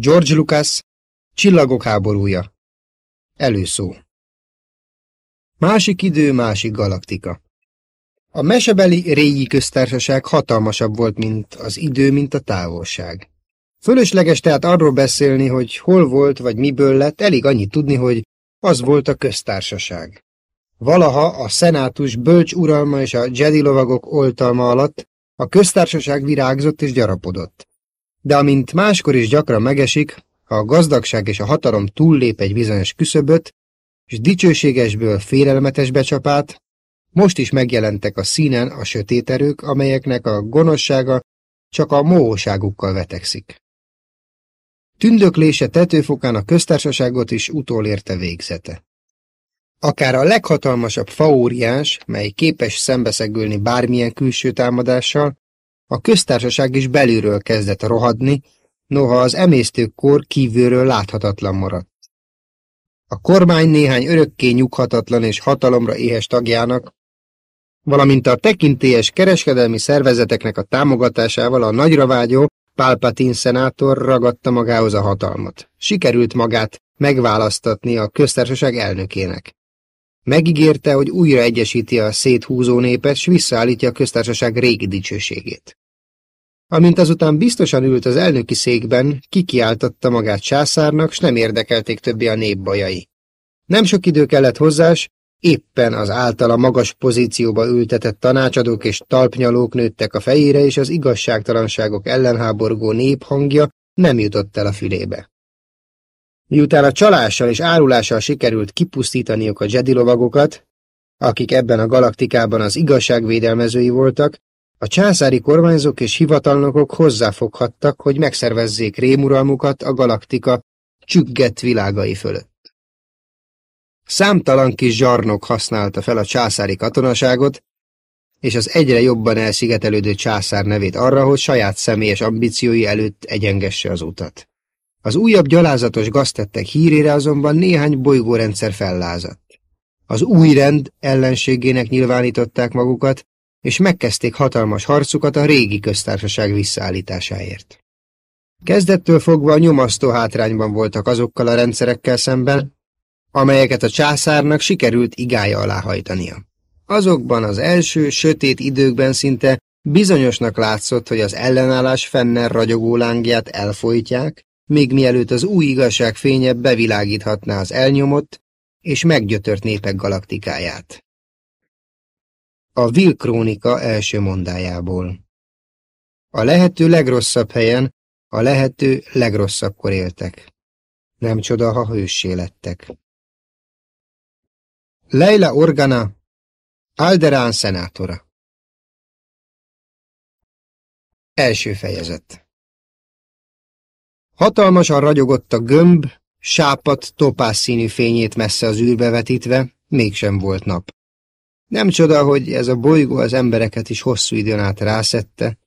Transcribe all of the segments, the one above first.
George Lucas, Csillagok háborúja. Előszó. Másik idő, másik galaktika. A mesebeli régi köztársaság hatalmasabb volt, mint az idő, mint a távolság. Fölösleges tehát arról beszélni, hogy hol volt, vagy miből lett, elég annyit tudni, hogy az volt a köztársaság. Valaha a szenátus bölcs uralma és a Jedi lovagok oltalma alatt a köztársaság virágzott és gyarapodott. De amint máskor is gyakran megesik, ha a gazdagság és a hatalom túllép egy bizonyos küszöböt, és dicsőségesből félelmetes becsapát, most is megjelentek a színen a sötét erők, amelyeknek a gonoszsága csak a mohóságukkal vetekszik. Tündöklése tetőfokán a köztársaságot is utolérte végzete. Akár a leghatalmasabb faóriás, mely képes szembeszegülni bármilyen külső támadással, a köztársaság is belülről kezdett rohadni, noha az emésztőkor kívülről láthatatlan maradt. A kormány néhány örökké nyughatatlan és hatalomra éhes tagjának, valamint a tekintélyes kereskedelmi szervezeteknek a támogatásával a nagyra vágyó Pálpatin szenátor ragadta magához a hatalmat. Sikerült magát megválasztatni a köztársaság elnökének. Megígérte, hogy újra egyesíti a széthúzó népet, s visszaállítja a köztársaság régi dicsőségét. Amint azután biztosan ült az elnöki székben, kikiáltatta magát császárnak, s nem érdekelték többi a nép bajai. Nem sok idő kellett hozzás, éppen az általa magas pozícióba ültetett tanácsadók és talpnyalók nőttek a fejére, és az igazságtalanságok ellenháborgó néphangja nem jutott el a fülébe. Miután a csalással és árulással sikerült kipusztítaniuk a Jedi lovagokat, akik ebben a galaktikában az igazságvédelmezői voltak, a császári kormányzók és hivatalnokok hozzáfoghattak, hogy megszervezzék rémuralmukat a galaktika csüggett világai fölött. Számtalan kis zsarnok használta fel a császári katonaságot, és az egyre jobban elszigetelődő császár nevét arra, hogy saját személyes ambíciói előtt egyengesse az utat. Az újabb gyalázatos gaztettek hírére azonban néhány bolygórendszer fellázadt. Az új rend ellenségének nyilvánították magukat, és megkezdték hatalmas harcukat a régi köztársaság visszaállításáért. Kezdettől fogva a nyomasztó hátrányban voltak azokkal a rendszerekkel szemben, amelyeket a császárnak sikerült igája alá hajtania. Azokban az első, sötét időkben szinte bizonyosnak látszott, hogy az ellenállás fenner ragyogó lángját elfolytják, még mielőtt az új igazság fénye bevilágíthatná az elnyomott és meggyötört népek galaktikáját. A Will Krónika első mondájából A lehető legrosszabb helyen, a lehető legrosszabbkor éltek. Nem csoda, ha hőssé lettek. Leila Organa, Alderán szenátora Első fejezet Hatalmasan ragyogott a gömb, sápat, topás színű fényét messze az űrbe vetítve, mégsem volt nap. Nem csoda, hogy ez a bolygó az embereket is hosszú időn át rászette.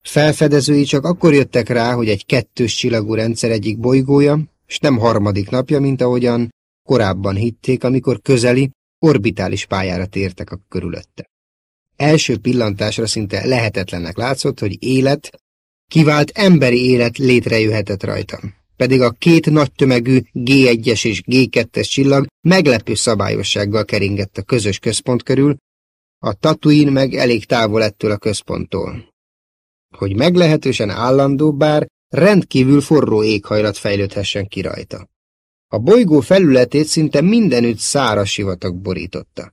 Felfedezői csak akkor jöttek rá, hogy egy kettős csillagú rendszer egyik bolygója, és nem harmadik napja, mint ahogyan korábban hitték, amikor közeli, orbitális pályára tértek a körülötte. Első pillantásra szinte lehetetlennek látszott, hogy élet, kivált emberi élet létrejöhetett rajtam. Pedig a két nagy tömegű G1-es és G2-es csillag meglepő szabályossággal keringett a közös központ körül, a Tatooine meg elég távol ettől a központtól. Hogy meglehetősen állandó, bár rendkívül forró éghajlat fejlődhessen ki rajta. A bolygó felületét szinte mindenütt száraz sivatag borította.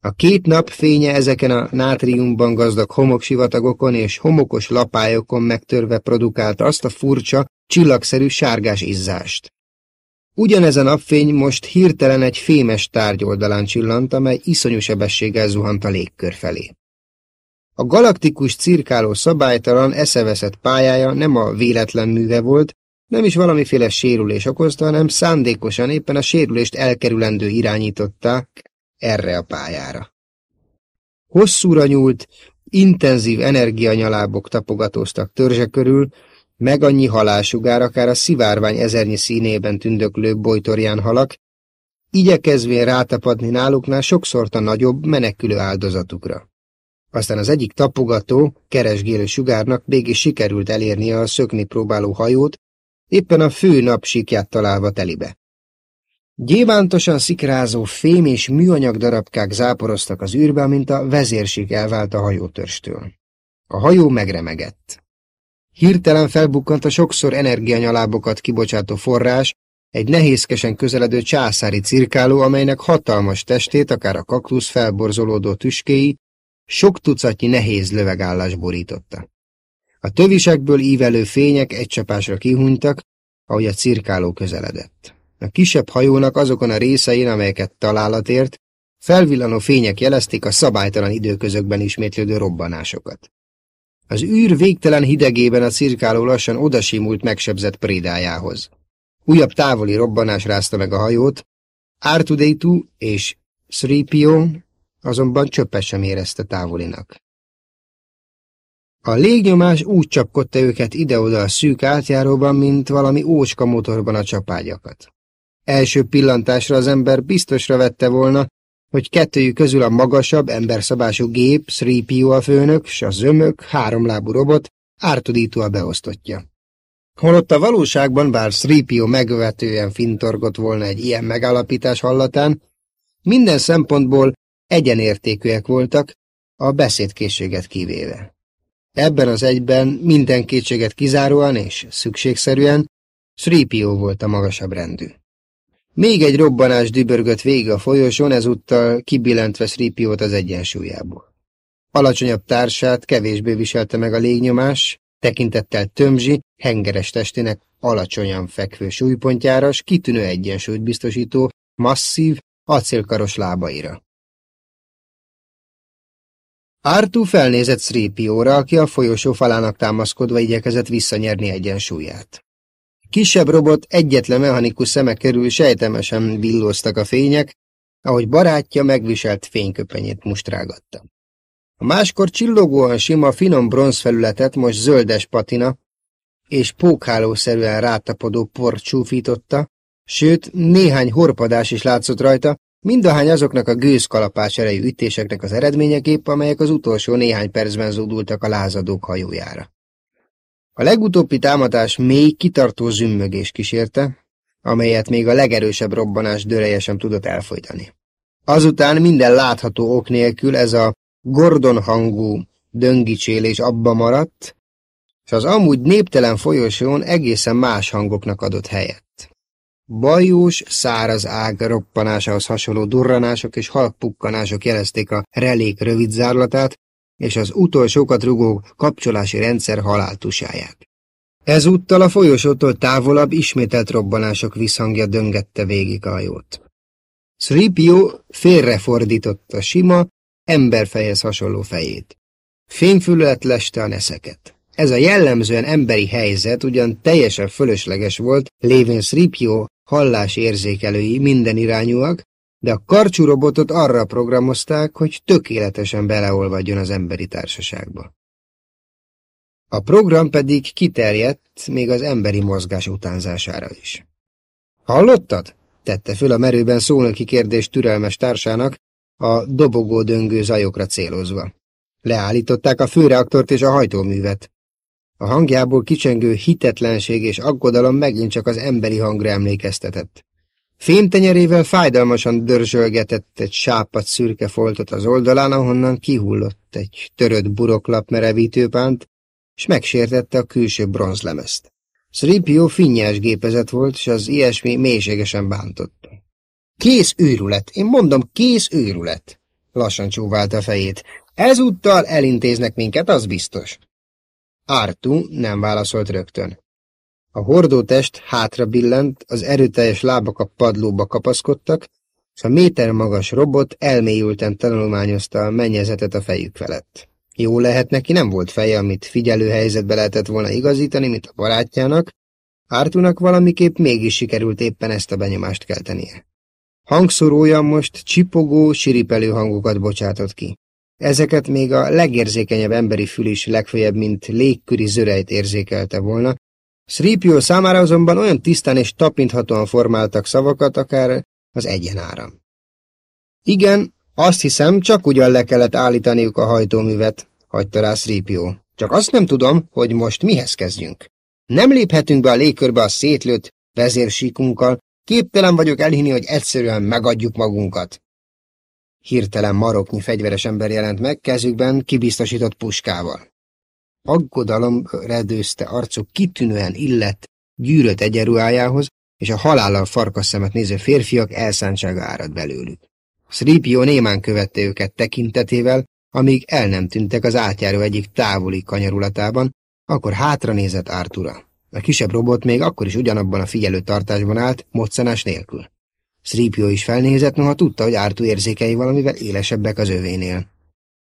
A két nap fénye ezeken a nátriumban gazdag homoksivatagokon és homokos lapályokon megtörve produkálta azt a furcsa, csillagszerű sárgás izzást. Ugyanez a napfény most hirtelen egy fémes tárgy oldalán csillant, amely iszonyú sebességgel zuhant a légkör felé. A galaktikus cirkáló szabálytalan eszeveszett pályája nem a véletlen műve volt, nem is valamiféle sérülés okozta, hanem szándékosan éppen a sérülést elkerülendő irányították erre a pályára. Hosszúra nyúlt, intenzív energianyalábok tapogatóztak törzse körül, meg annyi halálsugár akár a szivárvány ezernyi színében tündöklő bojtorján halak, igyekezvén rátapadni náluknál sokszor a nagyobb, menekülő áldozatukra. Aztán az egyik tapogató, keresgélő sugárnak mégis sikerült elérnie a szökni próbáló hajót, éppen a fő napsíkját találva telibe. Gyévántosan szikrázó fém és műanyag darabkák záporoztak az űrbe, mint a vezérsik elvált a hajótörstől. A hajó megremegett. Hirtelen felbukkant a sokszor energianyalábokat kibocsátó forrás, egy nehézkesen közeledő császári cirkáló, amelynek hatalmas testét, akár a kaktusz felborzolódó tüskéi, sok tucatnyi nehéz lövegállás borította. A tövisekből ívelő fények egy csapásra kihunytak, ahogy a cirkáló közeledett. A kisebb hajónak azokon a részein, amelyeket találat ért, felvillanó fények jelezték a szabálytalan időközökben ismétlődő robbanásokat. Az űr végtelen hidegében a cirkáló lassan odasimult megsebzett prédájához. Újabb távoli robbanás rázta meg a hajót, Artudeitu és Sripio azonban csöppet sem érezte távolinak. A légnyomás úgy csapkodta őket ide-oda a szűk átjáróban, mint valami ócska motorban a csapágyakat. Első pillantásra az ember biztosra vette volna, hogy kettőjük közül a magasabb, emberszabású gép, Sripio a főnök, s a zömök, háromlábú robot, ártudító a beosztottja. Holott a valóságban, bár Sripio megvetően fintorgott volna egy ilyen megállapítás hallatán, minden szempontból egyenértékűek voltak, a beszédkészséget kivéve. Ebben az egyben minden kétséget kizáróan és szükségszerűen Sripio volt a magasabb rendű. Még egy robbanás dübörgött végig a folyosón, ezúttal kibillentve Sripiót az egyensúlyából. Alacsonyabb társát kevésbé viselte meg a légnyomás, tekintettel tömzsi, hengeres testének alacsonyan fekvő súlypontjára, s kitűnő egyensúlyt biztosító, masszív, acélkaros lábaira. Ártú felnézett Sripióra, aki a folyosó falának támaszkodva igyekezett visszanyerni egyensúlyát. Kisebb robot egyetlen mechanikus szeme körül sejtemesen villóztak a fények, ahogy barátja megviselt fényköpenyét mustrágatta. A máskor csillogóan sima, finom bronzfelületet most zöldes patina és pókhálószerűen rátapodó por csúfította, sőt, néhány horpadás is látszott rajta, mindahány azoknak a gőzkalapás erejű ütéseknek az eredményeképp, amelyek az utolsó néhány percben zúdultak a lázadók hajójára. A legutóbbi támadás mély, kitartó zümmögés kísérte, amelyet még a legerősebb robbanás döreje sem tudott elfolytani. Azután minden látható ok nélkül ez a Gordon hangú döngicsélés abba maradt, és az amúgy néptelen folyosón egészen más hangoknak adott helyet. Bajós, száraz ág roppanásához hasonló durranások és halkpukkanások jelezték a relék rövid zárlatát, és az utolsókat rugó kapcsolási rendszer haláltusáját. Ezúttal a folyosótól távolabb ismételt robbanások visszhangja döngette végig a hajót. Sripio félrefordította sima, emberfejhez hasonló fejét. Fényfülölet leste a neszeket. Ez a jellemzően emberi helyzet ugyan teljesen fölösleges volt, lévén Sripio hallásérzékelői minden irányúak, de a karcsú robotot arra programozták, hogy tökéletesen beleolvadjon az emberi társaságba. A program pedig kiterjedt még az emberi mozgás utánzására is. Hallottad? tette föl a merőben szónoki kérdés türelmes társának, a dobogó döngő zajokra célozva. Leállították a főreaktort és a hajtóművet. A hangjából kicsengő hitetlenség és aggodalom megint csak az emberi hangra emlékeztetett. Fémtenyerével fájdalmasan dörzsölgetett egy sápat szürke foltot az oldalán, ahonnan kihullott egy törött buroklap merevítőpánt, és megsértette a külső bronzlemezt. Sripio finnyás gépezet volt, és az ilyesmi mélységesen bántotta. Kész őrület, én mondom, kész őrület, lassan csóválta a fejét. Ezúttal elintéznek minket, az biztos. Artu nem válaszolt rögtön. A hordótest hátra billent, az erőteljes lábak a padlóba kapaszkodtak, és a méter magas robot elmélyülten tanulmányozta a mennyezetet a fejük felett. Jó lehet neki, nem volt feje, amit figyelő helyzetbe lehetett volna igazítani, mint a barátjának, Ártunak valamiképp mégis sikerült éppen ezt a benyomást keltenie. Hangszorója most csipogó, siripelő hangokat bocsátott ki. Ezeket még a legérzékenyebb emberi fül is legfeljebb, mint légköri zörejt érzékelte volna, Sripio számára azonban olyan tisztán és tapinthatóan formáltak szavakat, akár az egyenáram. Igen, azt hiszem, csak ugyan le kellett állítaniuk a hajtóművet, hagyta rá Sripio. Csak azt nem tudom, hogy most mihez kezdjünk. Nem léphetünk be a légkörbe a szétlőtt vezérsíkunkkal, képtelen vagyok elhinni, hogy egyszerűen megadjuk magunkat. Hirtelen maroknyi fegyveres ember jelent meg, kezükben kibiztosított puskával. Aggodalom redőzte arcuk kitűnően illett, gyűrött egyenruhájához, és a halállal farkas szemet néző férfiak elszántsága árad belőlük. Sripio némán követte őket tekintetével, amíg el nem tűntek az átjáró egyik távoli kanyarulatában, akkor hátra nézett Artura. A kisebb robot még akkor is ugyanabban a figyelő tartásban állt, moccanás nélkül. Sripio is felnézett, noha tudta, hogy Ártú érzékei valamivel élesebbek az övénél.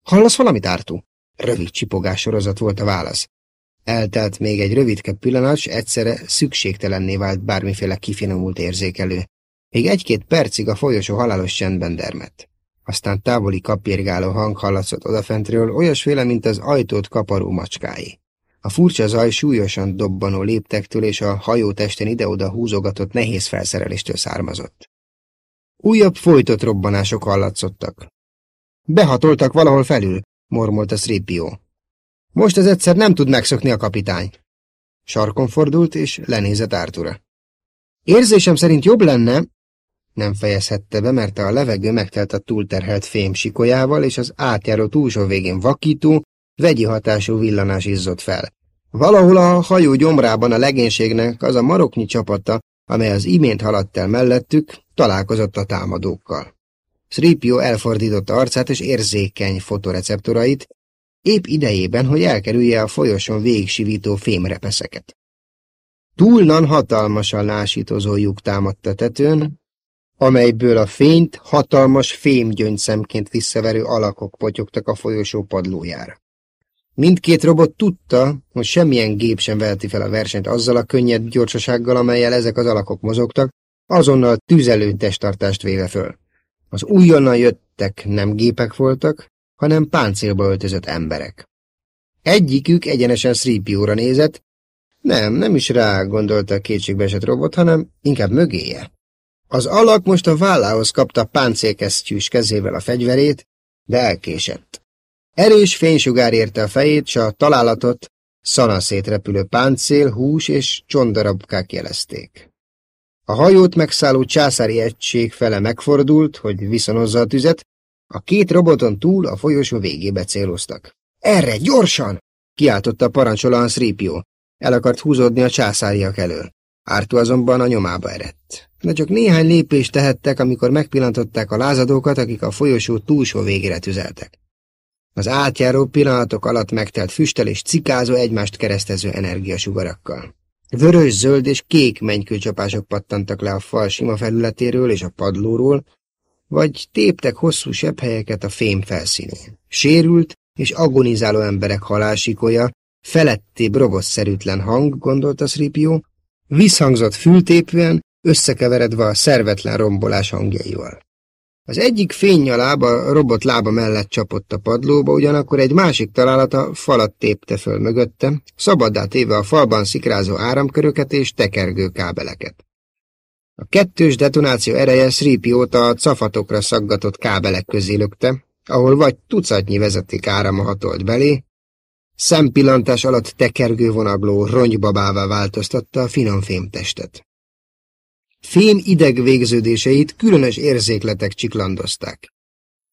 Hallasz valamit, Ártú? Rövid csipogás sorozat volt a válasz. Eltelt még egy rövidke pillanat, s egyszerre szükségtelenné vált bármiféle kifinomult érzékelő. Még egy-két percig a folyosó halálos csendben dermett. Aztán távoli kapirgáló hang hallatszott odafentről, olyasféle, mint az ajtót kaparó macskái. A furcsa zaj súlyosan dobbanó léptektől és a hajó testen ide-oda húzogatott nehéz felszereléstől származott. Újabb folytott robbanások hallatszottak. Behatoltak valahol felül, mormolta Sripio. Most ez egyszer nem tud megszokni a kapitány. Sarkon fordult, és lenézett Ártura. Érzésem szerint jobb lenne, nem fejezhette be, mert a levegő megtelt a túlterhelt fém sikolyával, és az átjáró túlsó végén vakító, vegyi hatású villanás izzott fel. Valahol a hajó gyomrában a legénységnek az a maroknyi csapata, amely az imént haladt el mellettük, találkozott a támadókkal. Sripio elfordította arcát és érzékeny fotoreceptorait, épp idejében, hogy elkerülje a folyoson végigsivító fémrepeszeket. Túlnan hatalmasan lásítozó lyuk támadt a tetőn, amelyből a fényt hatalmas fémgyöngyszemként visszaverő alakok potyogtak a folyosó padlójára. Mindkét robot tudta, hogy semmilyen gép sem veheti fel a versenyt azzal a könnyed gyorsasággal, amelyel ezek az alakok mozogtak, azonnal tüzelő testtartást véve föl. Az újonnan jöttek nem gépek voltak, hanem páncélba öltözött emberek. Egyikük egyenesen Sripióra nézett, nem, nem is rá gondolta a kétségbeesett robot, hanem inkább mögéje. Az alak most a vállához kapta páncélkesztyűs kezével a fegyverét, de elkésett. Erős fénysugár érte a fejét, s a találatot szanaszét repülő páncél, hús és csondarabkák jelezték. A hajót megszálló császári egység fele megfordult, hogy viszonozza a tüzet, a két roboton túl a folyosó végébe céloztak. Erre, gyorsan! kiáltotta parancsolan Sripio. El akart húzódni a császáriak elől. Ártó azonban a nyomába erett. De csak néhány lépést tehettek, amikor megpillantották a lázadókat, akik a folyosó túlsó végére tüzeltek. Az átjáró pillanatok alatt megtelt füstel és cikázó egymást keresztező energiasugarakkal. Vörös, zöld és kék mennykőcsapások pattantak le a fal sima felületéről és a padlóról, vagy téptek hosszú sebhelyeket a fém felszínén. Sérült és agonizáló emberek halálsikolya, felettébb robotszerűtlen hang, gondolta Sripio, visszhangzott fültépően, összekeveredve a szervetlen rombolás hangjaival. Az egyik fénynyalába robot lába mellett csapott a padlóba, ugyanakkor egy másik találata falat tépte föl mögötte, szabaddá téve a falban szikrázó áramköröket és tekergő kábeleket. A kettős detonáció ereje Sripióta a cafatokra szaggatott kábelek közé lökte, ahol vagy tucatnyi vezeték árama hatolt belé, szempillantás alatt tekergő vonagló ronybabává változtatta a finom fémtestet. Fém ideg végződéseit különös érzékletek csiklandozták.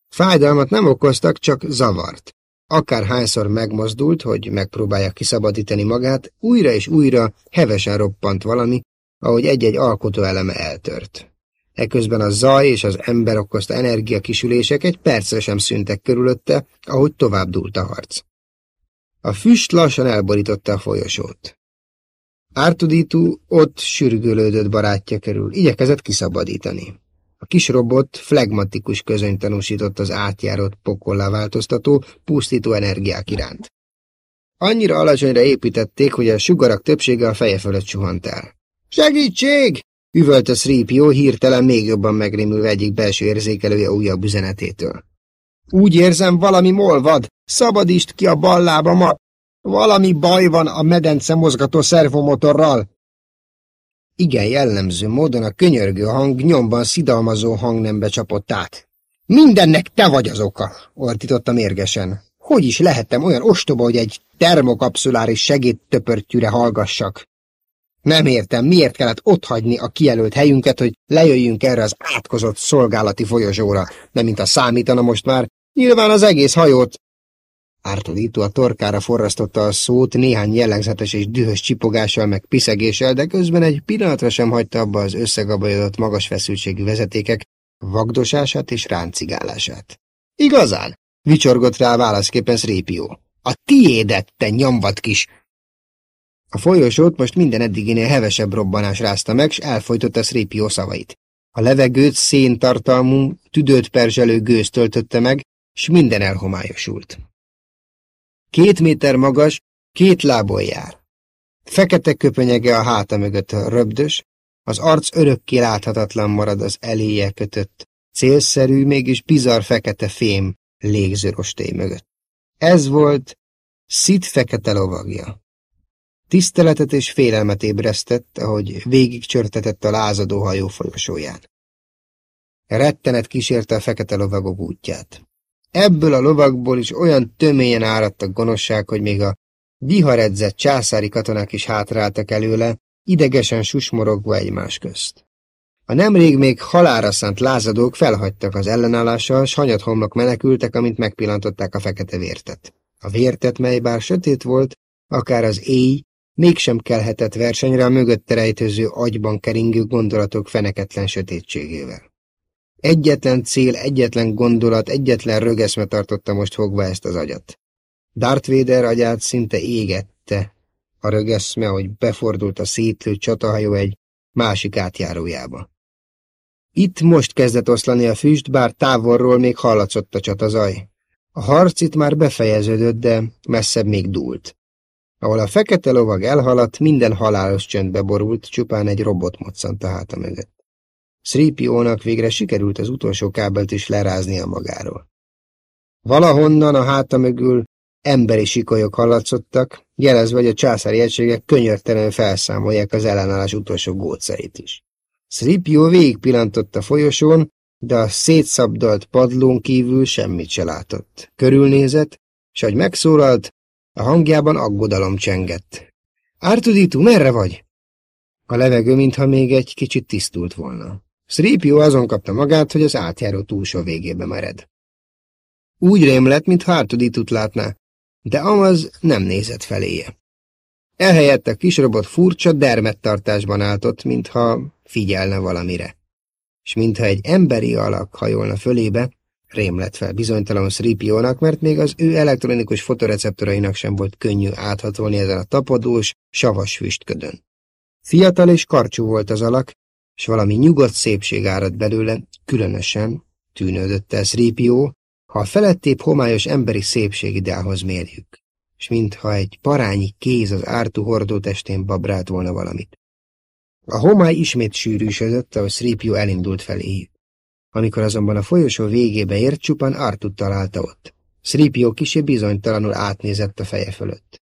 Fájdalmat nem okoztak, csak zavart. Akárhányszor megmozdult, hogy megpróbálja kiszabadítani magát, újra és újra hevesen roppant valami, ahogy egy-egy alkotóeleme eltört. Eközben a zaj és az ember okozta energiakisülések egy percre sem szüntek körülötte, ahogy tovább dúlt a harc. A füst lassan elborította a folyosót. Ártudítú ott sürgölődött barátja körül, igyekezett kiszabadítani. A kis robot flegmatikus közönyt tanúsított az átjárót pokollá változtató, pusztító energiák iránt. Annyira alacsonyra építették, hogy a sugarak többsége a feje fölött suhant el. Segítség! üvölte Sripio hirtelen még jobban megrémülve egyik belső érzékelője újabb üzenetétől. Úgy érzem, valami molvad, szabadítsd ki a bal lábamat! Valami baj van a medence mozgató szervomotorral. Igen jellemző módon a könyörgő hang nyomban szidalmazó hangnembe csapott át. Mindennek te vagy az oka, ordította mérgesen. Hogy is lehettem olyan ostoba, hogy egy termokapszuláris segédtöpörtyűre hallgassak? Nem értem, miért kellett otthagyni a kijelölt helyünket, hogy lejöjjünk erre az átkozott szolgálati folyosóra, de mint a számítana most már, nyilván az egész hajót. Ártodító a torkára forrasztotta a szót néhány jellegzetes és dühös csipogással meg piszegéssel, de közben egy pillanatra sem hagyta abba az összegabajodott magas feszültségű vezetékek vagdosását és ráncigálását. Igazán? Vicsorgott rá válaszképpen Szrépió. A tiédet, te nyomvat kis! A folyosót most minden eddiginél hevesebb robbanás rázta meg, s elfolytotta Szrépió szavait. A levegőt széntartalmú, tüdőt perzselő gőz töltötte meg, s minden elhomályosult. Két méter magas, két lából jár. Fekete köpönyege a háta mögött röbdös, az arc örökké láthatatlan marad az eléje kötött, célszerű, mégis bizarr fekete fém légzőrostély mögött. Ez volt Szit fekete lovagja. Tiszteletet és félelmet ébresztett, ahogy végigcsörtetett a lázadó hajó folyosóján. Rettenet kísérte a fekete lovagok útját. Ebből a lovagból is olyan töményen áradt a gonoszság, hogy még a viharedzett császári katonák is hátráltak előle, idegesen susmorogva egymás közt. A nemrég még halára szánt lázadók felhagytak az ellenállással, s homlok menekültek, amint megpillantották a fekete vértet. A vértet, mely bár sötét volt, akár az éj, mégsem kelhetett versenyre a mögötte rejtőző agyban keringő gondolatok feneketlen sötétségével. Egyetlen cél, egyetlen gondolat, egyetlen rögeszme tartotta most fogva ezt az agyat. Darth Vader agyát szinte égette, a rögeszme, hogy befordult a szétlő csatahajó egy másik átjárójába. Itt most kezdett oszlani a füst, bár távolról még hallatszott a csatazaj. A harc itt már befejeződött, de messzebb még dúlt. Ahol a fekete lovag elhaladt, minden halálos csöndbe borult, csupán egy robot moccant a háta mögött. Szrípiónak végre sikerült az utolsó kábelt is leráznia magáról. Valahonnan a háta mögül emberi sikolyok hallatszottak, jelezve, hogy a császári egységek könyörtelenül felszámolják az ellenállás utolsó gócait is. Szripió végigpillantott a folyosón, de a szétszabdalt padlón kívül semmit se látott. Körülnézett, s hogy megszólalt, a hangjában aggodalom csengett. Ártudítú, merre vagy? A levegő, mintha még egy kicsit tisztult volna. Szrípió azon kapta magát, hogy az átjáró túlsó végébe mered. Úgy rémlett, mintha Ártudítút látná, de Amaz nem nézett feléje. Elhelyett a kisrobot furcsa dermettartásban álltott, mintha figyelne valamire. És mintha egy emberi alak hajolna fölébe, rém lett fel bizonytalan Szripiónak, mert még az ő elektronikus fotoreceptorainak sem volt könnyű áthatolni ezen a tapadós, savas füstködön. Fiatal és karcsú volt az alak, és valami nyugodt szépség árad belőle, különösen, tűnődött el Szripió, ha a felettébb homályos emberi szépség ideához mérjük, és mintha egy parányi kéz az ártú hordó testén babrált volna valamit. A homály ismét sűrűsödött, ahogy Sripio elindult feléjük. Amikor azonban a folyosó végébe ért, csupán Artut találta ott. Sripio kisé bizonytalanul átnézett a feje fölött.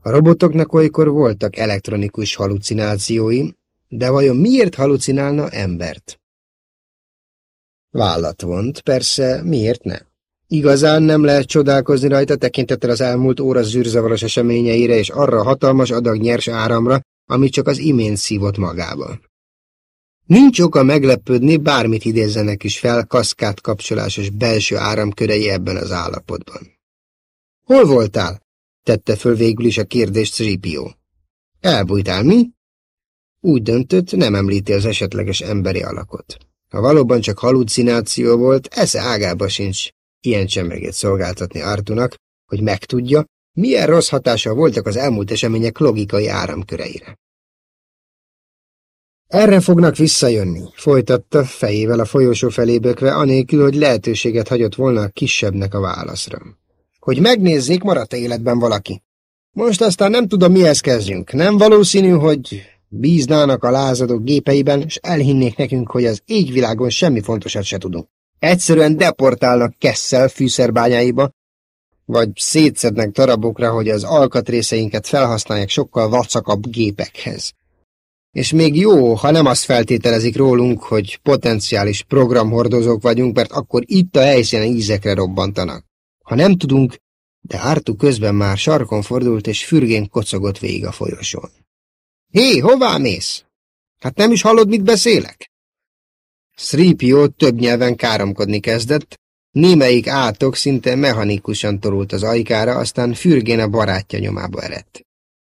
A robotoknak olykor voltak elektronikus halucinációi, de vajon miért halucinálna embert? Vállat vont, persze, miért ne? Igazán nem lehet csodálkozni rajta tekintettel az elmúlt óra zűrzavaros eseményeire és arra hatalmas adag nyers áramra, amit csak az imént szívott magába. Nincs oka meglepődni, bármit idézzenek is fel kaszkát kapcsolásos belső áramkörei ebben az állapotban. Hol voltál? tette föl végül is a kérdést Sripio. Elbújtál, mi? Úgy döntött, nem említi az esetleges emberi alakot. Ha valóban csak halucináció volt, esze ágába sincs ilyen csemegét szolgáltatni Artunak, hogy megtudja, milyen rossz hatással voltak az elmúlt események logikai áramköreire. Erre fognak visszajönni, folytatta fejével a folyosó felé bökve, anélkül, hogy lehetőséget hagyott volna a kisebbnek a válaszra. Hogy megnézzék, maradt-e életben valaki. Most aztán nem tudom, mihez kezdjünk. Nem valószínű, hogy bíznának a lázadók gépeiben, és elhinnék nekünk, hogy az égvilágon semmi fontosat se tudunk. Egyszerűen deportálnak Kessel fűszerbányáiba, vagy szétszednek darabokra, hogy az alkatrészeinket felhasználják sokkal vacakabb gépekhez. És még jó, ha nem azt feltételezik rólunk, hogy potenciális programhordozók vagyunk, mert akkor itt a helyszínen ízekre robbantanak. Ha nem tudunk, de Artu közben már sarkon fordult és fürgén kocogott végig a folyosón. Hé, hová mész? Hát nem is hallod, mit beszélek? Sripio több nyelven káromkodni kezdett, némelyik átok szinte mechanikusan torult az ajkára, aztán fürgén a barátja nyomába eredt.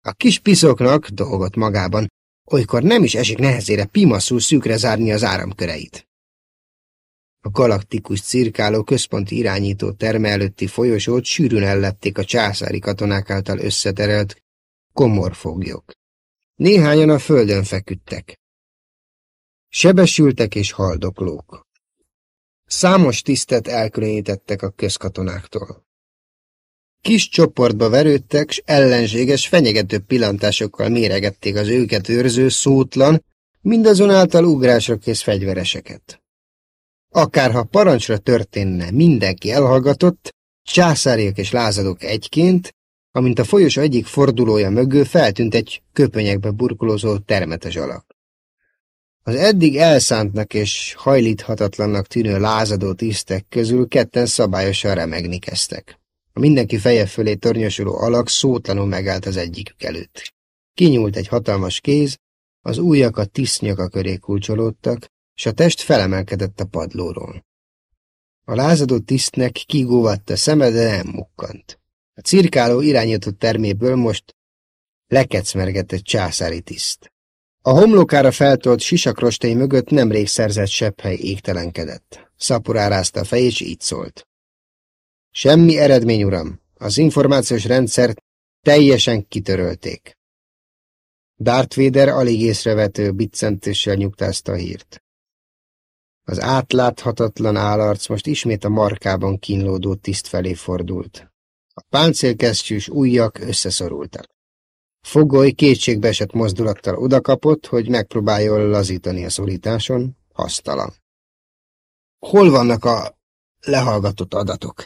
A kis piszoknak dolgot magában, olykor nem is esik nehezére pimaszul szűkre zárni az áramköreit. A galaktikus cirkáló központi irányító terme előtti folyosót sűrűn ellették a császári katonák által összeterelt komorfoglyok. Néhányan a földön feküdtek. Sebesültek és haldoklók. Számos tisztet elkülönítettek a közkatonáktól. Kis csoportba verődtek, s ellenséges, fenyegető pillantásokkal méregették az őket őrző, szótlan, mindazonáltal ugrásra kész fegyvereseket. Akárha parancsra történne, mindenki elhallgatott, császáriak és lázadók egyként, amint a folyos egyik fordulója mögül feltűnt egy köpönyekbe burkolózó termetes alak. Az eddig elszántnak és hajlíthatatlannak tűnő lázadó tisztek közül ketten szabályosan remegni kezdtek. A mindenki feje fölé tornyosuló alak szótlanul megállt az egyikük előtt. Kinyúlt egy hatalmas kéz, az ujjak a tisztnyaka köré kulcsolódtak, és a test felemelkedett a padlóról. A lázadó tisztnek kigóvatta szeme, de nem mukkant. A cirkáló irányított terméből most lekecmergett egy császári tiszt. A homlokára feltolt sisakrostény mögött nemrég szerzett sepphely égtelenkedett. Szaporárázta a fejét, és így szólt. Semmi eredmény, uram. Az információs rendszert teljesen kitörölték. Darth Vader alig észrevető biccentéssel nyugtázta a hírt. Az átláthatatlan állarc most ismét a markában kínlódó tiszt felé fordult. A páncélkesztyűs ujjak összeszorultak. Fogoly kétségbeesett mozdulattal odakapott, hogy megpróbáljon lazítani a szorításon, hasztalan. Hol vannak a lehallgatott adatok?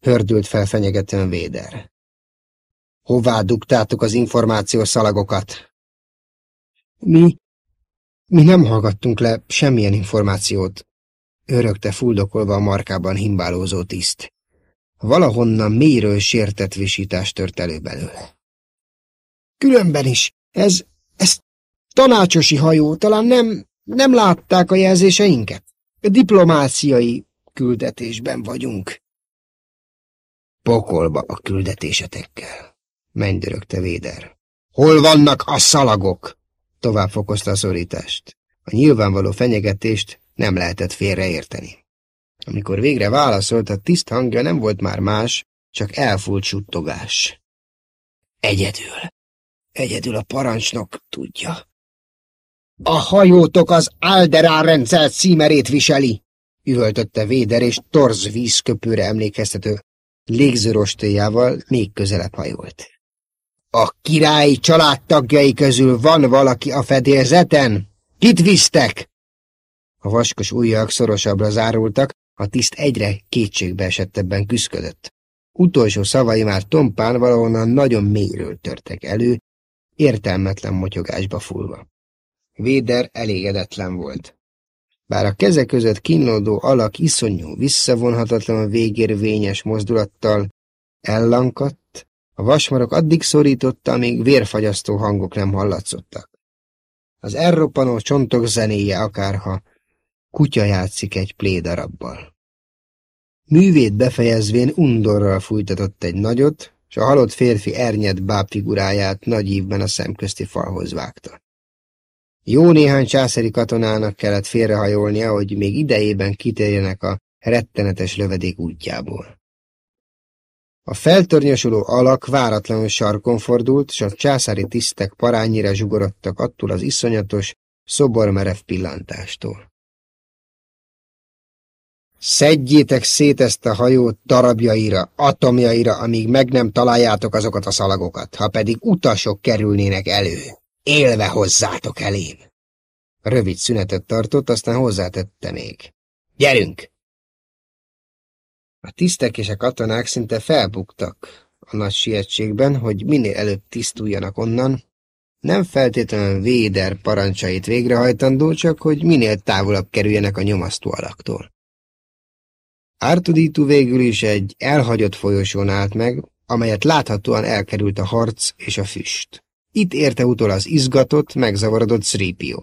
Hördült fel fenyegetően Véder. Hová dugtátok az információs szalagokat? Mi mi nem hallgattunk le semmilyen információt, örökte fuldokolva a markában himbálózó tiszt. Valahonnan mélyről sértett visítás tört elő belőle. Különben is, ez, ez tanácsosi hajó, talán nem, nem látták a jelzéseinket. Diplomáciai küldetésben vagyunk. Pokolba a küldetésetekkel, mennydörögte Véder. Hol vannak a szalagok? Tovább fokozta a szorítást. A nyilvánvaló fenyegetést nem lehetett félreérteni. Amikor végre válaszolt, a tiszt hangja nem volt már más, csak elfúlt suttogás. Egyedül. Egyedül a parancsnok tudja. A hajótok az Alderán rendszer címerét viseli, üvöltötte Véder, és torz vízköpőre emlékeztető légzőrostéjával még közelebb hajolt. A királyi családtagjai közül van valaki a fedélzeten? Kit visztek? A vaskos ujjak szorosabbra zárultak, a tiszt egyre kétségbe esettebben küszködött. Utolsó szavai már tompán valahonnan nagyon mélyről törtek elő, értelmetlen motyogásba fulva. Véder elégedetlen volt. Bár a keze között kínlódó alak iszonyú, visszavonhatatlan végérvényes mozdulattal ellankadt, a vasmarok addig szorította, amíg vérfagyasztó hangok nem hallatszottak. Az elroppanó csontok zenéje akárha kutya játszik egy plédarabbal. Művét befejezvén undorral fújtatott egy nagyot, és a halott férfi ernyed bábfiguráját nagy ívben a szemközti falhoz vágta. Jó néhány császári katonának kellett félrehajolnia, hogy még idejében kitérjenek a rettenetes lövedék útjából. A feltornyosuló alak váratlanul sarkon fordult, és a császári tisztek parányira zsugorodtak attól az iszonyatos, szobormerev pillantástól. Szedjétek szét ezt a hajót darabjaira, atomjaira, amíg meg nem találjátok azokat a szalagokat, ha pedig utasok kerülnének elő. Élve hozzátok elém. Rövid szünetet tartott, aztán hozzátette még. Gyerünk! A tisztek és a katonák szinte felbuktak a nagy sietségben, hogy minél előbb tisztuljanak onnan, nem feltétlenül Véder parancsait végrehajtandó, csak hogy minél távolabb kerüljenek a nyomasztó alaktól. Ártudítú végül is egy elhagyott folyosón állt meg, amelyet láthatóan elkerült a harc és a füst. Itt érte utol az izgatott, megzavarodott Sripio.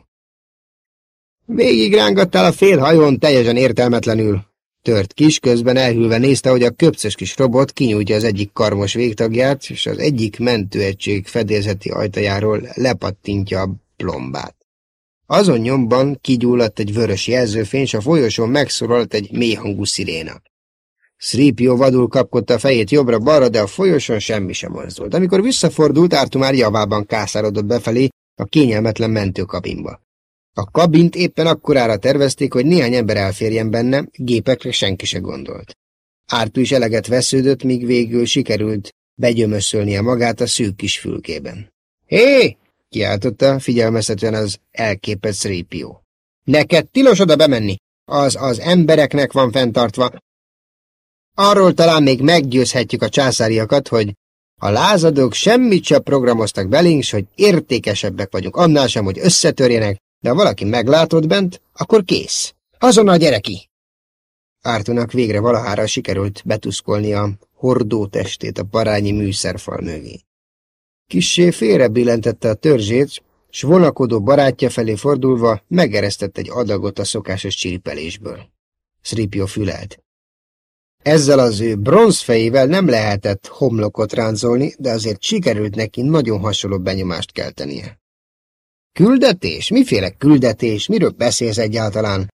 Végig rángattál a fél hajón teljesen értelmetlenül. Tört kis, közben elhűlve nézte, hogy a köpcös kis robot kinyújtja az egyik karmos végtagját, és az egyik mentőegység fedélzeti ajtajáról lepattintja a plombát. Azon nyomban kigyulladt egy vörös jelzőfény, és a folyosón megszólalt egy mélyhangú sziréna. Sripio vadul kapkodta a fejét jobbra-balra, de a folyosón semmi sem mozdult. Amikor visszafordult, Ártu már javában kászárodott befelé a kényelmetlen mentőkabinba. A kabint éppen akkorára tervezték, hogy néhány ember elférjen benne, gépekre senki se gondolt. Ártú is eleget vesződött, míg végül sikerült begyömöszölnie magát a szűk kis fülkében. Hé! Kiáltotta figyelmeztetően az elképett Srépió. Neked tilos oda bemenni, az az embereknek van fenntartva. Arról talán még meggyőzhetjük a császáriakat, hogy a lázadók semmit sem programoztak belénk, hogy értékesebbek vagyunk, annál sem, hogy összetörjenek, de ha valaki meglátott bent, akkor kész. Azonnal gyere ki! Ártunak végre valahára sikerült betuszkolni a hordó testét a parányi műszerfal mögé. Kissé félre billentette a törzsét, s vonakodó barátja felé fordulva megeresztett egy adagot a szokásos csiripelésből. Sripio fülelt. Ezzel az ő bronzfejével nem lehetett homlokot ránzolni, de azért sikerült neki nagyon hasonló benyomást keltenie. Küldetés? Miféle küldetés? Miről beszélsz egyáltalán?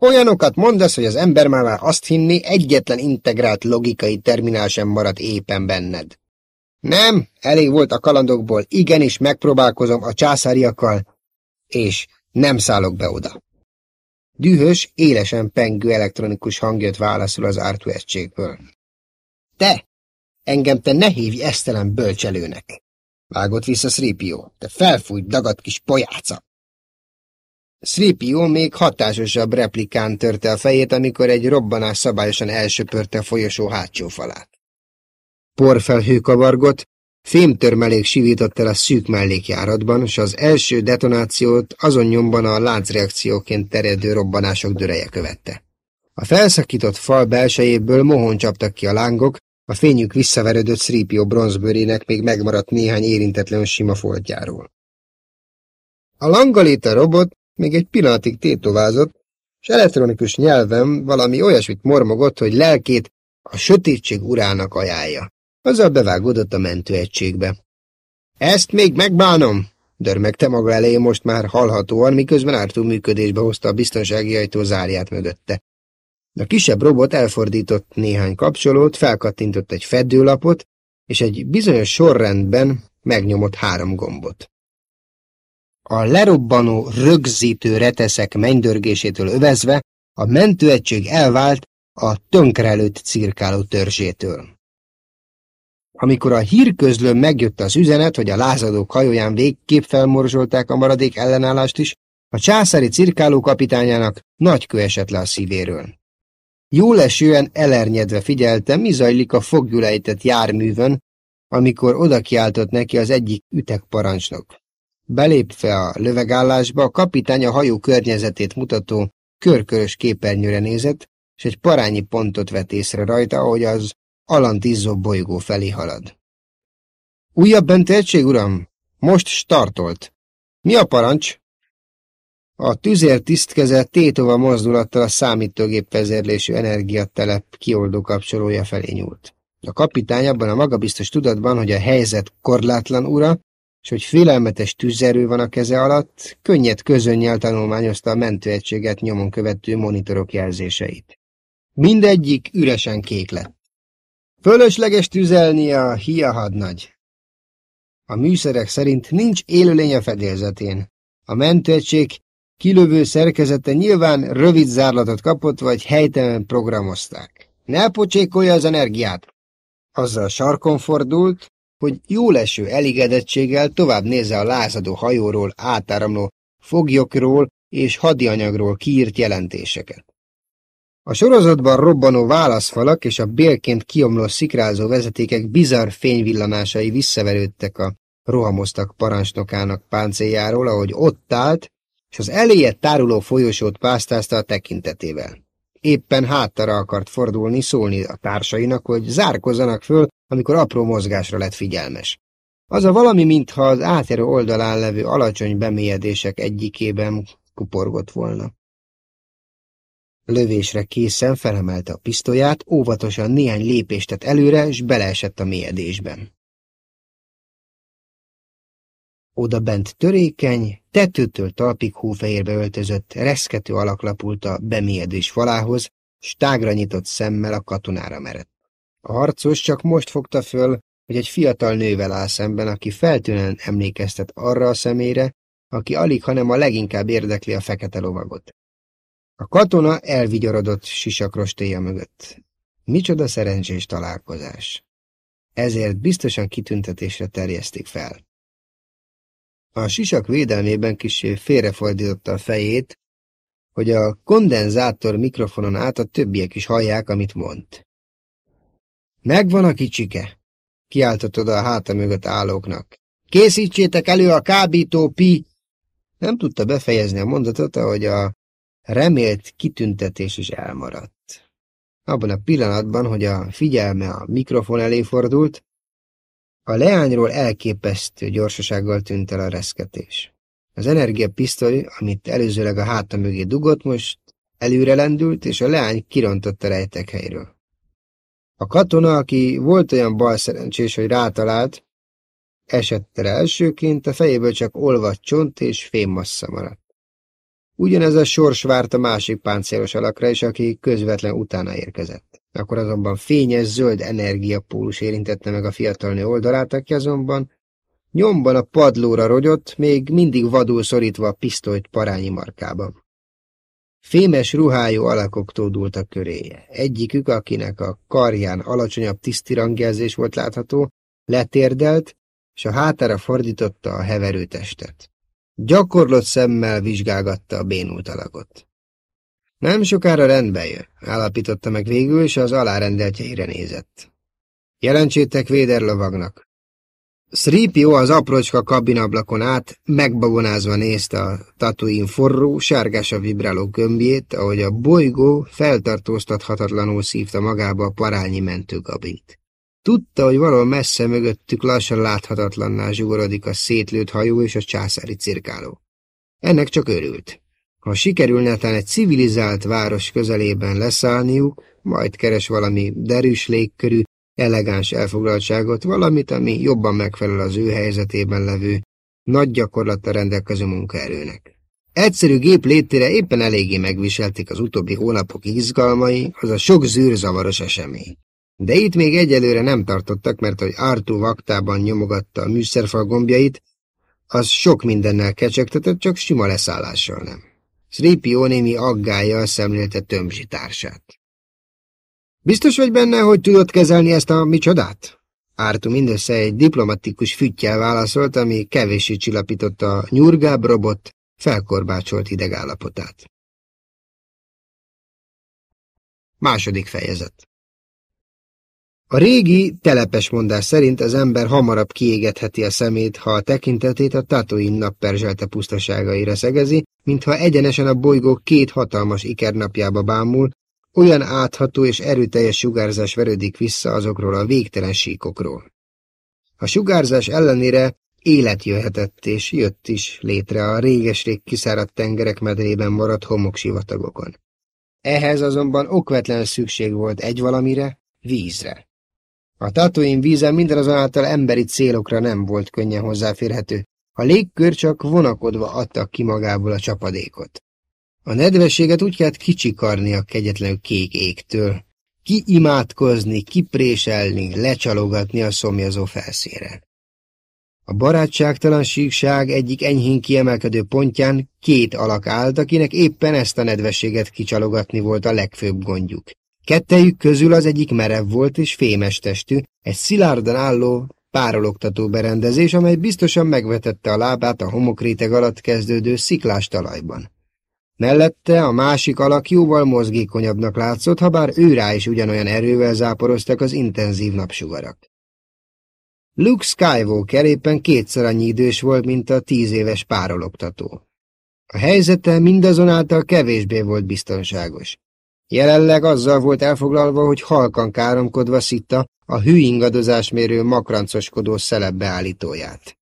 Olyanokat mondasz, hogy az ember már azt hinni, egyetlen integrált logikai terminál sem maradt éppen benned. Nem, elég volt a kalandokból, igenis megpróbálkozom a császáriakkal, és nem szállok be oda. Dühös, élesen pengő elektronikus hangjött válaszol az ártú egységből. Te! Engem te ne hívj esztelen bölcselőnek! Vágott vissza Sripio. Te felfújt dagadt kis pojáca! Sripio még hatásosabb replikán törte a fejét, amikor egy robbanás szabályosan elsöpörte a folyosó hátsó falát. Porfelhő kavargott, fémtörmelék sivított el a szűk mellékjáratban, és az első detonációt azon nyomban a láncreakcióként terjedő robbanások döreje követte. A felszakított fal belsejéből mohon csaptak ki a lángok, a fényük visszaverődött Sripio bronzbőrének még megmaradt néhány érintetlen sima foltjáról. A langalita robot még egy pillanatig tétovázott, és elektronikus nyelven valami olyasmit mormogott, hogy lelkét a sötétség urának ajánlja. Azzal bevágódott a mentőegységbe. Ezt még megbánom, dörmegte maga elején most már hallhatóan, miközben ártó működésbe hozta a biztonsági ajtó zárját mögötte. A kisebb robot elfordított néhány kapcsolót, felkattintott egy fedőlapot, és egy bizonyos sorrendben megnyomott három gombot. A lerobbanó, rögzítő reteszek mennydörgésétől övezve a mentőegység elvált a tönkrelőtt cirkáló törzsétől. Amikor a hírközlőn megjött az üzenet, hogy a lázadók hajóján végképp felmorzsolták a maradék ellenállást is, a császári cirkáló kapitányának nagy kő esett le a szívéről. Jól esően elernyedve figyelte, mi zajlik a foggyulejtett járművön, amikor oda kiáltott neki az egyik ütegparancsnok. Belépve a lövegállásba, a kapitány a hajó környezetét mutató körkörös képernyőre nézett, és egy parányi pontot vett észre rajta, ahogy az alantizzó bolygó felé halad. Újabb benti egység, uram? Most startolt. Mi a parancs? A tüzér tisztkeze tétova mozdulattal a számítógép vezérlésű energiatelep kioldó kapcsolója felé nyúlt. A kapitány abban a magabiztos tudatban, hogy a helyzet korlátlan ura, és hogy félelmetes tűzerő van a keze alatt, könnyed közönnyel tanulmányozta a mentőegységet nyomon követő monitorok jelzéseit. Mindegyik üresen kék lett. Fölösleges tüzelni a hia hadnagy. A műszerek szerint nincs élőlény a fedélzetén. A mentőegység kilövő szerkezete nyilván rövid zárlatot kapott, vagy helytelen programozták. Ne pocsékolja az energiát! Azzal sarkon fordult, hogy jól eső elégedettséggel tovább nézze a lázadó hajóról átáramló foglyokról és hadianyagról kiírt jelentéseket. A sorozatban robbanó válaszfalak és a bélként kiomló szikrázó vezetékek bizarr fényvillanásai visszaverődtek a rohamoztak parancsnokának páncéljáról, ahogy ott állt, és az eléje táruló folyosót pásztázta a tekintetével. Éppen háttara akart fordulni, szólni a társainak, hogy zárkozzanak föl, amikor apró mozgásra lett figyelmes. Az a valami, mintha az átjáró oldalán levő alacsony bemélyedések egyikében kuporgott volna. Lövésre készen felemelte a pisztolyát, óvatosan néhány lépést tett előre, és beleesett a mélyedésben. Oda bent törékeny, tetőtől talpig hófehérbe öltözött, reszkető alak lapult a bemélyedés falához, s tágra nyitott szemmel a katonára merett. A harcos csak most fogta föl, hogy egy fiatal nővel áll szemben, aki feltűnően emlékeztet arra a személyre, aki alig, hanem a leginkább érdekli a fekete lovagot. A katona elvigyorodott sisakrostéja mögött. Micsoda szerencsés találkozás. Ezért biztosan kitüntetésre terjesztik fel. A sisak védelmében kicsi félrefordította a fejét, hogy a kondenzátor mikrofonon át a többiek is hallják, amit mond. Megvan a kicsike, kiáltott oda a háta mögött állóknak. Készítsétek elő a kábító pi! Nem tudta befejezni a mondatot, ahogy a remélt kitüntetés is elmaradt. Abban a pillanatban, hogy a figyelme a mikrofon elé fordult, a leányról elképesztő gyorsasággal tűnt el a reszketés. Az energiapisztoly, amit előzőleg a háta mögé dugott, most előre lendült, és a leány kirontott a rejtek helyről. A katona, aki volt olyan balszerencsés, hogy rátalált, esett el elsőként, a fejéből csak olvadt csont és fémmassza maradt. Ugyanez a sors várt a másik páncélos alakra is, aki közvetlen utána érkezett. Akkor azonban fényes, zöld energiapólus érintette meg a fiatal nő oldalát, aki azonban nyomban a padlóra rogyott, még mindig vadul szorítva a pisztolyt parányi markában. Fémes ruhájú alakok tódultak köréje. Egyikük, akinek a karján alacsonyabb tisztirangjelzés volt látható, letérdelt, és a hátára fordította a heverő testet. Gyakorlott szemmel vizsgálgatta a bénult alakot. Nem sokára rendbe jön, állapította meg végül, és az alárendeltjeire nézett. Jelentsétek véderlovagnak. Sripio az aprócska kabinablakon át megbabonázva nézte a tatuin forró, a vibráló gömbjét, ahogy a bolygó feltartóztathatatlanul szívta magába a parányi mentőgabint. Tudta, hogy valahol messze mögöttük lassan láthatatlanná zsugorodik a szétlőtt hajó és a császári cirkáló. Ennek csak örült. Ha sikerülne talán egy civilizált város közelében leszállniuk, majd keres valami derűs légkörű, elegáns elfoglaltságot, valamit, ami jobban megfelel az ő helyzetében levő, nagy gyakorlata rendelkező munkaerőnek. Egyszerű gép létére éppen eléggé megviselték az utóbbi hónapok izgalmai, az a sok zűrzavaros esemény. De itt még egyelőre nem tartottak, mert hogy Artú vaktában nyomogatta a műszerfal gombjait, az sok mindennel kecsegtetett, csak sima leszállással nem. Sripió némi aggájjal szemlélte tömzsi társát. Biztos vagy benne, hogy tudod kezelni ezt a micsodát? Ártu mindössze egy diplomatikus füttyel válaszolt, ami kevéssé csillapította a nyurgább robot felkorbácsolt idegállapotát. Második fejezet A régi, telepes mondás szerint az ember hamarabb kiégetheti a szemét, ha a tekintetét a Tatoin nap perzselte pusztaságaira szegezi, mintha egyenesen a bolygó két hatalmas ikernapjába bámul, olyan átható és erőteljes sugárzás verődik vissza azokról a végtelen síkokról. A sugárzás ellenére élet jöhetett és jött is létre a réges-rég kiszáradt tengerek medrében maradt homoksivatagokon. Ehhez azonban okvetlen szükség volt egy valamire, vízre. A tatuin víze mindazonáltal emberi célokra nem volt könnyen hozzáférhető, a légkör csak vonakodva adtak ki magából a csapadékot. A nedvességet úgy kellett kicsikarni a kegyetlenül kék égtől, kiimádkozni, kipréselni, lecsalogatni a szomjazó felszére. A barátságtalanségság egyik enyhén kiemelkedő pontján két alak állt, akinek éppen ezt a nedvességet kicsalogatni volt a legfőbb gondjuk. Kettejük közül az egyik merev volt és fémes testű, egy szilárdan álló, párologtató berendezés, amely biztosan megvetette a lábát a homokréteg alatt kezdődő sziklás talajban. Mellette a másik alak jóval mozgékonyabbnak látszott, ha bár ő rá is ugyanolyan erővel záporoztak az intenzív napsugarak. Luke Skywalker éppen kétszer annyi idős volt, mint a tíz éves párologtató. A helyzete mindazonáltal kevésbé volt biztonságos. Jelenleg azzal volt elfoglalva, hogy halkan káromkodva szitta a hűingadozásmérő makrancoskodó szelep beállítóját.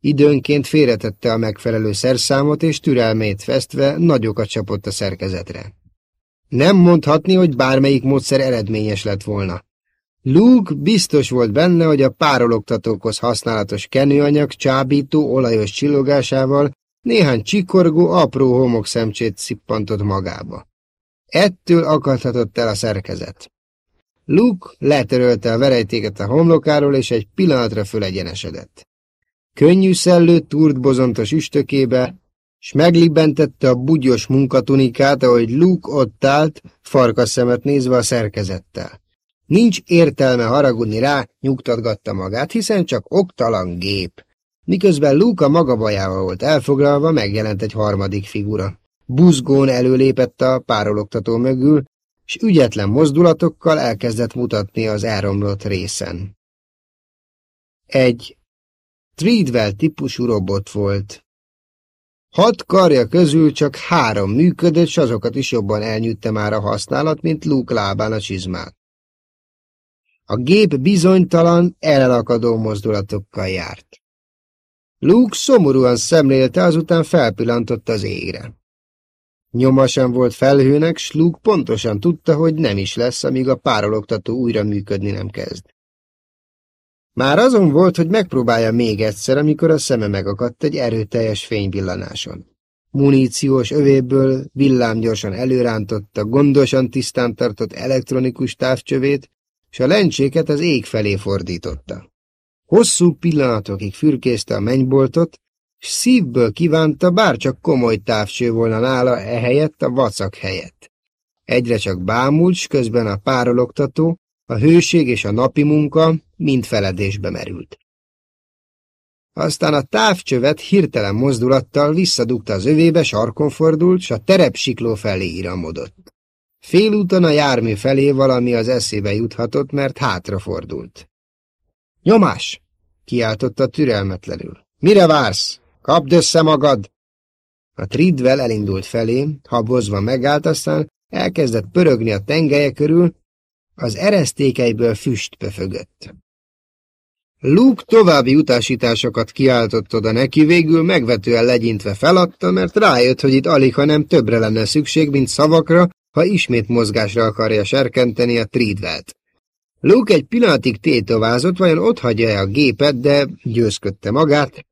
Időnként félretette a megfelelő szerszámot, és türelmét fesztve nagyokat csapott a szerkezetre. Nem mondhatni, hogy bármelyik módszer eredményes lett volna. Luke biztos volt benne, hogy a párologtatókhoz használatos kenőanyag csábító olajos csillogásával néhány csikorgó, apró homokszemcsét szippantott magába. Ettől akadhatott el a szerkezet. Luke letörölte a verejtéket a homlokáról, és egy pillanatra fölegyenesedett. Könnyű szellő túrt bozontos üstökébe, s meglibbentette a bugyos munkatunikát, ahogy Luke ott állt, farkaszemet nézve a szerkezettel. Nincs értelme haragudni rá, nyugtatgatta magát, hiszen csak oktalan gép. Miközben Luke a maga bajával volt elfoglalva, megjelent egy harmadik figura. Buzgón előlépett a párologtató mögül, s ügyetlen mozdulatokkal elkezdett mutatni az elromlott részen. Egy Treadwell típusú robot volt. Hat karja közül csak három működött, s azokat is jobban elnyűtte már a használat, mint Luke lábán a csizmát. A gép bizonytalan, elakadó mozdulatokkal járt. Luke szomorúan szemlélte, azután felpillantott az égre. Nyoma sem volt felhőnek, s Luke pontosan tudta, hogy nem is lesz, amíg a párologtató újra működni nem kezd. Már azon volt, hogy megpróbálja még egyszer, amikor a szeme megakadt egy erőteljes fényvillanáson. Muníciós övéből villámgyorsan előrántotta gondosan tisztán tartott elektronikus távcsövét, és a lencséket az ég felé fordította. Hosszú pillanatokig fürkészte a mennyboltot, s szívből kívánta, bárcsak komoly távcső volna nála ehelyett a vacak helyett. Egyre csak bámult, s közben a párologtató, a hőség és a napi munka mind feledésbe merült. Aztán a távcsövet hirtelen mozdulattal visszadugta az övébe, sarkon fordult, s a terepsikló felé iramodott. Félúton a jármű felé valami az eszébe juthatott, mert hátrafordult. Nyomás! kiáltotta türelmetlenül. Mire vársz? Kapd össze magad! A Tridvel elindult felé, habozva megállt, aztán elkezdett pörögni a tengelye körül, az eresztékeiből füst pöfögött. Luke további utasításokat kiáltott oda neki, végül megvetően legyintve feladta, mert rájött, hogy itt alig, ha nem többre lenne szükség, mint szavakra, ha ismét mozgásra akarja serkenteni a Tridvelt. Luke egy pillanatig tétovázott, vajon ott hagyja-e a gépet, de győzködte magát.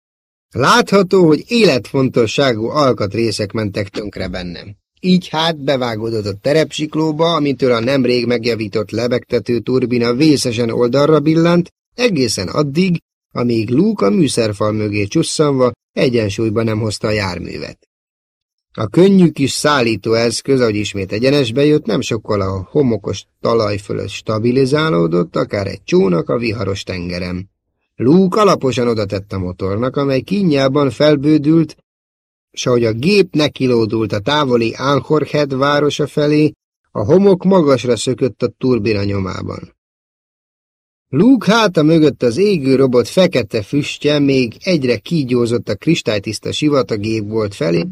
Látható, hogy életfontosságú alkatrészek mentek tönkre bennem. Így hát bevágódott a terepsiklóba, amitől a nemrég megjavított lebegtető turbina vészesen oldalra billant, egészen addig, amíg Luke a műszerfal mögé csusszanva egyensúlyba nem hozta a járművet. A könnyű kis szállító eszköz, ahogy ismét egyenesbe jött, nem sokkal a homokos talaj fölött stabilizálódott, akár egy csónak a viharos tengerem. Luke alaposan odatett a motornak, amely kínjában felbődült, s ahogy a gép nekilódult a távoli Anchorhead városa felé, a homok magasra szökött a turbina nyomában. Luke háta mögött az égő robot fekete füstje még egyre kígyózott a kristálytiszta sivatagép volt felé,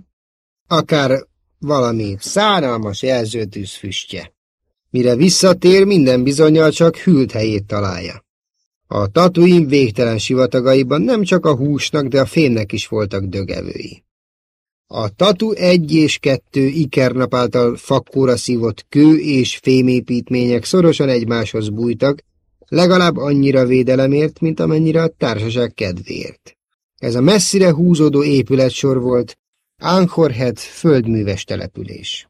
akár valami szánalmas jelzőtűz füstje. Mire visszatér, minden bizonyal csak hűlt helyét találja. A tatuim végtelen sivatagaiban nem csak a húsnak, de a fémnek is voltak dögevői. A tatu egy és kettő ikernap által fakkóra szívott kő és fémépítmények szorosan egymáshoz bújtak, legalább annyira védelemért, mint amennyire a társaság kedvéért. Ez a messzire húzódó épületsor volt, Anchorhead földműves település.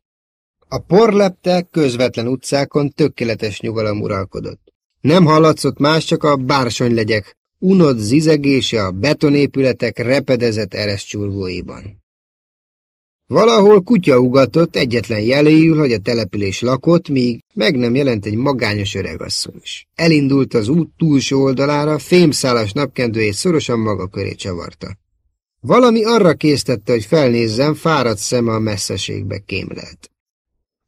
A porlepte közvetlen utcákon tökéletes nyugalom uralkodott. Nem hallatszott más, csak a bársonylegyek, unott zizegése a betonépületek repedezett eresztcsúrgóiban. Valahol kutya ugatott egyetlen jeléül, hogy a település lakott, míg meg nem jelent egy magányos öregasszony is. Elindult az út túlsó oldalára, fémszálas napkendőjét szorosan maga köré csavarta. Valami arra késztette, hogy felnézzem, fáradt szeme a messzeségbe kémlelt.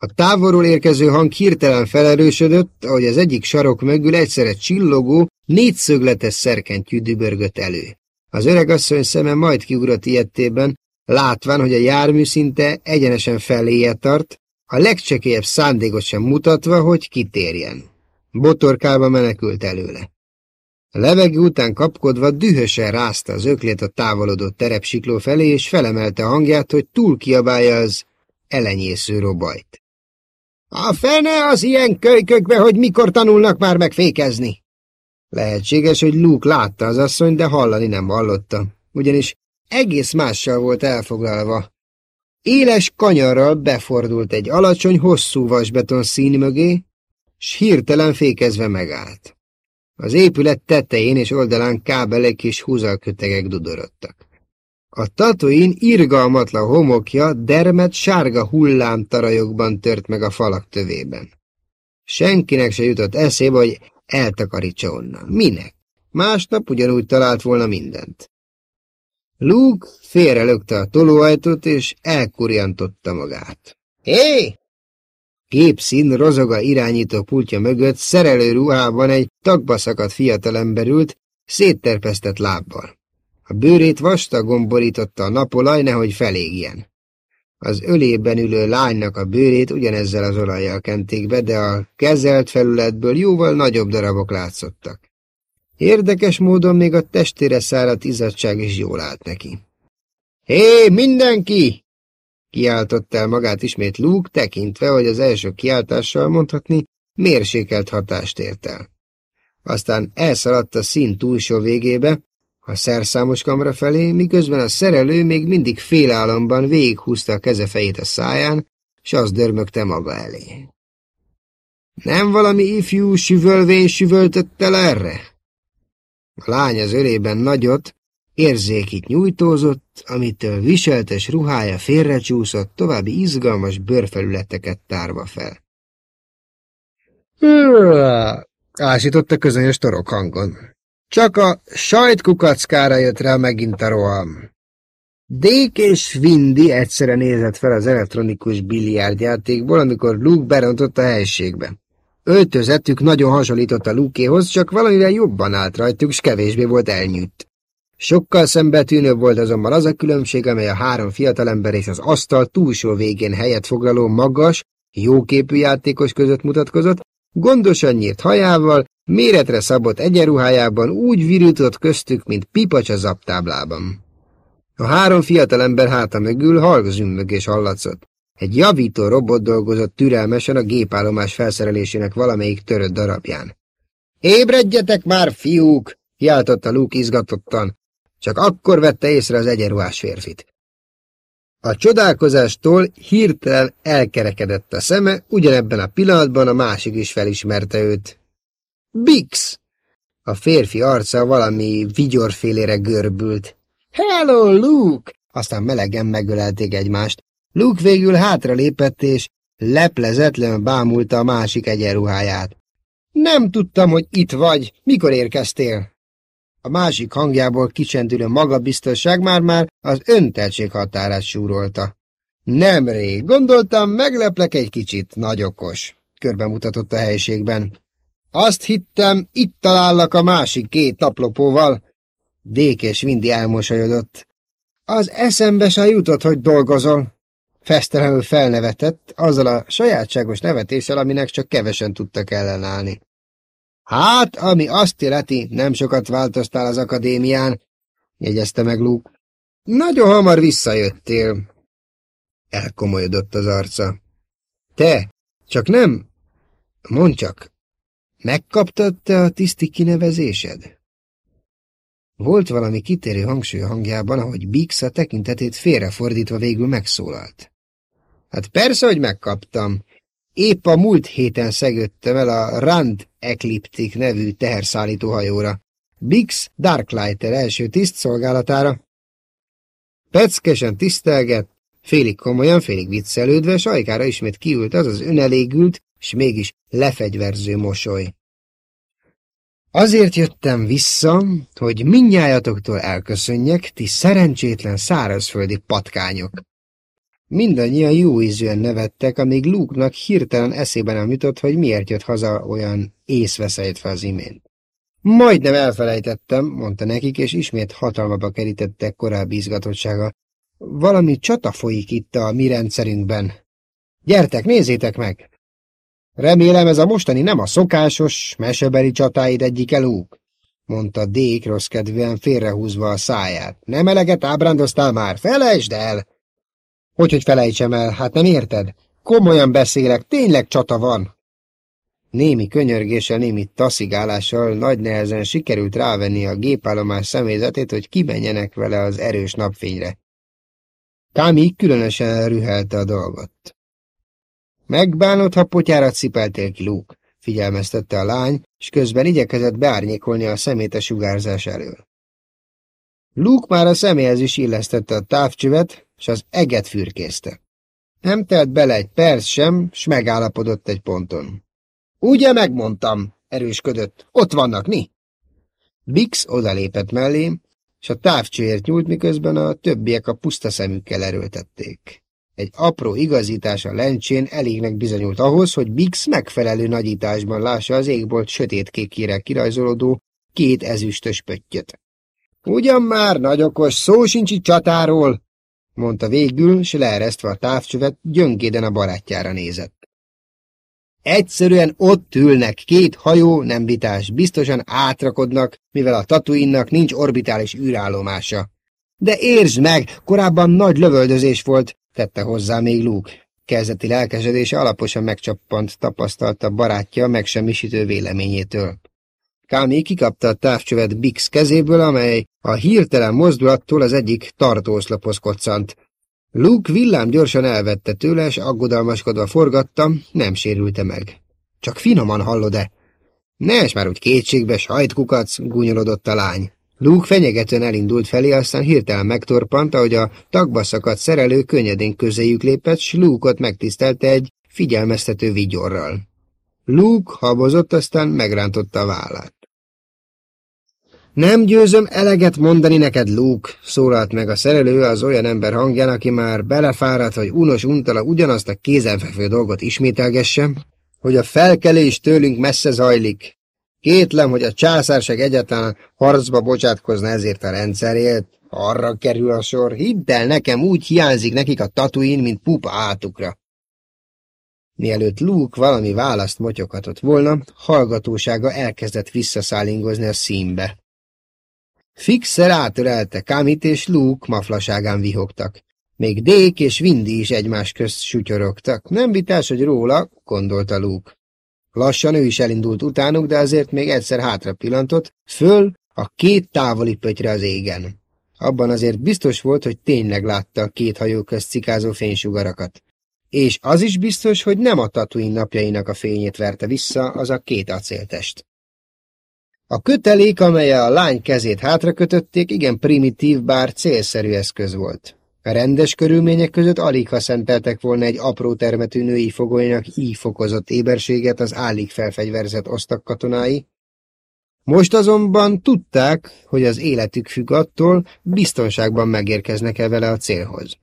A távolról érkező hang hirtelen felerősödött, ahogy az egyik sarok mögül egyszerre csillogó, négyszögletes szerkentyű dübörgött elő. Az öregasszony szeme majd kiugrott ilyettében, látván, hogy a jármű szinte egyenesen feléje tart, a legcsekélyebb szándékot sem mutatva, hogy kitérjen. Botorkálva menekült előle. A levegő után kapkodva dühösen rázta az öklét a távolodó terepsikló felé, és felemelte hangját, hogy túl kiabálja az elenyésző robajt. A fene az ilyen kölykökbe, hogy mikor tanulnak már megfékezni! Lehetséges, hogy Luke látta az asszony, de hallani nem hallotta, ugyanis egész mással volt elfoglalva. Éles kanyarral befordult egy alacsony, hosszú vasbeton szín mögé, s hirtelen fékezve megállt. Az épület tetején és oldalán kábelek és húzalkötegek dudorodtak. A tatoin irgalmatlan homokja dermet sárga hullámtarajokban tört meg a falak tövében. Senkinek se jutott eszébe, hogy eltakarítsa onnan. Minek? Másnap ugyanúgy talált volna mindent. Luke félrelökte a tolóajtót, és elkurjantotta magát. Hé! Képszín rozoga irányító pultja mögött szerelő ruhában egy tagba szakadt fiatalember ült, szétterpesztett lábbal. A bőrét vastagon borította a napolaj, nehogy felégjen. Az ölében ülő lánynak a bőrét ugyanezzel az olajjal kenték be, de a kezelt felületből jóval nagyobb darabok látszottak. Érdekes módon még a testére száradt izzadság is jól állt neki. Hé, mindenki! Kiáltott el magát ismét Luke, tekintve, hogy az első kiáltással mondhatni mérsékelt hatást ért el. Aztán elszaladt a szín túlsó végébe, a szerszámos kamra felé, miközben a szerelő még mindig félálomban végighúzta a kezefejét a száján, s az dörmögte maga elé. Nem valami ifjú süvölvény süvöltött el erre? A lány az ölében nagyot, érzékit nyújtózott, amitől viseltes ruhája félrecsúszott, további izgalmas bőrfelületeket tárva fel. Ásított a közönyös torok hangon. Csak a sajtkukackára jött rá megint a roham. Dék és Vindi egyszerre nézett fel az elektronikus biliárdjátékból, amikor Luke berontott a helységbe. Öltözetük nagyon hasonlított a Lukéhoz, csak valamivel jobban állt rajtuk, és kevésbé volt elnyűtt. Sokkal szembetűnőbb volt azonban az a különbség, amely a három fiatalember és az asztal túlsó végén helyet foglaló magas, jóképű játékos között mutatkozott, gondosan nyírt hajával, méretre szabott egyenruhájában úgy virított köztük, mint pipacs a zaptáblában. A három fiatalember háta mögül halgzümmögés hallatszott. Egy javító robot dolgozott türelmesen a gépállomás felszerelésének valamelyik törött darabján. Ébredjetek már, fiúk! kiáltotta Luke izgatottan. Csak akkor vette észre az egyenruhás férfit. A csodálkozástól hirtelen elkerekedett a szeme, ugyanebben a pillanatban a másik is felismerte őt. Bix! A férfi arca valami vigyorfélére görbült. Hello, Luke! Aztán melegen megölelték egymást. Luke végül hátra lépett, és leplezetlen bámulta a másik egyenruháját. Nem tudtam, hogy itt vagy. Mikor érkeztél? A másik hangjából kicsendülő magabiztosság már-már az önteltség határát súrolta. Nemrég, gondoltam, megleplek egy kicsit, nagy okos, körbe mutatott a helyiségben. Azt hittem, itt talállak a másik két naplopóval. Dékés Vindi elmosolyodott. Az eszembe se jutott, hogy dolgozol. Fesztelenül felnevetett, azzal a sajátságos nevetéssel, aminek csak kevesen tudtak ellenállni. Hát, ami azt illeti, nem sokat változtál az akadémián, jegyezte meg Luke. Nagyon hamar visszajöttél. Elkomolyodott az arca. Te, csak nem... Mondd csak, megkaptad te a tiszti kinevezésed? Volt valami kitérő hangsúly hangjában, ahogy Bix a tekintetét félrefordítva végül megszólalt. Hát persze, hogy megkaptam. Épp a múlt héten szegődtem el a Rand Ecliptic nevű teherszállító hajóra. Bix Darklighter első tisztszolgálatára. Peckesen tisztelgett, félig komolyan, félig viccelődve, sajkára ismét kiült az az önelégült, s mégis lefegyverző mosoly. Azért jöttem vissza, hogy minnyájatoktól elköszönjek, ti szerencsétlen szárazföldi patkányok. Mindannyian jó ízűen nevettek, amíg Luke-nak hirtelen eszébe nem jutott, hogy miért jött haza olyan észveszejtve az imént. Majdnem elfelejtettem, mondta nekik, és ismét hatalmába kerítettek korábbi izgatottsága. Valami csata folyik itt a mi rendszerünkben. Gyertek, nézzétek meg! Remélem ez a mostani nem a szokásos, mesebeli csatáid egyik elúk, mondta Dék kedvűen félrehúzva a száját. Nem eleget ábrándoztál már, felejtsd el! Hogy, hogy felejtsem el, hát nem érted? Komolyan beszélek, tényleg csata van. Némi könyörgéssel, némi taszigálással nagy nehezen sikerült rávenni a gépállomás személyzetét, hogy kimenjenek vele az erős napfényre. Kámi különösen rühelte a dolgot. Megbánod, ha potyárat cipeltél ki, Luke, figyelmeztette a lány, és közben igyekezett beárnyékolni a szemét a sugárzás elől. Luke már a személyhez is illesztette a távcsövet, és az eget fürkészte. Nem telt bele egy perc sem, s megállapodott egy ponton. Ugye megmondtam, erősködött. Ott vannak, mi? Bix odalépett mellém, és a távcsőért nyúlt, miközben a többiek a puszta szemükkel erőltették. Egy apró igazítás a lencsén elégnek bizonyult ahhoz, hogy Bix megfelelő nagyításban lássa az égbolt sötétkékére kirajzolódó két ezüstös pöttyöt. Ugyan már, nagyokos, szó sincs itt csatáról, mondta végül, s leeresztve a távcsövet, gyöngéden a barátjára nézett. Egyszerűen ott ülnek, két hajó, nem vitás, biztosan átrakodnak, mivel a tatuinnak nincs orbitális űrállomása. De értsd meg, korábban nagy lövöldözés volt, tette hozzá még Luke. Kezdeti lelkesedése alaposan megcsappant, tapasztalta barátja megsemmisítő véleményétől. Kámi kikapta a távcsövet Bix kezéből, amely a hirtelen mozdulattól az egyik tartószlaphoz koccant. Luke villám gyorsan elvette tőle, és aggodalmaskodva forgatta, nem sérülte meg. Csak finoman hallod-e? Ne már úgy kétségbe, sajtkukac, gúnyolodott a lány. Luke fenyegetően elindult felé, aztán hirtelen megtorpant, ahogy a tagba szakadt szerelő könnyedén közéjük lépett, s Luke-ot megtisztelte egy figyelmeztető vigyorral. Luke habozott, aztán megrántotta a vállát. Nem győzöm eleget mondani neked, Luke, szólalt meg a szerelő az olyan ember hangján, aki már belefáradt, hogy unos untala ugyanazt a kézenfekvő dolgot ismételgessem, hogy a felkelés tőlünk messze zajlik. Kétlem, hogy a császárság egyáltalán harcba bocsátkozna ezért a rendszerért. Arra kerül a sor. Hidd el nekem, úgy hiányzik nekik a tatuin, mint pupa átukra. Mielőtt Luke valami választ motyoghatott volna, hallgatósága elkezdett visszaszállingozni a színbe. Fixer átörelte Kamit és Luke maflaságán vihogtak. Még Dék és Vindi is egymás közt sutyorogtak. Nem vitás, hogy róla, gondolta Luke. Lassan ő is elindult utánuk, de azért még egyszer hátra pillantott, föl a két távoli pötyre az égen. Abban azért biztos volt, hogy tényleg látta a két hajó közt cikázó fénysugarakat. És az is biztos, hogy nem a Tatooine napjainak a fényét verte vissza az a két acéltest. A kötelék, amely a lány kezét hátrakötötték, igen primitív, bár célszerű eszköz volt. A rendes körülmények között alig ha szenteltek volna egy apró termetű női fogolynak így fokozott éberséget az állig felfegyverzett osztak katonái. Most azonban tudták, hogy az életük függ attól, biztonságban megérkeznek-e vele a célhoz.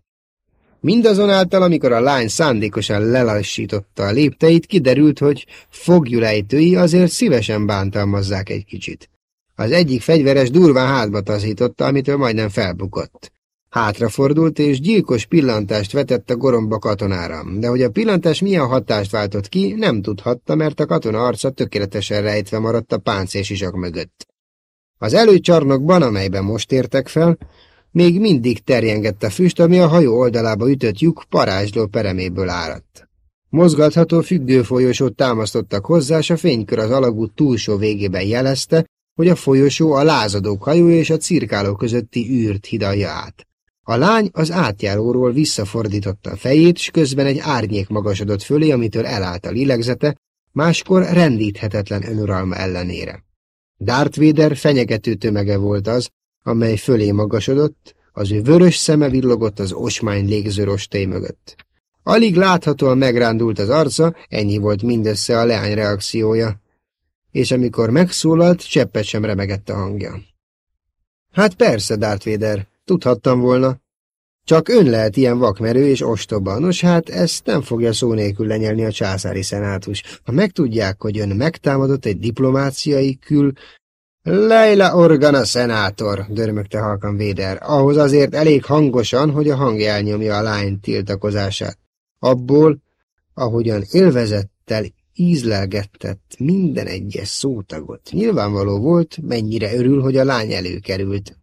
Mindazonáltal, amikor a lány szándékosan lelassította a lépteit, kiderült, hogy fogjulejtői azért szívesen bántalmazzák egy kicsit. Az egyik fegyveres durván hátba taszította, amitől majdnem felbukott. Hátrafordult és gyilkos pillantást vetett a goromba katonára, de hogy a pillantás milyen hatást váltott ki, nem tudhatta, mert a katona arca tökéletesen rejtve maradt a páncélsisak mögött. Az előcsarnokban, amelyben most értek fel, még mindig terjengett a füst, ami a hajó oldalába ütött lyuk parázsló pereméből áradt. Mozgatható függő folyosót támasztottak hozzá, és a fénykör az alagút túlsó végében jelezte, hogy a folyosó a lázadók hajó és a cirkáló közötti űrt hidalja át. A lány az átjáróról visszafordította a fejét, és közben egy árnyék magasodott fölé, amitől elállt a lélegzete, máskor rendíthetetlen önuralma ellenére. Darth Vader fenyegető tömege volt az, amely fölé magasodott, az ő vörös szeme villogott az osmány légző rostély mögött. Alig láthatóan megrándult az arca, ennyi volt mindössze a leány reakciója, és amikor megszólalt, cseppet sem remegett a hangja. Hát persze, Darth Vader, tudhattam volna. Csak ön lehet ilyen vakmerő és ostoba. Nos hát, ezt nem fogja szó nélkül lenyelni a császári szenátus. Ha megtudják, hogy ön megtámadott egy diplomáciai kül, Leila Organa szenátor, dörmögte halkan Véder, ahhoz azért elég hangosan, hogy a hangja elnyomja a lány tiltakozását. Abból, ahogyan élvezettel ízlelgettett minden egyes szótagot. Nyilvánvaló volt, mennyire örül, hogy a lány előkerült.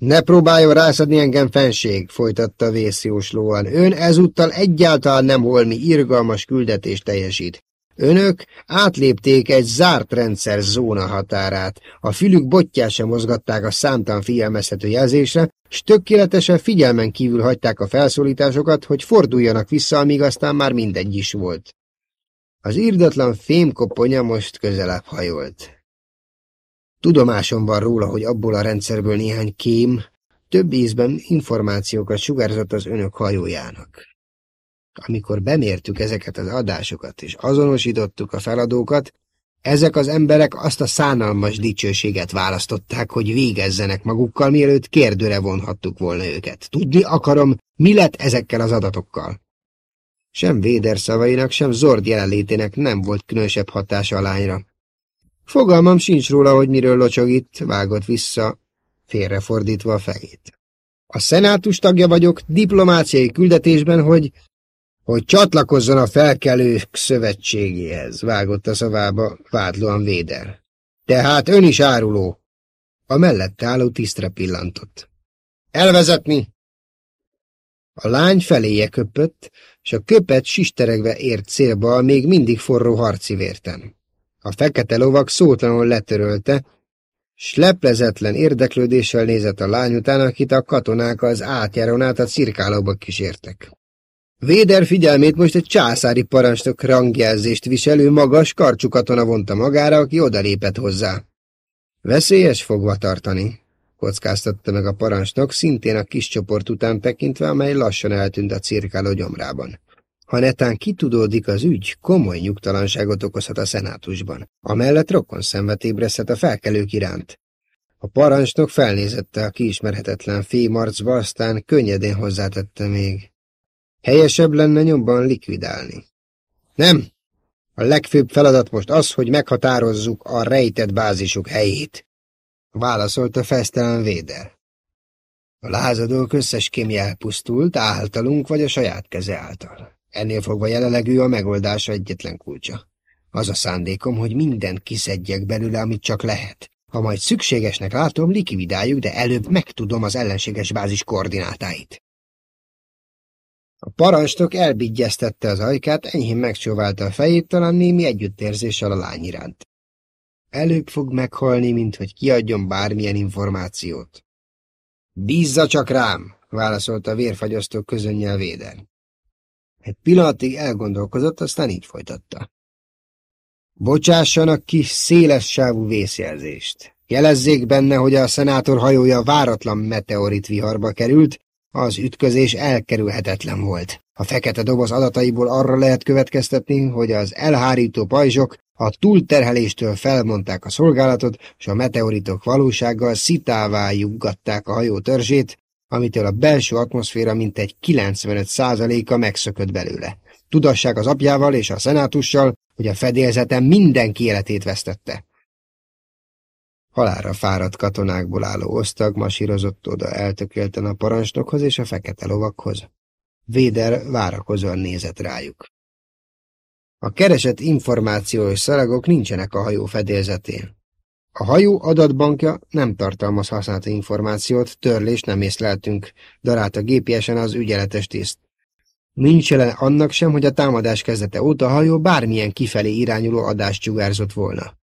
Ne próbáljon rászadni engem fenség, folytatta vészjóslóan. Ön ezúttal egyáltalán nem holmi irgalmas küldetést teljesít. Önök átlépték egy zárt rendszer zóna határát, a fülük botját sem mozgatták a számtalan figyelmeztető jelzésre, s tökéletesen figyelmen kívül hagyták a felszólításokat, hogy forduljanak vissza, amíg aztán már mindegy is volt. Az írdatlan fémkoponya most közelebb hajolt. Tudomásom van róla, hogy abból a rendszerből néhány kém több ízben információkat sugárzott az önök hajójának. Amikor bemértük ezeket az adásokat és azonosítottuk a feladókat, ezek az emberek azt a szánalmas dicsőséget választották, hogy végezzenek magukkal, mielőtt kérdőre vonhattuk volna őket. Tudni akarom, mi lett ezekkel az adatokkal. Sem Véder szavainak, sem Zord jelenlétének nem volt különösebb hatása a lányra. Fogalmam sincs róla, hogy miről locsog itt, vágott vissza, félrefordítva a fejét. A szenátus tagja vagyok diplomáciai küldetésben, hogy hogy csatlakozzon a felkelők szövetségéhez, vágott a szavába vádlóan Véder. Tehát ön is áruló. A mellette álló tisztre pillantott. Elvezetni! A lány feléje köpött, és a köpet sisteregve ért célba még mindig forró harci vérten. A fekete lovak szótlanul letörölte, s leplezetlen érdeklődéssel nézett a lány után, akit a katonák az átjáron át a cirkálóba kísértek. Véder figyelmét most egy császári parancsnok rangjelzést viselő magas karcsú katona vonta magára, aki odalépett hozzá. Veszélyes fogva tartani, kockáztatta meg a parancsnok, szintén a kis csoport után tekintve, amely lassan eltűnt a cirkáló gyomrában. Ha netán kitudódik az ügy, komoly nyugtalanságot okozhat a szenátusban. Amellett rokon szenvet ébreszthet a felkelők iránt. A parancsnok felnézette a kiismerhetetlen fémarcba, aztán könnyedén hozzátette még. Helyesebb lenne nyomban likvidálni. Nem. A legfőbb feladat most az, hogy meghatározzuk a rejtett bázisuk helyét, válaszolta fesztelen Véder. A lázadók összes kémje elpusztult, általunk vagy a saját keze által. Ennél fogva jelenleg ő a megoldása egyetlen kulcsa. Az a szándékom, hogy mindent kiszedjek belőle, amit csak lehet. Ha majd szükségesnek látom, likvidáljuk, de előbb megtudom az ellenséges bázis koordinátáit. A parancsnok elbigyeztette az ajkát, enyhén megcsóválta a fejét, talán némi együttérzéssel a lány iránt. Előbb fog meghalni, mint hogy kiadjon bármilyen információt. Bízza csak rám, válaszolta a vérfagyasztó közönnyel véden. Egy pillanatig elgondolkozott, aztán így folytatta. Bocsássanak ki széles sávú vészjelzést. Jelezzék benne, hogy a szenátor hajója váratlan meteorit viharba került, az ütközés elkerülhetetlen volt. A fekete doboz adataiból arra lehet következtetni, hogy az elhárító pajzsok a túlterheléstől felmondták a szolgálatot, és a meteoritok valósággal szitává juggatták a hajó törzsét, amitől a belső atmoszféra mintegy 95%-a megszökött belőle. Tudassák az apjával és a szenátussal, hogy a fedélzeten mindenki életét vesztette. Halára fáradt katonákból álló osztag masírozott oda eltökélten a parancsnokhoz és a fekete lovakhoz. Véder várakozóan nézett rájuk. A keresett információs szalagok nincsenek a hajó fedélzetén. A hajó adatbankja nem tartalmaz használati információt, törlést nem észleltünk, darált a gépiesen az ügyeletes tiszt. Nincs jelen annak sem, hogy a támadás kezdete óta a hajó bármilyen kifelé irányuló adást csugárzott volna.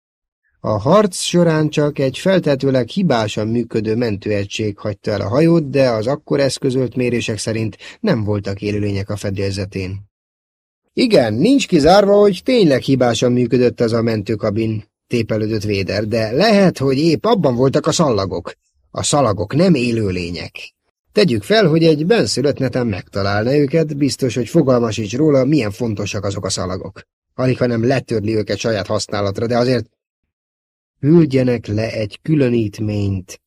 A harc során csak egy feltetőleg hibásan működő mentőegység hagyta el a hajót, de az akkor eszközölt mérések szerint nem voltak élőlények a fedélzetén. Igen, nincs kizárva, hogy tényleg hibásan működött az a mentőkabin, tépelődött Véder, de lehet, hogy épp abban voltak a szallagok. A szalagok nem élőlények. Tegyük fel, hogy egy benszülött neten megtalálna őket, biztos, hogy fogalmasíts róla, milyen fontosak azok a szalagok. Alig, hanem letörli őket saját használatra, de azért Küldjenek le egy különítményt,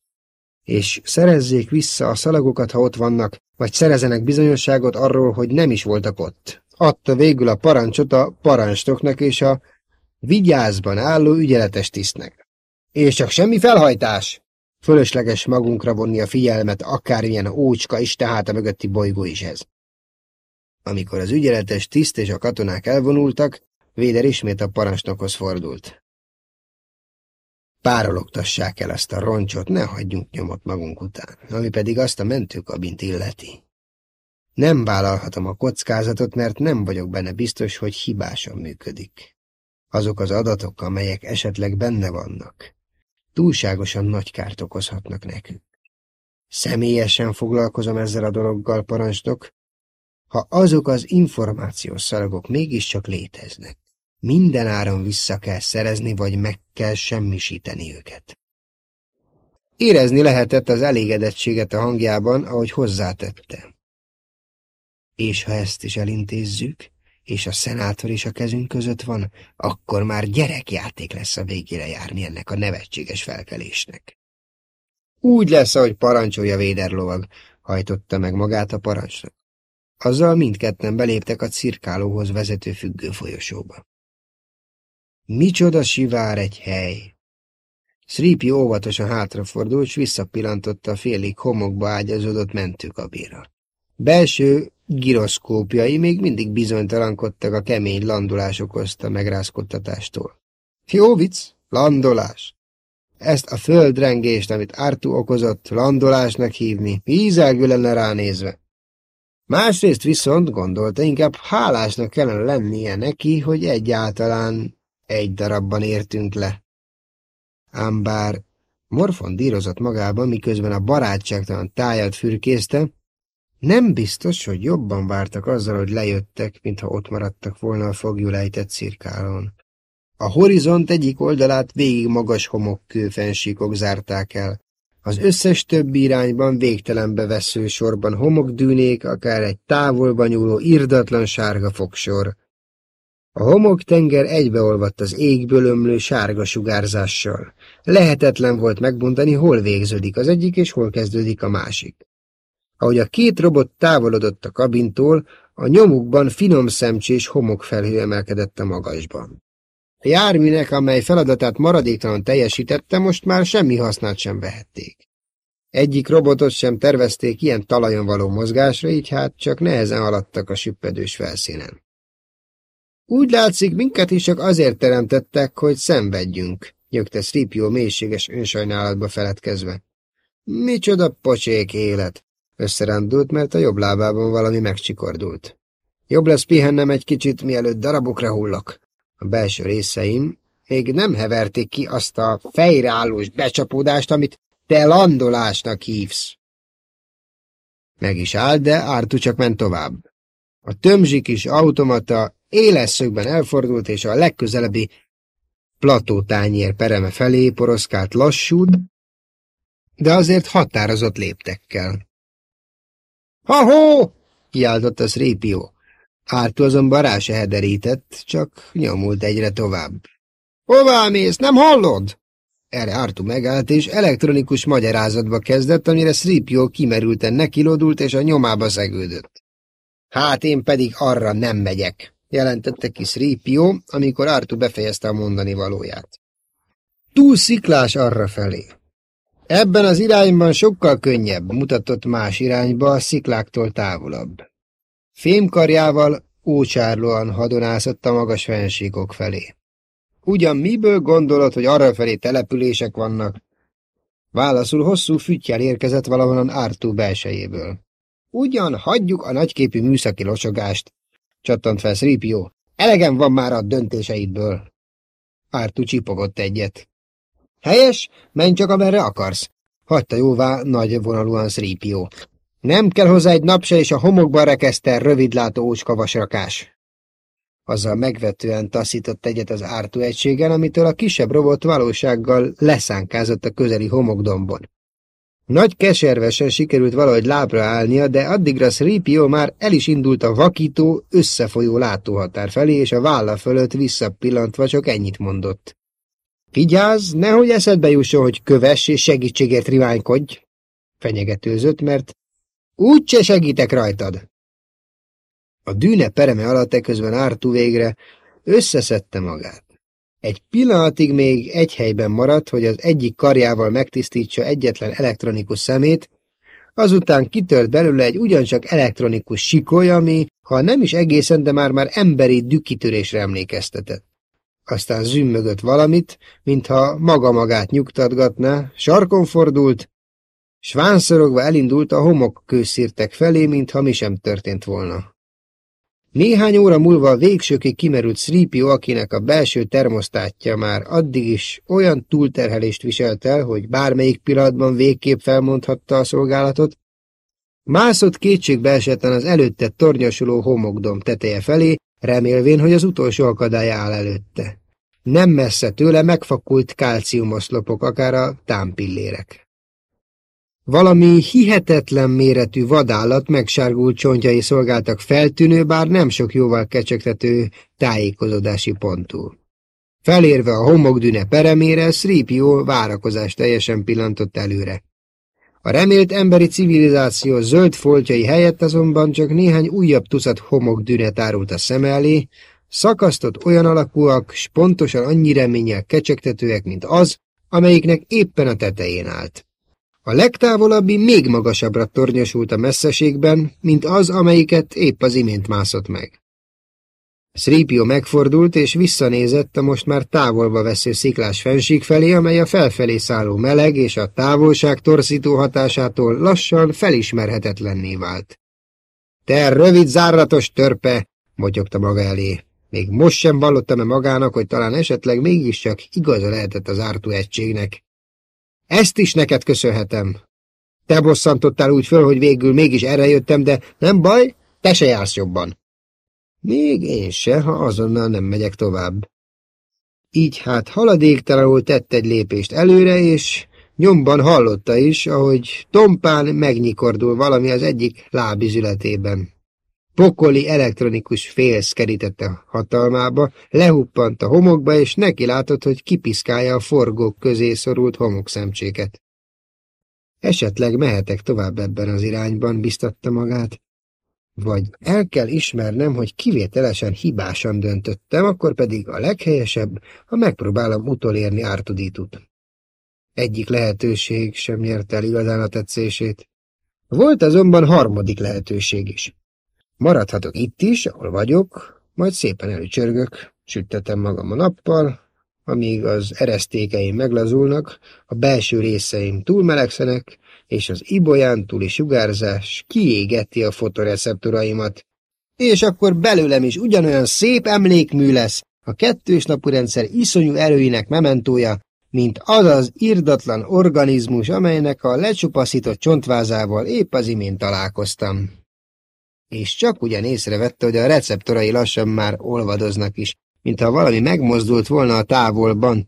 és szerezzék vissza a szalagokat, ha ott vannak, vagy szerezenek bizonyosságot arról, hogy nem is voltak ott. Adta végül a parancsot a parancsnoknak és a vigyázban álló ügyeletes tisztnek. És csak semmi felhajtás! Fölösleges magunkra vonni a figyelmet, akármilyen ócska is, tehát a mögötti bolygó is ez. Amikor az ügyeletes tiszt és a katonák elvonultak, Véder ismét a parancsnokhoz fordult. Párologtassák el ezt a roncsot, ne hagyjunk nyomot magunk után, ami pedig azt a mentőkabint illeti. Nem vállalhatom a kockázatot, mert nem vagyok benne biztos, hogy hibásan működik. Azok az adatok, amelyek esetleg benne vannak, túlságosan nagy kárt okozhatnak nekünk. Személyesen foglalkozom ezzel a dologgal, parancsnok, ha azok az információs szalagok mégiscsak léteznek. Minden áron vissza kell szerezni, vagy meg kell semmisíteni őket. Érezni lehetett az elégedettséget a hangjában, ahogy hozzátette. És ha ezt is elintézzük, és a szenátor is a kezünk között van, akkor már gyerekjáték lesz a végére járni ennek a nevetséges felkelésnek. Úgy lesz, ahogy parancsolja véderlovag, hajtotta meg magát a parancsnok. Azzal mindketten beléptek a cirkálóhoz vezető függő folyosóba. Micsoda sivár egy hely! Sripi óvatosan hátrafordult, s visszapillantotta a félig homokba ágyazódott mentőkabéra. Belső giroszkópjai még mindig bizonytalankodtak a kemény landolás okozta megrázkodtatástól. Jó vicc, landolás! Ezt a földrengést, amit Artu okozott, landolásnak hívni, ízelgő lenne ránézve. Másrészt viszont gondolta, inkább hálásnak kellene lennie neki, hogy egyáltalán egy darabban értünk le. Ám bár Morfon dírozott magában, miközben a barátságtalan tájat fürkészte, nem biztos, hogy jobban vártak azzal, hogy lejöttek, mintha ott maradtak volna a fogjul ejtett cirkálón. A horizont egyik oldalát végig magas homokkő fensíkok zárták el. Az összes többi irányban végtelenbe vesző sorban homokdűnék, akár egy távolba nyúló irdatlan sárga fogsor. A homoktenger egybeolvadt az égből ömlő sárga sugárzással. Lehetetlen volt megmondani, hol végződik az egyik és hol kezdődik a másik. Ahogy a két robot távolodott a kabintól, a nyomukban finom szemcsés homokfelhő emelkedett a magasban. A járműnek, amely feladatát maradéktalan teljesítette, most már semmi hasznát sem vehették. Egyik robotot sem tervezték ilyen talajon való mozgásra, így hát csak nehezen haladtak a süppedős felszínen. Úgy látszik, minket is csak azért teremtettek, hogy szenvedjünk, nyögte Stripio mélységes önsajnálatba feledkezve. Micsoda pocsék élet! Összerándult, mert a jobb lábában valami megcsikordult. Jobb lesz pihennem egy kicsit, mielőtt darabokra hullok. A belső részeim még nem heverték ki azt a fejreállós becsapódást, amit te landolásnak hívsz. Meg is állt, de Ártu csak ment tovább. A tömzsi kis automata éles szögben elfordult, és a legközelebbi platótányér pereme felé poroszkált lassú, de azért határozott léptekkel. Ha-hó! kiáltott a Szrépió. Ártó azonban rá se hederített, csak nyomult egyre tovább. Hová mész, nem hallod? Erre Artu megállt, és elektronikus magyarázatba kezdett, amire Sripio kimerülten nekilodult, és a nyomába szegődött. Hát én pedig arra nem megyek, jelentette ki Sripio, amikor Artu befejezte a mondani valóját. Túl sziklás arra felé. Ebben az irányban sokkal könnyebb, mutatott más irányba, a szikláktól távolabb. Fémkarjával ócsárlóan hadonászott a magas fensíkok felé. Ugyan miből gondolod, hogy arrafelé települések vannak? Válaszul hosszú füttyel érkezett valahonnan Ártú belsejéből. Ugyan hagyjuk a nagyképű műszaki losogást, csattant fel Szrípió. Elegem van már a döntéseidből. Ártú csipogott egyet. Helyes, menj csak amerre akarsz, hagyta jóvá nagy vonalúan Szrípió. Nem kell hozzá egy napse és a homokban rekesztel rövidlátó ócskavasrakás. Azzal megvetően taszított egyet az ártó egységen, amitől a kisebb robot valósággal leszánkázott a közeli homokdombon. Nagy keservesen sikerült valahogy lábra állnia, de addigra Sripio már el is indult a vakító, összefolyó látóhatár felé, és a válla fölött visszapillantva csak ennyit mondott. Vigyázz, nehogy eszedbe jusson, hogy kövess és segítségért riványkodj! Fenyegetőzött, mert Úgyse segítek rajtad. A dűne pereme alatt eközben Ártú végre összeszedte magát. Egy pillanatig még egy helyben maradt, hogy az egyik karjával megtisztítsa egyetlen elektronikus szemét, azután kitört belőle egy ugyancsak elektronikus sikoly, ami, ha nem is egészen, de már-már emberi dükkitörésre emlékeztetett. Aztán zümmögött valamit, mintha maga magát nyugtatgatná, sarkon fordult, s elindult a homok kőszírtek felé, mintha mi sem történt volna. Néhány óra múlva a végsőkig kimerült Sripio, akinek a belső termosztátja már addig is olyan túlterhelést viselt el, hogy bármelyik pillanatban végképp felmondhatta a szolgálatot, mászott kétségbe esetten az előtte tornyosuló homokdom teteje felé, remélvén, hogy az utolsó akadály áll előtte. Nem messze tőle megfakult kálciumoszlopok, akár a támpillérek. Valami hihetetlen méretű vadállat megsárgult csontjai szolgáltak feltűnő, bár nem sok jóval kecsegtető tájékozódási pontul. Felérve a homokdüne peremére, Sripio várakozás teljesen pillantott előre. A remélt emberi civilizáció zöld foltjai helyett azonban csak néhány újabb tucat homokdüne tárult a szem elé, szakasztott olyan alakúak, s pontosan annyi reménnyel kecsegtetőek, mint az, amelyiknek éppen a tetején állt. A legtávolabbi még magasabbra tornyosult a messzeségben, mint az, amelyiket épp az imént mászott meg. Sripio megfordult és visszanézett a most már távolba vesző sziklás fenség felé, amely a felfelé szálló meleg és a távolság torszító hatásától lassan felismerhetetlenné vált. Te rövid zárratos törpe, motyogta maga elé. Még most sem vallottam-e magának, hogy talán esetleg mégiscsak igaza lehetett az ártó egységnek. Ezt is neked köszönhetem. Te bosszantottál úgy föl, hogy végül mégis erre jöttem, de nem baj, te se jársz jobban. Még én se, ha azonnal nem megyek tovább. Így hát haladéktalanul tett egy lépést előre, és nyomban hallotta is, ahogy tompán megnyikordul valami az egyik lábizületében. Pokoli elektronikus félsz kerítette hatalmába, lehuppant a homokba, és neki látott, hogy kipiszkálja a forgók közé szorult homokszemcséket. Esetleg mehetek tovább ebben az irányban, biztatta magát. Vagy el kell ismernem, hogy kivételesen hibásan döntöttem, akkor pedig a leghelyesebb, ha megpróbálom utolérni Ártudítut. Egyik lehetőség sem nyerte el igazán a tetszését. Volt azonban harmadik lehetőség is. Maradhatok itt is, ahol vagyok, majd szépen előcsörgök, süttetem magam a nappal, amíg az eresztékeim meglazulnak, a belső részeim túlmelegszenek, és az ibolyán túli sugárzás kiégeti a fotoreceptoraimat. És akkor belőlem is ugyanolyan szép emlékmű lesz, a kettős napú rendszer iszonyú erőinek mementója, mint az az irdatlan organizmus, amelynek a lecsupaszított csontvázával épp az imént találkoztam és csak ugyan észrevette, hogy a receptorai lassan már olvadoznak is, mintha valami megmozdult volna a távolban.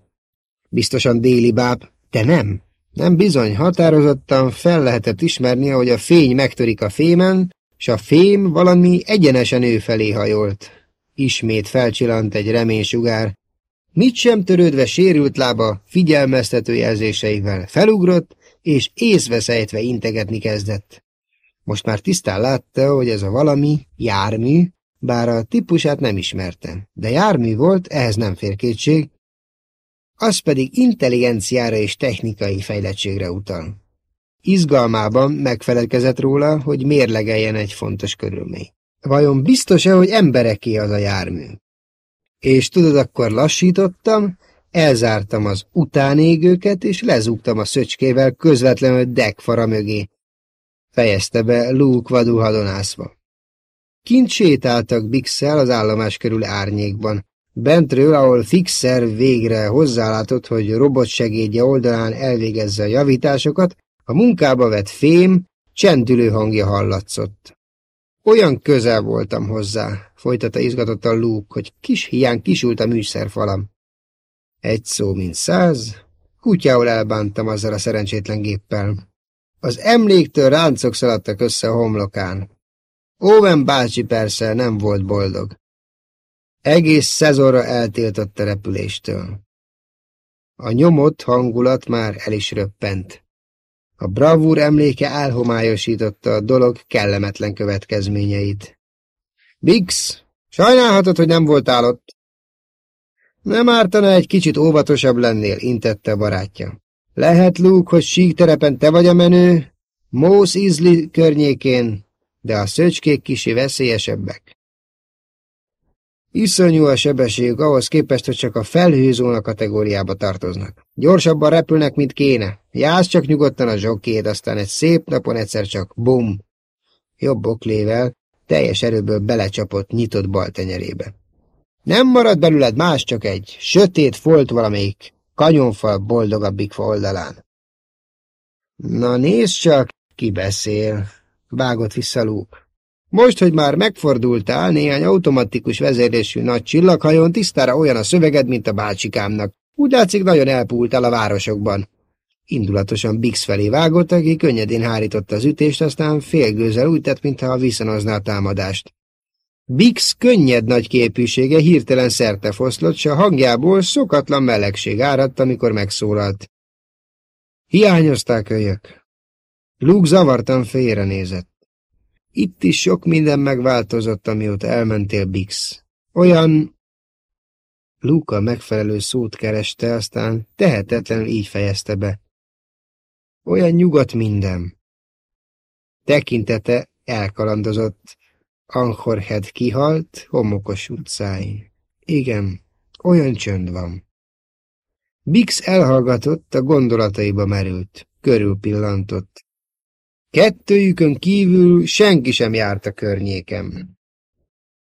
Biztosan déli báb, de nem. Nem bizony, határozottan fel lehetett ismerni, hogy a fény megtörik a fémen, s a fém valami egyenesen ő felé hajolt. Ismét felcsillant egy reménysugár. Mit sem törődve sérült lába figyelmeztető jelzéseivel felugrott, és észveszejtve integetni kezdett. Most már tisztán látta, hogy ez a valami jármű, bár a típusát nem ismerte, de jármű volt, ehhez nem fér kétség, az pedig intelligenciára és technikai fejlettségre utal. Izgalmában megfelelkezett róla, hogy mérlegeljen egy fontos körülmény. Vajon biztos-e, hogy embereké az a jármű? És tudod, akkor lassítottam, elzártam az utánégőket, és lezúgtam a szöcskével közvetlenül Dekfara mögé, fejezte be Luke vadul hadonászva. Kint sétáltak Bixel az állomás körül árnyékban. Bentről, ahol Fixer végre hozzálátott, hogy robotsegédje oldalán elvégezze a javításokat, a munkába vett fém, csendülő hangja hallatszott. Olyan közel voltam hozzá, folytatta izgatottan Luke, hogy kis hiány kisült a műszerfalam. Egy szó, mint száz, kutyául elbántam azzal a szerencsétlen géppel. Az emléktől ráncok szaladtak össze a homlokán. Owen bácsi persze nem volt boldog. Egész szezonra eltiltott a repüléstől. A nyomott hangulat már el is röppent. A bravúr emléke elhomályosította a dolog kellemetlen következményeit. Bix, sajnálhatod, hogy nem voltál ott. Nem ártana egy kicsit óvatosabb lennél, intette barátja. Lehet, Luke, hogy síkterepen te vagy a menő? Mos Isley környékén? de a szöcskék kisi veszélyesebbek. Iszonyú a sebességük ahhoz képest, hogy csak a felhőzóna kategóriába tartoznak. Gyorsabban repülnek, mint kéne. Jász csak nyugodtan a zsokkét, aztán egy szép napon egyszer csak bum! Jobb oklével, teljes erőből belecsapott nyitott bal tenyerébe. Nem marad belőled más, csak egy sötét folt valamelyik kanyonfal boldogabbik fa oldalán. Na nézd csak, ki beszél, vágott vissza Luke. Most, hogy már megfordultál, néhány automatikus vezérlésű nagy csillaghajón tisztára olyan a szöveged, mint a bácsikámnak. Úgy látszik, nagyon elpúltál a városokban. Indulatosan Bix felé vágott, aki könnyedén hárította az ütést, aztán félgőzzel úgy tett, mintha viszonozná a támadást. Bix könnyed nagy képűsége hirtelen szerte foszlott, s a hangjából szokatlan melegség áradt, amikor megszólalt. Hiányozták kölyök. Luke zavartan félrenézett. Itt is sok minden megváltozott, amióta elmentél, Bix. Olyan... Luka megfelelő szót kereste, aztán tehetetlenül így fejezte be. Olyan nyugodt minden. Tekintete elkalandozott, Anchorhead kihalt, homokos utcáin. Igen, olyan csönd van. Bix elhallgatott, a gondolataiba merült, körülpillantott. Kettőjükön kívül senki sem járt a környékem.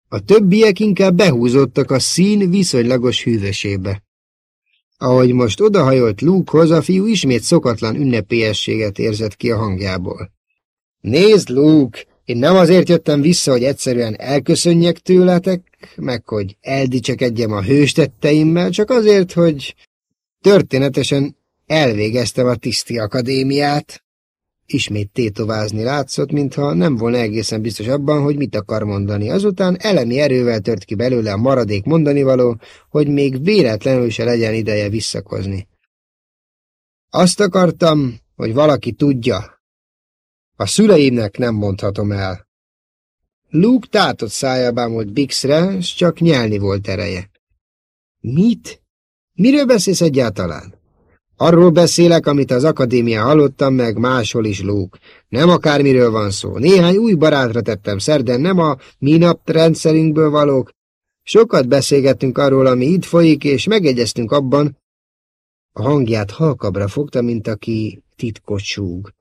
A többiek inkább behúzottak a szín viszonylagos hűvösébe. Ahogy most odahajolt Lukehoz, a fiú ismét szokatlan ünnepélyességet érzett ki a hangjából. Nézd, Luke, én nem azért jöttem vissza, hogy egyszerűen elköszönjek tőletek, meg hogy eldicsekedjem a hőstetteimmel, csak azért, hogy történetesen elvégeztem a tiszti akadémiát. Ismét tétovázni látszott, mintha nem volna egészen biztos abban, hogy mit akar mondani. Azután elemi erővel tört ki belőle a maradék mondanivaló, hogy még véletlenül se legyen ideje visszakozni. Azt akartam, hogy valaki tudja, a szüleimnek nem mondhatom el. Luke tátott szájában volt Bixre, s csak nyelni volt ereje. Mit? Miről beszélsz egyáltalán? Arról beszélek, amit az akadémia hallottam, meg máshol is Luke. Nem akármiről van szó. Néhány új barátra tettem szerden, nem a mi naprendszerünkből valók. Sokat beszélgettünk arról, ami itt folyik, és megegyeztünk abban. A hangját halkabra fogta, mint aki titkot súg.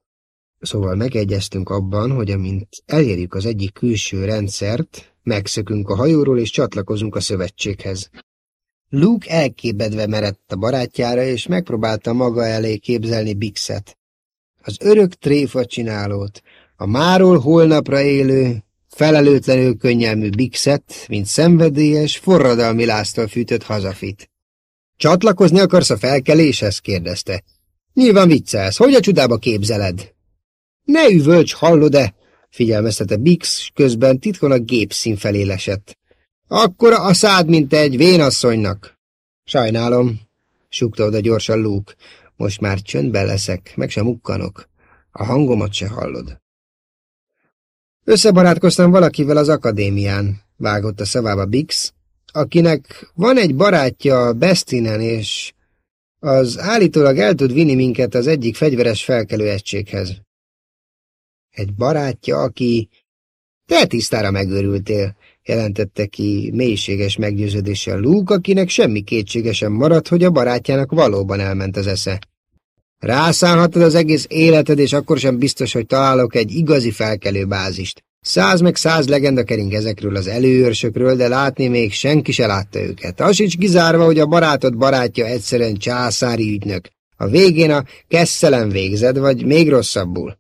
Szóval megegyeztünk abban, hogy amint elérjük az egyik külső rendszert, megszökünk a hajóról és csatlakozunk a szövetséghez. Luke elkébedve merett a barátjára, és megpróbálta maga elé képzelni Bixet. Az örök tréfa csinálót, a máról holnapra élő, felelőtlenül könnyelmű Bixet, mint szenvedélyes, forradalmi láztól fűtött hazafit. Csatlakozni akarsz a felkeléshez? kérdezte. Nyilván viccelsz, hogy a csodába képzeled? Ne üvölcs, hallod-e? figyelmeztette Bix, közben titkon a gépszín felé lesett. Akkora a szád, mint egy vénasszonynak. Sajnálom, súgta oda gyorsan Luke. Most már csöndben leszek, meg sem ukkanok. A hangomat se hallod. Összebarátkoztam valakivel az akadémián, vágott a szavába Bix, akinek van egy barátja Bestinen, és az állítólag el tud vinni minket az egyik fegyveres felkelő egységhez. Egy barátja, aki... Te tisztára megőrültél, jelentette ki mélységes meggyőződéssel Luke, akinek semmi kétsége sem maradt, hogy a barátjának valóban elment az esze. Rászállhatod az egész életed, és akkor sem biztos, hogy találok egy igazi felkelő bázist. Száz meg száz legenda kering ezekről az előőrsökről, de látni még senki se látta őket. Az sincs kizárva, hogy a barátod barátja egyszerűen császári ügynök. A végén a kesszelem végzed, vagy még rosszabbul.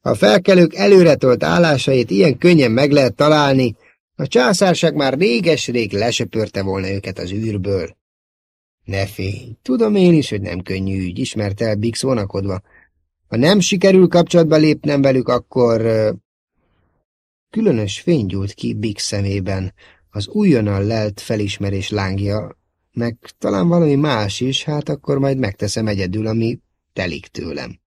A felkelők előretolt állásait ilyen könnyen meg lehet találni, a császárság már réges-rég lesöpörte volna őket az űrből. Ne félj, tudom én is, hogy nem könnyű ügy, ismerte el Bix vonakodva. Ha nem sikerül kapcsolatba lépnem velük, akkor... Különös fény gyújt ki Bix szemében, az újonnan lelt felismerés lángja, meg talán valami más is, hát akkor majd megteszem egyedül, ami telik tőlem.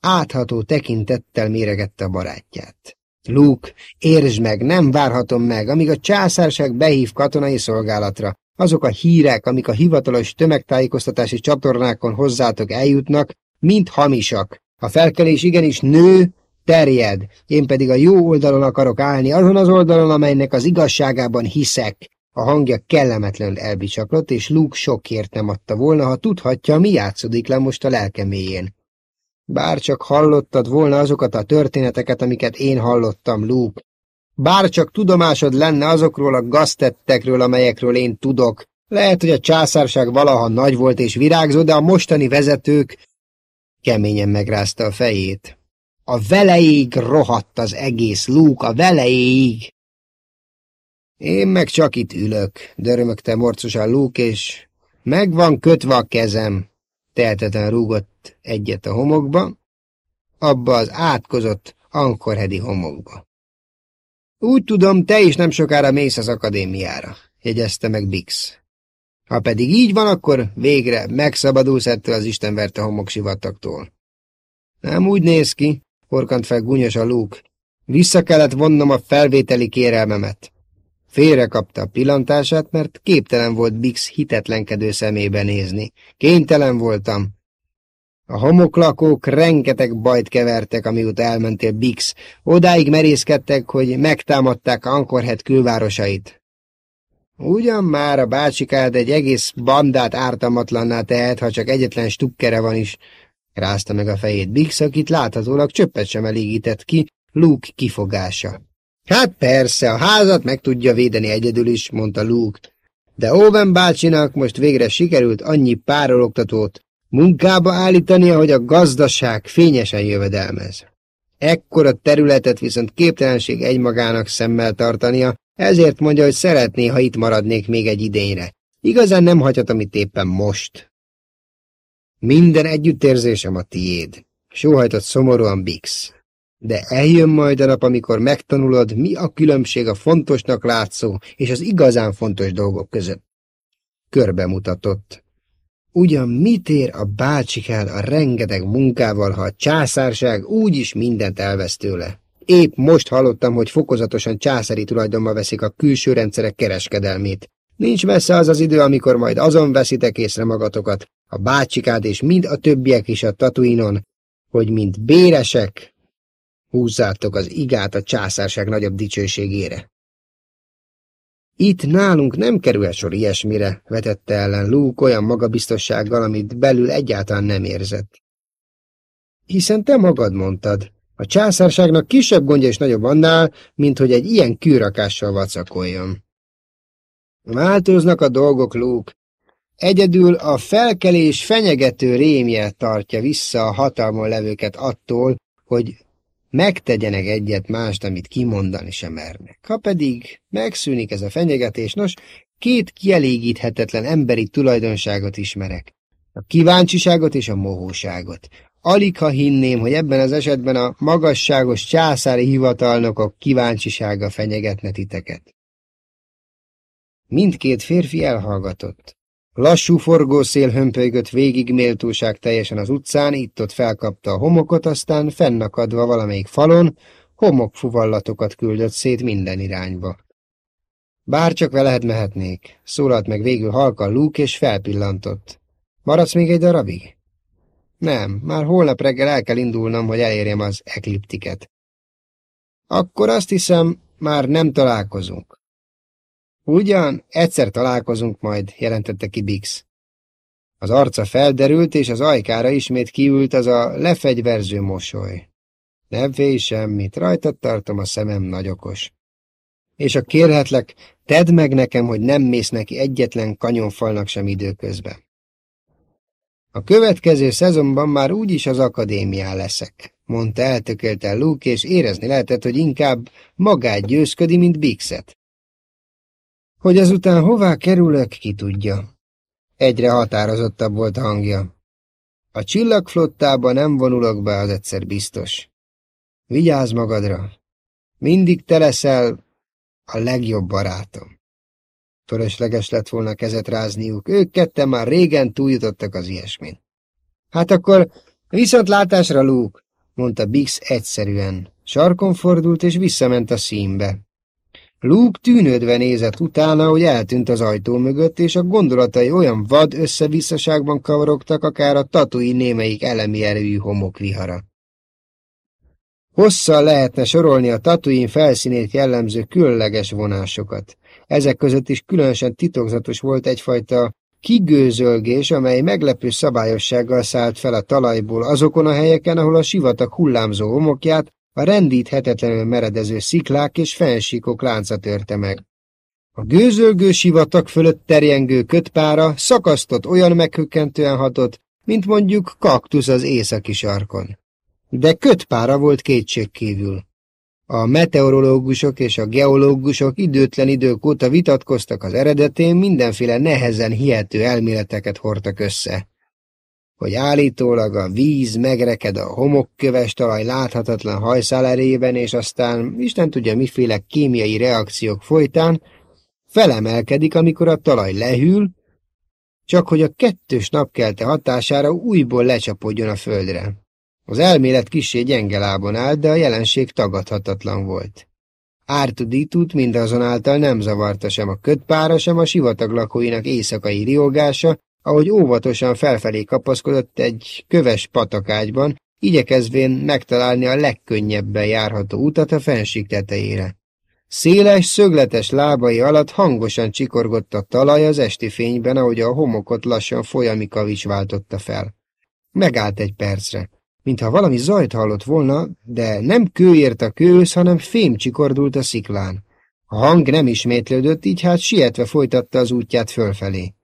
Átható tekintettel méregette a barátját. Luke, értsd meg, nem várhatom meg, amíg a császárság behív katonai szolgálatra. Azok a hírek, amik a hivatalos tömegtájékoztatási csatornákon hozzátok eljutnak, mind hamisak. A felkelés igenis nő, terjed, én pedig a jó oldalon akarok állni, azon az oldalon, amelynek az igazságában hiszek. A hangja kellemetlenül elbicsaklott, és Luke sokért nem adta volna, ha tudhatja, mi játszódik le most a lelkeméjén. Bár csak hallottad volna azokat a történeteket, amiket én hallottam, Luke. Bár csak tudomásod lenne azokról a gaztettekről, amelyekről én tudok. Lehet, hogy a császárság valaha nagy volt és virágzó, de a mostani vezetők keményen megrázta a fejét. A veleig rohadt az egész, Luke, a veleig! Én meg csak itt ülök, dörömögte morcosan Luke, és meg van kötve a kezem. Tehetetlen rúgott egyet a homokba, abba az átkozott ankorhedi homokba. Úgy tudom, te is nem sokára mész az akadémiára, jegyezte meg Bix. Ha pedig így van, akkor végre megszabadulsz ettől az istenverte homoksivataktól. Nem úgy néz ki, horkant fel gúnyos a lúk. Vissza kellett vonnom a felvételi kérelmemet. Félrekapta a pillantását, mert képtelen volt Bix hitetlenkedő szemébe nézni. Kénytelen voltam. A homoklakók rengeteg bajt kevertek, amióta elmentél Bix. Odáig merészkedtek, hogy megtámadták Ankorhet külvárosait. Ugyan már a bácsikád egy egész bandát ártalmatlanná tehet, ha csak egyetlen stukkere van is, rázta meg a fejét Bix, akit láthatólag csöppet sem elégített ki Luke kifogása. Hát persze, a házat meg tudja védeni egyedül is, mondta Luke, de Owen bácsinak most végre sikerült annyi párologtatót munkába állítania, hogy a gazdaság fényesen jövedelmez. Ekkora területet viszont képtelenség egymagának szemmel tartania, ezért mondja, hogy szeretné, ha itt maradnék még egy idényre. Igazán nem hagyhatom itt éppen most. Minden együttérzésem a tiéd, sóhajtott szomorúan Bix. De eljön majd a nap, amikor megtanulod, mi a különbség a fontosnak látszó és az igazán fontos dolgok között. Körbe mutatott. Ugyan mit ér a bácsikád a rengeteg munkával, ha a császárság úgyis mindent elvesz tőle? Épp most hallottam, hogy fokozatosan császári tulajdonba veszik a külső rendszerek kereskedelmét. Nincs messze az az idő, amikor majd azon veszitek észre magatokat, a bácsikád és mind a többiek is a tatuinon, hogy mint béresek, húzzátok az igát a császárság nagyobb dicsőségére. Itt nálunk nem kerül sor ilyesmire, vetette ellen Luke olyan magabiztossággal, amit belül egyáltalán nem érzett. Hiszen te magad mondtad, a császárságnak kisebb gondja és nagyobb annál, mint hogy egy ilyen kűrakással vacakoljon. Változnak a dolgok, Luke. Egyedül a felkelés fenyegető rémje tartja vissza a hatalmon levőket attól, hogy megtegyenek egyet mást, amit kimondani sem mernek. Ha pedig megszűnik ez a fenyegetés, nos, két kielégíthetetlen emberi tulajdonságot ismerek. A kíváncsiságot és a mohóságot. Alig ha hinném, hogy ebben az esetben a magasságos császári hivatalnokok kíváncsisága fenyegetne titeket. Mindkét férfi elhallgatott. Lassú forgószél hömpölygött végig méltóság teljesen az utcán, itt-ott felkapta a homokot, aztán fennakadva valamelyik falon, homokfuvallatokat küldött szét minden irányba. Bár csak veled mehetnék, szólalt meg végül halkan Luke, és felpillantott. Maradsz még egy darabig? Nem, már holnap reggel el kell indulnom, hogy elérjem az ekliptiket. Akkor azt hiszem, már nem találkozunk. Ugyan, egyszer találkozunk majd, jelentette ki Bix. Az arca felderült, és az ajkára ismét kiült az a lefegyverző mosoly. Nem félj semmit, rajtad tartom a szemem nagyokos. És a kérhetlek, tedd meg nekem, hogy nem mész neki egyetlen kanyonfalnak sem időközben. A következő szezonban már úgyis az akadémián leszek, mondta eltökélten Luke, és érezni lehetett, hogy inkább magát győzködi, mint Bixet. Hogy ezután hová kerülök, ki tudja. Egyre határozottabb volt a hangja. A csillagflottába nem vonulok be, az egyszer biztos. Vigyázz magadra. Mindig te leszel a legjobb barátom. Fölösleges lett volna kezet rázniuk, ők ketten már régen túljutottak az ilyesmin. Hát akkor viszontlátásra, Luke, mondta Bix egyszerűen. Sarkon fordult és visszament a színbe. Luke tűnődve nézett utána, hogy eltűnt az ajtó mögött, és a gondolatai olyan vad összevisszaságban kavarogtak, akár a tatui némelyik elemi erőjű homokvihara. Hosszal lehetne sorolni a tatuin felszínét jellemző különleges vonásokat. Ezek között is különösen titokzatos volt egyfajta kigőzölgés, amely meglepő szabályossággal szállt fel a talajból azokon a helyeken, ahol a sivatag hullámzó homokját a rendíthetetlenül meredező sziklák és fensíkok lánca törte meg. A gőzölgő sivatag fölött terjengő kötpára szakasztott olyan meghökkentően hatott, mint mondjuk kaktusz az északi sarkon. De kötpára volt kétségkívül. A meteorológusok és a geológusok időtlen idők óta vitatkoztak az eredetén, mindenféle nehezen hihető elméleteket hordtak össze. Hogy állítólag a víz megreked a homokköves talaj láthatatlan hajszál és aztán Isten tudja miféle kémiai reakciók folytán, felemelkedik, amikor a talaj lehűl, csak hogy a kettős napkelte hatására újból lecsapodjon a földre. Az elmélet kisé gyenge lábon állt, de a jelenség tagadhatatlan volt. Ártudítút mindazonáltal nem zavarta sem a kötpára, sem a sivatag lakóinak éjszakai riogása, ahogy óvatosan felfelé kapaszkodott egy köves patakágyban, igyekezvén megtalálni a legkönnyebben járható utat a fensík tetejére. Széles, szögletes lábai alatt hangosan csikorgott a talaj az esti fényben, ahogy a homokot lassan folyami váltotta fel. Megállt egy percre mintha valami zajt hallott volna, de nem kő a kőhöz, hanem fém csikordult a sziklán. A hang nem ismétlődött, így hát sietve folytatta az útját fölfelé.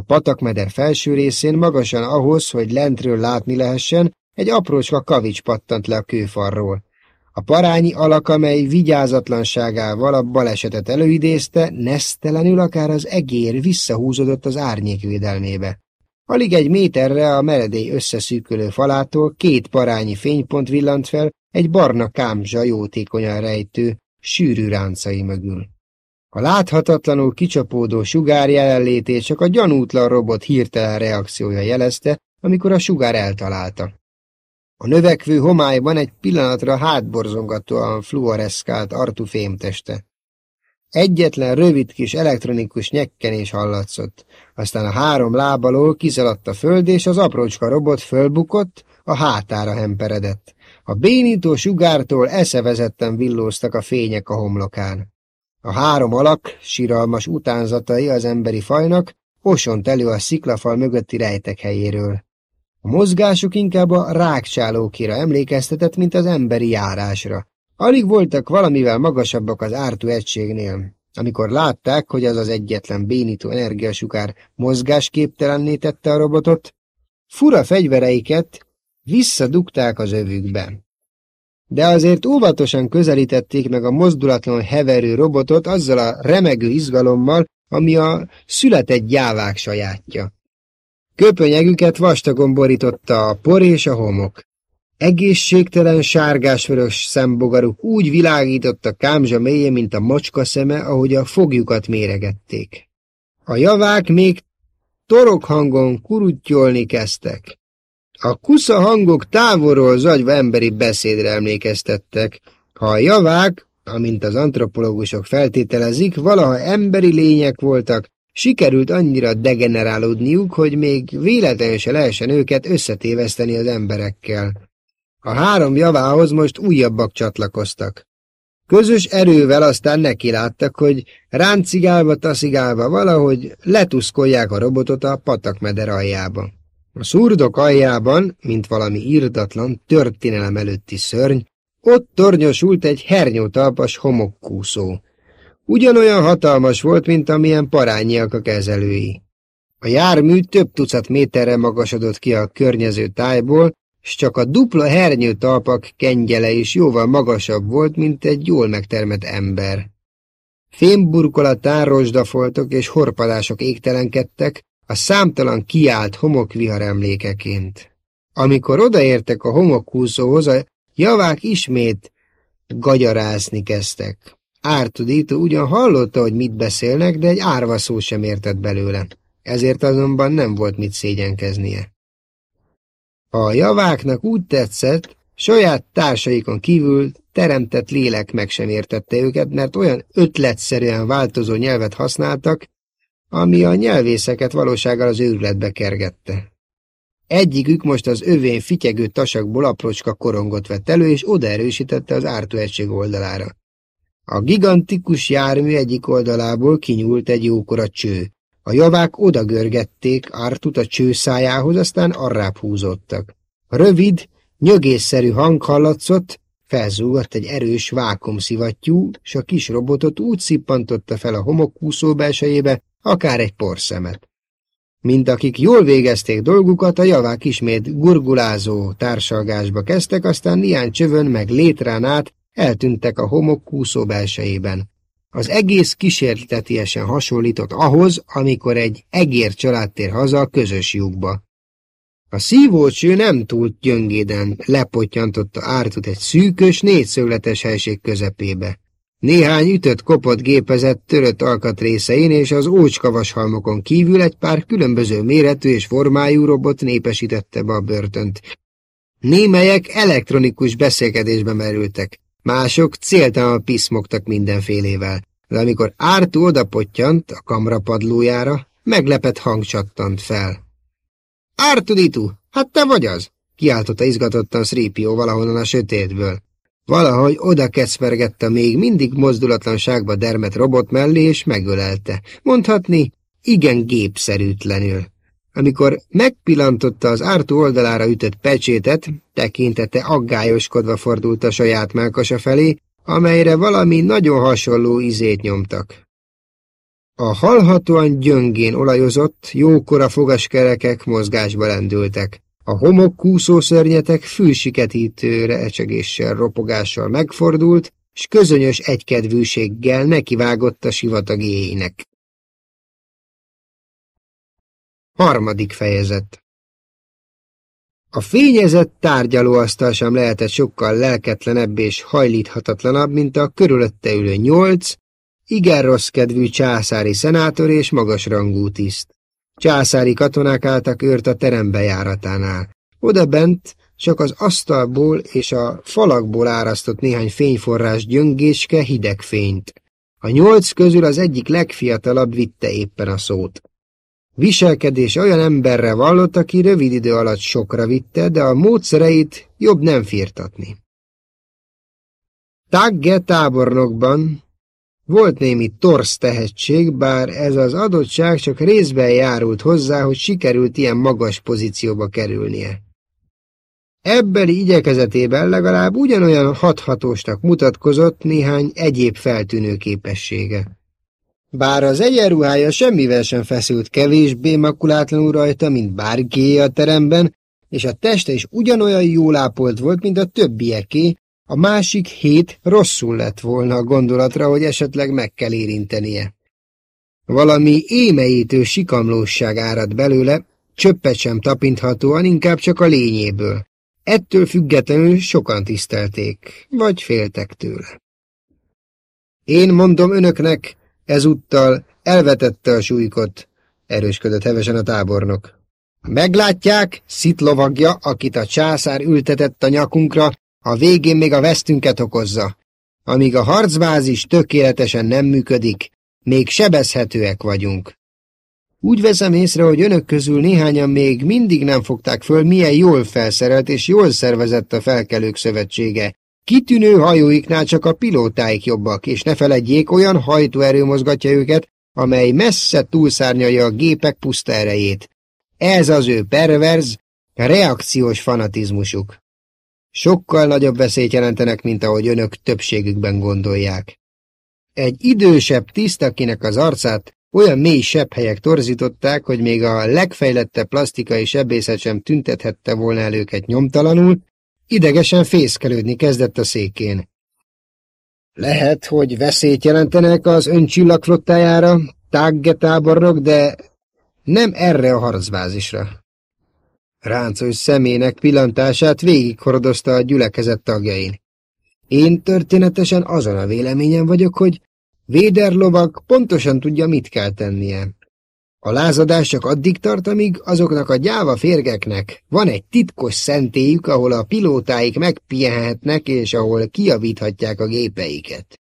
A patakmeder felső részén magasan ahhoz, hogy lentről látni lehessen, egy aprócska kavics pattant le a kőfarról. A parányi alak, amely vigyázatlanságával a balesetet előidézte, nesztelenül akár az egér visszahúzódott az árnyék védelmébe. Alig egy méterre a meredély összeszűkölő falától két parányi fénypont villant fel egy barna kámzsa jótékonyan rejtő, sűrű ráncai mögül. A láthatatlanul kicsapódó sugár jelenlétét csak a gyanútlan robot hirtelen reakciója jelezte, amikor a sugár eltalálta. A növekvő homályban egy pillanatra hátborzongatóan fluoreszkált artú fémteste. Egyetlen rövid kis elektronikus nyekkenés hallatszott, aztán a három lábalól kiszaladt a föld, és az aprócska robot fölbukott, a hátára hemperedett. A bénító sugártól eszevezetten villóztak a fények a homlokán. A három alak, siralmas utánzatai az emberi fajnak, osont elő a sziklafal mögötti rejtek helyéről. A mozgásuk inkább a rákcsálókira emlékeztetett, mint az emberi járásra. Alig voltak valamivel magasabbak az ártó egységnél. Amikor látták, hogy az az egyetlen bénító energiasukár mozgásképtelenné tette a robotot, fura fegyvereiket visszadugták az övükbe. De azért óvatosan közelítették meg a mozdulatlan heverő robotot azzal a remegő izgalommal, ami a született gyávák sajátja. Köpönyegüket vastagon borította a por és a homok. Egészségtelen sárgásvörös szembogaruk úgy világított a kámzsa mélyén, mint a macska szeme, ahogy a fogjukat méregették. A javák még torok hangon kurutyolni kezdtek. A kusza hangok távolról zagyva emberi beszédre emlékeztettek. Ha a javák, amint az antropológusok feltételezik, valaha emberi lények voltak, sikerült annyira degenerálódniuk, hogy még véletlenül se lehessen őket összetéveszteni az emberekkel. A három javához most újabbak csatlakoztak. Közös erővel aztán nekiláttak, hogy ráncigálva, taszigálva valahogy letuszkolják a robotot a patakmeder aljába. A szurdok aljában, mint valami írdatlan, történelem előtti szörny, ott tornyosult egy hernyótalpas homokkúszó. Ugyanolyan hatalmas volt, mint amilyen parányiak a kezelői. A jármű több tucat méterre magasodott ki a környező tájból, s csak a dupla hernyő talpak kengyele is jóval magasabb volt, mint egy jól megtermett ember. Fémburkolatán rozsdafoltok és horpadások égtelenkedtek, a számtalan kiált homokvihar emlékeként. Amikor odaértek a homokkúszóhoz, a javák ismét gagyarázni kezdtek. Ártudító ugyan hallotta, hogy mit beszélnek, de egy árva szó sem értett belőle. Ezért azonban nem volt mit szégyenkeznie. A javáknak úgy tetszett, saját társaikon kívül teremtett lélek meg sem értette őket, mert olyan ötletszerűen változó nyelvet használtak, ami a nyelvészeket valósággal az őrületbe kergette. Egyikük most az övén fityegő tasakból aprócska korongot vett elő, és odaerősítette az ártóegység oldalára. A gigantikus jármű egyik oldalából kinyúlt egy jókora cső. A javák odagörgették Artut a cső szájához, aztán arrább húzódtak. Rövid, nyögésszerű hang hallatszott, felzúgott egy erős vákumszivattyú, s a kis robotot úgy szippantotta fel a homokkúszó belsejébe, akár egy porszemet. Mint akik jól végezték dolgukat, a javák ismét gurgulázó társalgásba kezdtek, aztán néhány csövön meg létrán át eltűntek a homok kúszó belsejében. Az egész kísértetiesen hasonlított ahhoz, amikor egy egér család tér haza a közös lyukba. A szívócső nem túl gyöngéden lepottyantotta ártut egy szűkös, négyszögletes helység közepébe. Néhány ütött kopott gépezett törött alkatrészein és az ócskavashalmokon kívül egy pár különböző méretű és formájú robot népesítette be a börtönt. Némelyek elektronikus beszélgetésbe merültek, mások céltalan piszmogtak mindenfélével, de amikor Ártú odapottyant a kamra padlójára, meglepett hang csattant fel. Ártuditu, hát te vagy az? kiáltotta izgatottan Sripió valahonnan a sötétből. Valahogy oda kecpergette még mindig mozdulatlanságba dermet robot mellé, és megölelte. Mondhatni, igen gépszerűtlenül. Amikor megpillantotta az ártó oldalára ütött pecsétet, tekintete aggályoskodva fordult a saját melkasa felé, amelyre valami nagyon hasonló izét nyomtak. A halhatóan gyöngén olajozott, jókora fogaskerekek mozgásba lendültek. A homok kúszószörnyetek fülsiketítőre ecsegéssel, ropogással megfordult, s közönyös egykedvűséggel nekivágott a sivatagéjének. Harmadik fejezet A fényezett tárgyalóasztal sem lehetett sokkal lelketlenebb és hajlíthatatlanabb, mint a körülötte ülő nyolc, igen rossz kedvű császári szenátor és magasrangú tiszt. Császári katonák álltak őrt a terem bejáratánál. Oda bent csak az asztalból és a falakból árasztott néhány fényforrás gyöngéske hideg fényt. A nyolc közül az egyik legfiatalabb vitte éppen a szót. Viselkedés olyan emberre vallott, aki rövid idő alatt sokra vitte, de a módszereit jobb nem firtatni. Tagge tábornokban volt némi torsz tehetség, bár ez az adottság csak részben járult hozzá, hogy sikerült ilyen magas pozícióba kerülnie. Ebbeli igyekezetében legalább ugyanolyan hathatósnak mutatkozott néhány egyéb feltűnő képessége. Bár az egyenruhája semmivel sem feszült kevésbé makulátlanul rajta, mint bárkié a teremben, és a teste is ugyanolyan jól ápolt volt, mint a többieké, a másik hét rosszul lett volna a gondolatra, hogy esetleg meg kell érintenie. Valami émeítő sikamlóság árad belőle, csöppet sem tapinthatóan, inkább csak a lényéből. Ettől függetlenül sokan tisztelték, vagy féltek tőle. Én mondom önöknek, ezúttal elvetette a súlykot, erősködött hevesen a tábornok. Meglátják, szitlovagja, akit a császár ültetett a nyakunkra, a végén még a vesztünket okozza. Amíg a harcbázis tökéletesen nem működik, még sebezhetőek vagyunk. Úgy veszem észre, hogy önök közül néhányan még mindig nem fogták föl, milyen jól felszerelt és jól szervezett a felkelők szövetsége. Kitűnő hajóiknál csak a pilótáik jobbak, és ne feledjék, olyan hajtóerő mozgatja őket, amely messze túlszárnyalja a gépek puszta erejét. Ez az ő perverz, reakciós fanatizmusuk. Sokkal nagyobb veszélyt jelentenek, mint ahogy önök többségükben gondolják. Egy idősebb tiszt, akinek az arcát olyan mély helyek torzították, hogy még a legfejlettebb plastikai sebészet sem tüntethette volna el őket nyomtalanul, idegesen fészkelődni kezdett a székén. Lehet, hogy veszélyt jelentenek az öncsillagflottájára, tágge tábornok, de nem erre a harcbázisra. Ráncos szemének pillantását végighordozta a gyülekezet tagjain. Én történetesen azon a véleményen vagyok, hogy Véderlovak pontosan tudja, mit kell tennie. A lázadás csak addig tart, amíg azoknak a gyáva férgeknek van egy titkos szentélyük, ahol a pilótáik megpihenhetnek, és ahol kiavíthatják a gépeiket.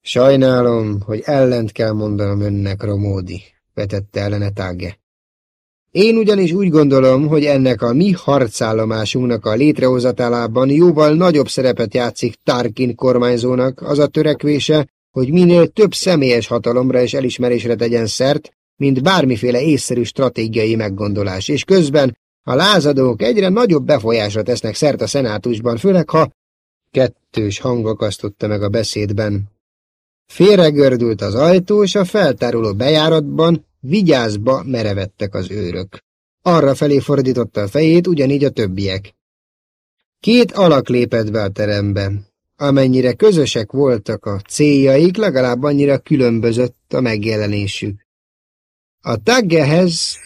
Sajnálom, hogy ellent kell mondanom önnek, Romódi, vetette ellene Táge. Én ugyanis úgy gondolom, hogy ennek a mi harcállomásunknak a létrehozatálában jóval nagyobb szerepet játszik Tarkin kormányzónak az a törekvése, hogy minél több személyes hatalomra és elismerésre tegyen szert, mint bármiféle észszerű stratégiai meggondolás, és közben a lázadók egyre nagyobb befolyásra tesznek szert a szenátusban, főleg ha kettős hang akasztotta meg a beszédben. Félregördült az ajtó, és a feltáruló bejáratban vigyázba merevettek az őrök. Arra felé fordította a fejét, ugyanígy a többiek. Két alak lépett be a terembe. Amennyire közösek voltak a céljaik, legalább annyira különbözött a megjelenésük. A taggehez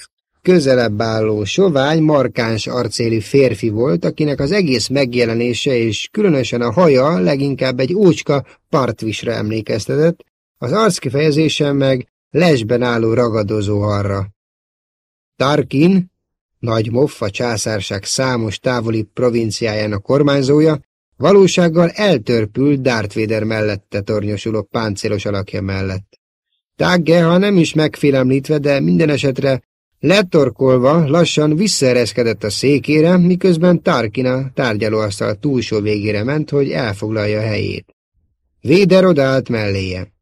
közelebb álló sovány, markáns arcélű férfi volt, akinek az egész megjelenése és különösen a haja leginkább egy ócska partvisra emlékeztetett, az arckifejezése meg lesben álló ragadozó harra. Tarkin, nagy Moffa császárság számos távoli provinciájának kormányzója, valósággal eltörpült Darth Vader mellette tornyosuló páncélos alakja mellett. Tagge, ha nem is megfélemlítve, de minden esetre letorkolva lassan visszaereszkedett a székére, miközben Tarkina tárgyalóasztal túlsó végére ment, hogy elfoglalja a helyét. Véder odállt melléje.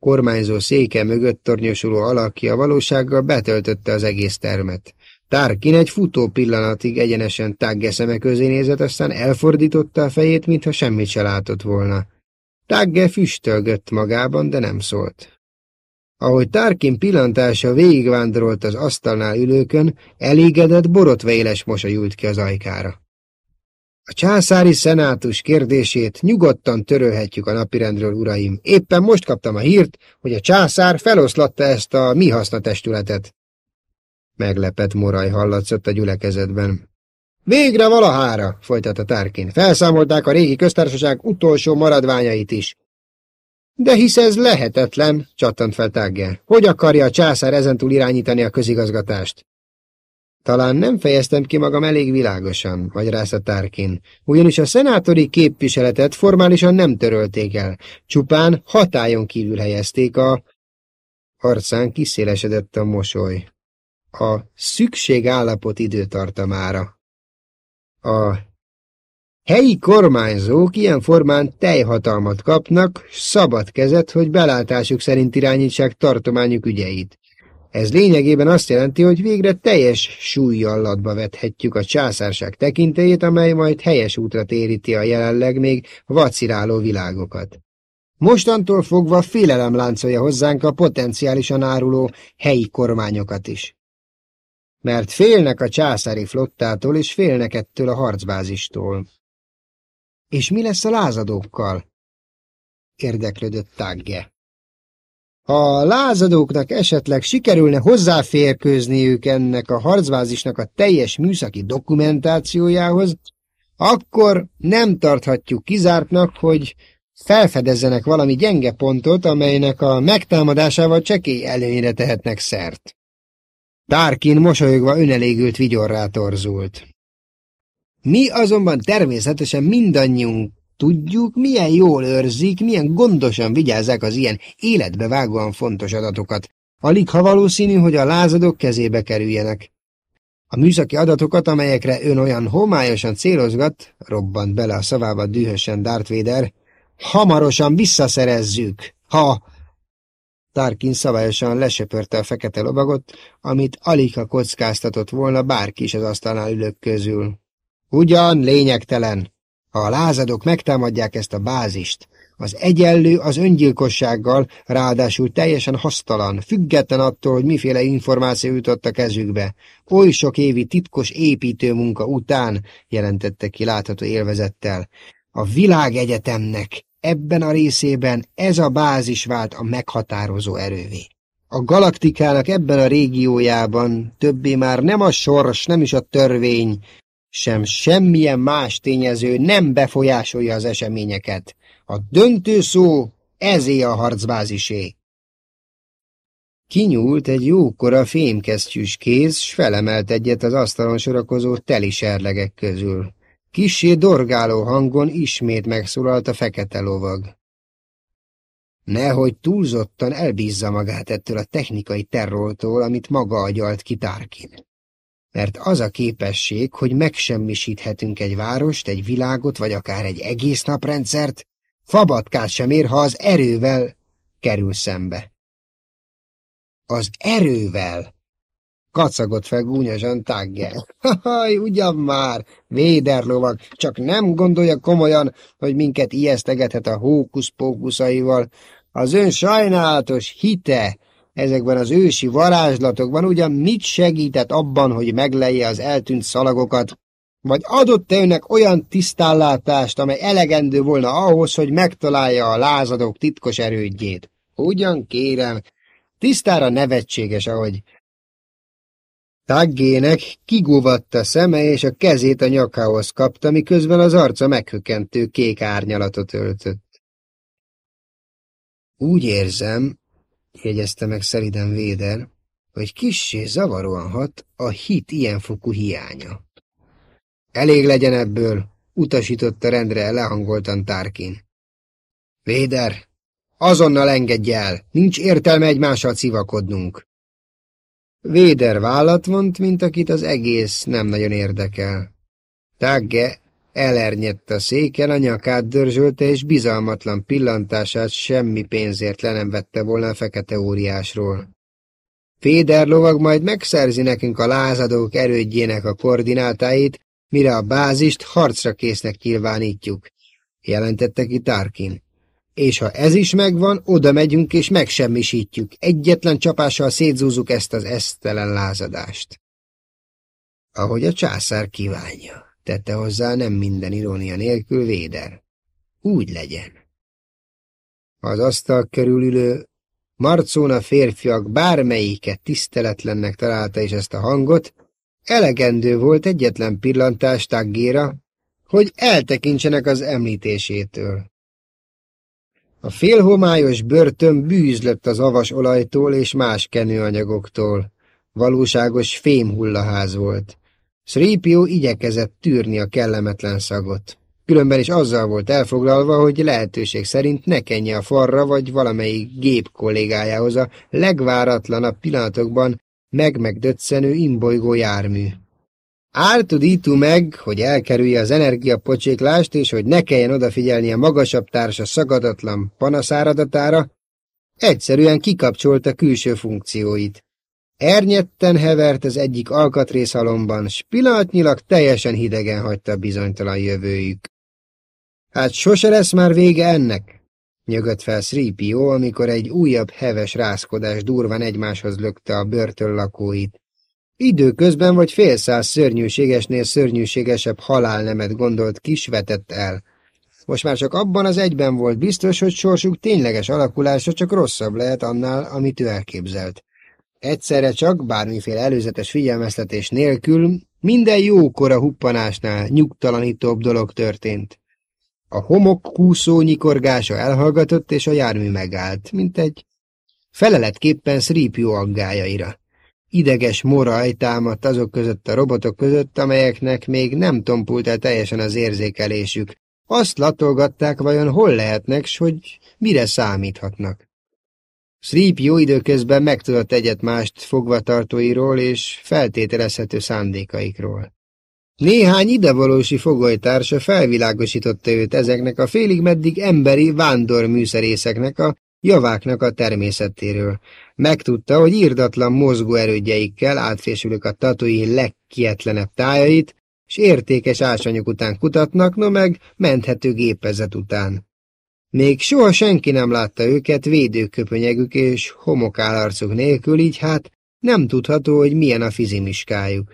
Kormányzó széke mögött tornyosuló alakja valósággal betöltötte az egész termet. Tarkin egy futó pillanatig egyenesen Tagge szeme közé nézett, aztán elfordította a fejét, mintha semmit se látott volna. Tagge füstölgött magában, de nem szólt. Ahogy Tarkin pillantása végigvándorolt az asztalnál ülőkön, elégedett, borotva éles mosolyult ki az ajkára. A császári szenátus kérdését nyugodtan törölhetjük a napirendről, uraim. Éppen most kaptam a hírt, hogy a császár feloszlatta ezt a mi hasznatestületet. Meglepett moraj hallatszott a gyülekezetben. Végre valahára, folytatta Tarkin. Felszámolták a régi köztársaság utolsó maradványait is. De hisz ez lehetetlen, csattant fel Tagger. Hogy akarja a császár ezentúl irányítani a közigazgatást? Talán nem fejeztem ki magam elég világosan, magyarázta Tarkin, ugyanis a szenátori képviseletet formálisan nem törölték el, csupán hatályon kívül helyezték a... Arcán kiszélesedett a mosoly. A szükségállapot időtartamára. A Helyi kormányzók ilyen formán teljhatalmat kapnak, szabad kezet, hogy belátásuk szerint irányítsák tartományuk ügyeit. Ez lényegében azt jelenti, hogy végre teljes súlyjallatba vethetjük a császárság tekintélyét, amely majd helyes útra téríti a jelenleg még vaciláló világokat. Mostantól fogva félelem láncolja hozzánk a potenciálisan áruló helyi kormányokat is. Mert félnek a császári flottától, és félnek ettől a harcbázistól. És mi lesz a lázadókkal? Érdeklődött Tagge. Ha a lázadóknak esetleg sikerülne hozzáférkőzniük ennek a harcbázisnak a teljes műszaki dokumentációjához, akkor nem tarthatjuk kizártnak, hogy felfedezzenek valami gyenge pontot, amelynek a megtámadásával csekély előnyre tehetnek szert. Tarkin mosolyogva önelégült vigyorrá torzult. Mi azonban természetesen mindannyiunk tudjuk, milyen jól őrzik, milyen gondosan vigyázzák az ilyen életbevágóan fontos adatokat. Alig ha valószínű, hogy a lázadók kezébe kerüljenek. A műszaki adatokat, amelyekre ön olyan homályosan célozgat, robbant bele a szavába dühösen Darth Vader, hamarosan visszaszerezzük, ha... Tarkin szabályosan lesöpörte a fekete lovagot, amit alig ha kockáztatott volna bárki is az asztalnál ülők közül. Ugyan lényegtelen. Ha a lázadók megtámadják ezt a bázist, az egyenlő az öngyilkossággal, ráadásul teljesen hasztalan, független attól, hogy miféle információ jutott a kezükbe. Oly sok évi titkos építőmunka után, jelentette ki látható élvezettel, a világegyetemnek ebben a részében ez a bázis vált a meghatározó erővé. A galaktikának ebben a régiójában többé már nem a sors, nem is a törvény, sem semmilyen más tényező nem befolyásolja az eseményeket. A döntő szó ezé a harcbázisé. Kinyúlt egy jókora fémkesztyűs kéz, s felemelt egyet az asztalon sorakozó teli serlegek közül. Kissé dorgáló hangon ismét megszólalt a fekete lovag. Nehogy túlzottan elbízza magát ettől a technikai terrortól, amit maga agyalt ki Tárkin. Mert az a képesség, hogy megsemmisíthetünk egy várost, egy világot, vagy akár egy egész naprendszert, fabatkát sem ér, ha az erővel kerül szembe. Az erővel! Kacagott fel gúnyosan taggel. Haj, ugyan már, véderlovag, csak nem gondolja komolyan, hogy minket ijesztegethet a hókusz-pókuszaival. Az ön sajnálatos hite ezekben az ősi varázslatokban ugyan mit segített abban, hogy megleje az eltűnt szalagokat, vagy adott-e önnek olyan tisztállátást, amely elegendő volna ahhoz, hogy megtalálja a lázadók titkos erődjét? Ugyan kérem, tisztára nevetséges, ahogy Taggének kigúvatta szeme, és a kezét a nyakához kapta, miközben az arca meghökkentő kék árnyalatot öltött. Úgy érzem, jegyezte meg szeliden Véder, hogy kissé zavaróan hat a hit ilyenfokú hiánya. Elég legyen ebből, utasította rendre lehangoltan Tárkin. Véder, azonnal engedj el, nincs értelme egymással civakodnunk. Véder vállat vont, mint akit az egész nem nagyon érdekel. Tagge elernyett a széken, a nyakát dörzsölte, és bizalmatlan pillantását semmi pénzért le nem vette volna a fekete óriásról. Féder lovag majd megszerzi nekünk a lázadók erődjének a koordinátáit, mire a bázist harcra késznek nyilvánítjuk, jelentette ki Tarkin és ha ez is megvan, oda megyünk és megsemmisítjük. Egyetlen csapással szétzúzzuk ezt az esztelen lázadást. Ahogy a császár kívánja, tette hozzá nem minden irónia nélkül Véder. Úgy legyen. Az asztal körül ülő Marcóna férfiak bármelyiket tiszteletlennek találta is ezt a hangot, elegendő volt egyetlen pillantás taggéra, hogy eltekintsenek az említésétől. A félhomályos börtön bűzlött az avas olajtól és más kenőanyagoktól. Valóságos fémhullaház volt. Sripio igyekezett tűrni a kellemetlen szagot. Különben is azzal volt elfoglalva, hogy lehetőség szerint ne kenje a farra vagy valamelyik gép kollégájához a legváratlanabb pillanatokban meg-megdöccenő imbolygó jármű. Ártudítú meg, hogy elkerülje az energiapocséklást, és hogy ne kelljen odafigyelni a magasabb társa szagadatlan panaszáradatára, egyszerűen kikapcsolta külső funkcióit. Ernyetten hevert az egyik alkatrészhalomban, s pillanatnyilag teljesen hidegen hagyta bizonytalan jövőjük. Hát sose lesz már vége ennek, nyögött fel Sripio, amikor egy újabb heves rázkodás durvan egymáshoz lökte a börtön lakóit. Időközben vagy fél száz szörnyűségesnél szörnyűségesebb halálnemet gondolt kis vetett el. Most már csak abban az egyben volt biztos, hogy sorsuk tényleges alakulása csak rosszabb lehet annál, amit ő elképzelt. Egyszerre csak, bármiféle előzetes figyelmeztetés nélkül, minden jókora huppanásnál nyugtalanítóbb dolog történt. A homok kúszó nyikorgása elhallgatott, és a jármű megállt, mint egy feleletképpen Sripio aggájaira. Ideges moraj támadt azok között a robotok között, amelyeknek még nem tompult el teljesen az érzékelésük. Azt latolgatták, vajon hol lehetnek, s hogy mire számíthatnak. Sleep jó időközben megtudott egyet-mást fogvatartóiról és feltételezhető szándékaikról. Néhány idevalósi fogolytársa felvilágosította őt ezeknek a félig meddig emberi vándorműszerészeknek a javáknak a természetéről. Megtudta, hogy írdatlan mozgóerődjeikkel átfésülök a tatói legkietlenebb tájait, és értékes ásanyok után kutatnak, no meg menthető gépezet után. Még soha senki nem látta őket védőköpönyegük és homokállarcuk nélkül, így hát nem tudható, hogy milyen a fizimiskájuk.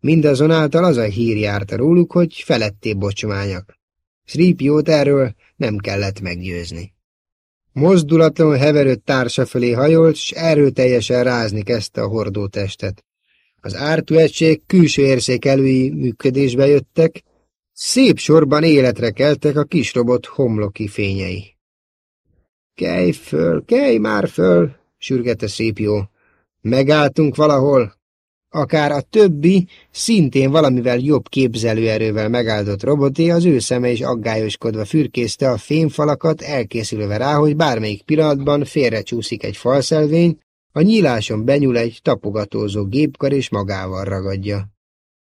Mindazonáltal az a hír járta róluk, hogy feletté bocsmányak. Sripiót erről nem kellett meggyőzni. Mozdulatlanul heverőt társa fölé hajolt, s erőteljesen rázni kezdte a hordótestet. Az ártúegység külső érzékelői működésbe jöttek, szép sorban életre keltek a kis robot homloki fényei. Kelj föl, kelj már föl, sürgette szép jó. Megálltunk valahol, Akár a többi, szintén valamivel jobb képzelőerővel megáldott roboté az ő szeme is aggályoskodva fürkészte a fémfalakat, elkészülve rá, hogy bármelyik pillanatban félrecsúszik egy falszelvény, A nyíláson benyúl egy tapogatózó gépkar és magával ragadja.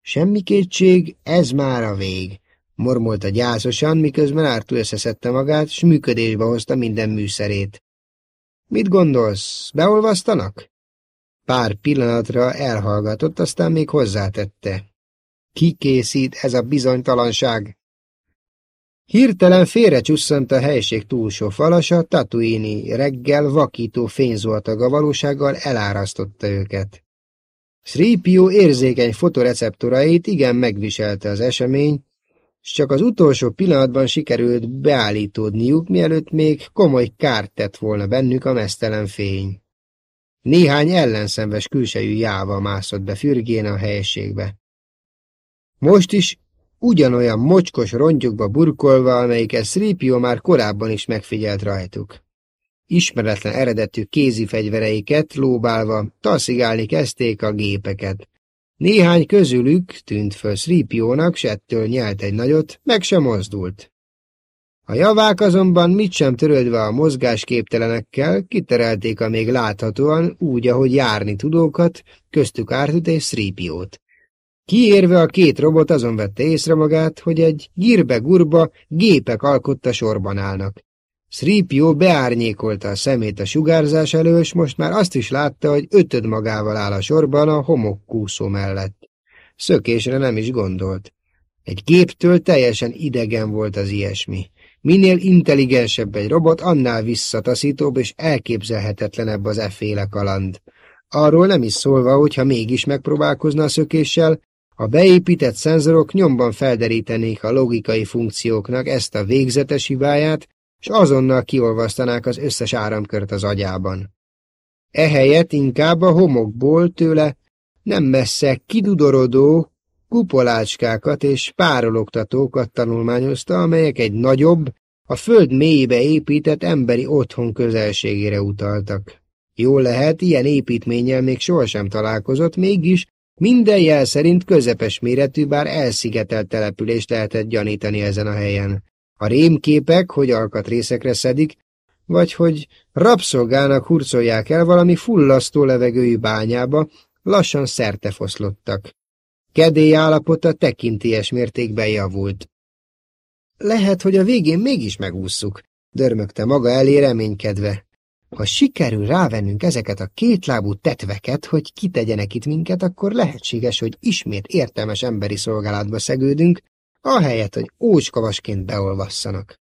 Semmi kétség, ez már a vég, mormolta gyászosan, miközben Ártú összeszedte magát, s működésbe hozta minden műszerét. Mit gondolsz, beolvasztanak? Pár pillanatra elhallgatott, aztán még hozzátette. Ki készít ez a bizonytalanság? Hirtelen félrecsusszant a helység túlsó falasa, Tatuini reggel vakító fényzoltaga valósággal elárasztotta őket. Sripio érzékeny fotoreceptorait igen megviselte az esemény, s csak az utolsó pillanatban sikerült beállítódniuk, mielőtt még komoly kárt tett volna bennük a mesztelen fény. Néhány ellenszenves külsejű jáva mászott be fürgén a helységbe. Most is ugyanolyan mocskos rontyokba burkolva, amelyiket Sripio már korábban is megfigyelt rajtuk. Ismeretlen eredetű kézi fegyvereiket lóbálva taszigálni kezdték a gépeket. Néhány közülük tűnt föl Sripiónak, s ettől nyelt egy nagyot, meg sem mozdult. A javák azonban mit sem törődve a mozgásképtelenekkel, kiterelték a még láthatóan úgy, ahogy járni tudókat, köztük Ártut és Sripiót. Kiérve a két robot azon vette észre magát, hogy egy gírbe-gurba gépek alkotta sorban állnak. Sripio beárnyékolta a szemét a sugárzás elől, és most már azt is látta, hogy ötöd magával áll a sorban a homokkúszó mellett. Szökésre nem is gondolt. Egy géptől teljesen idegen volt az ilyesmi. Minél intelligensebb egy robot, annál visszataszítóbb és elképzelhetetlenebb az efféle kaland. Arról nem is szólva, hogyha mégis megpróbálkozna a szökéssel, a beépített szenzorok nyomban felderítenék a logikai funkcióknak ezt a végzetes hibáját, és azonnal kiolvasztanák az összes áramkört az agyában. Ehelyett inkább a homokból tőle nem messze kidudorodó kupolácskákat és párologtatókat tanulmányozta, amelyek egy nagyobb, a föld mélyébe épített emberi otthon közelségére utaltak. Jól lehet, ilyen építménnyel még sohasem találkozott, mégis minden jel szerint közepes méretű, bár elszigetelt települést lehetett gyanítani ezen a helyen. A rémképek, hogy alkatrészekre szedik, vagy hogy rabszolgának hurcolják el valami fullasztó levegőjű bányába, lassan szertefoszlottak. Kedély állapota tekintélyes mértékben javult. Lehet, hogy a végén mégis megússzuk, dörmögte maga elé reménykedve. Ha sikerül rávennünk ezeket a kétlábú tetveket, hogy kitegyenek itt minket, akkor lehetséges, hogy ismét értelmes emberi szolgálatba szegődünk, ahelyett, hogy ócskavasként beolvasszanak.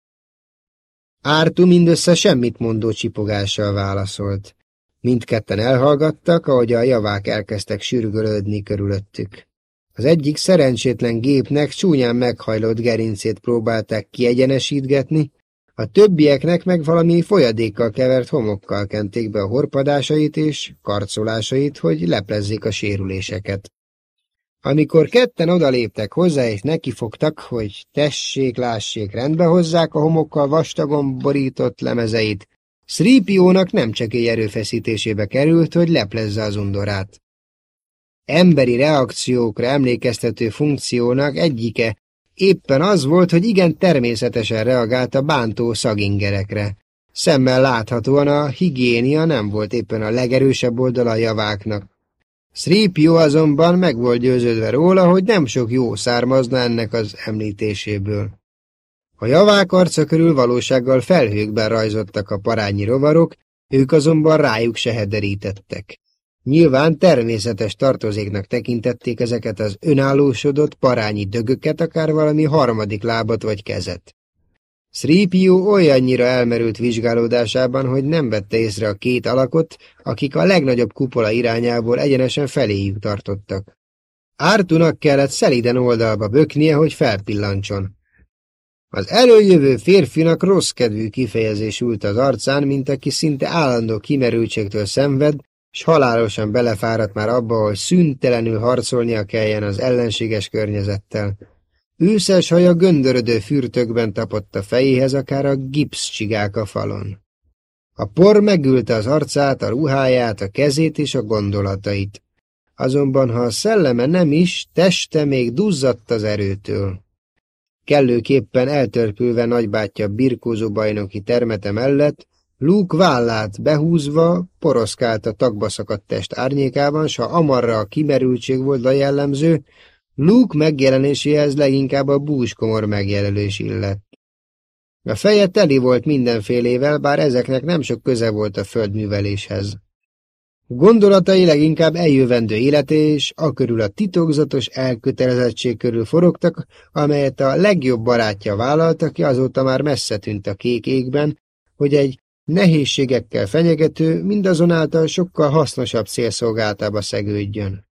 Ártu mindössze semmit mondó csipogással válaszolt. Mindketten elhallgattak, ahogy a javák elkezdtek sürgölődni körülöttük. Az egyik szerencsétlen gépnek csúnyán meghajlott gerincét próbálták kiegyenesítgetni, a többieknek meg valami folyadékkal kevert homokkal kenték be a horpadásait és karcolásait, hogy leplezzék a sérüléseket. Amikor ketten odaléptek hozzá, és nekifogtak, hogy tessék, lássék, rendbe hozzák a homokkal vastagon borított lemezeit, Szrípiónak nem csak egy erőfeszítésébe került, hogy leplezze az undorát. Emberi reakciókra emlékeztető funkciónak egyike éppen az volt, hogy igen természetesen reagált a bántó szagingerekre. Szemmel láthatóan a higiénia nem volt éppen a legerősebb oldala a javáknak. Sripio azonban meg volt győződve róla, hogy nem sok jó származna ennek az említéséből. A javák arca körül valósággal felhőkben rajzottak a parányi rovarok, ők azonban rájuk se hederítettek. Nyilván természetes tartozéknak tekintették ezeket az önállósodott parányi dögöket, akár valami harmadik lábat vagy kezet. Sripio olyannyira elmerült vizsgálódásában, hogy nem vette észre a két alakot, akik a legnagyobb kupola irányából egyenesen feléjük tartottak. Ártunak kellett szeliden oldalba böknie, hogy felpillancson. Az előjövő férfinak rossz kedvű kifejezés ült az arcán, mint aki szinte állandó kimerültségtől szenved, s halálosan belefáradt már abba, hogy szüntelenül harcolnia kelljen az ellenséges környezettel. Őszes haja göndörödő fürtökben tapott a fejéhez, akár a gipszcsigák a falon. A por megülte az arcát, a ruháját, a kezét és a gondolatait. Azonban, ha a szelleme nem is, teste még duzzadt az erőtől. Kellőképpen eltörpülve nagybátyja birkózó bajnoki termete mellett, Luke vállát behúzva poroszkált a tagba szakadt test árnyékában, s ha amarra a kimerültség volt a jellemző, Luke megjelenéséhez leginkább a búskomor megjelölés illett. A feje teli volt mindenfélével, bár ezeknek nem sok köze volt a földműveléshez. Gondolatai leginkább eljövendő élet és a körül a titokzatos elkötelezettség körül forogtak, amelyet a legjobb barátja vállalt, aki azóta már messze tűnt a kék égben, hogy egy nehézségekkel fenyegető, mindazonáltal sokkal hasznosabb célszolgáltába szegődjön.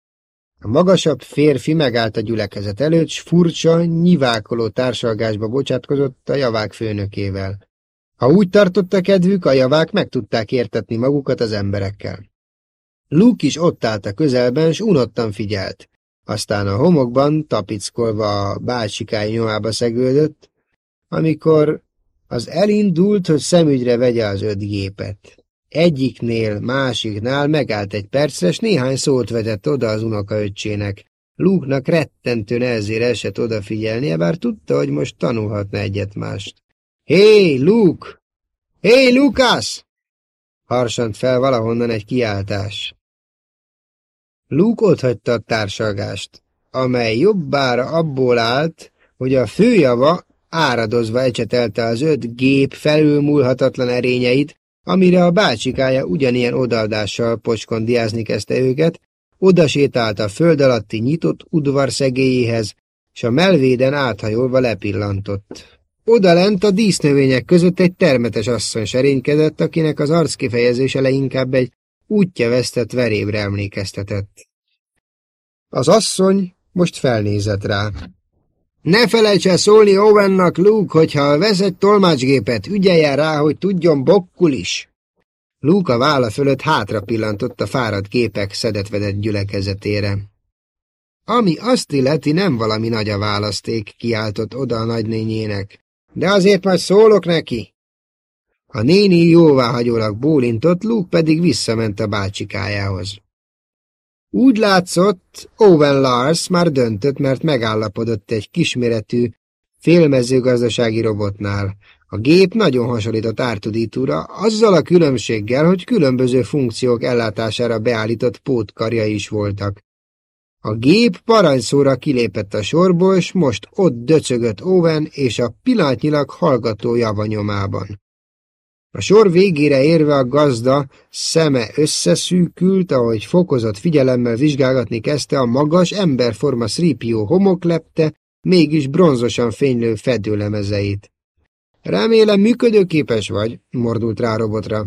A magasabb férfi megállt a gyülekezet előtt, s furcsa, nyivákoló társalgásba bocsátkozott a javák főnökével. Ha úgy tartotta kedvük, a javák meg tudták értetni magukat az emberekkel. Luke is ott állt a közelben, s unottan figyelt. Aztán a homokban, tapickolva a bácsikáj nyomába szegődött, amikor az elindult, hogy szemügyre vegye az öt gépet. Egyiknél, másiknál megállt egy percre, s néhány szót vetett oda az unokaöccsének. Luke-nak rettentően ezért esett odafigyelnie, bár tudta, hogy most tanulhatna egyet mást. Hé, Luke! Hé, Lukas! Harsant fel valahonnan egy kiáltás. Luke otthagyta a társalgást, amely jobbára abból állt, hogy a főjava áradozva ecsetelte az öt gép felülmúlhatatlan erényeit, amire a bácsikája ugyanilyen odaadással pocskondiázni kezdte őket, odasétált a föld alatti nyitott udvar szegélyéhez, s a melvéden áthajolva lepillantott. Odalent a dísznövények között egy termetes asszony serénykedett, akinek az arckifejezése leginkább egy útja vesztett verébre emlékeztetett. Az asszony most felnézett rá. Ne felejts el szólni Owennak, Luke, hogyha vesz egy tolmácsgépet, ügyeljen rá, hogy tudjon bokkul is. Luke a válla fölött hátra pillantott a fáradt gépek szedetvedett gyülekezetére. Ami azt illeti, nem valami nagy a választék, kiáltott oda a nagynényének. De azért majd szólok neki. A néni jóváhagyólag bólintott, Luke pedig visszament a bácsikájához. Úgy látszott, Owen Lars már döntött, mert megállapodott egy kisméretű félmezőgazdasági robotnál. A gép nagyon hasonlított ártudítúra, azzal a különbséggel, hogy különböző funkciók ellátására beállított pótkarja is voltak. A gép parancsóra kilépett a sorból, és most ott döcögött Owen és a pillanatnyilag hallgató javanyomában. A sor végére érve a gazda szeme összeszűkült, ahogy fokozott figyelemmel vizsgálgatni kezdte a magas emberforma szrípió homoklepte, mégis bronzosan fénylő fedőlemezeit. Remélem működőképes vagy, mordult rá robotra.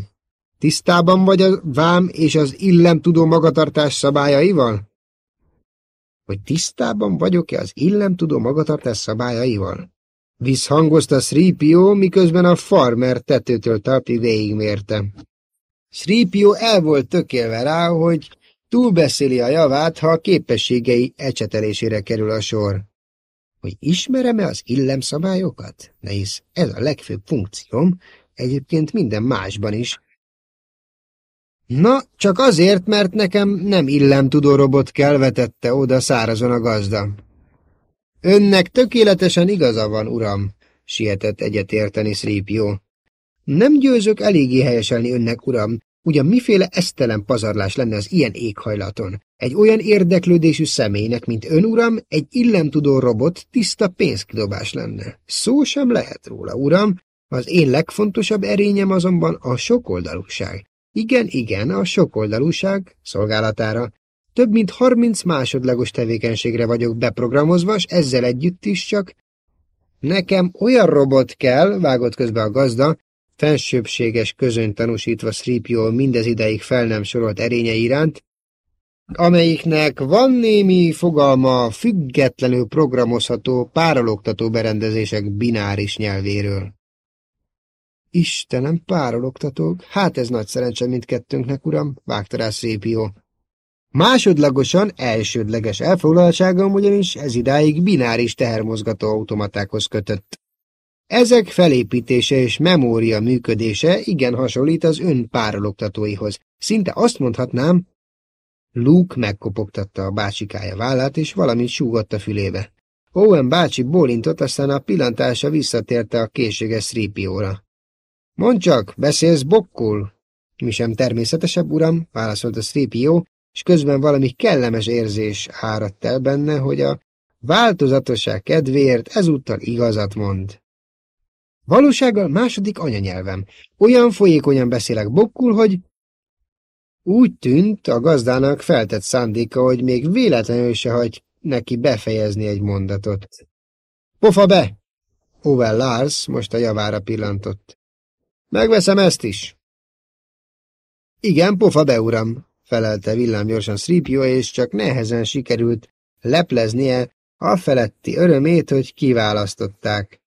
Tisztában vagy a vám és az illemtudó magatartás szabályaival? Hogy tisztában vagyok-e az illemtudó magatartás szabályaival? Visszhangozta Sripio, miközben a farmer tetőtől talpig végigmérte. Sripio el volt tökélve rá, hogy túlbeszéli a javát, ha a képességei ecsetelésére kerül a sor. Hogy ismerem-e az illemszabályokat? Nehisz, ez a legfőbb funkcióm, egyébként minden másban is. Na, csak azért, mert nekem nem illemtudó robot kell, vetette oda szárazon a gazda. Önnek tökéletesen igaza van, uram, sietett egyetérteni Szrípió. Nem győzök eléggé helyeselni önnek, uram, ugyan miféle esztelen pazarlás lenne az ilyen éghajlaton. Egy olyan érdeklődésű személynek, mint ön, uram, egy illemtudó robot tiszta pénzkidobás lenne. Szó sem lehet róla, uram, az én legfontosabb erényem azonban a sokoldalúság. Igen, igen, a sokoldalúság szolgálatára. Több mint harminc másodlagos tevékenységre vagyok beprogramozva, és ezzel együtt is csak... Nekem olyan robot kell, vágott közbe a gazda, fensőbséges közön tanúsítva Sripio mindez ideig fel nem sorolt erénye iránt, amelyiknek van némi fogalma függetlenül programozható párologtató berendezések bináris nyelvéről. Istenem, párologtatók, hát ez nagy szerencse mindkettőnknek, uram, vágta rá Szépió. Másodlagosan elsődleges elfoglaltságom ugyanis ez idáig bináris tehermozgató automatákhoz kötött. Ezek felépítése és memória működése igen hasonlít az ön párologtatóihoz. Szinte azt mondhatnám, Luke megkopogtatta a bácsikája vállát, és valamit súgott a fülébe. Owen bácsi bólintott, aztán a pillantása visszatérte a készséges Sripióra. Mondd csak, beszélsz bokkul? Mi sem természetesebb, uram, válaszolta Szrépió, és közben valami kellemes érzés áradt el benne, hogy a változatosság kedvéért ezúttal igazat mond. Valósággal második anyanyelvem. Olyan folyékonyan beszélek bokkul, hogy... Úgy tűnt a gazdának feltett szándéka, hogy még véletlenül se hagy neki befejezni egy mondatot. Pofa be! Owen Lars most a javára pillantott. Megveszem ezt is. Igen, pofa be, uram, felelte villámgyorsan Sripio, és csak nehezen sikerült lepleznie a feletti örömét, hogy kiválasztották.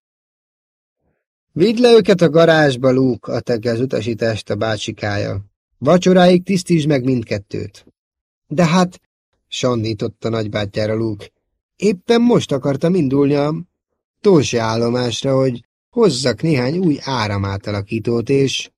Vidd le őket a garázsba, adta ki az utasítást a bácsikája. Vacsoráig tisztítsd meg mindkettőt. De hát, sandította nagybátyjára Luke, éppen most akartam indulni a Tósi állomásra, hogy hozzak néhány új áramátalakítót, és...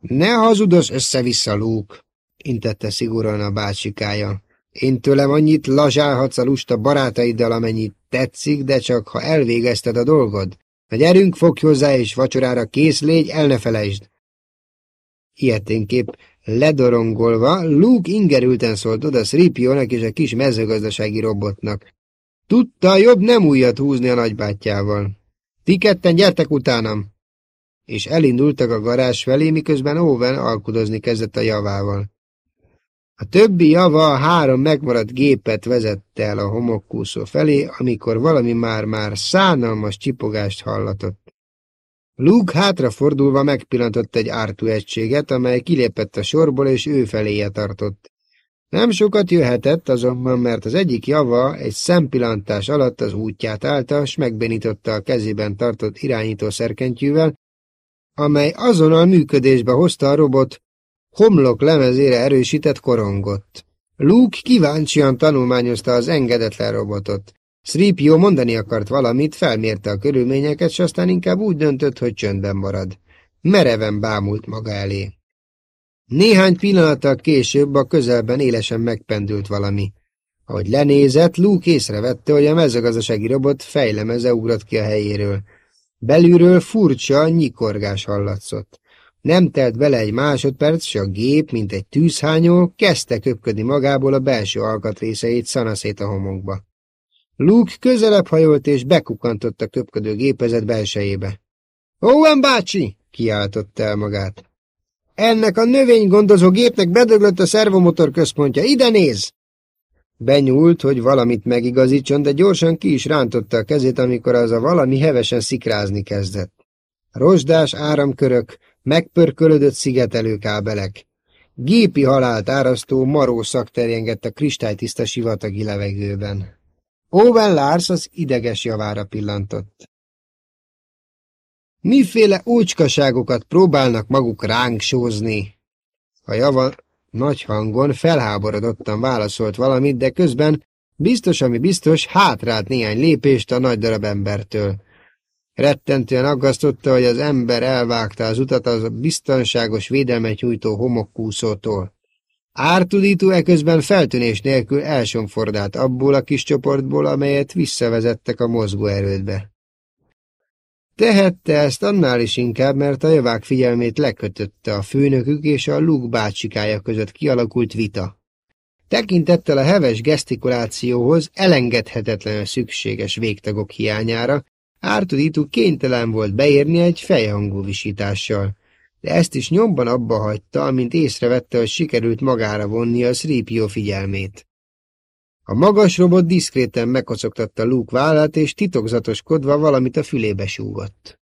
Ne hazudos össze-vissza, Luke, intette szigorúan a bácsikája. Én tőlem annyit lazsálhatsz a lusta barátaiddal, amennyit tetszik, de csak ha elvégezted a dolgod. Na gyerünk, fogj hozzá, és vacsorára kész légy, el ne felejtsd. Ilyeténképp ledorongolva, Luke ingerülten szólt oda Sripiónak és a kis mezőgazdasági robotnak. Tudta, jobb nem újat húzni a nagybátyjával. Ti ketten gyertek utánam! És elindultak a garázs felé, miközben Owen alkudozni kezdett a javával. A többi java a három megmaradt gépet vezette el a homokkúszó felé, amikor valami már-már szánalmas csipogást hallatott. Luke hátrafordulva megpillantott egy ártú egységet, amely kilépett a sorból és ő feléje tartott. Nem sokat jöhetett azonban, mert az egyik java egy szempillantás alatt az útját állta, s megbénította a kezében tartott irányító szerkentyűvel, amely azonnal működésbe hozta a robot homlok lemezére erősített korongot. Luke kíváncsian tanulmányozta az engedetlen robotot. Sripio mondani akart valamit, felmérte a körülményeket, s aztán inkább úgy döntött, hogy csöndben marad. Mereven bámult maga elé. Néhány pillanattal később a közelben élesen megpendült valami. Ahogy lenézett, Luke észrevette, hogy a mezőgazdasági robot fejlemeze ugrott ki a helyéről. Belülről furcsa nyikorgás hallatszott. Nem telt bele egy másodperc, s a gép, mint egy tűzhányó, kezdte köpködni magából a belső alkatrészeit szanaszét a homokba. Luke közelebb hajolt és bekukantott a köpködő gépezet belsejébe. – Owen bácsi! – kiáltotta el magát. – Ennek a növénygondozó gépnek bedöglött a szervomotor központja. Ide néz! Benyúlt, hogy valamit megigazítson, de gyorsan ki is rántotta a kezét, amikor az a valami hevesen szikrázni kezdett. Rozsdás áramkörök, megpörkölödött szigetelőkábelek. Gépi halált árasztó maró terjengett a kristálytiszta sivatagi levegőben. Owen Lars az ideges javára pillantott. Miféle úcskaságokat próbálnak maguk ránk sózni? A java nagy hangon felháborodottan válaszolt valamit, de közben biztos, ami biztos, hátrált néhány lépést a nagy darab embertől. Rettentően aggasztotta, hogy az ember elvágta az utat az biztonságos védelmet nyújtó homokkúszótól. Ártudító eközben feltűnés nélkül elsomfordált abból a kis csoportból, amelyet visszavezettek a mozgóerődbe. Tehette ezt annál is inkább, mert a javák figyelmét lekötötte a főnökük és a Luke bácsikája között kialakult vita. Tekintettel a heves gesztikulációhoz elengedhetetlenül szükséges végtagok hiányára, Ártudító kénytelen volt beérni egy fejhangú visítással, de ezt is nyomban abba hagyta, amint észrevette, hogy sikerült magára vonni a Sripio figyelmét. A magas robot diszkréten megkocogtatta Luke vállát, és titokzatoskodva valamit a fülébe súgott.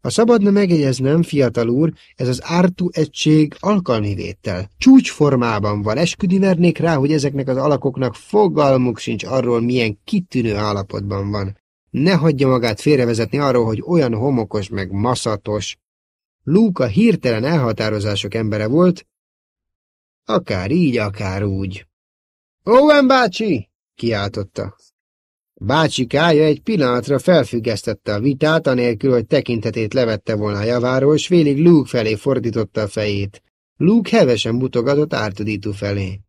Ha szabadna megjegyeznem, fiatal úr, ez az ártú egység alkalmi vétel. Csúcsformában van, esküdni vernék rá, hogy ezeknek az alakoknak fogalmuk sincs arról, milyen kitűnő állapotban van. Ne hagyja magát félrevezetni arról, hogy olyan homokos meg maszatos. Luke a hirtelen elhatározások embere volt, akár így, akár úgy. Owen bácsi! kiáltotta. Bácsi kája egy pillanatra felfüggesztette a vitát, anélkül, hogy tekintetét levette volna a javáról, s félig Luke felé fordította a fejét. Luke hevesen mutogatott ártudító felé.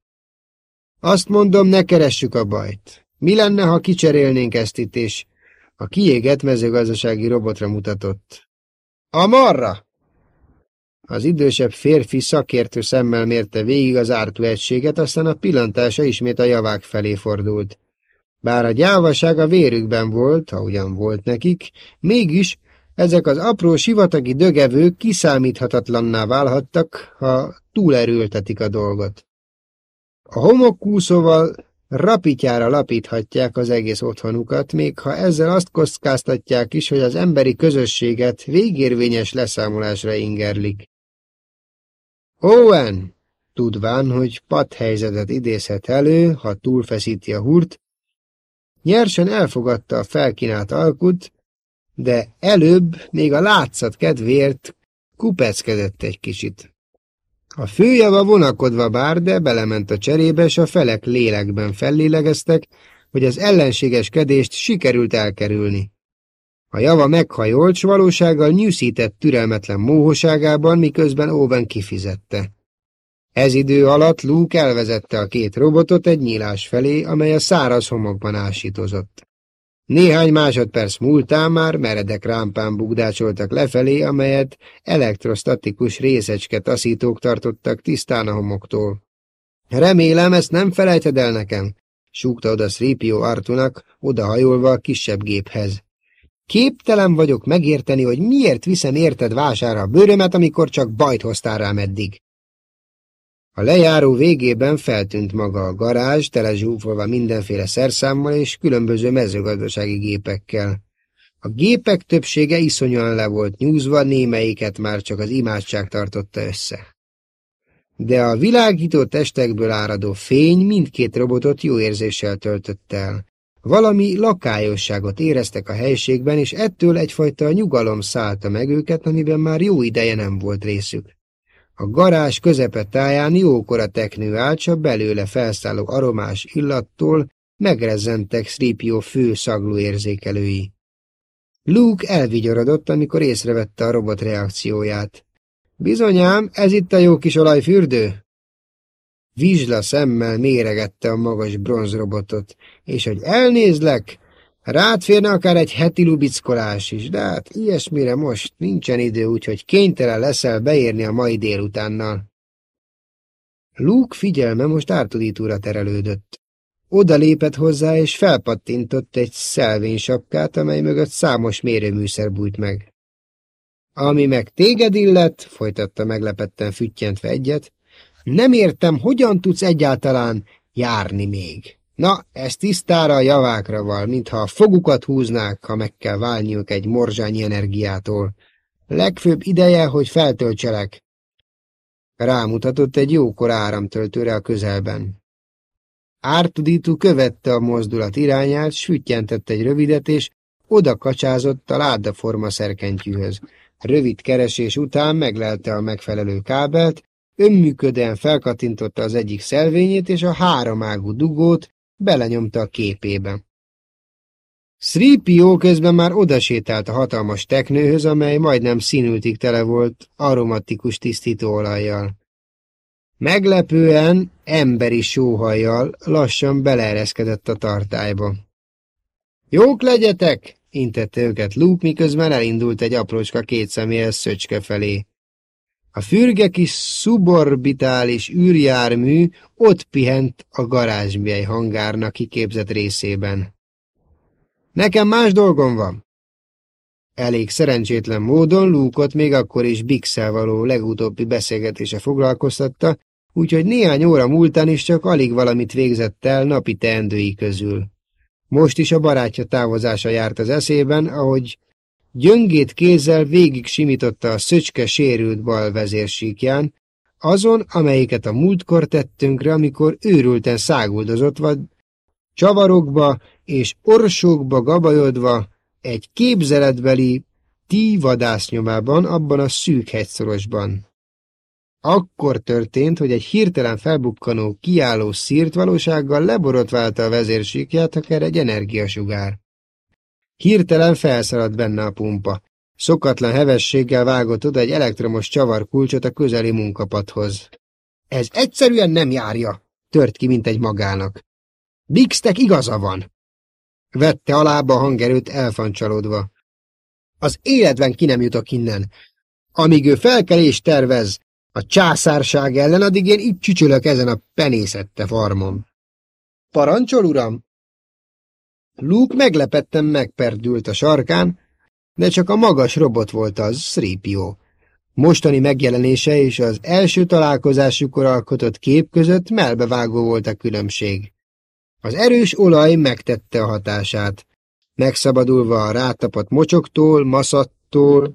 Azt mondom, ne keressük a bajt. Mi lenne, ha kicserélnénk ezt itt, és a kiégett mezőgazdasági robotra mutatott. A marra! Az idősebb férfi szakértő szemmel mérte végig az ártó egységet, aztán a pillantása ismét a javák felé fordult. Bár a gyávaság a vérükben volt, ahogyan volt nekik, mégis ezek az apró sivatagi dögevők kiszámíthatatlanná válhattak, ha túlerőltetik a dolgot. A homokkúszóval rapityára lapíthatják az egész otthonukat, még ha ezzel azt kockáztatják is, hogy az emberi közösséget végérvényes leszámolásra ingerlik. Owen, tudván, hogy helyzetet idézhet elő, ha túlfeszíti a hurt, nyersen elfogadta a felkínált alkut, de előbb még a látszat kedvéért kupeckedett egy kicsit. A főjava vonakodva bár, de belement a cserébe, és a felek lélekben fellélegeztek, hogy az ellenségeskedést sikerült elkerülni. A java meghajolt, s valósággal nyűszített türelmetlen móhoságában, miközben Owen kifizette. Ez idő alatt Luke elvezette a két robotot egy nyílás felé, amely a száraz homokban ásítozott. Néhány másodperc múltán már meredek rámpán bugdácsoltak lefelé, amelyet elektrostatikus részecske taszítók tartottak tisztán a homoktól. Remélem, ezt nem felejted el nekem, súgta oda Sripio Artunak, odahajolva a kisebb géphez. Képtelen vagyok megérteni, hogy miért viszem érted vására a bőrömet, amikor csak bajt hoztál rám eddig. A lejáró végében feltűnt maga a garázs, tele zsúfolva mindenféle szerszámmal és különböző mezőgazdasági gépekkel. A gépek többsége iszonyúan le volt nyúzva, némelyiket már csak az imádság tartotta össze. De a világító testekből áradó fény mindkét robotot jó érzéssel töltött el. Valami lakályosságot éreztek a helységben, és ettől egyfajta nyugalom szállta meg őket, amiben már jó ideje nem volt részük. A garázs közepe táján jókora teknő állt, a belőle felszálló aromás illattól megrezzentek Sripio fő szagló érzékelői. Luke elvigyorodott, amikor észrevette a robot reakcióját. Bizonyám, ez itt a jó kis olajfürdő? Vizsla szemmel méregette a magas bronzrobotot, és hogy elnézlek, rád férne akár egy heti lubickolás is, de hát ilyesmire most nincsen idő, úgyhogy kénytelen leszel beérni a mai délutánnal. Luke figyelme most ártudítúra terelődött. Oda lépett hozzá, és felpattintott egy szelvénysapkát, amely mögött számos mérőműszer bújt meg. Ami meg téged illet, folytatta meglepetten füttyentve egyet, nem értem, hogyan tudsz egyáltalán járni még. Na, ez tisztára a javákra val, mintha a fogukat húznák, ha meg kell válniuk egy morzsányi energiától. Legfőbb ideje, hogy feltöltselek. Rámutatott egy jókora áramtöltőre a közelben. Ártudító követte a mozdulat irányát, süttyentett egy rövidet, és oda kacsázott a ládaforma szerkentyűhöz. Rövid keresés után meglelte a megfelelő kábelt, önműködően felkatintotta az egyik szelvényét, és a háromágú dugót belenyomta a képébe. Sripio közben már odasétált a hatalmas teknőhöz, amely majdnem színültig tele volt aromatikus tisztítóolajjal. Meglepően, emberi sóhajjal lassan beleereszkedett a tartályba. Jók legyetek! intette őket Luke, miközben elindult egy aprócska kétszemélyes szöcske felé. A fürge kis szuborbitális űrjármű ott pihent a garázsmely hangárnak kiképzett részében. Nekem más dolgom van. Elég szerencsétlen módon Lúkot még akkor is Bixel való legutóbbi beszélgetése foglalkoztatta, úgyhogy néhány óra múltán is csak alig valamit végzett el napi teendői közül. Most is a barátja távozása járt az eszében, ahogy Gyöngét kézzel végig simította a szöcske sérült bal vezérsíkján, azon, amelyiket a múltkor tettünkre, amikor őrülten száguldozott vagy, csavarokba és orsókba gabajodva egy képzeletbeli tí vadásznyomában abban a szűk hegyszorosban. Akkor történt, hogy egy hirtelen felbukkanó, kiálló szírt valósággal leborotválta a vezérsíkját, akár egy energiasugár. Hirtelen felszaladt benne a pumpa. Szokatlan hevességgel vágott oda egy elektromos csavar kulcsot a közeli munkapadhoz. Ez egyszerűen nem járja, tört ki, mint egy magának. Bixtek igaza van. Vette alába a hangerőt elfancsalódva. Az életben ki nem jutok innen. Amíg ő felkelést tervez a császárság ellen, addig én itt csücsülök ezen a penészette farmon. Parancsol, uram? Luke meglepetten megperdült a sarkán, de csak a magas robot volt az, Sripio. Mostani megjelenése és az első találkozásukor alkotott kép között melbevágó volt a különbség. Az erős olaj megtette a hatását, megszabadulva a rátapadt mocsoktól, maszattól.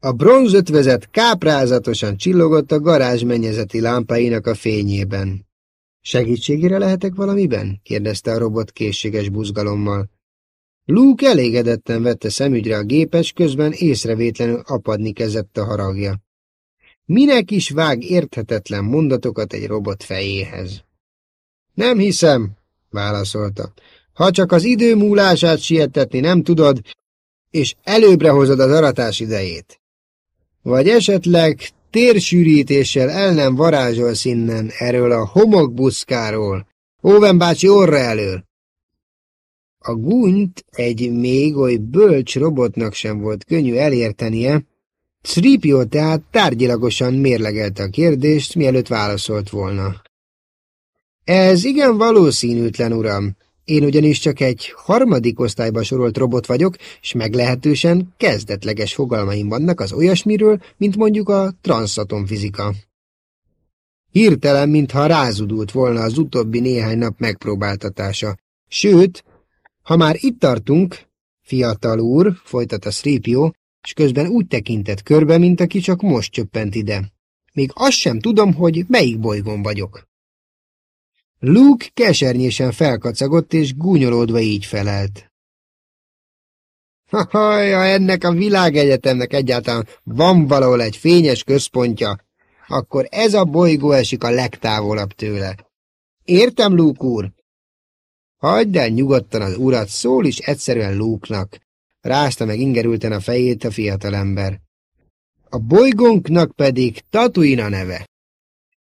A bronzötvezet káprázatosan csillogott a garázs mennyezeti lámpáinak a fényében. Segítségére lehetek valamiben? kérdezte a robot készséges buzgalommal. Luke elégedetten vette szemügyre a gépes, közben észrevétlenül apadni kezdett a haragja. Minek is vág érthetetlen mondatokat egy robot fejéhez? Nem hiszem, válaszolta. Ha csak az idő múlását sietetni nem tudod, és előbbre hozod az aratás idejét. Vagy esetleg térsűrítéssel el nem varázsolsz innen erről a homokbuszkáról, Óven bácsi orra elől. A gúnyt egy még oly bölcs robotnak sem volt könnyű elértenie, Sripio tehát tárgyilagosan mérlegelte a kérdést, mielőtt válaszolt volna. Ez igen valószínűtlen, uram. Én ugyanis csak egy harmadik osztályba sorolt robot vagyok, és meglehetősen kezdetleges fogalmaim vannak az olyasmiről, mint mondjuk a transzatomfizika. Hirtelen, mintha rázudult volna az utóbbi néhány nap megpróbáltatása. Sőt, ha már itt tartunk, fiatal úr, folytatta Sripio, és közben úgy tekintett körbe, mint aki csak most csöppent ide. Még azt sem tudom, hogy melyik bolygón vagyok. Luke kesernyésen felkacagott, és gúnyolódva így felelt. Ha, ennek a világegyetemnek egyáltalán van valahol egy fényes központja, akkor ez a bolygó esik a legtávolabb tőle. Értem, Luke úr? Hagyd el nyugodtan az urat, szól is egyszerűen Luke-nak. Rázta meg ingerülten a fejét a fiatalember. A bolygónknak pedig Tatuina neve.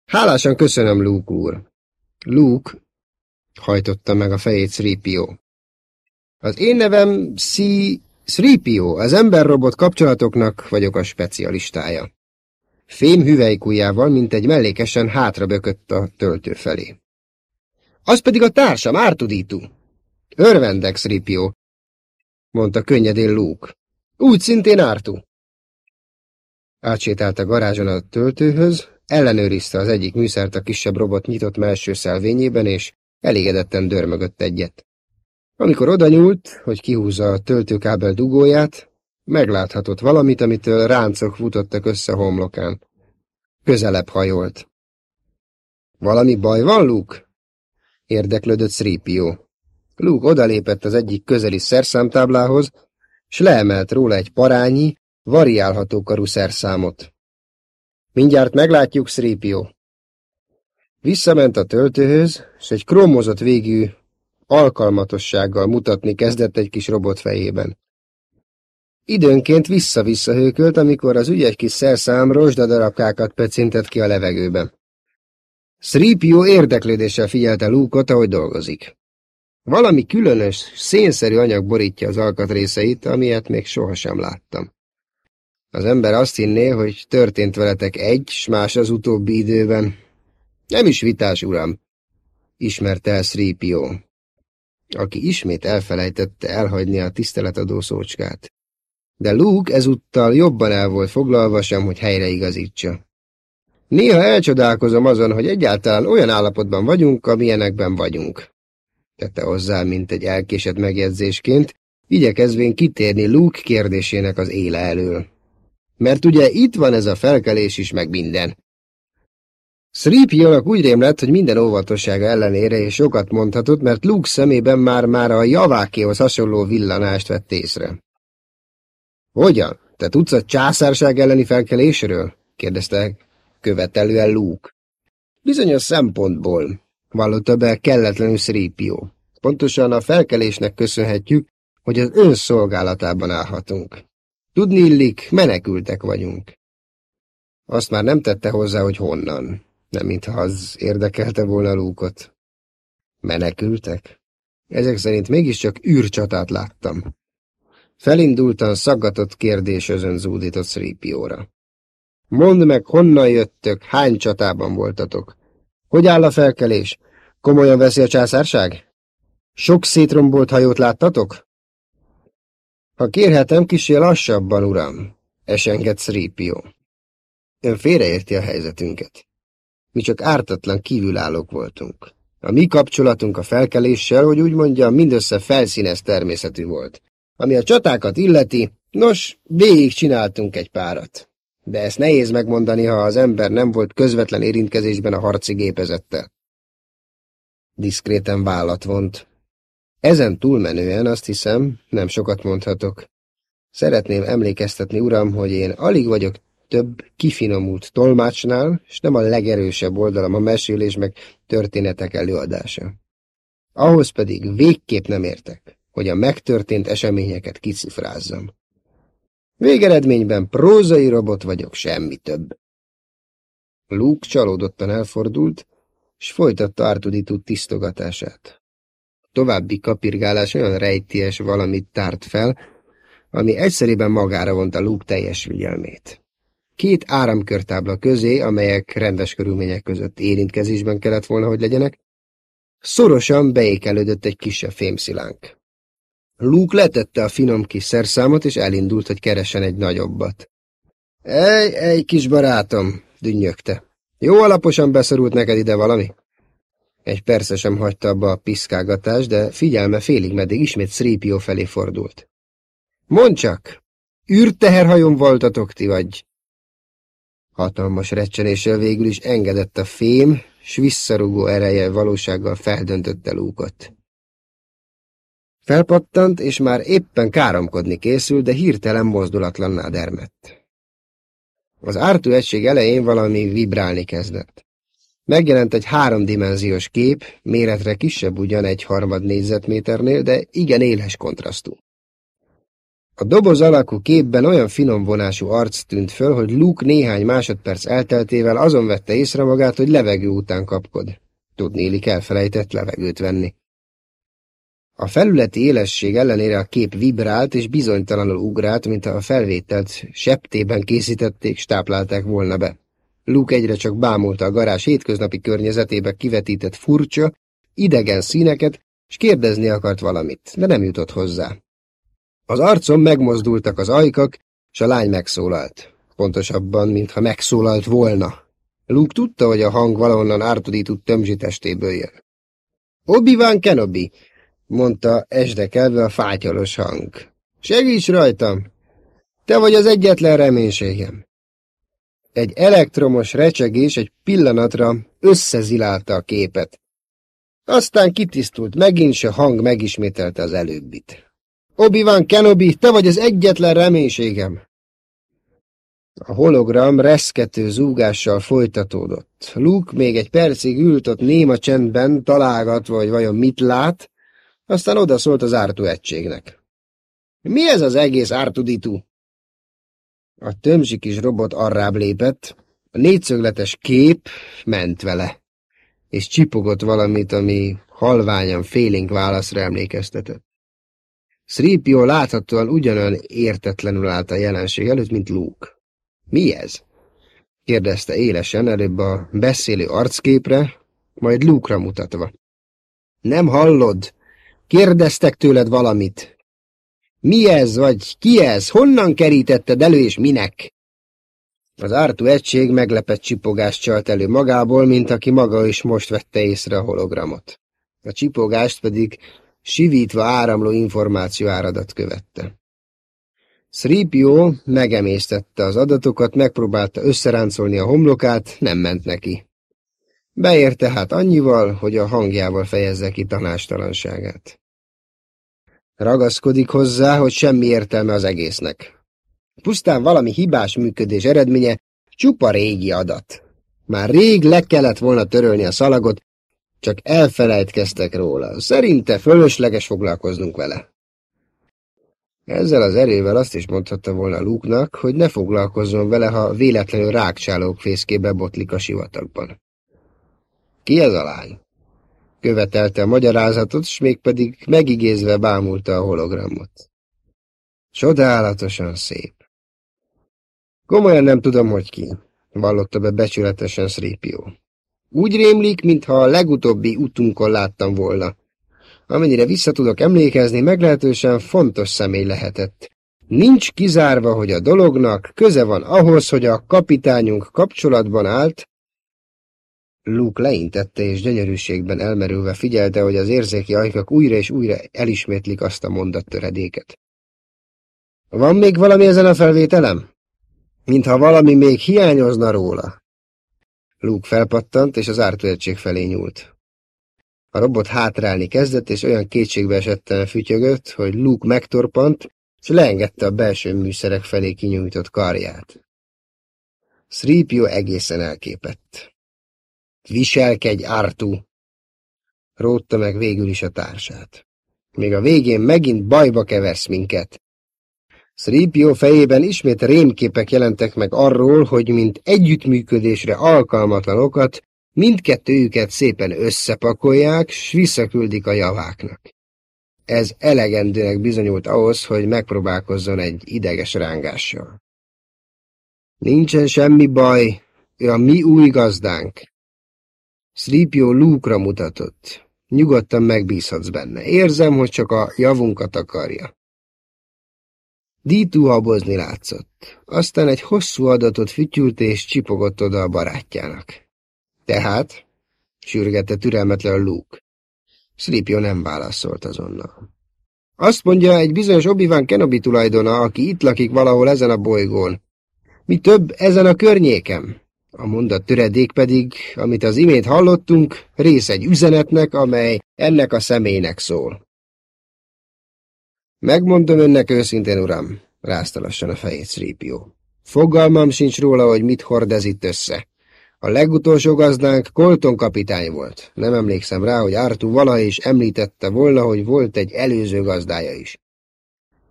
Hálásan köszönöm, Luke úr. Luke, hajtotta meg a fejét Sripio. Az én nevem Si... Sripio, az ember-robot kapcsolatoknak vagyok a specialistája. Fém hüvelykujjával, mint egy mellékesen hátra bökött a töltő felé. Az pedig a társam, Ártudítú. Örvendek, Sripio, mondta könnyedén Luke. Úgy szintén Ártú. Átsétált a garázson a töltőhöz, ellenőrizte az egyik műszert a kisebb robot nyitott melső szelvényében, és elégedetten dörmögött egyet. Amikor oda nyúlt, hogy kihúzza a töltőkábel dugóját, megláthatott valamit, amitől ráncok futottak össze homlokán. Közelebb hajolt. Valami baj van, Luke? Érdeklődött Sripio. Luke odalépett az egyik közeli szerszámtáblához, s leemelt róla egy parányi, variálható karú szerszámot. Mindjárt meglátjuk, Sripio. Visszament a töltőhöz, s egy krómozott végű alkalmatossággal mutatni kezdett egy kis robot fejében. Időnként vissza-vissza hőkölt, amikor az ügyes kis szerszám rozsdadarabkákat pecintett ki a levegőbe. Sripio érdeklődéssel figyelte Lúkot, ahogy dolgozik. Valami különös, szénszerű anyag borítja az alkatrészeit, amilyet még sohasem láttam. Az ember azt hinné, hogy történt veletek egy, s más az utóbbi időben. Nem is vitás, uram, ismerte el Sripio, aki ismét elfelejtette elhagyni a tiszteletadó szócskát. De Luke ezúttal jobban el volt foglalva sem, hogy helyreigazítsa. Néha elcsodálkozom azon, hogy egyáltalán olyan állapotban vagyunk, amilyenekben vagyunk. Tette hozzá, mint egy elkésett megjegyzésként, igyekezvén kitérni Luke kérdésének az éle elől. Mert ugye itt van ez a felkelés is, meg minden. Sripionak úgy rémlett, hogy minden óvatossága ellenére és sokat mondhatott, mert Luke szemében már-már a javákéhoz hasonló villanást vett észre. Hogyan? Te tudsz a császárság elleni felkelésről? kérdezte követelően Luke. Bizonyos szempontból, vallotta be kelletlenül Sripio. Pontosan a felkelésnek köszönhetjük, hogy az ön szolgálatában állhatunk. Tudni illik, menekültek vagyunk. Azt már nem tette hozzá, hogy honnan. Nem mintha az érdekelte volna Lúkot. Menekültek? Ezek szerint mégiscsak űrcsatát láttam. Felindultan szaggatott kérdés özön zúdított Szrípióra. Mondd meg, honnan jöttök, hány csatában voltatok? Hogy áll a felkelés? Komolyan veszi a császárság? Sok szétrombolt hajót láttatok? Ha kérhetem, kisé lassabban, uram, esenged Szrípió. Ön félreérti a helyzetünket. Mi csak ártatlan kívülállók voltunk. A mi kapcsolatunk a felkeléssel, hogy úgy mondjam, mindössze felszínes természetű volt. Ami a csatákat illeti, nos, végig csináltunk egy párat. De ezt nehéz megmondani, ha az ember nem volt közvetlen érintkezésben a harci gépezettel. Diszkréten vállat vont. Ezen túlmenően azt hiszem, nem sokat mondhatok. Szeretném emlékeztetni, uram, hogy én alig vagyok több kifinomult tolmácsnál, és nem a legerősebb oldalam a mesélés meg történetek előadása. Ahhoz pedig végképp nem értek, hogy a megtörtént eseményeket kicifrázzam. Végeredményben prózai robot vagyok, semmi több. Luke csalódottan elfordult, és folytatta Artuditu tisztogatását. További kapirgálás olyan rejties valamit tárt fel, ami egyszerűen magára vonta Luke teljes figyelmét. Két áramkörtábla közé, amelyek rendes körülmények között érintkezésben kellett volna, hogy legyenek, szorosan beékelődött egy kisebb fémszilánk. Luke letette a finom kis szerszámot, és elindult, hogy keresen egy nagyobbat. Ej, egy kis barátom, dünnyögte. Jó alaposan beszorult neked ide valami? Egy persze sem hagyta abba a piszkálgatást, de figyelme félig meddig ismét Sripio felé fordult. Mondd csak, űrteherhajón voltatok ti, vagy Hatalmas recsenéssel végül is engedett a fém, s visszarugó ereje valósággal feldöntötte lúkot. Felpattant, és már éppen káromkodni készül, de hirtelen mozdulatlanná dermett. Az ártó egység elején valami vibrálni kezdett. Megjelent egy háromdimenziós kép, méretre kisebb ugyan egy harmad négyzetméternél, de igen éles kontrasztú. A doboz alakú képben olyan finom vonású arc tűnt föl, hogy Luke néhány másodperc elteltével azon vette észre magát, hogy levegő után kapkod. Tudnélik elfelejtett levegőt venni. A felületi élesség ellenére a kép vibrált és bizonytalanul ugrált, mintha a felvételt septében készítették, stáplálták volna be. Luke egyre csak bámulta a garázs hétköznapi környezetébe kivetített furcsa, idegen színeket, és kérdezni akart valamit, de nem jutott hozzá. Az arcom megmozdultak az ajkak, és a lány megszólalt. Pontosabban, mintha megszólalt volna. Luke tudta, hogy a hang valahonnan ártudított tömzsi testéből jön. Obi-Wan Kenobi, mondta esdekelve a fátyolos hang. Segíts rajtam! Te vagy az egyetlen reménységem. Egy elektromos recsegés egy pillanatra összezilálta a képet. Aztán kitisztult megint, s a hang megismételte az előbbit. Obi-Wan Kenobi, te vagy az egyetlen reménységem! A hologram reszkető zúgással folytatódott. Luke még egy percig ült ott néma csendben, találgatva, hogy vajon mit lát, aztán odaszólt az ártó egységnek. Mi ez az egész ártuditu? A tömzsi kis robot arrább lépett, a négyszögletes kép ment vele, és csipogott valamit, ami halványan félénk válaszra emlékeztetett. Sripio láthatóan ugyanolyan értetlenül állt a jelenség előtt, mint Luke. Mi ez? kérdezte élesen előbb a beszélő arcképre, majd Luke-ra mutatva. Nem hallod? Kérdeztek tőled valamit. Mi ez, vagy ki ez? Honnan kerítetted elő, és minek? Az ártú egység meglepett csipogást csalt elő magából, mint aki maga is most vette észre a hologramot. A csipogást pedig sivítva áramló információ áradat követte. Sripio megemésztette az adatokat, megpróbálta összeráncolni a homlokát, nem ment neki. Beérte hát annyival, hogy a hangjával fejezze ki tanástalanságát. Ragaszkodik hozzá, hogy semmi értelme az egésznek. Pusztán valami hibás működés eredménye, csupa régi adat. Már rég le kellett volna törölni a szalagot, csak elfelejtkeztek róla. Szerinte fölösleges foglalkoznunk vele. Ezzel az erővel azt is mondhatta volna Luke-nak, hogy ne foglalkozzon vele, ha véletlenül rákcsálók fészkébe botlik a sivatagban. Ki ez a lány? Követelte a magyarázatot, s mégpedig megigézve bámulta a hologramot. Csodálatosan szép. Komolyan nem tudom, hogy ki, vallotta be becsületesen Sripió. Úgy rémlik, mintha a legutóbbi utunkon láttam volna. Amennyire vissza tudok emlékezni, meglehetősen fontos személy lehetett. Nincs kizárva, hogy a dolognak köze van ahhoz, hogy a kapitányunk kapcsolatban állt. Luke leintette és gyönyörűségben elmerülve figyelte, hogy az érzéki ajkak újra és újra elismétlik azt a mondattöredéket. Van még valami ezen a felvételem? Mintha valami még hiányozna róla. Luke felpattant, és az ártőrség felé nyúlt. A robot hátrálni kezdett, és olyan kétségbe esetten fütyögött, hogy Luke megtorpant, és leengedte a belső műszerek felé kinyújtott karját. Sripio egészen elképett. Viselkedj, Artu! Rótta meg végül is a társát. Még a végén megint bajba keversz minket. Sripio fejében ismét rémképek jelentek meg arról, hogy mint együttműködésre alkalmatlanokat mindkettőjüket szépen összepakolják, s visszaküldik a javáknak. Ez elegendőnek bizonyult ahhoz, hogy megpróbálkozzon egy ideges rángással. Nincsen semmi baj, ő a mi új gazdánk. Sripio Luke-ra mutatott. Nyugodtan megbízhatsz benne. Érzem, hogy csak a javunkat akarja. Dítú habozni látszott. Aztán egy hosszú adatot fütyült és csipogott oda a barátjának. Tehát? sürgette türelmetlen Luke. Sripio nem válaszolt azonnal. Azt mondja egy bizonyos Obi-Wan Kenobi tulajdona, aki itt lakik valahol ezen a bolygón. Mi több ezen a környéken. A mondat töredék pedig, amit az imént hallottunk, rész egy üzenetnek, amely ennek a személynek szól. Megmondom önnek őszintén, uram, rázta lassan a fejét Sripio. Fogalmam sincs róla, hogy mit hordez itt össze. A legutolsó gazdánk Colton kapitány volt. Nem emlékszem rá, hogy Artu vala is említette volna, hogy volt egy előző gazdája is.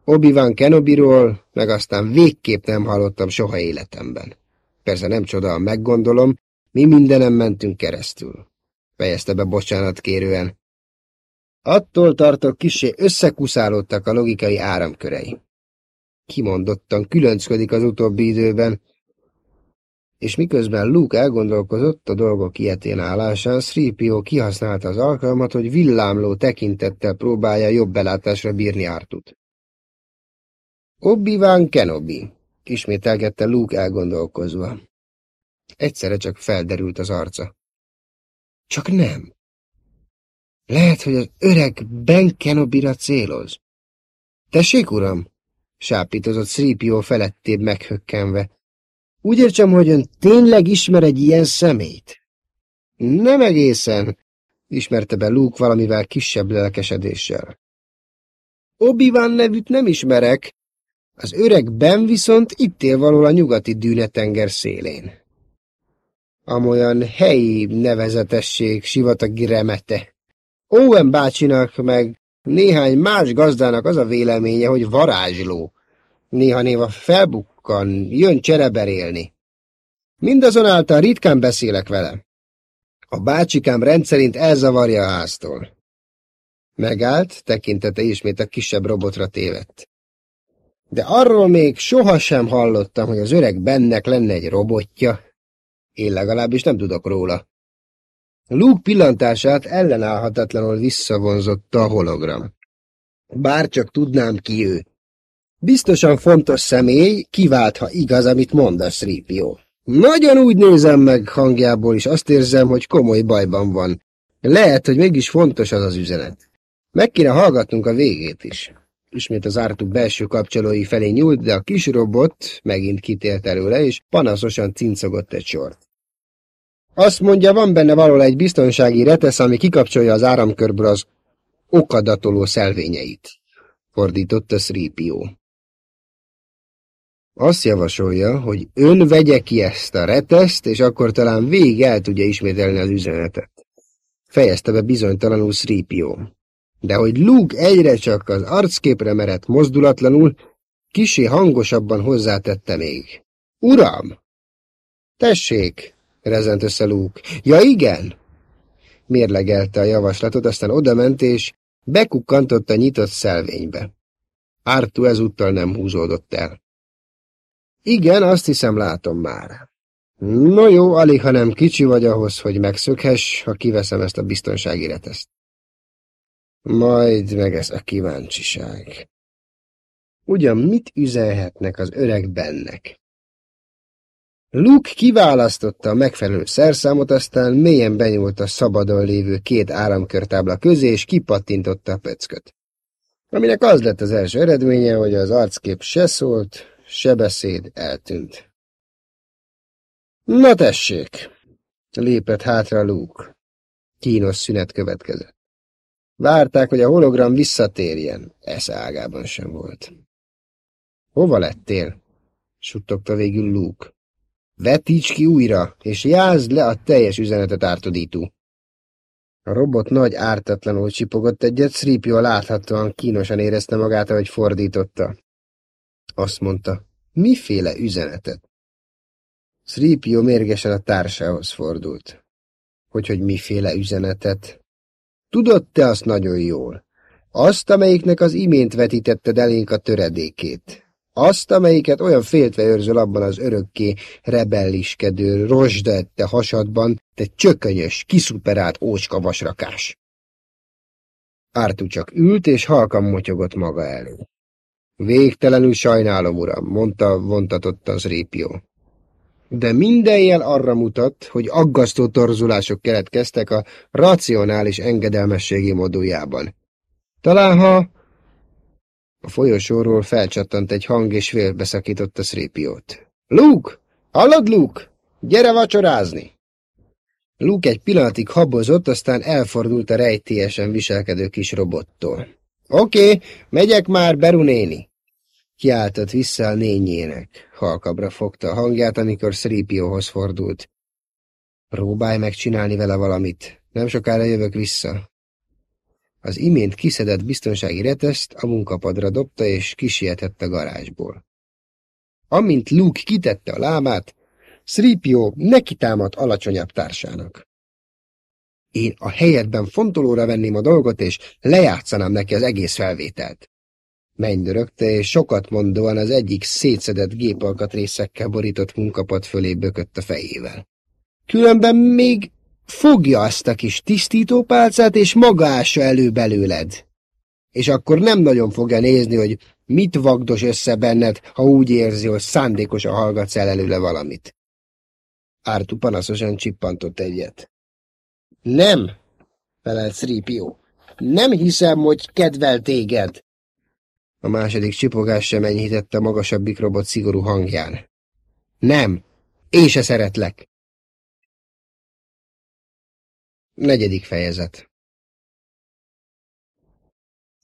Obi-Wan Kenobiról, meg aztán végképp nem hallottam soha életemben. Persze nem csoda, meggondolom, mi mindenem mentünk keresztül. Fejezte be bocsánat kérően. Attól tartok, kisé összekuszálódtak a logikai áramkörei. Kimondottan különcködik az utóbbi időben, és miközben Luke elgondolkozott a dolgok ilyetén állásán, Sripio kihasználta az alkalmat, hogy villámló tekintettel próbálja jobb belátásra bírni Artut. Obi-Wan Kenobi, ismételgette Luke elgondolkozva. Egyszerre csak felderült az arca. Csak nem. Lehet, hogy az öreg Ben Kenobira céloz. Tessék, uram? sápítozott Sripio felettébb meghökkenve. Úgy értsem, hogy ön tényleg ismer egy ilyen szemét? Nem egészen, ismerte be Luke valamivel kisebb lelkesedéssel. obi nevűt nem ismerek, az öreg Ben viszont itt él való a nyugati dűnetenger szélén. Amolyan helyi nevezetesség, sivatagi remete. Owen bácsinak meg néhány más gazdának az a véleménye, hogy varázsló. Néha-néha felbukkan, jön csereberélni. Mindazonáltal ritkán beszélek vele. A bácsikám rendszerint elzavarja a háztól. Megállt, tekintete ismét a kisebb robotra tévedt. De arról még sohasem hallottam, hogy az öreg bennek lenne egy robotja. Én legalábbis nem tudok róla. Luke pillantását ellenállhatatlanul visszavonzotta a hologram. Bár csak tudnám ki ő. Biztosan fontos személy, kivált, ha igaz, amit mondasz, Ripio. Nagyon úgy nézem meg hangjából, és azt érzem, hogy komoly bajban van. Lehet, hogy mégis fontos az az üzenet. Meg kéne hallgatnunk a végét is. Ismét az ártuk belső kapcsolói felé nyúlt, de a kis robot megint kitélt előle, és panaszosan cincogott egy sort. Azt mondja, van benne valahol egy biztonsági retesz, ami kikapcsolja az áramkörből az okadatoló szelvényeit, fordította Sripio. Azt javasolja, hogy ön vegye ki ezt a reteszt, és akkor talán végig el tudja ismételni az üzenetet. Fejezte be bizonytalanul Sripio. De hogy Luke egyre csak az arcképre merett mozdulatlanul, kisé hangosabban hozzátette még. Uram! Tessék, rezent össze Luke. Ja, igen? Mérlegelte a javaslatot, aztán odament és bekukkantott a nyitott szelvénybe. Ártú ezúttal nem húzódott el. Igen, azt hiszem látom már. No jó, alig, ha nem kicsi vagy ahhoz, hogy megszökhess, ha kiveszem ezt a biztonsági reteszt. Majd meg ez a kíváncsiság. Ugyan mit üzenhetnek az öreg bennek? Luke kiválasztotta a megfelelő szerszámot, aztán mélyen benyúlt a szabadon lévő két áramkörtábla közé, és kipattintotta a pöcköt. Aminek az lett az első eredménye, hogy az arckép se szólt, se beszéd eltűnt. Na tessék! Lépett hátra Luke. Kínos szünet következett. Várták, hogy a hologram visszatérjen. Esze ágában sem volt. Hova lettél? suttogta végül Luke. Vetíts ki újra, és jázd le a teljes üzenetet ártodító. A robot nagy ártatlanul csipogott egyet, Sripio láthatóan kínosan érezte magát, ahogy fordította. Azt mondta, miféle üzenetet? Sripio mérgesen a társához fordult. Hogy, hogy miféle üzenetet? Tudod te azt nagyon jól. Azt, amelyiknek az imént vetítetted elénk a töredékét. Azt, amelyiket olyan féltve őrzöl abban az örökké rebelliskedő, rozsdette hasadban, te csökönyös, kiszuperált ócska vasrakás. Ártú csak ült, és halkan motyogott maga elő. Végtelenül sajnálom, uram, mondta vontatott az répió. De minden jel arra mutat, hogy aggasztó torzulások keletkeztek a racionális engedelmességi moduljában. Talán ha a folyosóról felcsattant egy hang, és félbeszakította Szrépiót. Luke! Hallod, Luke? Gyere vacsorázni! Luke egy pillanatig habozott, aztán elfordult a rejtélyesen viselkedő kis robottól. Oké, okay, megyek már, Beru néni! Kiáltott vissza a nényének. Halkabra fogta a hangját, amikor Szrépióhoz fordult. Próbálj megcsinálni vele valamit. Nem sokára jövök vissza. Az imént kiszedett biztonsági reteszt a munkapadra dobta, és kisietett a garázsból. Amint Luke kitette a lábát, Sripio nekitámadt alacsonyabb társának. Én a helyedben fontolóra venném a dolgot, és lejátszanám neki az egész felvételt. Mennydörögte, és sokat mondóan az egyik szétszedett gépalkatrészekkel borított munkapad fölé bökött a fejével. Különben még Fogja azt a kis tisztítópálcát, és maga ássa elő belőled. És akkor nem nagyon fogja nézni, hogy mit vagdos össze benned, ha úgy érzi, hogy szándékosan hallgatsz el előle valamit. Ártu panaszosan csippantott egyet. Nem, felelt Szrípió. Nem hiszem, hogy kedvel téged. A második csipogás sem enyhítette magasabbik robot szigorú hangján. Nem, én se szeretlek. Negyedik fejezet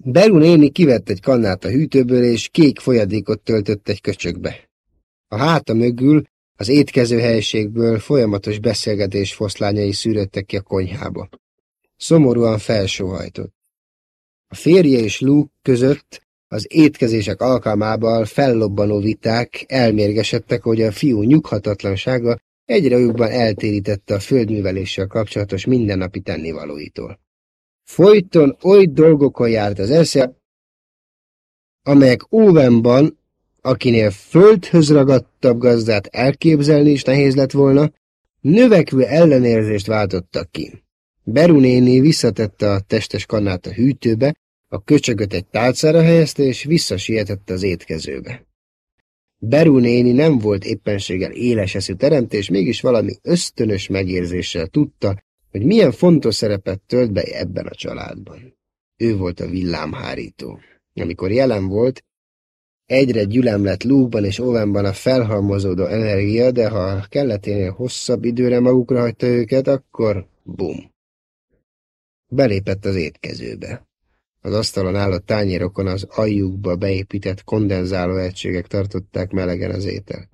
Beru néni kivett egy kannát a hűtőből, és kék folyadékot töltött egy köcsökbe. A háta mögül, az étkező helyiségből folyamatos beszélgetés foszlányai szűröttek ki a konyhába. Szomorúan felsóhajtott. A férje és Luke között az étkezések alkalmával fellobbanó viták elmérgesedtek, hogy a fiú nyughatatlansága egyre jobban eltérítette a földműveléssel kapcsolatos mindennapi tennivalóitól. Folyton oly dolgokon járt az esze, amelyek Óvenban, akinél földhöz ragadtabb gazdát elképzelni is nehéz lett volna, növekvő ellenérzést váltottak ki. Beru néni visszatette a testes kannát a hűtőbe, a köcsögöt egy tálcára helyezte, és visszasietett az étkezőbe. Beru néni nem volt éppenséggel éles eszű teremtés, mégis valami ösztönös megérzéssel tudta, hogy milyen fontos szerepet tölt be ebben a családban. Ő volt a villámhárító. Amikor jelen volt, egyre gyülem lett lúgban és óvenban a felhalmozódó energia, de ha kelleténél hosszabb időre magukra hagyta őket, akkor bum. Belépett az étkezőbe. Az asztalon álló tányérokon az aljukba beépített kondenzáló egységek tartották melegen az ételt.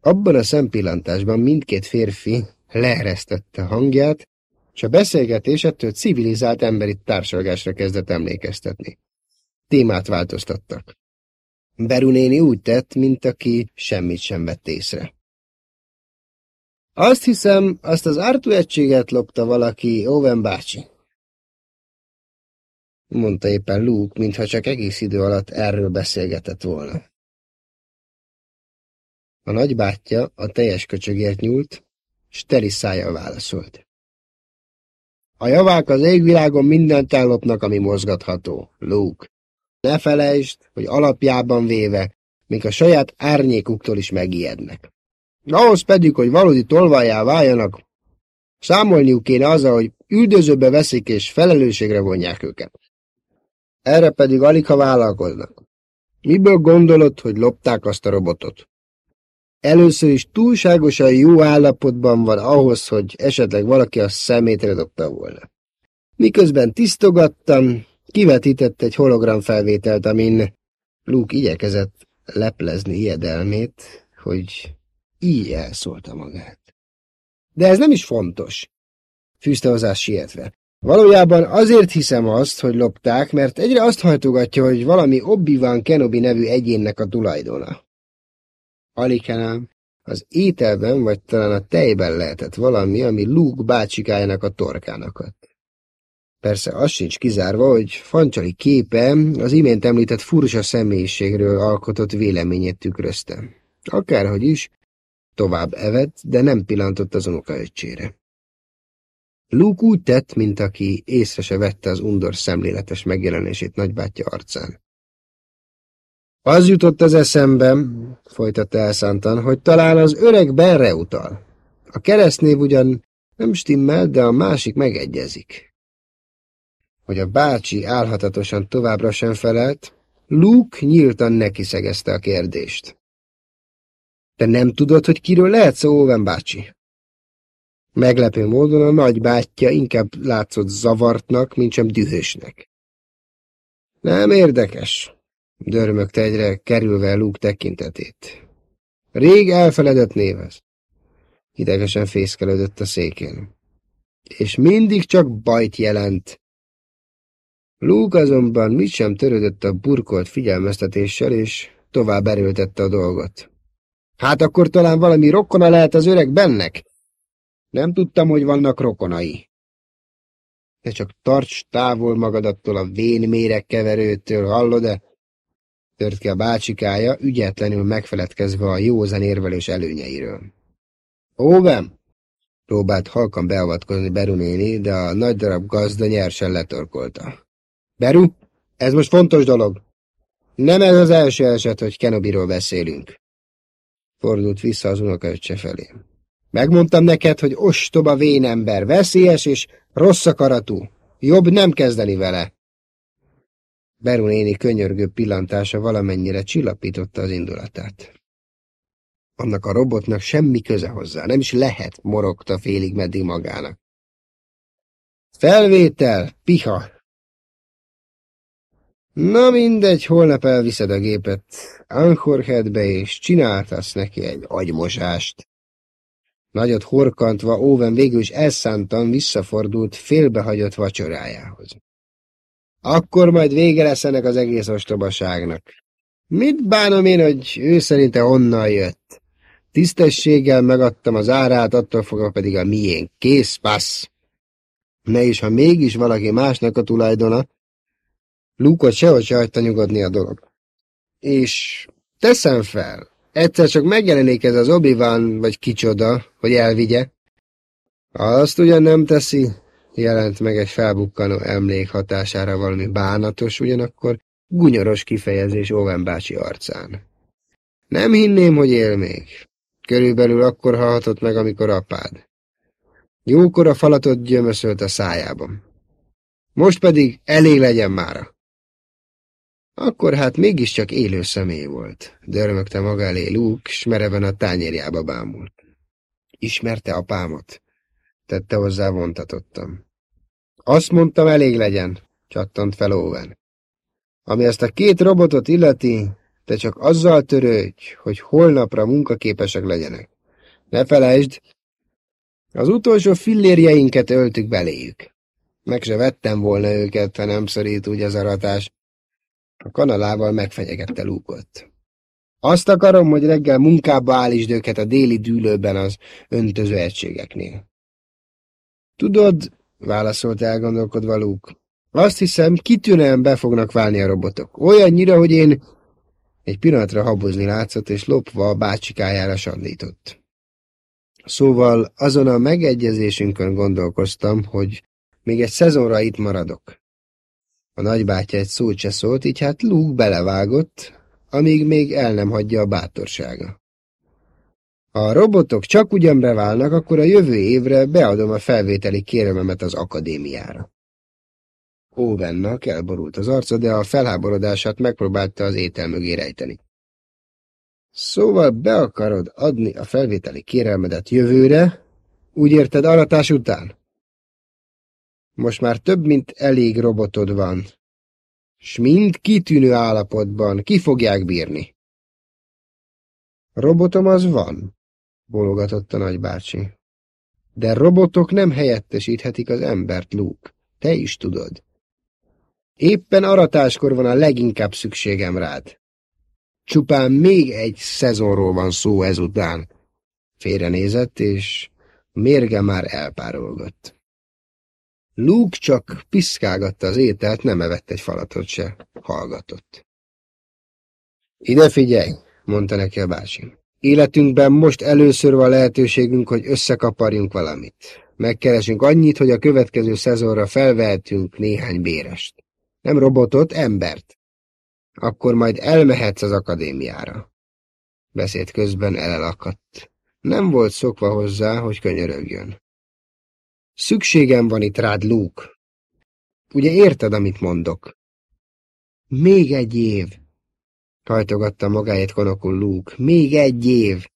Abban a szempillantásban mindkét férfi leeresztette hangját, és a beszélgetés ettől civilizált emberi társalgásra kezdett emlékeztetni. Témát változtattak. Berunéni úgy tett, mint aki semmit sem vett észre. Azt hiszem, azt az ártú egységet lopta valaki, Owen bácsi. Mondta éppen Luke, mintha csak egész idő alatt erről beszélgetett volna. A nagybátyja a teljes köcsögért nyúlt, s teli szájjal válaszolt. A javák az égvilágon mindent ellopnak, ami mozgatható, Luke. Ne felejtsd, hogy alapjában véve, még a saját árnyékuktól is megijednek. Ahhoz pedig, hogy valódi tolvajá váljanak, számolniuk kéne azzal, hogy üldözőbe veszik és felelősségre vonják őket. Erre pedig alig ha vállalkoznak. Miből gondolod, hogy lopták azt a robotot? Először is túlságosan jó állapotban van ahhoz, hogy esetleg valaki a szemétre dobta volna. Miközben tisztogattam, kivetített egy hologram felvételt, amin Luke igyekezett leplezni ijedelmét, hogy így elszólta magát. De ez nem is fontos, fűzte hozzá sietve. Valójában azért hiszem azt, hogy lopták, mert egyre azt hajtogatja, hogy valami Obi-Wan Kenobi nevű egyénnek a tulajdona. Alikenám, az ételben vagy talán a tejben lehetett valami, ami Luke bácsikájának a torkának Persze az sincs kizárva, hogy Fancsali képe az imént említett furcsa személyiségről alkotott véleményét tükrözte. Akárhogy is, tovább evett, de nem pillantott az unokaöccsére. Luke úgy tett, mint aki észre se vette az undor szemléletes megjelenését nagybátyja arcán. Az jutott az eszembe, folytatta elszántan, hogy talán az öreg Benre utal. A keresztnév ugyan nem stimmel, de a másik megegyezik. Hogy a bácsi álhatatosan továbbra sem felelt, Luke nyíltan neki szegezte a kérdést. Te nem tudod, hogy kiről lehet szó, Owen bácsi? Meglepő módon a nagybátyja inkább látszott zavartnak, mint sem dühösnek. Nem érdekes, dörmögte egyre kerülve Luke tekintetét. Rég elfeledett névez. Idegesen fészkelődött a székén. És mindig csak bajt jelent. Luke azonban mit sem törődött a burkolt figyelmeztetéssel, és tovább erőltette a dolgot. Hát akkor talán valami rokkona lehet az öreg bennek? Nem tudtam, hogy vannak rokonai. De csak tarts távol magadattól a vénmérek keverőtől, hallod-e? Tört ki a bácsikája, ügyetlenül megfeledkezve a józan érvelés előnyeiről. Óvem! Próbált halkan beavatkozni Beru néni, de a nagy darab gazda nyersen letorkolta. Beru, ez most fontos dolog. Nem ez az első eset, hogy Kenobiról beszélünk. Fordult vissza az unokaöccse felé. Megmondtam neked, hogy ostoba vénember, veszélyes és rossz akaratú. Jobb nem kezdeni vele. Beru néni könyörgő pillantása valamennyire csillapította az indulatát. Annak a robotnak semmi köze hozzá, nem is lehet, morogta félig meddig magának. Felvétel, piha! Na mindegy, holnap elviszed a gépet Anchorheadbe, és csináltasz neki egy agymosást. Nagyot horkantva, Óven végül is elszántan visszafordult félbehagyott vacsorájához. Akkor majd vége lesz ennek az egész ostobaságnak. Mit bánom én, hogy ő szerinte honnan jött? Tisztességgel megadtam az árát, attól fogva pedig a miénk. Kész, passz! Ne is, ha mégis valaki másnak a tulajdona, Lúkot sehogy se hagyta nyugodni a dolog. És teszem fel, egyszer csak megjelenik ez az obi vagy kicsoda, hogy elvigye. Azt ugyan nem teszi, jelent meg egy felbukkanó emlék hatására valami bánatos, ugyanakkor gunyoros kifejezés Owen bácsi arcán. Nem hinném, hogy él még. Körülbelül akkor hallhatott meg, amikor apád. Jókor a falatot gyömöszölt a szájában. Most pedig elég legyen mára. Akkor hát mégiscsak élő személy volt, dörmögte maga elé Luke, s mereven a tányérjába bámult. Ismerte apámat? Tette hozzá vontatottam. Azt mondtam, elég legyen, csattant fel Owen. Ami ezt a két robotot illeti, te csak azzal törődj, hogy holnapra munkaképesek legyenek. Ne felejtsd, az utolsó fillérjeinket öltük beléjük. Meg se vettem volna őket, ha nem szorít úgy az aratás. A kanalával megfenyegette lúgott. Azt akarom, hogy reggel munkába állítsd őket a déli dűlőben az öntöző egységeknél. Tudod, válaszolt elgondolkodva Luke, Azt hiszem, kitűnően be fognak válni a robotok. Olyannyira, hogy én... Egy pillanatra habozni látszott, és lopva a bácsikájára sandított. Szóval azon a megegyezésünkön gondolkoztam, hogy még egy szezonra itt maradok. A nagybátyja egy szót se szólt, így hát Luke belevágott, amíg még el nem hagyja a bátorsága. Ha a robotok csak ugyan beválnak, akkor a jövő évre beadom a felvételi kérememet az akadémiára. Owennak elborult az arca, de a felháborodását megpróbálta az étel mögé rejteni. Szóval be akarod adni a felvételi kérelmedet jövőre, úgy érted aratás után? Most már több, mint elég robotod van. S mind kitűnő állapotban, ki fogják bírni? Robotom az van, bologatott a nagybácsi. De robotok nem helyettesíthetik az embert, Luke. Te is tudod. Éppen aratáskor van a leginkább szükségem rád. Csupán még egy szezonról van szó ezután. Félrenézett, és mérge már elpárolgott. Luke csak piszkálgatta az ételt, nem evett egy falatot se, hallgatott. Ide figyelj, mondta neki a bácsi. Életünkben most először van lehetőségünk, hogy összekaparjunk valamit. Megkeresünk annyit, hogy a következő szezonra felvehetünk néhány bérest. Nem robotot, embert. Akkor majd elmehetsz az akadémiára. Beszéd közben elelakadt. Nem volt szokva hozzá, hogy könyörögjön. Szükségem van itt rád, Luke. Ugye érted, amit mondok? Még egy év. Hajtogatta magáét konokul Luke. Még egy év.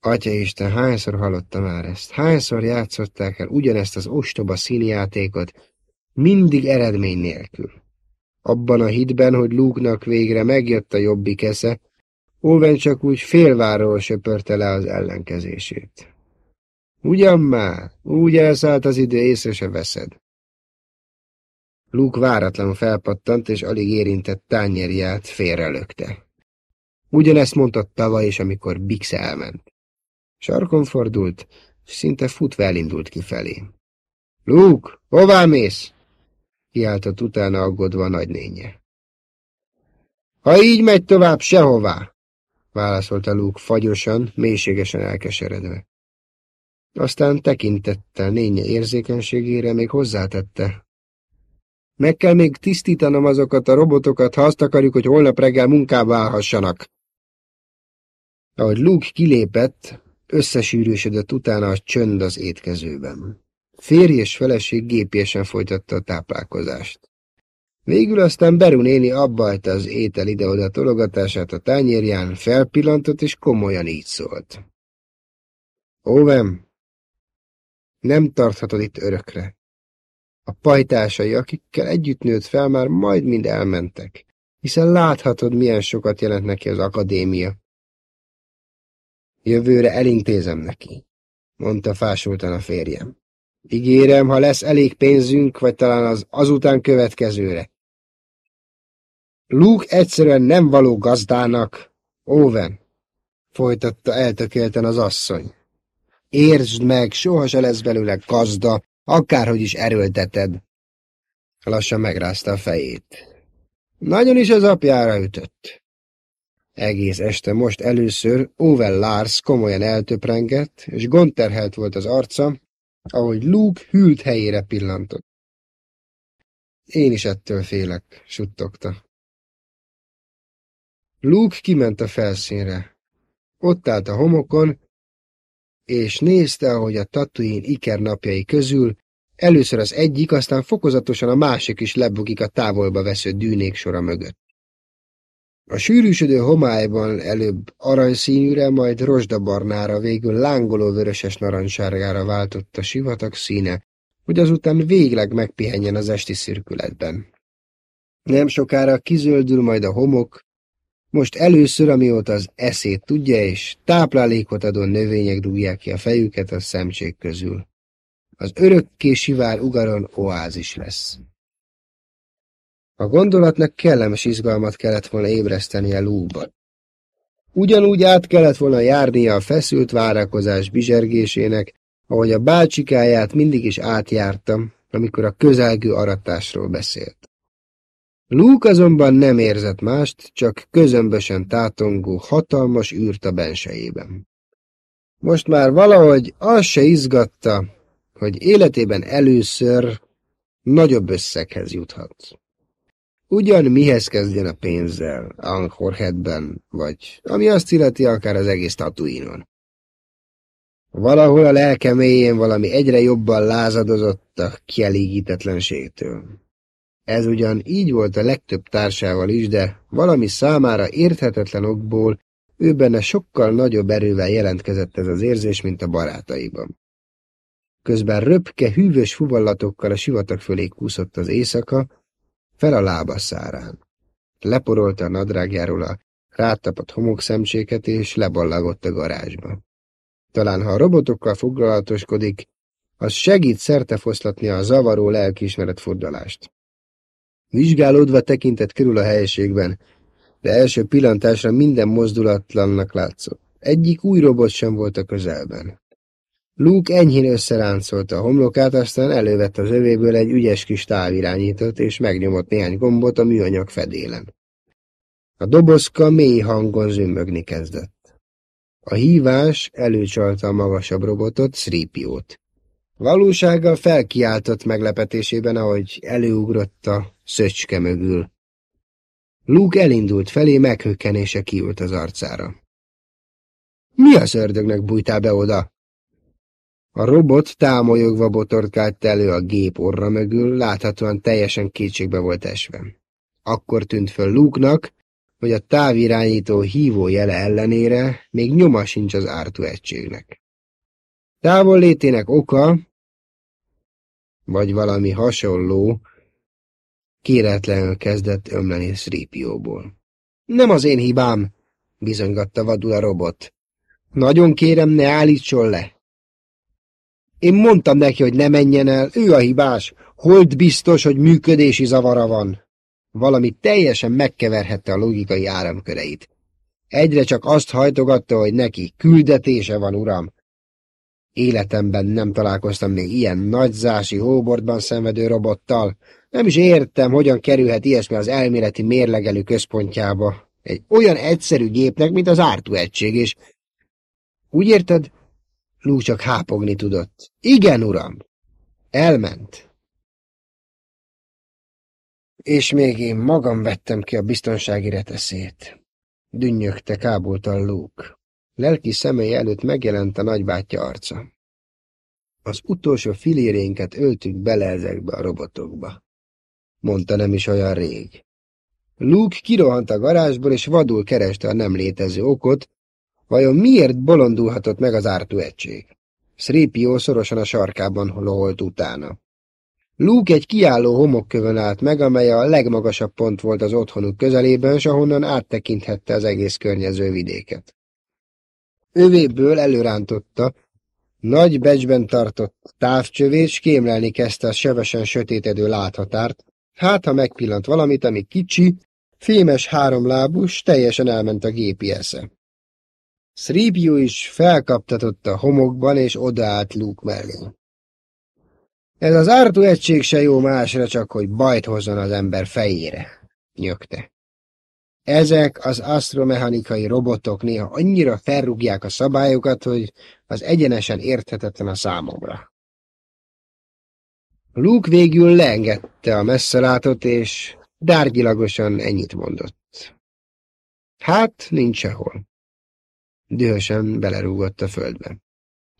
Atya Isten, hányszor hallotta már ezt? Hányszor játszották el ugyanezt az ostoba színjátékot, mindig eredmény nélkül? Abban a hitben, hogy Luke-nak végre megjött a jobbik esze, Owen csak úgy félváról söpörte le az ellenkezését. Ugyan már, úgy elszállt az idő, észre se veszed. Luke váratlanul felpattant, és alig érintett tányérját félrelökte. Ugyanezt mondta tavaly is, amikor Bix elment. Sarkon fordult, és szinte futva elindult kifelé. Luke, hová mész? kiáltott utána aggódva a nagynénye. Ha így megy tovább, sehová, válaszolta Luke fagyosan, mélységesen elkeseredve. Aztán tekintettel nénye érzékenységére még hozzátette. Meg kell még tisztítanom azokat a robotokat, ha azt akarjuk, hogy holnap reggel munkába állhassanak. Ahogy Luke kilépett, összesűrűsödött utána a csönd az étkezőben. Férj és feleség gépiesen folytatta a táplálkozást. Végül aztán Beru néni abbajta az étel ide-oda tologatását a tányérján, felpillantott és komolyan így szólt. Óvem, nem tarthatod itt örökre. A pajtásai, akikkel együtt nőtt fel, már majd mind elmentek, hiszen láthatod, milyen sokat jelent neki az akadémia. Jövőre elintézem neki, mondta fásultan a férjem. Ígérem, ha lesz elég pénzünk, vagy talán az azután következőre. Luke egyszerűen nem való gazdának. Owen, folytatta eltökélten az asszony. Értsd meg, soha se lesz belőle gazda, akárhogy is erőlteted. Lassan megrázta a fejét. Nagyon is az apjára ütött. Egész este most először Owen Lars komolyan eltöprengett, és gondterhelt volt az arca, ahogy Luke hűlt helyére pillantott. Én is ettől félek, suttogta. Luke kiment a felszínre. Ott állt a homokon, és nézte, ahogy a Tatooine Iker napjai közül először az egyik, aztán fokozatosan a másik is lebukik a távolba vesző dűnék sora mögött. A sűrűsödő homályban előbb aranyszínűre, majd rozsdabarnára, végül lángoló vöröses narancssárgára váltott a sivatag színe, hogy azután végleg megpihenjen az esti szürkületben. Nem sokára kizöldül majd a homok, most először, amióta az eszét tudja, és táplálékot adó növények dugják ki a fejüket a szemcsék közül. Az örökké sivár ugaron oázis lesz. A gondolatnak kellemes izgalmat kellett volna ébresztenie lúban. Ugyanúgy át kellett volna járnia a feszült várakozás bizsergésének, ahogy a bálcsikáját mindig is átjártam, amikor a közelgő aratásról beszélt. Luke azonban nem érzett mást, csak közömbösen tátongó hatalmas űrt a bensejében. Most már valahogy az se izgatta, hogy életében először nagyobb összeghez juthat. Ugyan mihez kezdjen a pénzzel, Anchorheadben, vagy ami azt illeti akár az egész tatuinon. Valahol a lelke mélyén valami egyre jobban lázadozott a kielégítetlenségtől. Ez ugyan így volt a legtöbb társával is, de valami számára érthetetlen okból ő benne sokkal nagyobb erővel jelentkezett ez az érzés, mint a barátaiban. Közben röpke, hűvös fuvallatokkal a sivatag fölé kúszott az éjszaka, fel a lába szárán. Leporolta a nadrágjáról a rátapadt homokszemcséket, és leballagott a garázsba. Talán ha a robotokkal foglalatoskodik, az segít szertefoszlatni a zavaró lelkiismeret fordalást. Vizsgálódva tekintett körül a helyiségben, de első pillantásra minden mozdulatlannak látszott. Egyik új robot sem volt a közelben. Luke enyhén összeráncolta a homlokát, aztán elővett az övéből egy ügyes kis távirányítót, és megnyomott néhány gombot a műanyag fedélen. A dobozka mély hangon zümmögni kezdett. A hívás előcsalta a magasabb robotot, Sripiót. Valósággal felkiáltott meglepetésében, ahogy előugrott a szöcske mögül. Luke elindult felé, meghökkenése kiült az arcára. Mi az ördögnek bújtál be oda? A robot támolyogva botorkált elő a gép orra mögül, láthatóan teljesen kétségbe volt esve. Akkor tűnt föl Luke-nak, hogy a távirányító hívó jele ellenére még nyoma sincs az ártó egységnek. Távol létének oka, vagy valami hasonló, kéretlenül kezdett ömleni Szrípióból. Nem az én hibám, bizonygatta vadul a robot. Nagyon kérem, ne állítson le. Én mondtam neki, hogy ne menjen el, ő a hibás, hold biztos, hogy működési zavara van. Valami teljesen megkeverhette a logikai áramköreit. Egyre csak azt hajtogatta, hogy neki küldetése van, uram. Életemben nem találkoztam még ilyen nagyzási hóbordban szenvedő robottal. Nem is értem, hogyan kerülhet ilyesmi az elméleti mérlegelő központjába. Egy olyan egyszerű gépnek, mint az ártú egység, és úgy érted, Lú csak hápogni tudott. Igen, uram. Elment. És még én magam vettem ki a biztonsági reteszét. Dünnyögte kábultan Luke. Lelki szemei előtt megjelent a nagybátyja arca. Az utolsó filérénket öltük bele ezekbe a robotokba. Mondta nem is olyan rég. Luke kirohant a garázsból, és vadul kereste a nem létező okot, Vajon miért bolondulhatott meg az ártó egység? Srépio szorosan a sarkában loholt utána. Luke egy kiálló homokkövön állt meg, amely a legmagasabb pont volt az otthonuk közelében, s ahonnan áttekinthette az egész környező vidéket. Övéből előrántotta, nagy becsben tartott távcsövét, kémlelni kezdte a sebesen sötétedő láthatárt, hát ha megpillant valamit, ami kicsi, fémes háromlábus, teljesen elment a gépi esze. Sribiu is felkaptatott a homokban, és odaállt Luke mellé. Ez az ártó egység se jó másra, csak hogy bajt hozzon az ember fejére, nyögte. Ezek az asztromechanikai robotok néha annyira felrúgják a szabályokat, hogy az egyenesen érthetetlen a számomra. Luke végül leengedte a messzelátot, és dárgyilagosan ennyit mondott. Hát, nincs sehol. Dühösen belerúgott a földbe.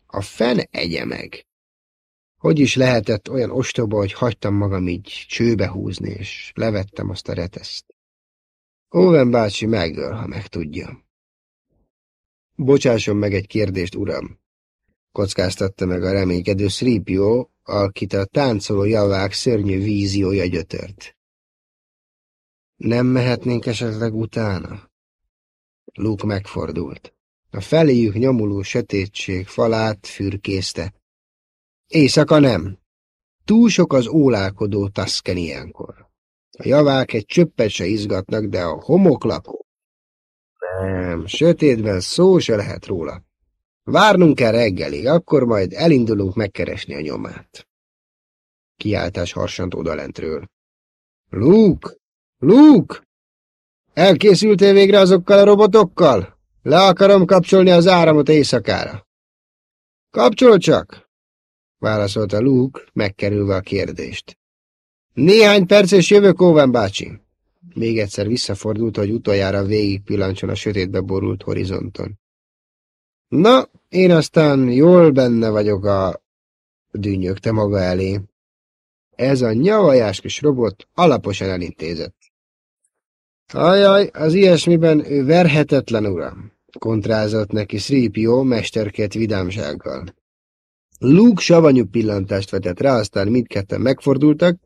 A fen egye meg! Hogy is lehetett olyan ostoba, hogy hagytam magam így csőbe húzni, és levettem azt a reteszt. Owen bácsi megöl, ha megtudja. Bocsásson meg egy kérdést, uram, kockáztatta meg a reménykedő Sripio, akit a táncoló javák szörnyű víziója gyötört. Nem mehetnénk esetleg utána? Luke megfordult. A feléjük nyomuló sötétség falát fürkészte. Éjszaka nem. Túl sok az ólálkodó Tusken ilyenkor. A javák egy csöppet se izgatnak, de a homoklapó. Nem, sötétben szó se lehet róla. Várnunk kell reggelig, akkor majd elindulunk megkeresni a nyomát. Kiáltás harsant odalentről. Luke! Luke! Elkészültél végre azokkal a robotokkal? Le akarom kapcsolni az áramot éjszakára. Kapcsol csak! válaszolta Luke, megkerülve a kérdést. Néhány perc és jövök, Owen bácsi. Még egyszer visszafordult, hogy utoljára végig pillancson a sötétbe borult horizonton. Na, én aztán jól benne vagyok a... dűnyögte maga elé. Ez a nyavajás kis robot alaposan elintézett. Ajaj, az ilyesmiben ő verhetetlen, uram, kontrázott neki Sripio mesterkét vidámsággal. Luke savanyú pillantást vetett rá, aztán mindketten megfordultak,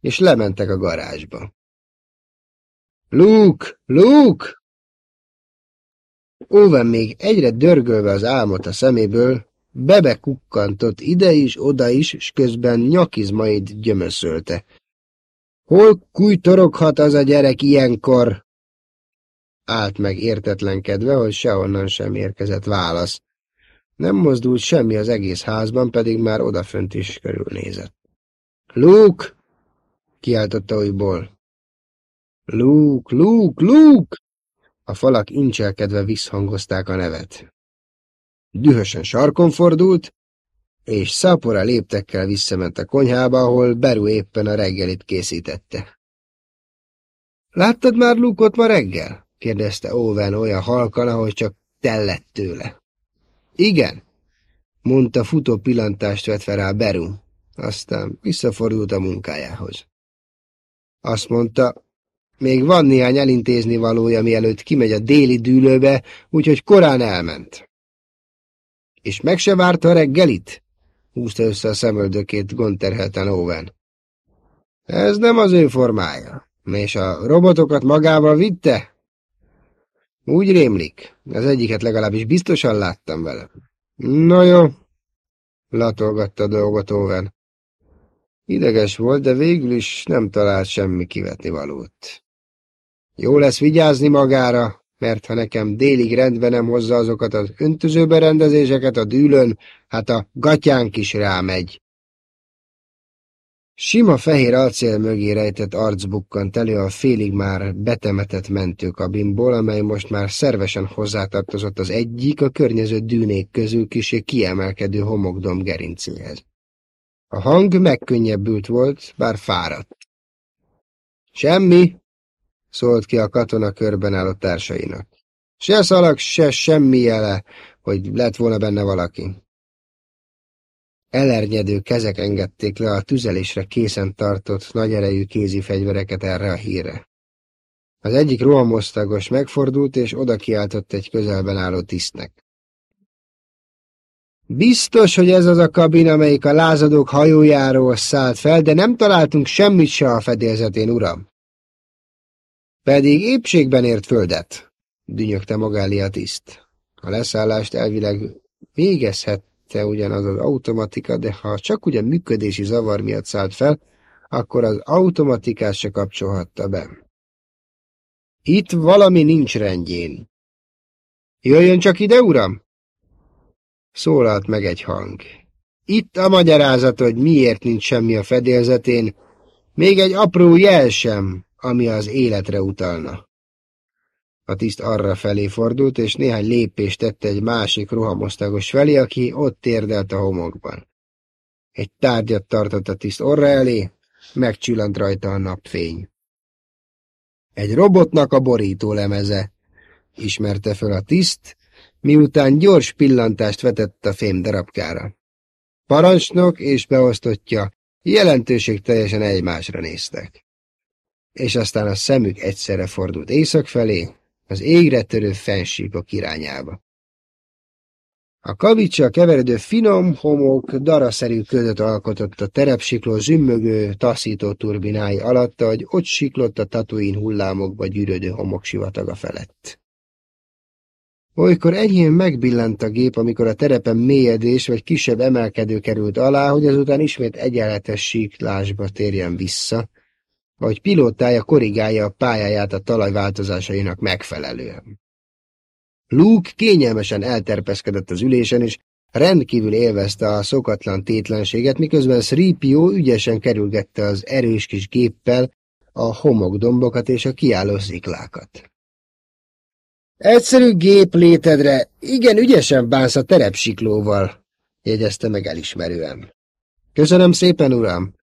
és lementek a garázsba. Luke! Luke! Owen még egyre dörgölve az álmot a szeméből, bebe kukkantott ide is, oda is, s közben nyakizmait gyömöszölte. Hol kújtoroghat az a gyerek ilyenkor? Állt meg értetlenkedve, hogy sehonnan sem érkezett válasz. Nem mozdult semmi az egész házban, pedig már odafönt is körülnézett. Luke! Kiáltotta újból. Luke, Luke, Luke! A falak incselkedve visszhangozták a nevet. Dühösen sarkon fordult, és szapora léptekkel visszament a konyhába, ahol Beru éppen a reggelit készítette. Láttad már Lukot ma reggel? kérdezte Owen olyan halkan, ahogy csak tellett tőle. Igen, mondta futó pillantást vetve rá Beru, aztán visszafordult a munkájához. Azt mondta, még van néhány elintézni valója, mielőtt kimegy a déli dűlőbe, úgyhogy korán elment. És meg se várta a reggelit? Húzta össze a szemöldökét gonterhelten Owen. Ez nem az ő formája. És a robotokat magával vitte? Úgy rémlik. Az egyiket legalábbis biztosan láttam vele. Na jó, latolgatta a dolgot Owen. Ideges volt, de végül is nem talált semmi kivetni valót. Jó lesz vigyázni magára, mert ha nekem délig rendben nem hozza azokat az öntözőberendezéseket a dűlön, hát a gatyánk is rámegy. Sima fehér acél mögé rejtett arc bukkant elő a félig már betemetett mentőkabinból, amely most már szervesen hozzátartozott az egyik a környező dűnék közül kisé kiemelkedő homokdom gerincéhez. A hang megkönnyebbült volt, bár fáradt. Semmi, szólt ki a katona körben álló társainak. Se szalag, se semmi jele, hogy lett volna benne valaki. Elernyedő kezek engedték le a tüzelésre készen tartott nagy erejű kézi fegyvereket erre a hírre. Az egyik rohamosztagos megfordult, és oda kiáltott egy közelben álló tisztnek. Biztos, hogy ez az a kabin, amelyik a lázadók hajójáról szállt fel, de nem találtunk semmit se a fedélzetén, uram. Pedig épségben ért földet, dünnyögte maga elé a tiszt. A leszállást elvileg végezhette ugyanaz az automatika, de ha csak ugyan működési zavar miatt szállt fel, akkor az automatikát se kapcsolhatta be. Itt valami nincs rendjén. Jöjjön csak ide, uram! Szólalt meg egy hang. Itt a magyarázat, hogy miért nincs semmi a fedélzetén, még egy apró jel sem, ami az életre utalna. A tiszt arra felé fordult, és néhány lépést tette egy másik rohamosztagos felé, aki ott térdelt a homokban. Egy tárgyat tartott a tiszt orra elé, megcsillant rajta a napfény. Egy robotnak a borító lemeze, ismerte fel a tiszt, miután gyors pillantást vetett a fém darabkára. Parancsnok és beosztottja jelentőség teljesen egymásra néztek és aztán a szemük egyszerre fordult észak felé, az égre törő fensíkok irányába. A kavicsal keveredő finom homok daraszerű között alkotott a terepsikló zümmögő, taszító turbinái alatt, hogy ott siklott a tatuin hullámokba gyűrődő homoksivataga felett. Olykor enyhén megbillent a gép, amikor a terepen mélyedés vagy kisebb emelkedő került alá, hogy azután ismét egyenletes síklásba térjen vissza, vagy pilótája korrigálja a pályáját a talaj változásainak megfelelően. Luke kényelmesen elterpeszkedett az ülésen, és Rendkívül élvezte a szokatlan tétlenséget, miközben Sripio ügyesen kerülgette az erős kis géppel a homokdombokat és a kiálló sziklákat. Egyszerű gép létedre, igen ügyesen bánsz a terepsiklóval, jegyezte meg elismerően. Köszönöm szépen, uram,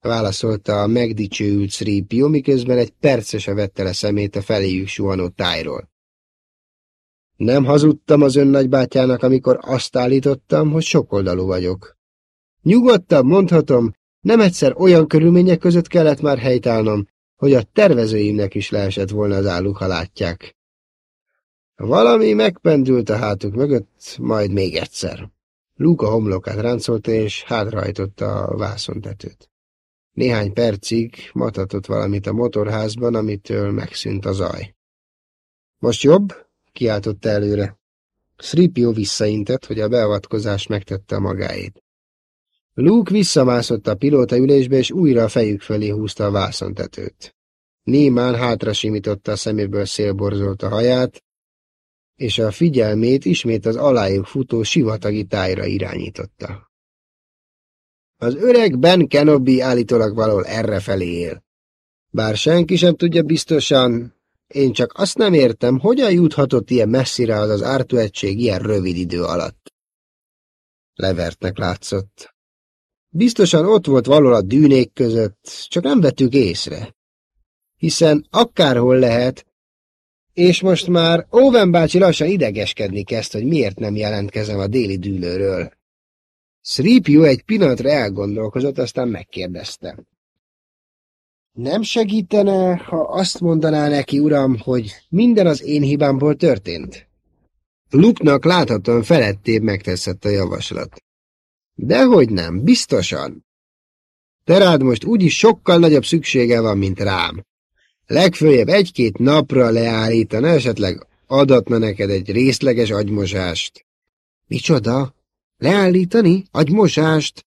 válaszolta a megdicsőült Sripio, miközben egy percese vette le szemét a feléjük suhanó tájról. Nem hazudtam az ön nagybátyának, amikor azt állítottam, hogy sokoldalú vagyok. Nyugodtabb, mondhatom, nem egyszer olyan körülmények között kellett már helytállnom, hogy a tervezőimnek is leesett volna az álluk, ha látják. Valami megpendült a hátuk mögött, majd még egyszer. Luka homlokát ráncolta, és hátrahajtotta a vászontetőt. Néhány percig matatott valamit a motorházban, amitől megszűnt a zaj. Most jobb? kiáltotta előre. Sripio visszaintett, hogy a beavatkozás megtette magáét. Luke visszamászott a pilóta ülésbe, és újra a fejük fölé húzta a vászontetőt. Némán hátra simította a szeméből szélborzolt a haját, és a figyelmét ismét az alájuk futó sivatagi tájra irányította. Az öreg Ben Kenobi állítólag valahol erre felé él. Bár senki sem tudja biztosan, én csak azt nem értem, hogyan juthatott ilyen messzire az az ártó egység ilyen rövid idő alatt. Levertnek látszott. Biztosan ott volt valahol a dűnék között, csak nem vettük észre. Hiszen akárhol lehet, és most már Óven bácsi lassan idegeskedni kezd, hogy miért nem jelentkezem a déli dűlőről. Sripio egy pillanatra elgondolkozott, aztán megkérdezte. Nem segítene, ha azt mondaná neki, uram, hogy minden az én hibámból történt? Luknak láthatóan felettébb megteszett a javaslat. Dehogy nem, biztosan. Te rád most úgyis sokkal nagyobb szüksége van, mint rám. Legfőjebb egy-két napra leállítana, esetleg adatna neked egy részleges agymosást. Micsoda? Leállítani? Agymosást?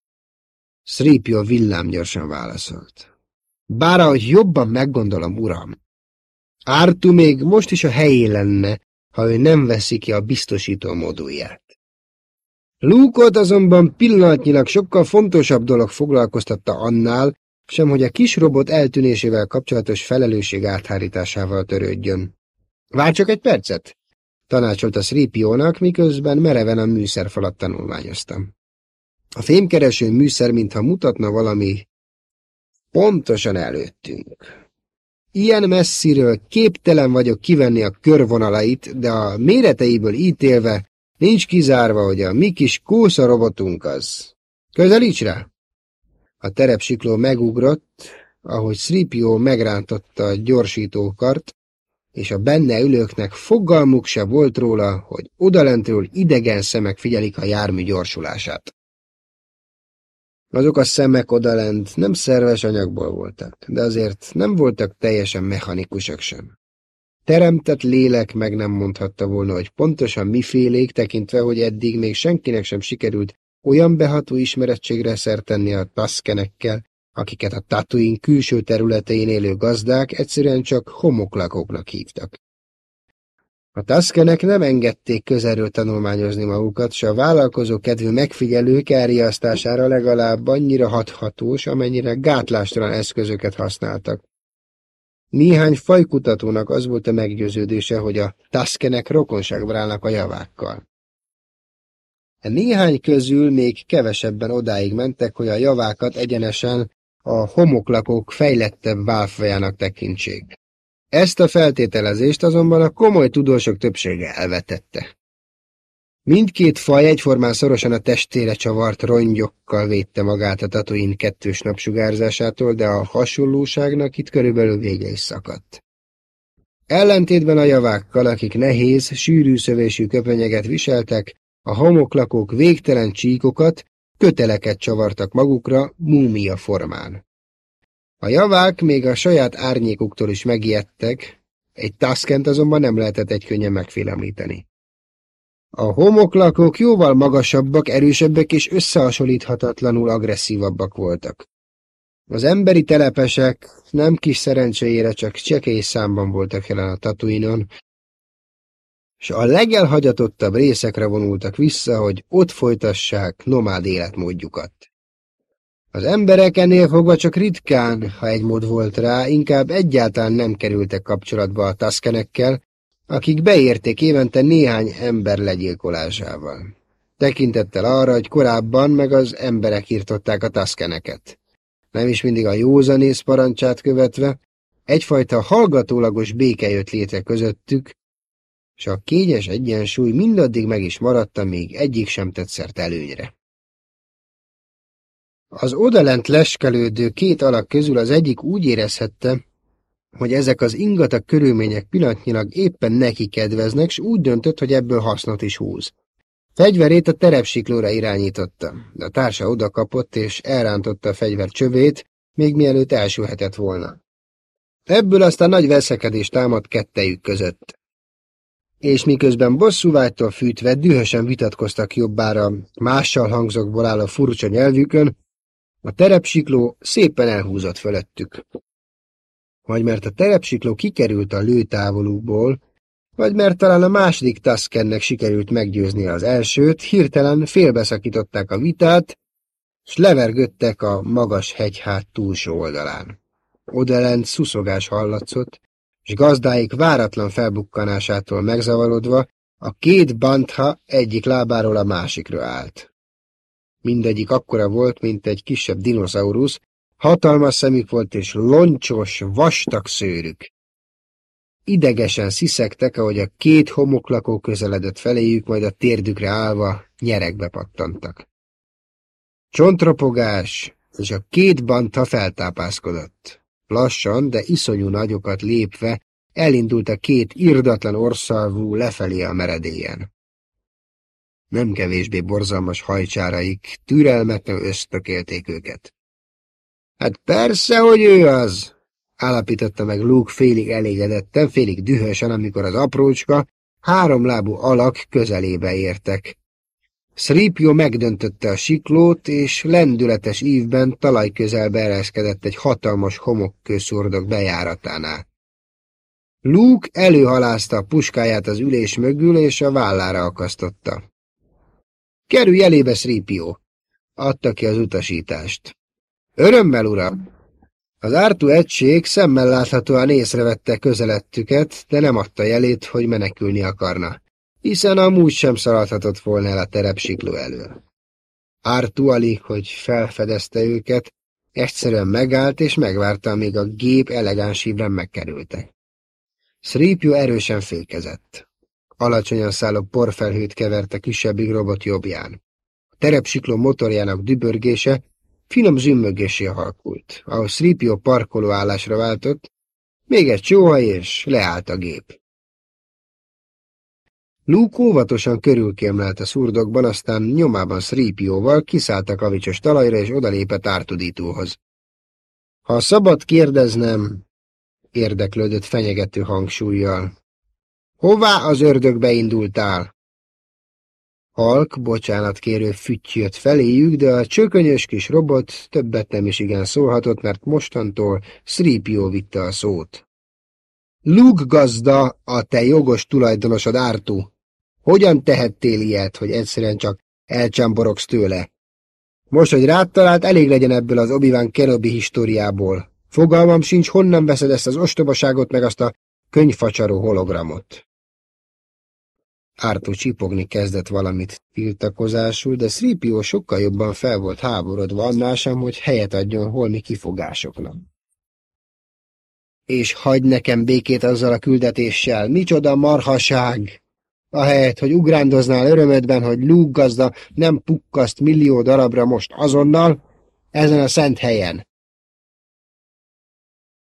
Sripio villámgyorsan válaszolt. Bár ahogy jobban meggondolom, uram, Ártu még most is a helyén lenne, ha ő nem veszi ki a biztosító modulját. Lúkot azonban pillanatnyilag sokkal fontosabb dolog foglalkoztatta annál, sem hogy a kis robot eltűnésével kapcsolatos felelősség áthárításával törődjön. Várj csak egy percet! tanácsolta Sripiónak, miközben mereven a műszerfalat tanulmányoztam. A fémkereső műszer mintha mutatna valami pontosan előttünk. Ilyen messziről képtelen vagyok kivenni a körvonalait, de a méreteiből ítélve nincs kizárva, hogy a mi kis kósza robotunk az. Közelíts rá! A terepsikló megugrott, ahogy Sripio megrántotta a gyorsítókart, és a benne ülőknek fogalmuk se volt róla, hogy odalentről idegen szemek figyelik a jármű gyorsulását. Azok a szemek odalent nem szerves anyagból voltak, de azért nem voltak teljesen mechanikusak sem. Teremtett lélek meg nem mondhatta volna, hogy pontosan mifélék, tekintve, hogy eddig még senkinek sem sikerült olyan beható ismerettségre szertenni a taszkenekkel, akiket a Tatooine külső területein élő gazdák egyszerűen csak homoklakoknak hívtak. A taszkenek nem engedték közelről tanulmányozni magukat, s a vállalkozó kedvű megfigyelők elriasztására legalább annyira hathatós, amennyire gátlástalan eszközöket használtak. Néhány fajkutatónak az volt a meggyőződése, hogy a taszkenek rokonságban állnak a javákkal. E néhány közül még kevesebben odáig mentek, hogy a javákat egyenesen a homoklakók fejlettebb válfajának tekintsék. Ezt a feltételezést azonban a komoly tudósok többsége elvetette. Mindkét faj egyformán szorosan a testére csavart rongyokkal védte magát a tatuin kettős napsugárzásától, de a hasonlóságnak itt körülbelül vége is szakadt. Ellentétben a javákkal, akik nehéz, sűrű szövésű köpenyeget viseltek, a homoklakók végtelen csíkokat, köteleket csavartak magukra múmia formán. A javák még a saját árnyékuktól is megijedtek, egy taszkent azonban nem lehetett egy könnyen megfélemlíteni. A homoklakók jóval magasabbak, erősebbek és összehasonlíthatatlanul agresszívabbak voltak. Az emberi telepesek nem kis szerencséjére csak csekély számban voltak jelen a Tatuinon, s a legelhagyatottabb részekre vonultak vissza, hogy ott folytassák nomád életmódjukat. Az emberek ennél fogva csak ritkán, ha egy mód volt rá, inkább egyáltalán nem kerültek kapcsolatba a taszkenekkel, akik beérték évente néhány ember legyilkolásával. Tekintettel arra, hogy korábban meg az emberek írtották a taszkeneket. Nem is mindig a józanész parancsát követve, egyfajta hallgatólagos béke jött létre közöttük, és a kényes egyensúly mindaddig meg is maradta, még egyik sem tetszert előnyre. Az odalent leskelődő két alak közül az egyik úgy érezhette, hogy ezek az ingatag körülmények pillanatnyilag éppen neki kedveznek, s úgy döntött, hogy ebből hasznot is húz. Fegyverét a terepsiklóra irányította, de a társa odakapott és elrántotta a fegyver csövét, még mielőtt elsülhetett volna. Ebből aztán nagy veszekedés támadt kettejük között. És miközben bosszúvágytól fűtve dühösen vitatkoztak jobbára mással hangzokból álló furcsa nyelvükön, a terepsikló szépen elhúzott fölöttük. Vagy mert a terepsikló kikerült a lőtávolúból, vagy mert talán a második Tuskennek sikerült meggyőzni az elsőt, hirtelen félbeszakították a vitát, s levergöttek a magas hegyhát túlsó oldalán. Odalent szuszogás hallatszott, és gazdáik váratlan felbukkanásától megzavarodva a két bantha egyik lábáról a másikra állt. Mindegyik akkora volt, mint egy kisebb dinoszaurusz, hatalmas szemük volt és loncsos, vastag szőrük. Idegesen sziszegtek, ahogy a két homoklakó közeledett feléjük, majd a térdükre állva nyerekbe pattantak. Csontropogás, és a két banta feltápászkodott. Lassan, de iszonyú nagyokat lépve elindult a két irdatlan orszalvú lefelé a meredélyen. Nem kevésbé borzalmas hajcsáraik türelmetlen ösztökélték őket. Hát persze, hogy ő az, állapította meg Luke félig elégedetten, félig dühösen, amikor az aprócska, háromlábú alak közelébe értek. Sripio megdöntötte a siklót, és lendületes ívben talajközelbe ereszkedett egy hatalmas homokkőszurdok bejáratánál. Luke előhalázta a puskáját az ülés mögül, és a vállára akasztotta. Kerülj elébe, Sripio! adta ki az utasítást. Örömmel, uram! Az ártú egység szemmel láthatóan észrevette közelettüket, de nem adta jelét, hogy menekülni akarna, hiszen amúgy sem szaladhatott volna el a terepsikló elől. Ártú alig, hogy felfedezte őket, egyszerűen megállt és megvárta, amíg a gép elegáns hívren megkerültek. Sripio erősen fékezett. Alacsonyan szálló porfelhőt keverte kisebbik robot jobbján. A terepsikló motorjának dübörgése finom zümmögésé halkult, ahol Sripio parkoló állásra váltott, még egy csóha és leállt a gép. Luke óvatosan körülkémlelt a szurdokban, aztán nyomában Sripióval kiszállt a kavicsos talajra és odalépett ártudítóhoz. Ha szabad kérdeznem, érdeklődött fenyegető hangsúlyjal. Hová az ördögbe indultál? Halk, bocsánatkérő fütty jött feléjük, de a csökönyös kis robot többet nem is igen szólhatott, mert mostantól Sripio vitte a szót. Luke gazda, a te jogos tulajdonosod Ártú. Hogyan tehettél ilyet, hogy egyszerűen csak elcsámborogsz tőle? Most, hogy rád talált, elég legyen ebből az Obi-Wan Kenobi históriából. Fogalmam sincs, honnan veszed ezt az ostobaságot meg azt a könyvfacsaró hologramot. Ártó csipogni kezdett valamit tiltakozásul, de Sripio sokkal jobban fel volt háborodva annál sem, hogy helyet adjon holmi kifogásoknak. És hagy nekem békét azzal a küldetéssel, micsoda marhaság! Ahelyett, hogy ugrándoznál örömödben, hogy Luke nem pukkaszt millió darabra most azonnal, ezen a szent helyen.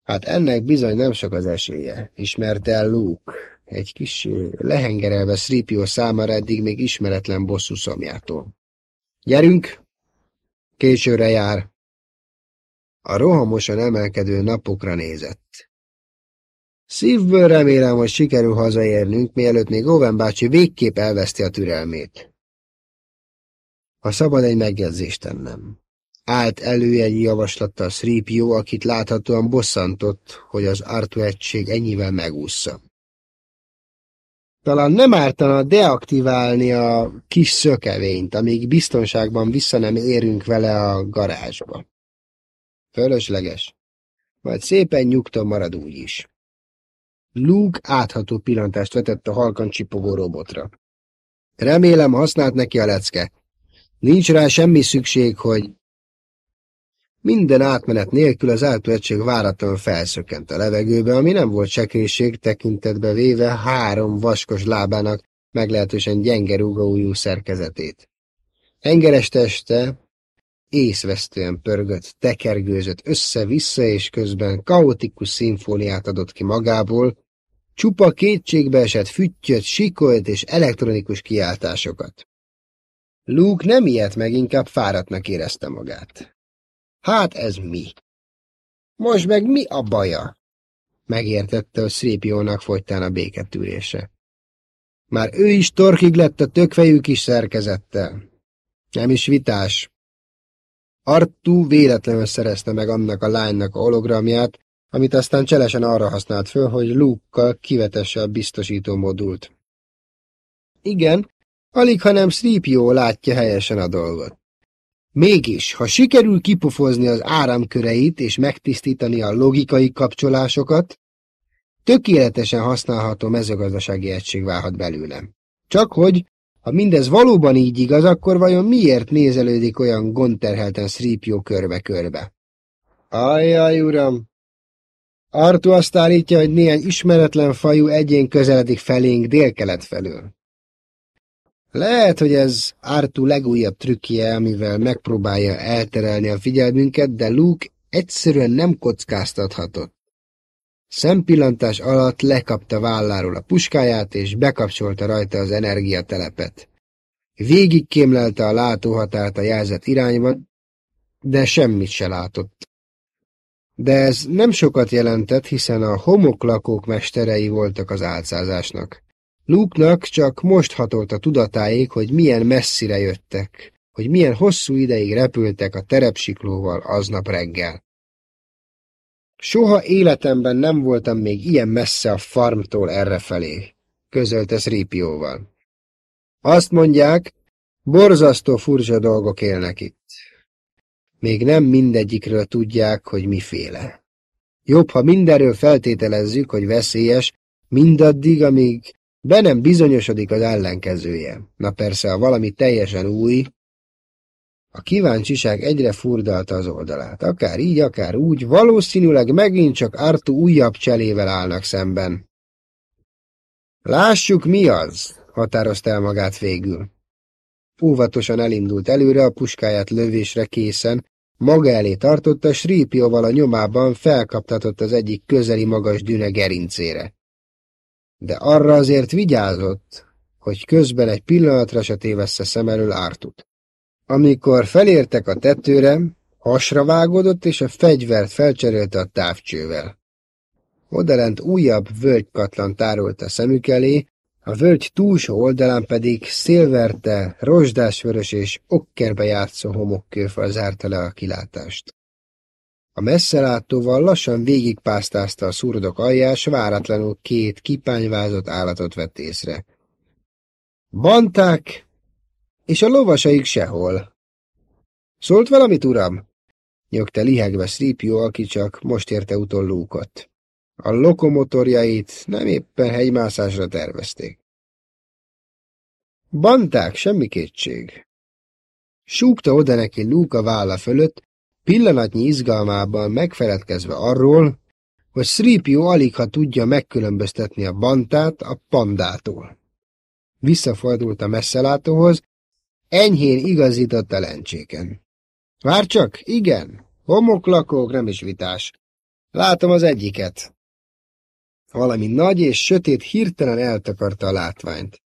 Hát ennek bizony nem sok az esélye, ismerte el Luke egy kis lehengerelve Sripio számára eddig még ismeretlen bosszú szomjától. Gyerünk! Későre jár. A rohamosan emelkedő napokra nézett. Szívből remélem, hogy sikerül hazaérnünk, mielőtt még Owen bácsi végképp elveszti a türelmét. Ha szabad egy megjegyzést tennem. Állt elő egy javaslattal Sripio, akit láthatóan bosszantott, hogy az Artu egység ennyivel megúszza. Talán nem ártana deaktiválni a kis szökevényt, amíg biztonságban vissza nem érünk vele a garázsba. Fölösleges. Majd szépen nyugton marad úgy is. Luke átható pillantást vetett a halkan csipogó robotra. Remélem használt neki a lecke. Nincs rá semmi szükség, hogy... Minden átmenet nélkül az átvettség váratlanul felszökkent a levegőbe, ami nem volt sekréség tekintetbe véve három vaskos lábának meglehetősen gyenge rúgóújú szerkezetét. Hengeres teste észvesztően pörgött, tekergőzött össze-vissza, és közben kaotikus szimfóniát adott ki magából, csupa kétségbe esett füttyöt, sikolt és elektronikus kiáltásokat. Luke nem ilyet meg, inkább fáradtnak érezte magát. Hát ez mi? Most meg mi a baja? Megértette, hogy Szrépiónak fogytán a béketűrése. Már ő is torkig lett a tökfejű kis szerkezettel. Nem is vitás. Artú véletlenül szerezte meg annak a lánynak a hologramját, amit aztán cselesen arra használt föl, hogy Luke-kal kivetesse a biztosító modult. Igen, alig hanem Sripio látja helyesen a dolgot. Mégis, ha sikerül kipofozni az áramköreit és megtisztítani a logikai kapcsolásokat, tökéletesen használható mezőgazdasági egység válhat belőlem. Csak hogy, ha mindez valóban így igaz, akkor vajon miért nézelődik olyan gondterhelten Sripio körbe-körbe? Ajjaj, uram! Artu azt állítja, hogy néhány ismeretlen fajú egyén közeledik felénk délkelet felől. Lehet, hogy ez Artu legújabb trükkje, amivel megpróbálja elterelni a figyelmünket, de Luke egyszerűen nem kockáztathatott. Szempillantás alatt lekapta válláról a puskáját, és bekapcsolta rajta az energiatelepet. Végig kémlelte a látóhatárt a jelzett irányban, de semmit se látott. De ez nem sokat jelentett, hiszen a homoklakók mesterei voltak az álcázásnak. Luke-nak csak most hatolt a tudatáig, hogy milyen messzire jöttek, hogy milyen hosszú ideig repültek a terepsiklóval aznap reggel. Soha életemben nem voltam még ilyen messze a farmtól errefelé, közölte Sripióval. Azt mondják, borzasztó furcsa dolgok élnek itt. Még nem mindegyikről tudják, hogy miféle. Jobb, ha mindenről feltételezzük, hogy veszélyes, mindaddig, amíg be nem bizonyosodik az ellenkezője. Na persze, ha valami teljesen új, a kíváncsiság egyre furdalta az oldalát. Akár így, akár úgy, valószínűleg megint csak Artu újabb cselével állnak szemben. Lássuk, mi az, határozta el magát végül. Óvatosan elindult előre, a puskáját lövésre készen, maga elé tartotta, Srípióval a nyomában felkaptatott az egyik közeli magas dűne gerincére. De arra azért vigyázott, hogy közben egy pillanatra se tévessze szem elől Ártut. Amikor felértek a tetőre, hasra vágódott, és a fegyvert felcserélte a távcsővel. Odalent újabb völgykatlan tárolt a szemük elé, a völgy túlsó oldalán pedig szélverte, rozsdásvörös és okkerbe játszó homokkőfal zárta le a kilátást. A messzelátóval lassan végigpásztázta a szurdok aljás, váratlanul két kipányvázott állatot vett észre. Banták, és a lovasaik sehol. Szólt valamit, uram? Nyögte lihegve Szrípió, aki csak most érte utol lúkot. A lokomotorjait nem éppen hegymászásra tervezték. Banták, semmi kétség. Súgta oda neki Lúka válla fölött, pillanatnyi izgalmában megfeledkezve arról, hogy Sripio alig ha tudja megkülönböztetni a bantát a pandától. Visszafordult a messzelátóhoz, enyhén igazított a lencséken. Vár csak, igen, homoklakók nem is vitás. Látom az egyiket. Valami nagy és sötét hirtelen eltakarta a látványt.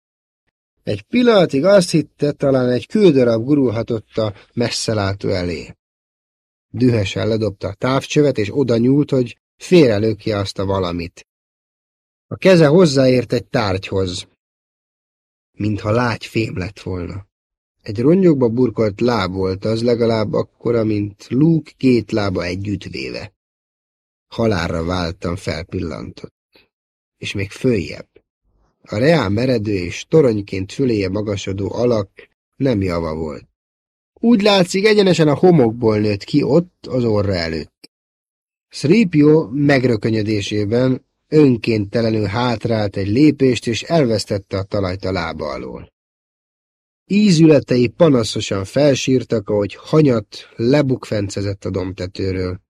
Egy pillanatig azt hitte, talán egy kődarab gurulhatott a messzelátó elé. Dühesen ledobta a távcsövet, és oda nyúlt, hogy félrelökje azt a valamit. A keze hozzáért egy tárgyhoz, mintha lágy fém lett volna. Egy rongyokba burkolt láb volt az legalább akkora, mint Luke két lába együttvéve. Halálra váltam felpillantott és még följebb. A reál meredő és toronyként füléje magasodó alak nem java volt. Úgy látszik, egyenesen a homokból nőtt ki ott az orra előtt. Sripio megrökönyödésében önkéntelenül hátrált egy lépést, és elvesztette a talajt a lába alól. Ízületei panaszosan felsírtak, ahogy hanyat lebukfencezett a domtetőről.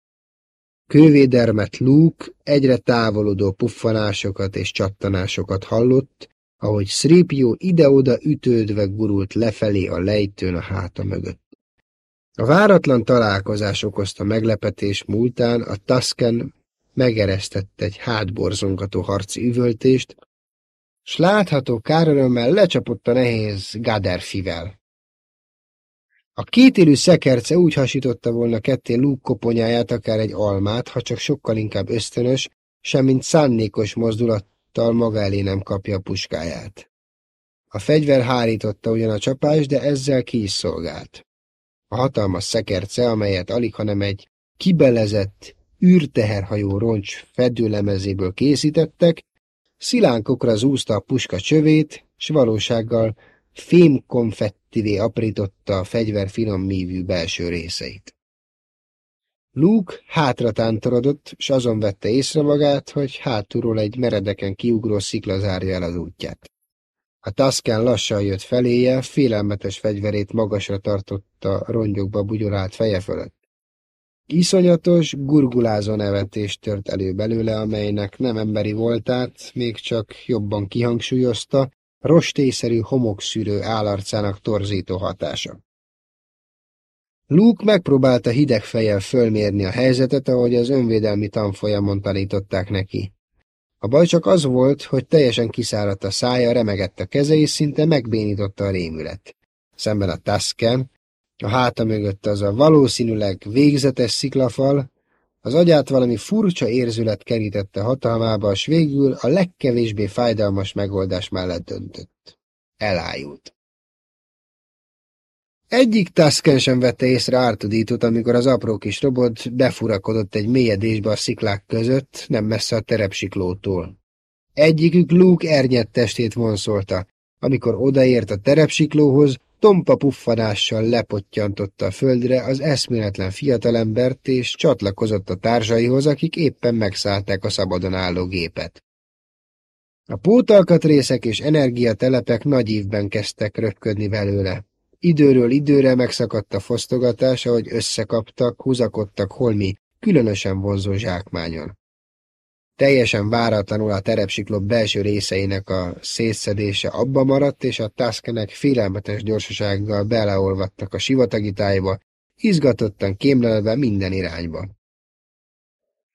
Kővédermet Luke egyre távolodó puffanásokat és csattanásokat hallott, ahogy Sripio ide-oda ütődve gurult lefelé a lejtőn a háta mögött. A váratlan találkozás okozta meglepetés múltán a Tusken megeresztett egy hátborzongató harci üvöltést, s látható kárörömmel lecsapott a nehéz Gaderfivel. A kétélű szekerce úgy hasította volna ketté Luke koponyáját, akár egy almát, ha csak sokkal inkább ösztönös, semmint szánnékos mozdulattal maga elé nem kapja a puskáját. A fegyver hárította ugyan a csapás, de ezzel ki is szolgált. A hatalmas szekerce, amelyet alig, hanem egy kibelezett, űrteherhajó roncs fedőlemezéből készítettek, szilánkokra zúzta a puska csövét, s valósággal fémkonfettivé aprította a fegyver finom mívű belső részeit. Luke hátra tántorodott, s azon vette észre magát, hogy hátulról egy meredeken kiugró szikla zárja el az útját. A Tusken lassan jött feléje, félelmetes fegyverét magasra tartotta rongyokba bugyolált feje fölött. Iszonyatos, gurgulázó nevetést tört elő belőle, amelynek nem emberi voltát, még csak jobban kihangsúlyozta, rostészerű homokszűrő állarcának torzító hatása. Luke megpróbálta hideg fejjel fölmérni a helyzetet, ahogy az önvédelmi tanfolyamon tanították neki. A baj csak az volt, hogy teljesen kiszáradt a szája, remegett a keze, és szinte megbénította a rémület. Szemben a Tusken, a háta mögött az a valószínűleg végzetes sziklafal, az agyát valami furcsa érzület kerítette hatalmába, és végül a legkevésbé fájdalmas megoldás mellett döntött. Elájult. Egyik Tusken sem vette észre Ártudítot, amikor az apró kis robot befurakodott egy mélyedésbe a sziklák között, nem messze a terepsiklótól. Egyikük Luke ernyett testét vonszolta. Amikor odaért a terepsiklóhoz, tompa puffanással lepottyantotta a földre az eszméletlen fiatalembert, és csatlakozott a társaihoz, akik éppen megszállták a szabadon álló gépet. A pótalkatrészek és energiatelepek nagy ívben kezdtek röpködni belőle. Időről időre megszakadt a fosztogatás, ahogy összekaptak, húzakodtak holmi, különösen vonzó zsákmányon. Teljesen váratlanul a terepsiklop belső részeinek a szétszedése abba maradt, és a taszkenek félelmetes gyorsasággal beleolvadtak a sivatagi tájba, izgatottan kémlelve minden irányba.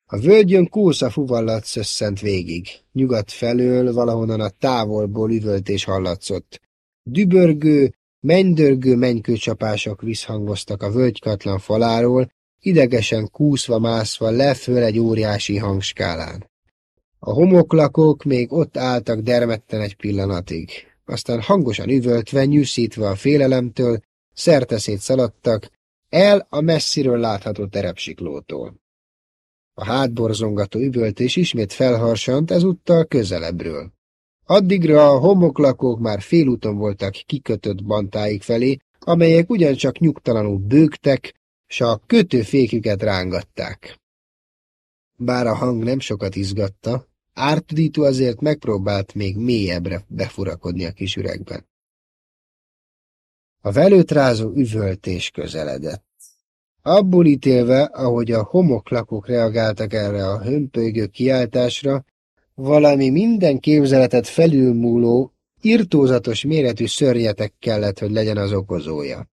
A völgyön kósza fuvallat szösszent végig. Nyugat felől valahonnan a távolból üvöltés hallatszott. Dübörgő, Mennydörgő mennykőcsapások visszhangoztak a völgykatlan faláról, idegesen kúszva-mászva leföl egy óriási hangskálán. A homoklakók még ott álltak dermedten egy pillanatig, aztán hangosan üvöltve, nyűszítve a félelemtől, szerteszét szaladtak, el a messziről látható terepsiklótól. A hátborzongató üvöltés ismét felharsant, ezúttal közelebbről. Addigra a homoklakók már félúton voltak kikötött bantáik felé, amelyek ugyancsak nyugtalanul bőgtek, s a kötőféküket rángatták. Bár a hang nem sokat izgatta, ártudító azért megpróbált még mélyebbre befurakodni a kis üregben. A velőtrázó üvöltés közeledett. Abból ítélve, ahogy a homoklakók reagáltak erre a hömpölygő kiáltásra, valami minden képzeletet felülmúló, irtózatos méretű szörnyetek kellett, hogy legyen az okozója.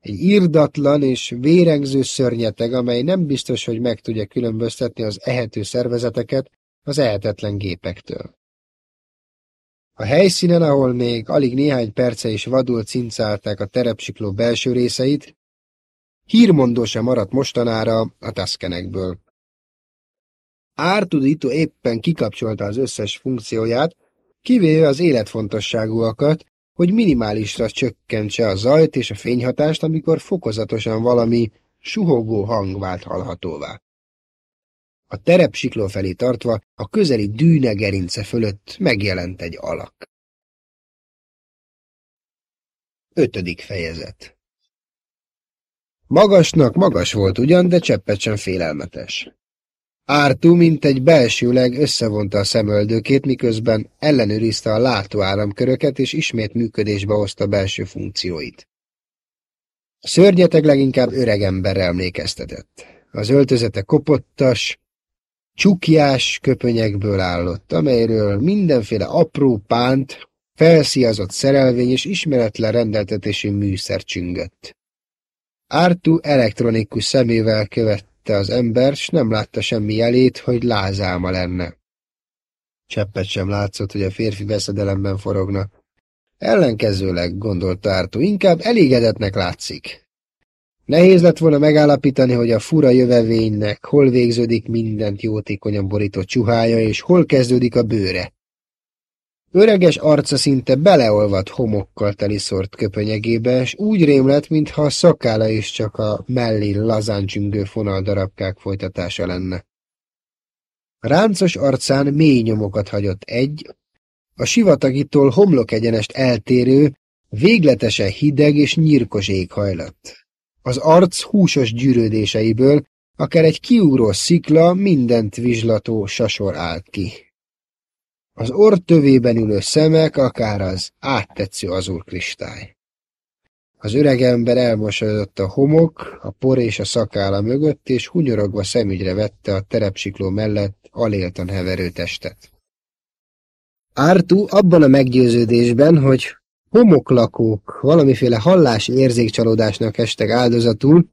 Egy írdatlan és vérengző szörnyeteg, amely nem biztos, hogy meg tudja különböztetni az ehető szervezeteket az ehetetlen gépektől. A helyszínen, ahol még alig néhány perce is vadul cincálták a terepsikló belső részeit, hírmondó sem maradt mostanára a taszkenekből. Ártudító éppen kikapcsolta az összes funkcióját, kivéve az életfontosságúakat, hogy minimálisra csökkentse a zajt és a fényhatást, amikor fokozatosan valami suhogó hang vált hallhatóvá. A terepsikló felé tartva, a közeli dűne gerince fölött megjelent egy alak. Ötödik fejezet Magasnak magas volt ugyan, de cseppet sem félelmetes. Ártú, mint egy belsőleg összevonta a szemöldőkét, miközben ellenőrizte a látóáramköröket, és ismét működésbe hozta belső funkcióit. A szörnyeteg leginkább öreg emberre emlékeztetett. Az öltözete kopottas, csukjás köpönyekből állott, amelyről mindenféle apró pánt, felsziazott szerelvény és ismeretlen rendeltetésű műszer csüngött. Ártú elektronikus szemével követte az ember, s nem látta semmi jelét, hogy lázálma lenne. Cseppet sem látszott, hogy a férfi veszedelemben forogna. Ellenkezőleg, gondolta Ártú, inkább elégedetnek látszik. Nehéz lett volna megállapítani, hogy a fura jövevénynek hol végződik mindent jótékonyan borított csuhája, és hol kezdődik a bőre. Öreges arca szinte beleolvadt homokkal teliszort köpönyegébe, és úgy rémlett, mintha a szakála is csak a mellé lazán csüngő fonaldarabkák folytatása lenne. Ráncos arcán mély nyomokat hagyott egy, a sivatagitól homlok egyenest eltérő, végletesen hideg és nyírkos éghajlat. Az arc húsos gyűrődéseiből, akár egy kiúró szikla, mindent vizslató sasor állt ki. Az orr tövében ülő szemek, akár az áttetsző azurkristály. Az öreg ember elmosodott a homok, a por és a szakála mögött, és hunyorogva szemügyre vette a terepsikló mellett aléltan heverő testet. Ártú abban a meggyőződésben, hogy homoklakók valamiféle hallási érzékcsalódásnak estek áldozatul,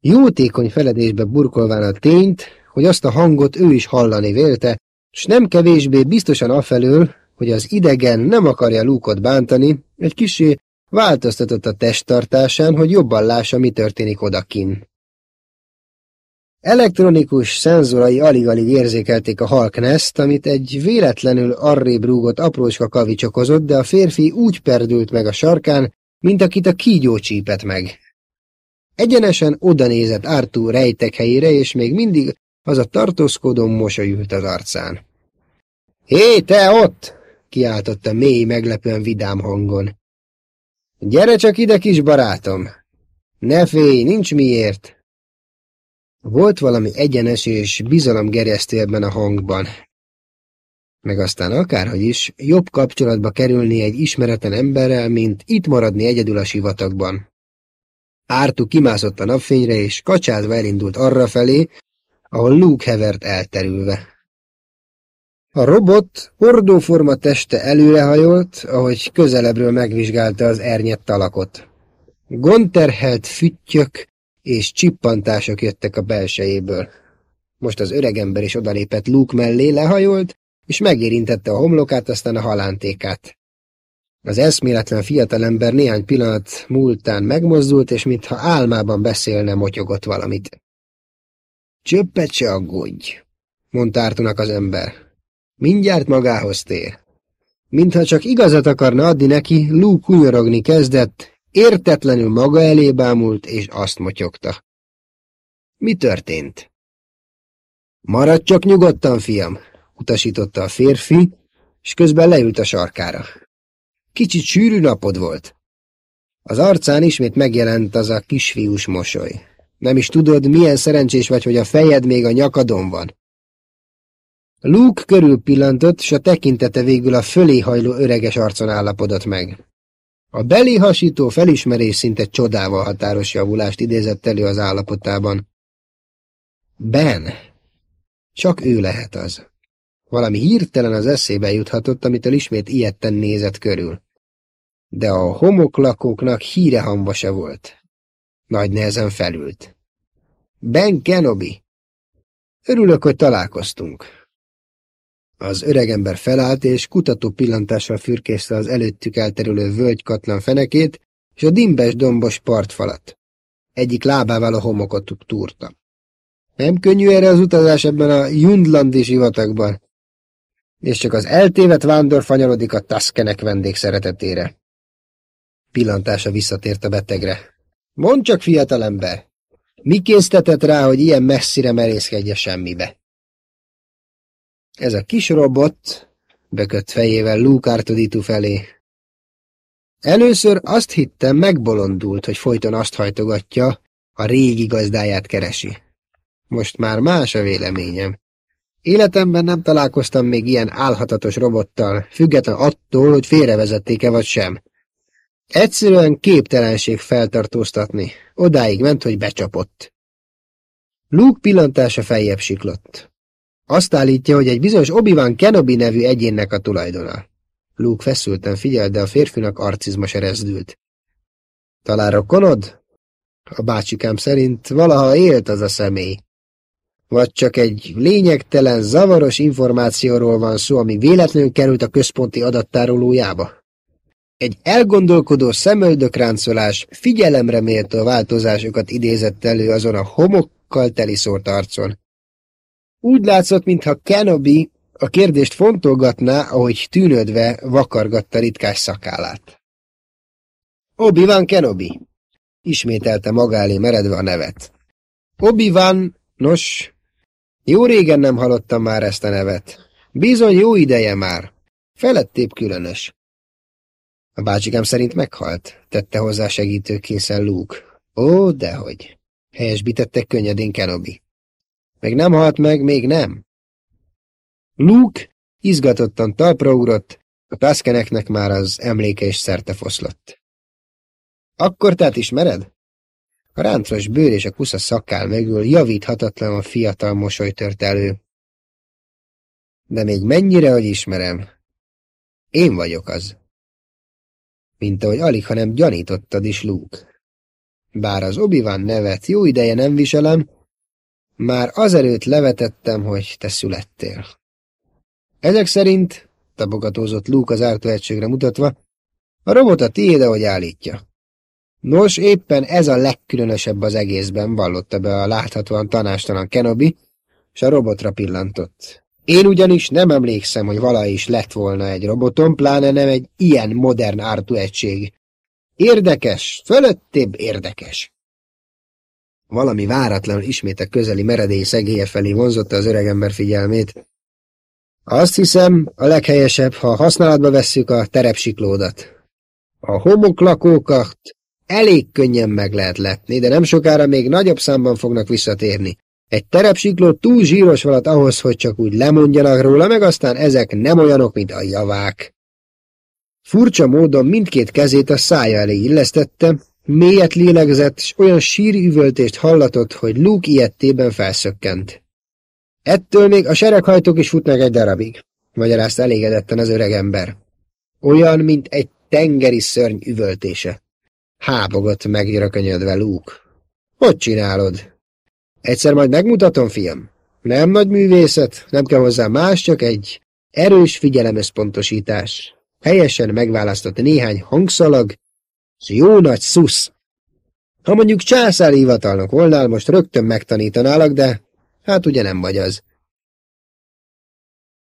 jótékony feledésbe burkolván a tényt, hogy azt a hangot ő is hallani vélte, s nem kevésbé biztosan afelől, hogy az idegen nem akarja Lúkot bántani, egy kisé változtatott a testtartásán, hogy jobban lássa, mi történik odakin. Elektronikus szenzorai alig-alig érzékelték a halkneszt, amit egy véletlenül arrébb rúgott aprócska kavics okozott, de a férfi úgy perdült meg a sarkán, mint akit a kígyó csípett meg. Egyenesen oda nézett Artú rejtek helyére, és még mindig az a tartózkodó mosolyült az arcán. Hé, te ott! kiáltotta mély, meglepően vidám hangon. Gyere csak ide, kis barátom! Ne félj, nincs miért! Volt valami egyenes és bizalomgerjesztő ebben a hangban. Meg aztán akárhogy is, jobb kapcsolatba kerülni egy ismeretlen emberrel, mint itt maradni egyedül a sivatagban. Ártu kimászott a napfényre, és kacsázva elindult arra felé, ahol Luke hevert elterülve. A robot hordóforma teste előrehajolt, ahogy közelebbről megvizsgálta az ernyett alakot. Gonterhelt füttyök és csippantások jöttek a belsejéből. Most az öregember is odalépett Luke mellé, lehajolt, és megérintette a homlokát, aztán a halántékát. Az eszméletlen fiatalember néhány pillanat múltán megmozdult, és mintha álmában beszélne, motyogott valamit. Csöppet se aggódj, mondta Ártunak az ember. Mindjárt magához tér. Mintha csak igazat akarna adni neki, Lú kunyorogni kezdett, értetlenül maga elé bámult, és azt motyogta. Mi történt? Maradj csak nyugodtan, fiam, utasította a férfi, és közben leült a sarkára. Kicsit sűrű napod volt. Az arcán ismét megjelent az a kisfiús mosoly. Nem is tudod, milyen szerencsés vagy, hogy a fejed még a nyakadon van. Luke körül pillantott, s a tekintete végül a fölé hajló öreges arcon állapodott meg. A belé hasító felismerés szinte csodával határos javulást idézett elő az állapotában. Ben! Csak ő lehet az. Valami hirtelen az eszébe juthatott, amitől ismét ilyetten nézett körül. De a homoklakóknak híre hamba se volt. Nagy nehezen felült. Ben Kenobi! Örülök, hogy találkoztunk. Az öregember felállt, és kutató pillantással fürkészte az előttük elterülő völgykatlan fenekét, és a dimbes dombos partfalat. Egyik lábával a homokot túrta. Nem könnyű erre az utazás ebben a Jundlandi sivatagban, és csak az eltévet vándor fanyarodik a Tuskenek vendég szeretetére. Pillantása visszatért a betegre. Mondd csak, fiatalember, Mi késztetett rá, hogy ilyen messzire merészkedje semmibe? Ez a kis robot, bökött fejével Luke Artoditu felé. Először azt hittem, megbolondult, hogy folyton azt hajtogatja, a régi gazdáját keresi. Most már más a véleményem. Életemben nem találkoztam még ilyen álhatatos robottal, független attól, hogy félrevezették-e vagy sem. Egyszerűen képtelenség feltartóztatni. Odáig ment, hogy becsapott. Luke pillantása feljebb siklott. Azt állítja, hogy egy bizonyos Obi-Wan Kenobi nevű egyénnek a tulajdona. Luke feszülten figyelt, de a férfinak arcizma rezdült. Talán rokonod? A bácsikám szerint valaha élt az a személy. Vagy csak egy lényegtelen, zavaros információról van szó, ami véletlenül került a központi adattárolójába? Egy elgondolkodó szemöldökráncolás figyelemre méltó változásokat idézett elő azon a homokkal teliszórt arcon. Úgy látszott, mintha Kenobi a kérdést fontolgatná, ahogy tűnődve vakargatta ritkás szakállát. Obi-Wan Kenobi, ismételte magálé meredve a nevet. Obi-Wan, nos, jó régen nem hallottam már ezt a nevet. Bizony jó ideje már. Felettébb különös. A bácsikám szerint meghalt, tette hozzá segítőkészen Luke. Ó, dehogy. Helyesbítette könnyedén Kenobi. Meg nem halt meg, még nem. Luke izgatottan talpra ugrott, a Tuskeneknek már az emléke is szerte foszlott. Akkor tehát ismered? A rántros bőr és a kusza szakál mögül javíthatatlan a fiatal mosoly tört elő. De még mennyire, hogy ismerem? Én vagyok az. Mint ahogy alig, hanem gyanítottad is, Luke. Bár az obi nevet jó ideje nem viselem, már azelőtt levetettem, hogy te születtél. Ezek szerint, tapogatózott Luke az ártóegységre mutatva, a robot a tiéd, ahogy állítja. Nos, éppen ez a legkülönösebb az egészben, vallotta be a láthatóan tanástalan Kenobi, és a robotra pillantott. Én ugyanis nem emlékszem, hogy vala is lett volna egy robotom, pláne nem egy ilyen modern ártú. Érdekes, fölöttébb érdekes. Valami váratlanul ismét a közeli meredély szegélye felé vonzotta az öregember figyelmét. Azt hiszem, a leghelyesebb, ha használatba vesszük a terepsiklódat. A homoklakókat Elég könnyen meg lehet letni, de nem sokára még nagyobb számban fognak visszatérni. Egy terepsikló túl zsíros valat ahhoz, hogy csak úgy lemondjanak róla, meg aztán ezek nem olyanok, mint a javák. Furcsa módon mindkét kezét a szája elé illesztette, mélyet lélegzett, és olyan síri üvöltést hallatott, hogy Luke ilyettében felszökkent. Ettől még a sereghajtók is futnak egy darabig, magyarázta elégedetten az öreg ember. Olyan, mint egy tengeri szörny üvöltése. Hábogott meggyökönyödve Luke. Hogy csinálod? Egyszer majd megmutatom, fiam. Nem nagy művészet, nem kell hozzá más, csak egy erős figyelemöszpontosítás. Helyesen megválasztott néhány hangszalag, és jó nagy szusz. Ha mondjuk császári hivatalnak volnál, most rögtön megtanítanálak, de hát ugye nem vagy az.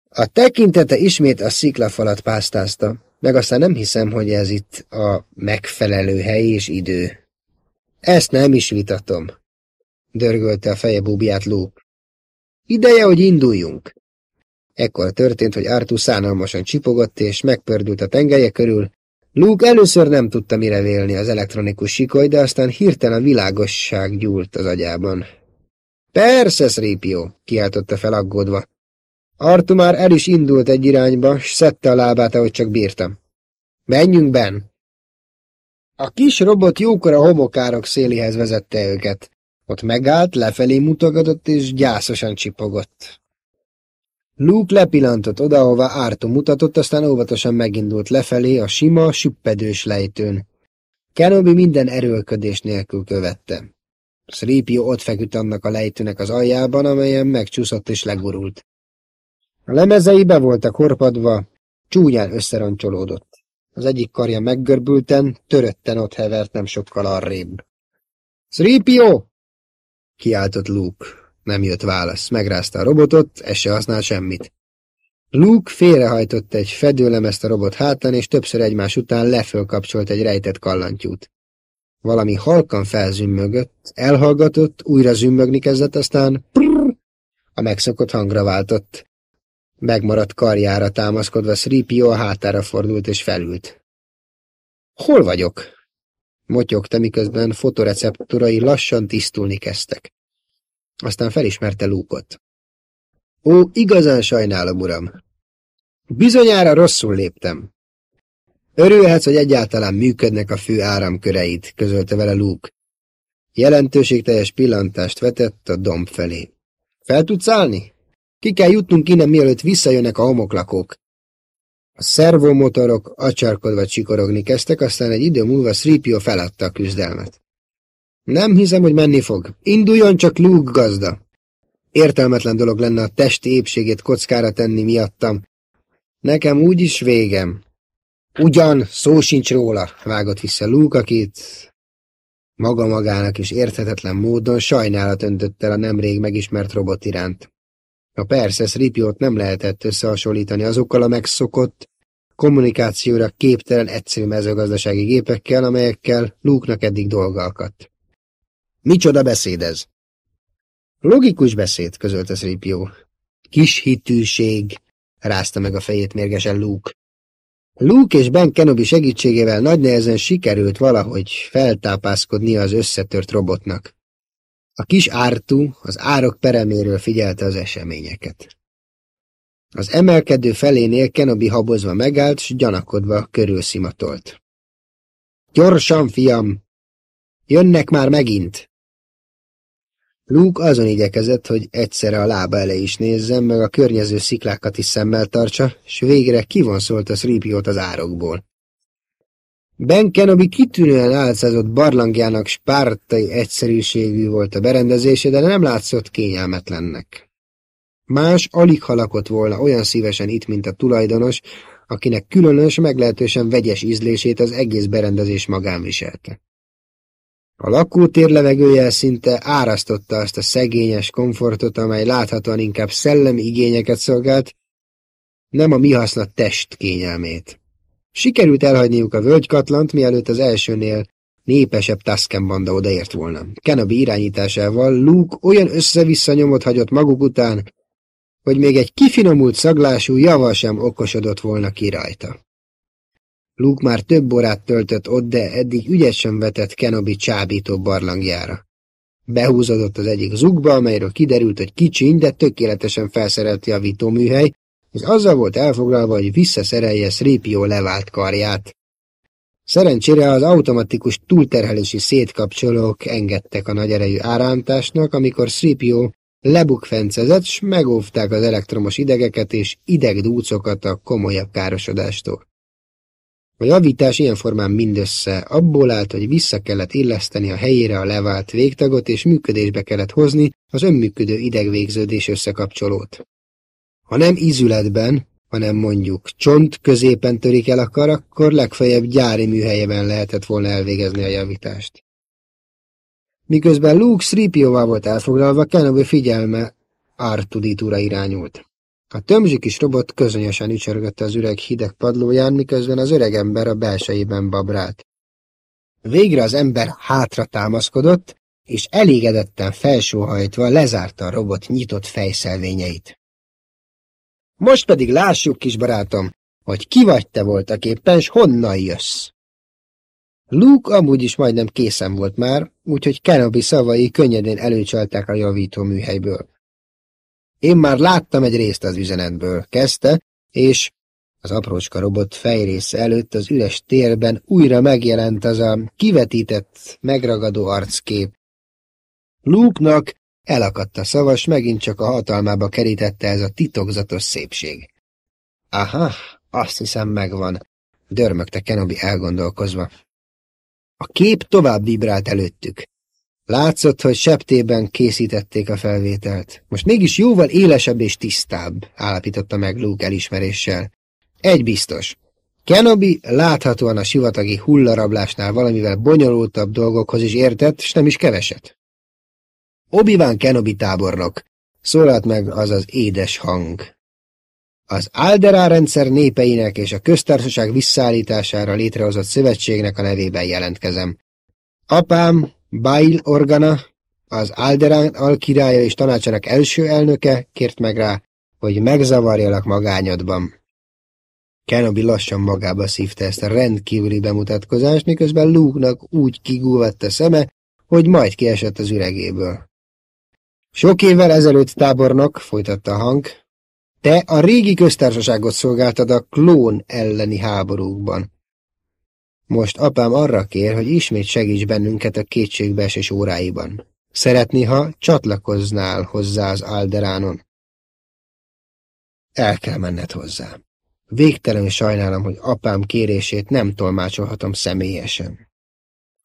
A tekintete ismét a sziklafalat pásztázta meg aztán nem hiszem, hogy ez itt a megfelelő hely és idő. Ezt nem is vitatom, dörgölte a feje búbját Luke. Ideje, hogy induljunk. Ekkor történt, hogy Arthur szánalmasan csipogott és megpördült a tengelye körül. Luke először nem tudta mire vélni az elektronikus sikoly, de aztán hirtelen világosság gyúlt az agyában. Persze, Sripio, kiáltotta fel aggódva. Artu már el is indult egy irányba, s szedte a lábát, ahogy csak bírtam. Menjünk ben! A kis robot jókora homokárok szélihez vezette őket. Ott megállt, lefelé mutogatott és gyászosan csipogott. Luke lepillantott oda, ahová Artu mutatott, aztán óvatosan megindult lefelé a sima, süppedős lejtőn. Kenobi minden erőlködés nélkül követte. Sripio ott feküdt annak a lejtőnek az aljában, amelyen megcsúszott és legurult. A lemezei be voltak horpadva, csúnyán összerancsolódott. Az egyik karja meggörbülten, törötten ott hevert nem sokkal arrébb. – Sripio! – kiáltott Luke. Nem jött válasz. Megrázta a robotot, ez se használ semmit. Luke félrehajtott egy fedőlemezt a robot hátán, és többször egymás után lefölkapcsolt egy rejtett kallantyút. Valami halkan felzümmögött, elhallgatott, újra zümmögni kezdett, aztán prrr, a megszokott hangra váltott. Megmaradt karjára támaszkodva Sripio a hátára fordult és felült. Hol vagyok? Motyogta, miközben fotoreceptorai lassan tisztulni kezdtek. Aztán felismerte Lúkot. Ó, igazán sajnálom, uram. Bizonyára rosszul léptem. Örülhetsz, hogy egyáltalán működnek a fő áramköreid, közölte vele Luke. Jelentőségteljes pillantást vetett a domb felé. Fel tudsz állni? Ki kell jutnunk innen, mielőtt visszajönnek a homoklakók. A szervomotorok acsarkodva csikorogni kezdtek, aztán egy idő múlva Sripio feladta a küzdelmet. Nem hiszem, hogy menni fog. Induljon csak Luke gazda. Értelmetlen dolog lenne a testi épségét kockára tenni miattam. Nekem úgyis végem. Ugyan, szó sincs róla, vágott vissza Luke, akit maga magának is érthetetlen módon sajnálat öntött el a nemrég megismert robot iránt. A persze, Sripiót nem lehetett összehasonlítani azokkal a megszokott, kommunikációra képtelen egyszerű mezőgazdasági gépekkel, amelyekkel Luke-nak eddig dolga akadt. Micsoda beszéd ez? Logikus beszéd, közölte Sripió. Kis hitűség, rázta meg a fejét mérgesen Luke. Luke és Ben Kenobi segítségével nagy nehezen sikerült valahogy feltápászkodnia az összetört robotnak. A kis ártú az árok pereméről figyelte az eseményeket. Az emelkedő felénél Kenobi habozva megállt, s gyanakodva körülszimatolt. Gyorsan, fiam! Jönnek már megint! Luke azon igyekezett, hogy egyszerre a lába elé is nézzen, meg a környező sziklákat is szemmel tartsa, s végre kivonszolt a Sripiót az árokból. Ben Kenobi kitűnően álcázott barlangjának spártai egyszerűségű volt a berendezése, de nem látszott kényelmetlennek. Más alig halakott volna olyan szívesen itt, mint a tulajdonos, akinek különös, meglehetősen vegyes ízlését az egész berendezés magán viselte. A lakótér levegője szinte árasztotta azt a szegényes komfortot, amely láthatóan inkább szellemi igényeket szolgált, nem a mi haszna test kényelmét. Sikerült elhagyniuk a völgykatlant, mielőtt az elsőnél népesebb Tusken banda odaért volna. Kenobi irányításával Luke olyan össze-vissza nyomot hagyott maguk után, hogy még egy kifinomult szaglású java sem okosodott volna ki rajta. Luke már több órát töltött ott, de eddig ügyet sem vetett Kenobi csábító barlangjára. Behúzódott az egyik zugba, amelyről kiderült, hogy kicsiny, de tökéletesen felszerelt javítóműhely, és azzal volt elfoglalva, hogy visszaszerelje Sripio levált karját. Szerencsére az automatikus túlterhelési szétkapcsolók engedtek a nagy erejű árántásnak, amikor Sripio lebukfencezett, s megóvták az elektromos idegeket és idegdúcokat a komolyabb károsodástól. A javítás ilyen formán mindössze abból állt, hogy vissza kellett illeszteni a helyére a levált végtagot, és működésbe kellett hozni az önműködő idegvégződés összekapcsolót. Ha nem ízületben, hanem mondjuk csont középen törik el a kar, akkor legfeljebb gyári műhelyeben lehetett volna elvégezni a javítást. Miközben Luke Sripióval volt elfoglalva, Kenobi figyelme Artuditúra irányult. A tömzsi kis robot közönösen ücsörgött az üreg hideg padlóján, miközben az öreg ember a belsejében babrált. Végre az ember hátra támaszkodott, és elégedetten felsóhajtva lezárta a robot nyitott fejszelvényeit. Most pedig lássuk, kis barátom, hogy ki vagy te voltak éppen, s honnan jössz. Luke amúgy is majdnem készen volt már, úgyhogy Kenobi szavai könnyedén előcsalták a javító műhelyből. Én már láttam egy részt az üzenetből, kezdte, és az aprócska robot fejrésze előtt az üres térben újra megjelent az a kivetített, megragadó arckép. Luke-nak elakadt a szavas, megint csak a hatalmába kerítette ez a titokzatos szépség. Aha, azt hiszem megvan, dörmögte Kenobi elgondolkozva. A kép tovább vibrált előttük. Látszott, hogy septében készítették a felvételt. Most mégis jóval élesebb és tisztább, állapította meg Luke elismeréssel. Egy biztos. Kenobi láthatóan a sivatagi hullarablásnál valamivel bonyolultabb dolgokhoz is értett, s nem is keveset. Obi-Wan Kenobi tábornok, szólalt meg az az édes hang. Az Alderá rendszer népeinek és a köztársaság visszaállítására létrehozott szövetségnek a nevében jelentkezem. Apám, Bail Organa, az Alderán alkirálya és tanácsának első elnöke kért meg rá, hogy megzavarjalak magányodban. Kenobi lassan magába szívta ezt a rendkívüli bemutatkozást, miközben Luke-nak úgy kigúvatt a szeme, hogy majd kiesett az üregéből. Sok évvel ezelőtt tábornok, folytatta a hang, te a régi köztársaságot szolgáltad a klón elleni háborúkban. Most apám arra kér, hogy ismét segíts bennünket a kétségbeesés óráiban. Szeretné, ha csatlakoznál hozzá az Alderánon. El kell menned hozzá. Végtelenül sajnálom, hogy apám kérését nem tolmácsolhatom személyesen.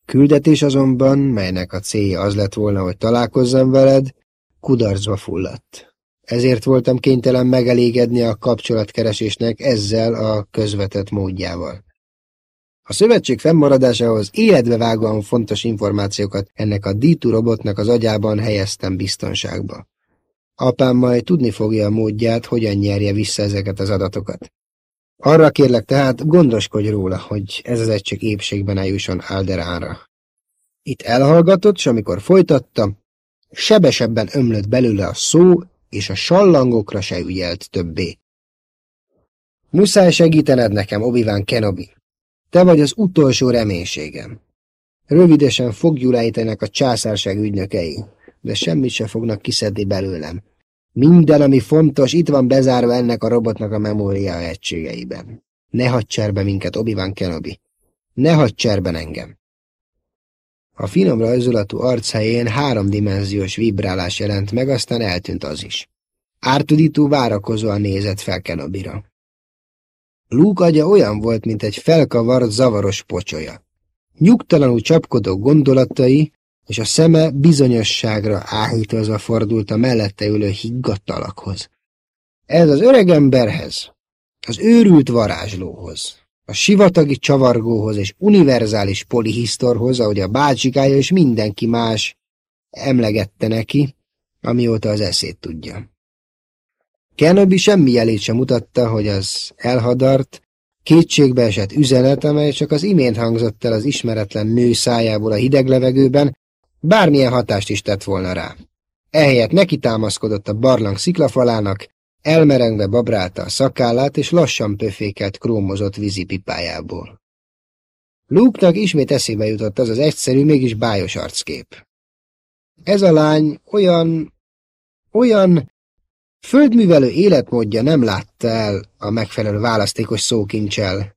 Küldetés azonban, melynek a célja az lett volna, hogy találkozzam veled, kudarcba fulladt. Ezért voltam kénytelen megelégedni a kapcsolatkeresésnek ezzel a közvetett módjával. A szövetség fennmaradásához életbe vágóan fontos információkat ennek a D2 robotnak az agyában helyeztem biztonságba. Apám majd tudni fogja a módját, hogyan nyerje vissza ezeket az adatokat. Arra kérlek tehát, gondoskodj róla, hogy ez az egység épségben eljusson Alderánra. Itt elhallgatott, és amikor folytatta, sebesebben ömlött belőle a szó, és a sallangokra se ügyelt többé. Muszáj segítened nekem, Obi-Wan Kenobi. Te vagy az utolsó reménységem. Rövidesen fogjul ejtenek a császárság ügynökei, de semmit se fognak kiszedni belőlem. Minden, ami fontos, itt van bezárva ennek a robotnak a memória egységeiben. Ne hagyd cserbe minket, Obi-Wan Kenobi. Ne hagyd cserben engem. A finom rajzolatú archelyén háromdimenziós vibrálás jelent meg, aztán eltűnt az is. Ártudító várakozóan nézett fel Kenobira. Luke agya olyan volt, mint egy felkavart, zavaros pocsolya. Nyugtalanul csapkodó gondolatai és a szeme bizonyosságra áhítozva fordult a mellette ülő higgadt alakhoz. Ez az öregemberhez, az őrült varázslóhoz, a sivatagi csavargóhoz és univerzális polihisztorhoz, ahogy a bácsikája és mindenki más emlegette neki, amióta az eszét tudja. Kenobi semmi jelét sem mutatta, hogy az elhadart, kétségbe esett üzenet, amely csak az imént hangzott el az ismeretlen nő szájából a hideg levegőben, bármilyen hatást is tett volna rá. Ehelyett neki támaszkodott a barlang sziklafalának, elmerengve babrálta a szakállát, és lassan pöfékelt krómozott vízipipájából. Luke-nak ismét eszébe jutott az az egyszerű, mégis bájos arckép. Ez a lány olyan, olyan földművelő életmódja nem látta el a megfelelő választékos szókincsel.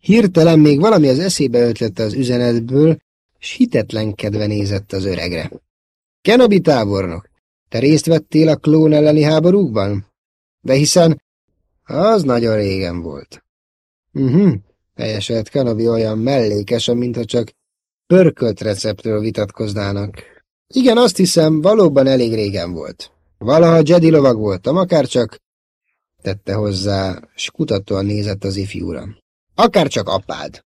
Hirtelen még valami az eszébe ötlette az üzenetből, s hitetlenkedve nézett az öregre. Kenobi tábornok, te részt vettél a klón elleni háborúkban? De hiszen az nagyon régen volt. Mhm, uh Kenobi olyan mellékesen, mintha csak pörkölt receptről vitatkoznának. Igen, azt hiszem, valóban elég régen volt. Valaha Jedi lovag voltam, akárcsak, tette hozzá, s kutatóan nézett az ifjúra. Akárcsak apád.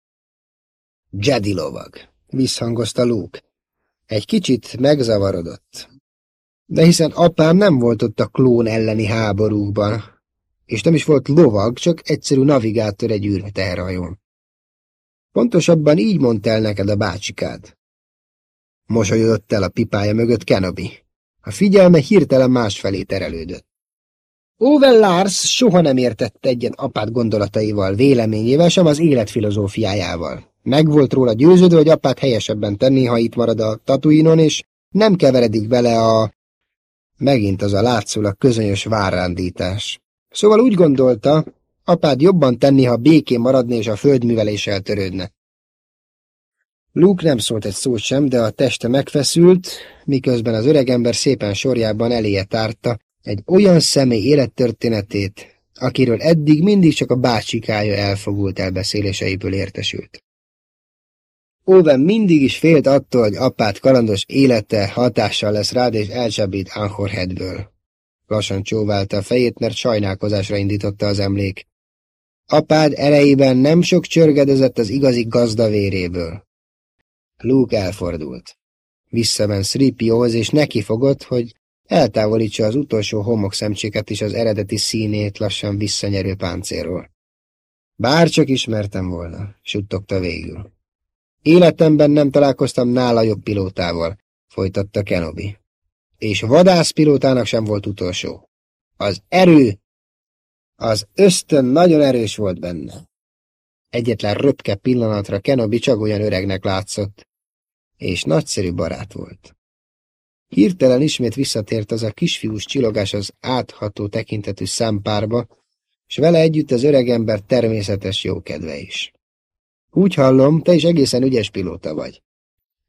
Jedi lovag, visszhangozta Luke. Egy kicsit megzavarodott. De hiszen apám nem volt ott a klón elleni háborúkban, és nem is volt lovag, csak egyszerű navigátor egy űrteherhajón. Pontosabban így mondta el neked a bácsikád. Mosolyodott el a pipája mögött Kenobi. A figyelme hirtelen másfelé terelődött. Owen Lars soha nem értett egyet apát gondolataival, véleményével, sem az élet filozófiájával. Meg volt róla győződve, hogy apát helyesebben tenni, ha itt marad a tatuinon, és nem keveredik bele a... Megint az a látszólag közönyös várrándítás. Szóval úgy gondolta, apád jobban tenni, ha békén maradni és a földműveléssel törődne. Luke nem szólt egy szót sem, de a teste megfeszült, miközben az öregember szépen sorjában eléje tárta egy olyan személy élettörténetét, akiről eddig mindig csak a bácsikája elfogult elbeszéléseiből értesült. Owen mindig is félt attól, hogy apát kalandos élete hatással lesz rád és elcsabít Anchorheadből. Lassan csóválta a fejét, mert sajnálkozásra indította az emlék. Apád erejében nem sok csörgedezett az igazi gazda véréből. Luke elfordult. Visszament Sripióhoz, és nekifogott, hogy eltávolítsa az utolsó homokszemcséket is az eredeti színét lassan visszanyerő páncéról. Bár csak ismertem volna, suttogta végül. Életemben nem találkoztam nála jobb pilótával, folytatta Kenobi. És vadászpilótának sem volt utolsó. Az erő, az ösztön nagyon erős volt benne. Egyetlen röpke pillanatra Kenobi csak olyan öregnek látszott, és nagyszerű barát volt. Hirtelen ismét visszatért az a kisfiús csillogás az átható tekintetű szempárba, és vele együtt az öregember természetes jókedve is. Úgy hallom, te is egészen ügyes pilóta vagy.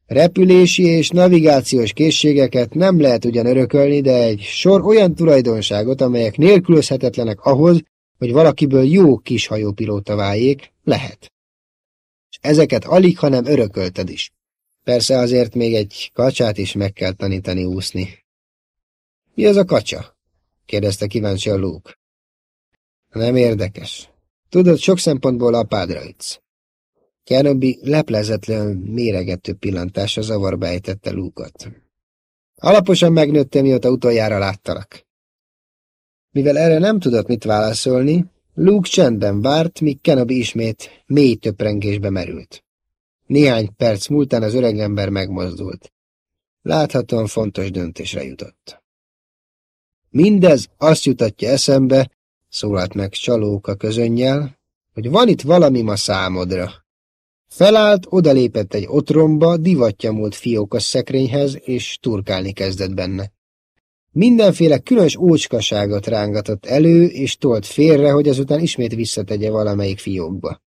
Repülési és navigációs készségeket nem lehet ugyan örökölni, de egy sor olyan tulajdonságot, amelyek nélkülözhetetlenek ahhoz, hogy valakiből jó kis hajópilóta váljék, lehet. És ezeket alig, hanem örökölted is. Persze azért még egy kacsát is meg kell tanítani úszni. Mi az a kacsa? kérdezte kíváncsi a Luke. Nem érdekes. Tudod, sok szempontból apádra ütsz. Kenobi leplezetlen méregető pillantása zavarba ejtette Luke-ot. Alaposan megnőttem, mióta utoljára láttalak. Mivel erre nem tudott mit válaszolni, Luke csendben várt, míg Kenobi ismét mély töprengésbe merült. Néhány perc múltán az öregember megmozdult. Láthatóan fontos döntésre jutott. Mindez azt jutatja eszembe, szólalt meg csalóka közönnyel, hogy van itt valami ma számodra. Felállt, odalépett egy otromba, divatja múlt fiókos szekrényhez, és turkálni kezdett benne. Mindenféle különös ócskaságot rángatott elő, és tolt félre, hogy azután ismét visszategye valamelyik fiókba.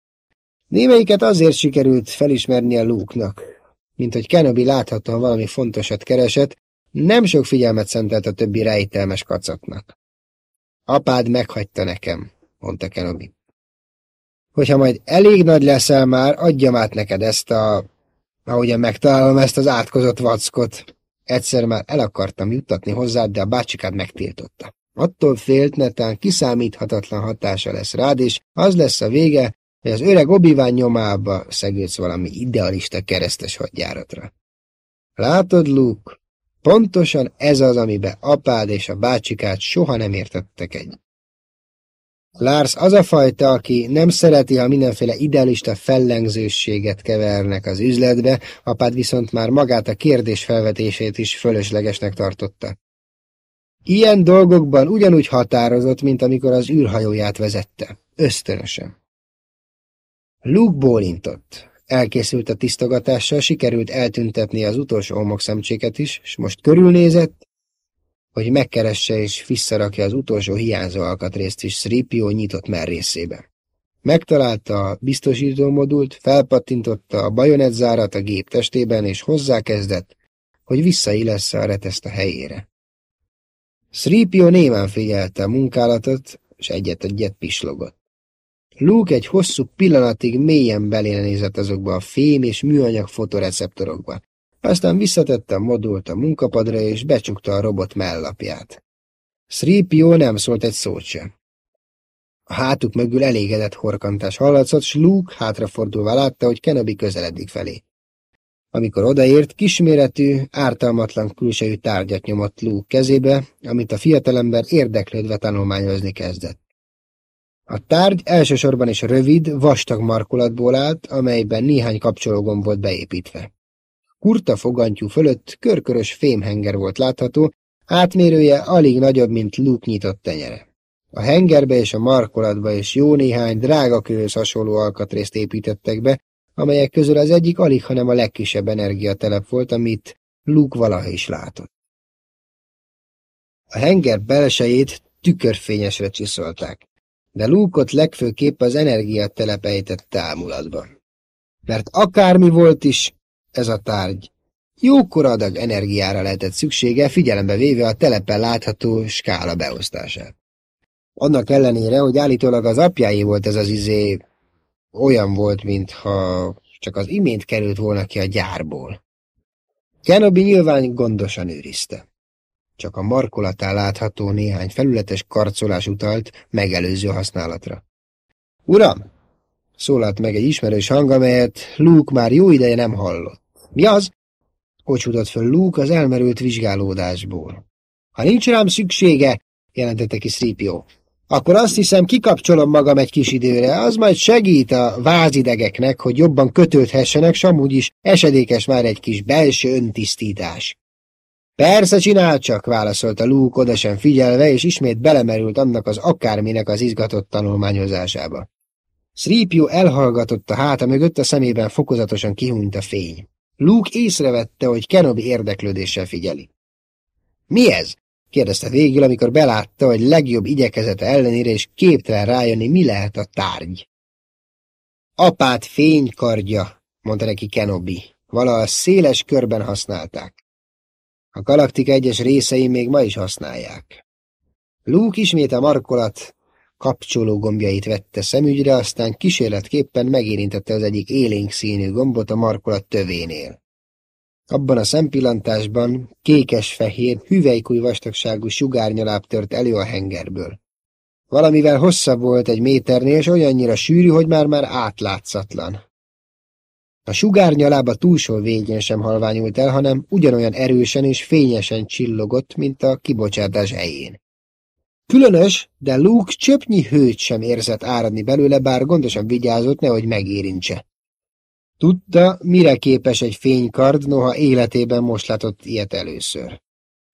Némelyiket azért sikerült felismerni a lúknak, mint hogy Kenobi láthatóan valami fontosat keresett, nem sok figyelmet szentelt a többi rejtelmes kacatnak. Apád meghagyta nekem, mondta Kenobi. Hogyha majd elég nagy leszel már, adjam át neked ezt a... ahogyan megtalálom ezt az átkozott vackot. Egyszer már el akartam juttatni hozzád, de a bácsikád megtiltotta. Attól félt, netán kiszámíthatatlan hatása lesz rád, és az lesz a vége, hogy az öreg obiván nyomába szegődsz valami idealista keresztes hadjáratra. Látod, Luke? Pontosan ez az, amibe apád és a bácsikát soha nem értettek egy. Lars az a fajta, aki nem szereti, ha mindenféle idealista fellengzőséget kevernek az üzletbe, apád viszont már magát a kérdés felvetését is fölöslegesnek tartotta. Ilyen dolgokban ugyanúgy határozott, mint amikor az űrhajóját vezette. Ösztönösen. Luke bólintott. Elkészült a tisztogatással, sikerült eltüntetni az utolsó omokszemcséket is, és most körülnézett, hogy megkeresse és visszarakja az utolsó hiányzó alkatrészt is Sripio nyitott merrészébe. Megtalálta a biztosító modult, felpattintotta a bajonetzárat a gép testében, és hozzákezdett, hogy visszaillessze a reteszt a helyére. Sripio némán figyelte a munkálatot, és egyet-egyet pislogott. Luke egy hosszú pillanatig mélyen belénézett azokba a fém és műanyag fotoreceptorokba. Aztán visszatette a modult a munkapadra, és becsukta a robot mellapját. Sripio nem szólt egy szót sem. A hátuk mögül elégedett horkantás hallatszott, s Luke hátrafordulva látta, hogy Kenobi közeledik felé. Amikor odaért, kisméretű, ártalmatlan külsejű tárgyat nyomott Luke kezébe, amit a fiatalember érdeklődve tanulmányozni kezdett. A tárgy elsősorban is rövid, vastag markolatból állt, amelyben néhány kapcsológomb volt beépítve. Kurta fogantyú fölött körkörös fémhenger volt látható, átmérője alig nagyobb, mint Luke nyitott tenyere. A hengerbe és a markolatba is jó néhány drága kőhöz hasonló alkatrészt építettek be, amelyek közül az egyik alig, hanem a legkisebb energiatelep volt, amit Luke valaha is látott. A henger belsejét tükörfényesre csiszolták de Lúkot legfőképp az energia telepejtette ámulatban. Mert akármi volt is ez a tárgy, jókora adag energiára lehetett szüksége, figyelembe véve a telepen látható skála beosztását. Annak ellenére, hogy állítólag az apjáé volt ez az izé, olyan volt, mintha csak az imént került volna ki a gyárból. Kenobi nyilván gondosan őrizte. Csak a markolatán látható néhány felületes karcolás utalt megelőző használatra. Uram! szólalt meg egy ismerős hang, amelyet Luke már jó ideje nem hallott. Mi az? Kocsudott föl Luke az elmerült vizsgálódásból. Ha nincs rám szüksége, jelentette ki Szrípió. Akkor azt hiszem, kikapcsolom magam egy kis időre, az majd segít a vázidegeknek, hogy jobban kötődhessenek, s amúgy is esedékes már egy kis belső öntisztítás. Persze csinál csak, válaszolta Luke odesen figyelve, és ismét belemerült annak az akárminek az izgatott tanulmányozásába. Sripio elhallgatott a háta mögött, a szemében fokozatosan kihúnyt a fény. Luke észrevette, hogy Kenobi érdeklődéssel figyeli. Mi ez? kérdezte végül, amikor belátta, hogy legjobb igyekezete ellenére is képtelen rájönni, mi lehet a tárgy. Apát fénykardja, mondta neki Kenobi. Vala széles körben használták. A galaktika egyes részei még ma is használják. Luke ismét a markolat kapcsoló gombjait vette szemügyre, aztán kísérletképpen megérintette az egyik élénk színű gombot a markolat tövénél. Abban a szempillantásban kékes-fehér, hüvelykúj vastagságú sugárnyaláb tört elő a hengerből. Valamivel hosszabb volt egy méternél, és olyannyira sűrű, hogy már-már átlátszatlan. A sugárnyalába túlsó végén sem halványult el, hanem ugyanolyan erősen és fényesen csillogott, mint a kibocsátás helyén. Különös, de Luke csöpnyi hőt sem érzett áradni belőle, bár gondosan vigyázott, nehogy megérintse. Tudta, mire képes egy fénykard, noha életében most látott ilyet először.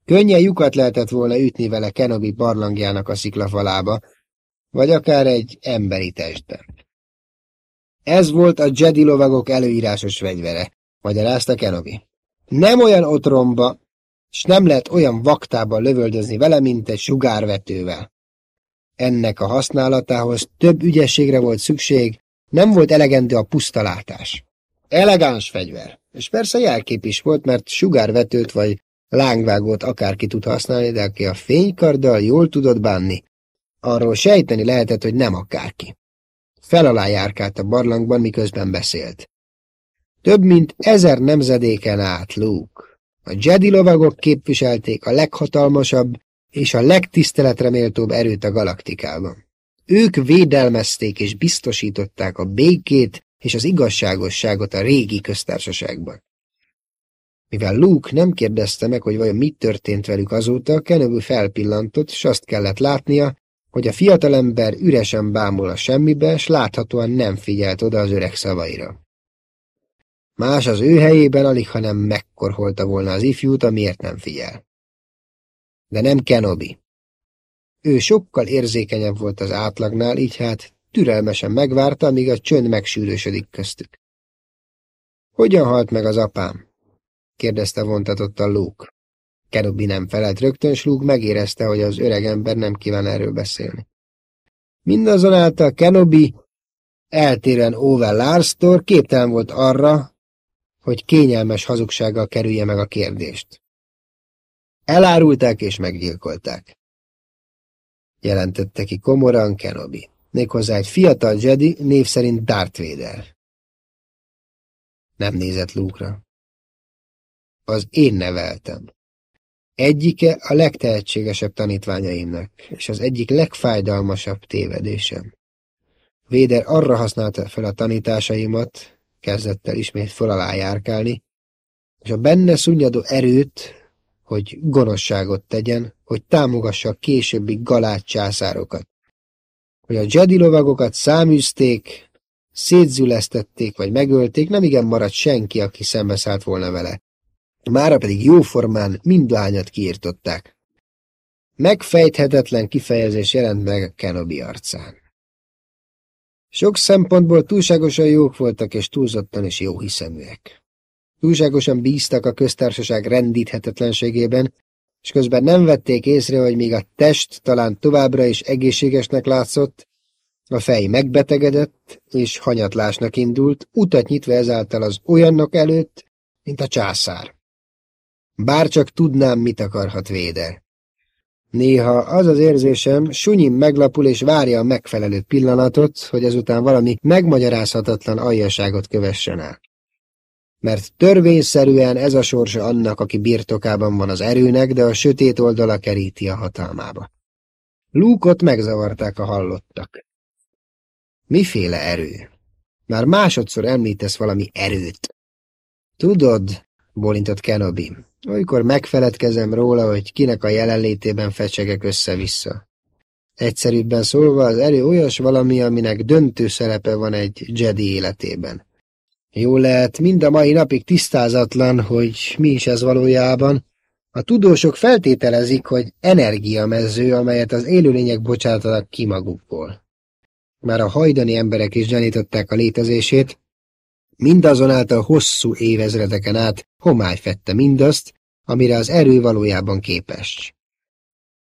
Könnyen lyukat lehetett volna ütni vele Kenobi barlangjának a sziklafalába, vagy akár egy emberi testben. Ez volt a Jedi lovagok előírásos fegyvere, magyarázta Kenobi. Nem olyan otromba, s nem lehet olyan vaktában lövöldözni vele, mint egy sugárvetővel. Ennek a használatához több ügyességre volt szükség, nem volt elegendő a pusztalátás. Elegáns fegyver, és persze jelkép is volt, mert sugárvetőt vagy lángvágót akárki tud használni, de aki a fénykarddal jól tudott bánni, arról sejteni lehetett, hogy nem akárki. Fel alá járkált a barlangban, miközben beszélt. Több mint ezer nemzedéken át, Luke. A Jedi lovagok képviselték a leghatalmasabb és a legtiszteletre méltóbb erőt a galaktikában. Ők védelmezték és biztosították a békét és az igazságosságot a régi köztársaságban. Mivel Luke nem kérdezte meg, hogy vajon mit történt velük azóta, Kenobi felpillantott, s azt kellett látnia, hogy a fiatalember üresen bámul a semmibe, s láthatóan nem figyelt oda az öreg szavaira. Más az ő helyében alig, hanem megkorholta volna az ifjút, amiért nem figyel. De nem Kenobi. Ő sokkal érzékenyebb volt az átlagnál, így hát türelmesen megvárta, míg a csönd megsűrősödik köztük. Hogyan halt meg az apám? kérdezte vontatottan Luke. Kenobi nem felelt rögtön, s Luke megérezte, hogy az öreg ember nem kíván erről beszélni. Mindazonáltal Kenobi, eltérően Ove Larstól képtelen volt arra, hogy kényelmes hazugsággal kerülje meg a kérdést. Elárulták és meggyilkolták. Jelentette ki komoran Kenobi. Méghozzá egy fiatal Jedi név szerint Darth Vader. Nem nézett Luke-ra. Az én neveltem. Egyike a legtehetségesebb tanítványaimnak, és az egyik legfájdalmasabb tévedésem. Véder arra használta fel a tanításaimat, kezdett el ismét föl járkálni, és a benne szunnyadó erőt, hogy gonoszságot tegyen, hogy támogassa a későbbi galát császárokat, hogy a Jedi lovagokat száműzték, szétzülesztették vagy megölték, nem igen maradt senki, aki szembeszállt volna vele. Mára pedig jóformán mind lányat kiirtották. Megfejthetetlen kifejezés jelent meg a Kenobi arcán. Sok szempontból túlságosan jók voltak, és túlzottan is jó hiszeműek. Túlságosan bíztak a köztársaság rendíthetetlenségében, és közben nem vették észre, hogy míg a test talán továbbra is egészségesnek látszott, a fej megbetegedett és hanyatlásnak indult, utat nyitva ezáltal az olyanok előtt, mint a császár. Bárcsak tudnám, mit akarhat Véder. Néha az az érzésem, Sunyin meglapul és várja a megfelelő pillanatot, hogy ezután valami megmagyarázhatatlan aljaságot kövessen el. Mert törvényszerűen ez a sorsa annak, aki birtokában van az erőnek, de a sötét oldala keríti a hatalmába. Lúkot megzavarták a hallottak. Miféle erő? Már másodszor említesz valami erőt. Tudod, bólintott Kenobi, olykor megfeledkezem róla, hogy kinek a jelenlétében fecsegek össze-vissza. Egyszerűbben szólva az erő olyas valami, aminek döntő szerepe van egy Jedi életében. Jó lehet, mind a mai napig tisztázatlan, hogy mi is ez valójában. A tudósok feltételezik, hogy energiamező, amelyet az élőlények bocsátanak ki magukból. Már a hajdani emberek is gyanították a létezését, mindazonáltal hosszú évezredeken át homály fette mindazt, amire az erő valójában képes.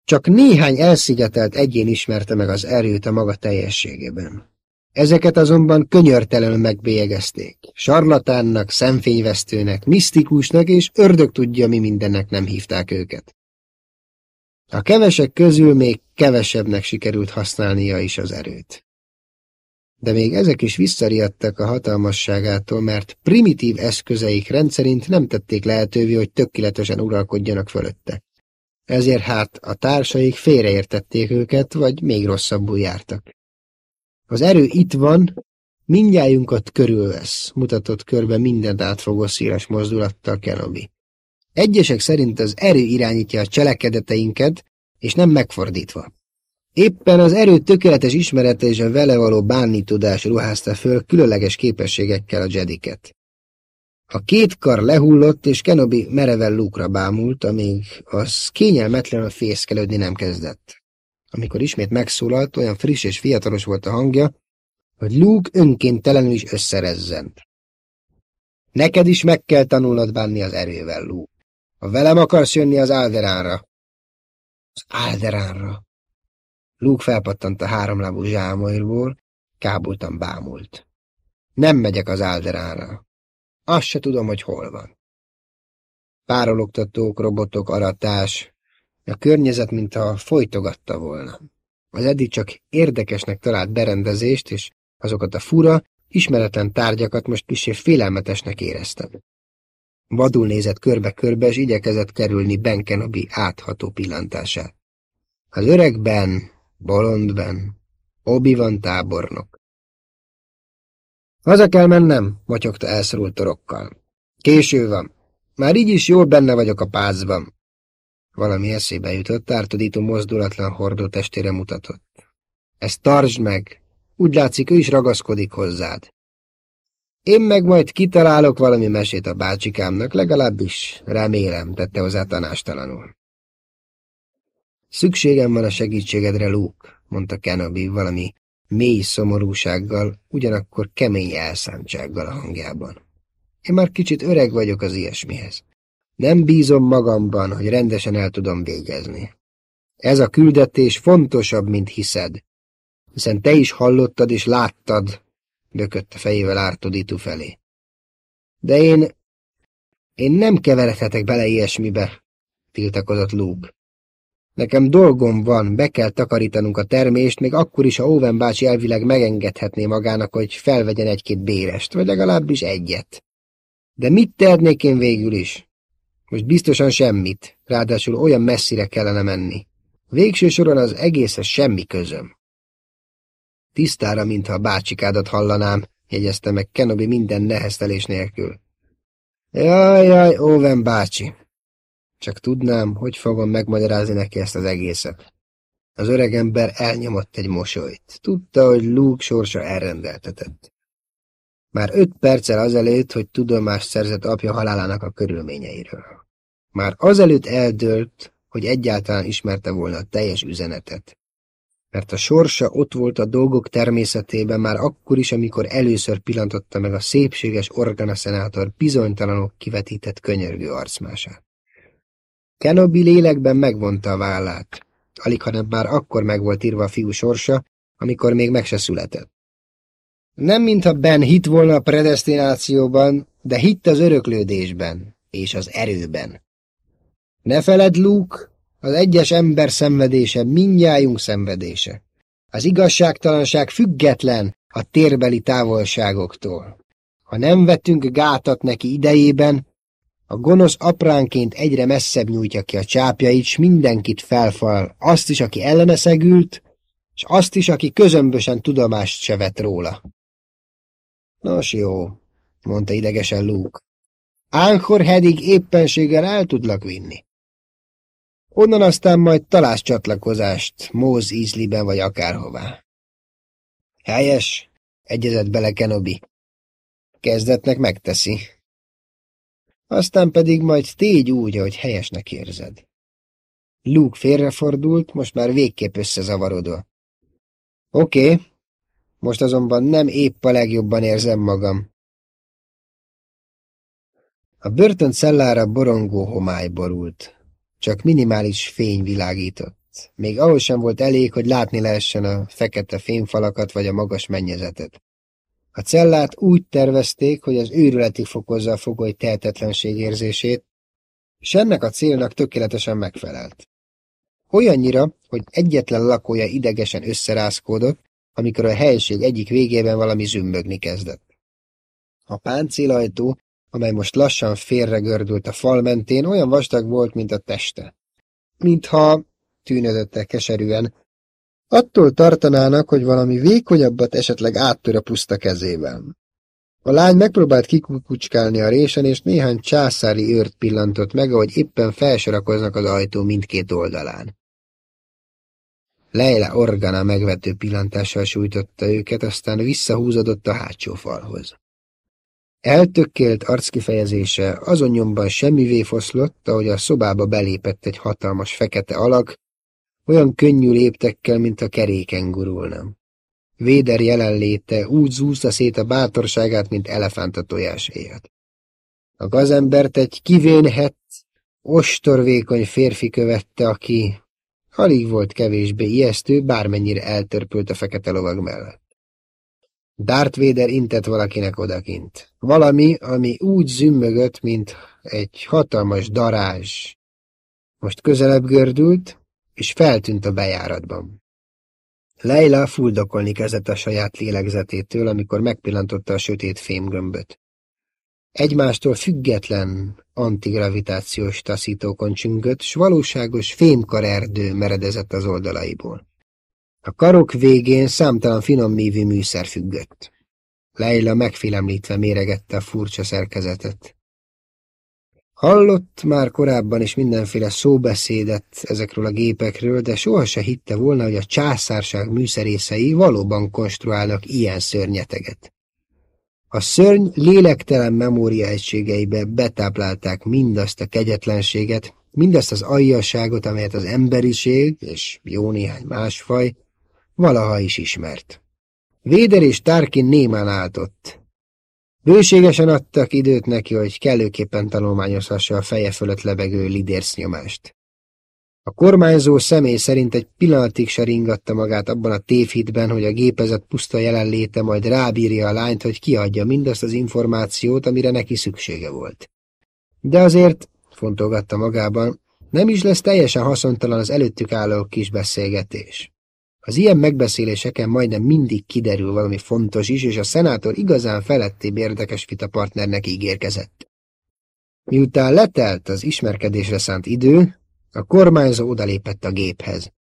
Csak néhány elszigetelt egyén ismerte meg az erőt a maga teljességében. Ezeket azonban könyörtelenül megbélyegezték. Sarlatánnak, szemfényvesztőnek, misztikusnak és ördög tudja, mi mindennek nem hívták őket. A kevesek közül még kevesebbnek sikerült használnia is az erőt. De még ezek is visszariadtak a hatalmasságától, mert primitív eszközeik rendszerint nem tették lehetővé, hogy tökéletesen uralkodjanak fölötte. Ezért hát a társaik félreértették őket, vagy még rosszabbul jártak. Az erő itt van, mindjájunkat körülvesz, mutatott körbe mindent átfogó szíres mozdulattal Kenobi. Egyesek szerint az erő irányítja a cselekedeteinket, és nem megfordítva. Éppen az erő tökéletes ismerete és a vele való bánni tudás ruházta föl különleges képességekkel a jediket. A két kar lehullott, és Kenobi merevel lúkra bámult, amíg az kényelmetlenül fészkelődni nem kezdett. Amikor ismét megszólalt, olyan friss és fiatalos volt a hangja, hogy Luke önkéntelenül is összerezzent. Neked is meg kell tanulnod bánni az erővel, Luke. Ha velem akarsz jönni az Alderánra. Az Alderánra. Luke felpattant a háromlábú zsámolyról, kábultan bámult. Nem megyek az Alderánra. Azt se tudom, hogy hol van. Párologtatók, robotok, aratás, a környezet, mintha folytogatta volna. Az eddig csak érdekesnek talált berendezést és azokat a fura, ismeretlen tárgyakat most kisé félelmetesnek éreztem. Vadul nézett körbe-körbe, és igyekezett kerülni Ben Kenobi átható pillantását. Az öregben, bolondben, obi van tábornok. Haza kell mennem, motyogta elszorult torokkal. Késő van. Már így is jól benne vagyok a pázban. Valami eszébe jutott, ártodító mozdulatlan hordó testére mutatott. Ezt tartsd meg! Úgy látszik, ő is ragaszkodik hozzád. Én meg majd kitalálok valami mesét a bácsikámnak, legalábbis remélem, tette hozzá tanástalanul. Szükségem van a segítségedre, Luke, mondta Kenobi valami mély szomorúsággal, ugyanakkor kemény elszántsággal a hangjában. Én már kicsit öreg vagyok az ilyesmihez. Nem bízom magamban, hogy rendesen el tudom végezni. Ez a küldetés fontosabb, mint hiszed, hiszen te is hallottad és láttad, bökött a fejével ártodító felé. De én... én nem keveredhetek bele ilyesmibe, tiltakozott Luke. Nekem dolgom van, be kell takarítanunk a termést, még akkor is, ha Owen bácsi elvileg megengedhetné magának, hogy felvegyen egy-két bérest, vagy legalábbis egyet. De mit tehetnék én végül is? Most biztosan semmit, ráadásul olyan messzire kellene menni. Végső soron az egészhez semmi közöm. Tisztára, mintha a bácsikádat hallanám, jegyezte meg Kenobi minden neheztelés nélkül. Jaj, jaj, Owen bácsi! Csak tudnám, hogy fogom megmagyarázni neki ezt az egészet. Az öreg ember elnyomott egy mosolyt. Tudta, hogy Luke sorsa elrendeltetett. Már öt perccel azelőtt, hogy tudomást szerzett apja halálának a körülményeiről. Már azelőtt eldőlt, hogy egyáltalán ismerte volna a teljes üzenetet. Mert a sorsa ott volt a dolgok természetében már akkor is, amikor először pillantotta meg a szépséges organaszenátor bizonytalanok kivetített könyörgő arcmását. Kenobi lélekben megvonta a vállát, alig hanem már akkor meg volt írva a fiú sorsa, amikor még meg se született. Nem mintha Ben hit volna a predestinációban, de hitt az öröklődésben és az erőben. Ne feled, Luke, az egyes ember szenvedése mindjájunk szenvedése. Az igazságtalanság független a térbeli távolságoktól. Ha nem vettünk gátat neki idejében, a gonosz apránként egyre messzebb nyújtja ki a csápjait, s mindenkit felfal, azt is, aki ellene szegült, és azt is, aki közömbösen tudomást se vett róla. Nos jó, mondta idegesen Luke. Ánkor hedig éppenséggel el tudlak vinni. Onnan aztán majd találsz csatlakozást, Móz ízliben vagy akárhová. Helyes, egyezett bele Kenobi. Kezdetnek megteszi. Aztán pedig majd tégy úgy, ahogy helyesnek érzed. Luke félrefordult, most már végképp összezavarodva. Oké, okay, most azonban nem épp a legjobban érzem magam. A börtön cellára borongó homály borult. Csak minimális fény világított. Még ahhoz sem volt elég, hogy látni lehessen a fekete fényfalakat vagy a magas mennyezetet. A cellát úgy tervezték, hogy az őrületig fokozza a fogoly tehetetlenség érzését, és ennek a célnak tökéletesen megfelelt. Olyannyira, hogy egyetlen lakója idegesen összerázkódott, amikor a helység egyik végében valami zümbögni kezdett. A páncélajtó, amely most lassan félregördült a fal mentén, olyan vastag volt, mint a teste. Mintha, tűnödötte keserűen, attól tartanának, hogy valami vékonyabbat esetleg áttör a puszta kezével. A lány megpróbált kikukucskálni a résen, és néhány császári őrt pillantott meg, ahogy éppen felsorakoznak az ajtó mindkét oldalán. Leila organa megvető pillantással sújtotta őket, aztán visszahúzódott a hátsó falhoz. Eltökkélt arckifejezése azon nyomban semmivé foszlott, ahogy a szobába belépett egy hatalmas fekete alak, olyan könnyű léptekkel, mint a keréken gurulna. Véder jelenléte úgy zúzta szét a bátorságát, mint elefánt a tojáséjat. A gazembert egy kivénhet, ostorvékony férfi követte, aki Alig volt kevésbé ijesztő, bármennyire eltörpült a fekete lovag mellett. Darth Vader intett valakinek odakint. Valami, ami úgy zümmögött, mint egy hatalmas darázs. Most közelebb gördült, és feltűnt a bejáratban. Leila fuldokolni kezdett a saját lélegzetétől, amikor megpillantotta a sötét fémgömböt. Egymástól független antigravitációs taszítókon csüngött, s valóságos fémkarerdő meredezett az oldalaiból. A karok végén számtalan finom mívű műszer függött. Leila megfélemlítve méregette a furcsa szerkezetet. Hallott már korábban is mindenféle szóbeszédet ezekről a gépekről, de soha se hitte volna, hogy a császárság műszerészei valóban konstruálnak ilyen szörnyeteget. A szörny lélektelen memória egységeibe betáplálták mindazt a kegyetlenséget, mindazt az aljasságot, amelyet az emberiség, és jó néhány más faj, valaha is ismert. Véder és Tarkin némán álltott. Bőségesen adtak időt neki, hogy kellőképpen tanulmányozhassa a feje fölött lebegő lidércnyomást. A kormányzó személy szerint egy pillanatig se ringatta magát abban a tévhitben, hogy a gépezet puszta jelenléte majd rábírja a lányt, hogy kiadja mindazt az információt, amire neki szüksége volt. De azért, fontolgatta magában, nem is lesz teljesen haszontalan az előttük álló kis beszélgetés. Az ilyen megbeszéléseken majdnem mindig kiderül valami fontos is, és a szenátor igazán felettébb érdekes vitapartnernek ígérkezett. Miután letelt az ismerkedésre szánt idő, a kormányzó odalépett a géphez.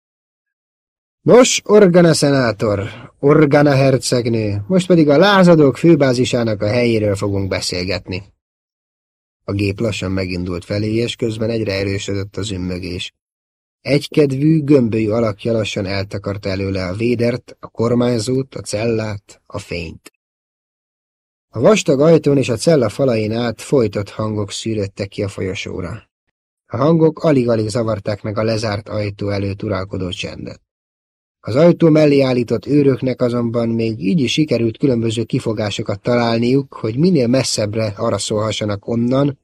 Nos, Organa szenátor, Organa hercegnő, most pedig a lázadók főbázisának a helyéről fogunk beszélgetni. A gép lassan megindult felé, és közben egyre erősödött az ümmögés. Egykedvű, gömbölyű alakja lassan eltakarta előle a védert, a kormányzót, a cellát, a fényt. A vastag ajtón és a cella falain át folytott hangok szűröttek ki a folyosóra. A hangok alig-alig zavarták meg a lezárt ajtó előtt uralkodó csendet. Az ajtó mellé állított őröknek azonban még így is sikerült különböző kifogásokat találniuk, hogy minél messzebbre araszolhassanak onnan,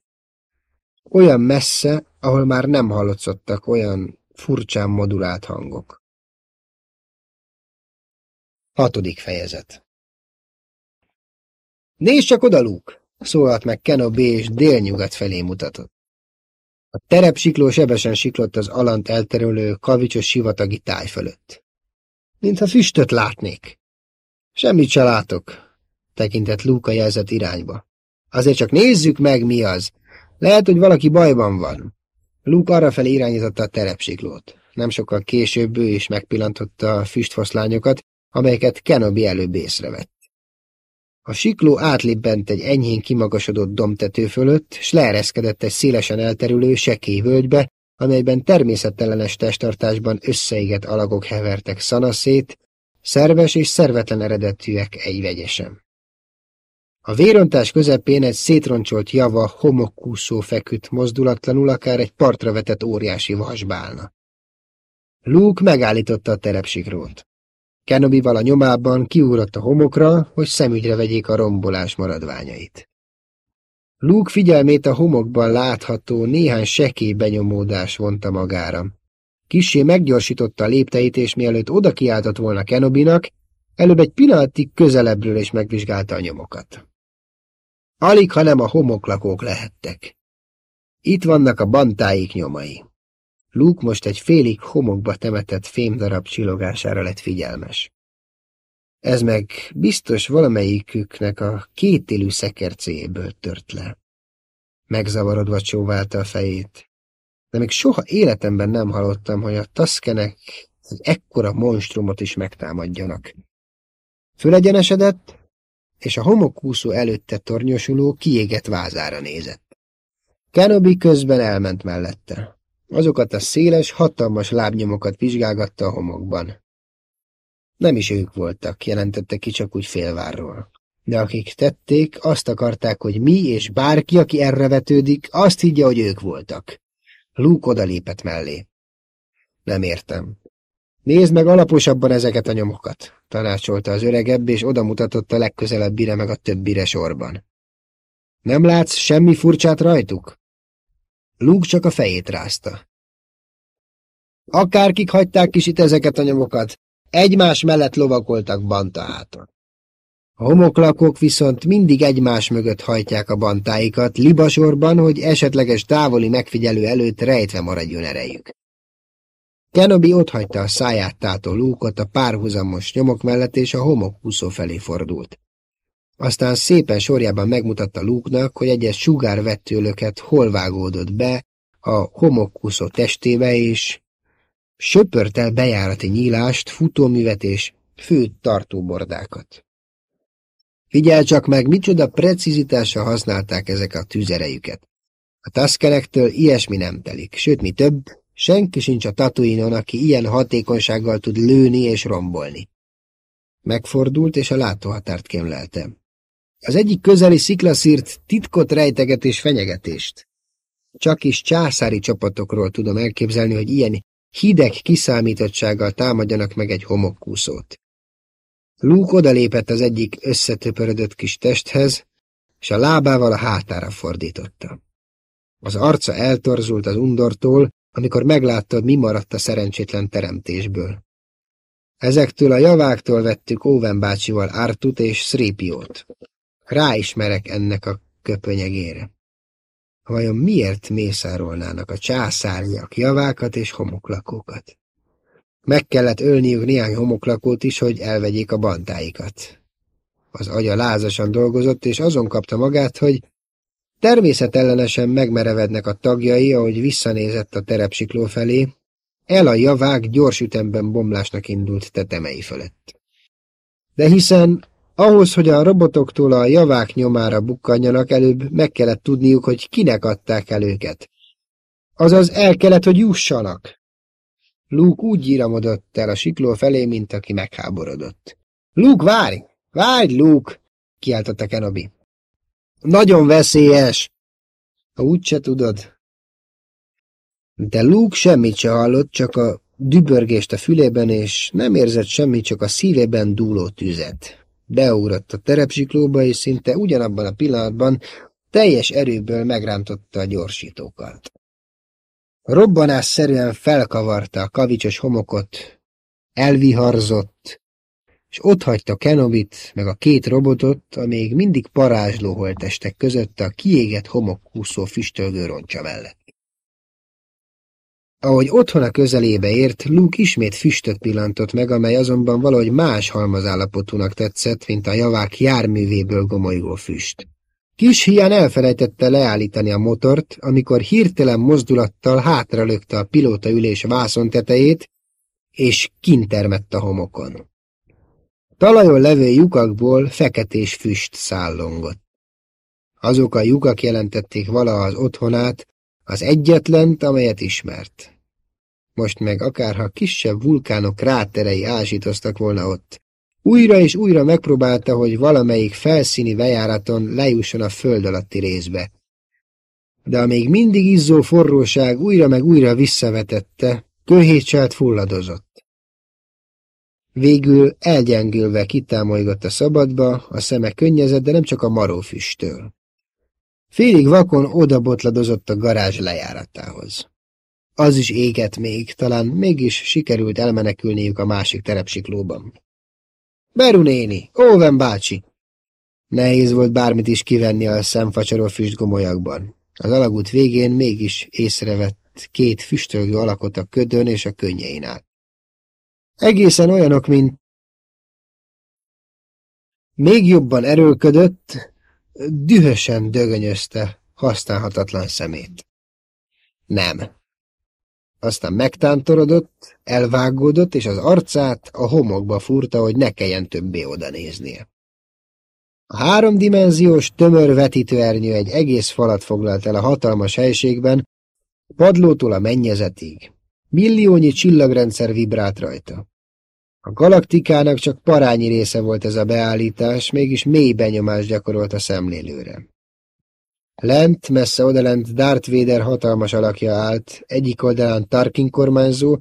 olyan messze, ahol már nem hallotszottak olyan furcsán modulált hangok. Hatodik fejezet Nézd csak oda, Luke! szólalt meg Kenobi és délnyugat felé mutatott. A terepsikló sebesen siklott az alant elterülő, kavicsos sivatagi táj fölött. Mintha füstöt látnék. Semmit se látok, tekintett Luka jelzett irányba. Azért csak nézzük meg, mi az. Lehet, hogy valaki bajban van. Luke arrafelé irányította a terepsiklót. Nem sokkal később ő is megpillantotta a füstfoszlányokat, amelyeket Kenobi előbb észrevett. A sikló átlibbent egy enyhén kimagasodott domtető fölött, s leereszkedett egy szélesen elterülő, sekély völgybe, amelyben természettellenes testtartásban összeégett alagok hevertek szanaszét, szerves és szervetlen eredetűek egyvegyesen. A vérontás közepén egy szétroncsolt java homokkúszó feküdt mozdulatlanul, akár egy partra vetett óriási vasbálna. Luke megállította a terepsikrót. Kenobival a nyomában kiúrott a homokra, hogy szemügyre vegyék a rombolás maradványait. Luke figyelmét a homokban látható néhány sekély benyomódás vonta magára. Kissé meggyorsította a lépteit, és mielőtt oda kiáltott volna Kenobinak, előbb egy pillanatig közelebbről is megvizsgálta a nyomokat. Alig, hanem a homoklakók lehettek. Itt vannak a bantáik nyomai. Luke most egy félig homokba temetett fémdarab csillogására lett figyelmes. Ez meg biztos valamelyiküknek a kétélű szekercéjéből tört le. Megzavarodva csóválta a fejét. De még soha életemben nem hallottam, hogy a taszkenek egy ekkora monstrumot is megtámadjanak. Fölegyenesedett, és a homokúszó előtte tornyosuló, kiégett vázára nézett. Kenobi közben elment mellette. Azokat a széles, hatalmas lábnyomokat vizsgálgatta a homokban. Nem is ők voltak, jelentette ki csak úgy félvárról. De akik tették, azt akarták, hogy mi és bárki, aki erre vetődik, azt higgye, hogy ők voltak. Luke odalépett mellé. Nem értem. Nézd meg alaposabban ezeket a nyomokat, tanácsolta az öregebb, és odamutatott a legközelebbire meg a többire sorban. Nem látsz semmi furcsát rajtuk? Luke csak a fejét rázta. Akárkik hagyták is itt ezeket a nyomokat, egymás mellett lovakoltak banta háton. A homoklakok viszont mindig egymás mögött hajtják a bantáikat, libasorban, hogy esetleges távoli megfigyelő előtt rejtve maradjon erejük. Kenobi otthagyta a száját tátó lúkot a párhuzamos nyomok mellett, és a homok húszó felé fordult. Aztán szépen sorjában megmutatta Luke-nak, hogy egyes sugárvettőlöket hol vágódott be a homokúszó testébe, és söpört el bejárati nyílást, futóművet és fő tartóbordákat. Figyelj csak meg, micsoda precizitással használták ezek a tűzerejüket. A taszkerektől ilyesmi nem telik, sőt, mi több, senki sincs a tatuinon, aki ilyen hatékonysággal tud lőni és rombolni. Megfordult, és a látóhatárt kémlelte. Az egyik közeli sziklaszírt titkot rejteget és fenyegetést. Csak is császári csapatokról tudom elképzelni, hogy ilyen hideg kiszámítottsággal támadjanak meg egy homokkúszót. Luke odalépett az egyik összetöpörödött kis testhez, és a lábával a hátára fordította. Az arca eltorzult az undortól, amikor megláttad, mi maradt a szerencsétlen teremtésből. Ezektől a javáktól vettük Óven bácsival Artut és Szrépiót. Ráismerek ennek a köpönyegére. Vajon miért mészárolnának a császárjak javákat és homoklakókat? Meg kellett ölniük néhány homoklakót is, hogy elvegyék a bantáikat. Az agya lázasan dolgozott, és azon kapta magát, hogy természetellenesen megmerevednek a tagjai, ahogy visszanézett a terepsikló felé, el a javák gyors ütemben bomlásnak indult tetemei fölött. De hiszen ahhoz, hogy a robotoktól a javák nyomára bukkanjanak, előbb meg kellett tudniuk, hogy kinek adták el őket. Azaz el kellett, hogy jussanak. Luke úgy íramodott el a sikló felé, mint aki megháborodott. Luke, várj! Várj, Luke! kiáltotta Kenobi. Nagyon veszélyes! Ha úgy se tudod. De Luke semmit se hallott, csak a dübörgést a fülében, és nem érzett semmit, csak a szívében dúló tüzet. Beugrott a terepsiklóba, és szinte ugyanabban a pillanatban teljes erőből megrántotta a gyorsítókat. Robbanásszerűen felkavarta a kavicsos homokot, elviharzott, és otthagyta Kenobit, meg a két robotot, a még mindig parázsló holtestek között a kiégett homok húszó füstölgő roncsa mellett. Ahogy otthona közelébe ért, Luke ismét füstöt pillantott meg, amely azonban valahogy más halmazállapotúnak tetszett, mint a javák járművéből gomolygó füst. Kis hián elfelejtette leállítani a motort, amikor hirtelen mozdulattal hátralökte a pilóta ülés vászon tetejét, és kintermett a homokon. Talajon levő lyukakból feketés füst szállongott. Azok a lyukak jelentették vala az otthonát, Az egyetlent, amelyet ismert. Most meg akárha kisebb vulkánok kráterei ásítoztak volna ott. Újra és újra megpróbálta, hogy valamelyik felszíni bejáraton lejusson a föld alatti részbe. De a még mindig izzó forróság újra meg újra visszavetette, köhétselt fulladozott. Végül elgyengülve kitámolygott a szabadba, a szeme könnyezett, de nem csak a marófüsttől. Félig vakon odabotladozott a garázs lejáratához. Az is égett még, talán mégis sikerült elmenekülniük a másik terepsiklóban. Beru néni, Óven bácsi! Nehéz volt bármit is kivenni a szemfacsaró füstgomolyakban. Az alagút végén mégis észrevett két füstölgő alakot a ködön és a könnyein át. Egészen olyanok, mint még jobban erőlködött, dühösen dögönyözte használhatatlan szemét. Nem. Aztán megtántorodott, elvágódott, és az arcát a homokba furta, hogy ne kelljen többé oda néznie. A háromdimenziós tömör vetítőernyő egy egész falat foglalt el a hatalmas helységben, padlótól a mennyezetig. Milliónyi csillagrendszer vibrált rajta. A galaktikának csak parányi része volt ez a beállítás, mégis mély benyomást gyakorolt a szemlélőre. Lent, messze odalent Darth Vader hatalmas alakja állt, egyik oldalán Tarkin kormányzó,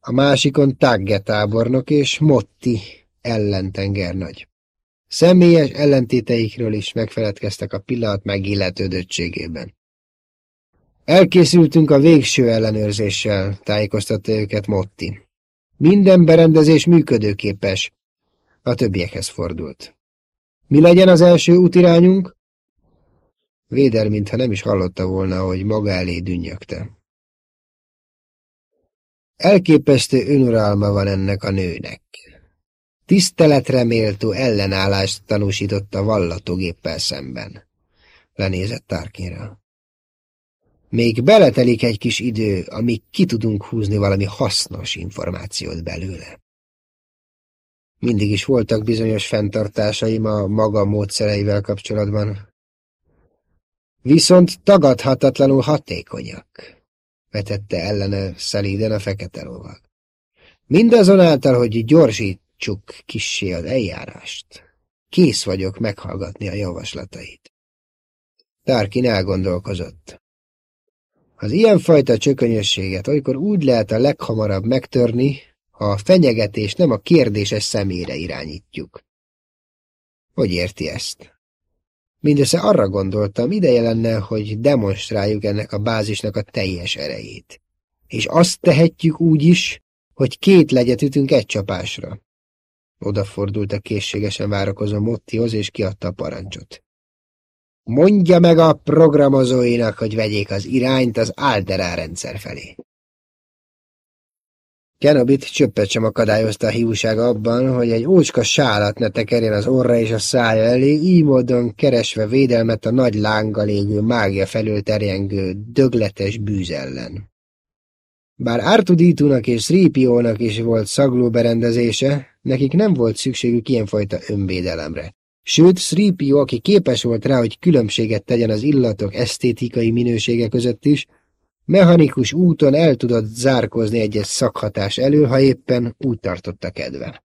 a másikon Tagge tábornok és Motti ellentengernagy. Személyes ellentéteikről is megfeledkeztek a pillanat megilletődöttségében. Elkészültünk a végső ellenőrzéssel, tájékoztatta őket Motti. Minden berendezés működőképes. A többiekhez fordult. Mi legyen az első útirányunk? Véder, mintha nem is hallotta volna, hogy maga elé dünnyögte. Elképesztő önuralma van ennek a nőnek. Tiszteletre méltó ellenállást tanúsított a vallatógéppel szemben. Lenézett Tarkinra. Még beletelik egy kis idő, amíg ki tudunk húzni valami hasznos információt belőle. Mindig is voltak bizonyos fenntartásaim a maga módszereivel kapcsolatban. Viszont tagadhatatlanul hatékonyak, vetette ellene szelíden a fekete lovag. Mindazonáltal, hogy gyorsítsuk kissé az eljárást, kész vagyok meghallgatni a javaslatait. Tarkin elgondolkozott. Az ilyenfajta csökönyösséget olykor úgy lehet a leghamarabb megtörni, ha a fenyegetés nem a kérdéses személyre irányítjuk. Hogy érti ezt? Mindössze arra gondoltam, ideje lenne, hogy demonstráljuk ennek a bázisnak a teljes erejét. És azt tehetjük úgy is, hogy két legyet ütünk egy csapásra. Odafordult a készségesen várakozó Mottihoz, és kiadta a parancsot. Mondja meg a programozóinak, hogy vegyék az irányt az Alderá rendszer felé. Kenobit csöppet sem akadályozta a hiúság abban, hogy egy ócska sálat ne tekerjen az orra és a szája elé, így módon keresve védelmet a nagy lánga légő mágia felől terjengő, dögletes bűz ellen. Bár Artudítunak és Sripiónak is volt szagló berendezése, nekik nem volt szükségük ilyenfajta önvédelemre. Sőt, Sripio, aki képes volt rá, hogy különbséget tegyen az illatok esztétikai minősége között is, mechanikus úton el tudott zárkozni egyes szakhatás elől, ha éppen úgy tartotta kedve.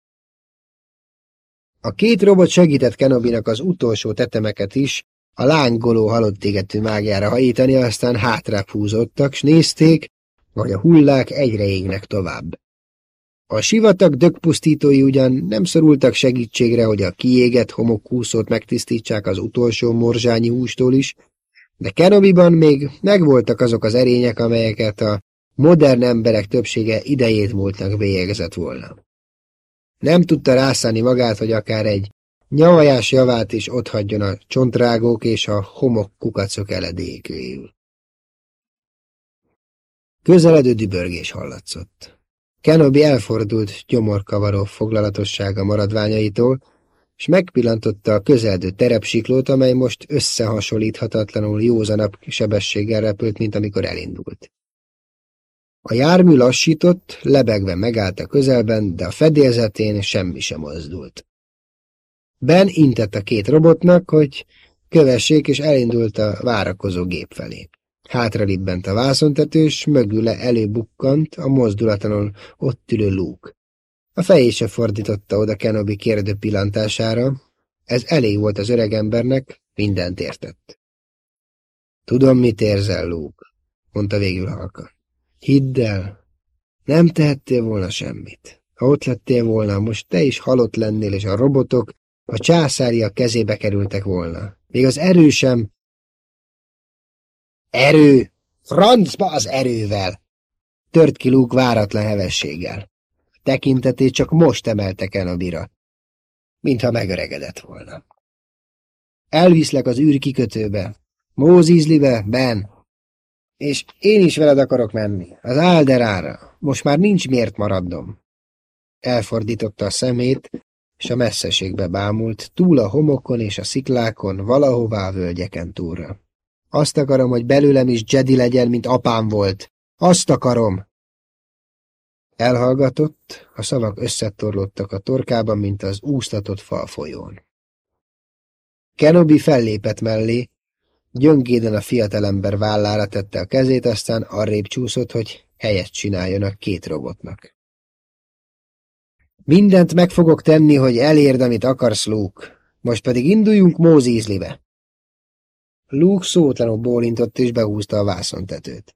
A két robot segített Kenobinak az utolsó tetemeket is, a lángoló halott égető mágiára hajítani, aztán hátrább húzottak, s nézték, hogy a hullák egyre égnek tovább. A sivatag dögpusztítói ugyan nem szorultak segítségre, hogy a kiégett homokkúszót megtisztítsák az utolsó morzsányi hústól is, de Kenobiban még megvoltak azok az erények, amelyeket a modern emberek többsége idejét múltnak bélyegzett volna. Nem tudta rászállni magát, hogy akár egy nyavajás javát is otthagyjon a csontrágók és a homok kukacok eledékőjül. Közeledő dübörgés hallatszott. Kenobi elfordult gyomorkavaró foglalatossága maradványaitól, és megpillantotta a közeldő terepsiklót, amely most összehasonlíthatatlanul józanabb sebességgel repült, mint amikor elindult. A jármű lassított, lebegve megállt a közelben, de a fedélzetén semmi sem mozdult. Ben intett a két robotnak, hogy kövessék, és elindult a várakozó gép felé. Hátralibbent a vászontetős, mögüle előbukkant a mozdulatlanul ott ülő lúk. A fejét se fordította oda Kenobi kérdő pillantására. Ez elég volt az öregembernek, mindent értett. Tudom, mit érzel, Luke, mondta végül halka. Hidd el, nem tehettél volna semmit. Ha ott lettél volna, most te is halott lennél, és a robotok a császária kezébe kerültek volna. Még az erő sem... Erő! Francba az erővel! Tört ki Luke váratlan hevességgel. Tekintetét csak most emeltek el a bira, mintha megöregedett volna. Elviszlek az űrkikötőbe. Mózizlibe, Ben. És én is veled akarok menni, az Alderára. Most már nincs miért maradnom. Elfordította a szemét, és a messzeségbe bámult, túl a homokon és a sziklákon, valahová a völgyeken túlra. Azt akarom, hogy belőlem is Jedi legyen, mint apám volt. Azt akarom! Elhallgatott, a szavak összetorlottak a torkában, mint az úsztatott falfolyón. Kenobi fellépett mellé, gyöngéden a fiatalember vállára tette a kezét, aztán arrébb csúszott, hogy helyet csináljon a két robotnak. Mindent meg fogok tenni, hogy elérd, amit akarsz, Luke. Most pedig induljunk Mózízlibe. Luke szótlanul bólintott és behúzta a vászontetőt.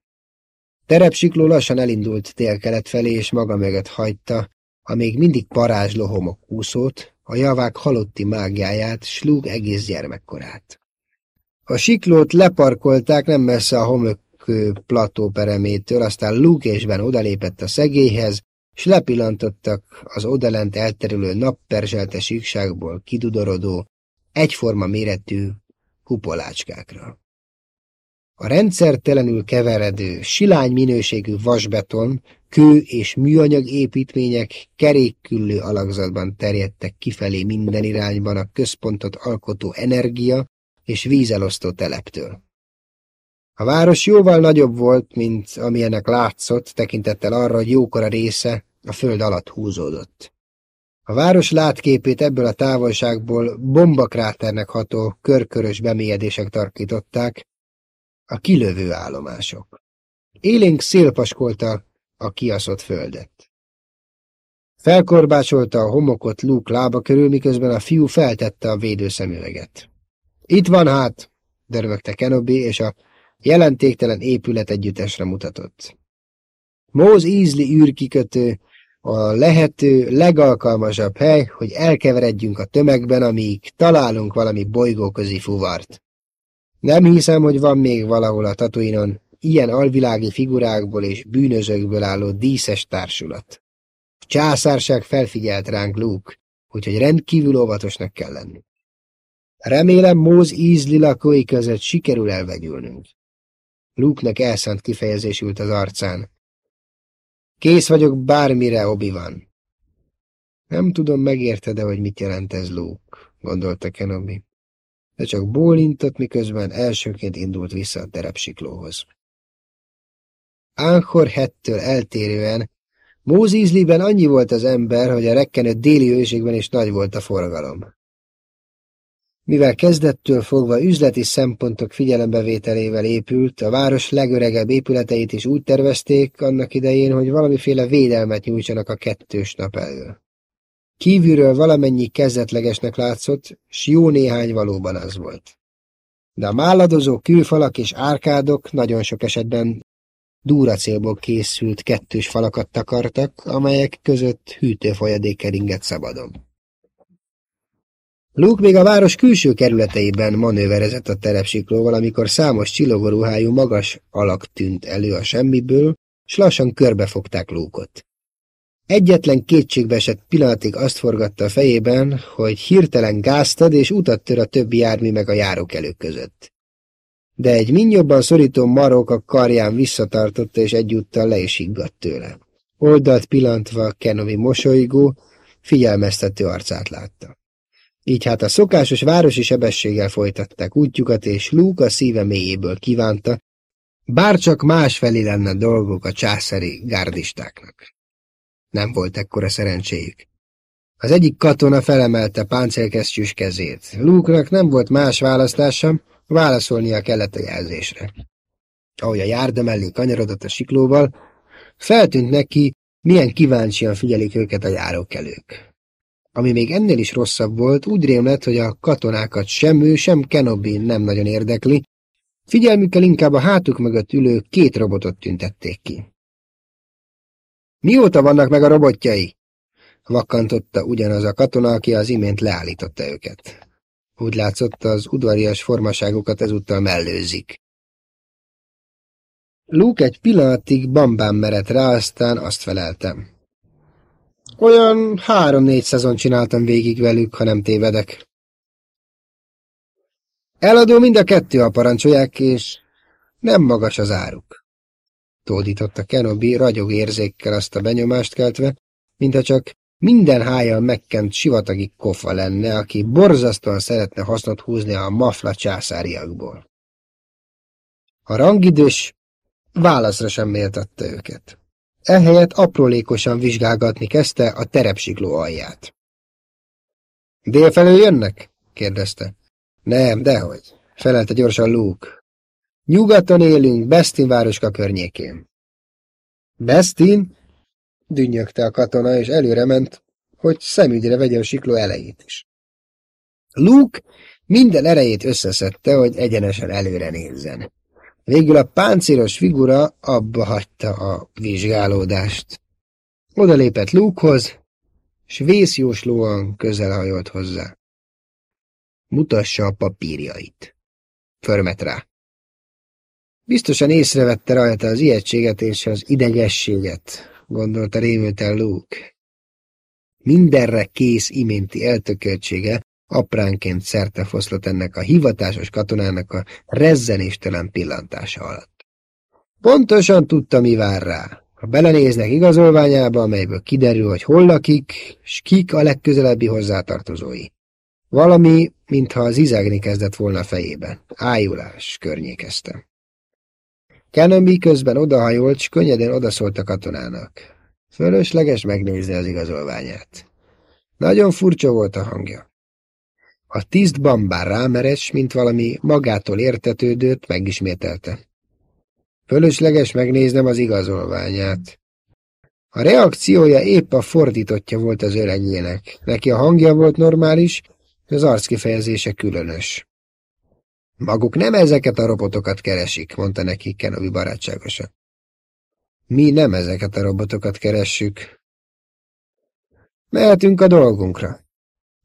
Terepsikló lassan elindult délkelet felé, és maga mögött hagyta a még mindig parázsló homok úszót, a javák halotti mágiáját, s Luke egész gyermekkorát. A siklót leparkolták nem messze a homok plató peremétől, aztán Luke és Ben odalépett a szegélyhez, s lepillantottak az odalent elterülő napperzselte síkságból kidudorodó, egyforma méretű kupolácskákra. A rendszertelenül keveredő, silány minőségű vasbeton, kő és műanyag építmények kerékküllő alakzatban terjedtek kifelé minden irányban a központot alkotó energia és vízelosztó teleptől. A város jóval nagyobb volt, mint amilyenek látszott, tekintettel arra, hogy jókora része a föld alatt húzódott. A város látképét ebből a távolságból bombakráternek ható körkörös bemélyedések tarkították, a kilövő állomások. Élénk szélpaskolta a kiaszott földet. Felkorbácsolta a homokot Luke lába körül, miközben a fiú feltette a védőszemüveget. Itt van hát, dervögte Kenobi, és a jelentéktelen épület együttesre mutatott. Móz ízli űrkikötő a lehető legalkalmasabb hely, hogy elkeveredjünk a tömegben, amíg találunk valami bolygóközi fuvart. Nem hiszem, hogy van még valahol a tatuinon ilyen alvilági figurákból és bűnözőkből álló díszes társulat. A császárság felfigyelt ránk Luke, úgyhogy rendkívül óvatosnak kell lenni. Remélem Móz ízli lakói között sikerül elvegyülnünk. Luke-nek elszánt kifejezés ült az arcán. Kész vagyok bármire, obi van. Nem tudom, megérted-e, hogy mit jelent ez, Luke, gondolta Kenobi. De csak bólintott, miközben elsőként indult vissza a terepsiklóhoz. Ánkor hettől eltérően Mózízliben annyi volt az ember, hogy a rekkenő déli őségben is nagy volt a forgalom. Mivel kezdettől fogva üzleti szempontok figyelembevételével épült, a város legöregebb épületeit is úgy tervezték annak idején, hogy valamiféle védelmet nyújtsanak a kettős nap elől. Kívülről valamennyi kezdetlegesnek látszott, s jó néhány valóban az volt. De a máladozó külfalak és árkádok nagyon sok esetben dúracélból készült kettős falakat takartak, amelyek között hűtőfolyadék keringett szabadon. Luke még a város külső kerületeiben manőverezett a terepsiklóval, amikor számos csillogóruhájú magas alak tűnt elő a semmiből, s lassan körbefogták Luke-ot. Egyetlen kétségbeesett pillanatig azt forgatta a fejében, hogy hirtelen gáztad és utat tör a többi jármű meg a járókelők között. De egy minnyobban szorító marok a karján visszatartotta, és egyúttal le is higgadt tőle. Oldalt pillantva Kenobi mosolygó, figyelmeztető arcát látta. Így hát a szokásos városi sebességgel folytatták útjukat, és Luke a szíve mélyéből kívánta, bárcsak másfelé lenne dolgok a császári gárdistáknak. Nem volt ekkora szerencséjük. Az egyik katona felemelte páncélkesztyűs kezét. Luke-nak nem volt más választása, válaszolnia kellett a jelzésre. ahogy a járda mellé kanyarodott a siklóval, feltűnt neki, milyen kíváncsian figyelik őket a járókelők. Ami még ennél is rosszabb volt, úgy rémlett, hogy a katonákat sem ő, sem Kenobi nem nagyon érdekli, figyelmükkel inkább a hátuk mögött ülő két robotot tüntették ki. Mióta vannak meg a robotjai? Vakkantotta ugyanaz a katona, aki az imént leállította őket. Úgy látszott, az udvarias formaságokat ezúttal mellőzik. Luke egy pillanatig bambán merett rá, aztán azt feleltem. Olyan három-négy szezon csináltam végig velük, ha nem tévedek. Eladó mind a kettő a parancsolják, és nem magas az áruk. Tódította Kenobi ragyog érzékkel azt a benyomást keltve, mintha csak minden hájjal megkent sivatagi kofa lenne, aki borzasztóan szeretne hasznot húzni a mafla császáriakból. A rangidős válaszra sem méltatta őket. Ehelyett aprólékosan vizsgálgatni kezdte a terepsikló alját. Délfelől jönnek? kérdezte. Nem, dehogy, felelte gyorsan Luke. Nyugaton élünk, Bestin városka környékén. Bestin? Dünnyögte a katona, és előre ment, hogy szemügyre vegye a sikló elejét is. Luke minden erejét összeszedte, hogy egyenesen előre nézzen. Végül a páncélos figura abba hagyta a vizsgálódást. Oda lépett Lukehoz, s vészjóslóan közelhajolt hozzá. Mutassa a papírjait. Förmet rá. Biztosan észrevette rajta az ijegységet és az idegességet, gondolta rémülten Luke. Mindenre kész iménti eltököltsége apránként szerte foszlott ennek a hivatásos katonának a rezzenéstelen pillantása alatt. Pontosan tudta, mi vár rá. Ha belenéznek igazolványába, amelyből kiderül, hogy hol lakik, s kik a legközelebbi hozzátartozói. Valami, mintha az izegni kezdett volna a fejében. Ájulás környékezte. Kenobi közben odahajolt, s könnyedén odaszólt a katonának. Fölösleges megnézni az igazolványát. Nagyon furcsa volt a hangja. A tiszt bambár rámeres, mint valami magától értetődőt, megismételte. Fölösleges megnéznem az igazolványát. A reakciója épp a fordítottja volt az öregének. Neki a hangja volt normális, az arckifejezése különös. Maguk nem ezeket a robotokat keresik, mondta neki Kenobi barátságosan. Mi nem ezeket a robotokat keressük. Mehetünk a dolgunkra.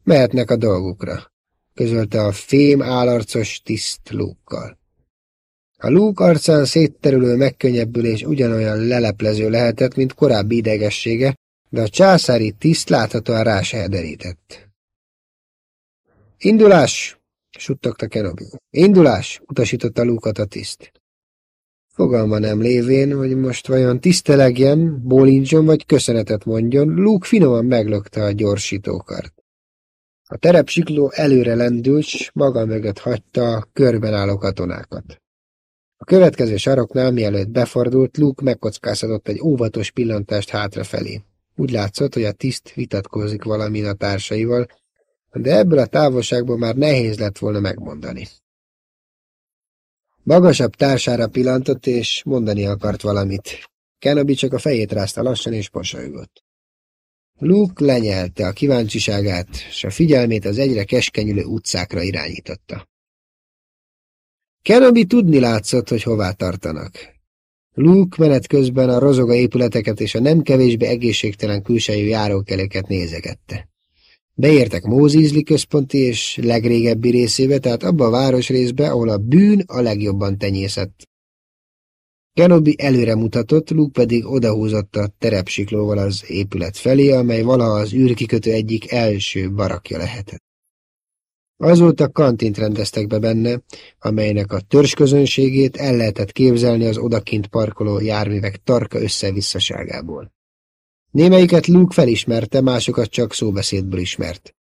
Mehetnek a dolgukra, közölte a fém állarcos tiszt Luke-kal. A Luke arcán szétterülő megkönnyebbülés ugyanolyan leleplező lehetett, mint korábbi idegessége, de a császári tiszt láthatóan rásehederített. Indulás! suttogta Kenobi. Indulás! utasította Lukat a tiszt. Fogalma nem lévén, hogy most vajon tisztelegjen, bólincson vagy köszönetet mondjon, Luke finoman meglökte a gyorsítókart. A terepsikló előre lendült, s maga mögött hagyta a körben álló katonákat. A következő saroknál, mielőtt befordult, Luke megkockáztatott egy óvatos pillantást hátrafelé. Úgy látszott, hogy a tiszt vitatkozik valamin a társaival, de ebből a távolságból már nehéz lett volna megmondani. Magasabb társára pillantott, és mondani akart valamit. Kenobi csak a fejét rázta lassan, és posolygott. Luke lenyelte a kíváncsiságát, és a figyelmét az egyre keskenyülő utcákra irányította. Kenobi tudni látszott, hogy hová tartanak. Luke menet közben a rozoga épületeket és a nem kevésbé egészségtelen külsejű járókelőket nézegette. Beértek Mózizli központi és legrégebbi részébe, tehát abba a városrészbe, ahol a bűn a legjobban tenyészett. Kenobi előre mutatott, Luke pedig odahúzott a terepsiklóval az épület felé, amely valaha az űrkikötő egyik első barakja lehetett. Azóta kantint rendeztek be benne, amelynek a törzsközönségét el lehetett képzelni az odakint parkoló járművek tarka összevisszaságából. Némelyiket Luke felismerte, másokat csak szóbeszédből ismert.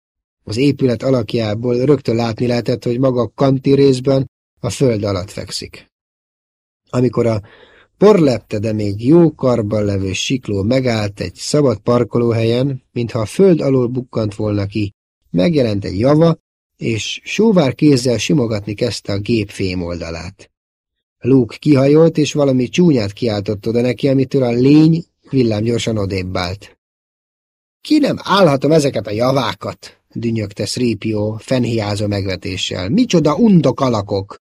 Az épület alakjából rögtön látni lehetett, hogy maga kanti részben a föld alatt fekszik. Amikor a porlepte, de még jó karban levő sikló megállt egy szabad parkolóhelyen, mintha a föld alól bukkant volna ki, megjelent egy java, és sóvár kézzel simogatni kezdte a gép fém oldalát. Luke kihajolt, és valami csúnyát kiáltott oda neki, amitől a lény villámgyorsan odébb állt. Ki nem állhatom ezeket a javákat? dünnyögte Sripio fenhiázó megvetéssel. Micsoda undok alakok!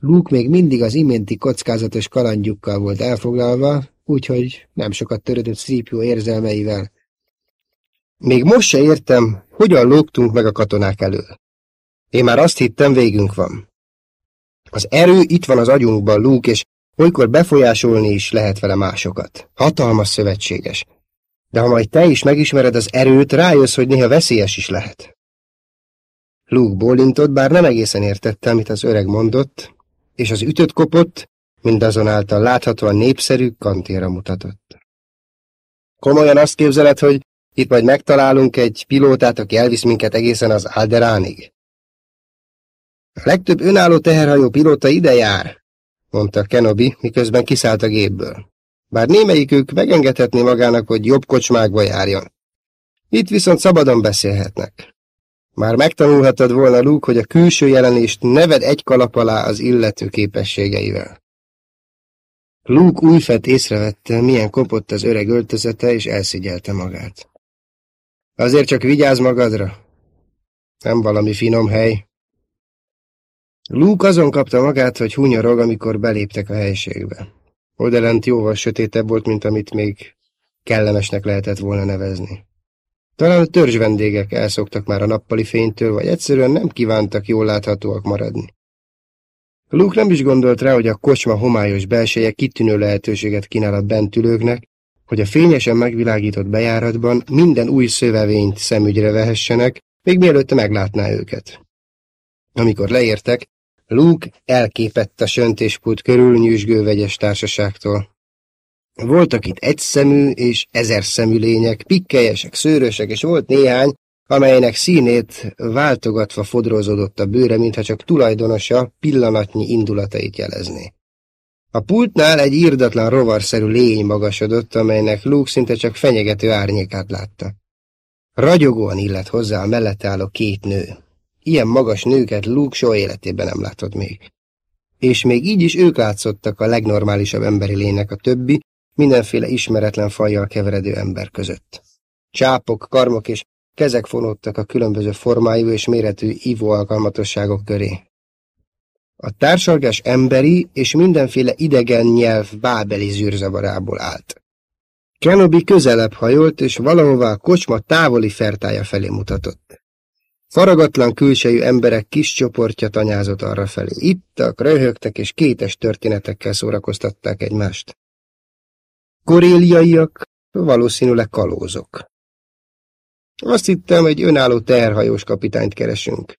Luke még mindig az iménti kockázatos kalandjukkal volt elfoglalva, úgyhogy nem sokat törődött Sripio érzelmeivel. Még most se értem, hogyan lógtunk meg a katonák elől. Én már azt hittem, végünk van. Az erő itt van az agyunkban, Luke, és olykor befolyásolni is lehet vele másokat. Hatalmas szövetséges. De ha majd te is megismered az erőt, rájössz, hogy néha veszélyes is lehet. Luke bólintott, bár nem egészen értette, amit az öreg mondott, és az ütött kopott, mindazonáltal láthatóan népszerű kantéra mutatott. Komolyan azt képzeled, hogy itt majd megtalálunk egy pilótát, aki elvisz minket egészen az Alderánig? A legtöbb önálló teherhajó pilóta ide jár, mondta Kenobi, miközben kiszállt a gépből. Bár némelyikük megengedhetné magának, hogy jobb kocsmákba járjon. Itt viszont szabadon beszélhetnek. Már megtanulhatod volna, Luke, hogy a külső jelenést neved egy kalap alá az illető képességeivel. Luke újfett észrevette, milyen kopott az öreg öltözete, és elszigyelte magát. Azért csak vigyázz magadra. Nem valami finom hely. Luke azon kapta magát, hogy hunyorog, amikor beléptek a helységbe. Odalent jóval sötétebb volt, mint amit még kellemesnek lehetett volna nevezni. Talán a törzs vendégek elszoktak már a nappali fénytől, vagy egyszerűen nem kívántak jól láthatóak maradni. Luke nem is gondolt rá, hogy a kocsma homályos belseje kitűnő lehetőséget kínál a bentülőknek, hogy a fényesen megvilágított bejáratban minden új szövevényt szemügyre vehessenek, még mielőtt meglátná őket. Amikor leértek, Luke elképett a söntéspult körül nyűsgő vegyes társaságtól. Voltak itt egyszemű és ezerszemű lények, pikkelyesek, szőrösek, és volt néhány, amelynek színét váltogatva fodrózódott a bőre, mintha csak tulajdonosa pillanatnyi indulatait jelezné. A pultnál egy írdatlan rovarszerű lény magasodott, amelynek Luke szinte csak fenyegető árnyékát látta. Ragyogóan illet hozzá a mellette álló két nő. Ilyen magas nőket Luke soha életében nem látott még. És még így is ők látszottak a legnormálisabb emberi lénynek a többi, mindenféle ismeretlen fajjal keveredő ember között. Csápok, karmok és kezek fonódtak a különböző formájú és méretű ivó alkalmatosságok köré. A társalgás emberi és mindenféle idegen nyelv bábeli zűrzavarából állt. Kenobi közelebb hajolt, és valahová a kocsma távoli fertája felé mutatott. Faragatlan külsejű emberek kis csoportja tanyázott arra felé. Ittak, röhögtek és kétes történetekkel szórakoztatták egymást. Koréliaiak valószínűleg kalózok. Azt hittem, egy önálló teherhajós kapitányt keresünk.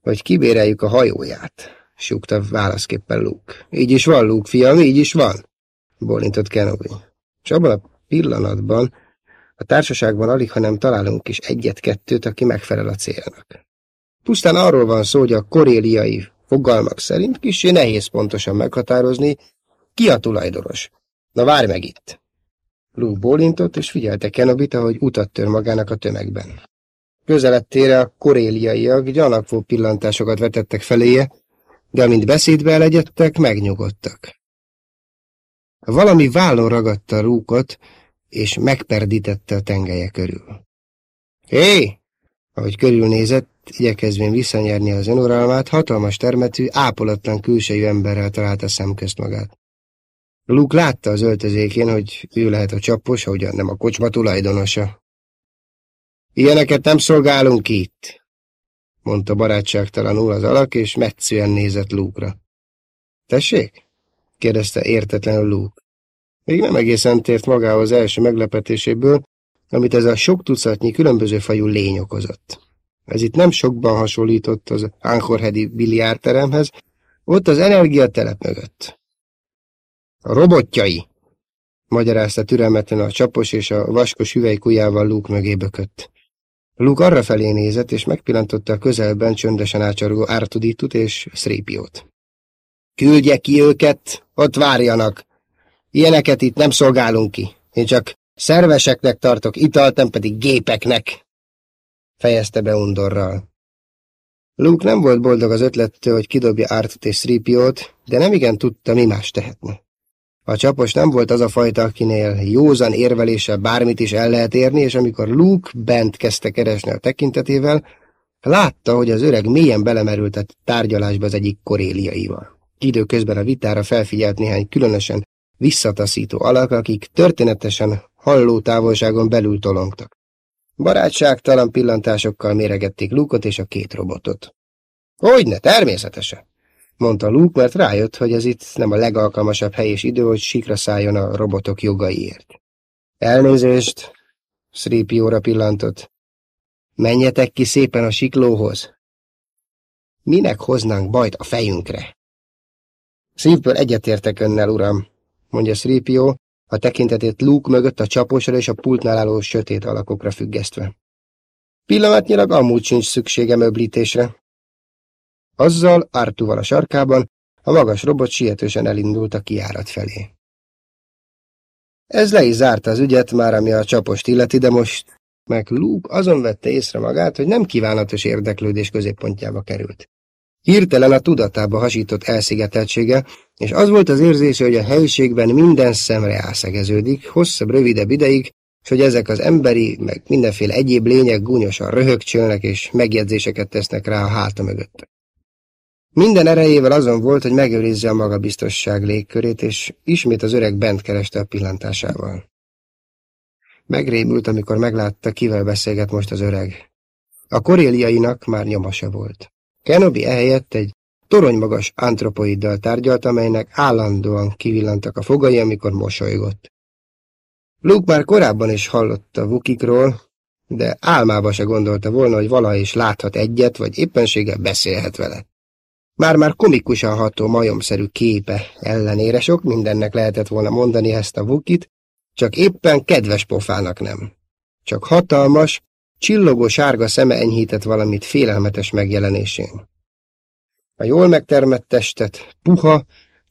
Vagy kibéreljük a hajóját, súgta válaszképpen Luke. Így is van, Luke, fiam, így is van, bólintott Kenobi. És abban a pillanatban a társaságban alig, ha nem találunk is egyet-kettőt, aki megfelel a célnak. Pusztán arról van szó, hogy a koréliai fogalmak szerint kicsi nehéz pontosan meghatározni, ki a tulajdonos. Na várj meg itt! Luke bólintott, és figyelte Kenobit, ahogy utat tör magának a tömegben. Közeledtére a koréliaiak gyanakvó pillantásokat vetettek feléje, de amint beszédbe elegyedtek, megnyugodtak. Valami vállon ragadta a rúkot, és megperdítette a tengelye körül. Hé! Ahogy körülnézett, igyekezvén visszanyerni az önuralmát, hatalmas termetű, ápolatlan külsejű emberrel találta szemközt magát. Luke látta az öltözékén, hogy ő lehet a csapos, ahogyan nem a kocsma tulajdonosa. Ilyeneket nem szolgálunk itt, mondta barátságtalanul az alak, és metszően nézett Luke-ra. Tessék? kérdezte értetlenül Luke. Még nem egészen tért magához első meglepetéséből, amit ez a sok tucatnyi különböző fajú lény okozott. Ez itt nem sokban hasonlított az Anchorhedi biliárteremhez, ott az energiatelep mögött. A robotjai, magyarázta türelmetlen a csapos és a vaskos hüvelykujjával Luke mögé bökött. Luke arra felé nézett, és megpillantotta a közelben csöndesen ácsargó Ártuditut és Szrépiót. Küldje ki őket, ott várjanak, Ilyeneket itt nem szolgálunk ki. Én csak szerveseknek tartok italt, nem pedig gépeknek. Fejezte be undorral. Luke nem volt boldog az ötlettől, hogy kidobja Artot és Sripiót, de nem igen tudta, mi más tehetne. A csapos nem volt az a fajta, akinél józan érvelése bármit is el lehet érni, és amikor Luke bent kezdte keresni a tekintetével, látta, hogy az öreg mélyen belemerült a tárgyalásba az egyik koréliaival. Időközben a vitára felfigyelt néhány különösen visszataszító alak, akik történetesen halló távolságon belül tolongtak. Barátságtalan pillantásokkal méregették Lukot és a két robotot. Hogyne, természetesen, mondta Luke, mert rájött, hogy ez itt nem a legalkalmasabb hely és idő, hogy sikra szálljon a robotok jogaiért. Elnézést, Sripióra pillantott. Menjetek ki szépen a siklóhoz. Minek hoznánk bajt a fejünkre? Szívből egyetértek önnel, uram, mondja Sripió, a tekintetét Luke mögött a csaposra és a pultnál álló sötét alakokra függesztve. Pillanatnyilag amúgy sincs szüksége möblítésre. Azzal, Artuval a sarkában, a magas robot sietősen elindult a kiárat felé. Ez le is zárta az ügyet már, ami a csapost illeti, de most meg Luke azon vette észre magát, hogy nem kívánatos érdeklődés középpontjába került. Hirtelen a tudatába hasított elszigeteltsége, és az volt az érzése, hogy a helyiségben minden szemre ászegeződik, hosszabb, rövidebb ideig, és hogy ezek az emberi, meg mindenféle egyéb lények gúnyosan röhögcsölnek és megjegyzéseket tesznek rá a háta mögött. Minden erejével azon volt, hogy megőrizze a magabiztosság légkörét, és ismét az öreg bent kereste a pillantásával. Megrémült, amikor meglátta, kivel beszélget most az öreg. A koréliainak már nyomasa volt. Kenobi ehelyett egy toronymagas antropoiddal tárgyalt, amelynek állandóan kivillantak a fogai, amikor mosolygott. Luke már korábban is hallott a vukikról, de álmába se gondolta volna, hogy valaha is láthat egyet, vagy éppenséggel beszélhet vele. Már-már komikusan ható majomszerű képe ellenére sok mindennek lehetett volna mondani ezt a vukit, csak éppen kedves pofának nem. Csak hatalmas, csillogó sárga szeme enyhített valamit félelmetes megjelenésén. A jól megtermett testet puha,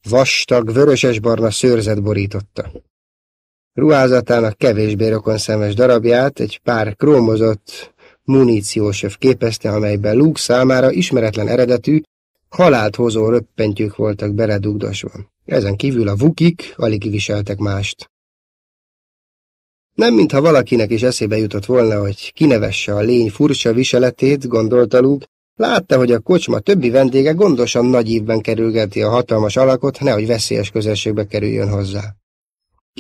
vastag, vöröses-barna szőrzet borította. Ruházatának kevésbé rokon szemes darabját egy pár krómozott muníciósöv képezte, amelyben Luke számára ismeretlen eredetű, halált hozó röppentyűk voltak beledugdosva. Ezen kívül a vukik alig viseltek mást. Nem mintha valakinek is eszébe jutott volna, hogy kinevesse a lény furcsa viseletét, gondolta Luke, látta, hogy a kocsma többi vendége gondosan nagy ívben kerülgeti a hatalmas alakot, nehogy veszélyes közelségbe kerüljön hozzá.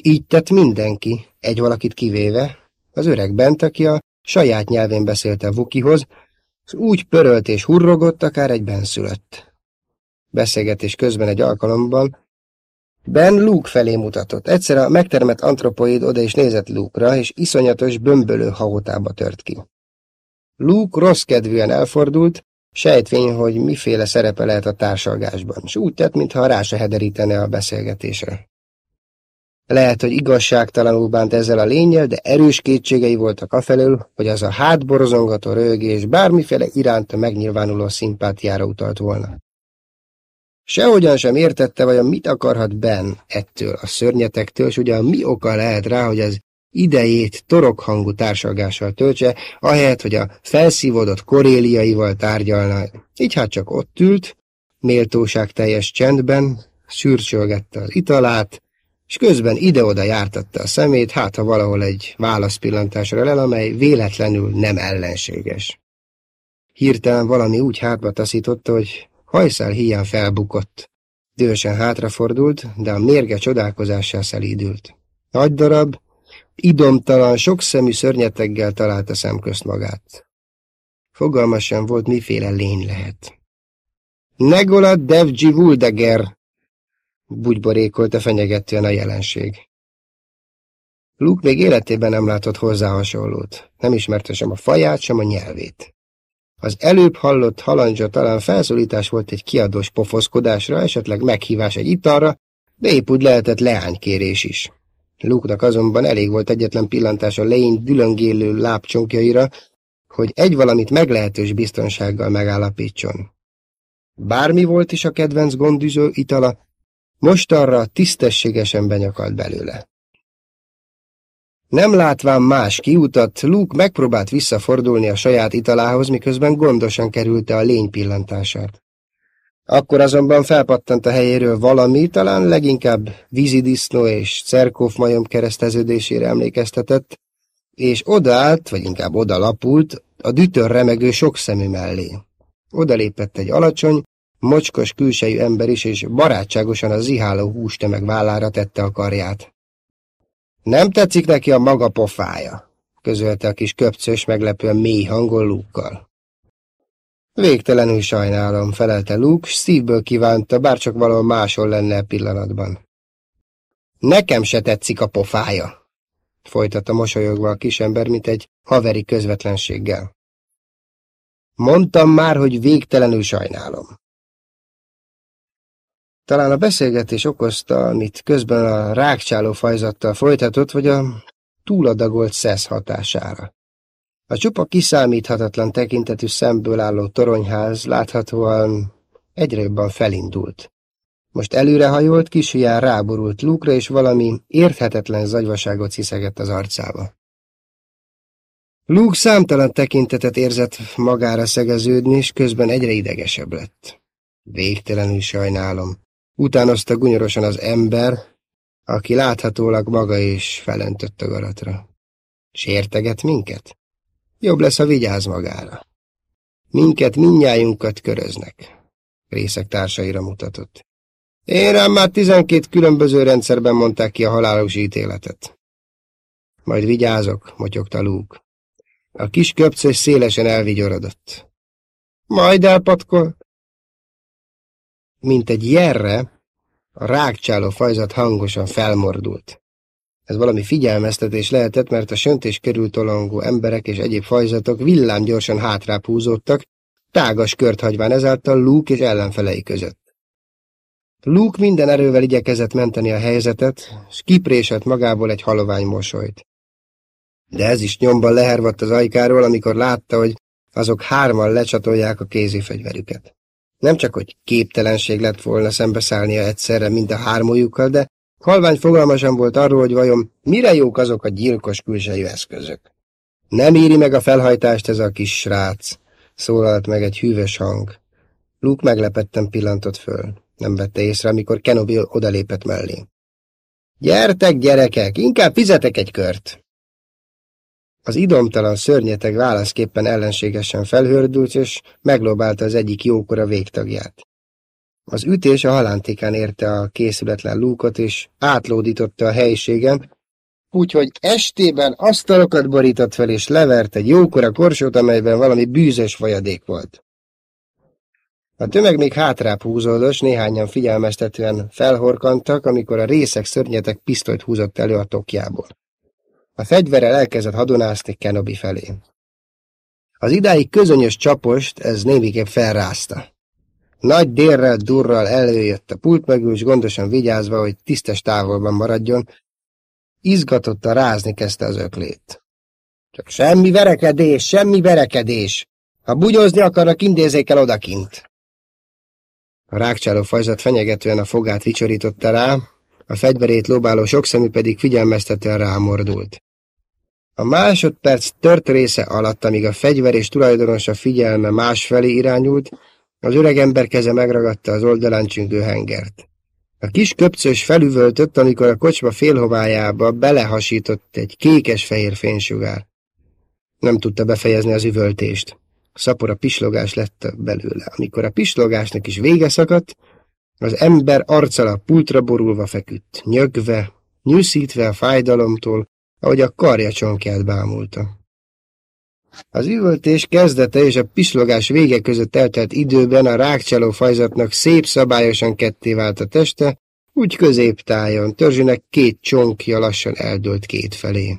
Így tett mindenki, egy valakit kivéve, az öreg bent, aki a saját nyelvén beszélte Vukihoz, úgy pörölt és hurrogott, akár egy benszülött. Beszélgetés közben egy alkalomban Ben Luke felé mutatott. Egyszer a megtermett antropoid oda is nézett Luke-ra, és iszonyatos, bömbölő hahotába tört ki. Luke rossz kedvűen elfordult, sejtvény, hogy miféle szerepe lehet a társalgásban, és úgy tett, mintha rá se hederítene a beszélgetésre. Lehet, hogy igazságtalanul bánt ezzel a lényel, de erős kétségei voltak afelől, hogy az a hátborzongató rögés bármiféle iránta megnyilvánuló szimpátiára utalt volna. Sehogyan sem értette, vajon mit akarhat Ben ettől a szörnyetektől, és ugyan mi oka lehet rá, hogy az idejét torokhangú társalgással töltse, ahelyett, hogy a felszívódott koréliaival tárgyalna. Így hát csak ott ült, méltóság teljes csendben, szürcsölgette az italát, és közben ide-oda jártatta a szemét, hát ha valahol egy válaszpillantásra lel, amely véletlenül nem ellenséges. Hirtelen valami úgy hátba taszította, hogy hajszál híján felbukott. Dühösen hátrafordult, de a mérge csodálkozással szelídült. Nagy darab, idomtalan, sokszemű szörnyeteggel találta szemközt magát. Fogalma volt, miféle lény lehet. Negola Devji Vuldeger, bugyborékolta fenyegetően a jelenség. Luke még életében nem látott hozzá hasonlót, nem ismerte sem a faját, sem a nyelvét. Az előbb hallott halandzsa talán felszólítás volt egy kiadós pofoszkodásra, esetleg meghívás egy italra, de épp úgy lehetett leánykérés is. Luke-nak azonban elég volt egyetlen pillantás a lény dülöngélő lábcsonkjaira, hogy egy valamit meglehetős biztonsággal megállapítson. Bármi volt is a kedvenc gondüző itala, most arra tisztességesen benyakalt belőle. Nem látván más kiutat, Luke megpróbált visszafordulni a saját italához, miközben gondosan kerülte a lény pillantását. Akkor azonban felpattant a helyéről valami, talán leginkább vízidisznó és cerkóf majom kereszteződésére emlékeztetett, és odaállt, vagy inkább odalapult, a dütör remegő sokszemű mellé. Odalépett egy alacsony, mocskos külsejű ember is, és barátságosan a ziháló hústömeg vállára tette a karját. Nem tetszik neki a maga pofája, közölte a kis köpcös meglepően mély hangon Lukkal. Végtelenül sajnálom, felelte Luke, szívből kívánta, bár csak valahol máshol lenne pillanatban. Nekem se tetszik a pofája, folytatta mosolyogva a kisember, mint egy haveri közvetlenséggel. Mondtam már, hogy végtelenül sajnálom. Talán a beszélgetés okozta, amit közben a rákcsáló fajzattal folytatott, vagy a túladagolt szesz hatására. A csupa kiszámíthatatlan tekintetű szemből álló toronyház láthatóan egyre jobban felindult. Most előrehajolt, kisujján ráborult lukra, és valami érthetetlen zagyvaságot sziszegett az arcába. Luke számtalan tekintetet érzett magára szegeződni, és közben egyre idegesebb lett. Végtelenül sajnálom. Utánozta gunyorosan az ember, aki láthatólag maga is felöntött a garatra. Sérteget minket? Jobb lesz, ha vigyáz magára. Minket, minnyájunkat köröznek. Részek társaira mutatott. Én rám már tizenkét különböző rendszerben mondták ki a halálos ítéletet. Majd vigyázok, motyogta Luke. A kis köpcös szélesen elvigyorodott. Majd elpatkol. Mint egy jerre, a rákcsáló fajzat hangosan felmordult. Ez valami figyelmeztetés lehetett, mert a söntés körül tolongó emberek és egyéb fajzatok villámgyorsan hátrább húzódtak, tágas kört hagyván ezáltal Luke és ellenfelei között. Luke minden erővel igyekezett menteni a helyzetet, s kiprésett magából egy halovány mosolyt. De ez is nyomban lehervadt az ajkáról, amikor látta, hogy azok hárman lecsatolják a kézifegyverüket. Nem csak, hogy képtelenség lett volna szembeszállnia egyszerre mind a hármójukkal, de halvány fogalmasan volt arról, hogy vajon mire jók azok a gyilkos külsejű eszközök. Nem éri meg a felhajtást ez a kis srác, szólalt meg egy hűvös hang. Luke meglepetten pillantott föl. Nem vette észre, amikor Kenobi odalépett mellé. Gyertek, gyerekek, inkább fizetek egy kört! Az idomtalan szörnyeteg válaszképpen ellenségesen felhördült, és meglobálta az egyik jókora végtagját. Az ütés a halántékán érte a készületlen lúkot, és átlódította a helyiségen, úgyhogy estében asztalokat borított fel, és levert egy jókora korsót, amelyben valami bűzös vajadék volt. A tömeg még hátrább húzódott, néhányan figyelmeztetően felhorkantak, amikor a részek szörnyetek pisztolyt húzott elő a tokjából. A fegyverrel elkezdett hadonászni Kenobi felé. Az idáig közönyös csapost ez némiképp felrázta. Nagy dérrel, durral előjött a pult mögül, és gondosan vigyázva, hogy tisztes távolban maradjon, izgatotta rázni kezdte az öklét. Csak semmi verekedés, semmi verekedés! Ha bugyozni akarnak, indézzék el odakint! A rákcsáló fajzat fenyegetően a fogát vicsorította rá, a fegyverét lóbáló sokszemű pedig figyelmeztetően rámordult. A másodperc tört része alatt, amíg a fegyver és tulajdonosa figyelme másfelé irányult, az öregember keze megragadta az oldalán csüngő hengert. A kis köpcös felüvöltött, amikor a kocsma félhovájába belehasított egy kékes-fehér fénysugár. Nem tudta befejezni az üvöltést. Szapora pislogás lett belőle. Amikor a pislogásnak is vége szakadt, az ember arcala pultra borulva feküdt, nyögve, nyűszítve a fájdalomtól, ahogy a karja csonkját bámulta. Az üvöltés kezdete és a pislogás vége között eltelt időben a rákcsaló fajzatnak szép szabályosan ketté vált a teste, úgy középtájon, törzsének két csonkja lassan eldőlt két felé.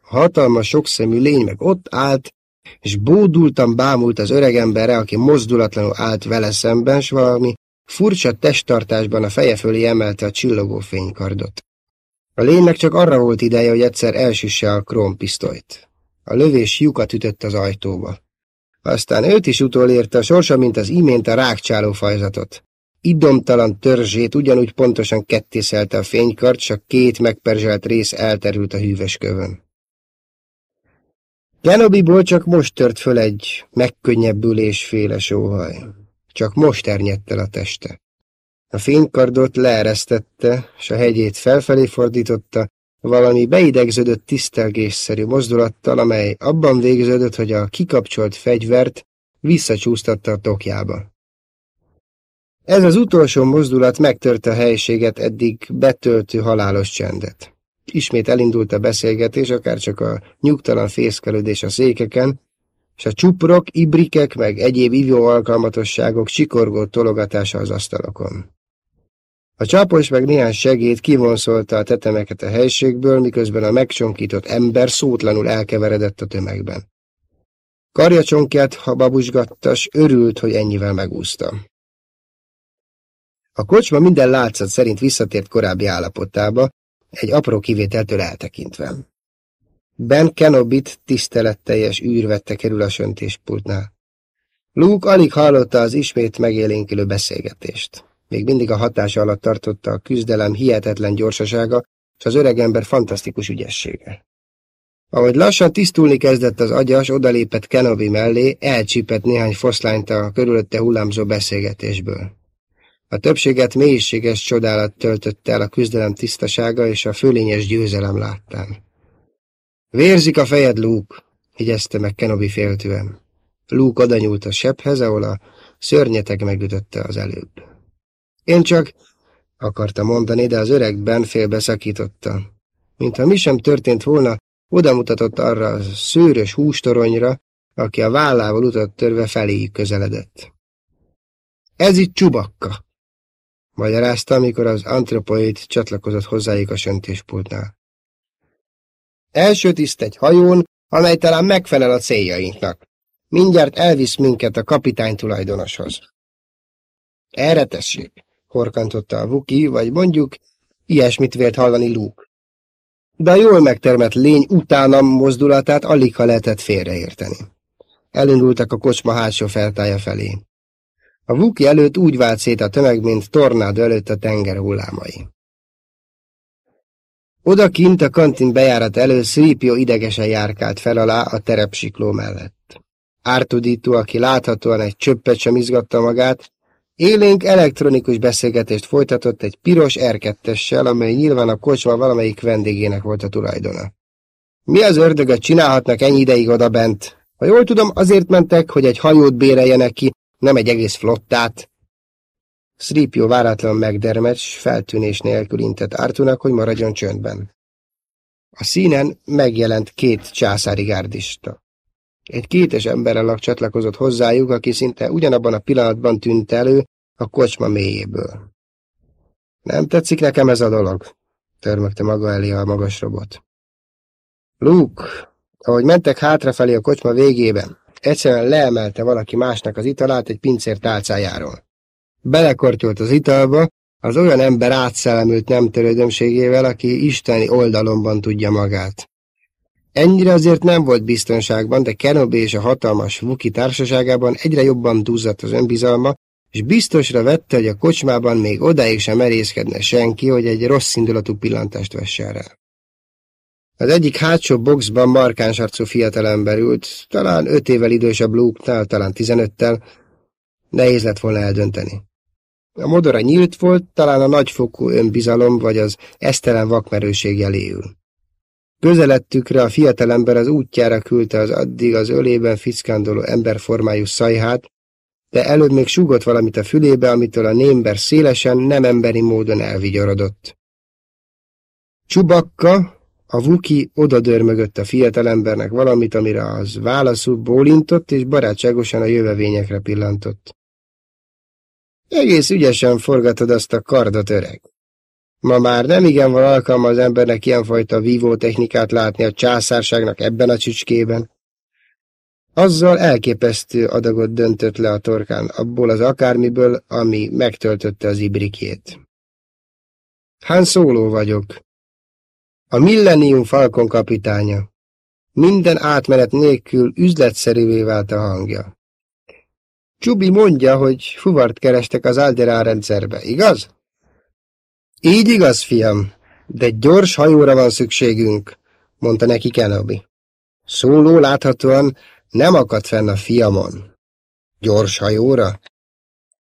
A hatalmas sokszemű lény meg ott állt, és bódultan bámult az öregemberre, aki mozdulatlanul állt vele szemben, s valami furcsa testtartásban a feje fölé emelte a csillogó fénykardot. A lénynek csak arra volt ideje, hogy egyszer elsüsse a krómpisztolyt. A lövés lyukat ütött az ajtóba. Aztán őt is utolérte a sorsa, mint az imént a rákcsáló fajzatot. idomtalan törzsét ugyanúgy pontosan kettészelte a fénykart, csak két megperzselt rész elterült a hűvös kövön. Kenobiból csak most tört föl egy megkönnyebbülésféle sóhaj. Csak most ernyett el a teste. A fénykardot leeresztette, s a hegyét felfelé fordította, valami beidegződött tisztelgésszerű mozdulattal, amely abban végződött, hogy a kikapcsolt fegyvert visszacsúsztatta a tokjába. Ez az utolsó mozdulat megtörte a helységet eddig betöltő halálos csendet. Ismét elindult a beszélgetés, akár csak a nyugtalan fészkelődés a székeken, és a csuprok, ibrikek meg egyéb ivó alkalmatosságok csikorgó tologatása az asztalokon. A csapos meg néhány segéd kivonszolta a tetemeket a helységből, miközben a megcsonkított ember szótlanul elkeveredett a tömegben. Karjacsonkját, ha babusgattas, örült, hogy ennyivel megúszta. A kocsma minden látszat szerint visszatért korábbi állapotába, egy apró kivételtől eltekintve. Ben Kenobit tiszteletteljes űr vette kerül a söntéspultnál. Luke alig hallotta az ismét megélénkülő beszélgetést. Még mindig a hatása alatt tartotta a küzdelem hihetetlen gyorsasága és az öregember fantasztikus ügyessége. Ahogy lassan tisztulni kezdett az agyas, odalépett Kenobi mellé, elcsípett néhány foszlányt a körülötte hullámzó beszélgetésből. A többséget mélységes csodálat töltötte el a küzdelem tisztasága és a fölényes győzelem láttán. Vérzik a fejed, Luke, higyezte meg Kenobi féltően. Luke odanyúlt a sebhez, ahol a szörnyeteg megütötte az előbb. Én csak, akarta mondani, de az öregben félbeszakította. Mintha mi sem történt volna, odamutatott arra a szőrös hústoronyra, aki a vállával utat törve feléjük közeledett. Ez itt csubakka, magyarázta, amikor az antropoid csatlakozott hozzájuk a söntéspultnál. Első tiszt egy hajón, amely talán megfelel a céljainknak. Mindjárt elvisz minket a kapitány tulajdonoshoz. Erre tessék, horkantotta a Vuki, vagy mondjuk, ilyesmit vélt hallani Luke. De a jól megtermett lény utánam mozdulatát alig ha lehetett félreérteni. Elindultak a kocsma hátsó feltája felé. A Vuki előtt úgy vált szét a tömeg, mint tornád előtt a tenger hullámai. Odakint a kantin bejárat elő Szrípio idegesen járkált fel alá a terepsikló mellett. Ártudító, aki láthatóan egy csöppet sem izgatta magát, élénk elektronikus beszélgetést folytatott egy piros erkettessel, amely nyilván a kocsma valamelyik vendégének volt a tulajdona. Mi az ördögöt csinálhatnak ennyi ideig odabent? Ha jól tudom, azért mentek, hogy egy hajót béreljenek ki, nem egy egész flottát. Szrípió váratlan megdermed, s feltűnés nélkül intett Ártunak, hogy maradjon csöndben. A színen megjelent két császári gárdista. Egy kétes emberrel csatlakozott hozzájuk, aki szinte ugyanabban a pillanatban tűnt elő a kocsma mélyéből. Nem tetszik nekem ez a dolog, törmögte maga elé a magas robot. Luke, ahogy mentek hátrafelé a kocsma végében, egyszerűen leemelte valaki másnak az italát egy pincér tálcájáról. Belekortyolt az italba, az olyan ember átszellemült nem törődömségével, aki isteni oldalomban tudja magát. Ennyire azért nem volt biztonságban, de Kenobi és a hatalmas Vuki társaságában egyre jobban duzzadt az önbizalma, és biztosra vette, hogy a kocsmában még odáig sem merészkedne senki, hogy egy rossz indulatú pillantást vessen rá. Az egyik hátsó boxban markáns arcú fiatalember ült, talán öt évvel idősebb Luke-nál, talán tizenöttel, nehéz lett volna eldönteni. A modora nyílt volt, talán a nagyfokú önbizalom vagy az esztelen vakmerőség jeléül. Közelettükre a fiatalember az útjára küldte az addig az ölében fickándoló emberformájú szajhát, de előbb még súgott valamit a fülébe, amitől a némber szélesen, nem emberi módon elvigyorodott. Csubakka, a Vuki odadörmögött a fiatalembernek valamit, amire az válaszul bólintott, és barátságosan a jövevényekre pillantott. Egész ügyesen forgatod azt a kardot, öreg. Ma már nem igen van alkalma az embernek ilyenfajta vívó technikát látni a császárságnak ebben a csücskében. Azzal elképesztő adagot döntött le a torkán abból az akármiből, ami megtöltötte az ibrikjét. Hán Szóló vagyok. A Millennium Falcon kapitánya. Minden átmenet nélkül üzletszerűvé vált a hangja. Csubi mondja, hogy fuvart kerestek az Alderán rendszerbe, igaz? Így igaz, fiam, de gyors hajóra van szükségünk, mondta neki Kenobi. Szóló láthatóan nem akadt fenn a fiamon. Gyors hajóra?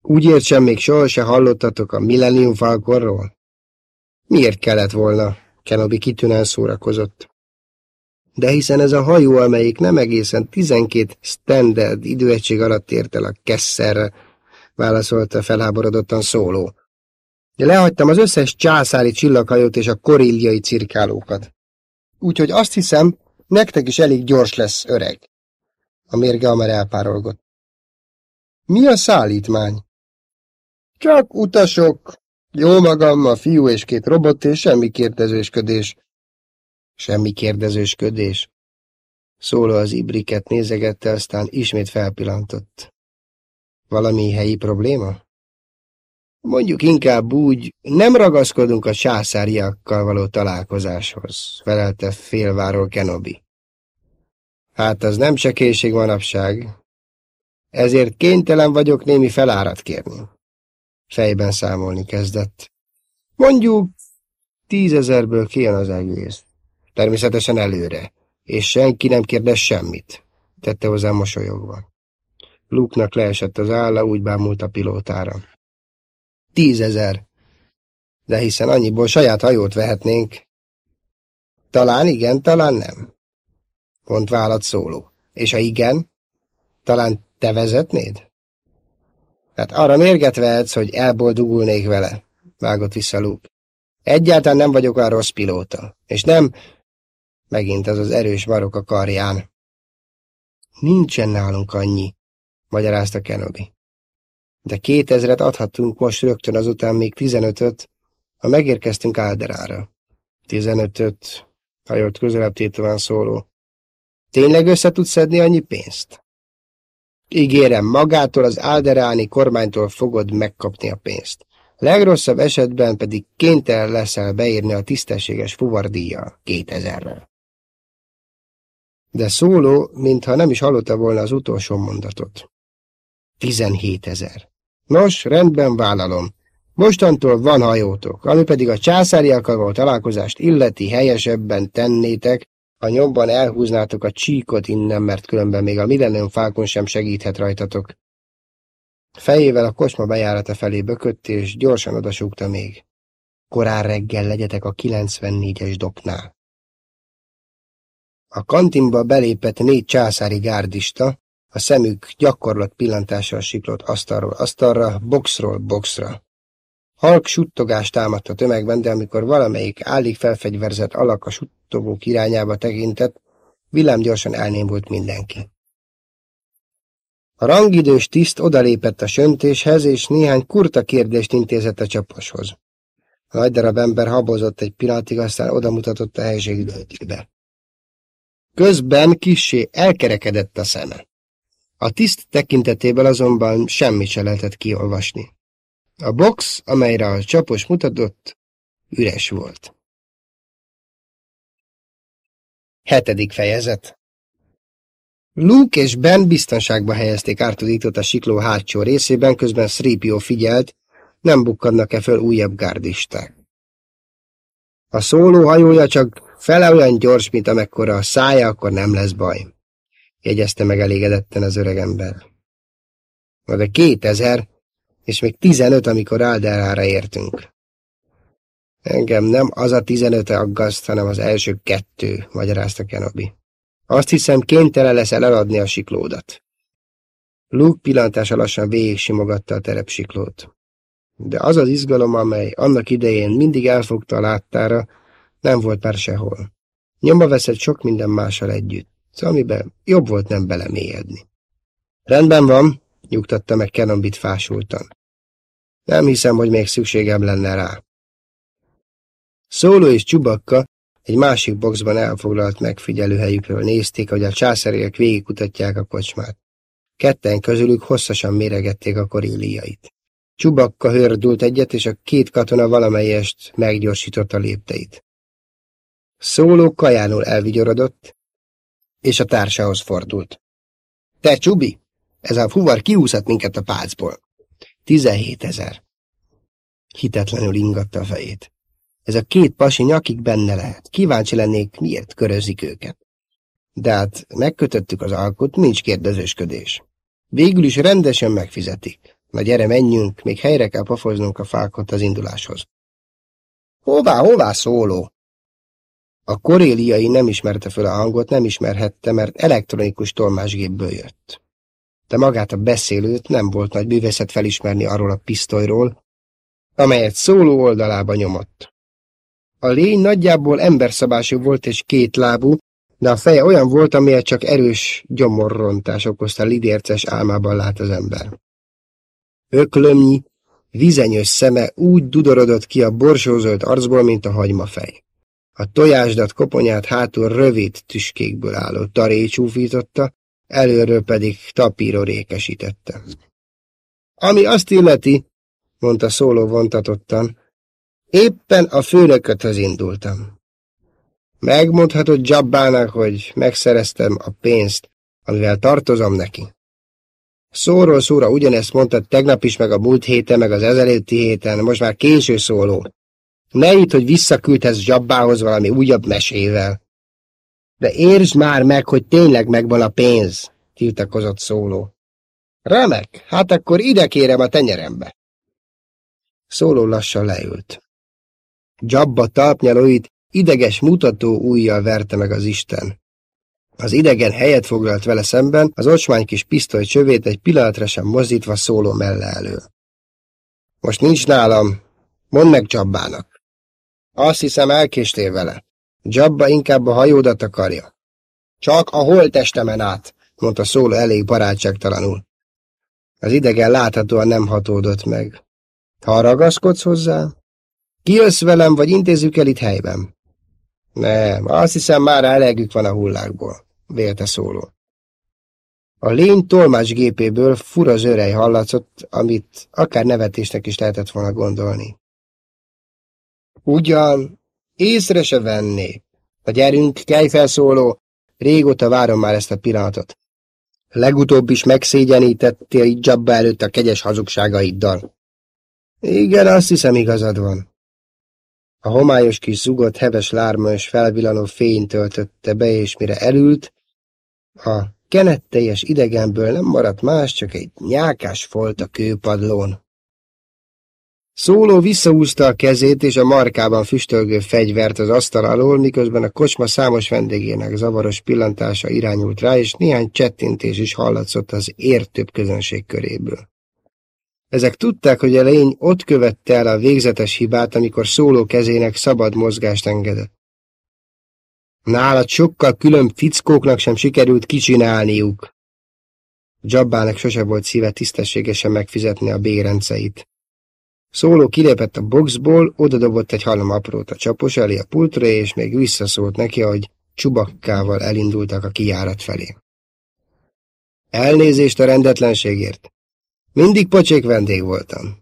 Úgy értsem, még sohasem hallottatok a Millennium Falconról? Miért kellett volna? Kenobi kitűnően szórakozott. De hiszen ez a hajó, amelyik nem egészen 12 standard időegység alatt ért el a Kesszerre, válaszolta felháborodottan szóló. Lehagytam az összes császári csillaghajót és a korilliai cirkálókat. Úgyhogy azt hiszem, nektek is elég gyors lesz, öreg. A mérge már elpárolgott. Mi a szállítmány? Csak utasok. Jó magam, a fiú és két robot, és semmi kérdezősködés. Semmi kérdezősködés. Szóló az ibriket nézegette, aztán ismét felpillantott. Valami helyi probléma? Mondjuk inkább úgy, nem ragaszkodunk a császáriakkal való találkozáshoz, felelte félváról Kenobi. Hát az nem csekélység manapság. Ezért kénytelen vagyok némi felárat kérni. Fejben számolni kezdett. Mondjuk tízezerből kijön az egész. Természetesen előre, és senki nem kérdez semmit, tette hozzá mosolyogva. Luke-nak leesett az álla, úgy bámult a pilótára. Tízezer. De hiszen annyiból saját hajót vehetnénk. Talán igen, talán nem. Pont vállat szóló. És ha igen, talán te vezetnéd? Hát arra mérget vehetsz, hogy elboldogulnék vele, vágott vissza Luke. Egyáltalán nem vagyok olyan rossz pilóta, és nem... Megint az az erős marok a karján. Nincsen nálunk annyi, magyarázta Kenobi. De kétezret adhatunk most rögtön azután még tizenötöt, ha megérkeztünk Álderára. Tizenötöt, hajolt közelebb tétován szóló. Tényleg össze tudsz szedni annyi pénzt? Ígérem, magától az álderáni kormánytól fogod megkapni a pénzt. Legrosszabb esetben pedig kénytelen leszel beírni a tisztességes fuvardíjjal, kétezerrel. De szóló, mintha nem is hallotta volna az utolsó mondatot. Tizenhét ezer. Nos, rendben vállalom. Mostantól van hajótok, ami pedig a császáriakkal való találkozást illeti helyesebben tennétek, ha nyomban elhúznátok a csíkot innen, mert különben még a Millennium Falcon sem segíthet rajtatok. Fejével a kocsma bejárata felé bökött, és gyorsan odasúgta még. Korán reggel legyetek a 94-es doknál. A kantinba belépett négy császári gárdista, a szemük gyakorlat pillantással siklott asztalról asztalra, boxról boxra. Halk suttogást támadt a tömegben, de amikor valamelyik állig felfegyverzett alak a suttogók irányába tekintett, villámgyorsan elnémult mindenki. A rangidős tiszt odalépett a söntéshez, és néhány kurta kérdést intézett a csaposhoz. A nagy darab ember habozott egy pillanatig, aztán odamutatott a helységidőjébe. Közben kissé elkerekedett a szeme. A tiszt tekintetéből azonban semmit se lehetett kiolvasni. A box, amelyre a csapos mutatott, üres volt. Hetedik fejezet Luke és Ben biztonságba helyezték Artuditot a sikló hátsó részében, közben Sripio figyelt, nem bukkadnak-e föl újabb gárdisták. A szóló hajója csak fele olyan gyors, mint amekkora a szája, akkor nem lesz baj, jegyezte meg elégedetten az öregember. Na de kétezer, és még tizenöt, amikor Alderára értünk. Engem nem az a tizenöt aggaszt, hanem az első kettő, magyarázta Kenobi. Azt hiszem, kénytelen leszel eladni a siklódat. Luke pillantása lassan végig simogatta a terepsiklót. De az az izgalom, amely annak idején mindig elfogta a láttára, nem volt már sehol. Nyomba veszett sok minden mással együtt, amiben jobb volt nem belemélyedni. Rendben van, nyugtatta meg Kenombit fásultan. Nem hiszem, hogy még szükségem lenne rá. Szóló és Csubakka egy másik boxban elfoglalt megfigyelőhelyükről nézték, hogy a császáriak végigkutatják a kocsmát. Ketten közülük hosszasan méregették a korilliait. Csubakka hördült egyet, és a két katona valamelyest meggyorsította lépteit. Szóló kajánul elvigyorodott, és a társához fordult. Te, Csubi! Ez a fuvar kiúszhat minket a pácból. Tizenhét ezer. Hitetlenül ingatta a fejét. Ez a két pasi nyakig benne lehet. Kíváncsi lennék, miért körözik őket. De hát megkötöttük az alkot, nincs kérdezősködés. Végül is rendesen megfizetik. Na gyere, menjünk, még helyre kell pofoznunk a fákot az induláshoz. Hová, hová szóló? A koréliai nem ismerte föl a hangot, nem ismerhette, mert elektronikus tolmásgépből jött. De magát a beszélőt nem volt nagy bűvészet felismerni arról a pisztolyról, amelyet szóló oldalába nyomott. A lény nagyjából emberszabású volt és kétlábú, de a feje olyan volt, amelyet csak erős gyomorrontás okozta lidérces álmában lát az ember. Öklömnyi, vizenyös szeme úgy dudorodott ki a borsózöld arcból, mint a hagymafej. A tojásdat koponyát hátul rövid tüskékből álló taré csúfította, előről pedig tapíró rékesítette. Ami azt illeti, mondta szóló vontatottan, éppen a főnököthöz indultam. Megmondhatod Jabbának, hogy megszereztem a pénzt, amivel tartozom neki. Szóról szóra ugyanezt mondtad tegnap is, meg a múlt héten, meg az ezelőtti héten, most már késő szóló. Ne itt, hogy visszaküldhetsz Jabbához valami újabb mesével. De értsd már meg, hogy tényleg megvan a pénz, tiltakozott szóló. Remek, hát akkor ide kérem a tenyerembe. Szóló lassan leült. Jabba talpnyalóit ideges mutató ujjal verte meg az Isten. Az idegen helyet foglalt vele szemben, az ocsmány kis pisztoly csövét egy pillanatra sem mozdítva szóló melle elő. Most nincs nálam, mondd meg Jabbának. Azt hiszem elkéstél vele. Jabba inkább a hajódat akarja. Csak a holtestemen át, mondta szóló elég barátságtalanul. Az idegen láthatóan nem hatódott meg. Ha ragaszkodsz hozzá? Kijössz velem, vagy intézzük el itt helyben? Nem, azt hiszem már elegük van a hullákból, vélte szóló. A lény tolmácsgépéből fura zörej hallatszott, amit akár nevetésnek is lehetett volna gondolni. Ugyan, észre se venné. A gyerünk, kelj felszóló, régóta várom már ezt a pillanatot. Legutóbb is megszégyenítettél így Jabba előtt a kegyes hazugságaiddal. Igen, azt hiszem igazad van. A homályos kis zugot heves lárma és felvillanó fény töltötte be, és mire elült, a kenetteljes idegenből nem maradt más, csak egy nyákás folt a kőpadlón. Szóló visszahúzta a kezét és a markában füstölgő fegyvert az asztal alól, miközben a kocsma számos vendégének zavaros pillantása irányult rá, és néhány csettintés is hallatszott az értőbb közönség köréből. Ezek tudták, hogy a lény ott követte el a végzetes hibát, amikor szóló kezének szabad mozgást engedett. Nálad sokkal külön fickóknak sem sikerült kicsinálniuk. Jabbának sose volt szíve tisztességesen megfizetni a bérenceit. Szóló kilépett a boxból, odadobott egy halom aprót a csapos elé a pultra, és még visszaszólt neki, hogy csubakkával elindultak a kijárat felé. Elnézést a rendetlenségért. Mindig pocsék vendég voltam.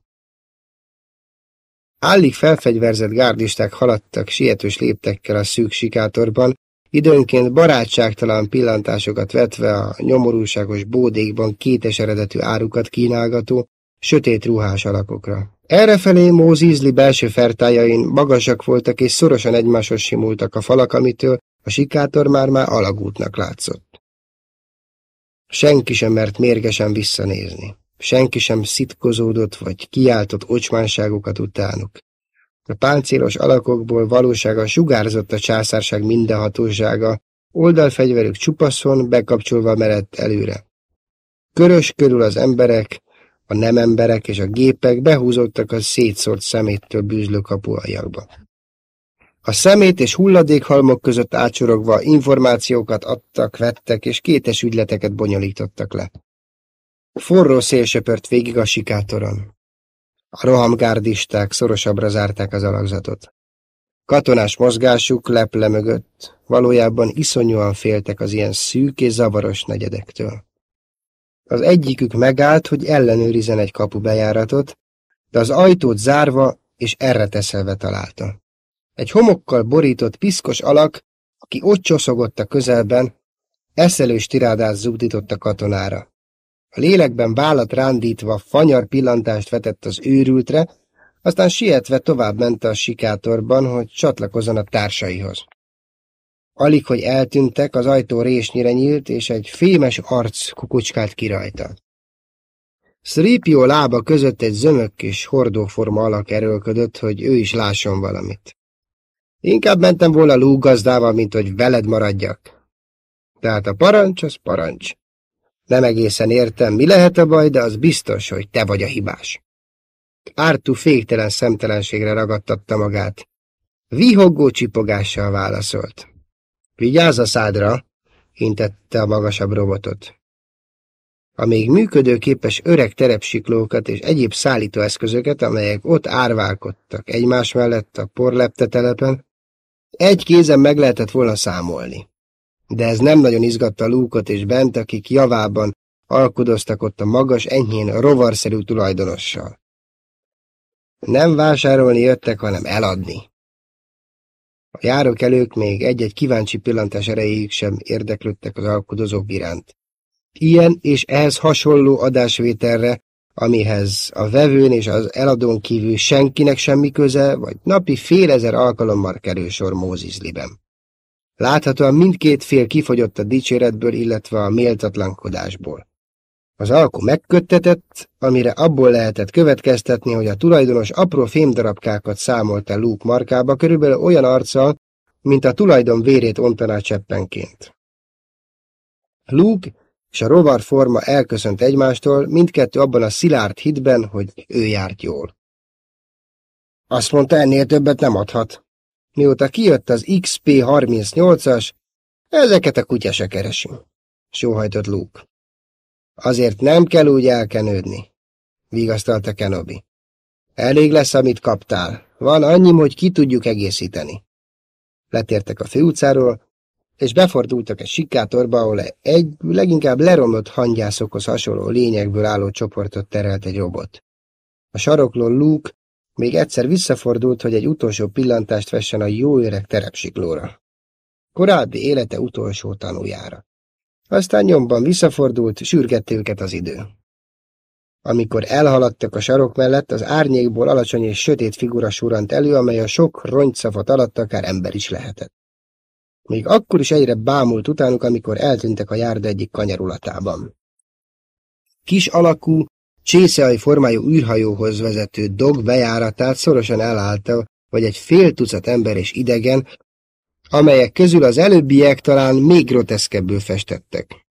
Állig felfegyverzett gárdisták haladtak sietős léptekkel a szűk sikátorban, időnként barátságtalan pillantásokat vetve a nyomorúságos bódékban kétes eredetű árukat kínálgató, sötét ruhás alakokra. Errefelé Mózizli belső fertájain magasak voltak és szorosan egymáshoz simultak a falak, amitől a sikátor már-már alagútnak látszott. Senki sem mert mérgesen visszanézni. Senki sem szitkozódott vagy kiáltott ocsmánságokat utánuk. A páncélos alakokból valósága sugárzott a császárság mindenhatósága, oldalfegyverük csupaszon bekapcsolva merett előre. Körös körül az emberek, a nem emberek és a gépek behúzottak a szétszórt szeméttől bűzlő kapuajakba. A szemét és hulladékhalmok között ácsorogva információkat adtak, vettek és kétes ügyleteket bonyolítottak le. Forró szél söpört végig a sikátoron. A rohamgárdisták szorosabbra zárták az alakzatot. Katonás mozgásuk leple mögött, valójában iszonyúan féltek az ilyen szűk és zavaros negyedektől. Az egyikük megállt, hogy ellenőrizen egy kapu bejáratot, de az ajtót zárva és erre teszelve találta. Egy homokkal borított piszkos alak, aki ott csoszogott a közelben, eszelős tirádát zúdított a katonára. A lélekben vállat rándítva fanyar pillantást vetett az őrültre, aztán sietve tovább ment a sikátorban, hogy csatlakozzon a társaihoz. Alig, hogy eltűntek, az ajtó résnyire nyílt, és egy fémes arc kukucskált ki rajta. Szrípió lába között egy zömök és hordóforma alak erőlködött, hogy ő is lásson valamit. Inkább mentem volna lúgazdával, mint hogy veled maradjak. Tehát a parancs, az parancs. Nem egészen értem, mi lehet a baj, de az biztos, hogy te vagy a hibás. Ártú féktelen szemtelenségre ragadtatta magát. Vihogó csipogással válaszolt. Vigyázz a szádra, intette a magasabb robotot. A még működőképes öreg terepsiklókat és egyéb szállítóeszközöket, amelyek ott árválkodtak egymás mellett a porlepte telepen, egy kézen meg lehetett volna számolni. De ez nem nagyon izgatta Lúkot és Bent, akik javában alkudoztak ott a magas, enyhén rovarszerű tulajdonossal. Nem vásárolni jöttek, hanem eladni. A járókelők még egy-egy kíváncsi pillantás erejéig sem érdeklődtek az alkudozók iránt. Ilyen és ehhez hasonló adásvételre, amihez a vevőn és az eladón kívül senkinek semmi köze, vagy napi fél ezer alkalommal kerül sor Mózizliben. Láthatóan mindkét fél kifogyott a dicséretből, illetve a méltatlankodásból. Az alkú megköttetett, amire abból lehetett következtetni, hogy a tulajdonos apró fémdarabkákat számolt el Luke markába, körülbelül olyan arccal, mint a tulajdon vérét ontaná cseppenként. Luke és a rovar forma elköszönt egymástól, mindkettő abban a szilárd hitben, hogy ő járt jól. Azt mondta, ennél többet nem adhat. Mióta kijött az XP38-as, ezeket a kutya se keresünk, sóhajtott Luke. Azért nem kell úgy elkenődni, vigasztalta Kenobi. Elég lesz, amit kaptál. Van annyi, hogy ki tudjuk egészíteni. Letértek a főutcáról, és befordultak egy sikátorba, ahol egy leginkább leromlott hangyászokhoz hasonló lényekből álló csoportot terelt egy robot. A sarokló Luke még egyszer visszafordult, hogy egy utolsó pillantást vessen a jó öreg terepsiklóra. Korábbi élete utolsó tanújára. Aztán nyomban visszafordult, sürgette őket az idő. Amikor elhaladtak a sarok mellett, az árnyékból alacsony és sötét figura surant elő, amely a sok rongyszafat alatt akár ember is lehetett. Még akkor is egyre bámult utánuk, amikor eltűntek a járda egyik kanyarulatában. Kis alakú, csészeaj formájú űrhajóhoz vezető dog bejáratát szorosan elállta, vagy egy fél tucat ember és idegen, amelyek közül az előbbiek talán még groteszkebbül festettek.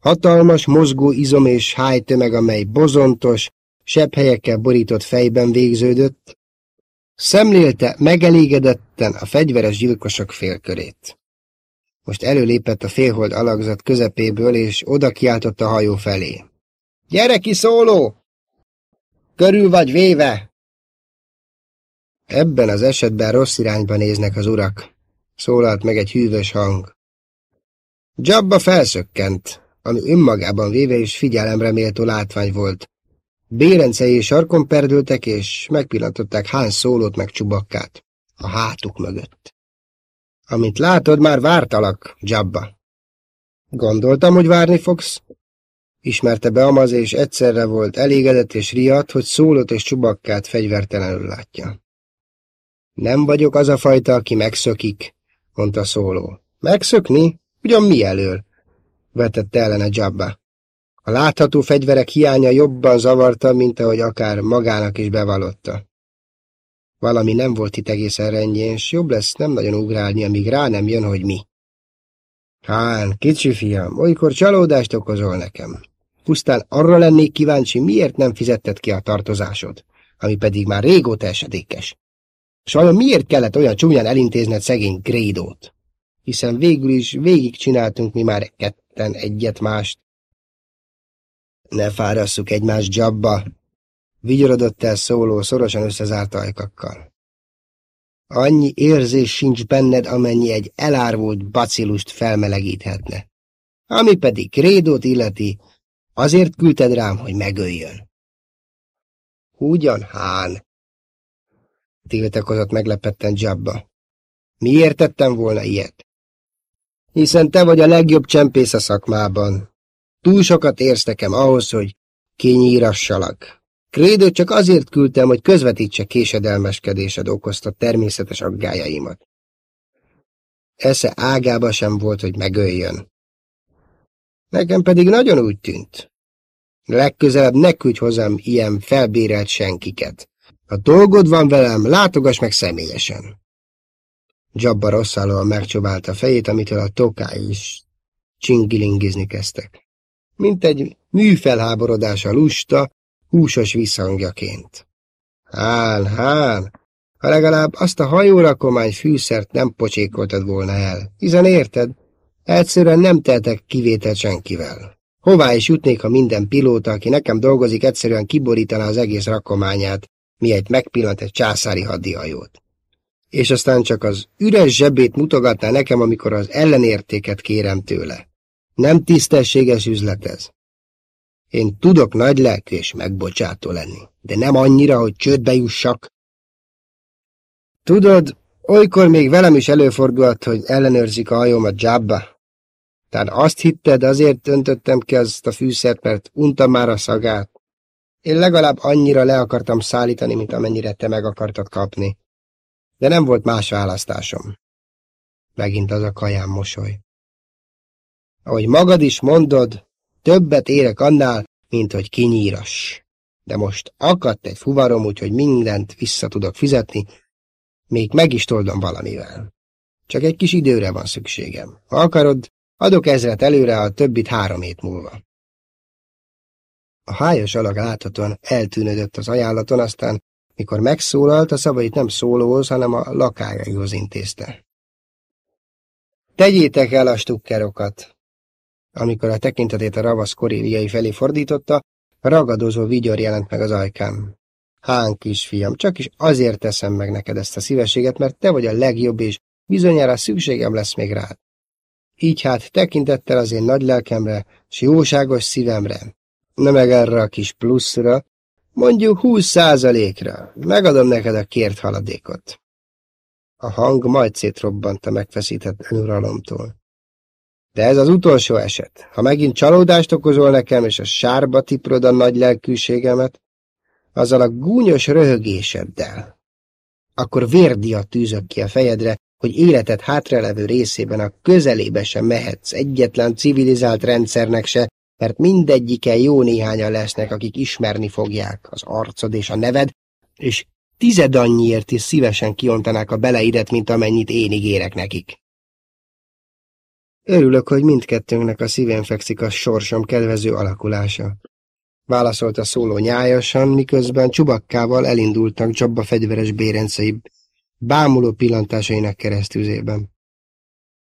Hatalmas, mozgó izom és hájtömeg, amely bozontos, sebb helyekkel borított fejben végződött, szemlélte megelégedetten a fegyveres gyilkosok félkörét. Most előlépett a félhold alakzat közepéből, és oda kiáltott a hajó felé. Gyere ki, szóló! Körül vagy véve! Ebben az esetben rossz irányba néznek az urak, szólalt meg egy hűvös hang. Jabba felszökkent, ami önmagában véve is figyelemre méltó látvány volt. Bérencei sarkon perdültek, és megpillantották hán szólót meg csubakkát a hátuk mögött. Amit látod, már vártalak, Jabba. Gondoltam, hogy várni fogsz? Ismerte be Amaz, és egyszerre volt elégedett és riadt, hogy szólott és csubakkát fegyvertelenül látja. Nem vagyok az a fajta, aki megszökik, mondta szóló. Megszökni? Ugyan mi elől? vetette ellene Jabba. A látható fegyverek hiánya jobban zavarta, mint ahogy akár magának is bevallotta. Valami nem volt itt egészen rendjén, s jobb lesz nem nagyon ugrálni, amíg rá nem jön, hogy mi. Hán, kicsi fiam, olykor csalódást okozol nekem. Pusztán arra lennék kíváncsi, miért nem fizetted ki a tartozásod, ami pedig már régóta esedékes. S vajon miért kellett olyan csúnyán elintézned szegény Grédót? Hiszen végül is végig csináltunk mi már ketten egyet mást. Ne fárasszuk egymást dzsabba, vigyorodott el szóló szorosan összezárt ajkakkal. Annyi érzés sincs benned, amennyi egy elárvult bacillust felmelegíthetne. Ami pedig Krédót illeti, azért küldted rám, hogy megöljön. Ugyan, hán? Tiltakozott meglepetten Jabba. Miért tettem volna ilyet? Hiszen te vagy a legjobb csempész a szakmában. Túl sokat érsz ahhoz, hogy kinyírassalak. Krédőt csak azért küldtem, hogy közvetítse késedelmeskedésed okozta természetes aggájaimat. Esze ágába sem volt, hogy megöljön. Nekem pedig nagyon úgy tűnt. Legközelebb ne küldj hozzám ilyen felbérelt senkiket. Ha dolgod van velem, látogass meg személyesen. Jabba rosszálóan megcsóválta a fejét, amitől a tokái is csingilingizni kezdtek. Mint egy műfelháborodása lusta, húsos visszhangjaként. Hán, hán, ha legalább azt a hajórakomány fűszert nem pocsékoltad volna el, hiszen érted, egyszerűen nem tehetek kivételt senkivel. Hová is jutnék, ha minden pilóta, aki nekem dolgozik, egyszerűen kiborítaná az egész rakományát, miért megpillant egy császári hadihajót. És aztán csak az üres zsebét mutogatná nekem, amikor az ellenértéket kérem tőle. Nem tisztességes üzlet ez. Én tudok nagy lelkű és megbocsátó lenni, de nem annyira, hogy csődbe jussak. Tudod, olykor még velem is előfordult, hogy ellenőrzik a hajómat Jabba. Tehát azt hitted, azért öntöttem ki azt a fűszert, mert untam már a szagát. Én legalább annyira le akartam szállítani, mint amennyire te meg akartad kapni. De nem volt más választásom. Megint az a kaján mosoly. Ahogy magad is mondod, többet érek annál, mint hogy kinyíras. De most akadt egy fuvarom, úgyhogy mindent vissza tudok fizetni, még meg is toldom valamivel. Csak egy kis időre van szükségem. Ha akarod, adok ezret előre, a többit három hét múlva. A hájas alak láthatóan eltűnődött az ajánlaton, aztán, mikor megszólalt, a szavait nem szólóhoz, hanem a lakájaihoz intézte. Tegyétek el a stukkerokat! Amikor a tekintetét a ravasz koréliai felé fordította, ragadozó vigyor jelent meg az ajkán. Hán, kisfiam, csak is azért teszem meg neked ezt a szívességet, mert te vagy a legjobb, és bizonyára szükségem lesz még rád. Így hát tekintettel az én nagy lelkemre, s jóságos szívemre, ne meg erre a kis pluszra, mondjuk húsz százalékra, megadom neked a kért haladékot. A hang majd szétrobbant a megfeszített önuralomtól. De ez az utolsó eset. Ha megint csalódást okozol nekem, és a sárba tiprod a nagy lelkűségemet, azzal a gúnyos röhögéseddel, akkor vérdiat tűzök ki a fejedre, hogy életed hátralevő részében a közelébe sem mehetsz egyetlen civilizált rendszernek se, mert mindegyike jó néhányan lesznek, akik ismerni fogják az arcod és a neved, és tized annyiért is szívesen kiontanák a beleidet, mint amennyit én ígérek nekik. Örülök, hogy mindkettőnknek a szívén fekszik a sorsom kedvező alakulása. Válaszolta szóló nyájasan, miközben csubakkával elindultak Csabba fegyveres bérencei bámuló pillantásainak keresztüzében.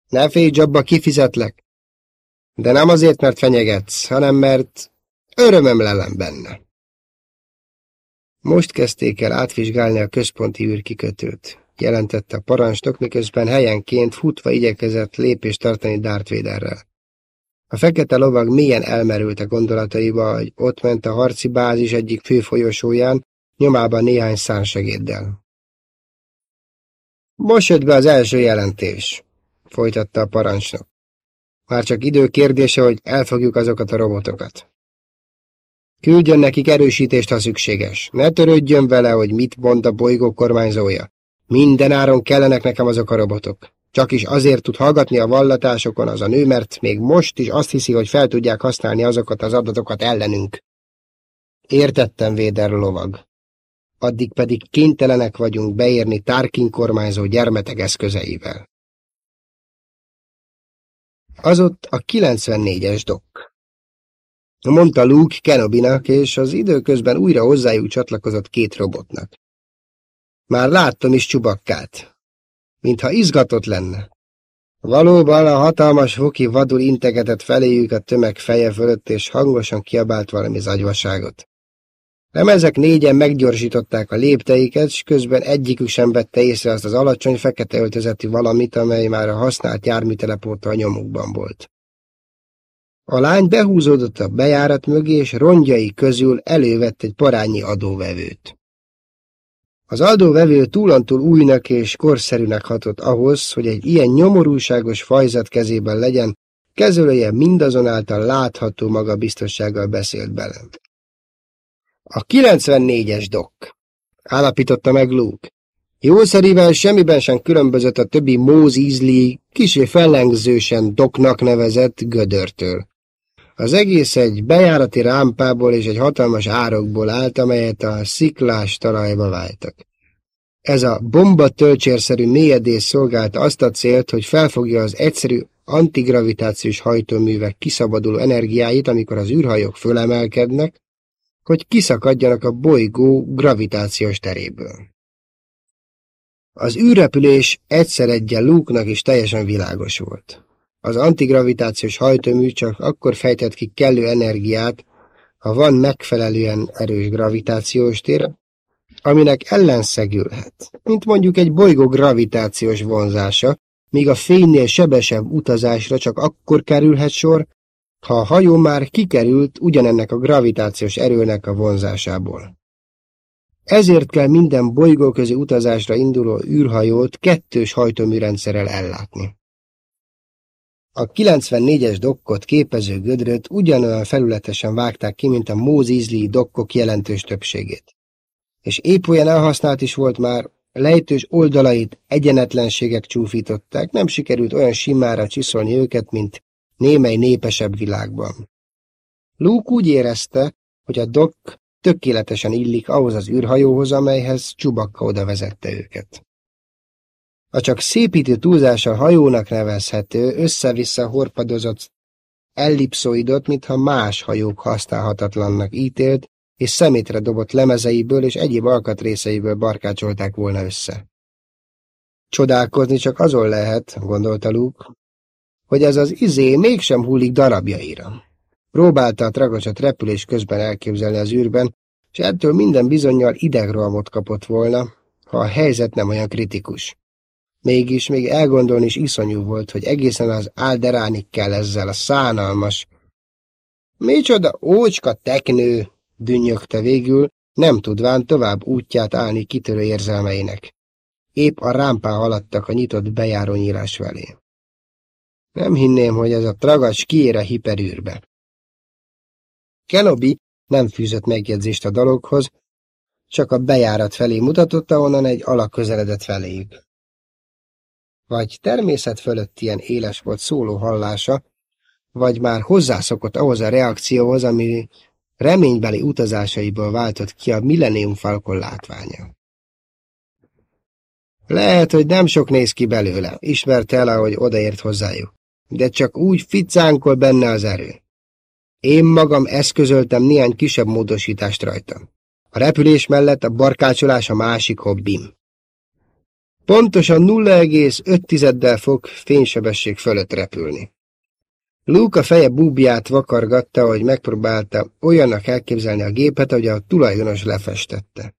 Ne félj, Jabba, kifizetlek! De nem azért, mert fenyegetsz, hanem mert örömöm lelem benne. Most kezdték el átvizsgálni a központi űrkikötőt, jelentette a parancsnok, miközben helyenként futva igyekezett lépést tartani Darth Vaderrel. A fekete lovag mélyen elmerült a gondolataiba, hogy ott ment a harci bázis egyik főfolyosóján, nyomában néhány szánsegéddel. Most jött be az első jelentés, folytatta a parancsnok. Már csak idő kérdése, hogy elfogjuk azokat a robotokat. Küldjön nekik erősítést, ha szükséges. Ne törődjön vele, hogy mit mond a bolygó kormányzója. Minden áron kellenek nekem azok a robotok. Csak is azért tud hallgatni a vallatásokon az a nő, mert még most is azt hiszi, hogy fel tudják használni azokat az adatokat ellenünk. Értettem, Véder lovag addig pedig kénytelenek vagyunk beérni Tarkin kormányzó gyermetek eszközeivel. Az ott a 94-es dok. Mondta Luke Kenobinak, és az időközben újra hozzájuk csatlakozott két robotnak. Már láttam is csubakkát, mintha izgatott lenne. Valóban a hatalmas hoki vadul integetett feléjük a tömeg feje fölött, és hangosan kiabált valami zagyvaságot. Lemezek négyen meggyorsították a lépteiket, s közben egyikük sem vette észre azt az alacsony, fekete öltözetű valamit, amely már a használt járműtelepóta a nyomukban volt. A lány behúzódott a bejárat mögé, és rongyai közül elővett egy parányi adóvevőt. Az adóvevő túlantúl újnak és korszerűnek hatott ahhoz, hogy egy ilyen nyomorúságos fajzat kezében legyen, Kezelője mindazonáltal látható magabiztossággal beszélt belem. A 94-es dok, állapította meg Luke. Jószerivel semmiben sem különbözött a többi Mose Easley kisé fellengzősen doknak nevezett gödörtől. Az egész egy bejárati rámpából és egy hatalmas árokból állt, amelyet a sziklás talajba váltak. Ez a bomba tölcsérszerű mélyedés szolgálta azt a célt, hogy felfogja az egyszerű antigravitációs hajtóművek kiszabaduló energiáit, amikor az űrhajók fölemelkednek, hogy kiszakadjanak a bolygó gravitációs teréből. Az űrrepülés egyszer egyen Luke-nak is teljesen világos volt. Az antigravitációs hajtómű csak akkor fejtett ki kellő energiát, ha van megfelelően erős gravitációs tér, aminek ellenszegülhet, mint mondjuk egy bolygó gravitációs vonzása, míg a fénynél sebesebb utazásra csak akkor kerülhet sor, ha a hajó már kikerült ugyanennek a gravitációs erőnek a vonzásából. Ezért kell minden bolygóközi utazásra induló űrhajót kettős hajtóműrendszerrel ellátni. A 94-es dokkot képező gödröt ugyanolyan felületesen vágták ki, mint a Mózizli dokkok jelentős többségét. És épp olyan elhasznált is volt már, lejtős oldalait egyenetlenségek csúfították, nem sikerült olyan simára csiszolni őket, mint némely népesebb világban. Luke úgy érezte, hogy a dokk tökéletesen illik ahhoz az űrhajóhoz, amelyhez Csubakka oda vezette őket. A csak szépítő túlzással hajónak nevezhető, össze-vissza horpadozott ellipszoidot, mintha más hajók használhatatlannak ítélt, és szemétre dobott lemezeiből és egyéb alkatrészeiből barkácsolták volna össze. Csodálkozni csak azon lehet, gondolta Luke, hogy ez az izé mégsem hullik darabjaira. Próbálta a tragacsot repülés közben elképzelni az űrben, és ettől minden bizonyal idegrohamot kapott volna, ha a helyzet nem olyan kritikus. Mégis még elgondolni is iszonyú volt, hogy egészen az álderánig kell ezzel a szánalmas. Micsoda ócska teknő, dünnyögte végül, nem tudván tovább útját állni kitörő érzelmeinek. Épp a rámpán haladtak a nyitott bejárónyírás felé. Nem hinném, hogy ez a tragacs kiére hiperűrbe. Kenobi nem fűzött megjegyzést a dalokhoz, csak a bejárat felé mutatotta, onnan egy alak közeledett feléjük. Vagy természet fölött ilyen éles volt szóló hallása, vagy már hozzászokott ahhoz a reakcióhoz, ami reménybeli utazásaiból váltott ki a Millennium Falcon látványa. Lehet, hogy nem sok néz ki belőle, ismerte el, ahogy odaért hozzájuk, de csak úgy ficánkol benne az erő. Én magam eszközöltem néhány kisebb módosítást rajta. A repülés mellett a barkácsolás a másik hobbim. Pontosan 0,5-del fog fénysebesség fölött repülni. Luke a feje búbját vakargatta, hogy megpróbálta olyannak elképzelni a gépet, hogy a tulajdonos lefestette.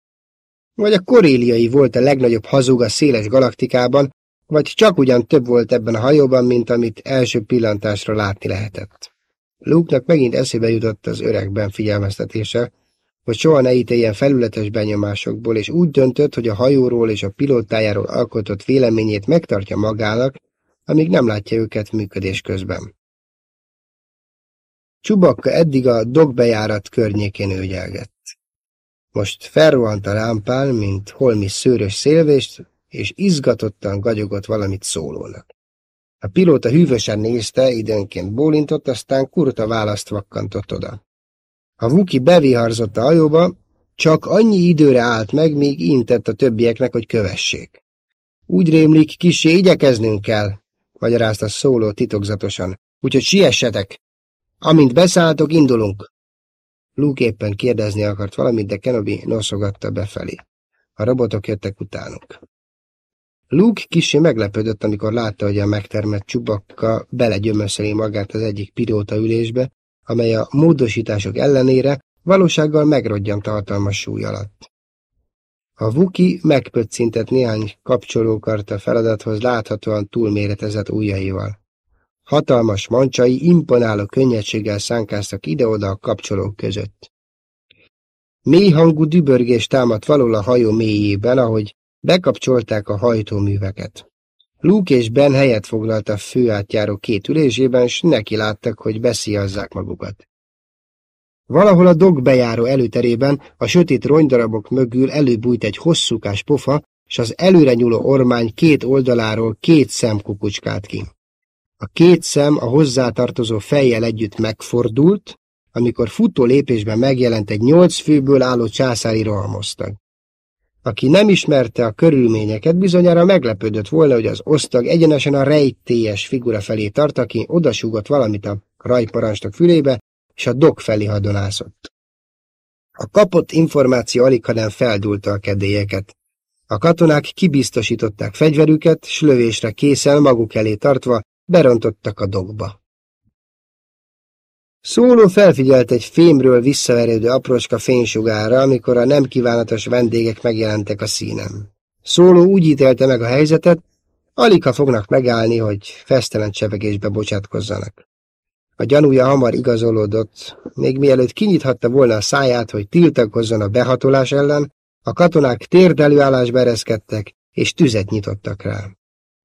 Vagy a koréliai volt a legnagyobb hazug a széles galaktikában, vagy csak ugyan több volt ebben a hajóban, mint amit első pillantásra látni lehetett. Luke-nak megint eszébe jutott az öregben figyelmeztetése, hogy soha ne ítéljen felületes benyomásokból, és úgy döntött, hogy a hajóról és a pilótájáról alkotott véleményét megtartja magának, amíg nem látja őket működés közben. Csubakka eddig a dogbejárat környékén őgyelgett. Most felrohant a lámpán, mint holmi szőrös szélvést, és izgatottan gagyogott valamit szólónak. A pilóta hűvösen nézte, időnként bólintott, aztán kurta választ vakkantott oda. A Vuki beviharzott a hajóba, csak annyi időre állt meg, míg intett a többieknek, hogy kövessék. Úgy rémlik, kisé igyekeznünk kell, magyarázta szóló titokzatosan, úgyhogy siessetek. Amint beszálltok, indulunk. Luke éppen kérdezni akart valamit, de Kenobi noszogatta befelé. A robotok jöttek utánuk. Luke kissé meglepődött, amikor látta, hogy a megtermett csubakka belegyömöszeli magát az egyik pilóta ülésbe, amely a módosítások ellenére valósággal megrodjant hatalmas súly alatt. A Vuki megpöccintett néhány kapcsolókart a feladathoz láthatóan túlméretezett ujjaival. Hatalmas mancsai imponáló könnyedséggel szánkáztak ide-oda a kapcsolók között. Mély hangú dübörgés támadt való a hajó mélyében, ahogy bekapcsolták a hajtóműveket. Luke és Ben helyet foglalt a főátjáró két ülésében, s neki láttak, hogy beszíjazzák magukat. Valahol a dog bejáró előterében a sötét rongydarabok mögül előbújt egy hosszúkás pofa, s az előre nyúló ormány két oldaláról két szem kukucskált ki. A két szem a hozzátartozó fejjel együtt megfordult, amikor futó lépésben megjelent egy nyolc főből álló császári rohamosztag. Aki nem ismerte a körülményeket, bizonyára meglepődött volna, hogy az osztag egyenesen a rejtélyes figura felé tart, aki odasúgott valamit a rajparancsnok fülébe, és a dok felé hadonászott. A kapott információ alig, hanem feldúlta a kedélyeket. A katonák kibiztosították fegyverüket, s lövésre készen maguk elé tartva berontottak a dogba. Szóló felfigyelt egy fémről visszaverődő aprócska fénysugára, amikor a nem kívánatos vendégek megjelentek a színen. Szóló úgy ítélte meg a helyzetet, alig ha fognak megállni, hogy fesztelen csevegésbe bocsátkozzanak. A gyanúja hamar igazolódott, még mielőtt kinyithatta volna a száját, hogy tiltakozzon a behatolás ellen, a katonák térdelőállásba ereszkedtek, és tüzet nyitottak rá.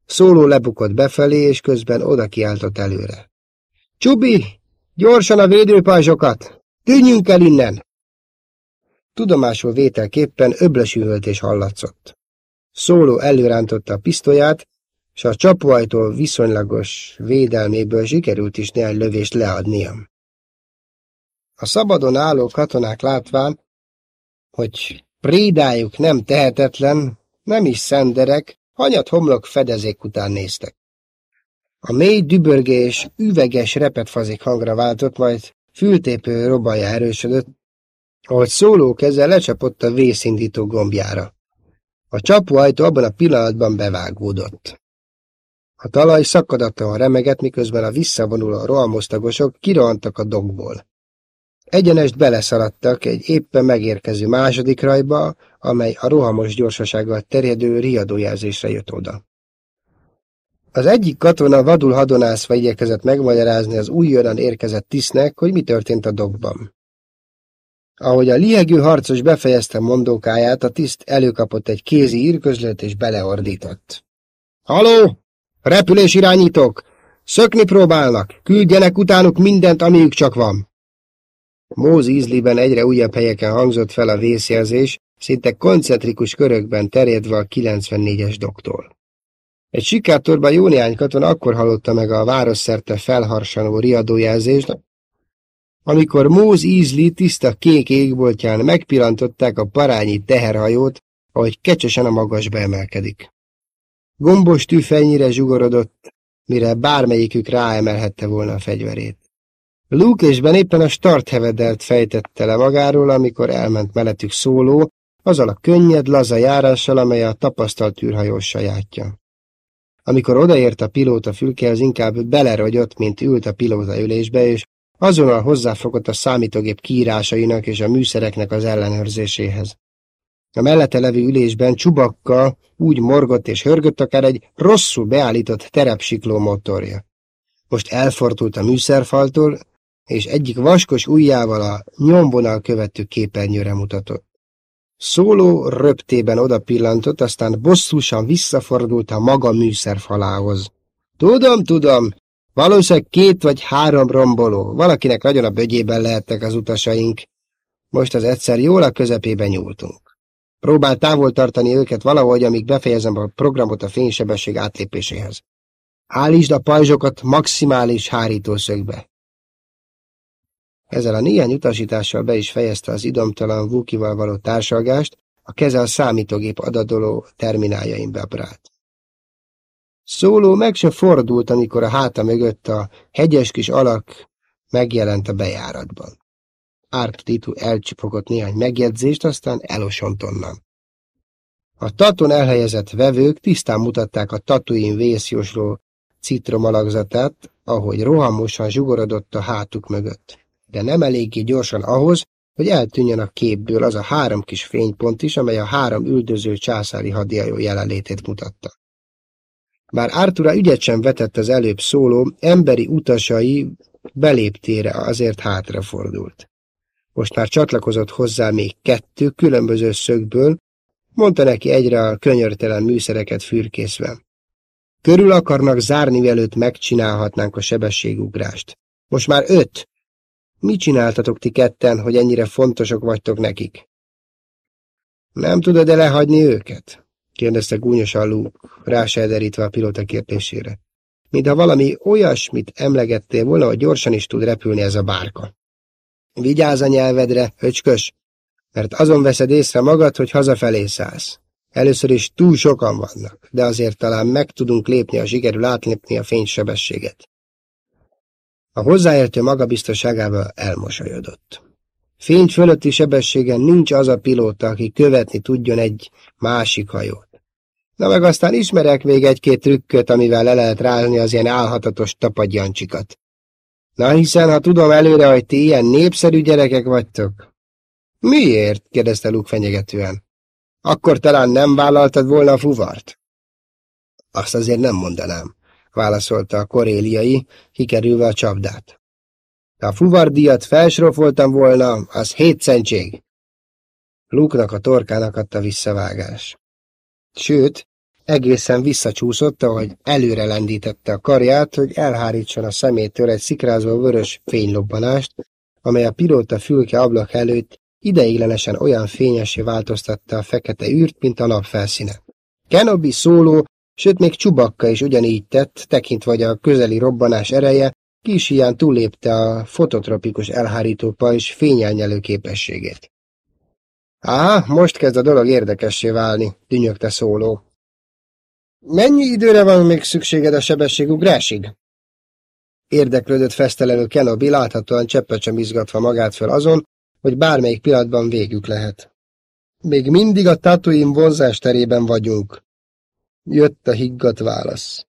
Szóló lebukott befelé, és közben oda kiáltott előre. Csubi, Gyorsan a védőpajzsokat! Tűnjünk el innen! Tudomásul vételképpen öblesüvöltés hallatszott. Szóló előrántotta a pisztolyát, s a csapóajtó viszonylagos védelméből sikerült is néhány lövést leadnia. A szabadon álló katonák látván, hogy prédájuk nem tehetetlen, nem is szenderek, hanyat homlok fedezék után néztek. A mély dübörgés üveges repetfazék hangra váltott, majd fültépő robbaja erősödött, ahogy szóló keze lecsapott a vészindító gombjára. A csapóajtó abban a pillanatban bevágódott. A talaj szakadata remegett, miközben a visszavonuló rohamosztagosok kirohantak a dogból. Egyenest beleszaladtak egy éppen megérkező második rajba, amely a rohamos gyorsasággal terjedő riadójelzésre jött oda. Az egyik katona vadul hadonászva igyekezett megmagyarázni az újonnan érkezett tisztnek, hogy mi történt a dobban. Ahogy a liegő harcos befejezte mondókáját, a tiszt előkapott egy kézi írközlőt és beleordított. Haló! Repülés irányítók! Szökni próbálnak! Küldjenek utánuk mindent, amiük csak van! Móz ízliben egyre újabb helyeken hangzott fel a vészjelzés, szinte koncentrikus körökben terjedve a 94-es doktól. Egy sikátorban jó néhány katona akkor hallotta meg a városszerte felharsanó riadójelzést, amikor Móz ízli tiszta kék égboltján megpillantották a parányi teherhajót, ahogy kecsesen a magasba emelkedik. Gombos tűfenyire zsugorodott, mire bármelyikük ráemelhette volna a fegyverét. Luke és Ben éppen a starthevedelt fejtette le magáról, amikor elment meletük szóló, azzal a könnyed, laza járással, amely a tapasztalt űrhajós sajátja. Amikor odaért a pilóta fülkéhez, inkább belerogyott, mint ült a pilóta ülésbe, és azonnal hozzáfogott a számítógép kiírásainak és a műszereknek az ellenőrzéséhez. A mellette levő ülésben csubakka úgy morgott és hörgött akár egy rosszul beállított terepsikló motorja. Most elfordult a műszerfaltól, és egyik vaskos ujjával a nyomvonal követő képernyőre mutatott. Szóló röptében odapillantott, aztán bosszúsan visszafordult a maga műszerfalához. Tudom, tudom, valószínűleg két vagy három romboló, valakinek nagyon a bögyében lehettek az utasaink. Most az egyszer jól a közepébe nyúltunk. Próbál távol tartani őket valahogy, amíg befejezem a programot a fénysebesség átlépéséhez. Állítsd a pajzsokat maximális hárítószögbe. Ezzel a néhány utasítással be is fejezte az idomtalan Vukival való társalgást, a keze a számítógép adadoló termináljain bebrált. Szóló meg se fordult, amikor a háta mögött a hegyes kis alak megjelent a bejáratban. Árp Titu elcsipogott néhány megjegyzést, aztán elosont onnan. A taton elhelyezett vevők tisztán mutatták a tatuin vészjósló citromalagzatát, ahogy rohamosan zsugorodott a hátuk mögött de nem eléggé gyorsan ahhoz, hogy eltűnjön a képből az a három kis fénypont is, amely a három üldöző császári hadijajó jelenlétét mutatta. Bár Artura ügyet sem vetett az előbb szóló, emberi utasai beléptére azért hátrafordult. Most már csatlakozott hozzá még kettő különböző szögből, mondta neki egyre a könyörtelen műszereket fürkészve. Körül akarnak zárni, mielőtt megcsinálhatnánk a sebességugrást. Most már öt. Mit csináltatok ti ketten, hogy ennyire fontosok vagytok nekik? Nem tudod-e lehagyni őket? kérdezte gúnyosan Luke, rásederítve a pilóta kérdésére. Mintha valami olyasmit emlegettél volna, hogy gyorsan is tud repülni ez a bárka. Vigyázz a nyelvedre, höcskös, mert azon veszed észre magad, hogy hazafelé szállsz. Először is túl sokan vannak, de azért talán meg tudunk lépni, a sikerül átlépni a fénysebességet. A hozzáértő magabiztosságával elmosolyodott. Fény fölötti sebességen nincs az a pilóta, aki követni tudjon egy másik hajót. Na meg aztán ismerek még egy-két trükköt, amivel le lehet rázni az ilyen álhatatos tapadjancsikat. Na hiszen, ha tudom előre, hogy ti ilyen népszerű gyerekek vagytok. Miért? kérdezte Luke fenyegetően. Akkor talán nem vállaltad volna a fuvart? Azt azért nem mondanám, válaszolta a koréliai, kikerülve a csapdát. Ha a fuvardíjat felsrofoltam volna, az hétszentség. Luke-nak a torkának adta visszavágás. Sőt, egészen visszacsúszott, ahogy előre lendítette a karját, hogy elhárítson a szemétől egy szikrázó vörös fénylobbanást, amely a pilóta fülke ablak előtt ideiglenesen olyan fényesé változtatta a fekete űrt, mint a nap. Kenobi szóló, sőt még Csubakka is ugyanígy tett, tekintve, hogy a közeli robbanás ereje kis ilyen túlépte a fototropikus elhárító pajzs fényelnyelő képességét. Á, most kezd a dolog érdekessé válni, dünnyögte szóló. Mennyi időre van még szükséged a sebességugrásig? Érdeklődött fesztelenül Kenobi, láthatóan cseppet sem izgatva magát fel azon, hogy bármelyik pillanatban végük lehet. Még mindig a tatuim vonzás terében vagyunk. Jött a higgadt válasz.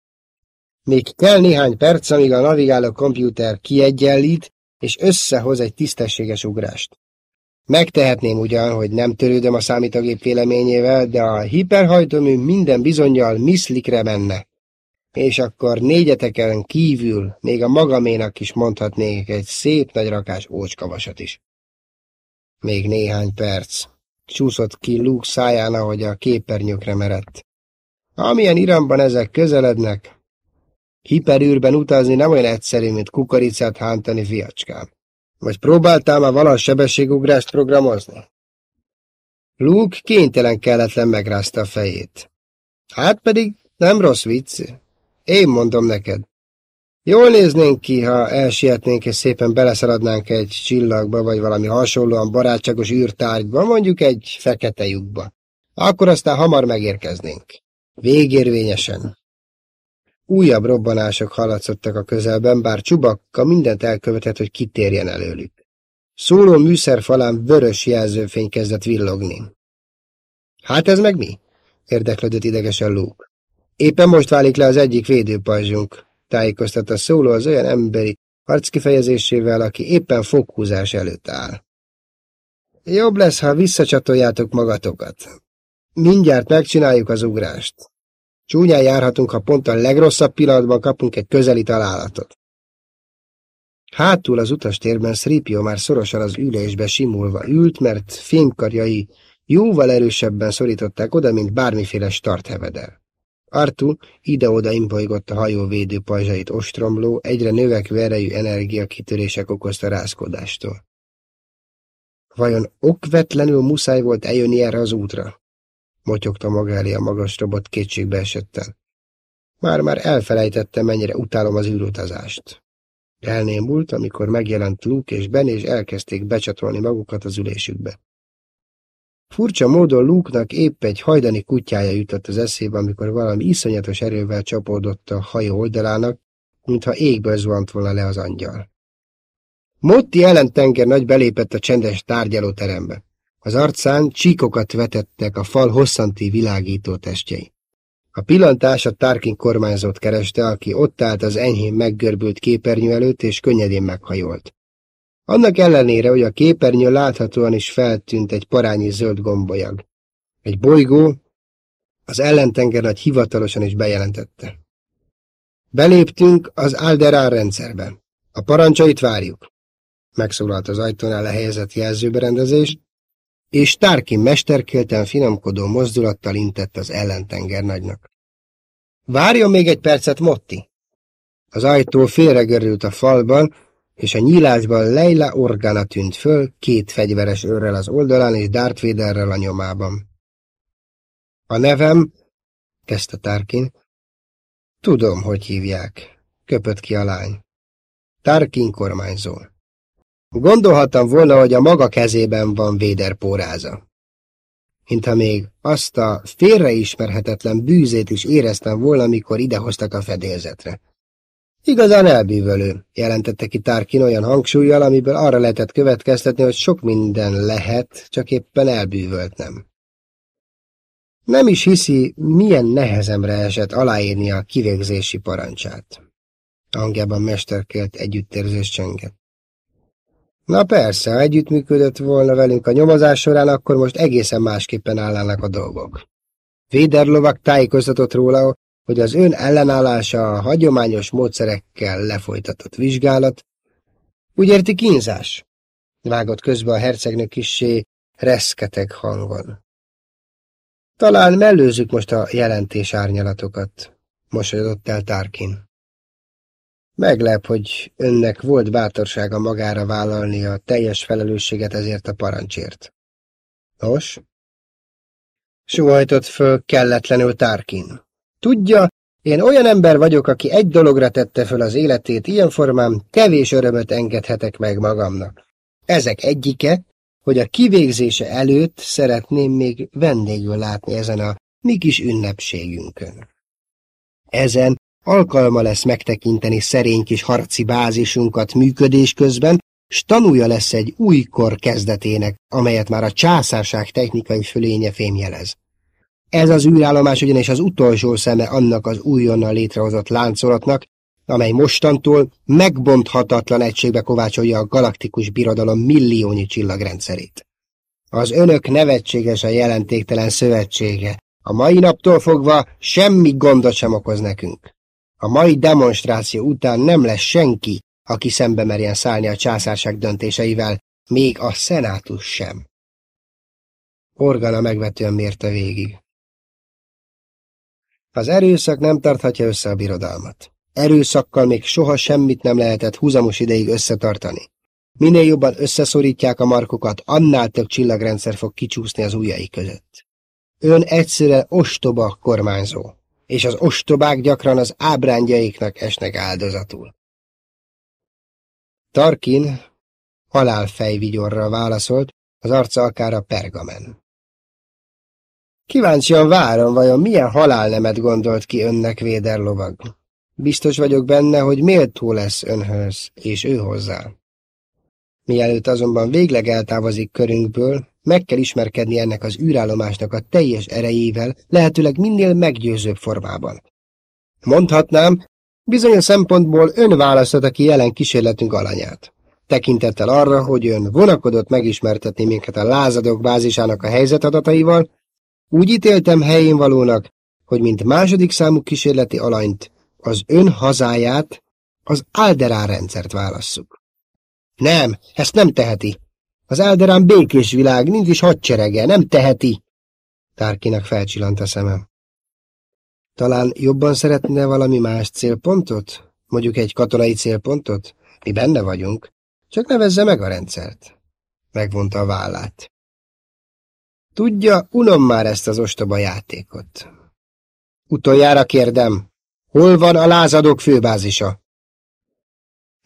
Még kell néhány perc, amíg a navigáló kompjúter kiegyenlít, és összehoz egy tisztességes ugrást. Megtehetném ugyan, hogy nem törődöm a számítógép véleményével, de a hiperhajtómű minden bizonyal miszlikre menne. És akkor négyeteken kívül még a magaménak is mondhatnék egy szép nagy rakás ócskavasat is. Még néhány perc. Csúszott ki Luke száján, ahogy a képernyőkre merett. Amilyen iramban ezek közelednek, hiperűrben utazni nem olyan egyszerű, mint kukoricát hántani fiacskám. Vagy próbáltál már valaha sebességugrást programozni? Luke kénytelen kelletlen megrázta a fejét. Hát pedig nem rossz vicc. Én mondom neked. Jól néznénk ki, ha elsietnénk és szépen beleszaladnánk egy csillagba, vagy valami hasonlóan barátságos űrtárgyba, mondjuk egy fekete lyukba. Akkor aztán hamar megérkeznénk. Végérvényesen. Újabb robbanások hallatszottak a közelben, bár Csubakka mindent elkövetett, hogy kitérjen előlük. Szóló műszerfalán vörös jelzőfény kezdett villogni. Hát ez meg mi? érdeklődött idegesen Luke. Éppen most válik le az egyik védőpajzsunk, tájékoztatta szóló az olyan emberi arckifejezésével, aki éppen foghúzás előtt áll. Jobb lesz, ha visszacsatoljátok magatokat. Mindjárt megcsináljuk az ugrást. Csúnyán járhatunk, ha pont a legrosszabb pillanatban kapunk egy közeli találatot. Hátul az utastérben Sripio már szorosan az ülésbe simulva ült, mert fémkarjai jóval erősebben szorították oda, mint bármiféle starthevedel. Artu ide-oda imbolygott a hajó védő pajzsait ostromló, egyre növekvő erejű energiakitörések okozta rázkodástól. Vajon okvetlenül muszáj volt eljönni erre az útra? Motyogta maga elé a magas robot kétségbe esetten. Már-már elfelejtette, mennyire utálom az űrutazást. Elnémult, amikor megjelent Luke és Ben, és elkezdték becsatolni magukat az ülésükbe. Furcsa módon Luke-nak épp egy hajdani kutyája jutott az eszébe, amikor valami iszonyatos erővel csapódott a hajó oldalának, mintha égből zuhant volna le az angyal. Motti ellentenger nagy belépett a csendes tárgyalóterembe. Az arcán csíkokat vetettek a fal hosszanti világító testjei. A pillantás a Tarkin kormányzót kereste, aki ott állt az enyhén meggörbült képernyő előtt, és könnyedén meghajolt. Annak ellenére, hogy a képernyő láthatóan is feltűnt egy parányi zöld gombolyag. Egy bolygó az ellentenger nagy hivatalosan is bejelentette. Beléptünk az Alderán rendszerbe. A parancsait várjuk. Megszólalt az ajtónál lehelyezett jelzőberendezés, és Tarkin mesterkélten finomkodó mozdulattal intett az ellentenger nagynak. Várjon még egy percet, Motti! Az ajtó félregörült a falban, és a nyílásban Leila Organa tűnt föl, két fegyveres őrrel az oldalán és Darth Vaderrel a nyomában. A nevem, kezdte Tarkin. Tudom, hogy hívják, köpött ki a lány. Tarkin kormányzó. Gondolhattam volna, hogy a maga kezében van Véder póráza. Mintha még azt a félreismerhetetlen bűzét is éreztem volna, amikor idehoztak a fedélzetre. Igazán elbűvölő, jelentette ki Tarkin olyan hangsúlyjal, amiből arra lehetett következtetni, hogy sok minden lehet, csak éppen elbűvölt nem. Nem is hiszi, milyen nehezemre esett aláírni a kivégzési parancsát. Hangjában mesterkélt együttérzés csönget. Na persze, ha együttműködött volna velünk a nyomozás során, akkor most egészen másképpen állnának a dolgok. Véderlovak tájékoztatott róla, hogy az ön ellenállása a hagyományos módszerekkel lefolytatott vizsgálat, úgy érti kínzás? Vágott közbe a hercegnő kissé reszketeg hangon. Talán mellőzzük most a jelentés árnyalatokat, mosolyodott el Tarkin. Meglep, hogy önnek volt bátorsága magára vállalni a teljes felelősséget ezért a parancsért. Nos? Suhajtott föl kelletlenül Tarkin. Tudja, én olyan ember vagyok, aki egy dologra tette föl az életét, ilyen formán kevés örömöt engedhetek meg magamnak. Ezek egyike, hogy a kivégzése előtt szeretném még vendégül látni ezen a mi kis ünnepségünkön. Ezen alkalma lesz megtekinteni szerény kis harci bázisunkat működés közben, s tanulja lesz egy új kor kezdetének, amelyet már a császárság technikai fölénye fémjelez. Ez az űrállomás ugyanis az utolsó szeme annak az újonnan létrehozott láncolatnak, amely mostantól megbonthatatlan egységbe kovácsolja a galaktikus birodalom milliónyi csillagrendszerét. Az önök nevetségesen jelentéktelen szövetsége a mai naptól fogva semmi gondot sem okoz nekünk. A mai demonstráció után nem lesz senki, aki szembe merjen szállni a császárság döntéseivel, még a szenátus sem. Organa megvetően mérte végig. Az erőszak nem tarthatja össze a birodalmat. Erőszakkal még soha semmit nem lehetett húzamos ideig összetartani. Minél jobban összeszorítják a markokat, annál több csillagrendszer fog kicsúszni az ujjai között. Ön egyszerűen ostoba kormányzó, és az ostobák gyakran az ábrándjaiknak esnek áldozatul. Tarkin halálfejvigyorra válaszolt, az arca akár a pergamen. Kíváncsian várom, vajon milyen halálnemet gondolt ki önnek Véder lovag. Biztos vagyok benne, hogy méltó lesz önhöz, és ő hozzá. Mielőtt azonban végleg eltávozik körünkből, meg kell ismerkedni ennek az űrállomásnak a teljes erejével, lehetőleg minél meggyőzőbb formában. Mondhatnám, bizonyos szempontból ön választotta ki jelen kísérletünk alanyát. Tekintettel arra, hogy ön vonakodott megismertetni minket a lázadók bázisának a helyzetadataival, úgy ítéltem helyén valónak, hogy mint második számú kísérleti alanyt, az ön hazáját, az Alderán rendszert válasszuk. Nem, ezt nem teheti. Az Alderán békés világ, nincs is hadserege, nem teheti. Tárkinak felcsillant a szemem. Talán jobban szeretne valami más célpontot? Mondjuk egy katonai célpontot? Mi benne vagyunk. Csak nevezze meg a rendszert. Megvonta a vállát. Tudja, unom már ezt az ostoba játékot. Utoljára kérdem, hol van a lázadók főbázisa?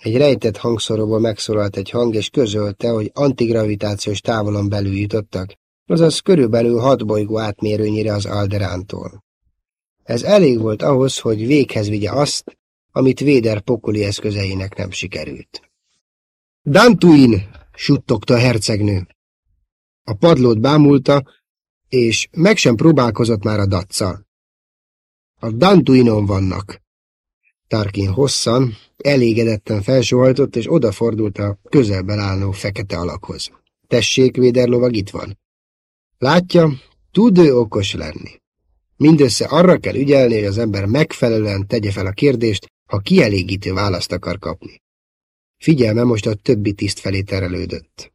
Egy rejtett hangszoróból megszólalt egy hang, és közölte, hogy antigravitációs távolon belül jutottak, azaz körülbelül hat bolygó átmérőnyire az Alderántól. Ez elég volt ahhoz, hogy véghez vigye azt, amit Véder pokoli eszközeinek nem sikerült. Dantuin! suttogta a hercegnő. A padlót bámulta, és meg sem próbálkozott már a daccal. A Dantuinon vannak. Tarkin hosszan, elégedetten felsóhajtott, és odafordult a közelben álló fekete alakhoz. Tessék, véderlovag itt van. Látja, tud ő okos lenni. Mindössze arra kell ügyelni, hogy az ember megfelelően tegye fel a kérdést, ha kielégítő választ akar kapni. Figyelme most a többi tiszt felé terelődött.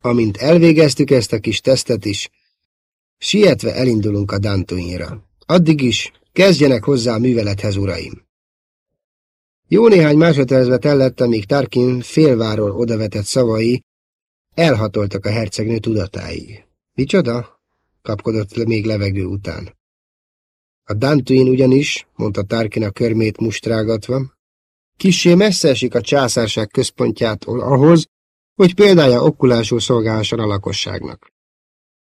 Amint elvégeztük ezt a kis tesztet is, sietve elindulunk a Dantuinra. Addig is Kezdjenek hozzá a művelethez, uraim! Jó néhány másodpercbe tellett, amíg Tarkin félváról odavetett szavai elhatoltak a hercegnő tudatáig. Micsoda? kapkodott még levegő után. A Dantuin ugyanis, mondta Tarkin a körmét mustrágatva, kissé messze esik a császárság központjától ahhoz, hogy példája okulásul szolgálhasson a lakosságnak.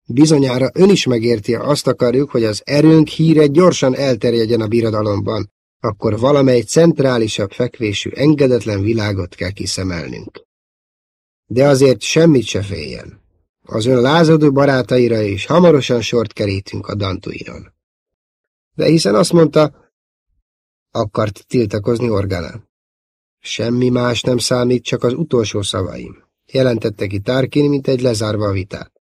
Bizonyára ön is megérti, azt akarjuk, hogy az erőnk híre gyorsan elterjedjen a birodalomban, akkor valamely centrálisabb fekvésű engedetlen világot kell kiszemelnünk. De azért semmit se féljen. Az ön lázadó barátaira is hamarosan sort kerítünk a Dantuinon. De hiszen azt mondta, akart tiltakozni Organa. Semmi más nem számít, csak az utolsó szavaim. Jelentette ki Tarkin, mint egy lezárva a vitát.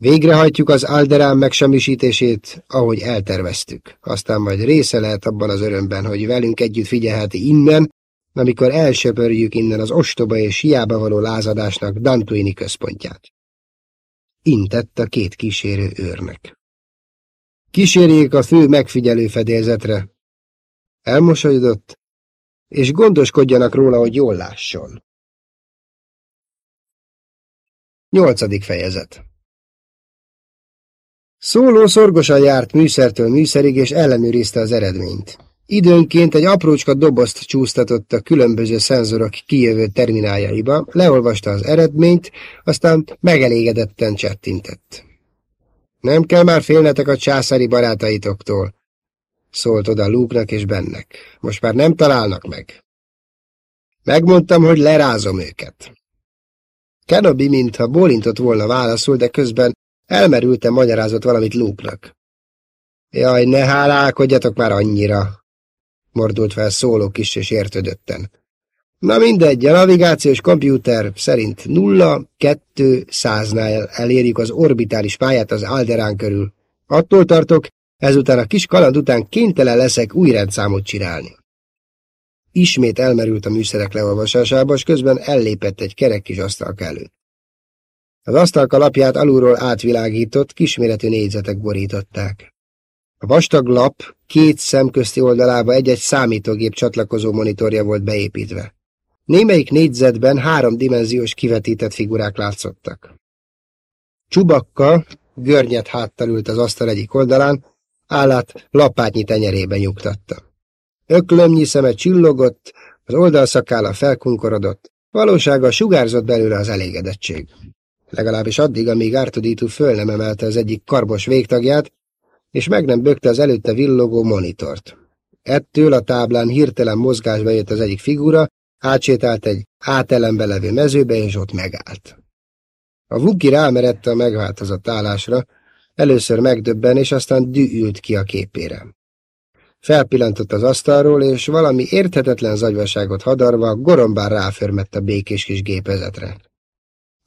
Végrehajtjuk az Alderán megsemmisítését, ahogy elterveztük. Aztán majd része lehet abban az örömben, hogy velünk együtt figyelheti innen, amikor elsöpörjük innen az ostoba és hiába való lázadásnak Dantuini központját. Intett a két kísérő őrnek. Kísérjék a fő megfigyelő fedélzetre. Elmosolyodott, és gondoskodjanak róla, hogy jól lásson. Nyolcadik fejezet Szóló szorgosan járt műszertől műszerig, és ellenőrizte az eredményt. Időnként egy aprócska dobozt csúsztatott a különböző szenzorok kijövő termináljaiba, leolvasta az eredményt, aztán megelégedetten csettintett. Nem kell már félnetek a császári barátaitoktól, szólt oda Luke-nak és bennek. Most már nem találnak meg. Megmondtam, hogy lerázom őket. Kenobi, mintha bólintott volna válaszul, de közben elmerültem magyarázott valamit Luke-nak. Jaj, ne hálálkodjatok már annyira, mordult fel szóló kis és értődötten. Na mindegy, a navigációs kompjúter szerint 0-2-100-nál elérjük az orbitális pályát az Alderán körül. Attól tartok, ezután a kis kaland után kénytelen leszek új rendszámot csinálni. Ismét elmerült a műszerek leolvasásába, és közben ellépett egy kerek kis asztalka előtt. Az asztalka lapját alulról átvilágított, kisméretű négyzetek borították. A vastag lap két szemközti oldalába egy-egy számítógép csatlakozó monitorja volt beépítve. Némelyik négyzetben háromdimenziós kivetített figurák látszottak. Csubakka görnyet háttal ült az asztal egyik oldalán, állát lapátnyi tenyerében nyugtatta. Öklömnyi szeme csillogott, az oldalszakála felkunkorodott, valósága sugárzott belőle az elégedettség. Legalábbis addig, amíg Ártudítú föl nem emelte az egyik karbos végtagját, és meg nem bökte az előtte villogó monitort. Ettől a táblán hirtelen mozgásba jött az egyik figura, átsétált egy átelembe levő mezőbe, és ott megállt. A Vuki rámerette a megváltozott állásra, először megdöbben, és aztán düült ki a képére. Felpillantott az asztalról, és valami érthetetlen zagyvaságot hadarva gorombán ráförmett a békés kis gépezetre.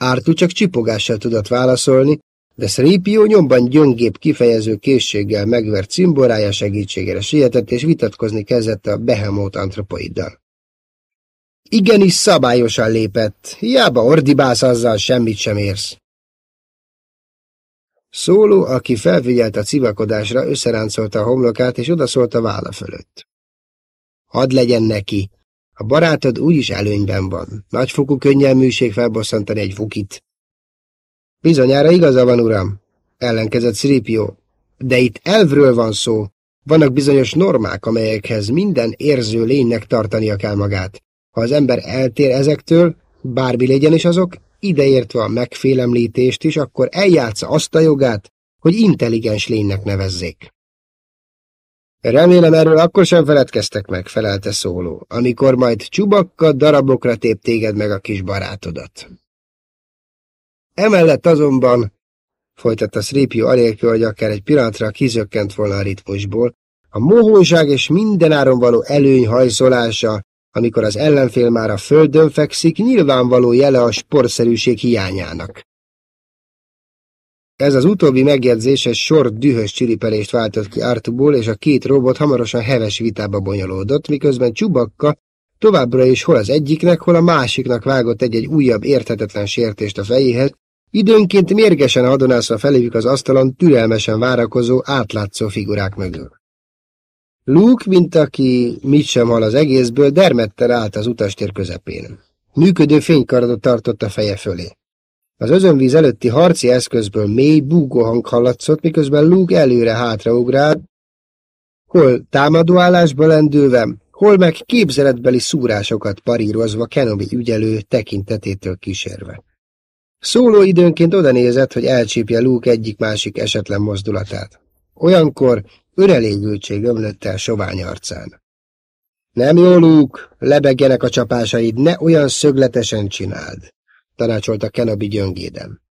Ártú csak csipogással tudott válaszolni, de Szrípió nyomban gyöngép kifejező készséggel megvert cimborája segítségére sietett, és vitatkozni kezdett a behemót antropoiddal. Igenis szabályosan lépett, hiába ordibálsz azzal, semmit sem érsz. Szóló, aki felfigyelt a civakodásra, összeráncolta a homlokát, és odaszólt a válla fölött. Hadd legyen neki, a barátod úgyis előnyben van. Nagyfokú könnyelműség felbosszantani egy fukit. Bizonyára igaza van, uram, ellenkezett Szripió. De itt elvről van szó. Vannak bizonyos normák, amelyekhez minden érző lénynek tartania kell magát. Ha az ember eltér ezektől, bármi legyen is azok, ideértve a megfélemlítést is, akkor eljátsza azt a jogát, hogy intelligens lénynek nevezzék. Remélem erről akkor sem feledkeztek meg, felelte szóló, amikor majd csubakka darabokra tép téged meg a kis barátodat. Emellett azonban, folytatta Szrépió anélkül, hogy akár egy pillanatra kizökkent volna a ritmusból, a mohóság és mindenáron való előny hajszolása, amikor az ellenfél már a földön fekszik, nyilvánvaló jele a sportszerűség hiányának. Ez az utóbbi megjegyzés egy sor dühös csiripelést váltott ki Artuból, és a két robot hamarosan heves vitába bonyolódott, miközben Csubakka továbbra is hol az egyiknek, hol a másiknak vágott egy-egy újabb érthetetlen sértést a fejéhez, időnként mérgesen adonászva feléjük az asztalon türelmesen várakozó, átlátszó figurák mögül. Luke, mint aki mit sem hal az egészből, dermedten állt az utastér közepén. Működő fénykardot tartott a feje fölé. Az özönvíz előtti harci eszközből mély, búgó hallatszott, miközben Luke előre-hátra ugrált, hol támadóállásba lendülve, hol meg képzeletbeli szúrásokat parírozva Kenobi ügyelő tekintetétől kísérve. Szóló időnként odanézett, hogy elcsípje Luke egyik-másik esetlen mozdulatát. Olyankor örelégültség ömlött el sovány arcán. Nem jó, Luke, lebegjenek a csapásaid, ne olyan szögletesen csináld, tanácsolta Kenobi gyöngéden.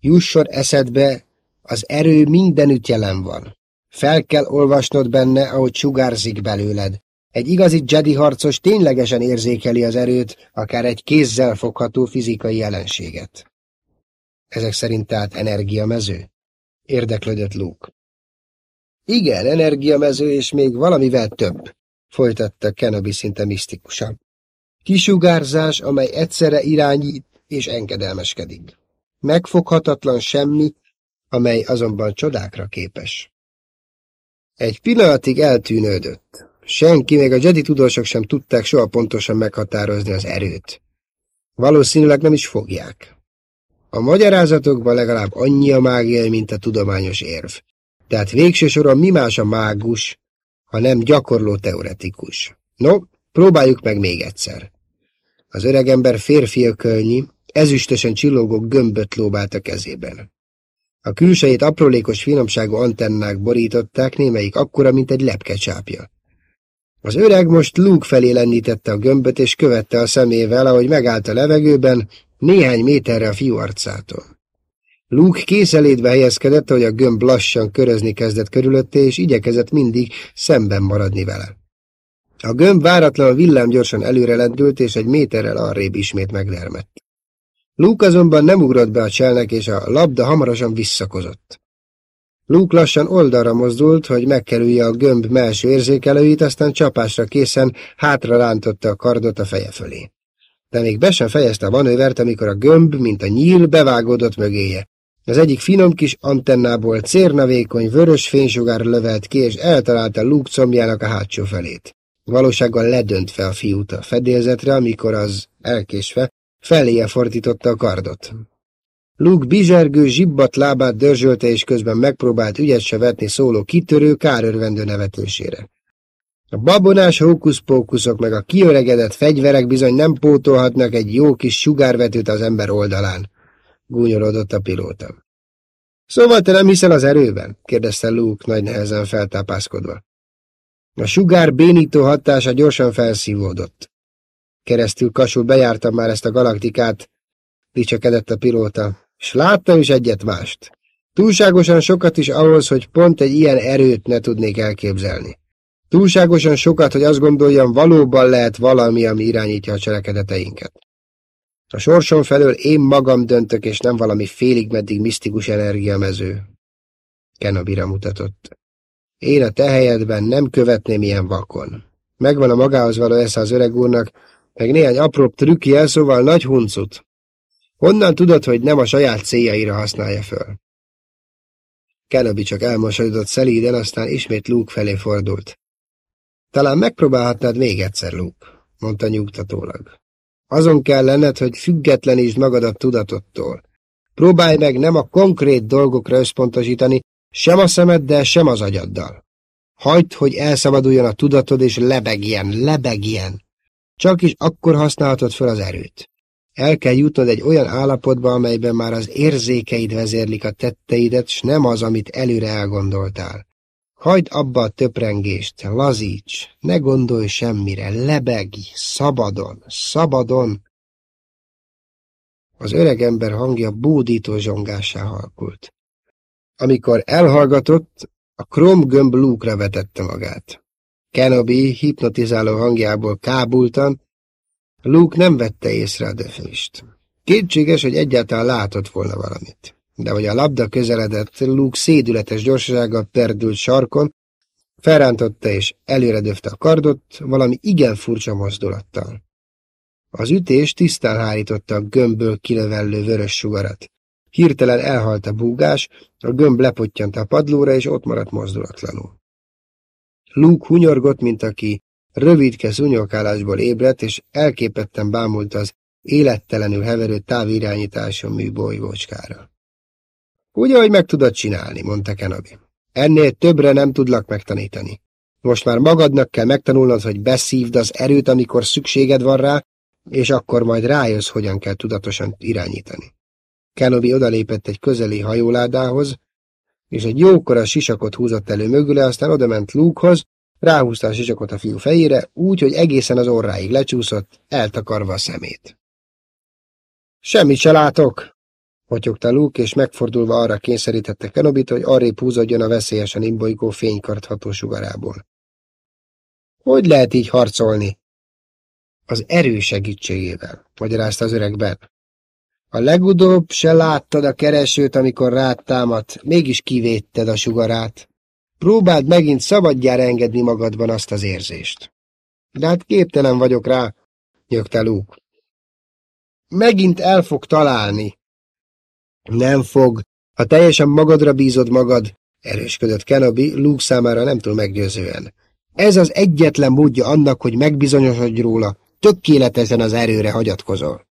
Jusson eszedbe, az erő mindenütt jelen van. Fel kell olvasnod benne, ahogy sugárzik belőled. Egy igazi Jedi harcos ténylegesen érzékeli az erőt, akár egy kézzel fogható fizikai jelenséget. Ezek szerint tehát energiamező? Érdeklődött Luke. Igen, energiamező, és még valamivel több, folytatta Kenobi szinte misztikusan. Kisugárzás, amely egyszerre irányít és engedelmeskedik. Megfoghatatlan semmi, amely azonban csodákra képes. Egy pillanatig eltűnődött. Senki, még a Jedi tudósok sem tudták soha pontosan meghatározni az erőt. Valószínűleg nem is fogják. A magyarázatokban legalább annyi a mágia, mint a tudományos érv. Tehát végső soron mi más a mágus, ha nem gyakorló teoretikus. No, próbáljuk meg még egyszer. Az öregember férfi ökölnyi, ezüstösen csillogó gömböt lóbált a kezében. A külsejét aprólékos finomságú antennák borították, némelyik akkora, mint egy lepkecsápja. Az öreg most Luke felé lendítette a gömböt, és követte a szemével, ahogy megállt a levegőben, néhány méterre a fiú arcától. Luke készelétbe helyezkedett, hogy a gömb lassan körözni kezdett körülötte, és igyekezett mindig szemben maradni vele. A gömb váratlan villám gyorsan előre lendült, és egy méterrel arrébb ismét megdermett. Luke azonban nem ugrott be a cselnek, és a labda hamarosan visszakozott. Luke lassan oldalra mozdult, hogy megkerülje a gömb melső érzékelőit, aztán csapásra készen hátra a kardot a feje fölé. De még be sem fejezte a manővert, amikor a gömb, mint a nyíl, bevágódott mögéje. Az egyik finom kis antennából cérnavékony vörös fénysugár lövelt ki, és eltalálta Luke combjának a hátsó felét. Valósággal ledöntve a fiút a fedélzetre, amikor az, elkésve, feléje fordította a kardot. Luke bizsergő, zsibbat lábát dörzsölte, és közben megpróbált ügyet se vetni szóló kitörő, kárörvendő nevetésére. A babonás hókuszpókuszok meg a kiöregedett fegyverek bizony nem pótolhatnak egy jó kis sugárvetőt az ember oldalán, gúnyorodott a pilóta. Szóval te nem hiszel az erőben? kérdezte Luke nagy nehezen feltápászkodva. A sugár bénító hatása gyorsan felszívódott. Keresztül kasul bejártam már ezt a galaktikát, dicsekedett a pilóta, és láttam is egyet mást. Túlságosan sokat is ahhoz, hogy pont egy ilyen erőt ne tudnék elképzelni. Túlságosan sokat, hogy azt gondoljam, valóban lehet valami, ami irányítja a cselekedeteinket. A sorsom felől én magam döntök, és nem valami félig meddig misztikus energiamező. Kenabira mutatott. Én a te helyedben nem követném ilyen vakon. Megvan a magához való esze az öreg úrnak, meg néhány apróbb trükkje, szóval nagy huncut. Honnan tudod, hogy nem a saját céljaira használja föl? Kenobi csak elmosolyodott szelíden, aztán ismét Luke felé fordult. Talán megpróbálhatnád még egyszer, Luke, mondta nyugtatólag. Azon kell lenned, hogy függetlenítsd magadat tudatottól. Próbálj meg nem a konkrét dolgokra összpontosítani, sem a szemeddel, sem az agyaddal. Hagyd, hogy elszabaduljon a tudatod, és lebegjen, lebegjen. Csak is akkor használhatod fel az erőt. El kell jutnod egy olyan állapotba, amelyben már az érzékeid vezérlik a tetteidet, s nem az, amit előre elgondoltál. Hagyd abba a töprengést, lazíts, ne gondolj semmire, lebegj, szabadon, szabadon. Az öreg ember hangja bódító zsongássá halkult. Amikor elhallgatott, a krom gömb lúkra vetette magát. Kenobi hipnotizáló hangjából kábultan, Luke nem vette észre a döfést. Kétséges, hogy egyáltalán látott volna valamit. De hogy a labda közeledett, Luke szédületes gyorsasággal perdült sarkon, felrántotta és előre döfte a kardot valami igen furcsa mozdulattal. Az ütés tisztán hárította a gömbből kilövellő vörös sugarat. Hirtelen elhalt a búgás, a gömb lepottyant a padlóra, és ott maradt mozdulatlanul. Luke hunyorgott, mint aki rövidke zunyokálásból ébredt, és elképetten bámult az élettelenül heverő távirányításon műbolygócskára. Úgy, ahogy meg tudod csinálni, mondta Kenobi. Ennél többre nem tudlak megtanítani. Most már magadnak kell megtanulnod, hogy beszívd az erőt, amikor szükséged van rá, és akkor majd rájössz, hogyan kell tudatosan irányítani. Kenobi odalépett egy közeli hajóládához, és egy jókora sisakot húzott elő mögüle, aztán odament Lukehoz, ráhúzta a sisakot a fiú fejére, úgy, hogy egészen az orráig lecsúszott, eltakarva a szemét. Semmit se látok, Hotyogta Luke, és megfordulva arra kényszerítette Kenobit, hogy arrébb húzódjon a veszélyesen imbolygó fénykartható sugarából. Hogy lehet így harcolni? Az erő segítségével, magyarázta az öregben. A legutóbb se láttad a keresőt, amikor rád támadt, mégis kivédted a sugarát. Próbáld megint szabadjára engedni magadban azt az érzést. De hát képtelen vagyok rá, nyögte Luke. Megint el fog találni, nem fog. Ha teljesen magadra bízod magad, erősködött Kenobi, Luke számára nem túl meggyőzően. Ez az egyetlen módja annak, hogy megbizonyosodj róla, tökéletesen az erőre hagyatkozol.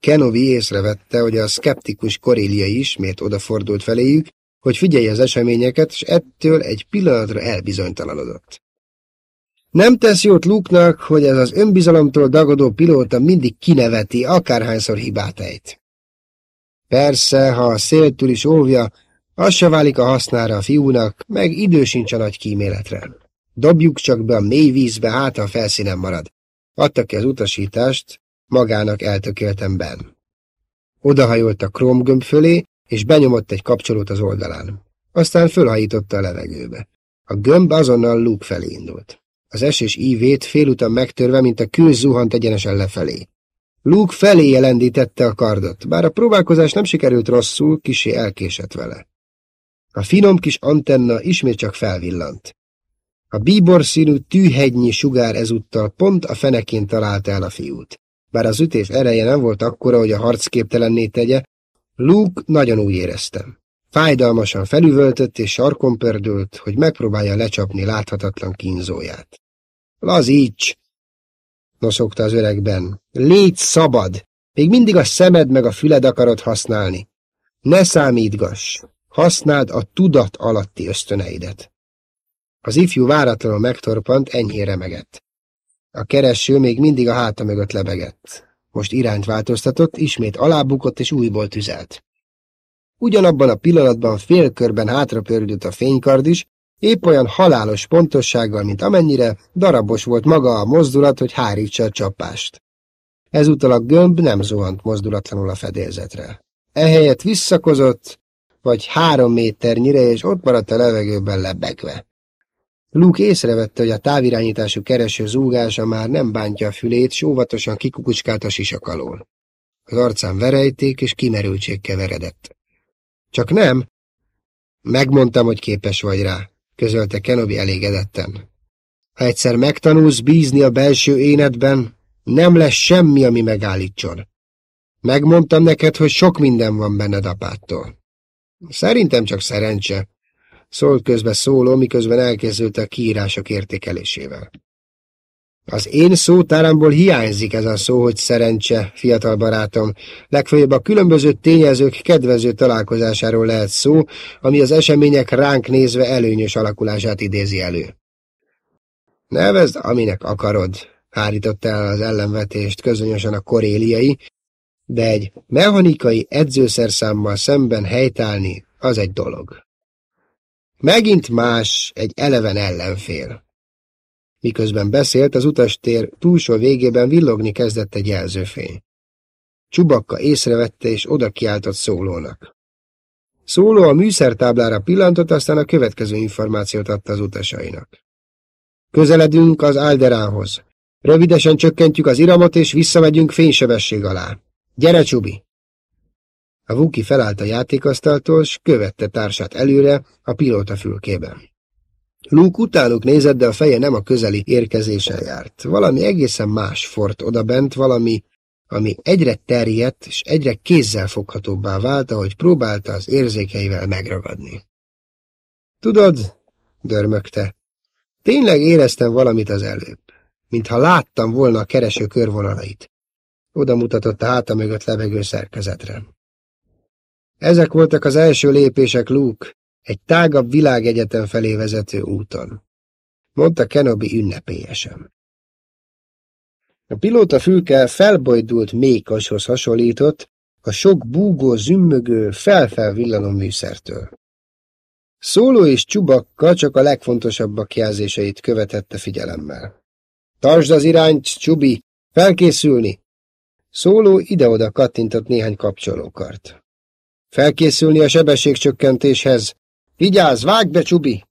Kenobi észrevette, hogy a szkeptikus Korélia ismét odafordult feléjük, hogy figyelje az eseményeket, és ettől egy pillanatra elbizonytalanodott. Nem tesz jót Luke-nak, hogy ez az önbizalomtól dagadó pilóta mindig kineveti, akárhányszor hibát ejt. Persze, ha a széltől is óvja, az se válik a hasznára a fiúnak, meg idő sincs a nagy kíméletre. Dobjuk csak be a mély vízbe, hát a felszínen marad. Adta ki az utasítást, magának eltökéltem benn. Odahajolt a krómgömb fölé, és benyomott egy kapcsolót az oldalán. Aztán fölhajította a levegőbe. A gömb azonnal Luke felé indult. Az esés ívét félúton megtörve, mint a kő zuhant egyenesen lefelé. Luke felé jelendítette a kardot, bár a próbálkozás nem sikerült rosszul, kisé elkésett vele. A finom kis antenna ismét csak felvillant. A bíbor színű tűhegynyi sugár ezúttal pont a fenekén találta el a fiút. Bár az ütés ereje nem volt akkora, hogy a harc képtelenné tegye, Luke nagyon úgy éreztem. Fájdalmasan felüvöltött és sarkon pördült, hogy megpróbálja lecsapni láthatatlan kínzóját. Lazíts! noszogta az öregben. Légy szabad! Még mindig a szemed meg a füled akarod használni. Ne számítgass! Használd a tudat alatti ösztöneidet. Az ifjú váratlanul megtorpant, enyhén remegett. A kereső még mindig a háta mögött lebegett. Most irányt változtatott, ismét alábukott és újból tüzelt. Ugyanabban a pillanatban félkörben hátrapördült a fénykard is, Épp olyan halálos pontossággal, mint amennyire darabos volt maga a mozdulat, hogy hárítsa a csapást. Ezúttal a gömb nem zuhant mozdulatlanul a fedélzetre. Ehelyett visszakozott, vagy három méternyire, és ott maradt a levegőben lebegve. Luke észrevette, hogy a távirányítású kereső zúgása már nem bántja a fülét, s óvatosan kikukucskált a sisak alól. Az arcán verejték és kimerültség keveredett. Csak nem. Megmondtam, hogy képes vagy rá közölte Kenobi elégedetten. Ha egyszer megtanulsz bízni a belső énedben, nem lesz semmi, ami megállítson. Megmondtam neked, hogy sok minden van benned apától. Szerintem csak szerencse, szólt közbe szóló, miközben elkészült a kiírások értékelésével. Az én szótáramból hiányzik ez a szó, hogy szerencse, fiatal barátom. Legfeljebb a különböző tényezők kedvező találkozásáról lehet szó, ami az események ránk nézve előnyös alakulását idézi elő. Nevezd, aminek akarod, hárította el az ellenvetést közönösen a koréliai, de egy mechanikai edzőszerszámmal szemben helytállni az egy dolog. Megint más, egy eleven ellenfél. Miközben beszélt, az utastér túlsó végében villogni kezdett egy jelzőfény. Csubakka észrevette és oda kiáltott szólónak. Szóló a műszertáblára pillantott, aztán a következő információt adta az utasainak. Közeledünk az Alderánhoz. Rövidesen csökkentjük az iramot, és visszamegyünk fénysebesség alá. Gyere, Csubi! A Vuki felállt a játékasztaltól, s követte társát előre a pilóta fülkében. Luke utánuk nézett, de a feje nem a közeli érkezésen járt. Valami egészen más fort odabent, valami, ami egyre terjedt, és egyre kézzel foghatóbbá vált, ahogy próbálta az érzékeivel megragadni. Tudod, dörmögte, Tényleg éreztem valamit az előbb, mintha láttam volna a kereső körvonalait. Oda mutatott a háta mögött levegő szerkezetre. Ezek voltak az első lépések, Luke, egy tágabb világegyetem felé vezető úton, mondta Kenobi ünnepélyesen. A pilóta fülke felbojdult mékashoz hasonlított, a sok búgó, zümmögő, felfel villanó műszertől. Szóló és Csubakka csak a legfontosabbak jelzéseit követette figyelemmel. Tartsd az irányt, Csubi! Felkészülni! Szóló ide-oda kattintott néhány kapcsolókart. Felkészülni a sebességcsökkentéshez! Vigyázz, vágd be, Csubi!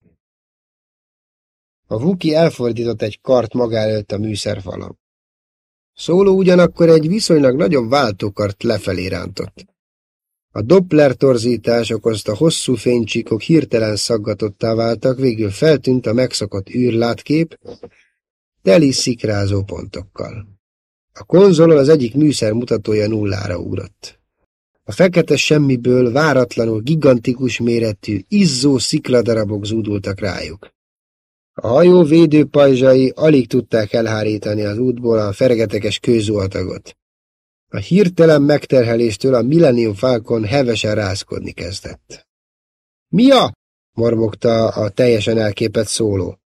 A Vuki elfordított egy kart maga előtt a műszerfalam. Szóló ugyanakkor egy viszonylag nagyobb váltókart lefelé rántott. A Doppler torzítás okozta hosszú fénycsíkok hirtelen szaggatottá váltak, végül feltűnt a megszokott űrlátkép, teli szikrázó pontokkal. A konzolon az egyik műszer mutatója nullára ugrott. A fekete semmiből váratlanul gigantikus méretű, izzó szikladarabok zúdultak rájuk. A hajó védőpajzsai alig tudták elhárítani az útból a fergeteges kőzuhatagot. A hirtelen megterheléstől a Millennium Falcon hevesen rázkodni kezdett. Mia? mormogta a teljesen elképett szóló.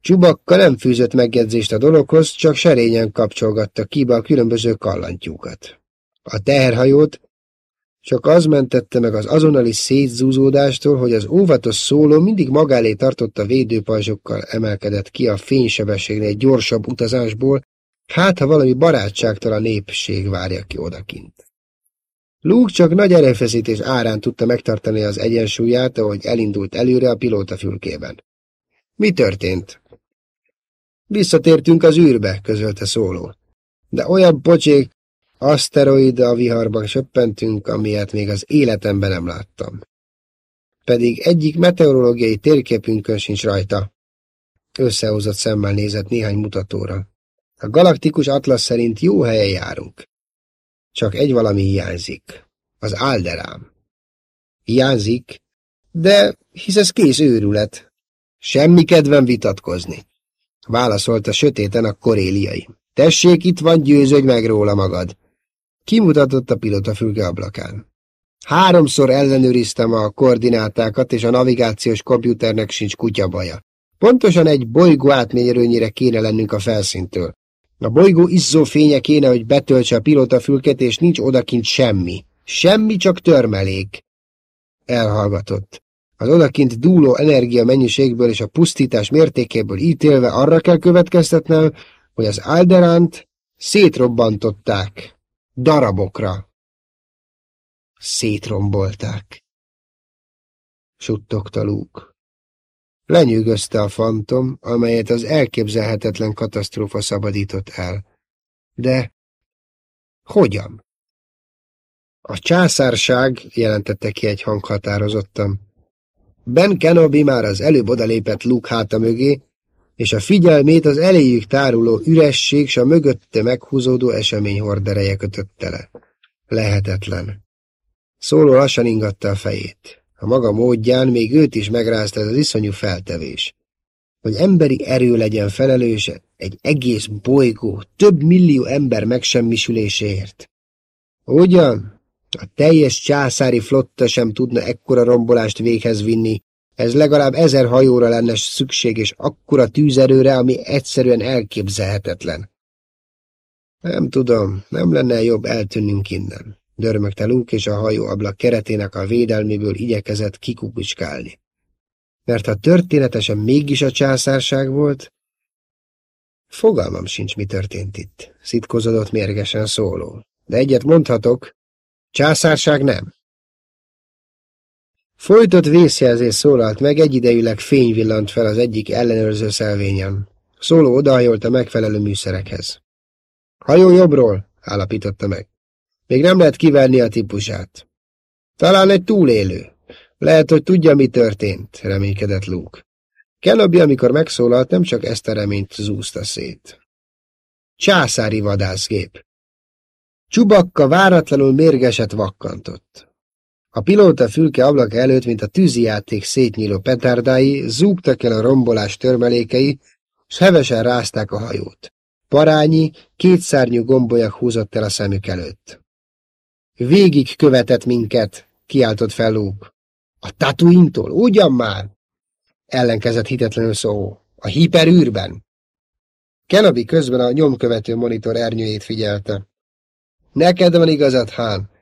Csubakka nem fűzött megjegyzést a dologhoz, csak serényen kapcsolgatta kibe a különböző kallantyúkat. A teherhajót csak az mentette meg az azonnali szétzúzódástól, hogy az óvatos szóló mindig magálé tartotta védőpajzsokkal emelkedett ki a fénysebességnél gyorsabb utazásból, hát ha valami barátságtalan népség várja ki odakint. Luke csak nagy erőfeszítés árán tudta megtartani az egyensúlyát, ahogy elindult előre a pilóta fülkében. Mi történt? Visszatértünk az űrbe, közölte szóló. De olyan pocsék, Aszteroida a viharban söppentünk, amilyet még az életemben nem láttam. Pedig egyik meteorológiai térképünkön sincs rajta. Összehozott szemmel nézett néhány mutatóra. A galaktikus atlasz szerint jó helyen járunk. Csak egy valami hiányzik. Az álderám. Hiányzik, de hisz ez kész őrület. Semmi kedvem vitatkozni. Válaszolta sötéten a koréliai. Tessék, itt van, győződj meg róla magad. Kimutatott a pilota fülke ablakán. Háromszor ellenőriztem a koordinátákat, és a navigációs kompjúternek sincs kutyabaja. Pontosan egy bolygó átmérőnyire kéne lennünk a felszíntől. A bolygó izzó fénye kéne, hogy betöltse a pilota fülket, és nincs odakint semmi. Semmi, csak törmelék. Elhallgatott. Az odakint dúló energia mennyiségből és a pusztítás mértékéből ítélve arra kell következtetnem, hogy az Alderánt szétrobbantották darabokra. Szétrombolták. Suttogta Luke. Lenyűgözte a fantom, amelyet az elképzelhetetlen katasztrófa szabadított el. De hogyan? A császárság, jelentette ki egy hang határozottan. Ben Kenobi már az előbb odalépett Luke háta mögé, és a figyelmét az eléjük táruló üresség s a mögötte meghúzódó esemény hordereje kötötte le. Lehetetlen. Szóló lassan ingatta a fejét. A maga módján még őt is megrázta ez az iszonyú feltevés. Hogy emberi erő legyen felelőse egy egész bolygó, több millió ember megsemmisüléséért. Ugyan, a teljes császári flotta sem tudna ekkora rombolást véghez vinni, ez legalább ezer hajóra lenne szükség, és akkora tűzerőre, ami egyszerűen elképzelhetetlen. Nem tudom, nem lenne jobb eltűnnünk innen, dörmögte Luke, és a hajó ablak keretének a védelméből igyekezett kikukucskálni. Mert ha történetesen mégis a császárság volt, fogalmam sincs, mi történt itt, szitkozodott mérgesen szóló. De egyet mondhatok, császárság nem. Folytott vészjelzés szólalt meg, egyidejűleg fény villant fel az egyik ellenőrző szelvényen. Szóló odahajolt a megfelelő műszerekhez. Hajó jobbról, állapította meg. Még nem lehet kiverni a típusát. Talán egy túlélő. Lehet, hogy tudja, mi történt, reménykedett Luke. Kenobi, amikor megszólalt, nem csak ezt a reményt zúzta szét. Császári vadászgép. Csubakka váratlanul mérgeset vakkantott. A pilóta fülke ablak előtt, mint a tűzijáték szétnyíló petárdái, zúgtak el a rombolás törmelékei, s hevesen rázták a hajót. Parányi, kétszárnyú gombolyak húzott el a szemük előtt. Végig követett minket, kiáltott fel Luke. A tatuintól, ugyan már? Ellenkezett hitetlenül szó. A hiperűrben? Kenobi közben a nyomkövető monitor ernyőjét figyelte. Neked van igazad, Hán.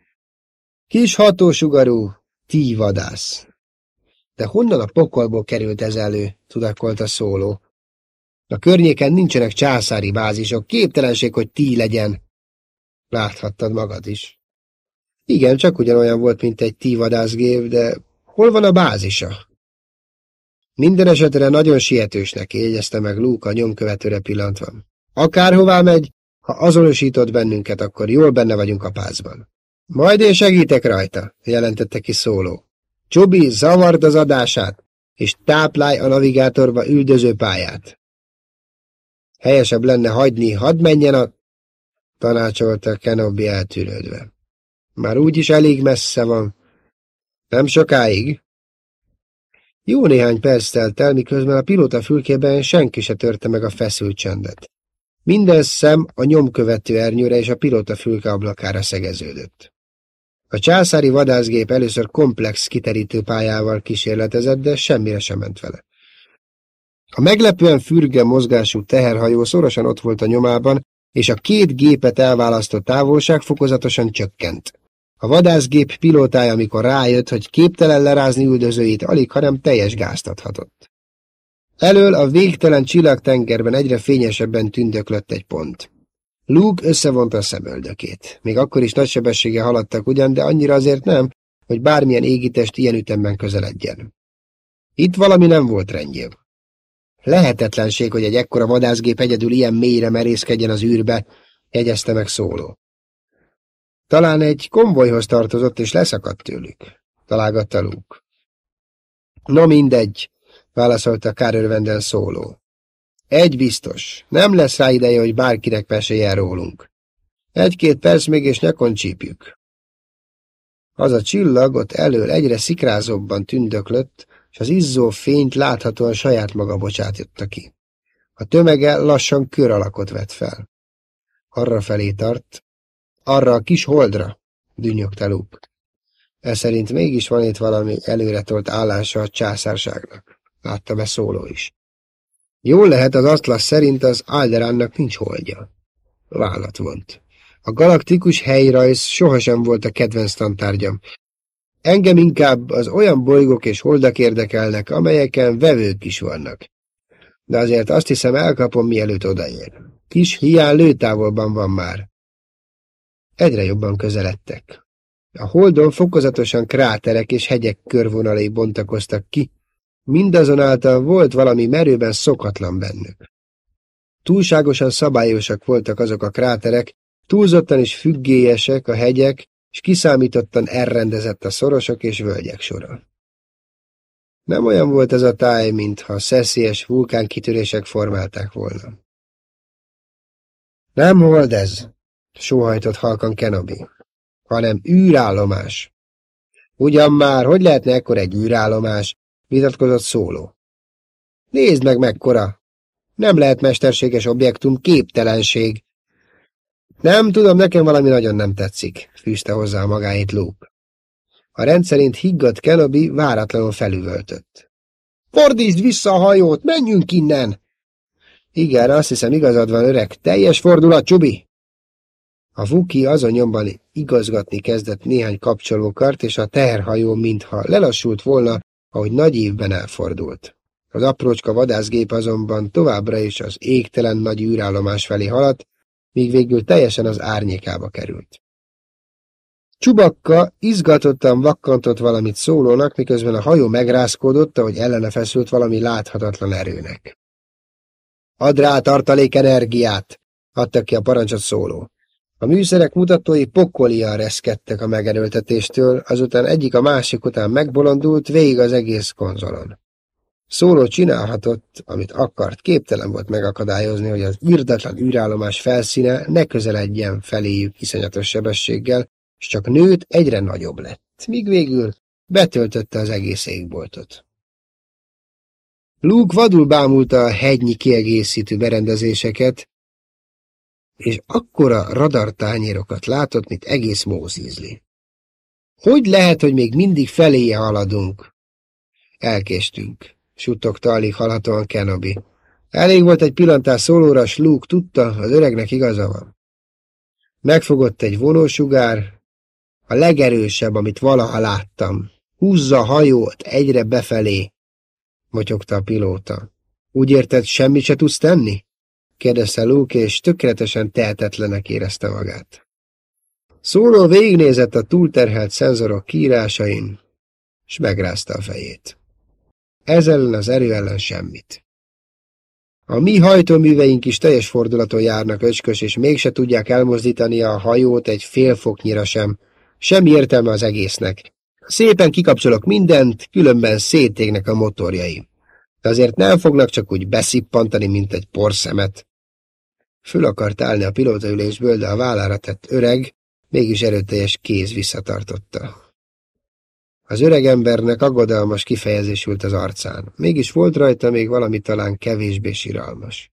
Kis hatósugarú, tívadász. De honnan a pokolból került ez elő, tudakolta szóló. A környéken nincsenek császári bázisok, képtelenség, hogy tí legyen. Láthattad magad is. Igen, csak ugyanolyan volt, mint egy tívadászgép, de hol van a bázisa? Minden esetre nagyon sietősnek jegyezte meg Luke a nyomkövetőre pillantva. Akárhová megy, ha azonosított bennünket, akkor jól benne vagyunk a pázban. Majd én segítek rajta, jelentette ki szóló. Csubi, zavard az adását, és táplálj a navigátorba üldöző pályát. Helyesebb lenne hagyni, hadd menjen a... tanácsolta Kenobi eltűrődve. Már úgyis elég messze van. Nem sokáig. Jó néhány perc telt el, miközben a pilóta fülkében senki se törte meg a feszült csendet. Minden szem a nyomkövető ernyőre és a pilóta fülke ablakára szegeződött. A császári vadászgép először komplex kiterítő pályával kísérletezett, de semmire sem ment vele. A meglepően fürge mozgású teherhajó szorosan ott volt a nyomában, és a két gépet elválasztott távolság fokozatosan csökkent. A vadászgép pilótája, amikor rájött, hogy képtelen lerázni üldözőit, alig, hanem teljes gázt adhatott. Elől a végtelen csillagtengerben egyre fényesebben tündöklött egy pont. Luke összevonta a szemöldökét. Még akkor is nagy sebességgel haladtak ugyan, de annyira azért nem, hogy bármilyen égitest ilyen ütemben közeledjen. Itt valami nem volt rendjén. Lehetetlenség, hogy egy ekkora vadászgép egyedül ilyen mélyre merészkedjen az űrbe, jegyezte meg szóló. Talán egy konvojhoz tartozott, és leszakadt tőlük, találgatta Luke. No mindegy, válaszolta Kárörvenden szóló. Egy biztos, nem lesz rá ideje, hogy bárkinek meséljen rólunk. Egy-két perc még, és nyakon csípjük. Az a csillag ott elől egyre szikrázóbban tündöklött, és az izzó fényt láthatóan saját maga bocsátotta ki. A tömege lassan kör alakot vett fel. Arra felé tart, arra a kis holdra, dünnyögte Luke. Ez szerint mégis van itt valami előretolt állása a császárságnak. Látta be szóló is. Jól lehet, az Atlas szerint az Alderánnak nincs holdja. Vállat vont. A galaktikus helyrajz sohasem volt a kedvenc tantárgyam. Engem inkább az olyan bolygók és holdak érdekelnek, amelyeken vevők is vannak. De azért azt hiszem elkapom, mielőtt odaér. Kis hián lőtávolban van már. Egyre jobban közeledtek. A holdon fokozatosan kráterek és hegyek körvonalai bontakoztak ki, mindazonáltal volt valami merőben szokatlan bennük. Túlságosan szabályosak voltak azok a kráterek, túlzottan is függélyesek a hegyek, és kiszámítottan elrendezett a szorosok és völgyek sora. Nem olyan volt ez a táj, mintha szeszélyes vulkánkitörések formálták volna. Nem hold ez, sóhajtott halkan Kenobi, hanem űrállomás. Ugyan már, hogy lehetne ekkor egy űrállomás, vitatkozott szóló. Nézd meg mekkora! Nem lehet mesterséges objektum, képtelenség. Nem tudom, nekem valami nagyon nem tetszik, fűzte hozzá magáét Luke. A rendszerint higgadt Kenobi váratlanul felüvöltött. Fordítsd vissza a hajót, menjünk innen! Igen, azt hiszem igazad van, öreg. Teljes fordulat, Csubi! A Vuki azon nyomban igazgatni kezdett néhány kapcsolókart, és a teherhajó mintha lelassult volna, ahogy nagy évben elfordult. Az aprócska vadászgép azonban továbbra is az égtelen nagy űrállomás felé haladt, míg végül teljesen az árnyékába került. Csubakka izgatottan vakkantott valamit szólónak, miközben a hajó megrázkódott, ahogy ellene feszült valami láthatatlan erőnek. Add rá tartalék energiát, adta ki a parancsot szóló. A műszerek mutatói pokolian reszkedtek a megerőltetéstől, azután egyik a másik után megbolondult végig az egész konzolon. Szóló csinálhatott, amit akart, képtelen volt megakadályozni, hogy az irdatlan űrállomás felszíne ne közeledjen feléjük iszonyatos sebességgel, és csak nőtt egyre nagyobb lett. míg végül betöltötte az egész égboltot. Luke vadul bámulta a hegynyi kiegészítő berendezéseket, és akkora radartányérokat látott, mint egész Mózizli. Hogy lehet, hogy még mindig feléje haladunk? Elkéstünk, suttogta alig halhatóan Kenobi. Elég volt egy pillantás szólóra, s Luke tudta, az öregnek igaza van. Megfogott egy vonósugár, a legerősebb, amit valaha láttam. Húzza a hajót egyre befelé, motyogta a pilóta. Úgy érted, semmit se tudsz tenni? Kérdezte Luke, és tökéletesen tehetetlenek érezte magát. Szóló végignézett a túlterhelt szenzorok kiírásain, s megrázta a fejét. Ez ellen az erő ellen semmit. A mi hajtóműveink is teljes fordulaton járnak öcskös, és mégse tudják elmozdítani a hajót egy fél foknyira sem. Semmi értelme az egésznek. Szépen kikapcsolok mindent, különben szétégnek a motorjaim. De azért nem fognak csak úgy beszippantani, mint egy porszemet. Föl akart állni a pilótaülésből, de a vállára tett öreg, mégis erőteljes kéz visszatartotta. Az öreg embernek aggodalmas kifejezés ült az arcán, mégis volt rajta még valami talán kevésbé siralmas.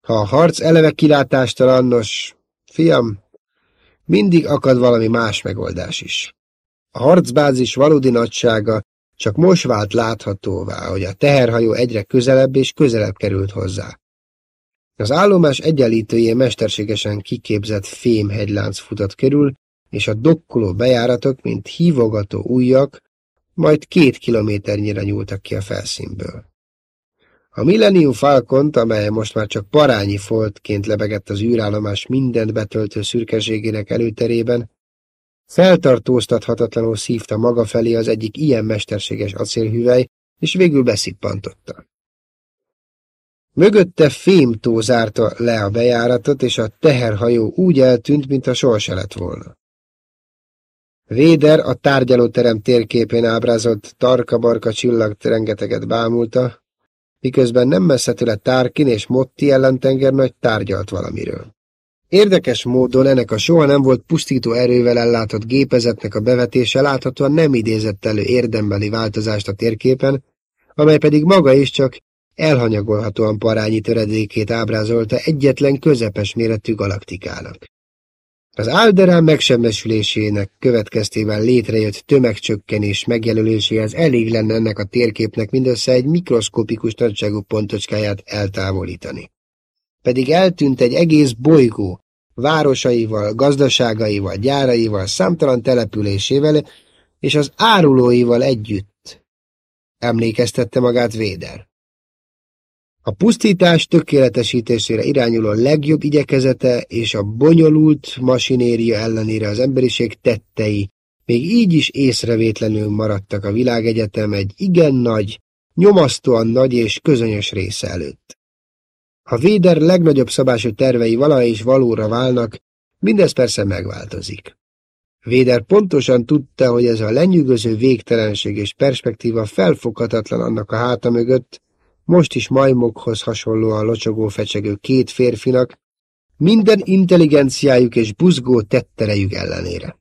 Ha a harc eleve kilátástalannos, fiam, mindig akad valami más megoldás is. A harcbázis valódi nagysága csak most vált láthatóvá, hogy a teherhajó egyre közelebb és közelebb került hozzá. Az állomás egyenlítőjén mesterségesen kiképzett fémhegylánc futott körül, és a dokkoló bejáratok, mint hívogató ujjak, majd két kilométernyire nyúltak ki a felszínből. A Millennium Falcont, amely most már csak parányi foltként lebegett az űrállomás mindent betöltő szürkeségének előterében, feltartóztathatatlanul szívta maga felé az egyik ilyen mesterséges acélhüvely, és végül beszippantotta. Mögötte fémtó zárta le a bejáratot, és a teherhajó úgy eltűnt, mintha soha se lett volna. Véder a tárgyalóterem térképén ábrázolt tarka-barka csillag rengeteget bámulta, miközben nem messze tőle Tárkin és Motti ellentenger nagy tárgyalt valamiről. Érdekes módon ennek a soha nem volt pusztító erővel ellátott gépezetnek a bevetése láthatóan nem idézett elő érdembeli változást a térképen, amely pedig maga is csak elhanyagolhatóan parányi töredékét ábrázolta egyetlen közepes méretű galaktikának. Az Alderán megsemmisülésének következtében létrejött tömegcsökkenés megjelöléséhez elég lenne ennek a térképnek mindössze egy mikroszkopikus nagyságú pontocskáját eltávolítani. Pedig eltűnt egy egész bolygó, városaival, gazdaságaival, gyáraival, számtalan településével és az árulóival együtt. Emlékeztette magát Véder. A pusztítás tökéletesítésére irányuló legjobb igyekezete és a bonyolult masinéria ellenére az emberiség tettei még így is észrevétlenül maradtak a világegyetem egy igen nagy, nyomasztóan nagy és közönyös része előtt. Ha Véder legnagyobb szabású tervei valaha is valóra válnak, mindez persze megváltozik. Véder pontosan tudta, hogy ez a lenyűgöző végtelenség és perspektíva felfoghatatlan annak a háta mögött, most is majmokhoz hasonlóan locsogó fecsegő két férfinak, minden intelligenciájuk és buzgó tetterejük ellenére.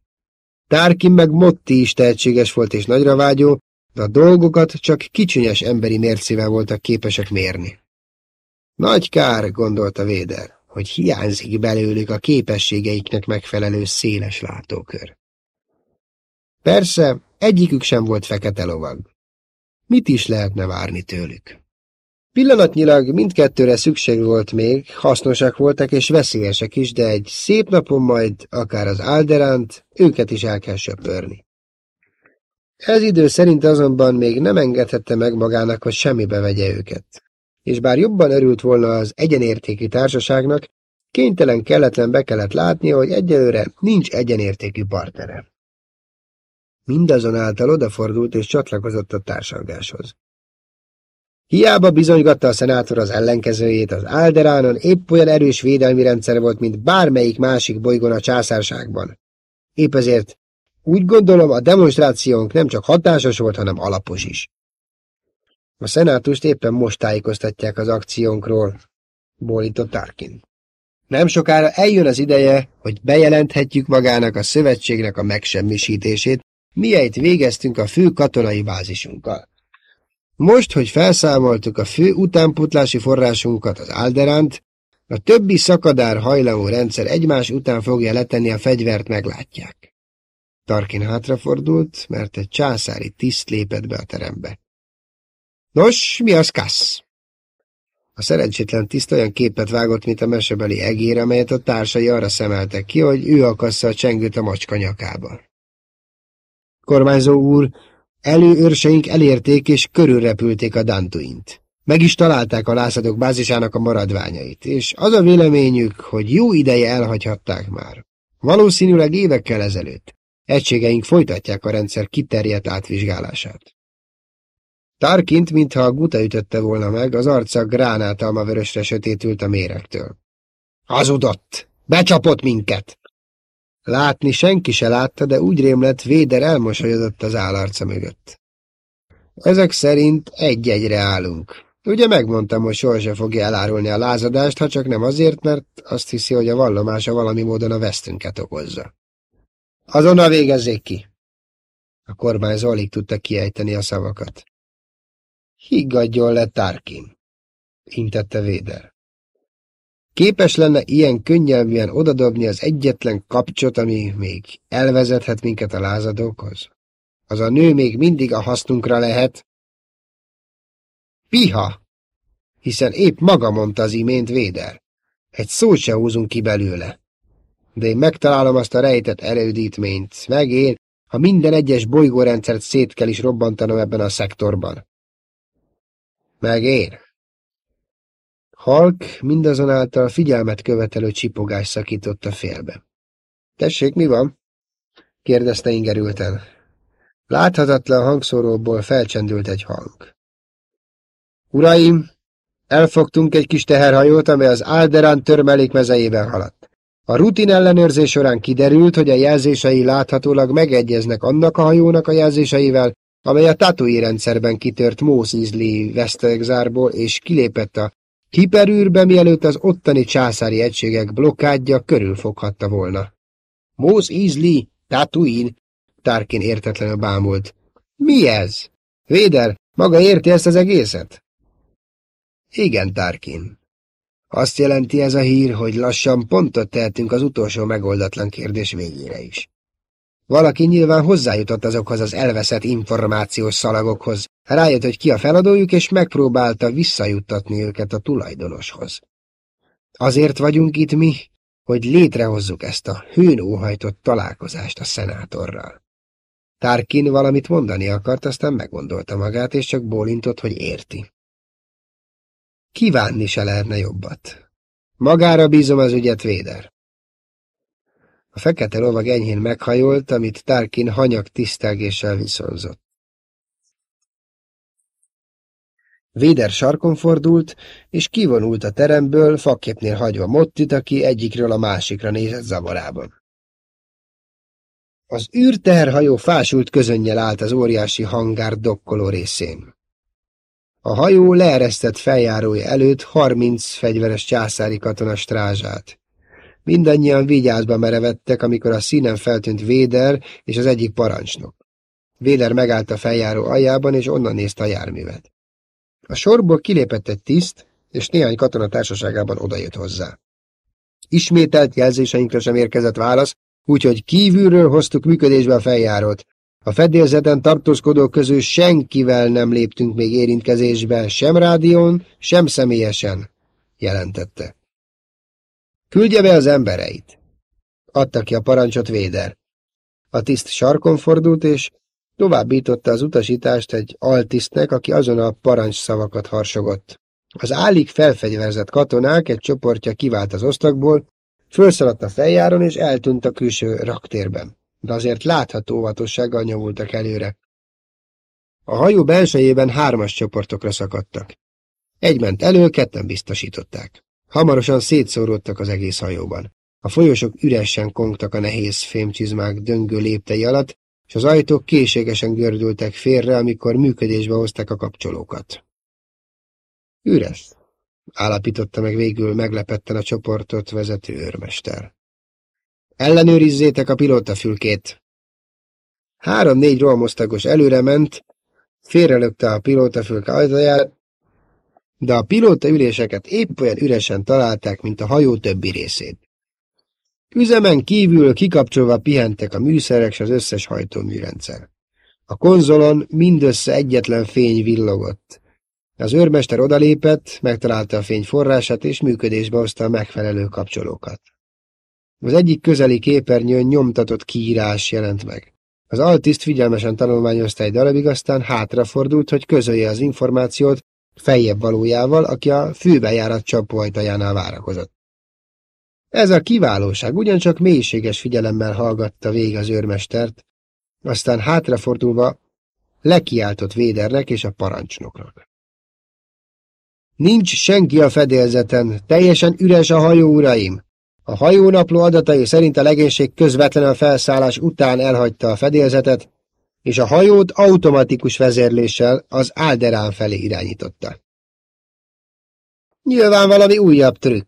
Tárkin meg Motti is tehetséges volt és nagyra vágyó, de a dolgokat csak kicsinyes emberi mércével voltak képesek mérni. Nagy kár, gondolta Véder, hogy hiányzik belőlük a képességeiknek megfelelő széles látókör. Persze, egyikük sem volt fekete lovag. Mit is lehetne várni tőlük? Pillanatnyilag mindkettőre szükség volt még, hasznosak voltak és veszélyesek is, de egy szép napon majd, akár az Alderánt, őket is el kell söpörni. Ez idő szerint azonban még nem engedhette meg magának, hogy semmibe vegye őket. És bár jobban örült volna az egyenértékű társaságnak, kénytelen kelletlen be kellett látnia, hogy egyelőre nincs egyenértékű partnere. Mindazonáltal odafordult és csatlakozott a társalgáshoz. Hiába bizonygatta a szenátor az ellenkezőjét, az Alderánon épp olyan erős védelmi rendszer volt, mint bármelyik másik bolygón a császárságban. Épp ezért úgy gondolom, a demonstrációnk nem csak hatásos volt, hanem alapos is. A szenátust éppen most tájékoztatják az akciónkról, bólított Tarkin. Nem sokára eljön az ideje, hogy bejelenthetjük magának a szövetségnek a megsemmisítését, miért végeztünk a fő katonai bázisunkkal. Most, hogy felszámoltuk a fő utánputlási forrásunkat, az Alderánt, a többi szakadár hajlamú rendszer egymás után fogja letenni a fegyvert, meglátják. Tarkin hátrafordult, mert egy császári tiszt lépett be a terembe. Nos, mi az kassz? A szerencsétlen tiszt olyan képet vágott, mint a mesebeli egér, amelyet a társai arra szemeltek ki, hogy ő akassza a csengőt a macska nyakába. Kormányzó úr, előőrseink elérték és körülrepülték a Dantuint. Meg is találták a lázadók bázisának a maradványait, és az a véleményük, hogy jó ideje elhagyhatták már. Valószínűleg évekkel ezelőtt. Egységeink folytatják a rendszer kiterjedt átvizsgálását. Tarkint, mintha a guta ütötte volna meg, az arca gránátalma vörösre sötétült a méregtől. Hazudott! Becsapott minket! Látni senki se látta, de úgy rém lett, Véder elmosolyodott az állarca mögött. Ezek szerint egy-egyre állunk. Ugye megmondtam, hogy sohasem fogja elárulni a lázadást, ha csak nem azért, mert azt hiszi, hogy a vallomása valami módon a vesztünket okozza. Azonnal végezzék ki! A kormányzó alig tudta kiejteni a szavakat. Higgadjon le Tarkin, intette Véder. Képes lenne ilyen könnyelműen odadobni az egyetlen kapcsot, ami még elvezethet minket a lázadókhoz? Az a nő még mindig a hasznunkra lehet. Piha! Hiszen épp maga mondta az imént Véder. Egy szót se húzunk ki belőle. De én megtalálom azt a rejtett erődítményt. Megér, ha minden egyes bolygórendszert szét kell is robbantanom ebben a szektorban. Megér. Halk mindazonáltal figyelmet követelő csipogás szakította félbe. Tessék, mi van? kérdezte ingerülten. Láthatatlan hangszóróból felcsendült egy hang. Uraim, elfogtunk egy kis teherhajót, amely az Alderán törmelék mezejében haladt. A rutin ellenőrzés során kiderült, hogy a jelzései láthatólag megegyeznek annak a hajónak a jelzéseivel, amely a Tatooine rendszerben kitört Mos Eisley Westegzárból és kilépett a hiperűrbe, mielőtt az ottani császári egységek blokkádja körülfoghatta volna. Mos Eisley, Tatooine, Tarkin értetlenül bámult. Mi ez? Véder, maga érti ezt az egészet? Igen, Tarkin. Azt jelenti ez a hír, hogy lassan pontot tehetünk az utolsó megoldatlan kérdés végére is. Valaki nyilván hozzájutott azokhoz az elveszett információs szalagokhoz, rájött, hogy ki a feladójuk, és megpróbálta visszajuttatni őket a tulajdonoshoz. Azért vagyunk itt mi, hogy létrehozzuk ezt a hőn óhajtott találkozást a szenátorral. Tarkin valamit mondani akart, aztán meggondolta magát, és csak bólintott, hogy érti. Kívánni se lehetne jobbat. Magára bízom az ügyet, Véder. A fekete lovag enyhén meghajolt, amit Tarkin hanyag tisztelgéssel viszonzott. Véder sarkon fordult, és kivonult a teremből, faképnél hagyva Mottit, aki egyikről a másikra nézett zavarában. Az űrteherhajó fásult közönnyel állt az óriási hangár dokkoló részén. A hajó leeresztett feljárója előtt harminc fegyveres császári katona strázsát. Mindannyian vigyázba merevettek, amikor a színen feltűnt Véder és az egyik parancsnok. Véder megállt a feljáró aljában, és onnan nézte a járművet. A sorból kilépett egy tiszt, és néhány katona társaságában odajött hozzá. Ismételt jelzéseinkre sem érkezett válasz, úgyhogy kívülről hoztuk működésbe a feljárót. A fedélzeten tartózkodók közül senkivel nem léptünk még érintkezésbe, sem rádión, sem személyesen, jelentette. Küldje be az embereit! Adta ki a parancsot Véder. A tiszt sarkon fordult, és továbbította az utasítást egy altisztnek, aki azon a parancsszavakat harsogott. Az állig felfegyverzett katonák egy csoportja kivált az osztagból, Fölszaladt a feljáron, és eltűnt a külső raktérben, de azért látható óvatossággal nyomultak előre. A hajó belsejében hármas csoportokra szakadtak. Egy ment elő, ketten biztosították. Hamarosan szétszóródtak az egész hajóban. A folyosok üresen kongtak a nehéz fémcsizmák döngő léptei alatt, és az ajtók készségesen gördültek félre, amikor működésbe hozták a kapcsolókat. Üres, állapította meg végül meglepetten a csoportot vezető őrmester. Ellenőrizzétek a pilótafülkét! Három-négy rohamosztagos előre ment, félrelökte a pilótafülke ajtaját, de a pilóta üléseket épp olyan üresen találták, mint a hajó többi részét. Üzemen kívül kikapcsolva pihentek a műszerek és az összes hajtóműrendszer. A konzolon mindössze egyetlen fény villogott. Az őrmester odalépett, megtalálta a fény forrását, és működésbe hozta a megfelelő kapcsolókat. Az egyik közeli képernyőn nyomtatott kiírás jelent meg. Az altiszt figyelmesen tanulmányozta egy darabig, aztán hátrafordult, hogy közölje az információt feljebb valójával, aki a főbejárat csapóajtajánál várakozott. Ez a kiválóság ugyancsak mélységes figyelemmel hallgatta végig az őrmestert, aztán hátrafordulva lekiáltott Védernek és a parancsnoknak. Nincs senki a fedélzeten, teljesen üres a hajó, uraim! A hajónapló adatai szerint a legénység közvetlenül a felszállás után elhagyta a fedélzetet, és a hajót automatikus vezérléssel az Alderán felé irányította. Nyilván valami újabb trükk,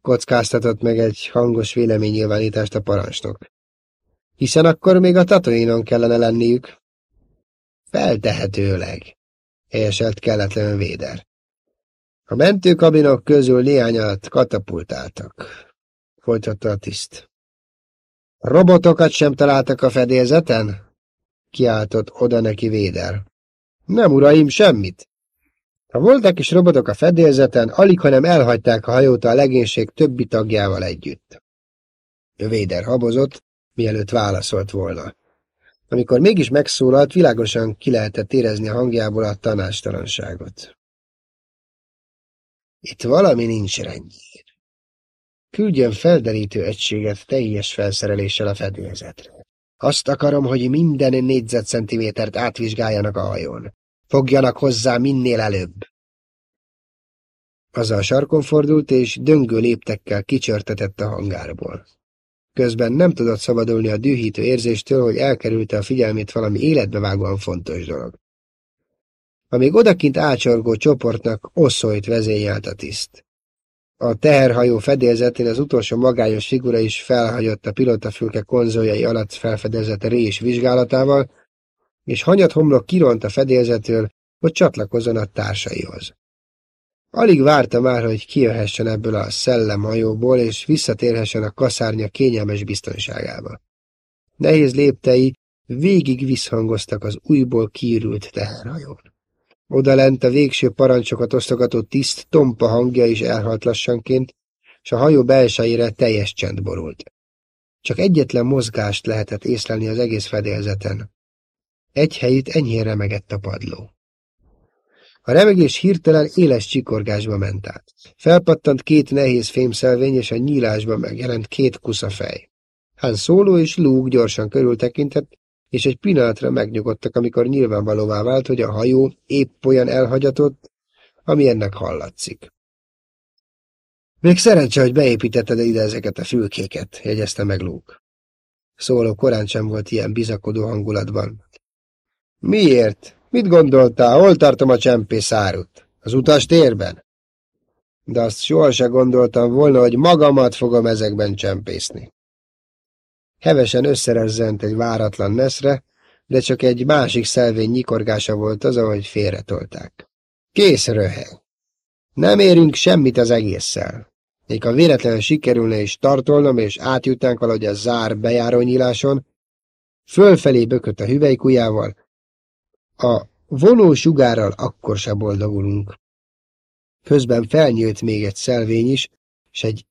kockáztatott meg egy hangos véleménynyilvánítást a parancsnok. Hiszen akkor még a Tatooine-on kellene lenniük. Feltehetőleg, helyeselt kelletlenül Véder. A mentőkabinok közül néhányat katapultáltak, folytatta a tiszt. Robotokat sem találtak a fedélzeten? Kiáltott oda neki Véder. Nem, uraim, semmit. Ha voltak is robotok a fedélzeten, alig, hanem elhagyták a hajót a legénység többi tagjával együtt. Véder habozott, mielőtt válaszolt volna. Amikor mégis megszólalt, világosan ki lehetett érezni a hangjából a tanástalanságot. Itt valami nincs rendjén. Küldjön felderítő egységet teljes felszereléssel a fedélzetre. Azt akarom, hogy minden négyzetcentimétert átvizsgáljanak a hajón. Fogjanak hozzá minél előbb. a sarkon fordult, és döngő léptekkel kicsörtetett a hangárból. Közben nem tudott szabadulni a dühítő érzéstől, hogy elkerülte a figyelmét valami életbevágóan fontos dolog. Amíg odakint ácsorgó csoportnak osszolyt vezényelt a tiszt. A teherhajó fedélzetén az utolsó magányos figura is felhagyott a pilotafülke konzoljai alatt felfedezett rés vizsgálatával, és hanyat homlok kiront a fedélzetől, hogy csatlakozzon a társaihoz. Alig várta már, hogy kijöhessen ebből a szellemhajóból, és visszatérhessen a kaszárnya kényelmes biztonságába. Nehéz léptei végig visszhangoztak az újból kiürült teherhajón. Odalent a végső parancsokat osztogató tiszt tompa hangja is elhalt lassanként, és a hajó belsejére teljes csend borult. Csak egyetlen mozgást lehetett észlelni az egész fedélzeten. Egy helyét enyhén remegett a padló. A remegés hirtelen éles csikorgásba ment át. Felpattant két nehéz fémszelvény, és a nyílásban megjelent két kuszafej. Han szóló és Luke gyorsan körültekintett, és egy pillanatra megnyugodtak, amikor nyilvánvalóvá vált, hogy a hajó épp olyan elhagyatott, ami ennek hallatszik. Még szerencse, hogy beépítetted ide ezeket a fülkéket, jegyezte meg Luke. Szóló korán sem volt ilyen bizakodó hangulatban. Miért? Mit gondoltál? Hol tartom a csempész árut? Az utas térben? De azt sohasem gondoltam volna, hogy magamat fogom ezekben csempészni. Hevesen összerezzent egy váratlan neszre, de csak egy másik szelvény nyikorgása volt az, ahogy félretolták. Kész röhely! Nem érünk semmit az egésszel. Még ha véletlenül sikerülne is tartolnom, és átjutnánk valahogy a zár bejárónyíláson, fölfelé bökött a hüvelykujjával, a vonó sugárral akkor se boldogulunk. Közben felnyílt még egy szelvény is, s egy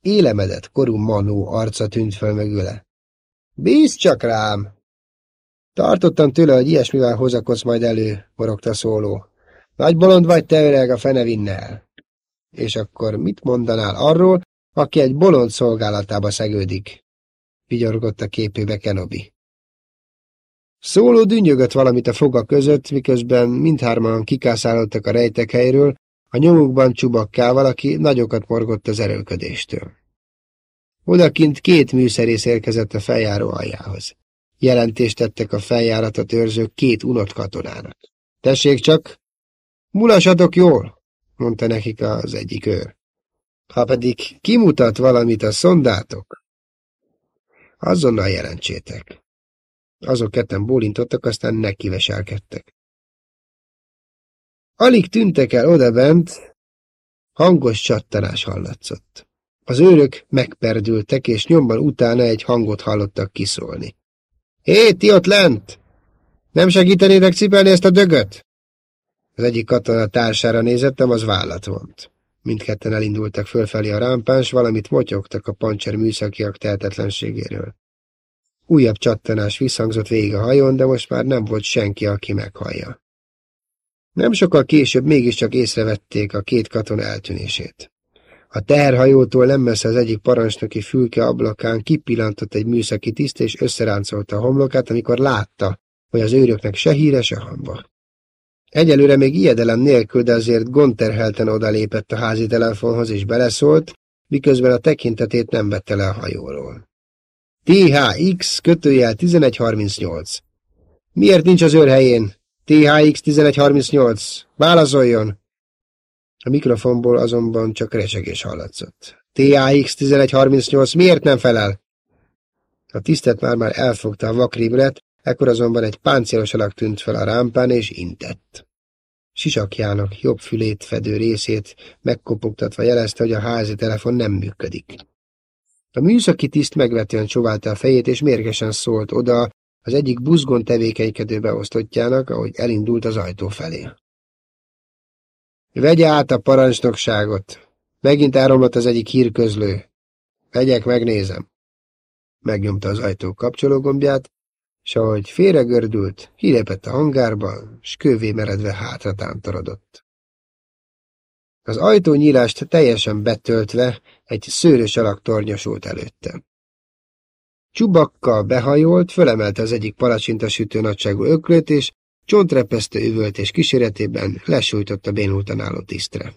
élemedett korú manó arca tűnt föl mögüle. Bízz csak rám! Tartottam tőle, hogy ilyesmivel hozakodsz majd elő, morogta szóló. Nagy bolond vagy te öreg a fenevinnel. És akkor mit mondanál arról, aki egy bolond szolgálatába szegődik? Vigyorgott a képébe Kenobi. Szóló dünnyögött valamit a foga között, miközben mindhárman kikászálódtak a rejtek helyről, a nyomukban csubakkával, aki nagyokat morgott az erőködéstől. Odakint két műszerész érkezett a feljáró aljához. Jelentést tettek a feljáratot őrzők két unott katonának. Tessék csak, mulasatok jól, mondta nekik az egyik őr. Ha pedig kimutat valamit a szondátok, azonnal jelentsétek. Azok ketten bólintottak, aztán nekiveselkedtek. Alig tűntek el odabent, hangos csattanás hallatszott. Az őrök megperdültek, és nyomban utána egy hangot hallottak kiszólni. Hé, ti ott lent! Nem segítenétek cipelni ezt a dögöt? Az egyik katona társára nézettem, az vállat vont. Mindketten elindultak fölfelé a rámpán, s valamit motyogtak a pancser műszakiak tehetetlenségéről. Újabb csattanás visszhangzott végig a hajón, de most már nem volt senki, aki meghallja. Nem sokkal később mégiscsak észrevették a két katona eltűnését. A teherhajótól nem messze az egyik parancsnoki fülke ablakán kipillantott egy műszaki tiszt, és összeráncolta a homlokát, amikor látta, hogy az őröknek se híre, se hamba. Egyelőre még ijedelem nélkül, de azért gondterhelten odalépett a házi telefonhoz és beleszólt, miközben a tekintetét nem vette le a hajóról. THX kötőjel 1138. Miért nincs az őr helyén? THX 1138. Válaszoljon! A mikrofonból azonban csak resegés hallatszott. THX 1138 miért nem felel? A tisztet már-már elfogta a vakriblet, ekkor azonban egy páncélos alak tűnt fel a rámpán és intett. Sisakjának jobb fülét fedő részét megkopogtatva jelezte, hogy a házi telefon nem működik. A műszaki tiszt megvetően csóválta a fejét, és mérgesen szólt oda az egyik buzgon tevékenykedő beosztottjának, ahogy elindult az ajtó felé. Vegye át a parancsnokságot. Megint elromlott az egyik hírközlő. Vegyek, megnézem. Megnyomta az ajtó kapcsológombját, s ahogy félregördült, kilépett a hangárba, s kővé meredve hátra tántorodott. Az ajtó nyílást teljesen betöltve egy szőrös alak tornyosult előtte. Csubakka behajolt, fölemelte az egyik palacsintasütő nagyságú öklöt, és csontrepesztő üvöltés kíséretében lesújtott a bénultan álló tisztre.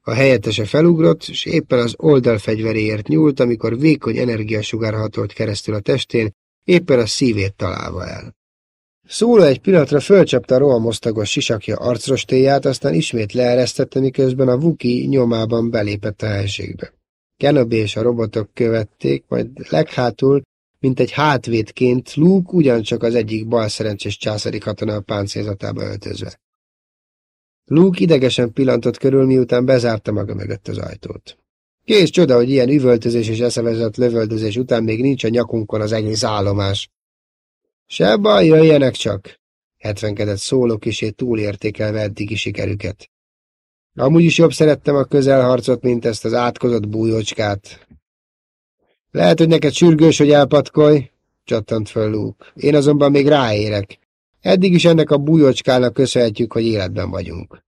A helyettese felugrott, és éppen az oldalfegyveréért nyúlt, amikor vékony energiasugár hatolt keresztül a testén, éppen a szívét találva el. Szóló egy pillanatra fölcsapta a rohamosztagos sisakja arcrostéját, aztán ismét leeresztette, miközben a Vuki nyomában belépett a helységbe. Kenobi és a robotok követték, majd leghátul, mint egy hátvédként Luke ugyancsak az egyik balszerencsés császári katona a páncélzatába öltözve. Luke idegesen pillantott körül, miután bezárta maga mögött az ajtót. Kész csoda, hogy ilyen üvöltözés és eszevezett lövöldözés után még nincs a nyakunkon az egész állomás. Se baj, jöjjenek csak, hetvenkedett szóló kisé túlértékelve eddigi sikerüket. Amúgy is jobb szerettem a közelharcot, mint ezt az átkozott bújócskát. Lehet, hogy neked sürgős, hogy elpatkolj, csattant föl Luke. Én azonban még ráérek. Eddig is ennek a bújócskának köszönhetjük, hogy életben vagyunk.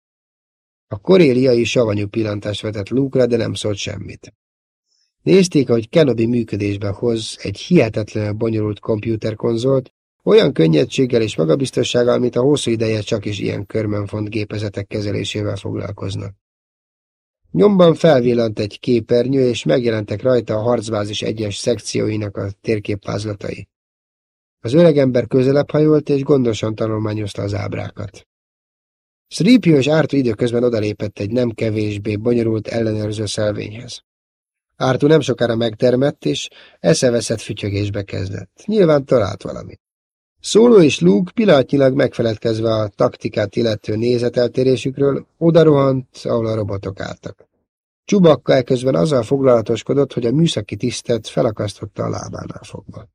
A koréliai savanyú pillantást vetett Luke-ra, de nem szólt semmit. Nézték, ahogy Kenobi működésbe hoz egy hihetetlenül bonyolult kompjúterkonzolt, olyan könnyedséggel és magabiztossággal, mint a hosszú ideje csak is ilyen körmenfont gépezetek kezelésével foglalkoznak. Nyomban felvillant egy képernyő, és megjelentek rajta a harcbázis egyes szekcióinak a térképvázlatai. Az öregember közelebb hajolt, és gondosan tanulmányozta az ábrákat. Sripio és Ártú időközben odalépett egy nem kevésbé bonyolult ellenőrző szelvényhez. Ártú nem sokára megtermett, és eszeveszett fütyögésbe kezdett. Nyilván talált valamit. Szóló és Luke pillanatnyilag megfeledkezve a taktikát illető nézeteltérésükről odarohant, ahol a robotok álltak. Csubakka elközben azzal foglalatoskodott, hogy a műszaki tisztet felakasztotta a lábánál fogva.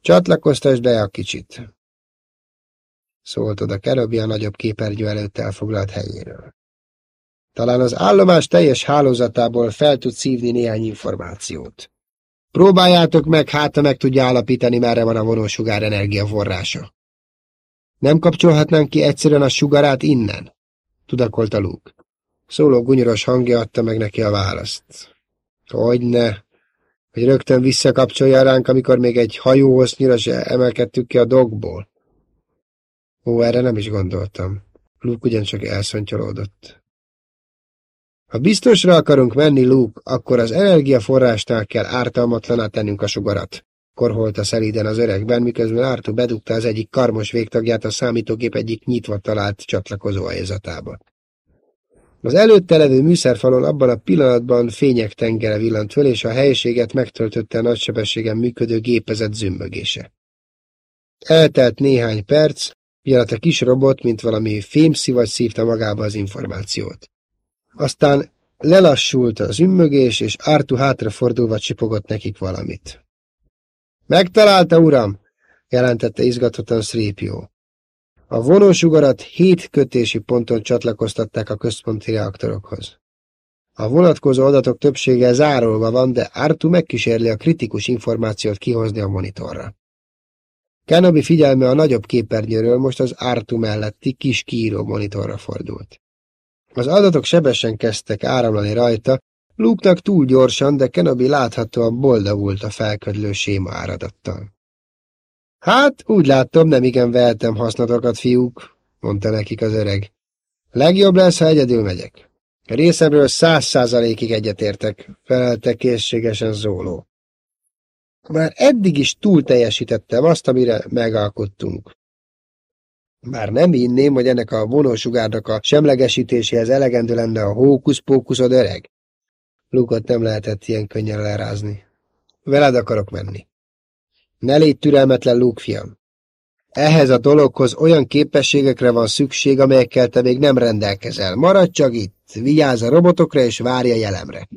Csatlakoztasd be a kicsit, szólt oda Kerobi a nagyobb képernyő előtt elfoglalt helyéről. Talán az állomás teljes hálózatából fel tud szívni néhány információt. Próbáljátok meg, hát meg tudja állapítani, merre van a vonósugár energiaforrása. Nem kapcsolhatnánk ki egyszerűen a sugarát innen? Tudakolta Luke. Szóló gunyoros hangja adta meg neki a választ. Hogyne, hogy rögtön visszakapcsolja ránk, amikor még egy hajóhoz nyira se emelkedtük ki a dogból. Ó, erre nem is gondoltam. Luke ugyancsak elszontyolódott. Ha biztosra akarunk menni, Luke, akkor az energiaforrásnál kell ártalmatlaná tennünk a sugarat. Korholta szelíden az öregben, miközben Ártó bedugta az egyik karmos végtagját a számítógép egyik nyitva talált csatlakozó ajázatába. Az előtte levő műszerfalon abban a pillanatban fények tengere villant föl, és a helyiséget megtöltötte a nagysebességen működő gépezet zümmögése. Eltelt néhány perc, mielőtt a kis robot, mint valami fémszivagy szívta magába az információt. Aztán lelassult az ümmögés, és Artu hátrafordulva csipogott nekik valamit. Megtalálta, uram! jelentette izgatottan Srépio. A vonósugarat hét kötési ponton csatlakoztatták a központi reaktorokhoz. A vonatkozó adatok többsége zárolva van, de Artu megkísérli a kritikus információt kihozni a monitorra. Kenobi figyelme a nagyobb képernyőről most az Artu melletti kis kiíró monitorra fordult. Az adatok sebesen kezdtek áramlani rajta, Luke-nak túl gyorsan, de Kenobi láthatóan boldogult a felködlő séma áradattal. Hát, úgy látom, nem igen vehetem hasznatokat, fiúk, mondta nekik az öreg. Legjobb lesz, ha egyedül megyek. A részemről száz százalékig egyetértek, felelte készségesen Zóló. Már eddig is túl teljesítettem azt, amire megalkottunk. Már nem hinném, hogy ennek a vonósugárnak a semlegesítéséhez elegendő lenne a hókusz-pókuszod öreg. Lukot nem lehetett ilyen könnyen lerázni. Veled akarok menni. Ne légy türelmetlen, Luke fiam. Ehhez a dologhoz olyan képességekre van szükség, amelyekkel te még nem rendelkezel. Maradj csak itt, vigyázz a robotokra és várja jelemre.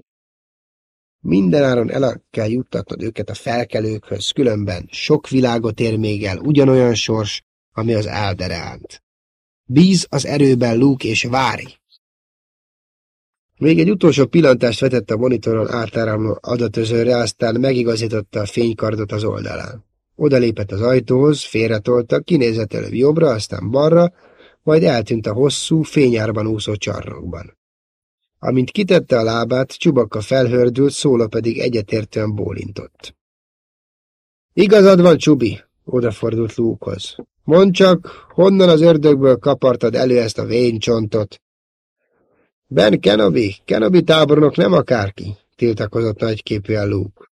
Mindenáron el kell juttatnod őket a felkelőkhöz, különben sok világot ér még el ugyanolyan sors, ami az áldereánt. Bíz az erőben, Luke, és várj! Még egy utolsó pillantást vetett a monitoron átáramló adatözőre, aztán megigazította a fénykardot az oldalán. Odalépett az ajtóhoz, félretolta, kinézett előbb jobbra, aztán balra, majd eltűnt a hosszú, fényárban úszó csarnokban. Amint kitette a lábát, Csubakka felhördült, szóla pedig egyetértően bólintott. Igazad van, Csubi, odafordult Lúkhoz. Mondd csak, honnan az ördögből kapartad elő ezt a vénycsontot? Ben Kenobi, Kenobi tábornok nem akárki, tiltakozott nagyképűen Luke.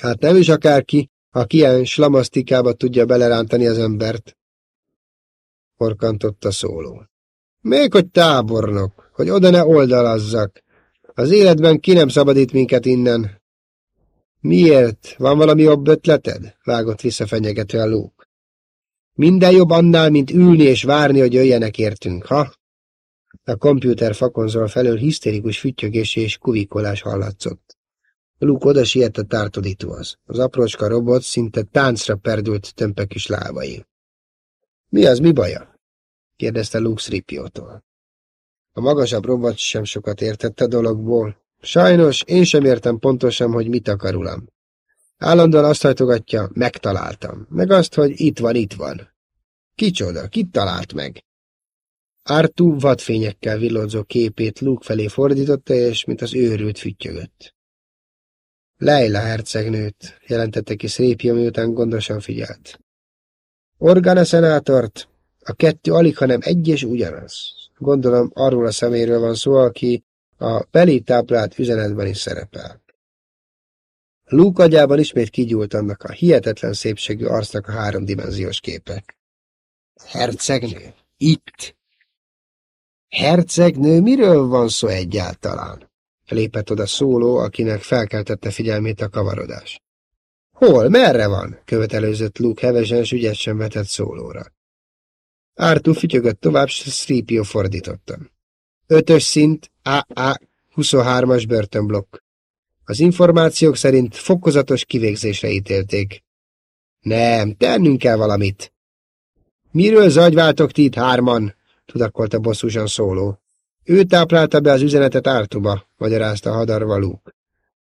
Hát nem is akárki, aki ilyen slamasztikába tudja belerántani az embert. Horkantott a szóló. Még hogy tábornok, hogy oda ne oldalazzak. Az életben ki nem szabadít minket innen. Miért? Van valami jobb ötleted? Vágott vissza fenyegetően Luke. Minden jobb annál, mint ülni és várni, hogy jöjjenek értünk, ha? A kompjúter fakonzol felől hisztérikus füttyögés és kuvikolás hallatszott. Luke oda siett a tártodítóhoz. Az aprócska robot szinte táncra perdült tömpe kis lábai. Mi az, mi baja? kérdezte Luke Sripiótól. A magasabb robot sem sokat értett a dologból. Sajnos én sem értem pontosan, hogy mit akar, uram. Állandóan azt hajtogatja, megtaláltam, meg azt, hogy itt van, itt van. Kicsoda, kit talált meg? Artú vadfényekkel villódzó képét Luke felé fordította, és mint az őrült füttyögött. Leila hercegnőt, jelentette ki Szrépia, miután gondosan figyelt. Organa szenátort, a kettő alig, hanem egy és ugyanaz. Gondolom arról a szeméről van szó, aki a belé táplált üzenetben is szerepel. Luke agyában ismét kigyúlt annak a hihetetlen szépségű arcnak a háromdimenziós képe. Hercegnő? Itt? Hercegnő, miről van szó egyáltalán? Lépett oda szóló, akinek felkeltette figyelmét a kavarodás. Hol, merre van? követelőzött Luke hevesen, s ügyet sem vetett szólóra. Ártú fütyögött tovább, s Sripio fordította. Ötös szint, AA, 23-as börtönblokk. Az információk szerint fokozatos kivégzésre ítélték. Nem, tennünk kell valamit. Miről zagyváltok ti itt hárman? tudakolta bosszúsan szóló. Ő táplálta be az üzenetet Ártuba, magyarázta hadarvalók.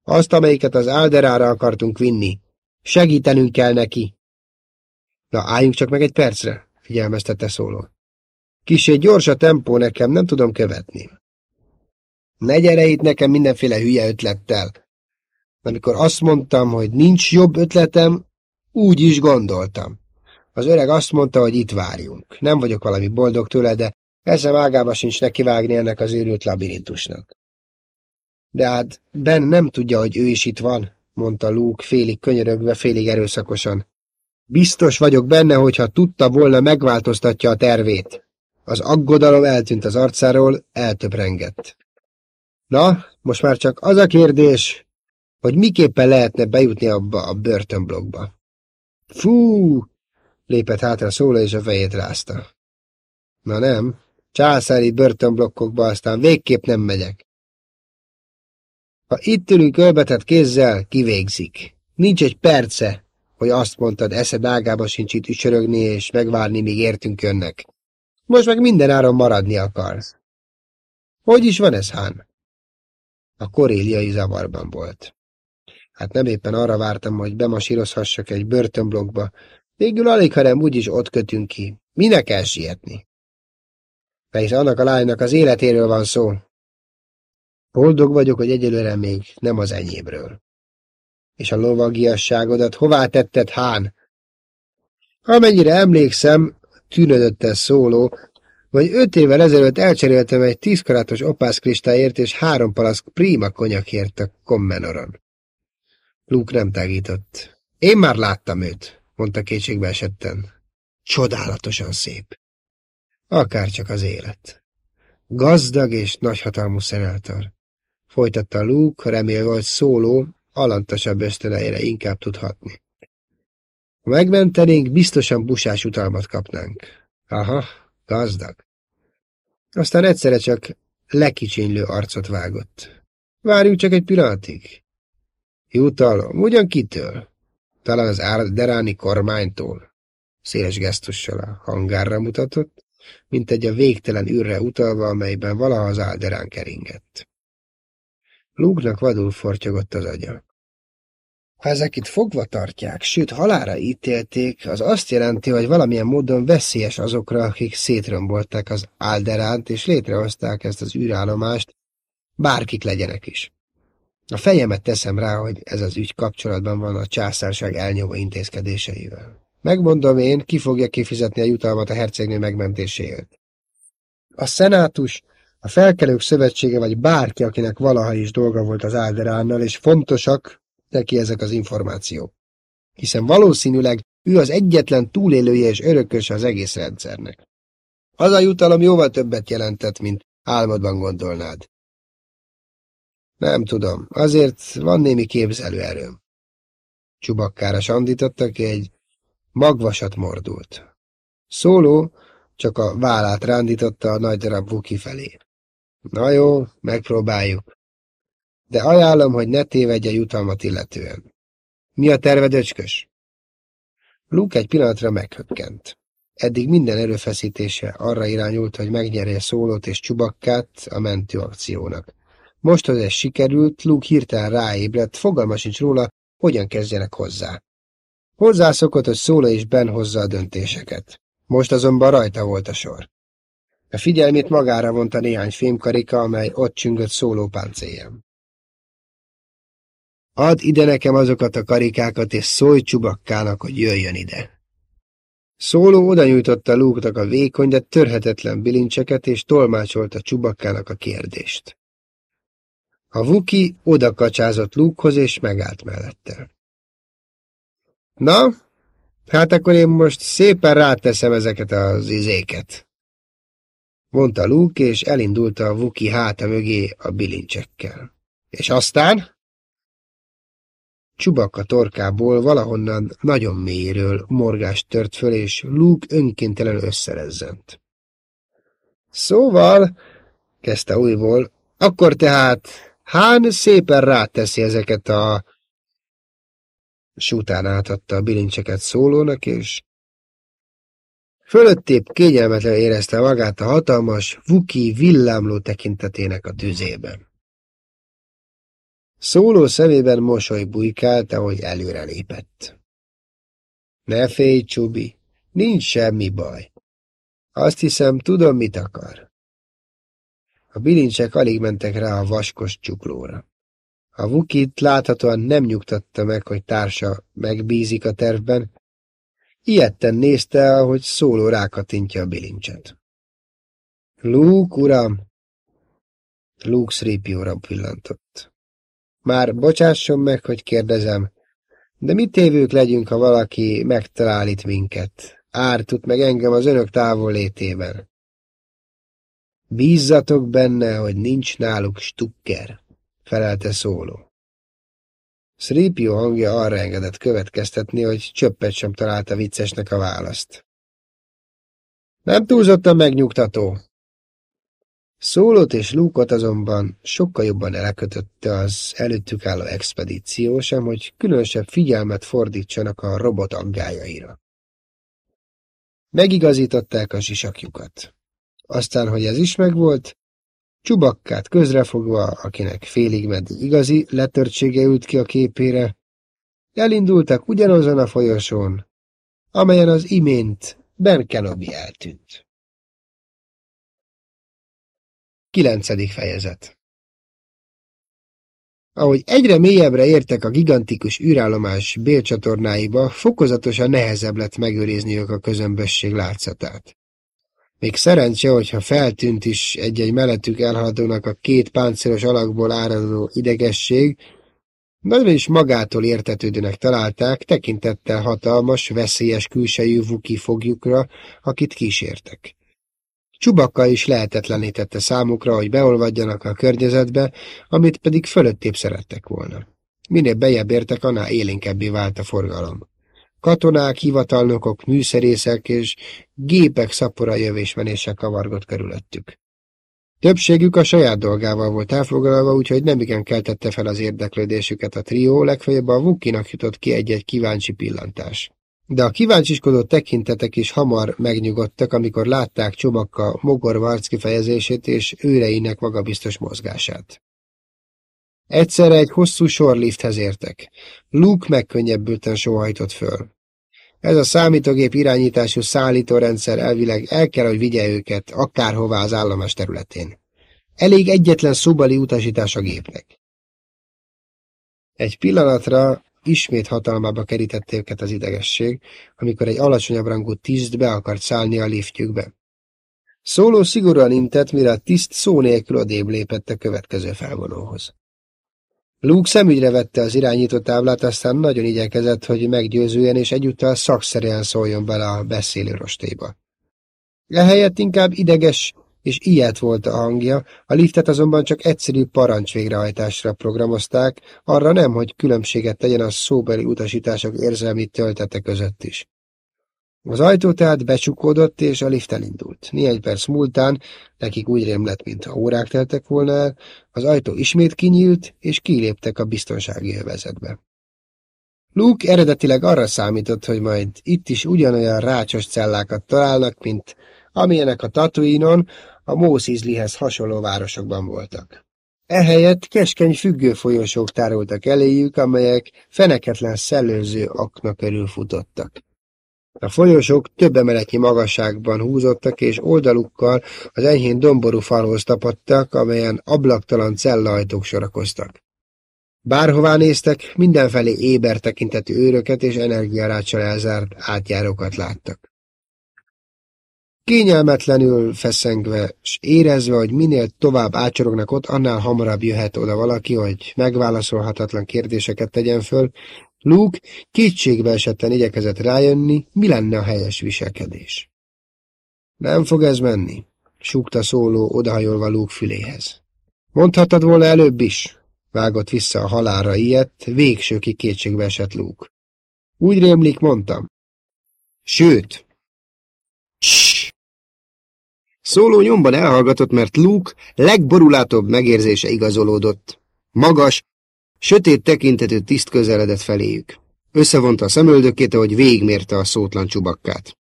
Azt, amelyiket az Álderára akartunk vinni. Segítenünk kell neki. Na, álljunk csak meg egy percre, figyelmeztette szóló. Kisé gyors a tempó nekem, nem tudom követni. Ne gyere itt nekem mindenféle hülye ötlettel. Amikor azt mondtam, hogy nincs jobb ötletem, úgy is gondoltam. Az öreg azt mondta, hogy itt várjunk. Nem vagyok valami boldog tőle, de eszem ágába sincs nekivágni ennek az őrült labirintusnak. De hát Ben nem tudja, hogy ő is itt van, mondta Luke félig könyörögve, félig erőszakosan. Biztos vagyok benne, hogyha tudta volna, megváltoztatja a tervét. Az aggodalom eltűnt az arcáról, eltöprengett. Na, most már csak az a kérdés, hogy miképpen lehetne bejutni abba a börtönblokkba. Fú, Lépett hátra szóla, és a fejét rázta. Na nem, császári börtönblokkokba aztán végképp nem megyek. Ha itt ülünk ölbetett kézzel, kivégzik. Nincs egy perce, hogy azt mondtad, eszed ágába sincs itt ücsörögni és megvárni, míg értünk jönnek. Most meg mindenáron maradni akarsz. Hogy is van ez, Hán? A koréliai zavarban volt. Hát nem éppen arra vártam, hogy bemasírozhassak egy börtönblokkba. Végül alig, hanem úgyis ott kötünk ki. Minek kell sietni? Persze annak a lánynak az életéről van szó. Boldog vagyok, hogy egyelőre még nem az enyémről. És a lovagiasságodat hová tetted, Hán? Amennyire emlékszem, tűnödött ez szóló, vagy öt évvel ezelőtt elcseréltem egy tízkarátos opászkristályért és három palasz prima konyakért a Commenoron. Luke nem tágított. Én már láttam őt, mondta kétségbe esetten. Csodálatosan szép. Akárcsak az élet. Gazdag és nagyhatalmú szenátor. Folytatta Luke, remélve, hogy szóló, alantasabb ösztöneire inkább tudhatni. Ha megmentenénk, biztosan busás utalmat kapnánk. Aha, gazdag. Aztán egyszerre csak lekicsinylő arcot vágott. Várjunk csak egy pillanatig. Jutalom, ugyan kitől? Talán az Árderáni kormánytól. Széles gesztussal a hangárra mutatott, mint egy a végtelen űrre utalva, amelyben valaha az Álderán keringett. Lúgnak vadul fortyogott az agya. Ha ezek itt fogva tartják, sőt halára ítélték, az azt jelenti, hogy valamilyen módon veszélyes azokra, akik szétrombolták az Alderánt, és létrehozták ezt az űrállomást, bárkik legyenek is. A fejemet teszem rá, hogy ez az ügy kapcsolatban van a császárság elnyomó intézkedéseivel. Megmondom én, ki fogja kifizetni a jutalmat a hercegnő megmentéséért. A szenátus, a felkelők szövetsége, vagy bárki, akinek valaha is dolga volt az Álderánnal, és fontosak neki ezek az információk. Hiszen valószínűleg ő az egyetlen túlélője és örököse az egész rendszernek. Az a jutalom jóval többet jelentett, mint álmodban gondolnád. Nem tudom, azért van némi képzelőerőm. Csubakkára sandította, aki egy magvasat mordult. Szóló csak a vállát rándította a nagy darab Vuki felé. Na jó, megpróbáljuk. De ajánlom, hogy ne tévedj a jutalmat illetően. Mi a terved, öcskös? Luke egy pillanatra meghökkent. Eddig minden erőfeszítése arra irányult, hogy megnyerje szólót és csubakkát a mentő akciónak. Most, hogy ez sikerült, Luke hirtelen ráébredt, fogalma sincs róla, hogyan kezdjenek hozzá. Hozzászokott, hogy Szóla is Ben hozza a döntéseket. Most azonban rajta volt a sor. A figyelmét magára vonta néhány fémkarika, amely ott csüngött szóló páncélján. Add ide nekem azokat a karikákat, és szólj csubakkának, hogy jöjjön ide. Szóló oda nyújtotta lúgtak a vékony, de törhetetlen bilincseket, és tolmácsolta csubakkának a kérdést. A vuki oda kacsázott lúghoz, és megállt mellette. Na, hát akkor én most szépen ráteszem ezeket az izéket, mondta Luke, és elindult a Vuki háta mögé a bilincsekkel. És aztán? Csubakka torkából valahonnan nagyon mélyről morgást tört föl, és Luke önkéntelen összerezzent. Szóval, kezdte újból, akkor tehát Hán szépen ráteszi ezeket a s utána átadta a bilincseket szólónak, és fölöttébb kényelmetlen érezte magát a hatalmas, vuki villámló tekintetének a tüzében. Szóló szemében mosoly bujkált, ahogy előrelépett. Ne félj, Csubi, nincs semmi baj. Azt hiszem, tudom, mit akar. A bilincsek alig mentek rá a vaskos csuklóra. A Vukit láthatóan nem nyugtatta meg, hogy társa megbízik a tervben. Ilyetten nézte, ahogy szóló rákatintja a bilincset. Luke, uram! Luke Sripióra pillantott. Már bocsásson meg, hogy kérdezem, de mit tévők legyünk, ha valaki megtalál itt minket? Ártut meg engem az önök távollétében. Bízzatok benne, hogy nincs náluk stukker felelte szóló. Szrípió hangja arra engedett következtetni, hogy csöppet sem találta viccesnek a választ. Nem túlzottan megnyugtató. Szólót és Lúkot azonban sokkal jobban elkötötte az előttük álló expedíció sem, hogy különösebb figyelmet fordítsanak a robot aggájaira. Megigazították a sisakjukat. Aztán, hogy ez is megvolt, Csubakkát közrefogva, akinek félig meddig igazi letörtsége ült ki a képére, elindultak ugyanazon a folyosón, amelyen az imént Ben Kenobi eltűnt. Kilencedik fejezet Ahogy egyre mélyebbre értek a gigantikus űrállomás bélcsatornáiba, fokozatosan nehezebb lett megőrizniük a közömbösség látszatát. Még szerencse, hogyha feltűnt is egy-egy mellettük elhaladónak a két páncélos alakból áradó idegesség, nagyon is magától értetődőnek találták, tekintettel hatalmas, veszélyes külsejű vuki fogjukra, akit kísértek. Csubakka is lehetetlenítette számukra, hogy beolvadjanak a környezetbe, amit pedig fölöttébb szerettek volna. Minél bejebb értek, annál élénkebbé vált a forgalom. Katonák, hivatalnokok, műszerészek és gépek szapora jövésmenése kavargott körülöttük. Többségük a saját dolgával volt elfoglalva, úgyhogy nemigen keltette fel az érdeklődésüket a trió, legfeljebb a Vukinak jutott ki egy-egy kíváncsi pillantás. De a kíváncsiskodó tekintetek is hamar megnyugodtak, amikor látták Csomakka mogor kifejezését és őreinek magabiztos mozgását. Egyszerre egy hosszú sorlifthez értek. Luke megkönnyebbülten sóhajtott föl. Ez a számítógép irányítású szállítórendszer elvileg el kell, hogy vigye őket, akárhová az állomás területén. Elég egyetlen szóbali utasítás a gépnek. Egy pillanatra ismét hatalmába kerítette őket az idegesség, amikor egy alacsonyabb rangú tiszt be akart szállni a liftjükbe. Szóló szigorúan intett, mire a tiszt szó nélkül odébb lépett a következő felvonóhoz. Luke szemügyre vette az irányító táblát, aztán nagyon igyekezett, hogy meggyőzően és egyúttal szakszerűen szóljon bele a beszélő rostéba. Ehelyett inkább ideges és ilyet volt a hangja, a liftet azonban csak egyszerű parancs végrehajtásra programozták, arra nem, hogy különbséget tegyen a szóbeli utasítások érzelmi töltete között is. Az ajtó tehát becsukódott, és a lift elindult. Néhány perc múltán, nekik úgy rém lett, mintha órák teltek volna el, az ajtó ismét kinyílt, és kiléptek a biztonsági övezetbe. Luke eredetileg arra számított, hogy majd itt is ugyanolyan rácsos cellákat találnak, mint amilyenek a Tatooine-on, a Mószizlihez hasonló városokban voltak. Ehelyett keskeny függő folyosók tároltak eléjük, amelyek feneketlen szellőző akna körül futottak. A folyosók több emeletnyi magasságban húzottak, és oldalukkal az enyhén domború falhoz tapadtak, amelyen ablaktalan cellajtók sorakoztak. Bárhová néztek, mindenfelé éber tekintetű őröket és energiarácsal elzárt átjárókat láttak. Kényelmetlenül feszengve, s érezve, hogy minél tovább ácsorognak ott, annál hamarabb jöhet oda valaki, hogy megválaszolhatatlan kérdéseket tegyen föl, Luke kétségbe esetten igyekezett rájönni, mi lenne a helyes viselkedés. Nem fog ez menni, súgta szóló odahajolva Luke füléhez. Mondhattad volna előbb is, vágott vissza a halára ilyet, végsőkig kétségbe esett Luke. Úgy rémlik, mondtam. Sőt. Cs! Szóló nyomban elhallgatott, mert Luke legborulátóbb megérzése igazolódott. Magas, Sötét tekintetű tiszt közeledett feléjük. Összevonta a szemöldökét, ahogy végigmérte a szótlan csubakkát.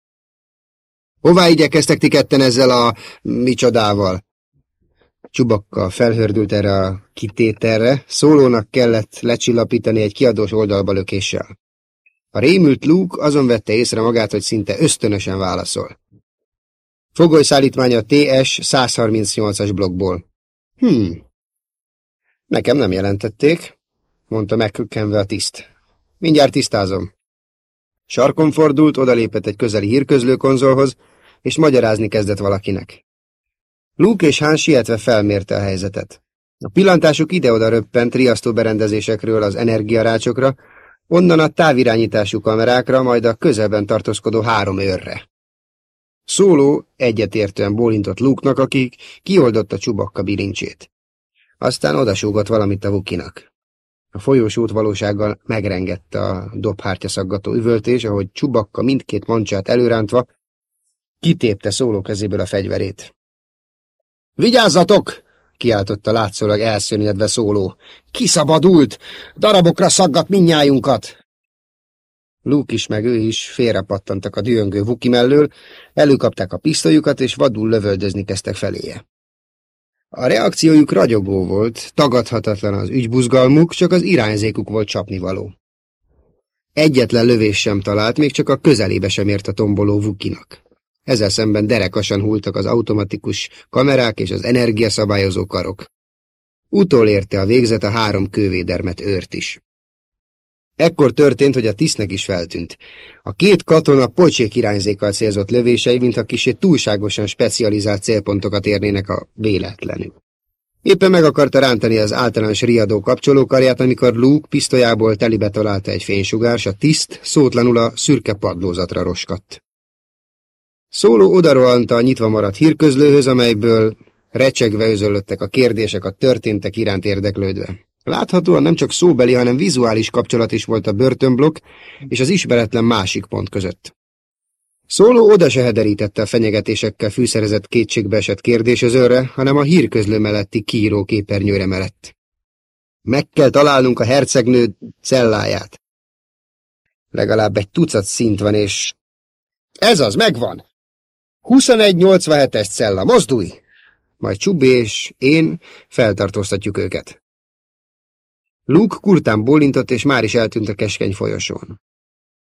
Hová igyekeztek ti ketten ezzel a micsodával? Csubakka felhördült erre a kitételre, szólónak kellett lecsillapítani egy kiadós oldalba lökéssel. A rémült Luke azon vette észre magát, hogy szinte ösztönösen válaszol. Fogolyszállítmánya TS 138-as blokkból. Hmm. Nekem nem jelentették, mondta megkökkenve a tiszt. Mindjárt tisztázom. Sarkon fordult, odalépett egy közeli hírközlő konzolhoz, és magyarázni kezdett valakinek. Luke és Hán sietve felmérte a helyzetet. A pillantásuk ide-oda röppent riasztó berendezésekről az energiarácsokra, onnan a távirányítású kamerákra, majd a közelben tartózkodó három őrre. Szóló egyetértően bólintott Luke-nak, akik kioldotta csubakka bilincsét. Aztán odasúgott valamit a Vukinak. A folyós valósággal megrengette a dobhártya szaggató üvöltés, ahogy csubakka mindkét mancsát előrántva kitépte szóló kezéből a fegyverét. Vigyázzatok! kiáltotta látszólag elszörnyedve szóló. Kiszabadult! Darabokra szaggat minnyájunkat! Luke is meg ő is félrepattantak a dühöngő vuki mellől, előkapták a pisztolyukat, és vadul lövöldözni kezdtek feléje. A reakciójuk ragyogó volt, tagadhatatlan az ügybuzgalmuk, csak az irányzékuk volt csapnivaló. Egyetlen lövés sem talált, még csak a közelébe sem ért a tomboló vukinak. Ezzel szemben derekasan hultak az automatikus kamerák és az energiaszabályozó karok. Utolérte a végzet a három kővédermet őrt is. Ekkor történt, hogy a tisztnek is feltűnt. A két katona pocsék irányzékkal célzott lövései, mintha kisé túlságosan specializált célpontokat érnének a véletlenül. Éppen meg akarta rántani az általános riadó kapcsolókarját, amikor Luke pisztolyából telibe találta egy fénysugárs, a tiszt szótlanul a szürke padlózatra roskadt. Szóló odarohant a nyitva maradt hírközlőhöz, amelyből recsegve özöllöttek a kérdések a történtek iránt érdeklődve. Láthatóan nem csak szóbeli, hanem vizuális kapcsolat is volt a börtönblokk és az ismeretlen másik pont között. Szóló oda se hederítette a fenyegetésekkel fűszerezett kétségbeesett kérdésözőre, hanem a hírközlő melletti kiíró képernyőre mellett. Meg kell találnunk a hercegnő celláját. Legalább egy tucat szint van, és... Ez az, megvan! 2187-es cella, mozdulj! Majd Csubi és én feltartóztatjuk őket. Luke kurtán bólintott, és már is eltűnt a keskeny folyosón.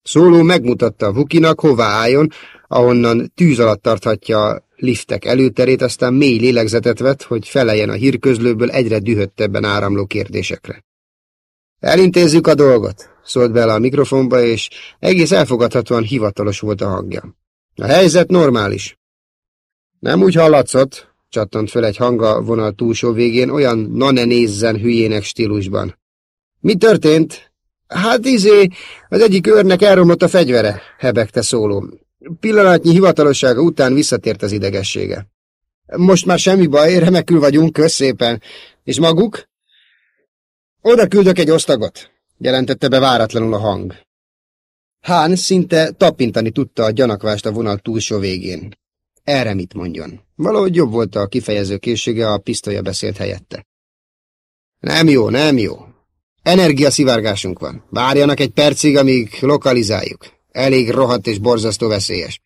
Szóló megmutatta a Vukinak, hová álljon, ahonnan tűz alatt tarthatja liftek előterét, aztán mély lélegzetet vett, hogy feleljen a hírközlőből egyre dühöttebben áramló kérdésekre. Elintézzük a dolgot, szólt bele a mikrofonba, és egész elfogadhatóan hivatalos volt a hangja. A helyzet normális. Nem úgy hallatszott, csattant föl egy hanga vonal túlsó végén, olyan na ne nézzen hülyének stílusban. Mi történt? Hát izé, az egyik őrnek elromlott a fegyvere, hebegte szóló. Pillanatnyi hivatalossága után visszatért az idegessége. Most már semmi baj, remekül vagyunk, köszépen. És maguk? Oda küldök egy osztagot, jelentette be váratlanul a hang. Hán szinte tapintani tudta a gyanakvást a vonal túlsó végén. Erre mit mondjon? Valahogy jobb volt a kifejező készsége, a pisztolya beszélt helyette. Nem jó, nem jó. Energiaszivárgásunk van. Várjanak egy percig, amíg lokalizáljuk. Elég rohadt és borzasztó veszélyes.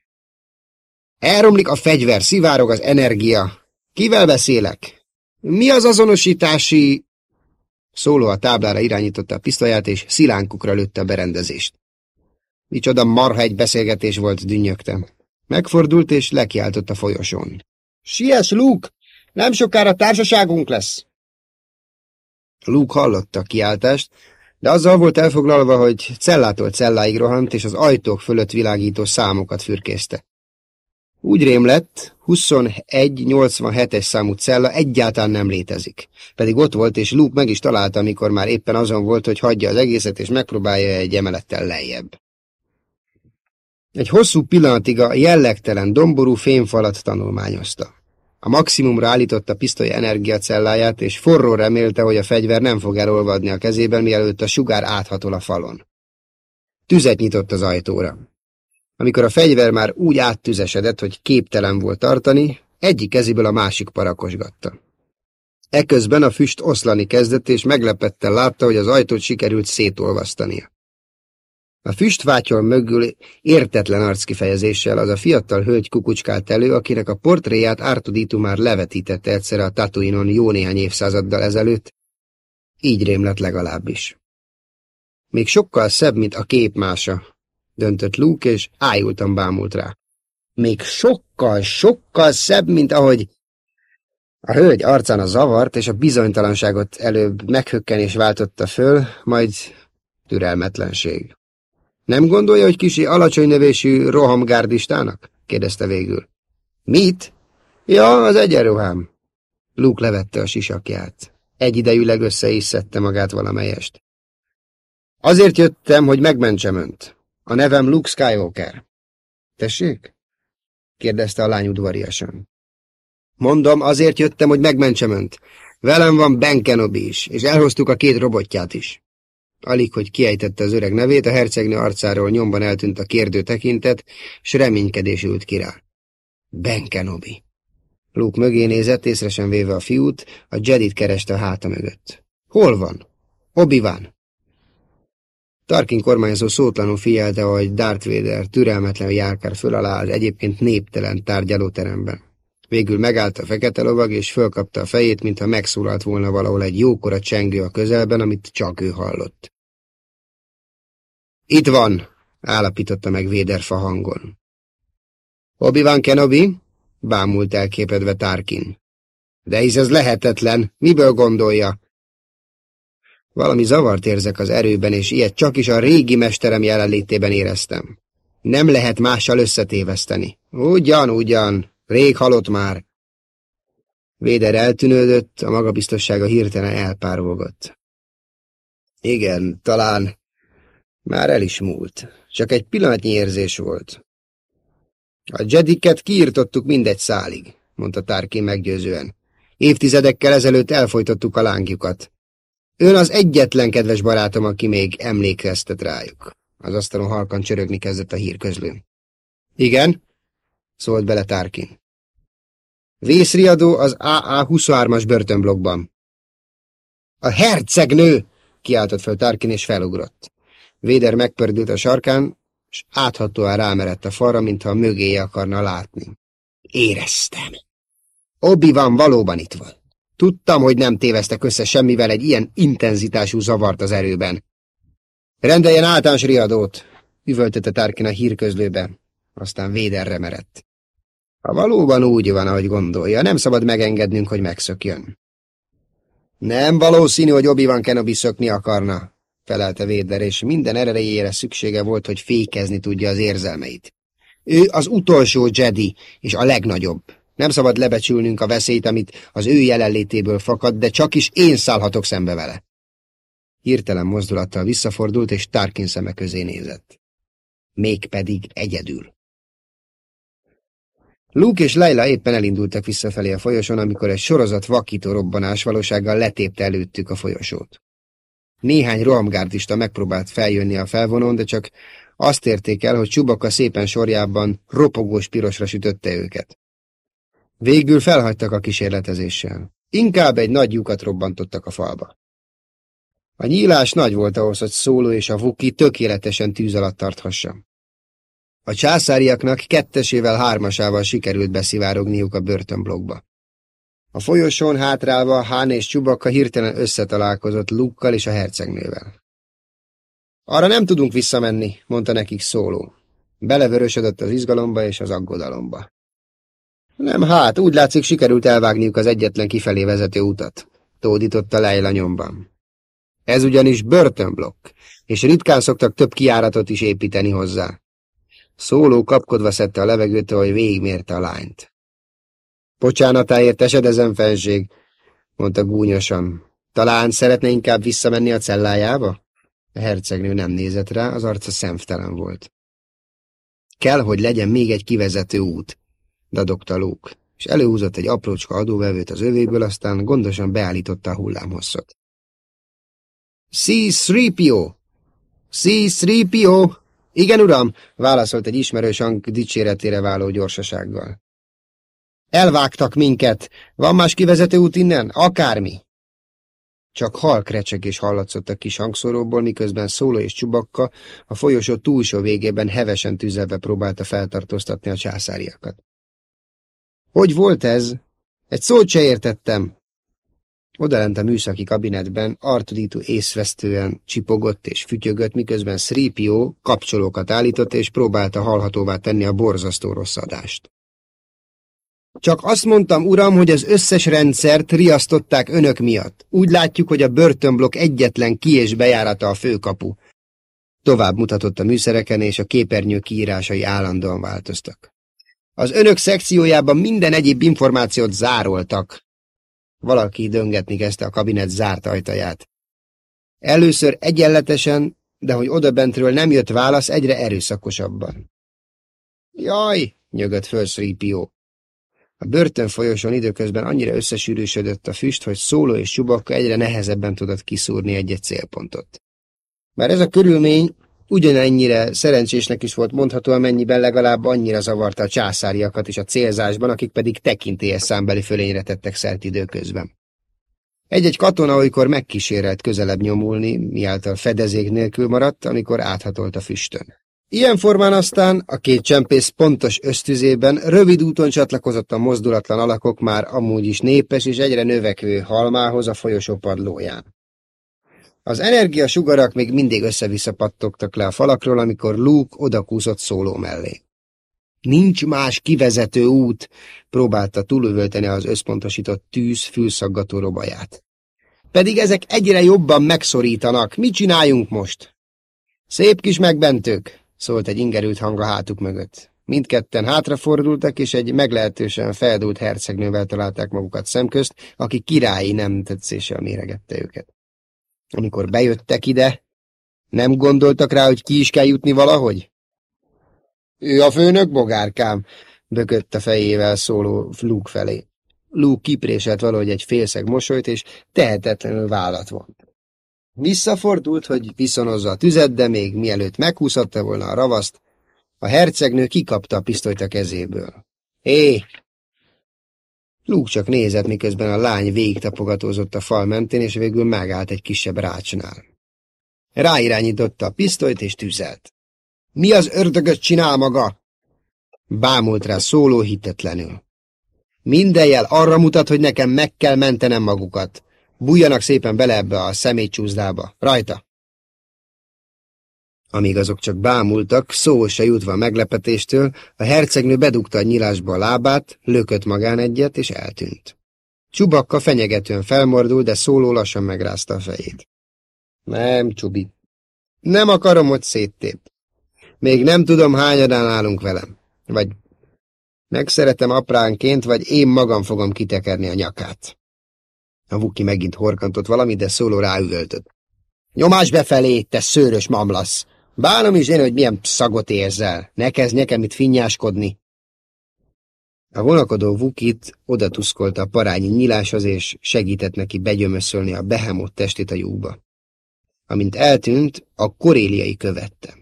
Elromlik a fegyver, szivárog az energia. Kivel beszélek? Mi az azonosítási... Szóló a táblára irányította a pisztolyát, és szilánkukra lőtte a berendezést. Micsoda marha egy beszélgetés volt, dünnyögtem. Megfordult, és lekiáltott a folyosón. Siess, Luke! Nem sokára társaságunk lesz! Luke hallotta a kiáltást, de azzal volt elfoglalva, hogy cellától celláig rohant, és az ajtók fölött világító számokat fürkészte. Úgy rém lett, 2187-es számú cella egyáltalán nem létezik. Pedig ott volt, és Luke meg is találta, amikor már éppen azon volt, hogy hagyja az egészet, és megpróbálja egy emelettel lejjebb. Egy hosszú pillanatig a jellegtelen, domború fémfalat tanulmányozta. A maximumra állította pisztoly energiacelláját, és forró remélte, hogy a fegyver nem fog elolvadni a kezében, mielőtt a sugár áthatol a falon. Tüzet nyitott az ajtóra. Amikor a fegyver már úgy áttüzesedett, hogy képtelen volt tartani, egyik kezéből a másik parakosgatta. Eközben a füst oszlani kezdett, és meglepetten látta, hogy az ajtót sikerült szétolvasztania. A füstvátyol mögül értetlen arckifejezéssel az a fiatal hölgy kukucskált elő, akinek a portréját Artuditu már levetítette egyszer a Tatuinon jó néhány évszázaddal ezelőtt, így rém lett legalábbis. Még sokkal szebb, mint a kép mása, döntött Luke, és ájultan bámult rá. Még sokkal, sokkal szebb, mint ahogy... A hölgy arcán a zavart és a bizonytalanságot előbb meghökkenés váltotta föl, majd türelmetlenség. Nem gondolja, hogy kisi alacsony nevésű rohamgárdistának? kérdezte végül. Mit? Ja, az egyenruhám. Luke levette a sisakját. Egyidejűleg össze is magát valamelyest. Azért jöttem, hogy megmentsem önt. A nevem Luke Skywalker. Tessék? kérdezte a lány udvariasan. Mondom, azért jöttem, hogy megmentsem önt. Velem van Ben Kenobi is, és elhoztuk a két robotját is. Alig, hogy kiejtette az öreg nevét, a hercegnő arcáról nyomban eltűnt a kérdő tekintet, s reménykedés ült ki rá. Ben Kenobi. Luke mögé nézett, észresen véve a fiút, a Jedit kereste a háta mögött. Hol van? obi van. Tarkin kormányzó szótlanul figyelte, ahogy Darth Vader türelmetlen járkár föl alá az egyébként néptelen tárgyalóteremben. Végül megállt a fekete lovag, és fölkapta a fejét, mintha megszólalt volna valahol egy jókora csengő a közelben, amit csak ő hallott. Itt van, állapította meg Véderfa hangon. Obi-Wan Kenobi? bámult elképedve Tarkin. De hisz ez lehetetlen, miből gondolja? Valami zavart érzek az erőben, és ilyet csak is a régi mesterem jelenlétében éreztem. Nem lehet mással összetéveszteni. Ugyan, ugyan, rég halott már. Véder eltűnődött, a magabiztossága hirtelen elpárolgott. Igen, talán már el is múlt. Csak egy pillanatnyi érzés volt. A Jediket kiirtottuk mindegy szálig, mondta Tárki meggyőzően. Évtizedekkel ezelőtt elfolytottuk a lángjukat. Ön az egyetlen kedves barátom, aki még emlékeztet rájuk. Az asztalon halkan csörögni kezdett a hírközlő. Igen? szólt bele Tárkin. Vészriadó az AA-23-as börtönblokkban. A hercegnő! kiáltott fel Tárkin és felugrott. Véder megpördült a sarkán, és áthatóan rámerett a falra, mintha mögéje akarna látni. Éreztem. Obi van valóban itt van. Tudtam, hogy nem téveztek össze semmivel egy ilyen intenzitású zavart az erőben. Rendeljen általános riadót, üvöltötte Tárkin a hírközlőbe, aztán véderre merett. Ha valóban úgy van, ahogy gondolja, nem szabad megengednünk, hogy megszökjön. Nem valószínű, hogy Obi-Wan Kenobi szökni akarna, felelte Véder, és minden erejére szüksége volt, hogy fékezni tudja az érzelmeit. Ő az utolsó Jedi, és a legnagyobb. Nem szabad lebecsülnünk a veszélyt, amit az ő jelenlétéből fakad, de csak is én szállhatok szembe vele. Hirtelen mozdulattal visszafordult, és Tarkin szeme közé nézett. Mégpedig egyedül. Luke és Leila éppen elindultak visszafelé a folyosón, amikor egy sorozat vakító robbanás valósággal letépte előttük a folyosót. Néhány rohamgárdista megpróbált feljönni a felvonón, de csak azt érték el, hogy Csubaka szépen sorjában ropogós pirosra sütötte őket. Végül felhagytak a kísérletezéssel. Inkább egy nagy lyukat robbantottak a falba. A nyílás nagy volt ahhoz, hogy Szóló és a Vuki tökéletesen tűz alatt tarthassa. A császáriaknak kettesével hármasával sikerült beszivárogniuk a börtönblokkba. A folyosón hátrálva Hán és Csubakka hirtelen összetalálkozott Lukkal és a hercegnővel. Arra nem tudunk visszamenni, mondta nekik szóló. Belevörösödött az izgalomba és az aggodalomba. Nem hát, úgy látszik sikerült elvágniuk az egyetlen kifelé vezető utat, tódította Leila nyomban. Ez ugyanis börtönblokk, és ritkán szoktak több kiáratot is építeni hozzá. Szóló kapkodva szedte a levegőt, hogy végigmérte a lányt. Bocsánatáért esedezem, fenség, mondta gúnyosan. Talán szeretne inkább visszamenni a cellájába? A hercegnő nem nézett rá, az arca szemtelen volt. Kell, hogy legyen még egy kivezető út, dadogta Luke, és előhúzott egy aprócska adóvevőt az övéből, aztán gondosan beállította a hullámhosszot. C-3PO! C-3PO! Igen, uram, válaszolt egy ismerős hang dicséretére váló gyorsasággal. Elvágtak minket. Van más kivezető út innen? Akármi. Csak halk recsegés hallatszott a kis hangszoróból, miközben Szóló és Csubakka a folyosó túlsó végében hevesen tüzelve próbálta feltartóztatni a császáriakat. Hogy volt ez? Egy szót se értettem. Odalent a műszaki kabinetben Artuditú észvesztően csipogott és fütyögött, miközben Sripio kapcsolókat állított és próbálta hallhatóvá tenni a borzasztó rossz adást. Csak azt mondtam, uram, hogy az összes rendszert riasztották önök miatt. Úgy látjuk, hogy a börtönblokk egyetlen ki- és bejárata a főkapu. Tovább mutatott a műszereken, és a képernyő kiírásai állandóan változtak. Az önök szekciójában minden egyéb információt zároltak. Valaki döngetni kezdte a kabinet zárt ajtaját. Először egyenletesen, de hogy odabentről nem jött válasz, egyre erőszakosabban. Jaj, nyögött föl Sripió. A börtön folyosón időközben annyira összesűrűsödött a füst, hogy szóló és csubakka egyre nehezebben tudott kiszúrni egy-egy célpontot. Bár ez a körülmény ugyanennyire szerencsésnek is volt mondható, amennyiben legalább annyira zavarta a császáriakat is a célzásban, akik pedig tekintélyes számbeli fölényre tettek szert időközben. Egy-egy katona olykor megkísérelt közelebb nyomulni, miáltal fedezék nélkül maradt, amikor áthatolt a füstön. Ilyen formán aztán a két csempész pontos ösztüzében rövid úton csatlakozott a mozdulatlan alakok már amúgy is népes és egyre növekvő halmához a folyosó padlóján. Az energiasugarak még mindig össze-vissza le a falakról, amikor Luke odakúszott szóló mellé. Nincs más kivezető út, próbálta túlövölteni az összpontosított tűz fülszaggató robaját. Pedig ezek egyre jobban megszorítanak. Mit csináljunk most? Szép kis megbentők, szólt egy ingerült hang a hátuk mögött. Mindketten hátrafordultak, és egy meglehetősen feldult hercegnővel találták magukat szemközt, aki királyi nem tetszéssel méregette őket. Amikor bejöttek ide, nem gondoltak rá, hogy ki is kell jutni valahogy? Ő a főnök, bogárkám, bökött a fejével szóló Luke felé. Luke kipréselt valahogy egy félszeg mosolyt, és tehetetlenül vállat vont. Visszafordult, hogy viszonozza a tüzet, de még mielőtt meghúzhatta volna a ravaszt, a hercegnő kikapta a pisztolyt a kezéből. Hé! Luke csak nézett, miközben a lány végigtapogatózott a fal mentén, és végül megállt egy kisebb rácsnál. Ráirányította a pisztolyt, és tüzelt. Mi az ördögöt csinál maga? Bámult rá szóló hitetlenül. Minden jel arra mutat, hogy nekem meg kell mentenem magukat. Bújjanak szépen bele ebbe a szemétcsúszdába. Rajta! Amíg azok csak bámultak, szó se jutva a meglepetéstől, a hercegnő bedugta a nyilásba a lábát, lökött magán egyet, és eltűnt. Csubakka fenyegetően felmordult, de szóló lassan megrázta a fejét. Nem, Csubi. Nem akarom, hogy széttép. Még nem tudom, hányadán állunk velem. Vagy megszeretem apránként, vagy én magam fogom kitekerni a nyakát. A Vuki megint horkantott valami, de szóló ráüvöltött. Nyomás befelé, te szőrös mamlasz! Bánom is én, hogy milyen szagot érzel. Ne kezd nekem itt finnyáskodni. A vonakodó Vukit odatuszkolta a parányi nyiláshoz, és segített neki begyömöszölni a behemott testét a lyukba. Amint eltűnt, a koréliai követte.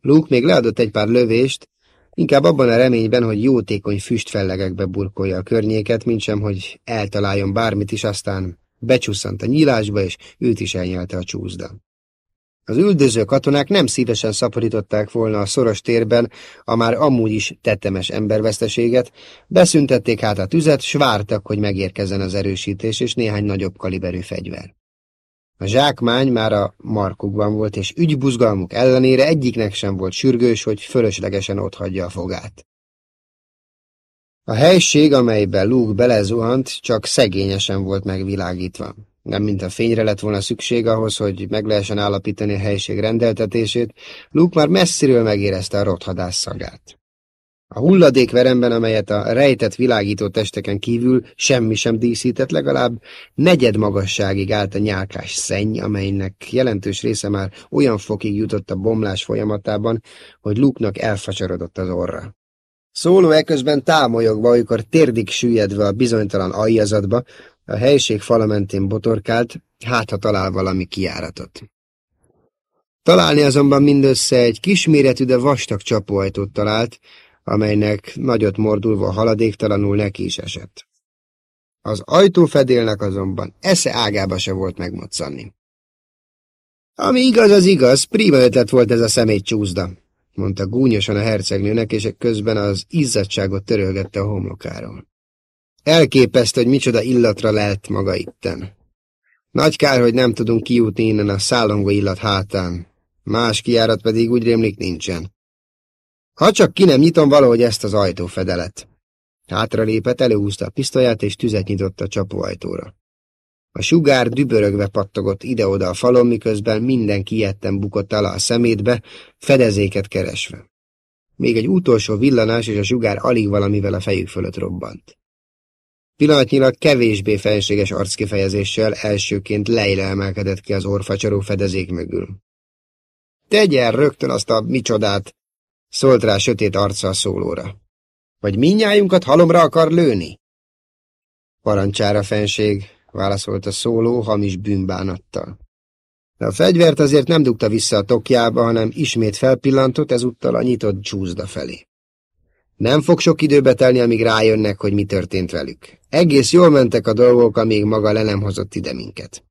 Luke még leadott egy pár lövést, inkább abban a reményben, hogy jótékony füstfellegekbe burkolja a környéket, mintsem, hogy eltaláljon bármit is, aztán becsusszant a nyílásba, és őt is elnyelte a csúszda. Az üldöző katonák nem szívesen szaporították volna a szoros térben a már amúgy is tetemes emberveszteséget, beszüntették hát a tüzet, s vártak, hogy megérkezzen az erősítés és néhány nagyobb kaliberű fegyver. A zsákmány már a markukban volt, és ügybuzgalmuk ellenére egyiknek sem volt sürgős, hogy fölöslegesen otthagyja a fogát. A helység, amelyben Luke belezuhant, csak szegényesen volt megvilágítva. Nem mint a fényre lett volna szükség ahhoz, hogy meg lehessen állapítani a helység rendeltetését, Luke már messziről megérezte a rothadás szagát. A hulladékveremben, amelyet a rejtett világító testeken kívül semmi sem díszített, legalább negyed magasságig állt a nyálkás szenny, amelynek jelentős része már olyan fokig jutott a bomlás folyamatában, hogy Luke-nak elfacsarodott az orra. Szóló eközben támolyogva, amikor térdig süllyedve a bizonytalan aljazatba, a helység fala mentén botorkált, hát ha talál valami kiáratot. Találni azonban mindössze egy kisméretű, de vastag csapóajtót talált, amelynek nagyot mordulva haladéktalanul neki is esett. Az ajtófedélnek azonban esze ágába se volt megmoccanni. Ami igaz, az igaz, prima ötlet volt ez a szemét csúszda, mondta gúnyosan a hercegnőnek, és közben az izzadságot törölgette a homlokáról. Elképesztő, hogy micsoda illatra lelt maga itten. Nagy kár, hogy nem tudunk kijutni innen a szállongó illat hátán. Más kiárat pedig úgy rémlik nincsen. Ha csak ki nem nyitom valahogy ezt az ajtófedelet. Hátra lépett, előhúzta a pisztolyát, és tüzet nyitott a csapóajtóra. A sugár dübörögve pattogott ide-oda a falon, miközben mindenki ilyetten bukott alá a szemétbe, fedezéket keresve. Még egy utolsó villanás, és a sugár alig valamivel a fejük fölött robbant. Pillanatnyilag kevésbé felséges arckifejezéssel elsőként Leila emelkedett ki az orfacsaró fedezék mögül. Tegyen rögtön azt a micsodát, szólt rá sötét arca a szólóra. Vagy minnyájunkat halomra akar lőni? Parancsára fenség, válaszolt a szóló hamis bűnbánattal. De a fegyvert azért nem dugta vissza a tokjába, hanem ismét felpillantott ezúttal a nyitott csúszda felé. Nem fog sok időbe telni, amíg rájönnek, hogy mi történt velük. Egész jól mentek a dolgok, amíg maga le nem hozott ide minket.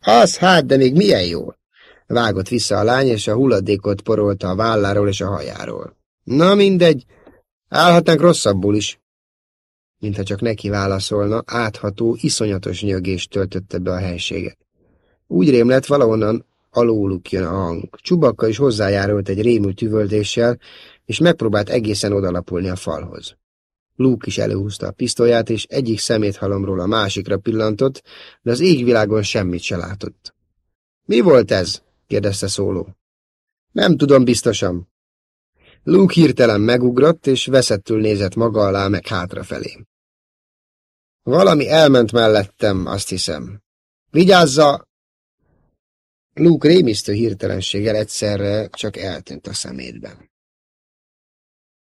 Az hát, de még milyen jól? Vágott vissza a lány, és a hulladékot porolta a válláról és a hajáról. Na mindegy, állhatnánk rosszabbul is. Mintha csak neki válaszolna, átható, iszonyatos nyögést töltötte be a helységet. Úgy rém lett, valahonnan alóluk jön a hang. Csubakka is hozzájárult egy rémült üvöltéssel, és megpróbált egészen odalapulni a falhoz. Luke is előhúzta a pisztolyát, és egyik szemét halomról a másikra pillantott, de az égvilágon semmit se látott. Mi volt ez? kérdezte szóló. Nem tudom biztosan. Luke hirtelen megugrott, és veszettül nézett maga alá meg hátrafelé. Valami elment mellettem, azt hiszem. Vigyázza! Luke rémisztő hirtelenséggel egyszerre csak eltűnt a szemétben.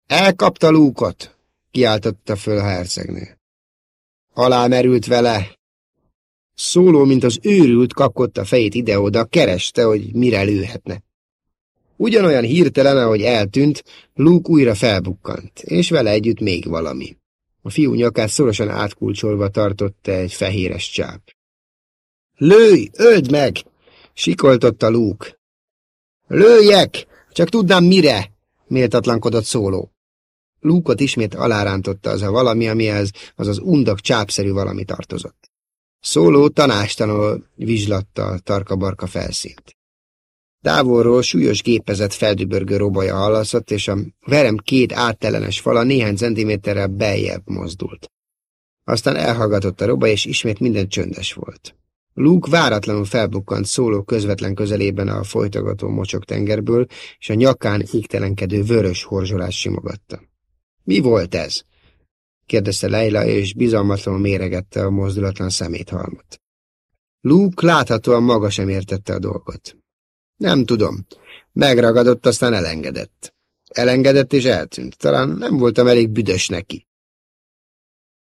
Elkapta Lúkot, kiáltotta föl a hercegnő. Alá merült vele. Szóló, mint az őrült, kapkodta fejét ide-oda, kereste, hogy mire lőhetne. Ugyanolyan hirtelen, ahogy eltűnt, Luke újra felbukkant, és vele együtt még valami. A fiú nyakát szorosan átkulcsolva tartotta egy fehéres csáp. Lőj, öld meg! sikoltotta Luke. Lőjek! Csak tudnám mire! méltatlankodott szóló. Lúkot ismét alárántotta az a valami, amihez az az undak csápszerű valami tartozott. Szóló tanástalanul vizslatta tarka-barka felszínt. Távolról súlyos gépezet feldübörgő robaja hallatszott, és a verem két áttellenes fala néhány centiméterrel beljebb mozdult. Aztán elhallgatott a roba, és ismét minden csöndes volt. Luke váratlanul felbukkant szóló közvetlen közelében a folytogató mocsok tengerből, és a nyakán égtelenkedő vörös horzsolás simogatta. Mi volt ez? kérdezte Leila, és bizalmatlanul méregette a mozdulatlan szeméthalmot. Luke láthatóan maga sem értette a dolgot. Nem tudom. Megragadott, aztán elengedett. Elengedett és eltűnt. Talán nem voltam elég büdös neki.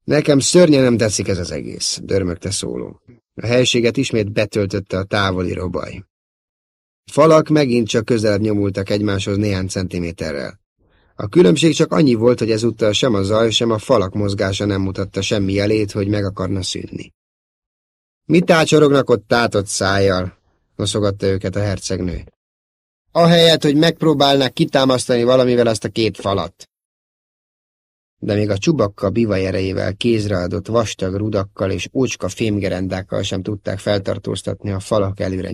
Nekem szörnyen nem tetszik ez az egész, dörmögte szóló. A helységet ismét betöltötte a távoli robaj. Falak megint csak közelebb nyomultak egymáshoz néhány centiméterrel. A különbség csak annyi volt, hogy ezúttal sem a zaj, sem a falak mozgása nem mutatta semmi jelét, hogy meg akarna szűnni. Mit tácsorognak ott tátott szájjal? noszogatta őket a hercegnő. Ahelyett, hogy megpróbálnák kitámasztani valamivel azt a két falat. De még a csubakka bivaj erejével kézreadott vastag rudakkal és ócska fémgerendákkal sem tudták feltartóztatni a falak előre.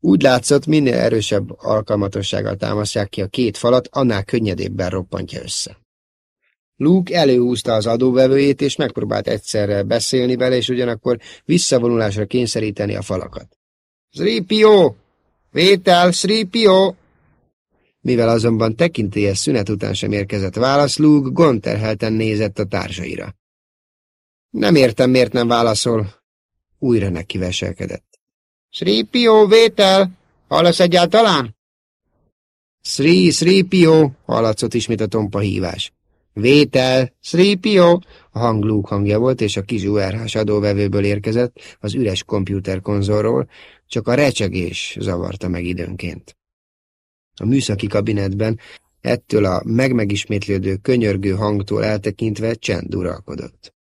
Úgy látszott, minél erősebb alkalmatossággal támasztják ki a két falat, annál könnyedébben roppantja össze. Luke előhúzta az adóvevőjét, és megpróbált egyszerre beszélni vele, és ugyanakkor visszavonulásra kényszeríteni a falakat. Sripio! Vétel, Sripio! Mivel azonban tekintélyes szünet után sem érkezett válasz, Luke gonterhelten nézett a társaira. Nem értem, miért nem válaszol. Újra neki veselkedett. Sripio, vétel! Hallasz egyáltalán? Sri, Sripio, hallatszott ismét a tompa hívás. Vétel, Sripio, a hang Luke hangja volt, és a kis URH adóvevőből érkezett, az üres kompjúterkonzolról, csak a recsegés zavarta meg időnként. A műszaki kabinetben ettől a megmegismétlődő könyörgő hangtól eltekintve csend uralkodott.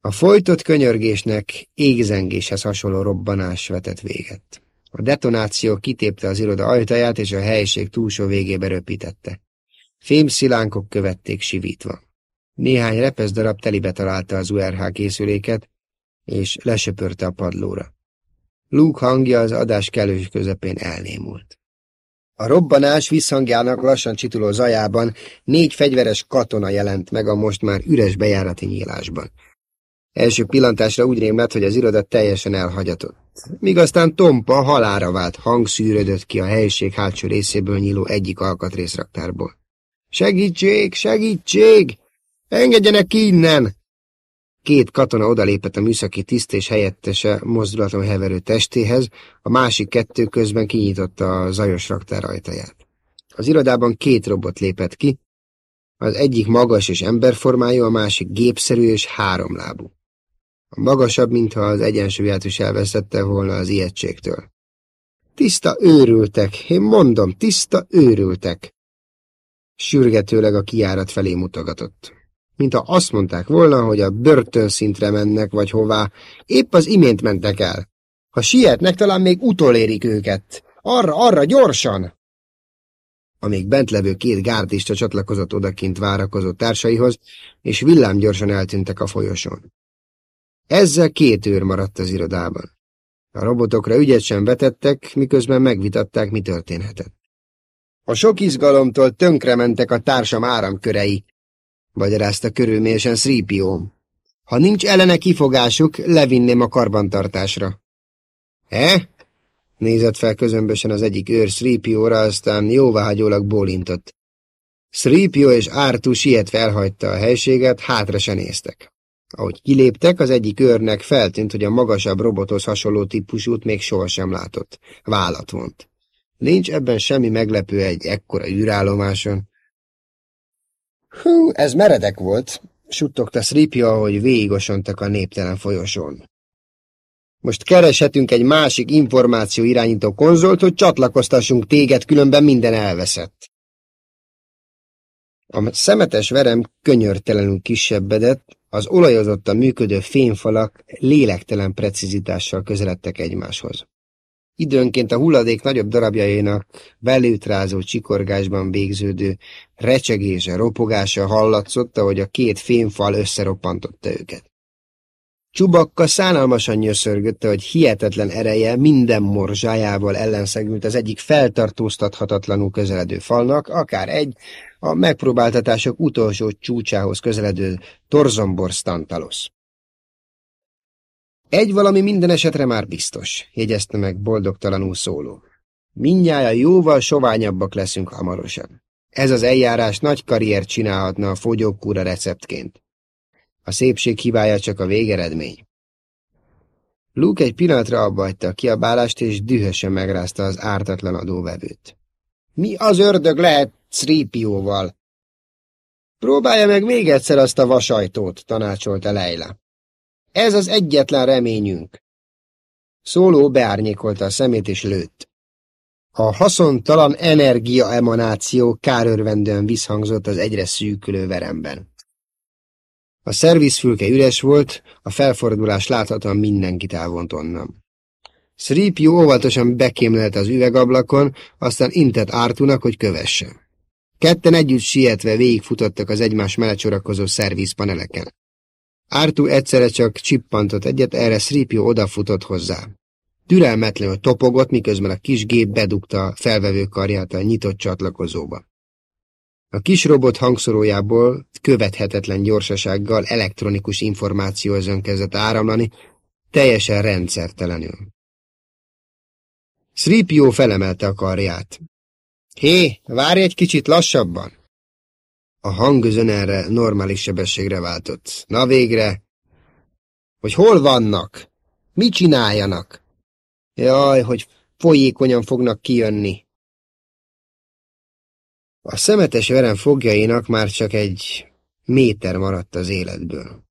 A folytott könyörgésnek égzengéshez hasonló robbanás vetett véget. A detonáció kitépte az iroda ajtaját, és a helység túlsó végébe röpítette. Fémszilánkok követték sivítva. Néhány repesz darab telibe találta az URH készüléket, és lesöpörte a padlóra. Luke hangja az adás kellős közepén elnémult. A robbanás visszhangjának lassan csituló zajában négy fegyveres katona jelent meg a most már üres bejárati nyílásban. Első pillantásra úgy rémlett, hogy az iroda teljesen elhagyatott. Míg aztán tompa, halára vált hang szűrödött ki a helység hátsó részéből nyíló egyik alkatrészraktárból. Segítség, segítség! Engedjenek ki innen! Két katona odalépett a műszaki tiszt és helyettese mozdulatlan heverő testéhez, a másik kettő közben kinyitotta a zajos raktár ajtaját. Az irodában két robot lépett ki, az egyik magas és emberformájú, a másik gépszerű és háromlábú. Magasabb, mintha az egyensúlyát is elveszette volna az ijegységtől. Tiszta őrültek, én mondom, tiszta őrültek. Sürgetőleg a kiárat felé mutogatott. Mintha azt mondták volna, hogy a börtönszintre mennek, vagy hová, épp az imént mentek el. Ha sietnek, talán még utolérik őket. Arra, arra, gyorsan! Amíg bent levő két gárdista csatlakozott odakint várakozó társaihoz, és villámgyorsan eltűntek a folyosón. Ezzel két őr maradt az irodában. A robotokra ügyet sem vetettek, miközben megvitatták, mi történhetett. A sok izgalomtól tönkrementek a társam áramkörei, magyarázta körülmélyesen Sripió. Ha nincs ellene kifogásuk, levinném a karbantartásra. E? Nézett fel közömbösen az egyik őr Sripióra, aztán jóváhagyólag bólintott. Sripio és Ártú sietve elhagyta a helységet, hátra se néztek. Ahogy kiléptek, az egyik őrnek feltűnt, hogy a magasabb robothoz hasonló típusút még sohasem látott. Vállat vont. Nincs ebben semmi meglepő egy ekkora űrállomáson. Hú, ez meredek volt, suttogta Sripio, ahogy végigosontak a néptelen folyosón. Most kereshetünk egy másik információ irányító konzolt, hogy csatlakoztassunk téged, különben minden elveszett. A szemetes verem könyörtelenül kisebbedett, az olajozottan működő fényfalak lélektelen precizitással közeledtek egymáshoz. Időnként a hulladék nagyobb darabjainak belőtrázó csikorgásban végződő recsegése, ropogása hallatszott, ahogy a két fényfal összeroppantotta őket. Csubakka szánalmasan nyöszörgötte, hogy hihetetlen ereje minden morzsájával ellenszegült az egyik feltartóztathatatlanul közeledő falnak, akár egy, a megpróbáltatások utolsó csúcsához közeledő Torzombor Stantalos. Egy valami minden esetre már biztos, jegyezte meg boldogtalanul szóló. Mindnyája jóval soványabbak leszünk hamarosan. Ez az eljárás nagy karriert csinálhatna a fogyókúra receptként. A szépség hibája csak a végeredmény. Luke egy pillanatra abbajta a kiabálást, és dühösen megrázta az ártatlan adóvevőt. Mi az ördög lehet Sripióval? Próbálja meg még egyszer azt a vasajtót, tanácsolta Leila. Ez az egyetlen reményünk. Szóló beárnyékolta a szemét és lőtt. A haszontalan energia emanáció kárörvendően visszhangzott az egyre szűkülő veremben. A szervizfülke üres volt, a felfordulás láthatóan mindenkit elvont onnan. Sripio óvatosan bekémlelte az üvegablakon, aztán intett Ártunak, hogy kövesse. Ketten együtt sietve végigfutottak az egymás mellett sorakozó szervizpaneleken. Ártú egyszerre csak csippantott egyet, erre Sripio odafutott hozzá. Türelmetlenül topogott, miközben a kis gép bedugta felvevő karját a nyitott csatlakozóba. A kis robot hangszorójából követhetetlen gyorsasággal elektronikus információ azon kezdett áramlani, teljesen rendszertelenül. Sripio felemelte a karját. Hé, várj egy kicsit lassabban! A hang erre normális sebességre váltott. Na végre! Hogy hol vannak? Mit csináljanak? Jaj, hogy folyékonyan fognak kijönni. A szemetes verem fogjainak már csak egy méter maradt az életből.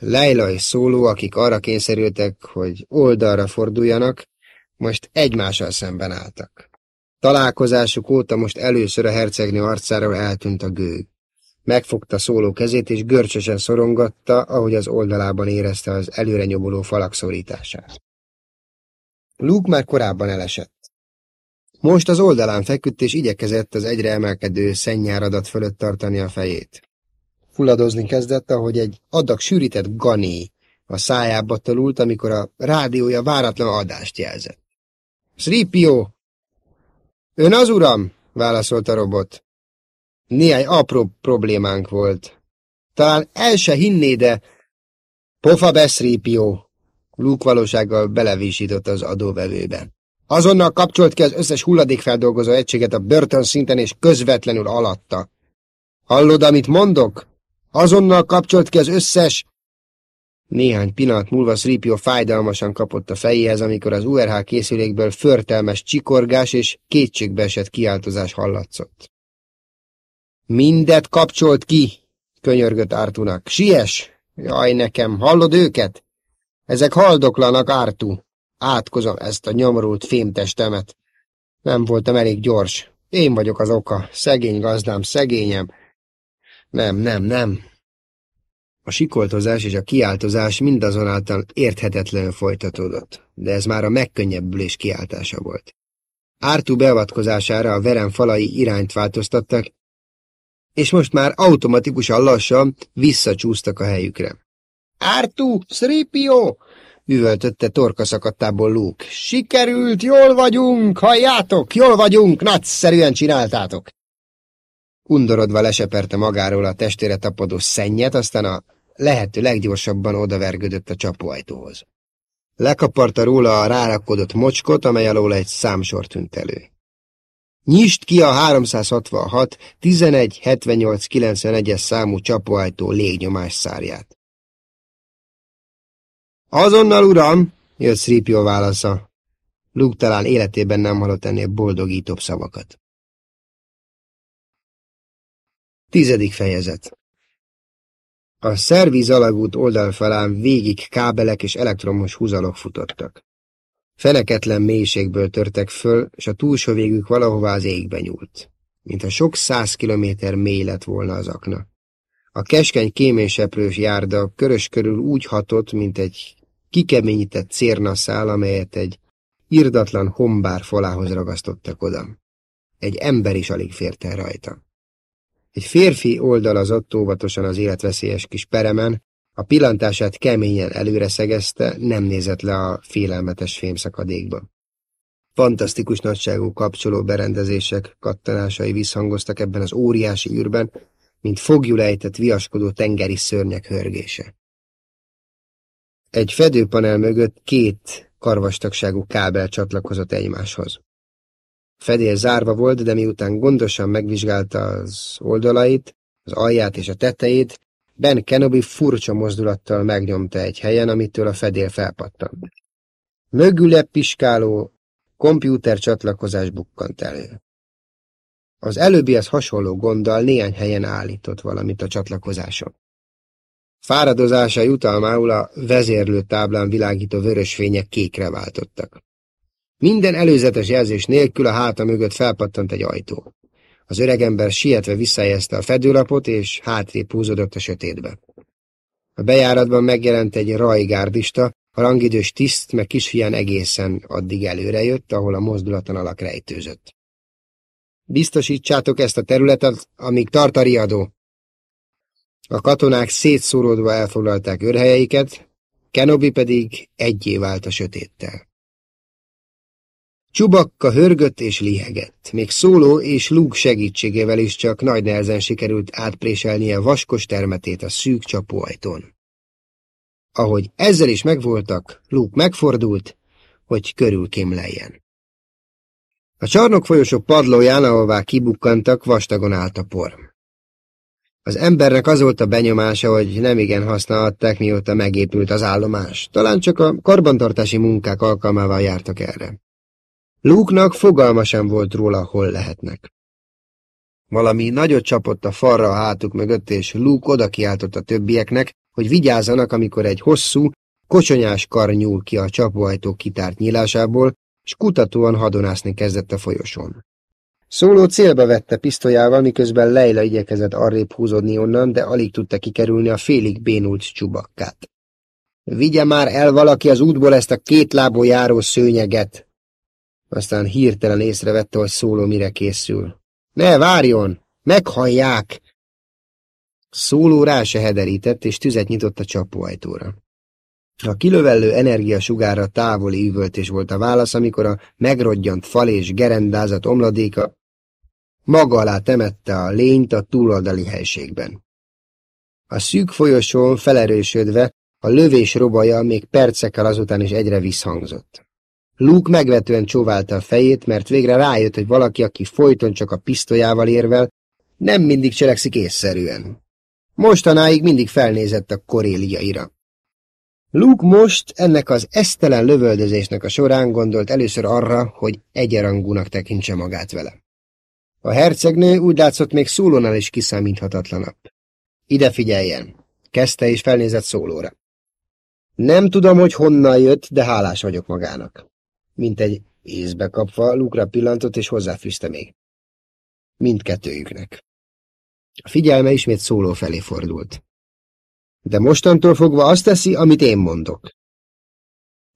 Leila és Szóló, akik arra kényszerültek, hogy oldalra forduljanak, most egymással szemben álltak. Találkozásuk óta most először a hercegnő arcáról eltűnt a gőg. Megfogta szóló kezét, és görcsösen szorongatta, ahogy az oldalában érezte az előre nyomuló falak szorítását. Luke már korábban elesett. Most az oldalán feküdt, és igyekezett az egyre emelkedő szennyáradat fölött tartani a fejét. Fulladozni kezdett, ahogy egy adag sűrített gané a szájába tolult, amikor a rádiója váratlan adást jelzett. Sripio! Ön az uram? válaszolt a robot. Néhány apró problémánk volt. Talán el se hinné, de... Pofa beszrípió! Luke valósággal belevísított az adóvevőbe. Azonnal kapcsolt ki az összes hulladékfeldolgozó egységet a börtön szinten és közvetlenül alatta. Hallod, amit mondok? Azonnal kapcsolt ki az összes... Néhány pillanat múlva Sripio fájdalmasan kapott a fejéhez, amikor az URH készülékből förtelmes csikorgás és kétségbeesett kiáltozás hallatszott. Mindet kapcsolt ki, könyörgött Ártunak. Sies! Jaj, nekem, hallod őket? Ezek haldoklanak, Ártú. Átkozom ezt a nyomorult fémtestemet. Nem voltam elég gyors. Én vagyok az oka. Szegény gazdám, szegényem. Nem, nem, nem. A sikoltozás és a kiáltozás mindazonáltal érthetetlenül folytatódott, de ez már a megkönnyebbülés kiáltása volt. Ártú beavatkozására a verem falai irányt változtattak, és most már automatikusan lassan visszacsúsztak a helyükre. Ártú, Sripio! Üvöltötte torka szakadtából Luke. Sikerült, jól vagyunk, halljátok, jól vagyunk, nagyszerűen csináltátok. Undorodva leseperte magáról a testére tapadó szennyet, aztán a lehető leggyorsabban odavergődött a csapóajtóhoz. Lekaparta róla a rárakodott mocskot, amely alól egy számsor tűnt elő. Nyisd ki a 366 11 78 91-es számú csapóajtó légnyomás szárját. Azonnal, uram, jött Sripio válasza. Luke talán életében nem hallott ennél boldogítóbb szavakat. Tizedik fejezet A szerviz alagút oldalfalán végig kábelek és elektromos húzalok futottak. Feneketlen mélységből törtek föl, és a túlsó végük valahová az égbe nyúlt, mintha sok száz kilométer mély lett volna az akna. A keskeny kéményseprős járda körös körül úgy hatott, mint egy kikeményített cérnaszál, amelyet egy irdatlan hombár falához ragasztottak oda. Egy ember is alig fért el rajta. Egy férfi oldalazott óvatosan az életveszélyes kis peremen, a pillantását keményen előre szegezte, nem nézett le a félelmetes fémszakadékba. Fantasztikus nagyságú kapcsoló berendezések kattanásai visszhangoztak ebben az óriási űrben, mint fogjulejtett viaskodó tengeri szörnyek hörgése. Egy fedőpanel mögött két karvastagságú kábel csatlakozott egymáshoz. Fedél zárva volt, de miután gondosan megvizsgálta az oldalait, az alját és a tetejét, Ben Kenobi furcsa mozdulattal megnyomta egy helyen, amitől a fedél felpattant. Mögüle piskáló kompjúter csatlakozás bukkant elő. Az előbbihez hasonló gonddal néhány helyen állított valamit a csatlakozáson. Fáradozása jutalmául a vezérlő táblán világító vörös fények kékre váltottak. Minden előzetes jelzés nélkül a háta mögött felpattant egy ajtó. Az öregember sietve visszajezte a fedőlapot, és hátrébb húzódott a sötétbe. A bejáratban megjelent egy rajgárdista, a rangidős tiszt, meg kisfián egészen addig előre jött, ahol a mozdulaton alak rejtőzött. Biztosítsátok ezt a területet, amíg tart a riadó, a katonák szétszóródva elfoglalták őrhelyeiket, Kenobi pedig egyé vált a sötéttel. Csubakka hörgött és lihegett, még Szóló és Luke segítségével is csak nagy nehezen sikerült átpréselnie vaskos termetét a szűk csapóajtón. Ahogy ezzel is megvoltak, Luke megfordult, hogy körülkémleljen. A csarnok folyosó padlóján, ahová kibukkantak, vastagon állt a por. Az embernek az volt a benyomása, hogy nemigen használhatták, mióta megépült az állomás. Talán csak a karbantartási munkák alkalmával jártak erre. Luke-nak fogalma sem volt róla, hol lehetnek. Valami nagyot csapott a falra a hátuk mögött, és Luke oda kiáltott a többieknek, hogy vigyázzanak, amikor egy hosszú, kocsonyás kar nyúl ki a csapóajtó kitárt nyílásából, és kutatóan hadonászni kezdett a folyosón. Szóló célba vette pisztolyával, miközben Leila igyekezett arrébb húzódni onnan, de alig tudta kikerülni a félig bénult csubakkát. Vigye már el valaki az útból ezt a két lábú járó szőnyeget! Aztán hirtelen észrevette, hogy szóló mire készül. Ne, várjon! Meghallják! Szóló rá se hederített, és tüzet nyitott a csapóajtóra. A kilövellő energiasugára távoli üvöltés volt a válasz, amikor a megrodjant fal és gerendázat omladéka maga alá temette a lényt a túloldali helységben. A szűk folyosón felerősödve a lövés robaja még percekkel azután is egyre visszhangzott. Luke megvetően csóválta a fejét, mert végre rájött, hogy valaki, aki folyton csak a pisztolyával érvel, nem mindig cselekszik észszerűen. Mostanáig mindig felnézett a koréliaira. Luke most ennek az esztelen lövöldözésnek a során gondolt először arra, hogy egyenrangúnak tekintse magát vele. A hercegnő úgy látszott még szólónál is kiszámíthatatlanabb. Ide figyeljen! Kezdte és felnézett szólóra. Nem tudom, hogy honnan jött, de hálás vagyok magának. Mint egy észbe kapva, Lukra pillantott, és hozzáfűzte még. Mindkettőjüknek. A figyelme ismét szóló felé fordult. De mostantól fogva azt teszi, amit én mondok.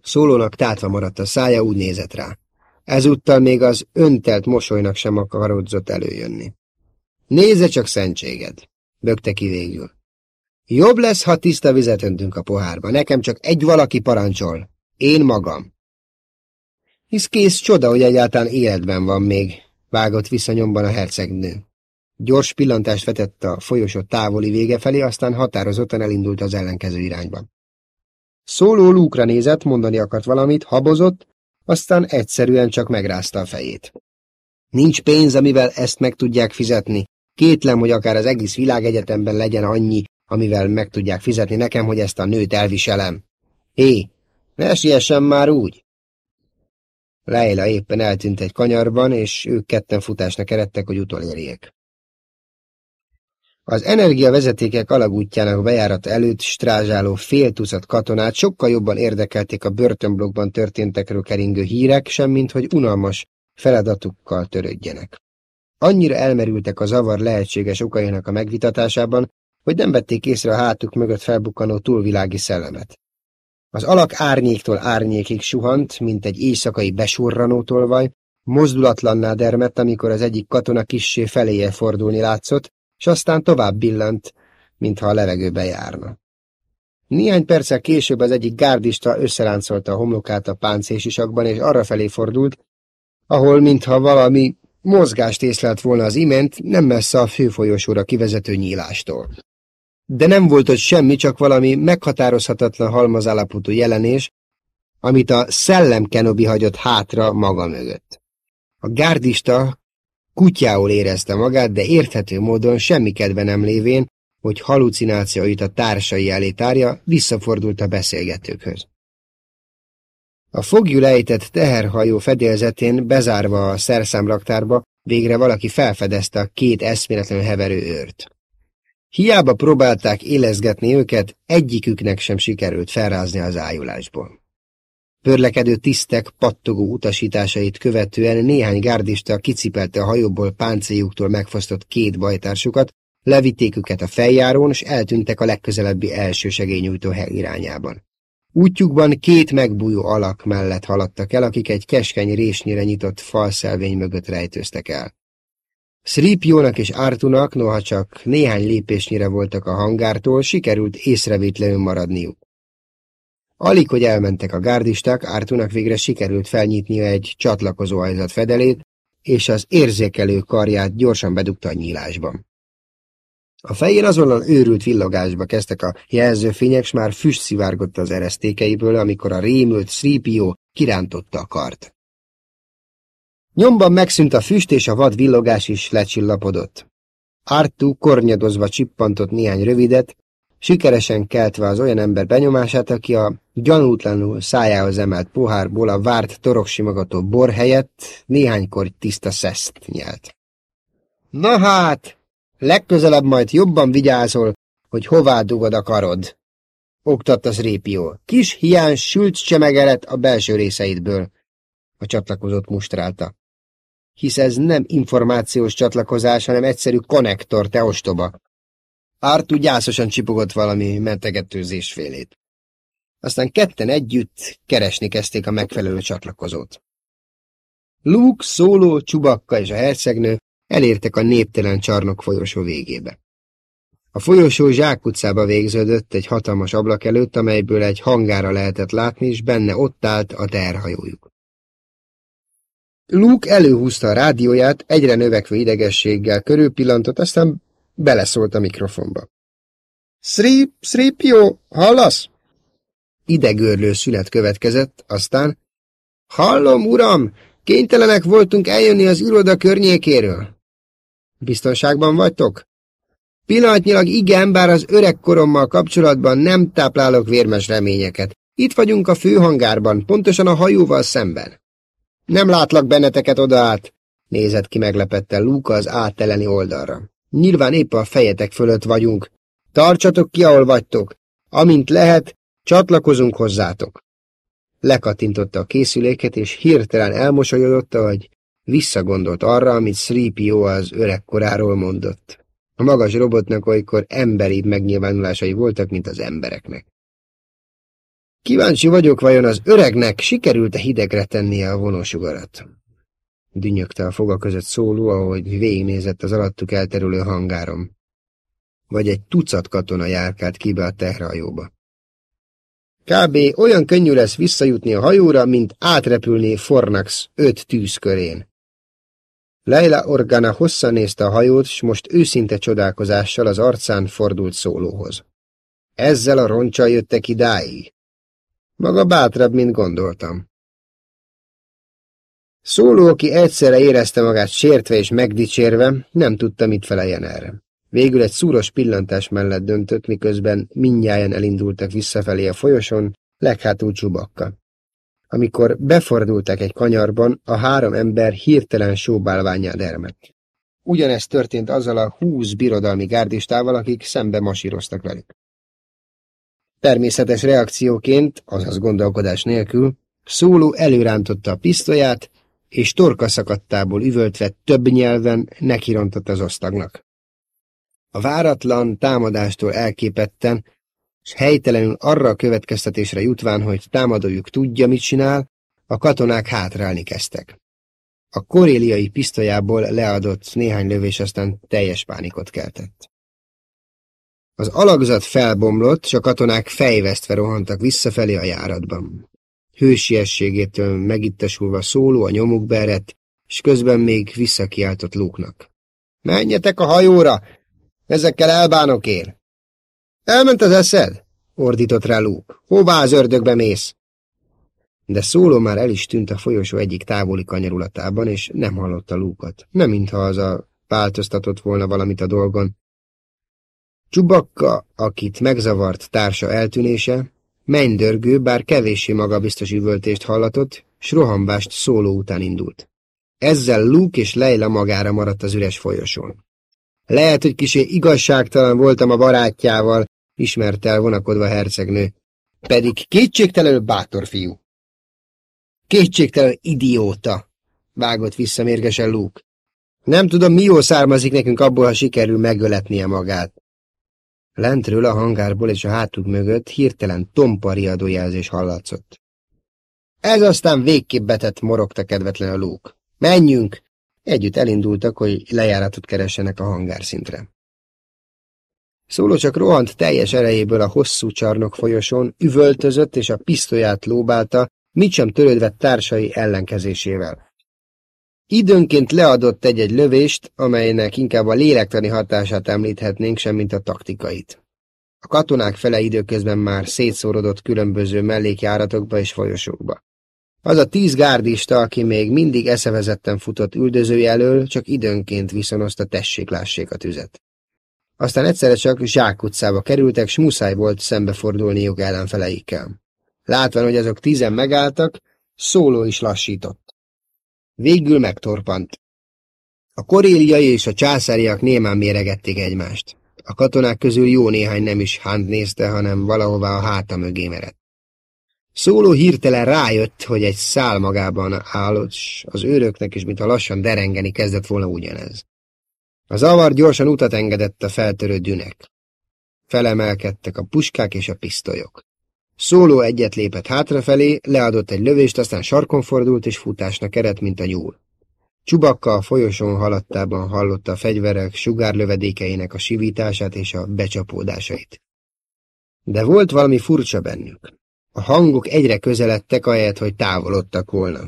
Szólónak tátva maradt a szája, úgy nézett rá. Ezúttal még az öntelt mosolynak sem akarodzott előjönni. Nézze csak szentséged, bökte ki végül. Jobb lesz, ha tiszta vizet öntünk a pohárba. Nekem csak egy valaki parancsol. Én magam. Hisz kész csoda, hogy egyáltalán életben van még, vágott vissza nyomban a hercegnő. Gyors pillantást vetett a folyosó távoli vége felé, aztán határozottan elindult az ellenkező irányba. Szóló lúkra nézett, mondani akart valamit, habozott, aztán egyszerűen csak megrázta a fejét. Nincs pénz, amivel ezt meg tudják fizetni. Kétlem, hogy akár az egész világegyetemben legyen annyi, amivel meg tudják fizetni nekem, hogy ezt a nőt elviselem. Hé, ne siessen már úgy! Leila éppen eltűnt egy kanyarban, és ők ketten futásnak eredtek, hogy utolérjék. Az energiavezetékek alagútjának bejárat előtt strázsáló fél tucat katonát sokkal jobban érdekelték a börtönblokkban történtekről keringő hírek, semmint hogy unalmas feladatukkal törődjenek. Annyira elmerültek a zavar lehetséges okainak a megvitatásában, hogy nem vették észre a hátuk mögött felbukkanó túlvilági szellemet. Az alak árnyéktól árnyékig suhant, mint egy éjszakai besurranó tolvaj, mozdulatlanná dermedt, amikor az egyik katona kissé feléje fordulni látszott, és aztán tovább billant, mintha a levegőbe járna. Néhány perccel később az egyik gárdista összeráncolta a homlokát a páncélsisakban, és arra felé fordult, ahol, mintha valami mozgást észlelt volna az imént, nem messze a főfolyosóra kivezető nyílástól. De nem volt ott semmi, csak valami meghatározhatatlan halmazállapotú jelenés, amit a szellem Kenobi hagyott hátra maga mögött. A gárdista Kutyául érezte magát, de érthető módon semmi kedve nem lévén, hogy halucinációit a társai elé tárja, visszafordult a beszélgetőkhöz. A fogjul ejtett teherhajó fedélzetén, bezárva a szerszámraktárba, végre valaki felfedezte a két eszméletlen heverő őrt. Hiába próbálták élezgetni őket, egyiküknek sem sikerült felrázni az ájulásból. Pörlekedő tisztek pattogó utasításait követően néhány gárdista kicipelte a hajóból páncéljuktól megfosztott két bajtársukat, levitték őket a feljárón, és eltűntek a legközelebbi első segélynyújtó hely irányában. Útjukban két megbújó alak mellett haladtak el, akik egy keskeny résnyire nyitott falszelvény mögött rejtőztek el. Szrípiónak és Ártunak, noha csak néhány lépésnyire voltak a hangártól, sikerült észrevétlenül maradniuk. Alig, hogy elmentek a gárdisták, Ártunak végre sikerült felnyitnia egy csatlakozó ajzat fedelét, és az érzékelő karját gyorsan bedugta a nyílásban. A fején azonnal őrült villogásba kezdtek a jelzőfények, s már füst szivárgott az eresztékeiből, amikor a rémült Szrípió kirántotta a kart. Nyomban megszűnt a füst, és a vad villogás is lecsillapodott. Artú kornyadozva csippantott néhány rövidet, sikeresen keltve az olyan ember benyomását, aki a gyanútlanul szájához emelt pohárból a várt toroksimogató bor helyett néhánykor tiszta szeszt nyelt. Na hát, legközelebb majd jobban vigyázol, hogy hová dugod a karod, oktatta Szrépió. Kis hiány sült csemegeret a belső részeidből, a csatlakozott mustrálta. Hisz ez nem információs csatlakozás, hanem egyszerű konnektor, te ostoba. Ártú gyászosan csipogott valami mentegetőzés félét. Aztán ketten együtt keresni kezdték a megfelelő csatlakozót. Luke, Szóló, Csubakka és a hercegnő elértek a néptelen csarnok folyosó végébe. A folyosó zsákutcába végződött egy hatalmas ablak előtt, amelyből egy hangára lehetett látni, és benne ott állt a terhajójuk. Luke előhúzta a rádióját, egyre növekvő idegességgel körülpillantott, aztán beleszólt a mikrofonba. Szrip, jó, hallasz? Idegörlő szület következett, aztán Hallom, uram, kénytelenek voltunk eljönni az iroda környékéről. Biztonságban vagytok? Pillanatnyilag igen, bár az öreg korommal kapcsolatban nem táplálok vérmes reményeket. Itt vagyunk a főhangárban, pontosan a hajóval szemben. Nem látlak benneteket oda át, nézett ki meglepettel Luka az átteleni oldalra. Nyilván épp a fejetek fölött vagyunk. Tartsatok ki, ahol vagytok. Amint lehet, Csatlakozunk hozzátok. Lekattintotta a készüléket, és hirtelen elmosolyodott, hogy visszagondolt arra, amit Sripio az öregkoráról mondott. A magas robotnak olykor emberibb megnyilvánulásai voltak, mint az embereknek. Kíváncsi vagyok, vajon az öregnek sikerült-e hidegre tennie a vonósugarat? Dünnyögte a foga között szóló, ahogy végignézett az alattuk elterülő hangárom. Vagy egy tucat katona járkált ki be a teherhajóba. Kb. olyan könnyű lesz visszajutni a hajóra, mint átrepülni Fornax öt tűzkörén. Leila Organa hosszan nézte a hajót, s most őszinte csodálkozással az arcán fordult szólóhoz. Ezzel a roncsal jöttek idáig. Maga bátrabb, mint gondoltam. Szóló, aki egyszerre érezte magát sértve és megdicsérve, nem tudta, mit feleljen erre. Végül egy szúros pillantás mellett döntött, miközben mindnyájan elindultak visszafelé a folyoson, leghátul csubakka. Amikor befordultak egy kanyarban, a három ember hirtelen sóbálványá dermedt. Ugyanezt történt azzal a húsz birodalmi gárdistával, akik szembe masíroztak velük. Természetes reakcióként, azaz gondolkodás nélkül, Szóló előrántotta a pisztolyát, és torka szakadtából üvöltve több nyelven nekirontott az osztagnak. A váratlan támadástól elképetten, és helytelenül arra a következtetésre jutván, hogy támadójuk tudja, mit csinál, a katonák hátrálni kezdtek. A koréliai pisztolyából leadott néhány lövés aztán teljes pánikot keltett. Az alakzat felbomlott, és a katonák fejvesztve rohantak visszafelé a járatban. Hősiességétől megittasulva szóló a nyomuk berett, és közben még visszakiáltott lúknak. Menjetek a hajóra! Ezekkel elbánok én! Elment az eszed? ordított rá Lúk. Hová az ördögbe mész? De szóló már el is tűnt a folyosó egyik távoli kanyarulatában, és nem hallotta Lúkat. Nem mintha az a változtatott volna valamit a dolgon. Csubakka, akit megzavart társa eltűnése, mennydörgő, bár kevéssé magabiztos üvöltést hallatott, s rohambást szóló után indult. Ezzel Luke és Leila magára maradt az üres folyosón. Lehet, hogy kisé igazságtalan voltam a barátjával, ismerte el vonakodva hercegnő. Pedig kétségtelenül bátor fiú. Kétségtelen idióta, vágott vissza mérgesen Luke. Nem tudom, mi jó származik nekünk abból, ha sikerül megöletnie magát. Lentről a hangárból és a hátuk mögött hirtelen tompa riadójelzés hallatszott. Ez aztán végképp betett morogta kedvetlen a lúk. Menjünk! Együtt elindultak, hogy lejáratot keressenek a hangárszintre. Szóló csak rohant teljes erejéből a hosszú csarnok folyosón, üvöltözött és a pisztolyát lóbálta, mit sem törődve társai ellenkezésével. Időnként leadott egy-egy lövést, amelynek inkább a lélektani hatását említhetnénk, semmint a taktikait. A katonák fele időközben már szétszórodott különböző mellékjáratokba és folyosókba. Az a tíz gárdista, aki még mindig eszevezetten futott üldözője elől, csak időnként viszonozta tessék-lássék a tüzet. Aztán egyszerre csak zsákutcába kerültek, s muszáj volt szembefordulniuk ellenfeleikkel. Látván, hogy azok tizen megálltak, szóló is lassított. Végül megtorpant. A koréliai és a császáriak némán méregették egymást. A katonák közül jó néhány nem is Hunt nézte, hanem valahová a háta mögé merett. Szóló hirtelen rájött, hogy egy szál magában állott, s az őröknek is, mintha lassan derengeni kezdett volna ugyanez. A zavar gyorsan utat engedett a feltörő dünek. Felemelkedtek a puskák és a pisztolyok. Szóló egyet lépett hátrafelé, leadott egy lövést, aztán sarkon fordult és futásnak eredt, mint a nyúl. Csubakka a folyosón haladtában hallotta a fegyverek sugárlövedékeinek a sivítását és a becsapódásait. De volt valami furcsa bennük. A hangok egyre közeledtek, ahelyett, hogy távolodtak volna.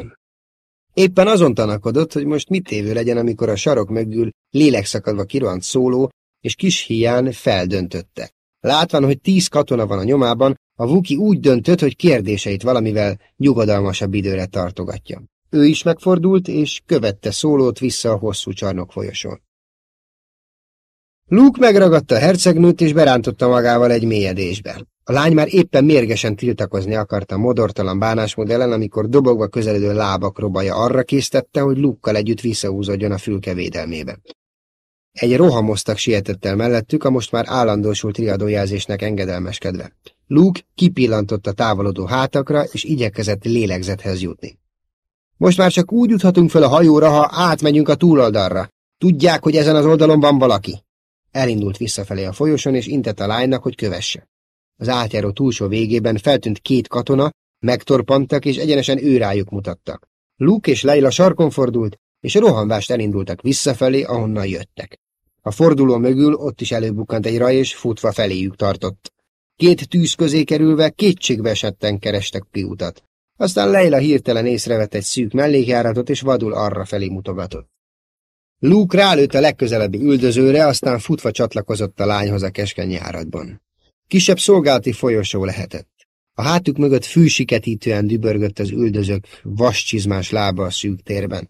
Éppen azon tanakodott, hogy most mit évő legyen, amikor a sarok mögül lélekszakadva kirohant szóló, és kis hián feldöntötte. Látván, hogy tíz katona van a nyomában, a Vuki úgy döntött, hogy kérdéseit valamivel nyugodalmasabb időre tartogatja. Ő is megfordult, és követte szólót vissza a hosszú csarnok folyosón. Luke megragadta a hercegnőt, és berántotta magával egy mélyedésbe. A lány már éppen mérgesen tiltakozni akarta a modortalan bánásmód ellen, amikor dobogva közeledő lábak robaja arra késztette, hogy Lukkal együtt visszahúzódjon a fülke védelmébe. Egy rohamoztak sietett el mellettük, a most már állandósult riadójelzésnek engedelmeskedve. Luke kipillantott a távolodó hátakra, és igyekezett lélegzethez jutni. Most már csak úgy juthatunk fel a hajóra, ha átmegyünk a túloldalra. Tudják, hogy ezen az oldalon van valaki. Elindult visszafelé a folyoson, és intett a lánynak, hogy kövesse. Az átjáró túlsó végében feltűnt két katona, megtorpantak, és egyenesen őrájuk mutattak. Luke és Leila sarkon fordult, és rohanvást elindultak visszafelé, ahonnan jöttek. A forduló mögül ott is előbukkant egy raj, és futva feléjük tartott. Két tűz közé kerülve kétségbe esetten kerestek kiutat. Aztán Leila hirtelen észrevett egy szűk mellékjáratot, és vadul arra felé mutogatott. Luke rálőtt a legközelebbi üldözőre, aztán futva csatlakozott a lányhoz a keskeny járatban. Kisebb szolgálati folyosó lehetett. A hátuk mögött fűsiketítően dübörgött az üldözők vascsizmás lába a szűk térben.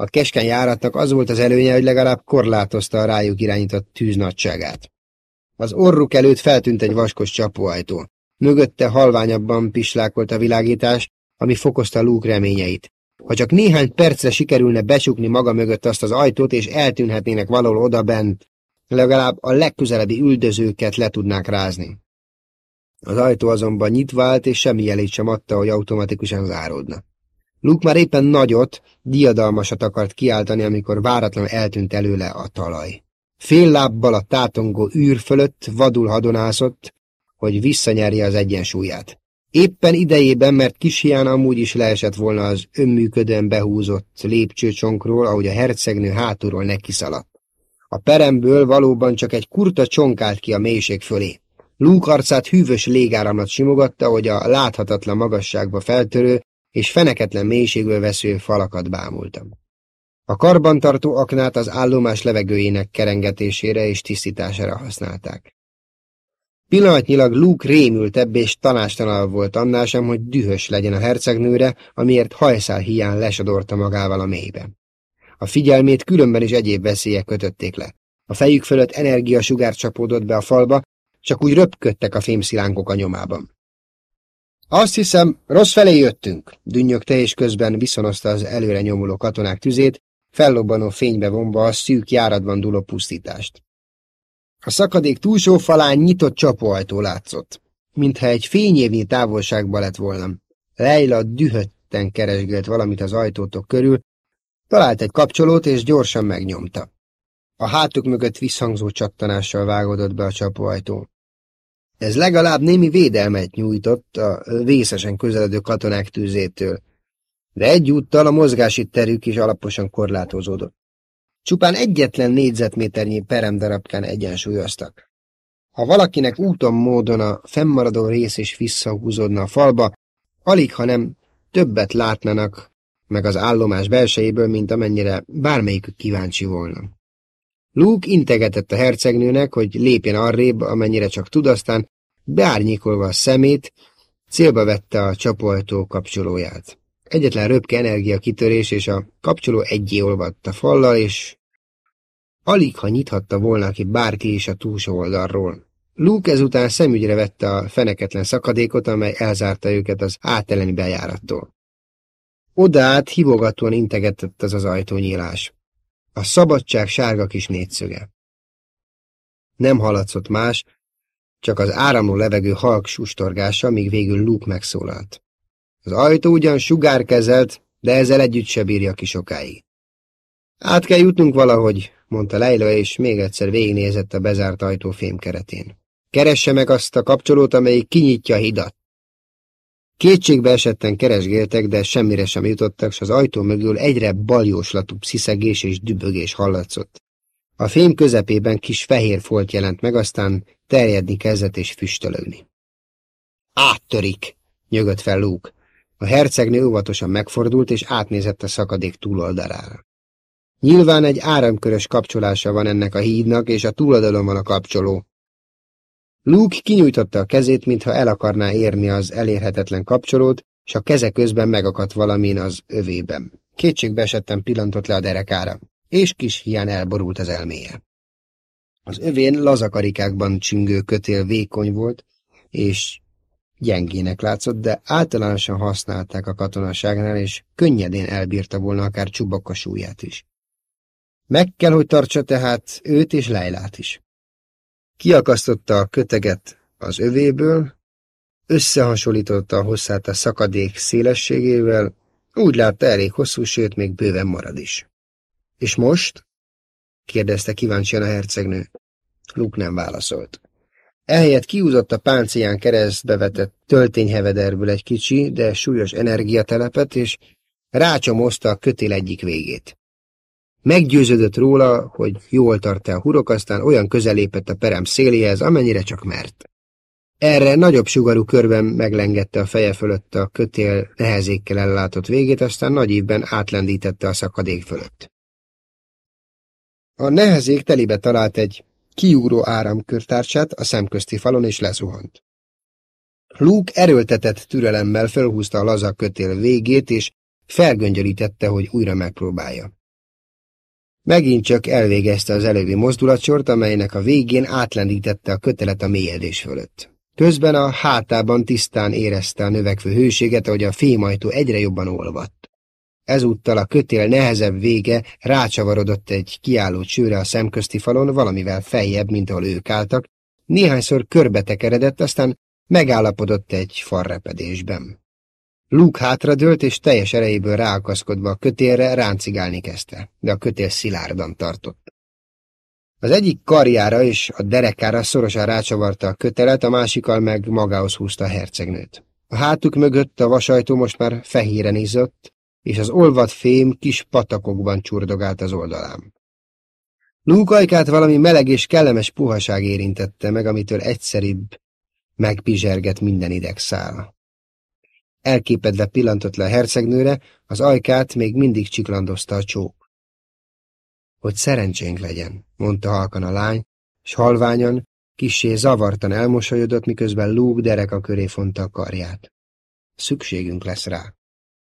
A keskeny járatnak az volt az előnye, hogy legalább korlátozta a rájuk irányított tűz nagyságát. Az orruk előtt feltűnt egy vaskos csapóajtó. Mögötte halványabban pislákolt a világítás, ami fokozta Luke reményeit. Ha csak néhány percre sikerülne besukni maga mögött azt az ajtót, és eltűnhetnének valahol odabent, legalább a legközelebbi üldözőket le tudnák rázni. Az ajtó azonban nyitva állt, és semmi jelét sem adta, hogy automatikusan záródna. Luke már éppen nagyot, diadalmasat akart kiáltani, amikor váratlanul eltűnt előle a talaj. Fél lábbal a tátongó űr fölött vadul hadonászott, hogy visszanyerje az egyensúlyát. Éppen idejében, mert kis hián amúgy is leesett volna az önműködően behúzott lépcsőcsonkról, ahogy a hercegnő hátulról nekiszaladt. A peremből valóban csak egy kurta csonkált ki a mélység fölé. Luke arcát hűvös légáramlat simogatta, hogy a láthatatlan magasságba feltörő és feneketlen mélységből vesző falakat bámultam. A karbantartó aknát az állomás levegőjének kerengetésére és tisztítására használták. Pillanatnyilag Luke rémültebb és tanástalanabb volt annál sem, hogy dühös legyen a hercegnőre, amiért hajszál hiány lesodorta magával a mélybe. A figyelmét különben is egyéb veszélyek kötötték le. A fejük fölött energiasugár csapódott be a falba, csak úgy röpködtek a fémszilánkok a nyomában. Azt hiszem, rossz felé jöttünk, dünnyögte és közben viszonozta az előre nyomuló katonák tüzét, fellobbanó fénybe vonva a szűk járatban dúló pusztítást. A szakadék túlsó falán nyitott csapóajtó látszott, mintha egy fényévnyi távolságba lett volna. Leila dühötten keresgélt valamit az ajtótok körül, talált egy kapcsolót és gyorsan megnyomta. A hátuk mögött visszhangzó csattanással vágódott be a csapóajtó. Ez legalább némi védelmet nyújtott a vészesen közeledő katonák tűzétől, de egyúttal a mozgási terük is alaposan korlátozódott. Csupán egyetlen négyzetméternyi peremdarabkán egyensúlyoztak. Ha valakinek úton módon a fennmaradó rész is visszahúzódna a falba, alig, ha nem többet látnának meg az állomás belsejéből, mint amennyire bármelyikük kíváncsi volna. Luke integetett a hercegnőnek, hogy lépjen arrébb, amennyire csak tud, aztán beárnyékolva a szemét, célba vette a csapóajtó kapcsolóját. Egyetlen röpke energia kitörés, és a kapcsoló egyé olvadt a fallal, és alig, ha nyithatta volna ki bárki is a túlsó oldalról. Luke ezután szemügyre vette a feneketlen szakadékot, amely elzárta őket az áteleni bejárattól. Odaát hívogatóan integetett az az ajtónyílás. A szabadság sárga kis négyszöge. Nem haladszott más, csak az áramló levegő halk sustorgása, míg végül Luke megszólalt. Az ajtó ugyan sugárkezelt, de ezzel együtt se bírja ki sokáig. Át kell jutnunk valahogy, mondta Leila, és még egyszer végignézett a bezárt ajtó fémkeretén. Keresse meg azt a kapcsolót, amelyik kinyitja a hidat. Kétségbe esetten keresgéltek, de semmire sem jutottak, s az ajtó mögül egyre baljóslatú sziszegés és dübögés hallatszott. A fém közepében kis fehér folt jelent meg, aztán terjedni kezdett és füstölögni. Áttörik, nyögött fel Luke. A hercegnő óvatosan megfordult, és átnézett a szakadék túloldalára. Nyilván egy áramkörös kapcsolása van ennek a hídnak, és a túloldalon van a kapcsoló. Luke kinyújtotta a kezét, mintha el akarná érni az elérhetetlen kapcsolót, és a keze közben megakadt valamin az övében. Kétségbe esetten pillantott le a derekára, és kis hián elborult az elméje. Az övén lazakarikákban csüngő kötél vékony volt, és gyengének látszott, de általánosan használták a katonaságnál, és könnyedén elbírta volna akár csubakka súlyát is. Meg kell, hogy tartsa tehát őt és Leilát is. Kiakasztotta a köteget az övéből, Összehasonlította a hosszát a szakadék szélességével, úgy látta elég hosszú, sőt, még bőven marad is. És most? kérdezte kíváncsian a hercegnő. Luke nem válaszolt. Ehelyett kiúzott a páncéján keresztbe vetett töltényhevederből egy kicsi, de súlyos energiatelepet, és rácsomozta a kötél egyik végét. Meggyőződött róla, hogy jól tart a hurok, aztán olyan közelépett a perem széléhez, amennyire csak mert. Erre nagyobb sugarú körben meglengette a feje fölött a kötél nehezékkel ellátott végét, aztán nagy évben átlendítette a szakadék fölött. A nehezék telibe talált egy kiugró áramkörtárcsát a szemközti falon és lezuhant. Luke erőltetett türelemmel felhúzta a laza kötél végét, és felgöngyölítette, hogy újra megpróbálja. Megint csak elvégezte az előbbi mozdulatsort, amelynek a végén átlendítette a kötelet a mélyedés fölött. Közben a hátában tisztán érezte a növekvő hőséget, ahogy a fémajtó egyre jobban olvadt. Ezúttal a kötél nehezebb vége rácsavarodott egy kiálló csőre a szemközti falon, valamivel feljebb, mint ahol ők álltak, néhányszor körbetekeredett, aztán megállapodott egy farrepedésben. Luke hátradőlt, és teljes erejéből ráakaszkodva a kötélre ráncigálni kezdte, de a kötél szilárdan tartott. Az egyik karjára és a derekára szorosan rácsavarta a kötelet, a másikkal meg magához húzta a hercegnőt. A hátuk mögött a vasajtó most már fehéren izzott, és az olvad fém kis patakokban csurdogált az oldalán. Lúkajkát valami meleg és kellemes puhaság érintette meg, amitől egyszeribb megpizserget minden idegszál. Elképedve pillantott le a hercegnőre, az ajkát még mindig csiklandozta a csók. Hogy szerencsénk legyen, mondta halkan a lány, s halványan, kissé zavartan elmosolyodott, miközben Luke dereka köré fonta a karját. Szükségünk lesz rá.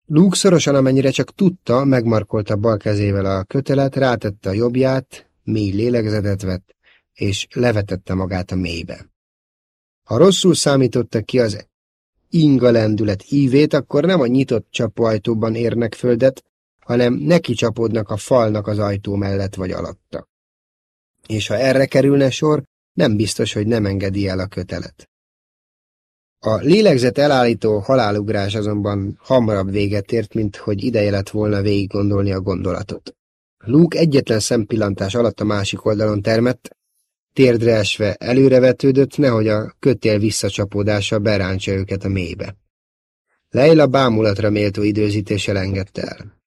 Luke szorosan, amennyire csak tudta, megmarkolta bal kezével a kötelet, rátette a jobbját, mély lélegzetet vett, és levetette magát a mélybe. Ha rosszul számította ki az inga lendület ívét, akkor nem a nyitott csapóajtóban érnek földet, hanem neki csapódnak a falnak az ajtó mellett vagy alatta. És ha erre kerülne sor, nem biztos, hogy nem engedi el a kötelet. A lélegzet elállító halálugrás azonban hamarabb véget ért, mint hogy ideje lett volna végig gondolni a gondolatot. Luke egyetlen szempillantás alatt a másik oldalon termett, térdre esve előrevetődött, nehogy a kötél visszacsapódása berántsa őket a mélybe. Leila bámulatra méltó időzítéssel engedte el.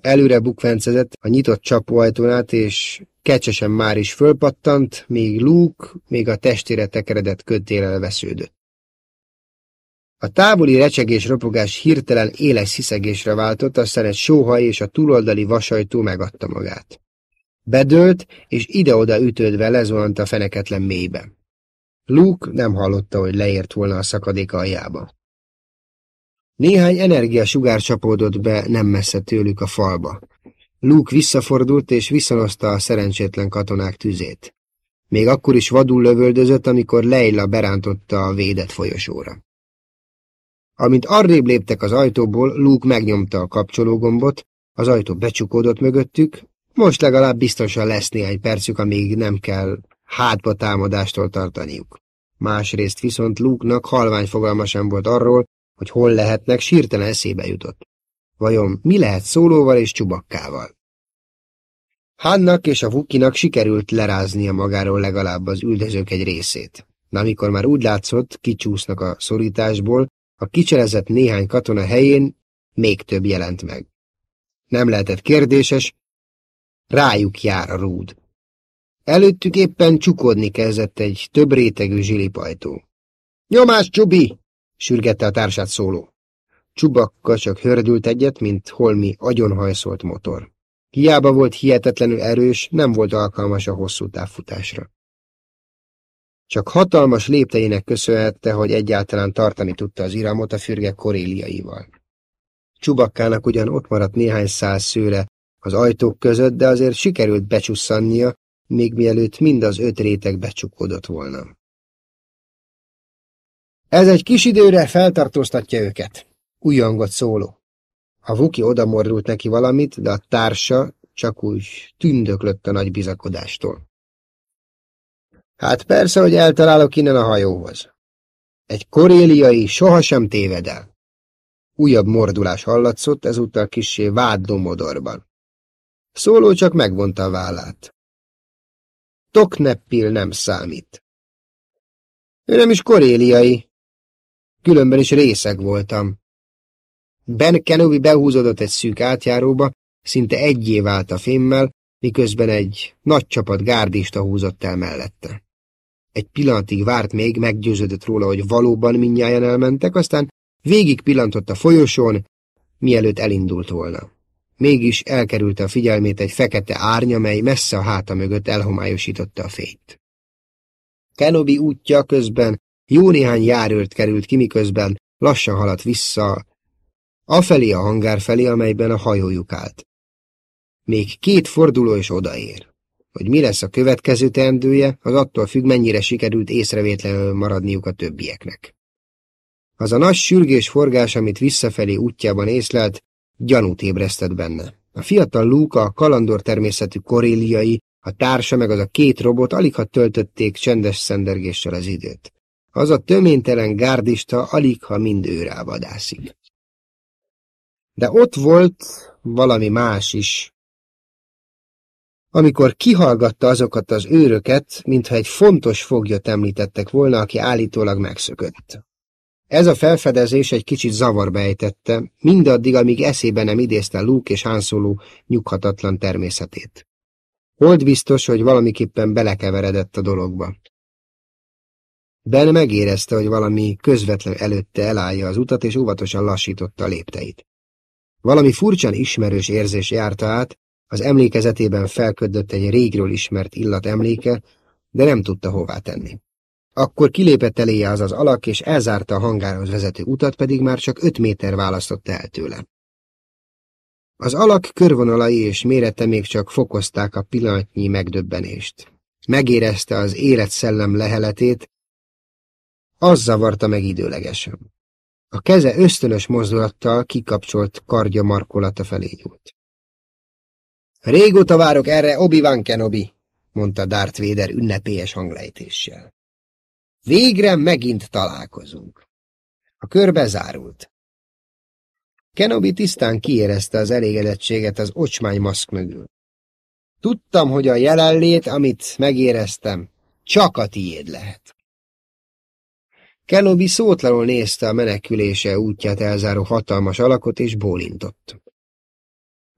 Előre bukvencezett a nyitott csapóajtónát, és kecsesen már is fölpattant, míg Luke még a testére tekeredett kötélel vesződött. A távoli recsegés ropogás hirtelen éles sziszegésre váltott, aztán egy sóhaj és a túloldali vasajtó megadta magát. Bedőlt, és ide-oda ütődve lezuhant a feneketlen mélybe. Luke nem hallotta, hogy leért volna a szakadék aljába. Néhány energiasugár csapódott be nem messze tőlük a falba. Luke visszafordult és viszonozta a szerencsétlen katonák tüzét. Még akkor is vadul lövöldözött, amikor Leila berántotta a védett folyosóra. Amint arrébb léptek az ajtóból, Luke megnyomta a kapcsológombot, az ajtó becsukódott mögöttük, most legalább biztosan lesz néhány percük, amíg nem kell hátba támadástól tartaniuk. Másrészt viszont Luke-nak halvány fogalma sem volt arról, hogy hol lehetnek, sírtelen eszébe jutott. Vajon mi lehet szólóval és csubakkával? Hannak és a Vukinak sikerült leráznia magáról legalább az üldözők egy részét. De amikor már úgy látszott, kicsúsznak a szorításból, a kicselezett néhány katona helyén még több jelent meg. Nem lehetett kérdéses, rájuk jár a rúd. Előttük éppen csukodni kezdett egy több rétegű zsilipajtó. Nyomás, Csubi! sürgette a társát szóló. Csubakka csak hördült egyet, mint holmi agyonhajszolt motor. Hiába volt hihetetlenül erős, nem volt alkalmas a hosszú távfutásra. Csak hatalmas lépteinek köszönhette, hogy egyáltalán tartani tudta az iramot a fürge koréliaival. Csubakkának ugyan ott maradt néhány száz szőle az ajtók között, de azért sikerült becsusszannia, még mielőtt mind az öt réteg becsukódott volna. Ez egy kis időre feltartóztatja őket, újjongott szóló. A Vuki odamordult neki valamit, de a társa csak úgy tündöklött a nagy bizakodástól. Hát persze, hogy eltalálok innen a hajóhoz. Egy koréliai sohasem téved el. Újabb mordulás hallatszott, ezúttal kissé vádló modorban. Szóló csak megvonta a vállát. Tokneppil nem számít. Ő nem is koréliai. Különben is részeg voltam. Ben Kenobi behúzódott egy szűk átjáróba, szinte egyé vált a fémmel, miközben egy nagy csapat gárdista húzott el mellette. Egy pillanatig várt még, meggyőződött róla, hogy valóban mindnyájan elmentek, aztán végig pillantott a folyosón, mielőtt elindult volna. Mégis elkerülte a figyelmét egy fekete árny, amely messze a háta mögött elhomályosította a fényt. Kenobi útja közben jó néhány járőrt került ki, miközben lassan haladt vissza, afelé a hangár felé, amelyben a hajójuk állt. Még két forduló is odaér. Hogy mi lesz a következő teendője, az attól függ, mennyire sikerült észrevétlenül maradniuk a többieknek. Az a nagy sürgés forgás, amit visszafelé útjában észlelt, gyanút ébresztett benne. A fiatal Luke, a kalandor természetű koréliai, a társa meg az a két robot alig ha töltötték csendes szendergéssel az időt. Az a töménytelen gárdista alig ha mind őrá vadászik. De ott volt valami más is, amikor kihallgatta azokat az őröket, mintha egy fontos foglyot említettek volna, aki állítólag megszökött. Ez a felfedezés egy kicsit zavarba ejtette, mindaddig, amíg eszébe nem idézte Luke és Han Solo nyughatatlan természetét. Volt biztos, hogy valamiképpen belekeveredett a dologba. Ben megérezte, hogy valami közvetlen előtte elállja az utat, és óvatosan lassította a lépteit. Valami furcsán ismerős érzés járta át, az emlékezetében felködött egy régről ismert illat emléke, de nem tudta hová tenni. Akkor kilépett eléje az az alak, és elzárta a hangárhoz vezető utat, pedig már csak öt méter választotta el tőle. Az alak körvonalai és mérete még csak fokozták a pillanatnyi megdöbbenést. Megérezte az életszellem leheletét, az zavarta meg időlegesen. A keze ösztönös mozdulattal kikapcsolt kardja markolata felé nyúlt. Régóta várok erre, Obi-Wan Kenobi, mondta Darth Vader ünnepélyes hanglejtéssel. Végre megint találkozunk. A kör bezárult. Kenobi tisztán kiérezte az elégedettséget az ocsmány maszk mögül. Tudtam, hogy a jelenlét, amit megéreztem, csak a tiéd lehet. Kenobi szótlanul nézte a menekülése útját elzáró hatalmas alakot, és bólintott.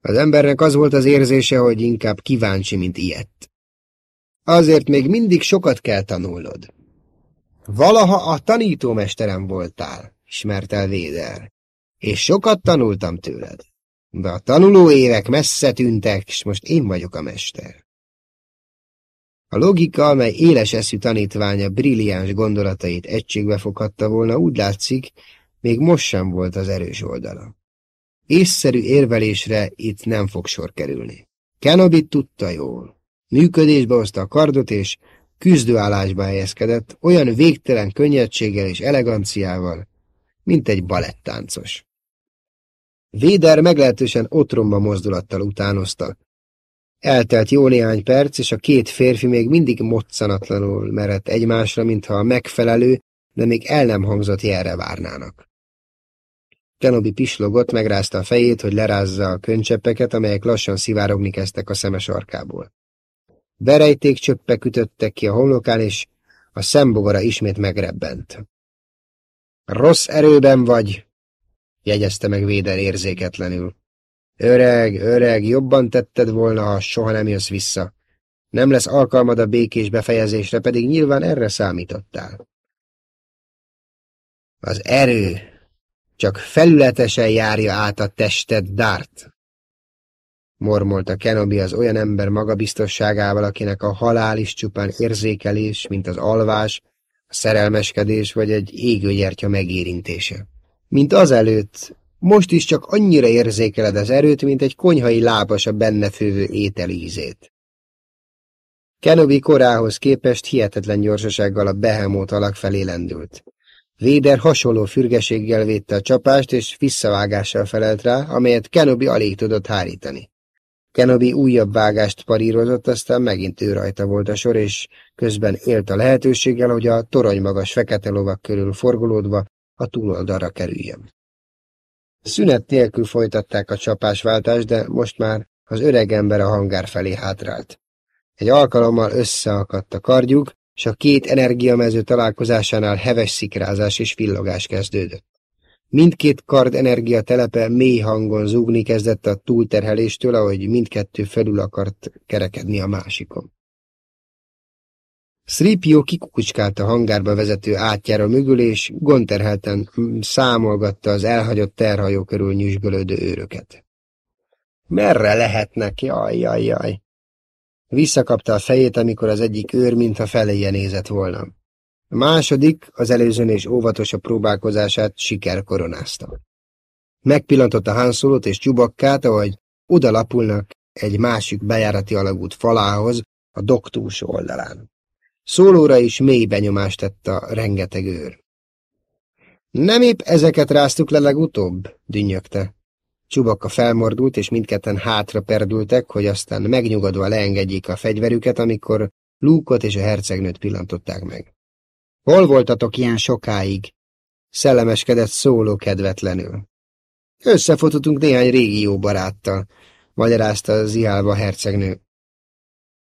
Az embernek az volt az érzése, hogy inkább kíváncsi, mint ilyet. Azért még mindig sokat kell tanulnod. Valaha a tanítómesterem voltál, ismert el Véder, és sokat tanultam tőled. De a tanuló évek messze tűntek, és most én vagyok a mester. A logika, amely éles eszű tanítványa brilliáns gondolatait egységbe fogadta volna, úgy látszik, még most sem volt az erős oldala. Észszerű érvelésre itt nem fog sor kerülni. Kenobi tudta jól. Működésbe hozta a kardot, és küzdőállásba helyezkedett, olyan végtelen könnyedséggel és eleganciával, mint egy balettáncos. Véder meglehetősen otromba mozdulattal utánozta. Eltelt jó néhány perc, és a két férfi még mindig moccanatlanul merett egymásra, mintha a megfelelő, de még el nem hangzott jelre várnának. Kenobi pislogott, megrázta a fejét, hogy lerázza a könycseppeket, amelyek lassan szivárogni kezdtek a szemes arkából. Berejték csöppek ütöttek ki a homlokán, és a szembogara ismét megrebbent. Rossz erőben vagy, jegyezte meg Véder érzéketlenül. Öreg, öreg, jobban tetted volna, ha soha nem jössz vissza. Nem lesz alkalmad a békés befejezésre, pedig nyilván erre számítottál. Az erő, csak felületesen járja át a tested, Dart. Mormolta Kenobi az olyan ember magabiztosságával, akinek a halál is csupán érzékelés, mint az alvás, a szerelmeskedés vagy egy égőgyertya megérintése. Mint azelőtt, most is csak annyira érzékeled az erőt, mint egy konyhai lábas a benne fővő ételízét. Kenobi korához képest hihetetlen gyorsasággal a behemót alak felé lendült. Véder hasonló fürgeséggel védte a csapást, és visszavágással felelt rá, amelyet Kenobi alig tudott hárítani. Kenobi újabb vágást parírozott, aztán megint ő rajta volt a sor, és közben élt a lehetőséggel, hogy a torony magas fekete lovak körül forgolódva a túloldalra kerüljön. Szünet nélkül folytatták a csapásváltást, de most már az öreg ember a hangár felé hátrált. Egy alkalommal összeakadt a kardjuk, és a két energiamező találkozásánál heves szikrázás és villogás kezdődött. Mindkét kard energia telepe mély hangon zúgni kezdett a túlterheléstől, ahogy mindkettő felül akart kerekedni a másikon. Sripio kikukucskált a hangárba vezető átjára mögül, és gonterhelten számolgatta az elhagyott terhajó körül nyüzsgölődő őröket. Merre lehetnek? Jaj, jaj, jaj! Visszakapta a fejét, amikor az egyik őr mintha feléje nézett volna. A második, az előzőn és óvatosabb próbálkozását siker koronázta. Megpillantotta Hanszolót és Csubakkát, ahogy odalapulnak egy másik bejárati alagút falához a doktús oldalán. Szólóra is mély benyomást tett a rengeteg őr. Nem épp ezeket ráztuk le legutóbb, dünnyögte. Csubakka felmordult, és mindketten hátra perdültek, hogy aztán megnyugodva leengedjék a fegyverüket, amikor Lúkot és a hercegnőt pillantották meg. Hol voltatok ilyen sokáig? Szellemeskedett szóló kedvetlenül. Összefotottunk néhány régi jó baráttal, magyarázta zihálva a hercegnő.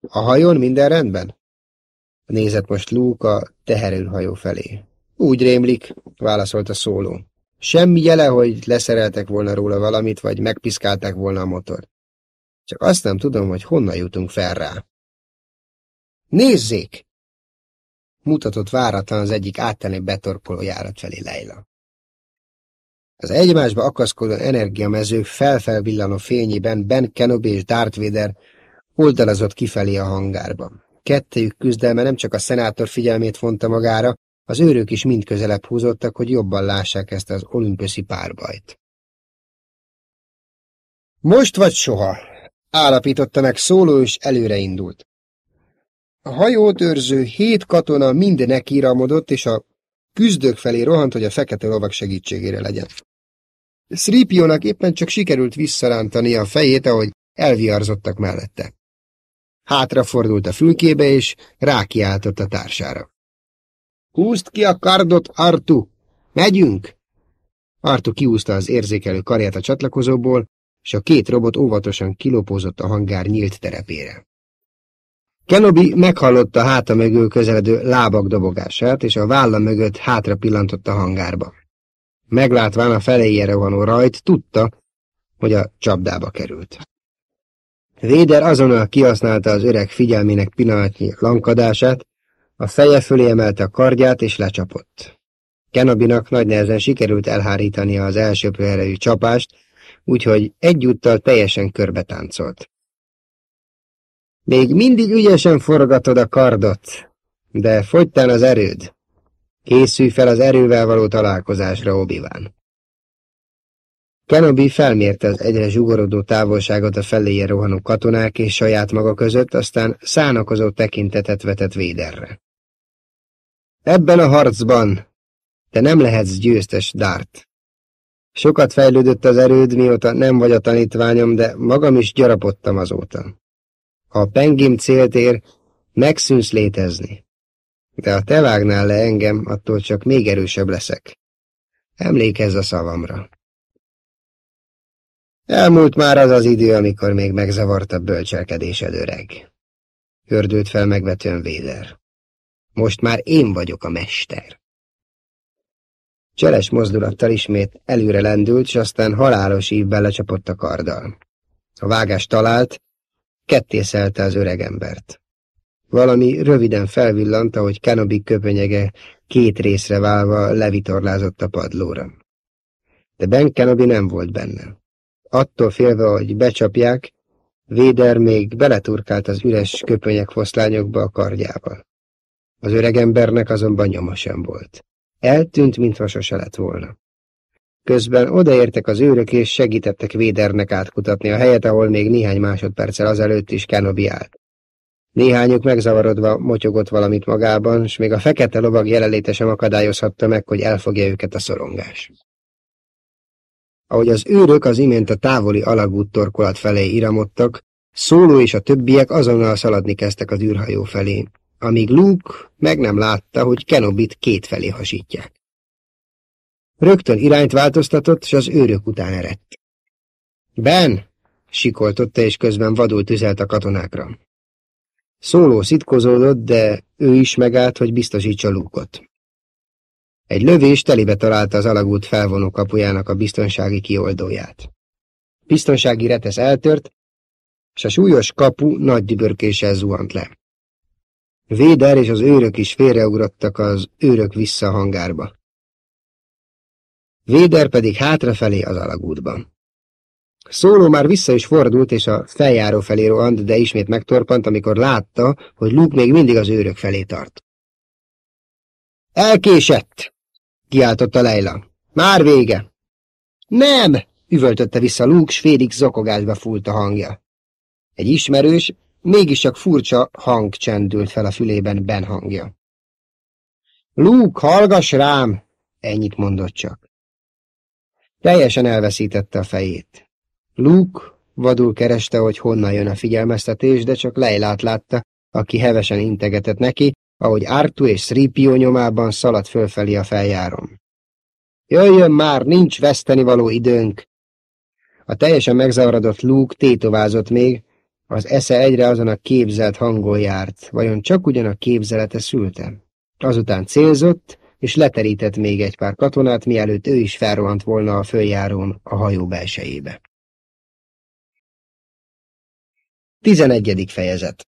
A hajón minden rendben? Nézett most Luke a teherőrhajó felé. Úgy rémlik, válaszolta szóló. Semmi jele, hogy leszereltek volna róla valamit, vagy megpiszkálták volna a motor. Csak azt nem tudom, hogy honnan jutunk fel rá. Nézzék! Mutatott váratlan az egyik áttenni betorkoló járat felé Leila. Az egymásba akaszkodó energiamezők felfelvillanó fényében Ben Kenobi és Darth Vader oldalazott kifelé a hangárban. Kettejük küzdelme nem csak a szenátor figyelmét vonta magára, az őrök is mind közelebb húzottak, hogy jobban lássák ezt az olimpöszi párbajt. Most vagy soha, állapította meg szóló, és előre. A hajót őrző hét katona mind nekiramodott, és a küzdők felé rohant, hogy a fekete lovak segítségére legyen. Sripionak éppen csak sikerült visszarántani a fejét, ahogy elviarzottak mellette. Hátrafordult a fülkébe, és rákiáltott a társára. Húzd ki a kardot, Artu! Megyünk! Artu kiúzta az érzékelő karját a csatlakozóból, és a két robot óvatosan kilopózott a hangár nyílt terepére. Kenobi meghallotta háta mögül közeledő lábak dobogását, és a válla mögött hátra pillantott a hangárba. Meglátván a feléjére vanó rajt, tudta, hogy a csapdába került. Véder azonnal kihasználta az öreg figyelmének pillanatnyi lankadását, a feje fölé emelte a kardját és lecsapott. Kenabinak nagy nehezen sikerült elhárítania az elsőprő erejű csapást, úgyhogy egyúttal teljesen körbe táncolt. Még mindig ügyesen forgatod a kardot, de fogytán az erőd. Készülj fel az erővel való találkozásra, Obi-Wan. Kenobi felmérte az egyre zsugorodó távolságot a feléje rohanó katonák és saját maga között, aztán szánakozó tekintetet vetett Véderre. Ebben a harcban te nem lehetsz győztes, Dart. Sokat fejlődött az erőd, mióta nem vagy a tanítványom, de magam is gyarapodtam azóta. Ha a pengim célt ér, megszűnsz létezni. De ha te vágnál le engem, attól csak még erősebb leszek. Emlékezz a szavamra. Elmúlt már az az idő, amikor még megzavart a bölcselkedésed öreg. Hördült fel megvetően Véder. Most már én vagyok a mester. Cseles mozdulattal ismét előre lendült, és aztán halálos ívben lecsapott a karddal. A vágás talált, kettészelte az öregembert. Valami röviden felvillant, ahogy Kenobi köpönyege két részre válva levitorlázott a padlóra. De Ben Kenobi nem volt benne. Attól félve, hogy becsapják, Véder még beleturkált az üres köpönyek foszlányokba a kardjával. Az öregembernek azonban nyoma sem volt. Eltűnt, mintha sose lett volna. Közben odaértek az őrök, és segítettek Védernek átkutatni a helyet, ahol még néhány másodperccel azelőtt is Kenobi állt. Néhányuk megzavarodva motyogott valamit magában, és még a fekete lovag jelenléte sem akadályozhatta meg, hogy elfogja őket a szorongás. Ahogy az őrök az imént a távoli alagút torkolat felé iramodtak, Szóló és a többiek azonnal szaladni kezdtek az űrhajó felé, amíg Luke meg nem látta, hogy Kenobit két felé hasítják. Rögtön irányt változtatott, és az őrök után eredt. Ben! sikoltotta, és közben vadul tüzelt a katonákra. Szóló szitkozódott, de ő is megállt, hogy biztosítsa Lúkot. Egy lövés telibe találta az alagút felvonó kapujának a biztonsági kioldóját. Biztonsági retesz eltört, és a súlyos kapu nagy dübörkéssel zuhant le. Véder és az őrök is félreugrottak az őrök vissza a hangárba. Véder pedig hátrafelé az alagútban. Szóló már vissza is fordult, és a feljáró felé rohant, de ismét megtorpant, amikor látta, hogy Luke még mindig az őrök felé tart. Elkésett! kiáltotta Leila. Már vége! Nem! üvöltötte vissza Luke, s félig zokogásba fúlt a hangja. Egy ismerős, mégiscsak furcsa hang csendült fel a fülében Ben hangja. Luke, hallgass rám! Ennyit mondott csak. Teljesen elveszítette a fejét. Luke vadul kereste, hogy honnan jön a figyelmeztetés, de csak Leilát látta, aki hevesen integetett neki, ahogy Artu és Sripio nyomában szaladt fölfelé a feljárom. Jöjjön már, nincs veszteni való időnk! A teljesen megzavarodott Luke tétovázott még, az esze egyre azon a képzelt hangon járt, vajon csak ugyan a képzelete szülte? Azután célzott, és leterített még egy pár katonát, mielőtt ő is felrohant volna a följárón a hajó belsejébe. Tizenegyedik fejezet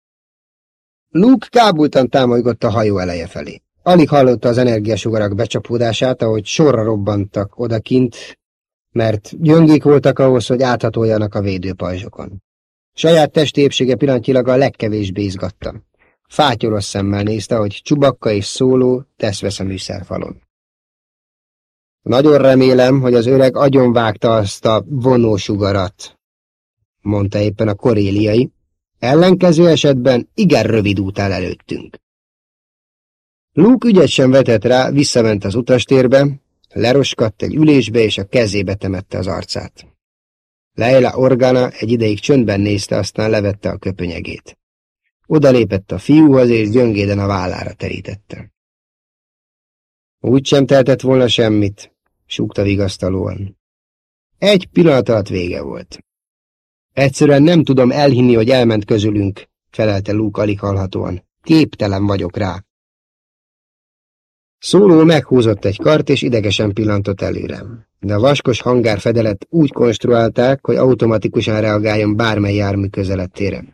Luke kábultan támolygott a hajó eleje felé. Alig hallotta az energiasugarak becsapódását, ahogy sorra robbantak odakint, mert gyöngék voltak ahhoz, hogy áthatoljanak a védőpajzsokon. Saját testi épsége pillanatilag a legkevésbé izgatta. Fátyolos szemmel nézte, hogy csubakka és szóló tesz-vesz a műszerfalon. Nagyon remélem, hogy az öreg agyonvágta azt a vonósugarat, mondta éppen a koréliai. Ellenkező esetben igen rövid út áll előttünk. Luke ügyet sem vetett rá, visszament az utastérbe, leroskadt egy ülésbe, és a kezébe temette az arcát. Leila Organa egy ideig csöndben nézte, aztán levette a köpönyegét. Oda lépett a fiúhoz, és gyöngéden a vállára terítette. Úgy sem tehetett volna semmit, súgta vigasztalóan. Egy pillanat alatt vége volt. Egyszerűen nem tudom elhinni, hogy elment közülünk, felelte Luke alig hallhatóan. Képtelen vagyok rá. Szóló meghúzott egy kart, és idegesen pillantott előre. De a vaskos hangár fedelet úgy konstruálták, hogy automatikusan reagáljon bármely jármű közelettére.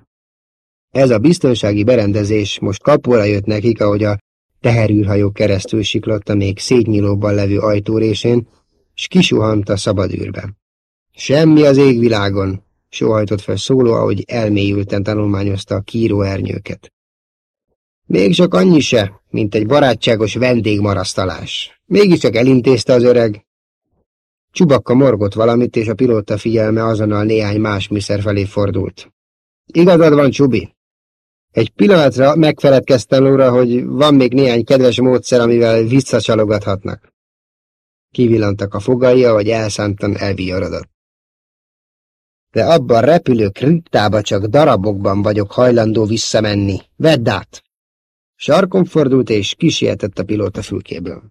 Ez a biztonsági berendezés most kapóra jött nekik, ahogy a teherűrhajó keresztül siklott a még szétnyílóban levő ajtórésén, s kisuhant a szabadűrbe. Semmi az égvilágon, sohajtott fel szóló, ahogy elmélyülten tanulmányozta a kíróernyőket. Még csak annyi se, mint egy barátságos vendégmarasztalás. Mégiscsak elintézte az öreg. Csubakka morgott valamit, és a pilóta figyelme azonnal néhány más műszer felé fordult. Igazad van, Csubi. Egy pillanatra megfeledkeztem róla, hogy van még néhány kedves módszer, amivel visszacsalogathatnak. Kivillantak a fogai, ahogy elszántan elvíjarodott. De abban a repülő kriptába csak darabokban vagyok hajlandó visszamenni. Vedd át! Sarkon fordult és kisietett a pilóta fülkéből.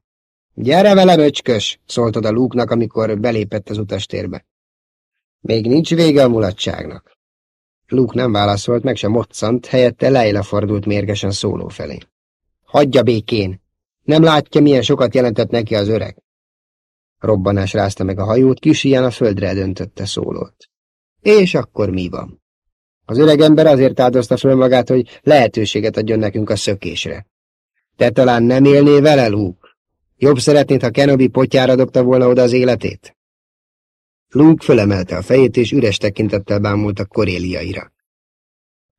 Gyere velem, öcskös! szólt oda Lúknak, amikor belépett az utastérbe. Még nincs vége a mulatságnak. Luke nem válaszolt, meg sem moccant, helyette Leila fordult mérgesen szóló felé. Hagyja békén! Nem látja, milyen sokat jelentett neki az öreg? Robbanás rázta meg a hajót, kis ilyen a földre döntötte szólót. És akkor mi van? Az öreg ember azért áldozta föl magát, hogy lehetőséget adjon nekünk a szökésre. Te talán nem élnél vele, Luke? Jobb szeretnéd, ha Kenobi potyára dobta volna oda az életét? Luke fölemelte a fejét, és üres tekintettel bámult a koréliaira.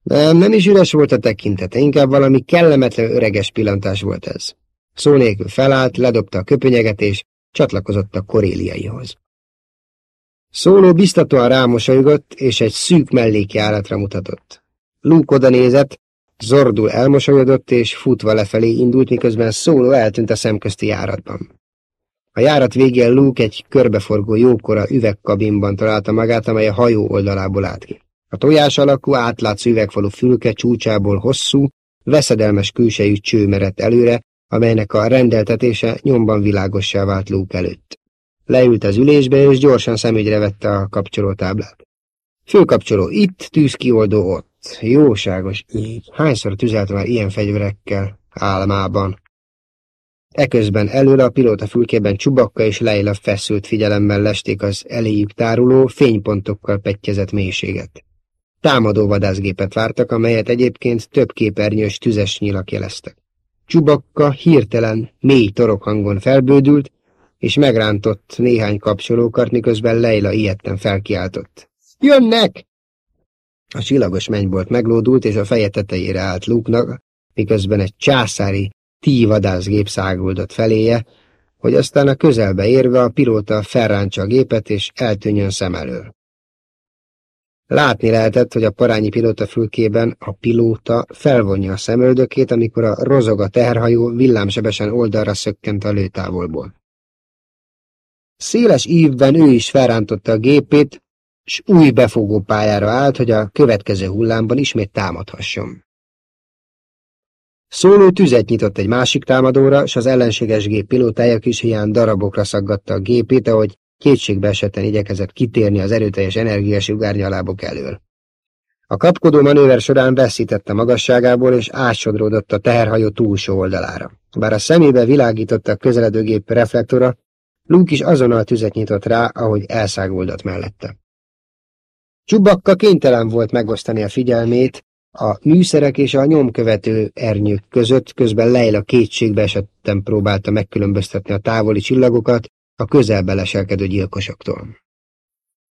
Nem, nem is üres volt a tekintete, inkább valami kellemetlen öreges pillantás volt ez. Szó nélkül felállt, ledobta a köpönyeget, és csatlakozott a koréliaihoz. Szóló biztatóan rámosolygott, és egy szűk mellékjáratra mutatott. Luke oda nézett, zordul elmosolyodott, és futva lefelé indult, miközben Szóló eltűnt a szemközti járatban. A járat végén Luke egy körbeforgó jókora üvegkabinban találta magát, amely a hajó oldalából állt ki. A tojás alakú átlátszó üvegfalú fülke csúcsából hosszú, veszedelmes külsejű cső merett előre, amelynek a rendeltetése nyomban világossá vált lúk előtt. Leült az ülésbe, és gyorsan szemügyre vette a kapcsolótáblát. Főkapcsoló itt, tűzkioldó ott. Jóságos így. Hányszor tüzelt már ilyen fegyverekkel? Álmában. Eközben előre a pilóta fülkében Csubakka és Leila feszült figyelemmel lesték az eléjük táruló, fénypontokkal pettyezett mélységet. Támadó vadászgépet vártak, amelyet egyébként több képernyős tüzes nyilak jeleztek. Csubakka hirtelen, mély torokhangon felbődült, és megrántott néhány kapcsolókart, miközben Leila ilyetten felkiáltott. Jönnek! A csillagos mennybolt meglódult, és a feje tetejére állt Luke-nak, miközben egy császári tívadászgép száguldott feléje, hogy aztán a közelbe érve a pilóta felráncsa a gépet és eltűnjön szem elől. Látni lehetett, hogy a parányi pilóta fülkében a pilóta felvonja a szemöldökét, amikor a rozog a teherhajó villámsebesen oldalra szökkent a lőtávolból. Széles ívben ő is felrántotta a gépét, s új befogó pályára állt, hogy a következő hullámban ismét támadhasson. Szóló tüzet nyitott egy másik támadóra, s az ellenséges gép pilótája kis hián darabokra szaggatta a gépét, ahogy kétségbe esetten igyekezett kitérni az erőteljes energiasugárnyalábok elől. A kapkodó manőver során veszítette magasságából, és átsodródott a teherhajó túlsó oldalára. Bár a szemébe világította a közeledő gép reflektora, Luke is azonnal tüzet nyitott rá, ahogy elszáguldott mellette. Csubakka kénytelen volt megosztani a figyelmét a műszerek és a nyomkövető ernyők között, közben Leila kétségbe esetten próbálta megkülönböztetni a távoli csillagokat a közelbe leselkedő gyilkosoktól.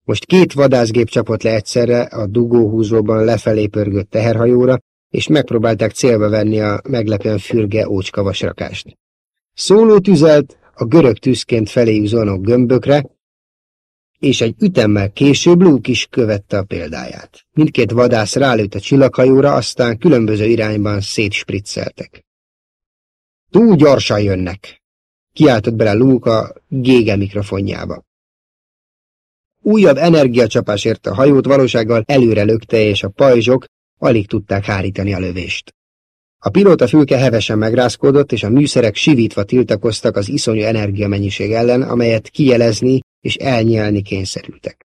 Most két vadászgép csapott le egyszerre a dugóhúzóban lefelé pörgött teherhajóra, és megpróbálták célba venni a meglepően fürge ócskavasrakást. Szóló tüzelt a görög tűzként felé uzonó gömbökre, és egy ütemmel később Luke is követte a példáját. Mindkét vadász rálőtt a csillaghajóra, aztán különböző irányban szétspricceltek. Túl gyorsan jönnek, kiáltott bele Luke a gége mikrofonjába. Újabb energiacsapás érte a hajót, valósággal előre lökte, és a pajzsok alig tudták hárítani a lövést. A pilóta fülke hevesen megrázkódott, és a műszerek sivítva tiltakoztak az iszonyú energiamennyiség ellen, amelyet kijelezni és elnyelni kényszerültek.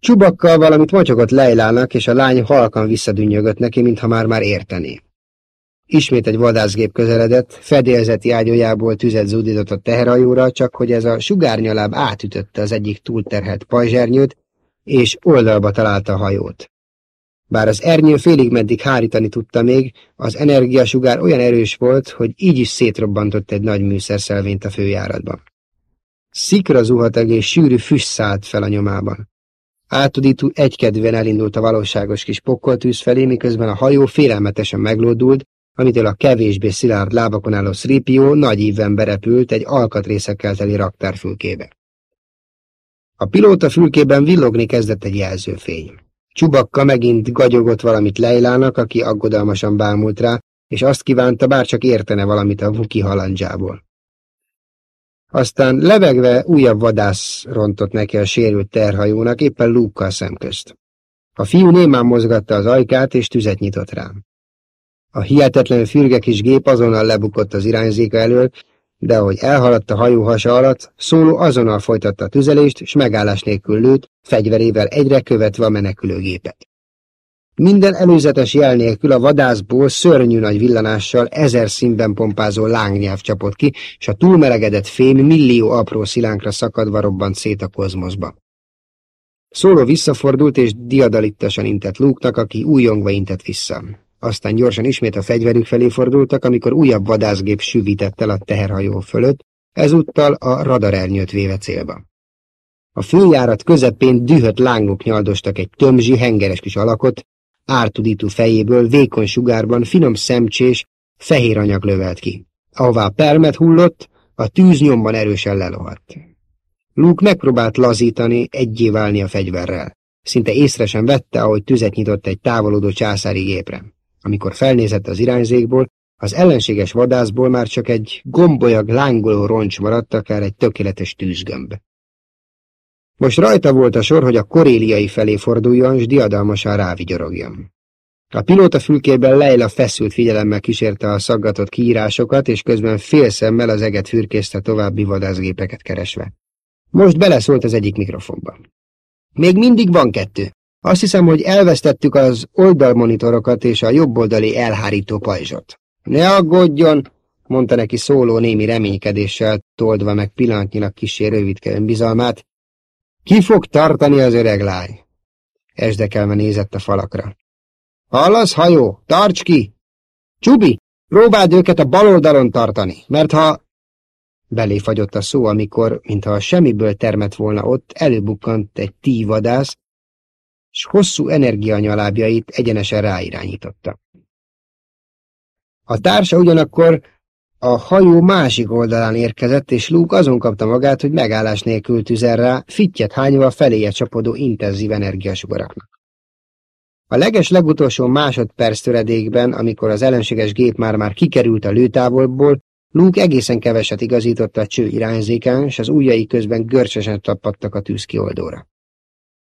Csubakkal valamit motyogott Leilának, és a lány halkan visszadünnyögött neki, mintha már-már értené. Ismét egy vadászgép közeledett, fedélzeti ágyójából tüzet zúdított a teherhajóra, csak hogy ez a sugárnyaláb átütötte az egyik túlterhelt pajzsernyőt, és oldalba találta a hajót. Bár az ernyő félig meddig hárítani tudta még, az energiasugár olyan erős volt, hogy így is szétrobbantott egy nagy műszerszelvényt a főjáratban. Szikra zuhatag és sűrű füst szállt fel a nyomában. Átudító egykedvűen elindult a valóságos kis pokkoltűz felé, miközben a hajó félelmetesen meglódult, amitől a kevésbé szilárd lábakon álló szrípió nagy ívben berepült egy alkatrészekkel teli raktárfülkébe. A pilóta fülkében villogni kezdett egy jelzőfény. Csubakka megint gagyogott valamit Leilának, aki aggodalmasan bámult rá, és azt kívánta, bárcsak értene valamit a Vuki halandzsából. Aztán levegve újabb vadász rontott neki a sérült terhajónak, éppen Luke szemközt. A fiú némán mozgatta az ajkát, és tüzet nyitott rám. A hihetetlenül fürge kis gép azonnal lebukott az irányzéka elől, de ahogy elhaladt a hajó hasa alatt, szóló azonnal folytatta a tüzelést, s megállás nélkül lőtt, fegyverével egyre követve a menekülőgépet. Minden előzetes jel nélkül a vadászból szörnyű nagy villanással ezer színben pompázó lángnyelv csapott ki, és a túlmelegedett fém millió apró szilánkra szakadva robbant szét a kozmoszba. Szóló visszafordult, és diadalittasan intett Luke-nak, aki újongva intett vissza. Aztán gyorsan ismét a fegyverük felé fordultak, amikor újabb vadászgép süvített el a teherhajó fölött, ezúttal a radarernyőt véve célba. A főjárat közepén dühött lángok nyaldostak egy tömzsi, hengeres kis alakot, ártudító fejéből vékony sugárban finom szemcsés, fehér anyag lövelt ki. Ahová permet hullott, a tűz nyomban erősen lelohadt. Luke megpróbált lazítani, egyé válni a fegyverrel. Szinte észre sem vette, ahogy tüzet nyitott egy távolodó császári gépre. Amikor felnézett az irányzékból, az ellenséges vadászból már csak egy gombolyag lángoló roncs maradt, akár egy tökéletes tűzgömb. Most rajta volt a sor, hogy a koréliai felé forduljon, s diadalmasan rávigyorogjon. A pilóta fülkében Leila feszült figyelemmel kísérte a szaggatott kiírásokat, és közben félszemmel az eget fürkészte további vadászgépeket keresve. Most beleszólt az egyik mikrofonba. Még mindig van kettő. Azt hiszem, hogy elvesztettük az oldalmonitorokat és a jobboldali elhárító pajzsot. Ne aggódjon, mondta neki szóló némi reménykedéssel, toldva meg pillanatnyilag kisé rövidke bizalmát. Ki fog tartani az öreg lány? Esdekelve nézett a falakra. Hallasz, hajó, tarts ki! Csubi, próbáld őket a bal oldalon tartani, mert ha... Belé fagyott a szó, amikor, mintha a semmiből termett volna ott, előbukkant egy tívadász, s hosszú energianyalábjait egyenesen ráirányította. A társa ugyanakkor a hajó másik oldalán érkezett, és Luke azon kapta magát, hogy megállás nélkül tüzel rá, fittyet hányva feléje csapodó intenzív energiasugaraknak. A leges legutolsó másodperc töredékben, amikor az ellenséges gép már-már kikerült a lőtávolból, Luke egészen keveset igazította a cső irányzékán, és az ujjai közben görcsösen tapadtak a tűz kioldóra.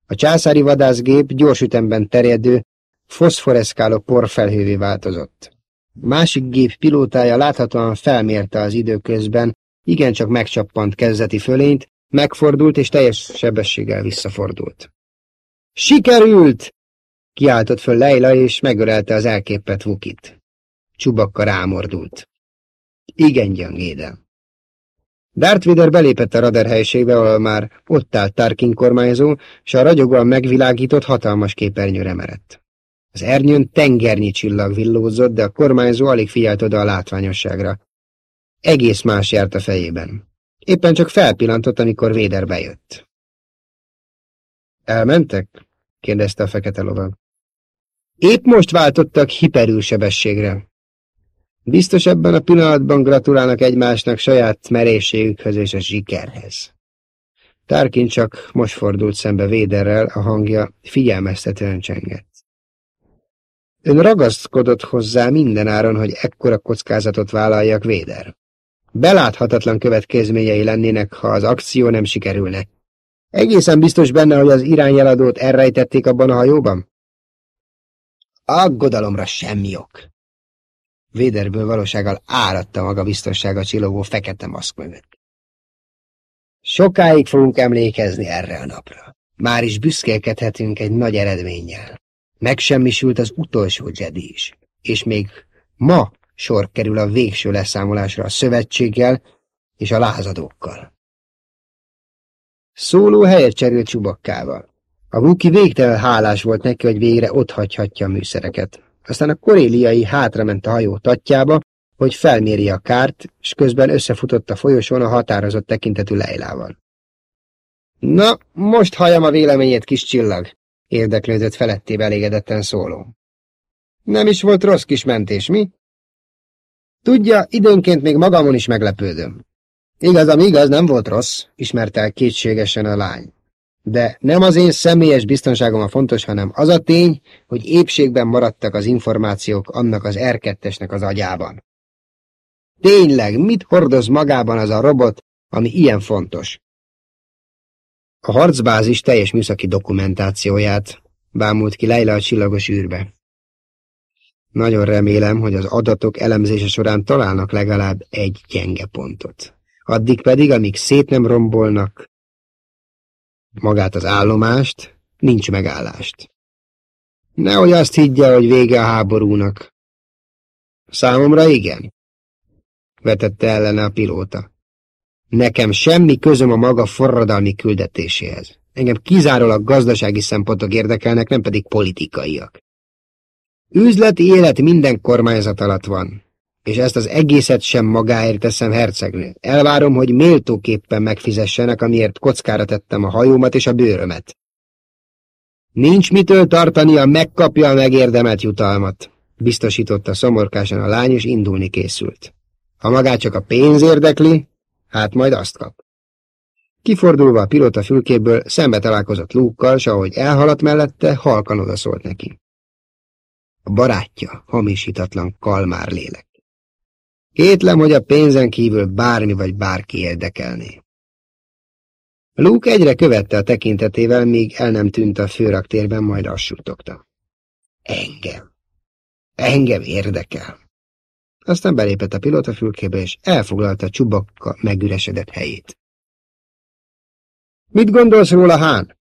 A császári vadászgép gyors ütemben terjedő, foszforeszkáló porfelhővé változott. Másik gép pilótája láthatóan felmérte az időközben, igencsak megcsappant kezdeti fölényt, megfordult és teljes sebességgel visszafordult. Sikerült! Kiáltott föl Leila, és megölelte az elképett Vukit. Csubakka rámordult. Igen, gyangéde. Darth Vader belépett a radar helységbe, ahol már ott állt Tarkin kormányzó, és a ragyogóan megvilágított hatalmas képernyőre merett. Az ernyőn tengernyi csillag villózott, de a kormányzó alig figyelt oda a látványosságra. Egész más járt a fejében. Éppen csak felpillantott, amikor Véder bejött. Elmentek? kérdezte a fekete lovag. Épp most váltottak hiperülsebességre. Biztos ebben a pillanatban gratulálnak egymásnak saját merészségükhöz és a sikerhez. Tarkin csak most fordult szembe Véderrel, a hangja figyelmeztetően csengett. Ön ragaszkodott hozzá mindenáron, hogy ekkora kockázatot vállaljak Véder. Beláthatatlan következményei lennének, ha az akció nem sikerülne. Egészen biztos benne, hogy az irányjeladót elrejtették abban a hajóban? Aggodalomra semmi ok. Véderből valósággal áradta maga biztonsága csillogó fekete maszk mögött. Sokáig fogunk emlékezni erre a napra. Már is büszkélkedhetünk egy nagy eredménnyel. Megsemmisült az utolsó Jedi is, és még ma sor kerül a végső leszámolásra a szövetséggel és a lázadókkal. Szóló helyet cserélt csubakkával. A Vuki végtelen hálás volt neki, hogy végre ott hagyhatja a műszereket. Aztán a koréliai hátrament a hajó tatjába, hogy felmérje a kárt, és közben összefutott a folyosón a határozott tekintetű lejlával. Na, most halljam a véleményét, kis csillag, érdeklődött feletté elégedetten szóló. Nem is volt rossz kis mentés, mi? Tudja, időnként még magamon is meglepődöm. Igaz, ami igaz, nem volt rossz, ismerte el kétségesen a lány. De nem az én személyes biztonságom a fontos, hanem az a tény, hogy épségben maradtak az információk annak az R2-esnek az agyában. Tényleg, mit hordoz magában az a robot, ami ilyen fontos? A harcbázis teljes műszaki dokumentációját bámult ki Leila a csillagos űrbe. Nagyon remélem, hogy az adatok elemzése során találnak legalább egy gyenge pontot. Addig pedig, amíg szét nem rombolnak, magát az állomást, nincs megállást. Nehogy azt higgye, hogy vége a háborúnak. Számomra igen, vetette ellene a pilóta. Nekem semmi közöm a maga forradalmi küldetéséhez. Engem kizárólag gazdasági szempontok érdekelnek, nem pedig politikaiak. Üzleti élet minden kormányzat alatt van és ezt az egészet sem magáért teszem, hercegnő. Elvárom, hogy méltóképpen megfizessenek, amiért kockára tettem a hajómat és a bőrömet. Nincs mitől tartania, megkapja a megérdemelt jutalmat, biztosította szomorkásan a lány, és indulni készült. Ha magát csak a pénz érdekli, hát majd azt kap. Kifordulva a pilota fülkéből szembe találkozott Lúkkal, s ahogy elhaladt mellette, halkan odaszólt neki. A barátja, hamisítatlan kalmár lélek. Kétlem, hogy a pénzen kívül bármi vagy bárki érdekelné. Luke egyre követte a tekintetével, míg el nem tűnt a főraktérben, majd azt suttogta. Engem. Engem érdekel. Aztán belépett a pilótafülkébe, és elfoglalta Csubakka megüresedett helyét. Mit gondolsz róla, Hán?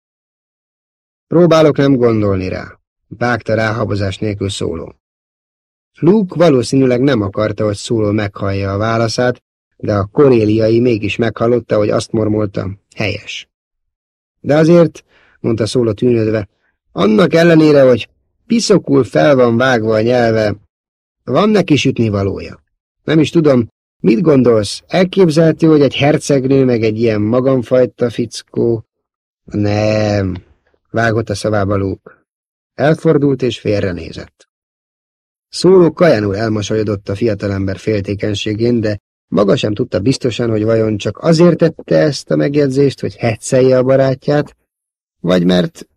Próbálok nem gondolni rá, vágta rá habozás nélkül szóló. Luke valószínűleg nem akarta, hogy szóló meghallja a válaszát, de a koréliai mégis meghallotta, hogy azt mormolta, helyes. De azért, mondta szóló tűnődve, annak ellenére, hogy piszokul fel van vágva a nyelve, van neki sütni valója. Nem is tudom, mit gondolsz, elképzelhető, hogy egy hercegnő meg egy ilyen magamfajta fickó? Nem, vágott a szavába Luke. Elfordult és félrenézett. Szóló kajanul elmosolyodott a fiatalember féltékenységén, de maga sem tudta biztosan, hogy vajon csak azért tette ezt a megjegyzést, hogy hetszelje a barátját, vagy mert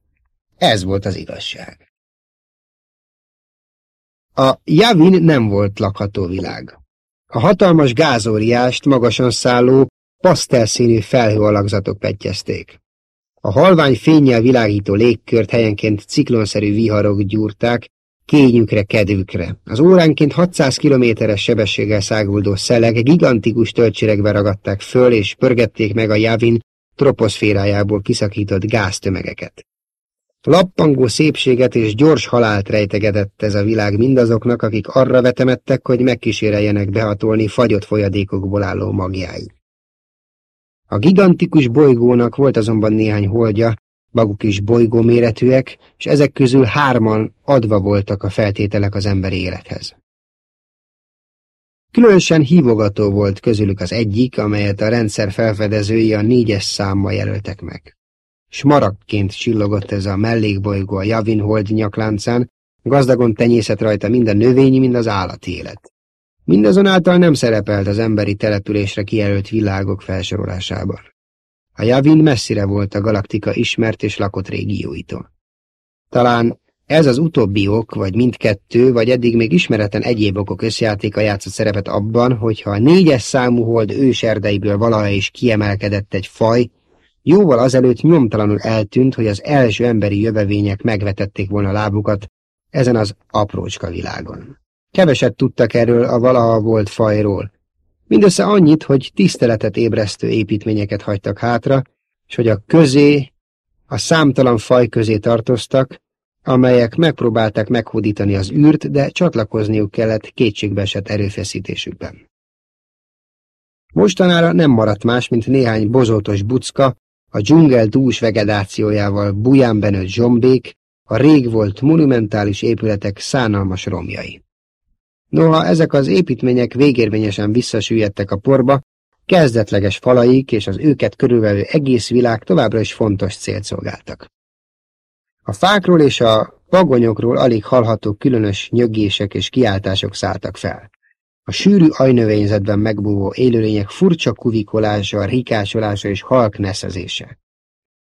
ez volt az igazság. A Javin nem volt lakható világ. A hatalmas gázóriást magasan szálló, pasztelszínű felhőalakzatok petjezték. A halvány fényjel világító légkört helyenként ciklonszerű viharok gyúrták, kényükre, kedvükre. Az óránként 600 kilométeres sebességgel száguldó szeleg gigantikus töltséregbe ragadták föl, és pörgették meg a Javin troposzférájából kiszakított gáztömegeket. Lappangó szépséget és gyors halált rejtegedett ez a világ mindazoknak, akik arra vetemettek, hogy megkíséreljenek behatolni fagyott folyadékokból álló magjái. A gigantikus bolygónak volt azonban néhány holdja, maguk is bolygó méretűek, és ezek közül hárman adva voltak a feltételek az emberi élethez. Különösen hívogató volt közülük az egyik, amelyet a rendszer felfedezői a négyes számmal jelöltek meg. Smaragként csillogott ez a mellékbolygó a Javinhold nyakláncán, gazdagon tenyészet rajta mind a növényi, mind az állati élet. Mindazonáltal nem szerepelt az emberi településre kijelölt világok felsorolásában. A Javin messzire volt a galaktika ismert és lakott régióitól. Talán ez az utóbbi ok, vagy mindkettő, vagy eddig még ismeretlen egyéb okok összjátéka játszott szerepet abban, hogyha a négyes számú hold őserdeiből valaha is kiemelkedett egy faj, jóval azelőtt nyomtalanul eltűnt, hogy az első emberi jövevények megvetették volna lábukat ezen az aprócska világon. Keveset tudtak erről a valaha volt fajról. Mindössze annyit, hogy tiszteletet ébresztő építményeket hagytak hátra, és hogy a közé, a számtalan faj közé tartoztak, amelyek megpróbálták meghódítani az űrt, de csatlakozniuk kellett kétségbeesett erőfeszítésükben. Mostanára nem maradt más, mint néhány bozótos bucka, a dzsungel dús vegetációjával buján benőtt zsombék, a rég volt monumentális épületek szánalmas romjai. Noha ezek az építmények végérvényesen visszasüllyedtek a porba, kezdetleges falaik és az őket körülvevő egész világ továbbra is fontos célt szolgáltak. A fákról és a vagonyokról alig hallható különös nyögések és kiáltások szálltak fel. A sűrű ajnövényzetben megbúvó élőlények furcsa kuvikolása, rikásolása és halk neszezése.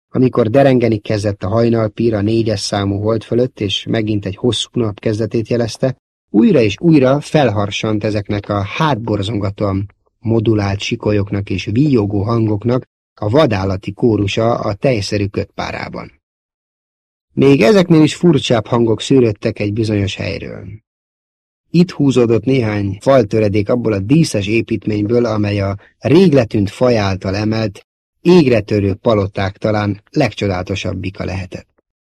Amikor derengeni kezdett a hajnalpír a négyes számú hold fölött, és megint egy hosszú nap kezdetét jelezte, újra és újra felharsant ezeknek a hátborzongatóan modulált sikolyoknak és víjogó hangoknak a vadállati kórusa a tejszerű kötpárában. Még ezeknél is furcsább hangok szűröttek egy bizonyos helyről. Itt húzódott néhány faltöredék abból a díszes építményből, amely a rég letűnt faj által emelt, égre törő paloták talán legcsodálatosabbika lehetett.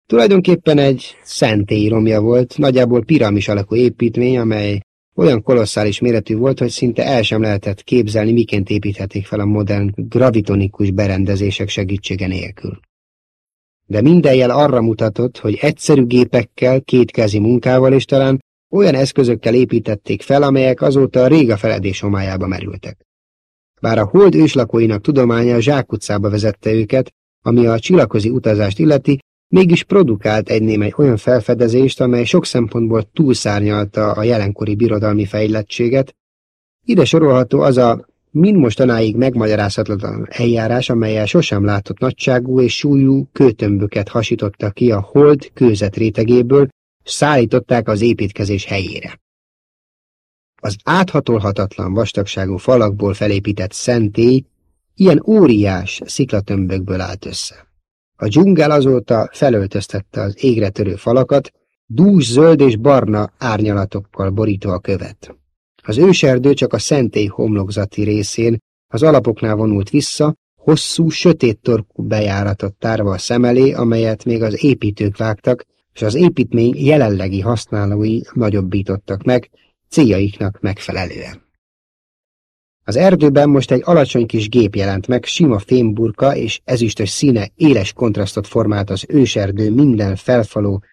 Tulajdonképpen egy szentély íromja volt, nagyjából piramis alakú építmény, amely olyan kolosszális méretű volt, hogy szinte el sem lehetett képzelni, miként építhetik fel a modern gravitonikus berendezések segítsége nélkül de minden jel arra mutatott, hogy egyszerű gépekkel, kétkezi munkával és talán olyan eszközökkel építették fel, amelyek azóta a réga feledés homályába merültek. Bár a hold őslakóinak tudománya a zsákutcába vezette őket, ami a csillagközi utazást illeti, mégis produkált egy némely olyan felfedezést, amely sok szempontból túlszárnyalta a jelenkori birodalmi fejlettséget. Ide sorolható az a mind mostanáig megmagyarázhatatlan eljárás, amelyel sosem látott nagyságú és súlyú kőtömböket hasítottak ki a hold kőzet rétegéből, szállították az építkezés helyére. Az áthatolhatatlan vastagságú falakból felépített szentély ilyen óriás sziklatömbökből állt össze. A dzsungel azóta felöltöztette az égre törő falakat, dús zöld és barna árnyalatokkal borítva a követ. Az őserdő csak a szentély homlokzati részén, az alapoknál vonult vissza, hosszú, sötét torkú bejáratot tárva a szem elé, amelyet még az építők vágtak, és az építmény jelenlegi használói nagyobbítottak meg, céljaiknak megfelelően. Az erdőben most egy alacsony kis gép jelent meg, sima fémburka és ezüstös színe éles kontrasztot formált az őserdő minden felfaló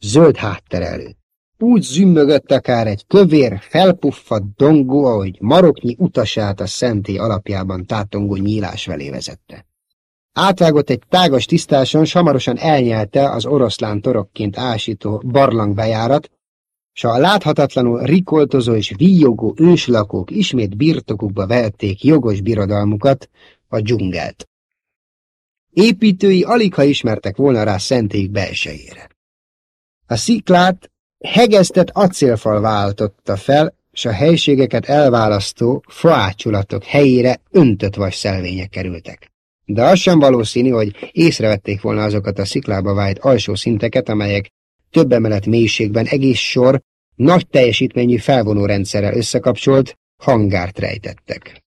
zöld előtt. Úgy zümmögött akár egy kövér, felpuffadt dongó, ahogy maroknyi utasát a szenté alapjában tátongó nyílás velé vezette. Átvágott egy tágas tisztáson, samarosan elnyelte az oroszlán torokként ásító barlangbejárat, s a láthatatlanul rikoltozó és víjogó őslakók ismét birtokukba vehették jogos birodalmukat, a dzsungelt. Építői alig ha ismertek volna rá szentélyük belsejére. A sziklát hegesztett acélfal váltotta fel, s a helységeket elválasztó faácsulatok helyére öntött vas szelvények kerültek. De az sem valószínű, hogy észrevették volna azokat a sziklába vájt alsó szinteket, amelyek több emelet mélységben egész sor nagy teljesítményű felvonó rendszerrel összekapcsolt hangárt rejtettek.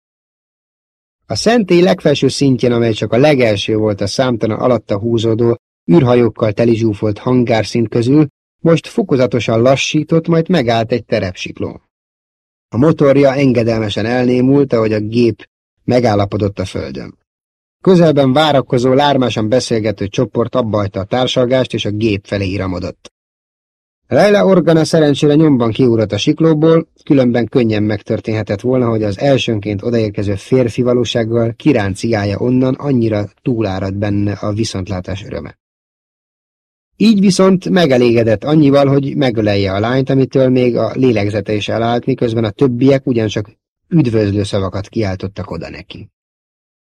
A szentély legfelső szintjén, amely csak a legelső volt a számtalan alatta húzódó, űrhajókkal telizsúfolt hangárszint közül, most fokozatosan lassított, majd megállt egy terepsikló. A motorja engedelmesen elnémult, ahogy a gép megállapodott a földön. Közelben várakozó, lármásan beszélgető csoport abbajta a társalgást, és a gép felé iramodott. Leila Organa szerencsére nyomban kiúrott a siklóból, különben könnyen megtörténhetett volna, hogy az elsőnként odaérkező férfi valósággal kiránciája onnan annyira túlárad benne a viszontlátás öröme. Így viszont megelégedett annyival, hogy megölelje a lányt, amitől még a lélegzete is elállt, miközben a többiek ugyancsak üdvözlő szavakat kiáltottak oda neki.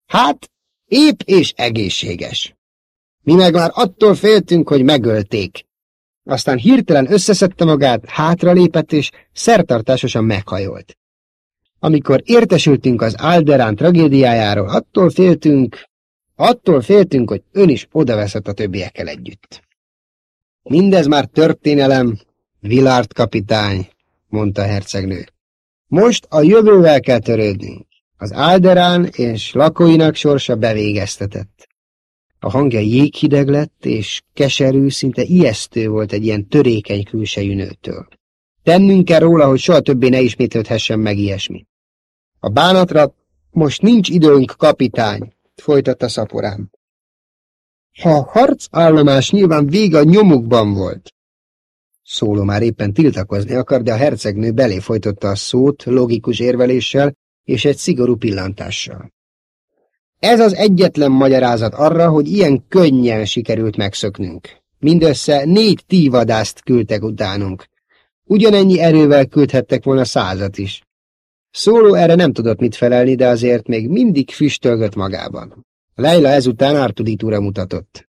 Hát, épp és egészséges. Mi meg már attól féltünk, hogy megölték. Aztán hirtelen összeszedte magát, hátralépett és szertartásosan meghajolt. Amikor értesültünk az Alderán tragédiájáról, attól féltünk, attól féltünk, hogy ön is odaveszett a többiekkel együtt. Mindez már történelem, Villárt kapitány, mondta a hercegnő. Most a jövővel kell törődnünk. Az Alderán és lakóinak sorsa bevégeztetett. A hangja jéghideg lett, és keserű, szinte ijesztő volt egy ilyen törékeny külsejű nőtől. Tennünk kell róla, hogy soha többé ne ismétlődhessen meg ilyesmi. A bánatra most nincs időnk, kapitány, folytatta szaporám. Ha a harcállomás nyilván vége a nyomukban volt. Szóló már éppen tiltakozni akar, de a hercegnő belé folytotta a szót logikus érveléssel és egy szigorú pillantással. Ez az egyetlen magyarázat arra, hogy ilyen könnyen sikerült megszöknünk. Mindössze négy tívadászt küldtek utánunk. Ugyanennyi erővel küldhettek volna százat is. Szóló erre nem tudott mit felelni, de azért még mindig füstölgött magában. Leila ezután Artuditúra mutatott.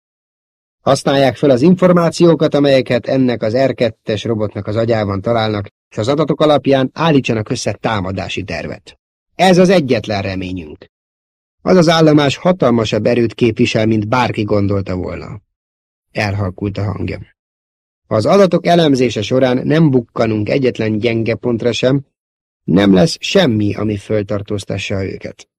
Használják fel az információkat, amelyeket ennek az R2-es robotnak az agyában találnak, és az adatok alapján állítsanak össze támadási tervet. Ez az egyetlen reményünk. Az az állomás hatalmasabb erőt képvisel, mint bárki gondolta volna. Elhalkult a hangja. Ha az adatok elemzése során nem bukkanunk egyetlen gyenge pontra sem, nem lesz semmi, ami föltartóztassa őket.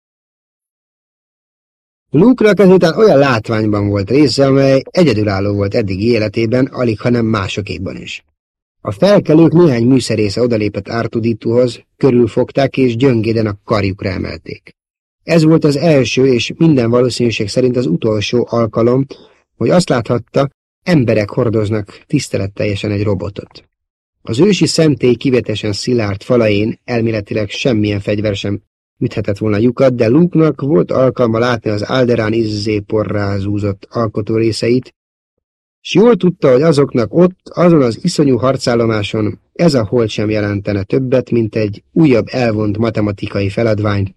Luke-nak ezután olyan látványban volt része, amely egyedülálló volt eddigi életében, alig hanem másokéban is. A felkelők néhány műszerésze odalépett Ártudituhoz, körülfogták és gyöngéden a karjukra emelték. Ez volt az első és minden valószínűség szerint az utolsó alkalom, hogy azt láthatta, emberek hordoznak tiszteletteljesen egy robotot. Az ősi szentély kivetesen szilárd falain elméletileg semmilyen fegyver sem üthetett volna lyukat, de Luke-nak volt alkalma látni az Alderán izzé porrá zúzott alkotó részeit, s jól tudta, hogy azoknak ott, azon az iszonyú harcállomáson ez a hold sem jelentene többet, mint egy újabb elvont matematikai feladvány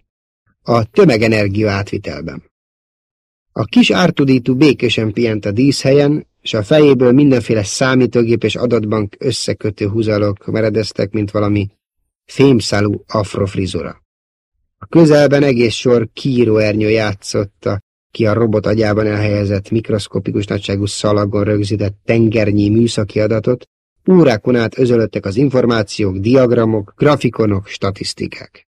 a tömegenergia átvitelben. A kis ártudítú békésen pihent a díszhelyen, és a fejéből mindenféle számítógép és adatbank összekötő húzalok meredeztek, mint valami fémszálú afrofrizura. A közelben egész sor kíróernyő játszotta ki a robot agyában elhelyezett mikroszkopikus nagyságú szalagon rögzített tengernyi műszaki adatot, órákon át özölöttek az információk, diagramok, grafikonok, statisztikák.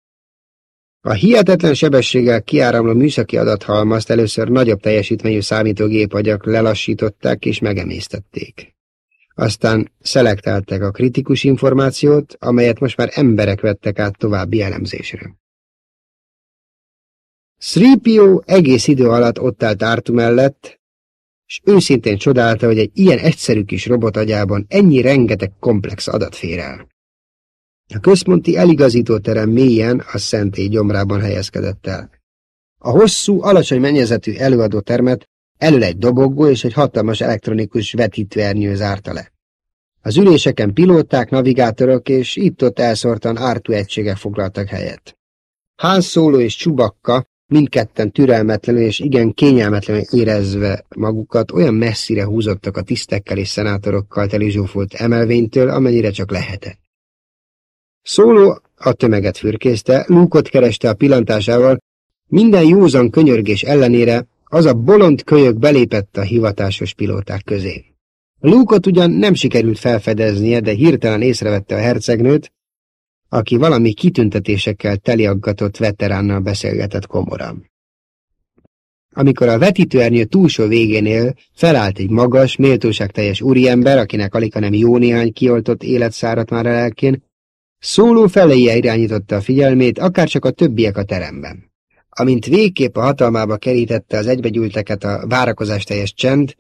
A hihetetlen sebességgel kiáramló műszaki adathalmazt először nagyobb teljesítményű számítógépagyak lelassították és megemésztették. Aztán szelektálták a kritikus információt, amelyet most már emberek vettek át további elemzésre. Sripio egész idő alatt ott állt Ártu mellett, és őszintén csodálta, hogy egy ilyen egyszerű kis robot agyában ennyi rengeteg komplex adat fér el. A központi eligazítóterem mélyen a szentély gyomrában helyezkedett el. A hosszú, alacsony mennyezetű előadótermet elől egy dobogó és egy hatalmas elektronikus vetítőernyő zárta le. Az üléseken pilóták, navigátorok és itt-ott elszórtan ártú egységek foglaltak helyet. Han Solo és Csubakka mindketten türelmetlenül és igen kényelmetlenül érezve magukat olyan messzire húzottak a tisztekkel és szenátorokkal telizsúfolt emelvénytől, amennyire csak lehetett. Szóló a tömeget fürkészte, lúkot kereste a pillantásával, minden józan könyörgés ellenére az a bolond kölyök belépett a hivatásos pilóták közé. Lúkot ugyan nem sikerült felfedeznie, de hirtelen észrevette a hercegnőt, aki valami kitüntetésekkel teliaggatott veteránnal beszélgetett komoran. Amikor a vetítőernyő túlsó végénél felállt egy magas, méltóságteljes úriember, akinek alig nem jó néhány kioltott élet száradt már a lelkén, szóló feléje irányította a figyelmét, akárcsak a többiek a teremben. Amint végképp a hatalmába kerítette az egybegyűlteket a várakozás teljes csend,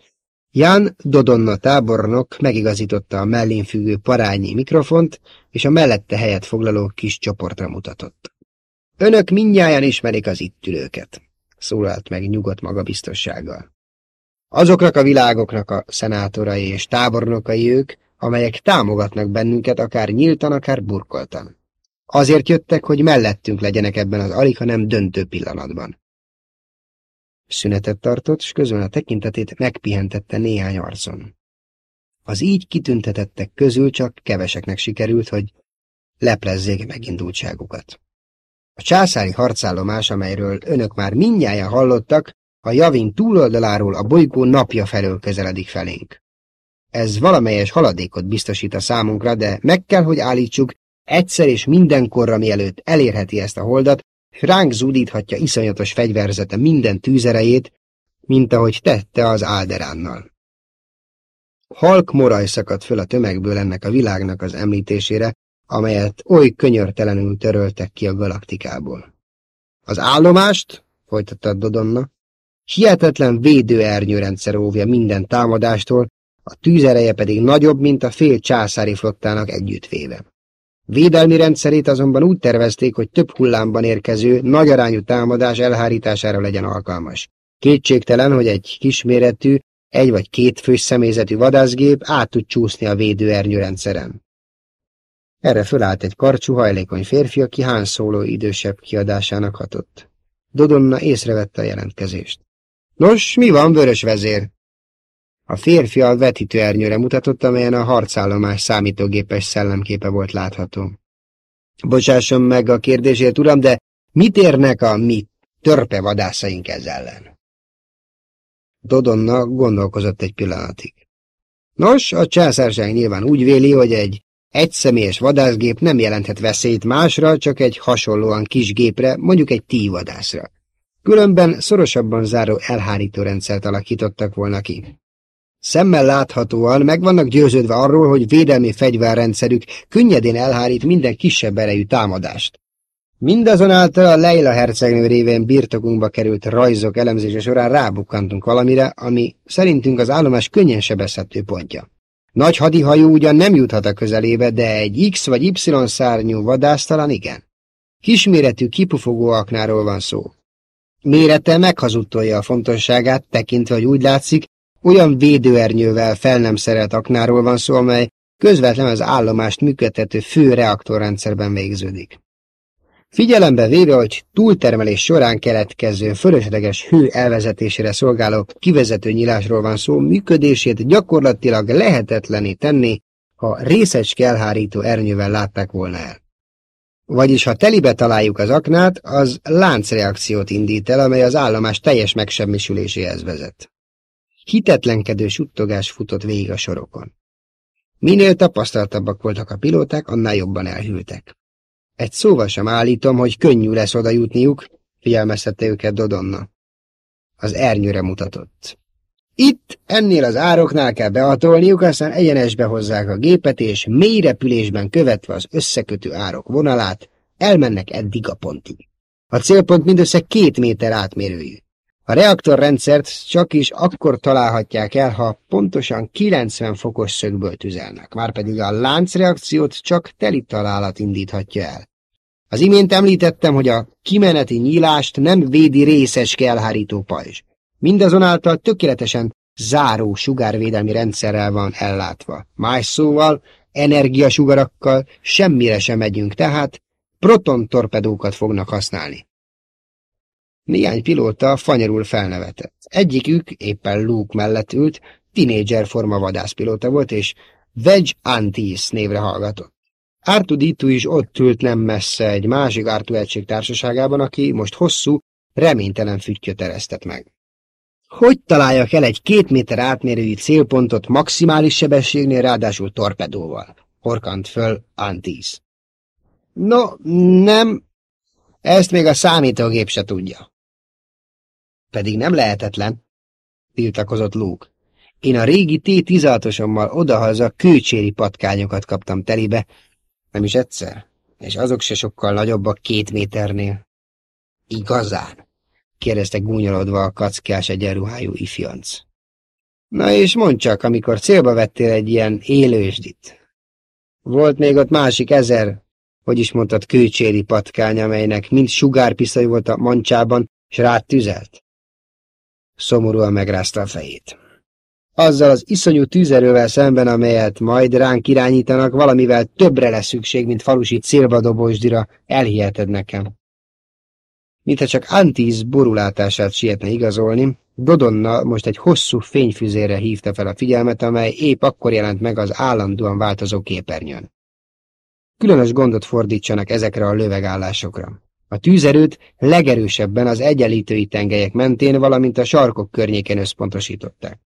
Jan Dodonna tábornok megigazította a mellén függő parányi mikrofont, és a mellette helyet foglaló kis csoportra mutatott. Önök mindnyájan ismerik az itt ülőket, szólalt meg nyugodt magabiztossággal. Azoknak a világoknak a szenátorai és tábornokai ők, amelyek támogatnak bennünket akár nyíltan, akár burkoltan. Azért jöttek, hogy mellettünk legyenek ebben az alig, nem döntő pillanatban. Szünetet tartott, s közben a tekintetét megpihentette néhány arcon. Az így kitüntetettek közül csak keveseknek sikerült, hogy leplezzék megindultságukat. A császári harcállomás, amelyről önök már mindnyáján hallottak, a javin túloldaláról a bolygó napja felől közeledik felénk. Ez valamelyes haladékot biztosít a számunkra, de meg kell, hogy állítsuk, egyszer és mindenkorra mielőtt elérheti ezt a holdat, ránk zúdíthatja iszonyatos fegyverzete minden tűzerejét, mint ahogy tette az Álderánnal. Halk moraj szakadt föl a tömegből ennek a világnak az említésére, amelyet oly könyörtelenül töröltek ki a galaktikából. Az állomást, folytatta Dodonna, hihetetlen védőernyőrendszer óvja minden támadástól, a tűzereje pedig nagyobb, mint a fél császári flottának együttvéve. Védelmi rendszerét azonban úgy tervezték, hogy több hullámban érkező, nagyarányú támadás elhárítására legyen alkalmas. Kétségtelen, hogy egy kisméretű, egy vagy két fős személyzetű vadászgép át tud csúszni a védőernyőrendszeren. Erre fölállt egy karcsú, hajlékony férfi, aki hán szóló idősebb kiadásának hatott. Dodonna észrevette a jelentkezést. Nos, mi van, vörös vezér? A férfi a vetítőernyőre mutatott, amelyen a harcállomás számítógépes szellemképe volt látható. Bocsásson meg a kérdésért, uram, de mit érnek a mi törpe vadászaink ez ellen? Dodonna gondolkozott egy pillanatig. Nos, a császárság nyilván úgy véli, hogy egy egyszemélyes vadászgép nem jelenthet veszélyt másra, csak egy hasonlóan kis gépre, mondjuk egy tívadászra. Különben szorosabban záró elhárító rendszert alakítottak volna ki. Szemmel láthatóan meg vannak győződve arról, hogy védelmi fegyverrendszerük könnyedén elhárít minden kisebb erejű támadást. Mindazonáltal a Leila hercegnő révén birtokunkba került rajzok elemzése során rábukkantunk valamire, ami szerintünk az állomás könnyen sebezhető pontja. Nagy hadihajó ugyan nem juthat a közelébe, de egy X vagy Y szárnyú vadásztalan igen. Kisméretű kipufogó aknáról van szó. Mérete meghazudtolja a fontosságát, tekintve, hogy úgy látszik, olyan védőernyővel fel nem szerelt aknáról van szó, amely közvetlen az állomást működtető fő reaktorrendszerben végződik. Figyelembe véve, hogy túltermelés során keletkező fölösleges hő elvezetésére szolgáló kivezető nyilásról van szó, működését gyakorlatilag lehetetlené tenni, ha részecske elhárító ernyővel látták volna el. Vagyis ha telibe találjuk az aknát, az láncreakciót indít el, amely az állomás teljes megsemmisüléséhez vezet. Hitetlenkedő suttogás futott végig a sorokon. Minél tapasztaltabbak voltak a pilóták, annál jobban elhűltek. Egy szóval sem állítom, hogy könnyű lesz oda jutniuk, figyelmeztette őket Dodonna. Az ernyőre mutatott. Itt, ennél az ároknál kell behatolniuk, aztán egyenesbe hozzák a gépet, és mély repülésben követve az összekötő árok vonalát, elmennek eddig a pontig. A célpont mindössze két méter átmérőjű. A reaktorrendszert csak is akkor találhatják el, ha pontosan 90 fokos szögből tüzelnek, márpedig a láncreakciót csak teli találat indíthatja el. Az imént említettem, hogy a kimeneti nyílást nem védi részes kelhárító pajzs. Mindazonáltal tökéletesen záró sugárvédelmi rendszerrel van ellátva. Más szóval, energiasugarakkal semmire sem megyünk, tehát proton torpedókat fognak használni. Néhány pilóta fanyarul felnevetett. Egyikük éppen Luke mellett ült, tinédzser forma vadászpilóta volt, és Wedge Antis névre hallgatott. Artuditu is ott ült nem messze egy másik Artu egység társaságában, aki most hosszú, reménytelen füttyöt eresztett meg. Hogy találjak el egy két méter átmérőjű célpontot maximális sebességnél, ráadásul torpedóval? Horkant föl Antis. No, nem, ezt még a számítógép se tudja. Pedig nem lehetetlen, tiltakozott Luke. Én a régi T-16-osommal odahaza kőcséri patkányokat kaptam telibe, nem is egyszer, és azok se sokkal nagyobbak két méternél. Igazán? kérdezte gúnyolodva a kackás egyenruhájú ifjanc. Na és mondd csak, amikor célba vettél egy ilyen élősdit. Volt még ott másik ezer, hogy is mondtad, kőcséri patkány, amelynek mind sugárpisztoly volt a mancsában, s rád tüzelt? Szomorúan megrázta a fejét. Azzal az iszonyú tűzerővel szemben, amelyet majd ránk irányítanak, valamivel többre lesz szükség, mint falusi célbadobósdira, elhiheted nekem. Mintha csak Antis borulátását sietne igazolni, Dodonna most egy hosszú fényfüzérre hívta fel a figyelmet, amely épp akkor jelent meg az állandóan változó képernyőn. Különös gondot fordítsanak ezekre a lövegállásokra. A tűzerőt legerősebben az egyenlítői tengelyek mentén, valamint a sarkok környéken összpontosították.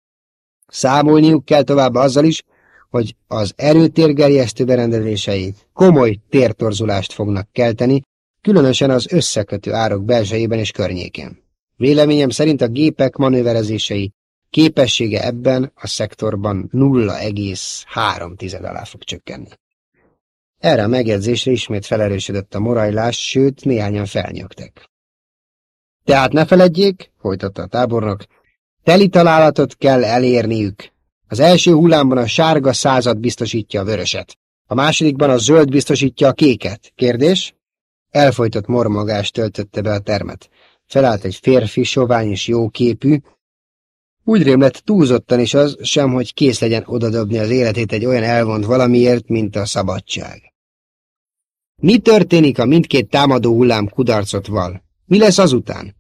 Számolniuk kell tovább azzal is, hogy az erőtérgerjesztő berendezései komoly tértorzulást fognak kelteni, különösen az összekötő árok belsejében és környékén. Véleményem szerint a gépek manőverezései képessége ebben a szektorban 0,3 alá fog csökkenni. Erre a megjegyzésre ismét felerősödött a morajlás, sőt, néhányan felnyögtek. Tehát ne feledjék, folytatta a tábornok, teli találatot kell elérniük. Az első hullámban a sárga század biztosítja a vöröset, a másodikban a zöld biztosítja a kéket. Kérdés? Elfolytott mormogás töltötte be a termet. Felállt egy férfi, sovány és jóképű. Úgy rém lett túlzottan is az, sem, hogy kész legyen odadobni az életét egy olyan elvont valamiért, mint a szabadság. Mi történik, a mindkét támadó hullám kudarcot val? Mi lesz azután?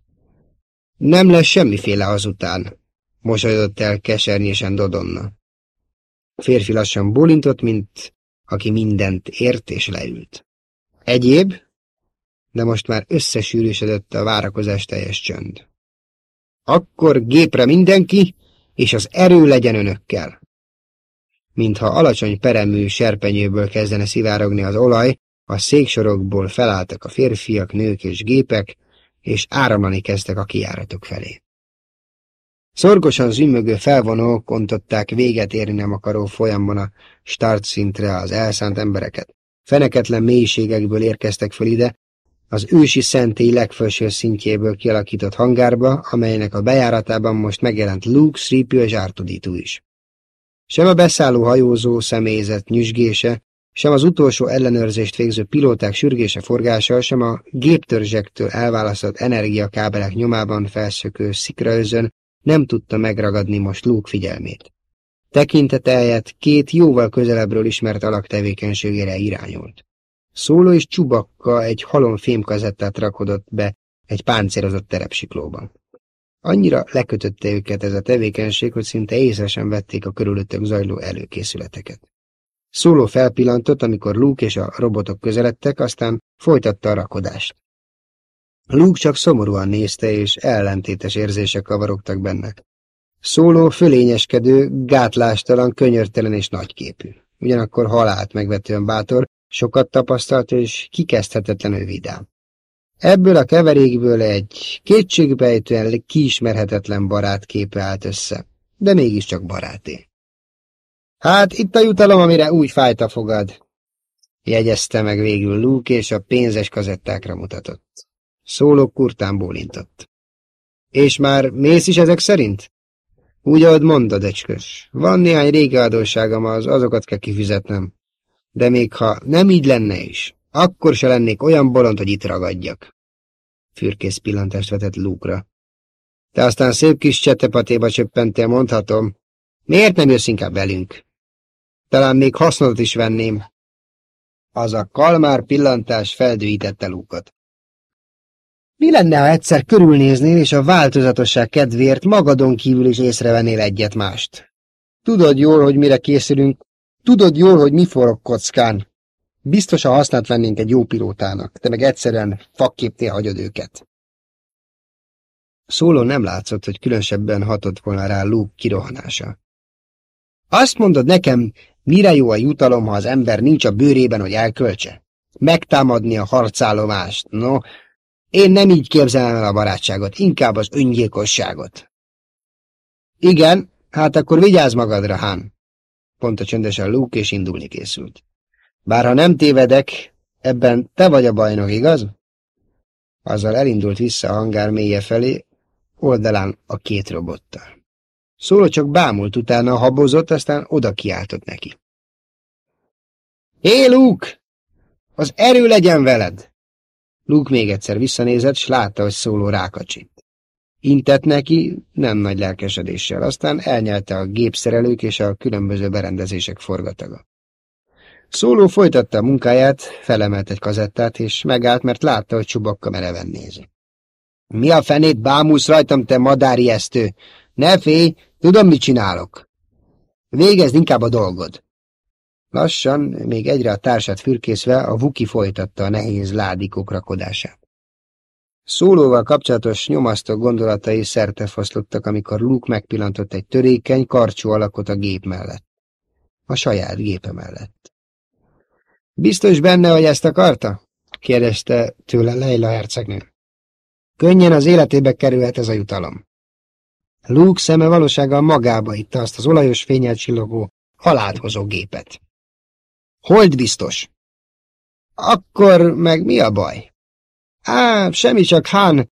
Nem lesz semmiféle azután, mosolyodott el kesernyésen Dodonna. A férfi lassan bólintott, mint aki mindent ért és leült. Egyéb? De most már összesűrűsödött a várakozás teljes csönd. Akkor gépre mindenki, és az erő legyen önökkel. Mintha alacsony peremű serpenyőből kezdene szivárogni az olaj, a széksorokból felálltak a férfiak, nők és gépek, és áramlani kezdtek a kijáratok felé. Szorgosan zümmögő felvonók kontották véget érni nem akaró folyamban a startszintre az elszánt embereket. Feneketlen mélységekből érkeztek föl ide, az ősi szentély legfelső szintjéből kialakított hangárba, amelynek a bejáratában most megjelent Luke, Sripio és Artuditu is. Sem a beszálló hajózó személyzet nyüzsgése, sem az utolsó ellenőrzést végző pilóták sürgése forgása, sem a géptörzsektől elválasztott energiakábelek nyomában felszökő szikraözön nem tudta megragadni most Luke figyelmét. Tekintete helyett két jóval közelebbről ismert alak tevékenységére irányult. Szóló és csubakka egy halom fémkazettát rakodott be egy páncélozott terepsiklóban. Annyira lekötötte őket ez a tevékenység, hogy szinte észre sem vették a körülöttük zajló előkészületeket. Szóló felpillantott, amikor Luke és a robotok közeledtek, aztán folytatta a rakodást. Luke csak szomorúan nézte, és ellentétes érzések kavarogtak benne. Szóló fölényeskedő, gátlástalan, könyörtelen és nagyképű. Ugyanakkor halált megvetően bátor, sokat tapasztalt és kikezdhetetlenül vidám. Ebből a keverékből egy kétségbejtően kiismerhetetlen barát képe állt össze, de mégiscsak baráté. Hát itt a jutalom, amire úgy fájt fogad, jegyezte meg végül Luke, és a pénzes kazettákra mutatott. Szóló kurtán bólintott. És már mész is ezek szerint? Úgy, ahogy mondod, ecskös. Van néhány régi adósságom, az azokat kell kifizetnem. De még ha nem így lenne is, akkor se lennék olyan bolond, hogy itt ragadjak. Fürkész pillantást vetett Lúkra. Te aztán szép kis csetepatéba csöppentél, mondhatom. Miért nem jössz inkább velünk? Talán még hasznodat is venném. Az a kalmár pillantás feldőítette Lúkot. Mi lenne, ha egyszer körülnéznél, és a változatosság kedvéért magadon kívül is észrevennél egyet mást? Tudod jól, hogy mire készülünk, tudod jól, hogy mi forog kockán. Biztosan hasznát vennénk egy jó pilótának, te meg egyszerűen fakképnél hagyod őket. Szóló nem látszott, hogy különösebben hatott volna rá Luke kirohanása. Azt mondod nekem, mire jó a jutalom, ha az ember nincs a bőrében, hogy elköltse? Megtámadni a harcállomást, no, én nem így képzelem el a barátságot, inkább az öngyilkosságot. Igen, hát akkor vigyázz magadra, Hán. Ponta csöndesen Luke, és indulni készült. Bár ha nem tévedek, ebben te vagy a bajnok, igaz? Azzal elindult vissza a hangár mélye felé, oldalán a két robottal. Szóló csak bámult utána, habozott, aztán oda kiáltott neki. Hé, Luke! Az erő legyen veled! Luke még egyszer visszanézett, s látta, hogy szóló rákacsint. Intett neki, nem nagy lelkesedéssel, aztán elnyelte a gépszerelők és a különböző berendezések forgataga. Szóló folytatta a munkáját, felemelt egy kazettát, és megállt, mert látta, hogy Csubakka mereven nézi. Mi a fenét bámulsz rajtam, te madáriesztő? Ne félj, tudom, mit csinálok. Végezd inkább a dolgod. Lassan, még egyre a társát fürkészve, a Vuki folytatta a nehéz ládikok rakodását. Szólóval kapcsolatos nyomasztó gondolatai szerte foszlottak, amikor Luke megpillantott egy törékeny, karcsú alakot a gép mellett. A saját gépe mellett. Biztos benne, hogy ezt akarta? kérdezte tőle Leila hercegnő. Könnyen az életébe kerülhet ez a jutalom. Luke szeme valósággal magába itta azt az olajos fényel csillogó, halálhozó gépet. Hold biztos. Akkor meg mi a baj? Á, semmi csak Hán,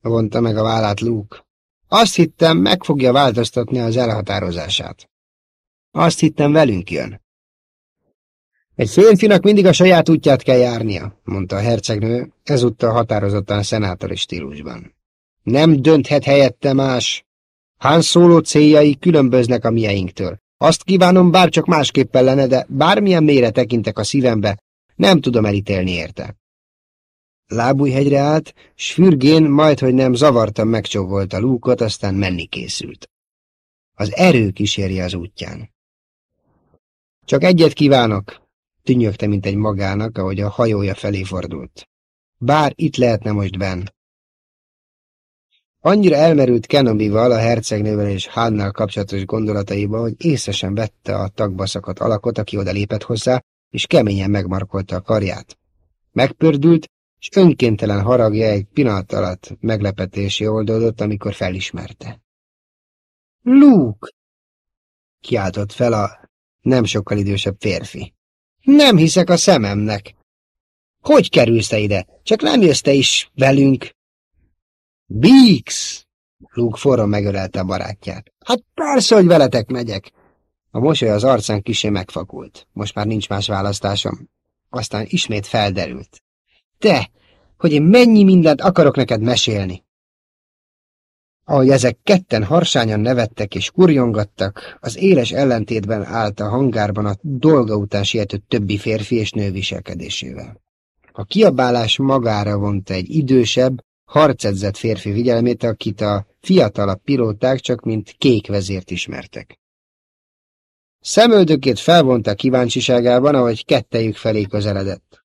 vonta meg a vállát Luke. Azt hittem, meg fogja változtatni az elhatározását. Azt hittem, velünk jön. Egy férfinak mindig a saját útját kell járnia, mondta a hercegnő, ezúttal határozottan szenátori stílusban. Nem dönthet helyette más. Hán szóló céljai különböznek a mieinktől. Azt kívánom, bár csak másképpen lenne, de bármilyen mélyre tekintek a szívembe, nem tudom elítélni érte. Lábújhegyre állt, s fürgén majd, hogy nem zavartam megcsóvolt a lúkot, aztán menni készült. Az erő kíséri az útján. Csak egyet kívánok, tűnyögte, mint egy magának, ahogy a hajója felé fordult. Bár itt lehetne most benn. Annyira elmerült Kenobival, a hercegnővel és Hánnal kapcsolatos gondolataiba, hogy észesen vette a tagbaszakat alakot, aki oda lépett hozzá, és keményen megmarkolta a karját. Megpördült, és önkéntelen haragja egy pillanat alatt meglepetésé oldódott, amikor felismerte. Luke! kiáltott fel a nem sokkal idősebb férfi. Nem hiszek a szememnek. Hogy kerülsz te ide? Csak nem jössz te is velünk. Bix! Luke forró megölelte a barátját. Hát persze, hogy veletek megyek. A mosoly az arcán kisé megfakult. Most már nincs más választásom. Aztán ismét felderült. Te, hogy én mennyi mindent akarok neked mesélni. Ahogy ezek ketten harsányan nevettek és kurjongattak, az éles ellentétben állt a hangárban a dolga után siető többi férfi és nő viselkedésével. A kiabálás magára vonta egy idősebb, harcedzett férfi figyelmét, akit a fiatalabb pilóták csak mint kék vezért ismertek. Szemöldökét felvonta kíváncsiságában, ahogy kettejük felé közeledett.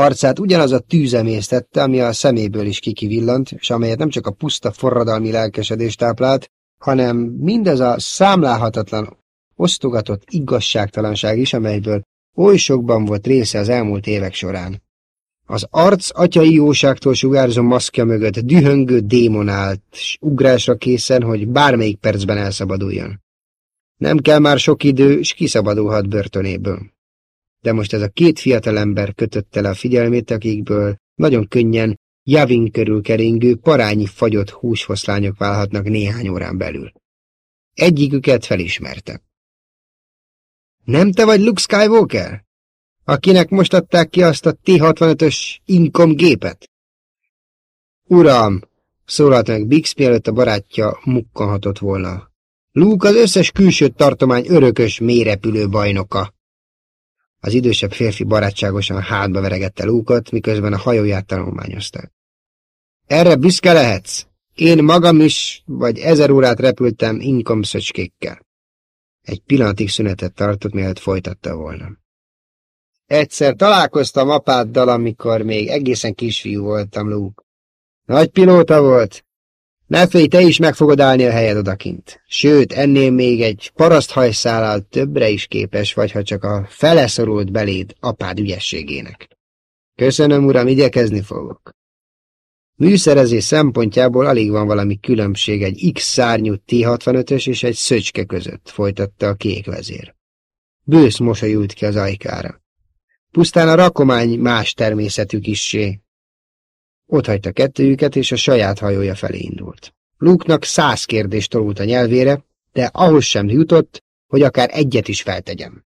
Arcát ugyanaz a tűzemésztette, ami a szeméből is kikivillant, és amelyet nem csak a puszta forradalmi lelkesedés táplált, hanem mindez a számlálhatatlan, osztogatott igazságtalanság is, amelyből oly sokban volt része az elmúlt évek során. Az arc atyai jóságtól sugárzó maszkja mögött dühöngő démon állt, s ugrásra készen, hogy bármelyik percben elszabaduljon. Nem kell már sok idő, s kiszabadulhat börtönéből. De most ez a két fiatalember kötötte le a figyelmét, akikből nagyon könnyen Javin körül keringő parányi fagyott húsfoszlányok válhatnak néhány órán belül. Egyiküket felismerte. Nem te vagy Luke Skywalker? Akinek most adták ki azt a T-65-ös Incom gépet? Uram, szólalt meg Bix, mielőtt a barátja mukkanhatott volna. Luke az összes külső tartomány örökös mérepülő bajnoka. Az idősebb férfi barátságosan hátba veregette Luke-ot, miközben a hajóját tanulmányozták. Erre büszke lehetsz? Én magam is, vagy ezer órát repültem Incom szöcskékkel. Egy pillanatig szünetet tartott, mielőtt folytatta volna. Egyszer találkoztam apáddal, amikor még egészen kisfiú voltam, Luke. Nagy pilóta volt. Ne félj, te is meg fogod állni a helyed odakint. Sőt, ennél még egy paraszthajszállal többre is képes vagy, ha csak a feleszorult beléd apád ügyességének. Köszönöm, uram, igyekezni fogok. Műszerezés szempontjából alig van valami különbség egy X-szárnyú T-65-ös és egy szöcske között, folytatta a kék vezér. Bősz mosolyult ki az ajkára. Pusztán a rakomány más természetű kissé. Ott hagyta kettőjüket, és a saját hajója felé indult. Luke-nak száz kérdést tolult a nyelvére, de ahhoz sem jutott, hogy akár egyet is feltegyem.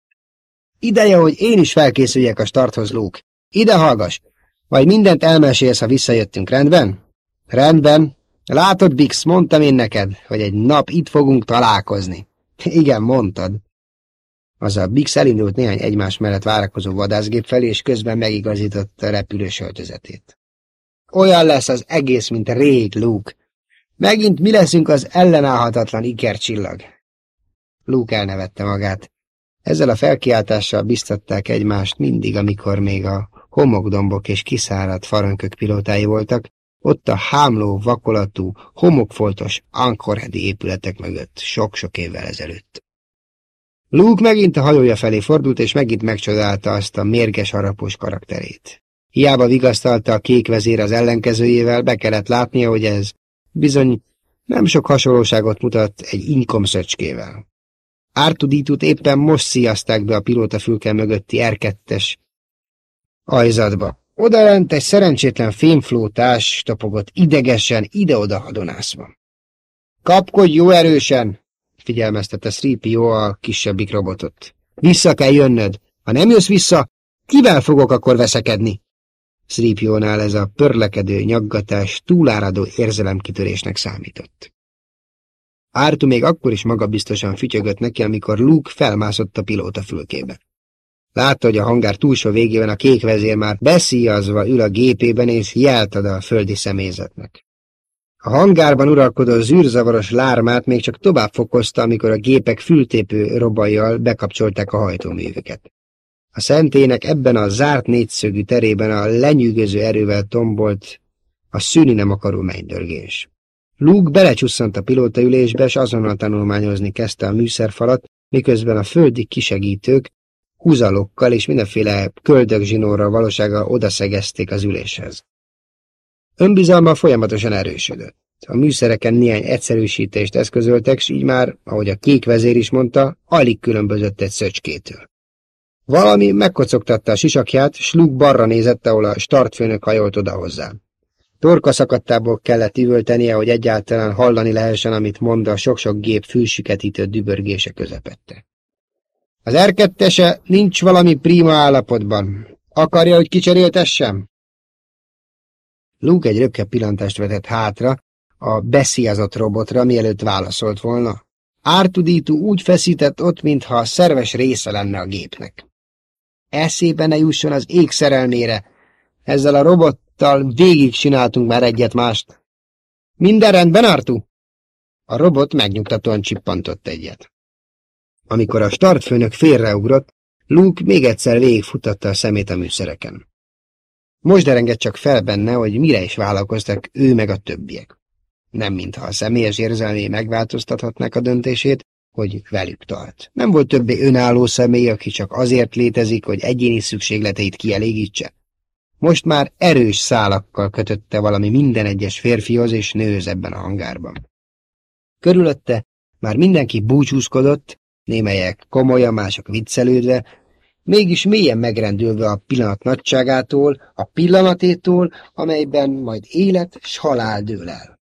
Ideje, hogy én is felkészüljek a starthoz, Luke. Ide hallgass! Majd mindent elmesélsz, ha visszajöttünk, rendben? Rendben. Látod, Bix, mondtam én neked, hogy egy nap itt fogunk találkozni. Igen, mondtad. Azzal Bix elindult néhány egymás mellett várakozó vadászgép felé, és közben megigazította a repülős öltözetét. Olyan lesz az egész, mint rég, Luke. Megint mi leszünk az ellenállhatatlan ikercsillag. Luke elnevette magát. Ezzel a felkiáltással biztatták egymást mindig, amikor még a homokdombok és kiszáradt farankök pilótái voltak, ott a hámló, vakolatú, homokfoltos Ankorhedi épületek mögött sok-sok évvel ezelőtt. Luke megint a hajója felé fordult, és megint megcsodálta azt a mérges harapós karakterét. Hiába vigasztalta a kék vezér az ellenkezőjével, be kellett látnia, hogy ez bizony nem sok hasonlóságot mutat egy inkom szöcskével. Ártudítut éppen most sziaszták be a pilóta fülke mögötti R2-es ajzatba. Odalent egy szerencsétlen fémflótás topogott idegesen ide-oda hadonászva. Kapkodj jó erősen! figyelmeztette Sripio a kisebbik robotot. Vissza kell jönnöd. Ha nem jössz vissza, kivel fogok akkor veszekedni? Sripionál ez a pörlekedő nyaggatás túláradó érzelemkitörésnek számított. Ártu még akkor is magabiztosan fütyögött neki, amikor Luke felmászott a pilóta fülkébe. Látta, hogy a hangár túlsó végében a kék vezér már beszíjazva ül a gépében, és jelt ad a földi személyzetnek. A hangárban uralkodó zűrzavaros lármát még csak tovább fokozta, amikor a gépek fültépő robajjal bekapcsolták a hajtóműveket. A szentének ebben a zárt négyszögű terében a lenyűgöző erővel tombolt a szűni nem akaró mennydörgés. Luke belecsusszant a pilótaülésbe, és azonnal tanulmányozni kezdte a műszerfalat, miközben a földi kisegítők húzalokkal és mindenféle köldögzsinórral valósága odaszegezték az üléshez. Önbizalma folyamatosan erősödött. A műszereken néhány egyszerűsítést eszközöltek, s így már, ahogy a kék vezér is mondta, alig különbözött egy szöcskétől. Valami megkocogtatta a sisakját, s Luke barra nézett, ahol a startfőnök hajolt oda hozzá. Torka szakadtából kellett üvöltenie, hogy egyáltalán hallani lehessen, amit mond a sok-sok gép fülsüketítő dübörgése közepette. Az erkettese nincs valami prima állapotban. Akarja, hogy kicseréltessem? Luke egy röpke pillantást vetett hátra, a besziazott robotra, mielőtt válaszolt volna. Ártudító úgy feszített ott, mintha szerves része lenne a gépnek. Eszébe ne jusson az ég szerelmére. Ezzel a robottal végig csináltunk már egyet mást. Minden rendben, Artu? A robot megnyugtatóan csippantott egyet. Amikor a startfőnök félreugrott, Luke még egyszer végigfutatta a szemét a műszereken. Most derengett csak fel benne, hogy mire is vállalkoztak ő meg a többiek. Nem mintha a személyes érzelmé megváltoztathatnák a döntését, hogy velük tart. Nem volt többé önálló személy, aki csak azért létezik, hogy egyéni szükségleteit kielégítse. Most már erős szálakkal kötötte valami minden egyes férfihoz és nőhöz ebben a hangárban. Körülötte már mindenki búcsúzkodott, némelyek komolyan, mások viccelődve, mégis mélyen megrendülve a pillanat nagyságától, a pillanatétól, amelyben majd élet s halál dől el.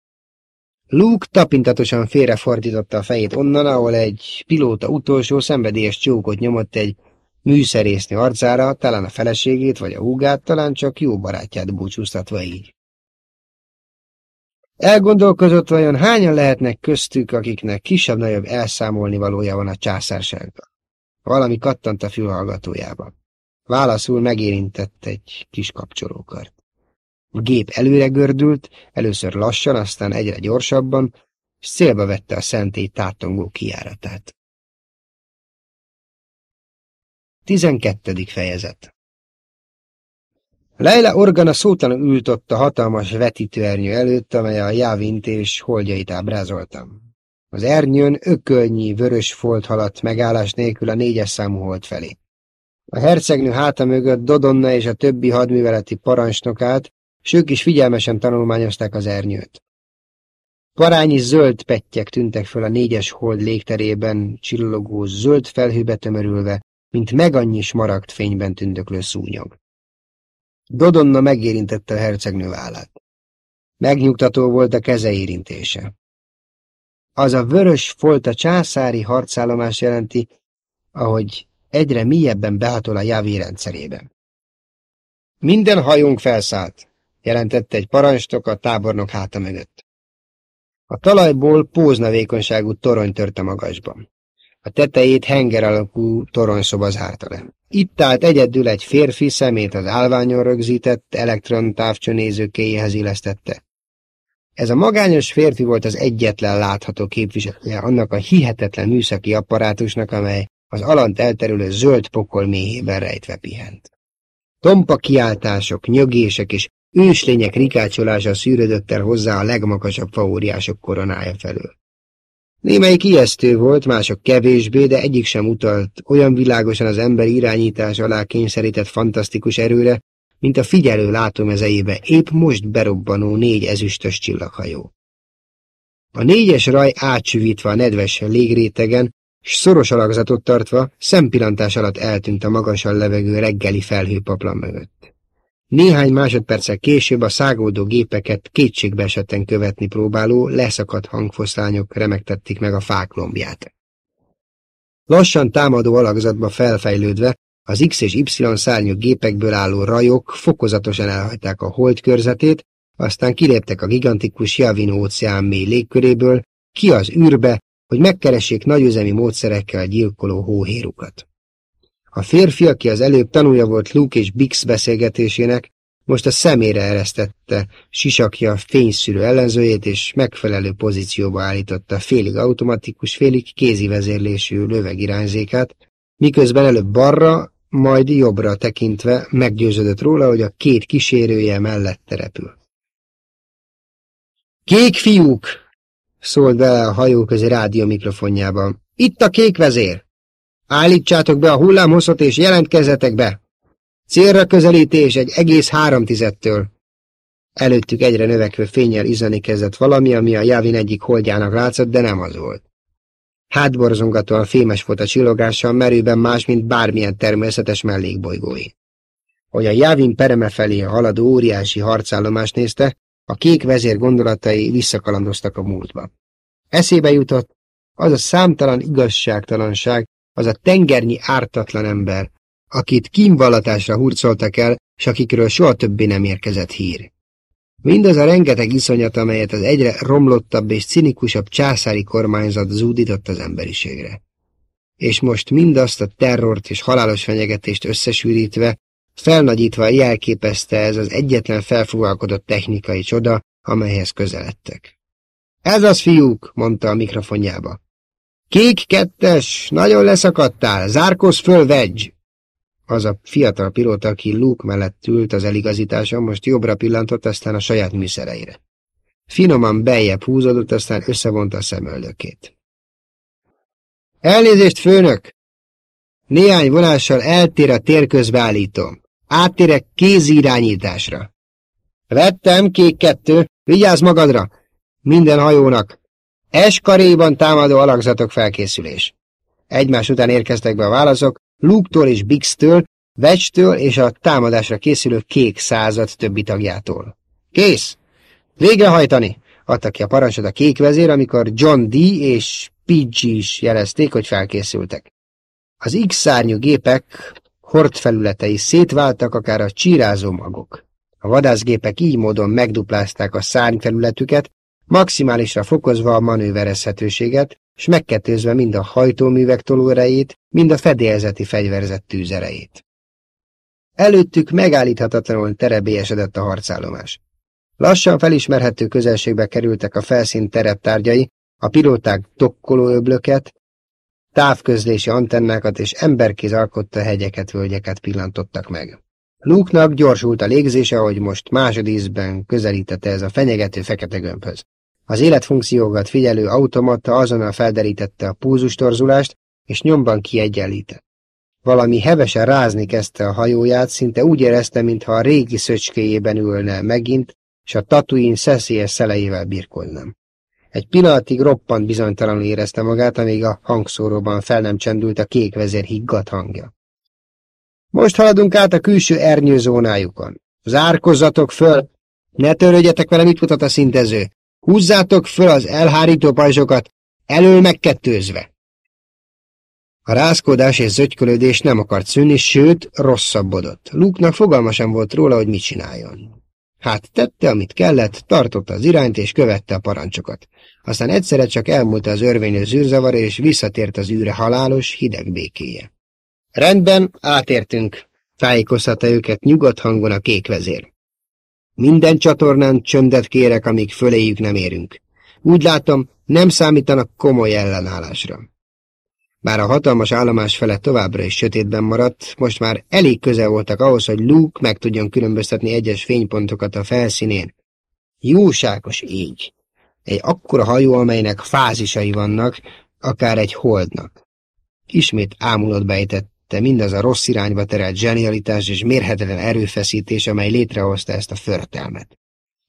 Luke tapintatosan félrefordította a fejét onnan, ahol egy pilóta utolsó szenvedélyes csókot nyomott egy műszerészni arcára, talán a feleségét vagy a húgát, talán csak jó barátját búcsúztatva így. Elgondolkozott vajon hányan lehetnek köztük, akiknek kisebb-nagyobb elszámolni valója van a császársággal. Valami kattant a fülhallgatójába. Válaszul megérintett egy kis kapcsolókart. A gép előre gördült, először lassan, aztán egyre gyorsabban, és célba vette a szentély tátongó kiáratát. Tizenkettedik fejezet Leila Organa szótalan ült ott a hatalmas vetítőernyő előtt, amely a jávint és holdjait ábrázoltam. Az ernyőn ökölnyi vörös folt haladt megállás nélkül a négyes számú hold felé. A hercegnő háta mögött Dodonna és a többi hadműveleti parancsnokát, s ők is figyelmesen tanulmányozták az ernyőt. Parányi zöld pettyek tűntek föl a négyes hold légterében, csillogó zöld felhőbe tömörülve, mint megannyi smaragd fényben tündöklő szúnyog. Dodonna megérintette a hercegnő vállát. Megnyugtató volt a keze érintése. Az a vörös folt a császári harcállomás jelenti, ahogy egyre mélyebben behatol a jávé rendszerébe. Minden hajónk felszállt, jelentette egy parancstok a tábornok háta mögött. A talajból póznavékonyságú torony tört a magasban. A tetejét henger alakú toronyszoba zárta le. Itt állt egyedül egy férfi szemét az állványon rögzített elektron távcsönézőkéjéhez illesztette. Ez a magányos férfi volt az egyetlen látható képviselője annak a hihetetlen műszaki apparátusnak, amely az alant elterülő zöld pokol méhében rejtve pihent. Tompa kiáltások, nyögések és őslények rikácsolása szűrődött el hozzá a legmagasabb faóriások koronája felől. Némelyik ijesztő volt, mások kevésbé, de egyik sem utalt olyan világosan az ember irányítás alá kényszerített fantasztikus erőre, mint a figyelő látómezeibe épp most berobbanó négy ezüstös csillaghajó. A négyes raj átsüvítve a nedves légrétegen, s szoros alakzatot tartva, szempillantás alatt eltűnt a magasan levegő reggeli felhőpaplan mögött. Néhány másodperccel később a szágódó gépeket kétségbe esetten követni próbáló, leszakadt hangfoszlányok remektették meg a fák lombját. Lassan támadó alakzatba felfejlődve, az X és Y szárnyú gépekből álló rajok fokozatosan elhagyták a hold körzetét, aztán kiléptek a gigantikus Javin óceán mély légköréből, ki az űrbe, hogy megkeressék nagyüzemi módszerekkel gyilkoló hóhérukat. A férfi, aki az előbb tanulja volt Luke és Bix beszélgetésének, most a szemére eresztette sisakja fényszűrő ellenzőjét, és megfelelő pozícióba állította félig automatikus, félig kézi vezérlésű lövegirányzékát, miközben előbb balra, majd jobbra tekintve meggyőződött róla, hogy a két kísérője mellett repül. Kék fiúk! szólt bele a hajóközi rádió mikrofonjában. Itt a kék vezér! Állítsátok be a hullámhosszot és jelentkezzetek be! Célra közelítés egy egész háromtizettől. Előttük egyre növekvő fényel izzani kezdett valami, ami a Javin egyik holdjának látszott, de nem az volt. Hátborzongatóan fémes volt a csillogással, merőben más, mint bármilyen természetes mellékbolygói. Hogy a Javin pereme felé haladó óriási harcállomást nézte, a kék vezér gondolatai visszakalandoztak a múltba. Eszébe jutott az a számtalan igazságtalanság, az a tengernyi ártatlan ember, akit kínvallatásra hurcoltak el, s akikről soha többé nem érkezett hír. Mindaz a rengeteg iszonyat, amelyet az egyre romlottabb és cinikusabb császári kormányzat zúdított az emberiségre. És most mindazt a terrort és halálos fenyegetést összesűrítve, felnagyítva jelképezte ez az egyetlen felfogalkodott technikai csoda, amelyhez közeledtek. Ez az, fiúk, mondta a mikrofonjába. Kék kettes, nagyon leszakadtál, zárkoz föl, vegy! Az a fiatal pilóta, aki Luke mellett ült az eligazításon, most jobbra pillantott, aztán a saját műszereire. Finoman beljebb húzódott, aztán összevonta a szemöldökét. Elnézést, főnök! Néhány vonással eltér a térközbeállító. Áttérek kézirányításra. Vettem, kék kettő, vigyázz magadra! Minden hajónak. Eskaréban támadó alakzatok felkészülés. Egymás után érkeztek be a válaszok, Luke-tól és Bix-től, Vecs-től és a támadásra készülő kék század többi tagjától. Kész! Végrehajtani! adta ki a parancsot a kék vezér, amikor John D. és Pidgey is jelezték, hogy felkészültek. Az X-szárnyú gépek hordfelületei szétváltak, akár a csírázó magok. A vadászgépek így módon megduplázták a szárnyfelületüket, maximálisra fokozva a manőverezhetőséget, s megkettőzve mind a hajtóművek tolóerejét, mind a fedélzeti fegyverzett tűzerejét. Előttük megállíthatatlanul terebélyesedett a harcállomás. Lassan felismerhető közelségbe kerültek a felszín tereptárgyai, a pilóták tokkolóöblöket, távközlési antennákat és emberkéz alkotta hegyeket, völgyeket pillantottak meg. Luke-nak gyorsult a légzése, ahogy most másodízben közelítette ez a fenyegető fekete gömbhöz. Az életfunkciókat figyelő automata azonnal felderítette a púzustorzulást, és nyomban kiegyenlített. Valami hevesen rázni kezdte a hajóját, szinte úgy érezte, mintha a régi szöcskéjében ülne megint, és a tatuin szeszélyes szeleivel birkolnám. Egy pillanatig roppant bizonytalanul érezte magát, amíg a hangszóróban fel nem csendült a kék vezér higgadt hangja. Most haladunk át a külső ernyőzónájukon. Zárkozzatok föl! Ne törődjetek vele, mit mutat a szintező! Húzzátok föl az elhárító pajzsokat, elől megkettőzve! A rázkodás és zögykölődés nem akart szűnni, sőt, rosszabbodott. Luke-nak fogalma sem volt róla, hogy mit csináljon. Hát tette, amit kellett, tartotta az irányt és követte a parancsokat. Aztán egyszerre csak elmúlta az örvényű zűrzavar, és visszatért az űre halálos, hideg békéje. Rendben, átértünk, tájékoztatta őket nyugodt hangon a kék vezér. Minden csatornán csöndet kérek, amíg föléjük nem érünk. Úgy látom, nem számítanak komoly ellenállásra. Bár a hatalmas állomás felett továbbra is sötétben maradt, most már elég közel voltak ahhoz, hogy Luke meg tudjon különböztetni egyes fénypontokat a felszínén. Jóságos így. Egy akkora hajó, amelynek fázisai vannak, akár egy holdnak. Ismét ámulat bejtette mindaz a rossz irányba terelt zsenialitás és mérhetetlen erőfeszítés, amely létrehozta ezt a förtelmet.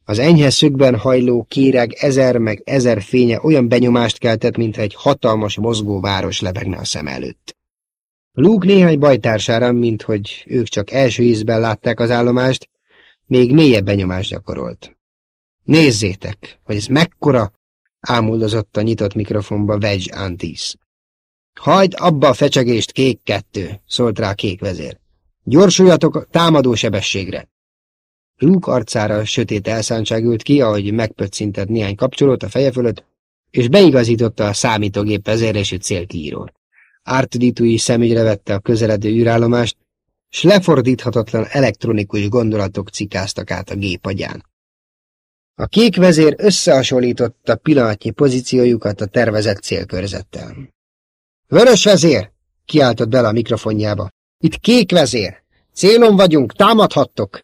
Az enyhe szögben hajló kéreg ezer meg ezer fénye olyan benyomást keltett, mintha egy hatalmas mozgó város lebegne a szem előtt. Luke néhány bajtársára, mint hogy ők csak első ízben látták az állomást, még mélyebb benyomást gyakorolt. Nézzétek, hogy ez mekkora, ámuldozott a nyitott mikrofonba Vegy Antis. Hagyd abba a fecsegést, kék kettő, szólt rá kék vezér. Gyorsuljatok támadó sebességre. Luke arcára sötét elszántság ült ki, ahogy megpöccintett néhány kapcsolót a feje fölött, és beigazította a számítógép vezérlésű célkiírót. Ártudítúi szemügyre vette a közeledő űrállomást, s lefordíthatatlan elektronikus gondolatok cikáztak át a gép agyán. A kék vezér összehasonlította pillanatnyi pozíciójukat a tervezett célkörzettel. Vörös vezér! kiáltott bele a mikrofonjába. Itt kék vezér! Célon vagyunk, támadhattok!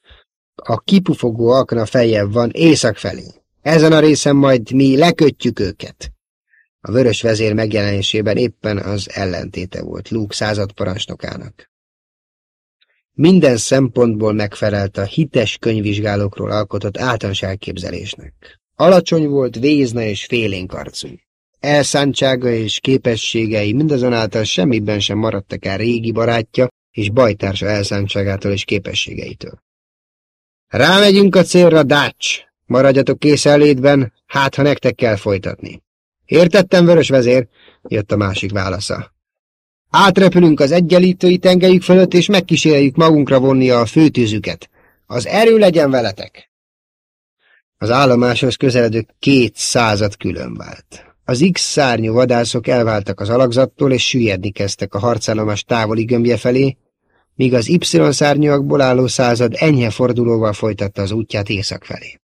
A kipufogó akna feljebb van, észak felé. Ezen a részen majd mi lekötjük őket. A vörös vezér megjelenésében éppen az ellentéte volt Luke századparancsnokának. Minden szempontból megfelelt a hites könyvvizsgálókról alkotott általános elképzelésnek. Alacsony volt, vézna és félénkarcú. Elszántsága és képességei mindazonáltal semmiben sem maradtak el régi barátja és bajtársa elszántságától és képességeitől. Rámegyünk a célra, Dács! Maradjatok készenlétben, hát ha nektek kell folytatni. Értettem, vörös vezér, jött a másik válasza. Átrepülünk az egyenlítői tengelyük fölött, és megkíséreljük magunkra vonni a főtűzüket. Az erő legyen veletek! Az állomáshoz közeledő két század külön Az X-szárnyú vadászok elváltak az alakzattól, és süllyedni kezdtek a harcállomás távoli gömbje felé, míg az Y-szárnyúakból álló század enyhe fordulóval folytatta az útját észak felé.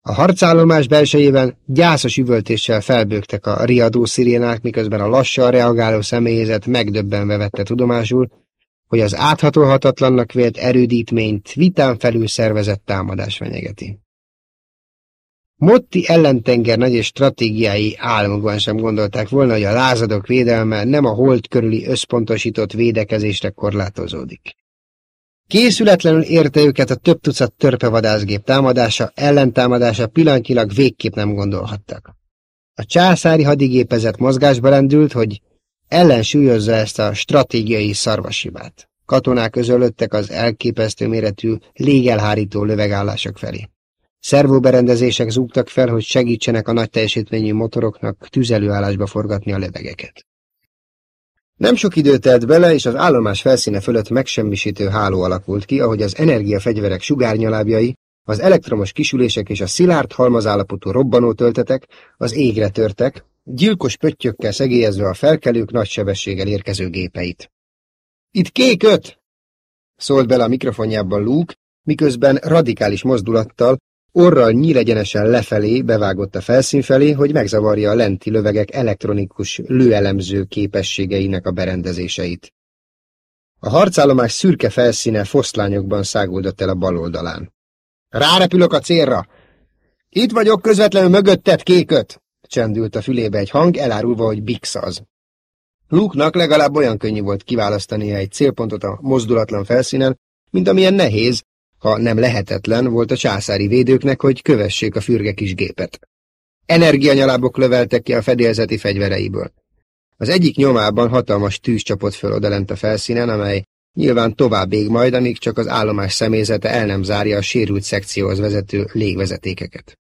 A harcállomás belsejében gyászos üvöltéssel felbőgtek a riadó szirénák, miközben a lassan reagáló személyzet megdöbbenve vette tudomásul, hogy az áthatolhatatlannak vélt erődítményt vitán felül szervezett támadás fenyegeti. Motti ellentenger nagy és stratégiái álmokban sem gondolták volna, hogy a lázadók védelme nem a hold körüli összpontosított védekezésre korlátozódik. Készületlenül érte őket a több tucat törpevadászgép támadása, ellentámadása pillanatnyilag végképp nem gondolhattak. A császári hadigépezet mozgásba rendült, hogy ellensúlyozza ezt a stratégiai szarvasibát. Katonák közölöttek az elképesztő méretű légelhárító lövegállások felé. Szervóberendezések zúgtak fel, hogy segítsenek a nagy teljesítményű motoroknak tüzelőállásba forgatni a levegeket. Nem sok idő telt bele, és az állomás felszíne fölött megsemmisítő háló alakult ki, ahogy az energiafegyverek sugárnyalábjai, az elektromos kisülések és a szilárd halmazállapotú robbanó töltetek az égre törtek, gyilkos pöttyökkel szegélyezve a felkelők nagy sebességgel érkező gépeit. Itt kék öt! szólt bele a mikrofonjában Luke, miközben radikális mozdulattal Orral nyílegyenesen lefelé bevágott a felszín felé, hogy megzavarja a lenti lövegek elektronikus lőelemző képességeinek a berendezéseit. A harcállomás szürke felszíne foszlányokban száguldott el a bal oldalán. Rárepülök a célra! Itt vagyok közvetlenül mögötted, kéköt! Csendült a fülébe egy hang, elárulva, hogy Bix az. Luke-nak legalább olyan könnyű volt kiválasztania egy célpontot a mozdulatlan felszínen, mint amilyen nehéz, ha nem lehetetlen volt a császári védőknek, hogy kövessék a fürge kis gépet. Energianyalábok löveltek ki a fedélzeti fegyvereiből. Az egyik nyomában hatalmas tűz csapott föl odalent a felszínen, amely nyilván tovább ég majd, amíg csak az állomás személyzete el nem zárja a sérült szekcióhoz vezető légvezetékeket.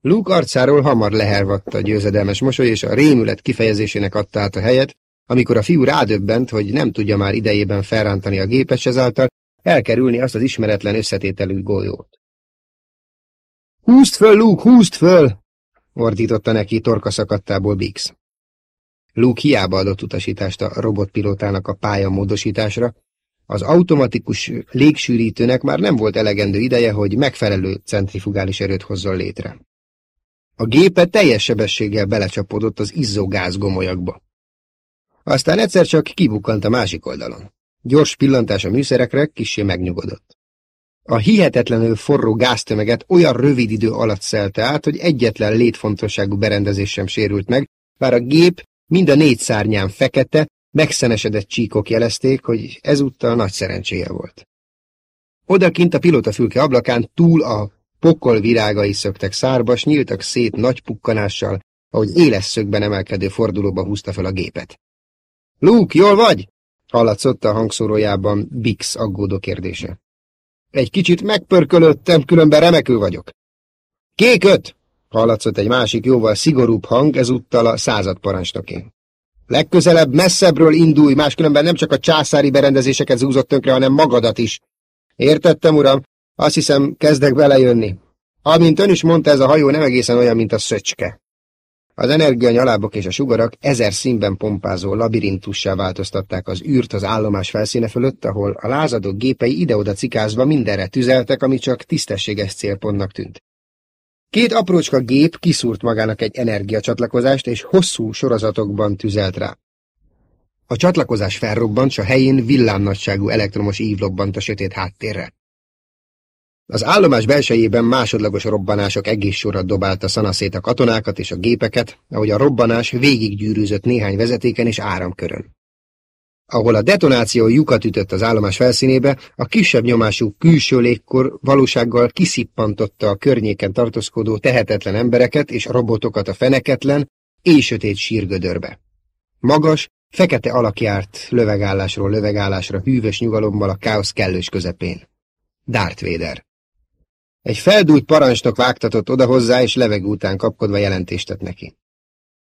Luke arcáról hamar lehervadt a győzedelmes mosoly, és a rémület kifejezésének adta át a helyet, amikor a fiú rádöbbent, hogy nem tudja már idejében felrántani a gépet, ezáltal elkerülni azt az ismeretlen összetételű golyót. Húzd föl, Luke, húzd föl! ordította neki torka szakadtából Bix. Luke hiába adott utasítást a robotpilótának a pálya módosításra, az automatikus légsűrítőnek már nem volt elegendő ideje, hogy megfelelő centrifugális erőt hozzon létre. A gépe teljes sebességgel belecsapódott az izzó gázgomolyakba. Aztán egyszer csak kibukkant a másik oldalon. Gyors pillantás a műszerekre kissé megnyugodott. A hihetetlenül forró gáztömeget olyan rövid idő alatt szelte át, hogy egyetlen létfontosságú berendezés sem sérült meg, bár a gép mind a négy szárnyán fekete, megszenesedett csíkok jelezték, hogy ezúttal nagy szerencséje volt. Odakint a pilotafülke ablakán túl a pokol virágai szöktek szárba, s nyíltak szét nagy pukkanással, ahogy éles szögben emelkedő fordulóba húzta fel a gépet. Luke, jól vagy? Hallatszott a hangszórójában Bix aggódó kérdése. Egy kicsit megpörkölöttem, különben remekül vagyok. Kék öt! Hallatszott egy másik, jóval szigorúbb hang, ezúttal a század parancsnoké. Legközelebb messzebbről indulj, máskülönben nem csak a császári berendezéseket zúzott tönkre, hanem magadat is. Értettem, uram, azt hiszem, kezdek belejönni. Amint ön is mondta, ez a hajó nem egészen olyan, mint a szöcske. Az energianyalábok és a sugarak ezer színben pompázó labirintussá változtatták az űrt az állomás felszíne fölött, ahol a lázadók gépei ide-oda cikázva mindenre tüzeltek, ami csak tisztességes célpontnak tűnt. Két aprócska gép kiszúrt magának egy energiacsatlakozást, és hosszú sorozatokban tüzelt rá. A csatlakozás felrobbant, s a helyén villámnagyságú elektromos ív lobbant a sötét háttérre. Az állomás belsejében másodlagos robbanások egész sorra dobálta szanaszét a katonákat és a gépeket, ahogy a robbanás végiggyűrűzött néhány vezetéken és áramkörön. Ahol a detonáció lyukat ütött az állomás felszínébe, a kisebb nyomású külső légkor valósággal kiszippantotta a környéken tartózkodó tehetetlen embereket és robotokat a feneketlen, éjsötét sírgödörbe. Magas, fekete alak járt lövegállásról lövegállásra hűvös nyugalommal a káosz kellős közepén. Darth Vader. Egy feldúlt parancsnok vágtatott oda hozzá, és levegő után kapkodva jelentést tett neki.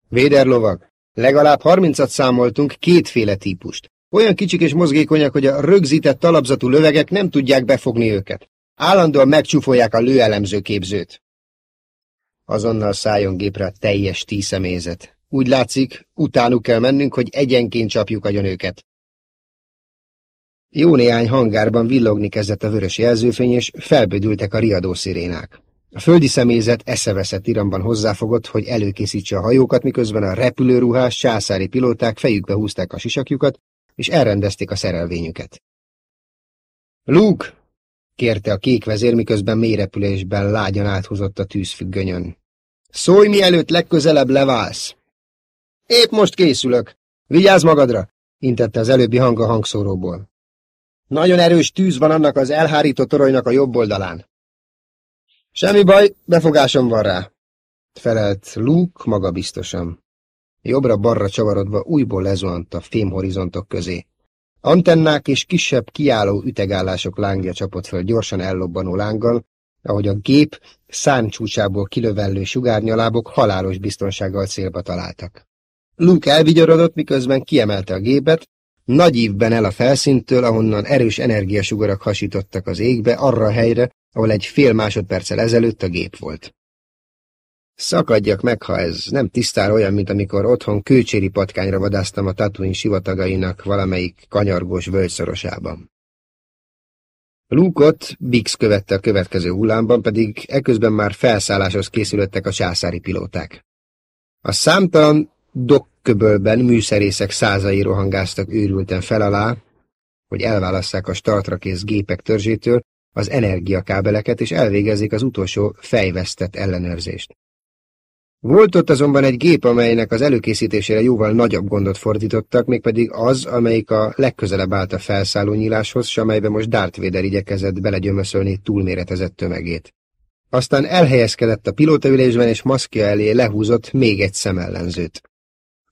Véderlovag, legalább harmincat számoltunk kétféle típust. Olyan kicsik és mozgékonyak, hogy a rögzített talapzatú lövegek nem tudják befogni őket. Állandóan megcsúfolják a lőelemző képzőt. Azonnal szálljon gépre a teljes tíszemézet. Úgy látszik, utánuk kell mennünk, hogy egyenként csapjuk agyon őket. Jó néhány hangárban villogni kezdett a vörös jelzőfény, és felbödültek a riadó szirénák. A földi személyzet eszeveszett iramban hozzáfogott, hogy előkészítse a hajókat, miközben a repülőruhás császári pilóták fejükbe húzták a sisakjukat, és elrendezték a szerelvényüket. Luke! kérte a kék vezér, miközben mélyrepülésben lágyan áthúzott a tűzfüggönyön. Szólj, mielőtt legközelebb leválsz! Épp most készülök! Vigyázz magadra! intette az előbbi hang a hangszóróból. Nagyon erős tűz van annak az elhárított toronynak a jobb oldalán. Semmi baj, befogásom van rá, felelt Luke magabiztosan. Jobbra-barra csavarodva újból lezuhant a fémhorizontok közé. Antennák és kisebb kiálló ütegállások lángja csapott föl gyorsan ellobbanó lánggal, ahogy a gép száncsúcsából kilövellő sugárnyalábok halálos biztonsággal célba találtak. Luke elvigyorodott, miközben kiemelte a gépet, nagy ívben el a felszíntől, ahonnan erős energiasugarak hasítottak az égbe, arra a helyre, ahol egy fél másodperccel ezelőtt a gép volt. Szakadjak meg, ha ez nem tisztán olyan, mint amikor otthon kőcséri patkányra vadáztam a Tatooine sivatagainak valamelyik kanyargós völgyszorosában. Lúkot Bix követte a következő hullámban, pedig eközben már felszálláshoz készülöttek a császári pilóták. A számtalan dokköbölben műszerészek százai rohangáztak őrülten fel alá, hogy elválasszák a startra kész gépek törzsétől az energiakábeleket, és elvégezzék az utolsó fejvesztett ellenőrzést. Volt ott azonban egy gép, amelynek az előkészítésére jóval nagyobb gondot fordítottak, mégpedig az, amelyik a legközelebb állt a felszálló nyíláshoz, s amelybe most Darth Vader igyekezett belegyömöszölni túlméretezett tömegét. Aztán elhelyezkedett a pilótaülésben, és maszkja elé lehúzott még egy szemellenzőt.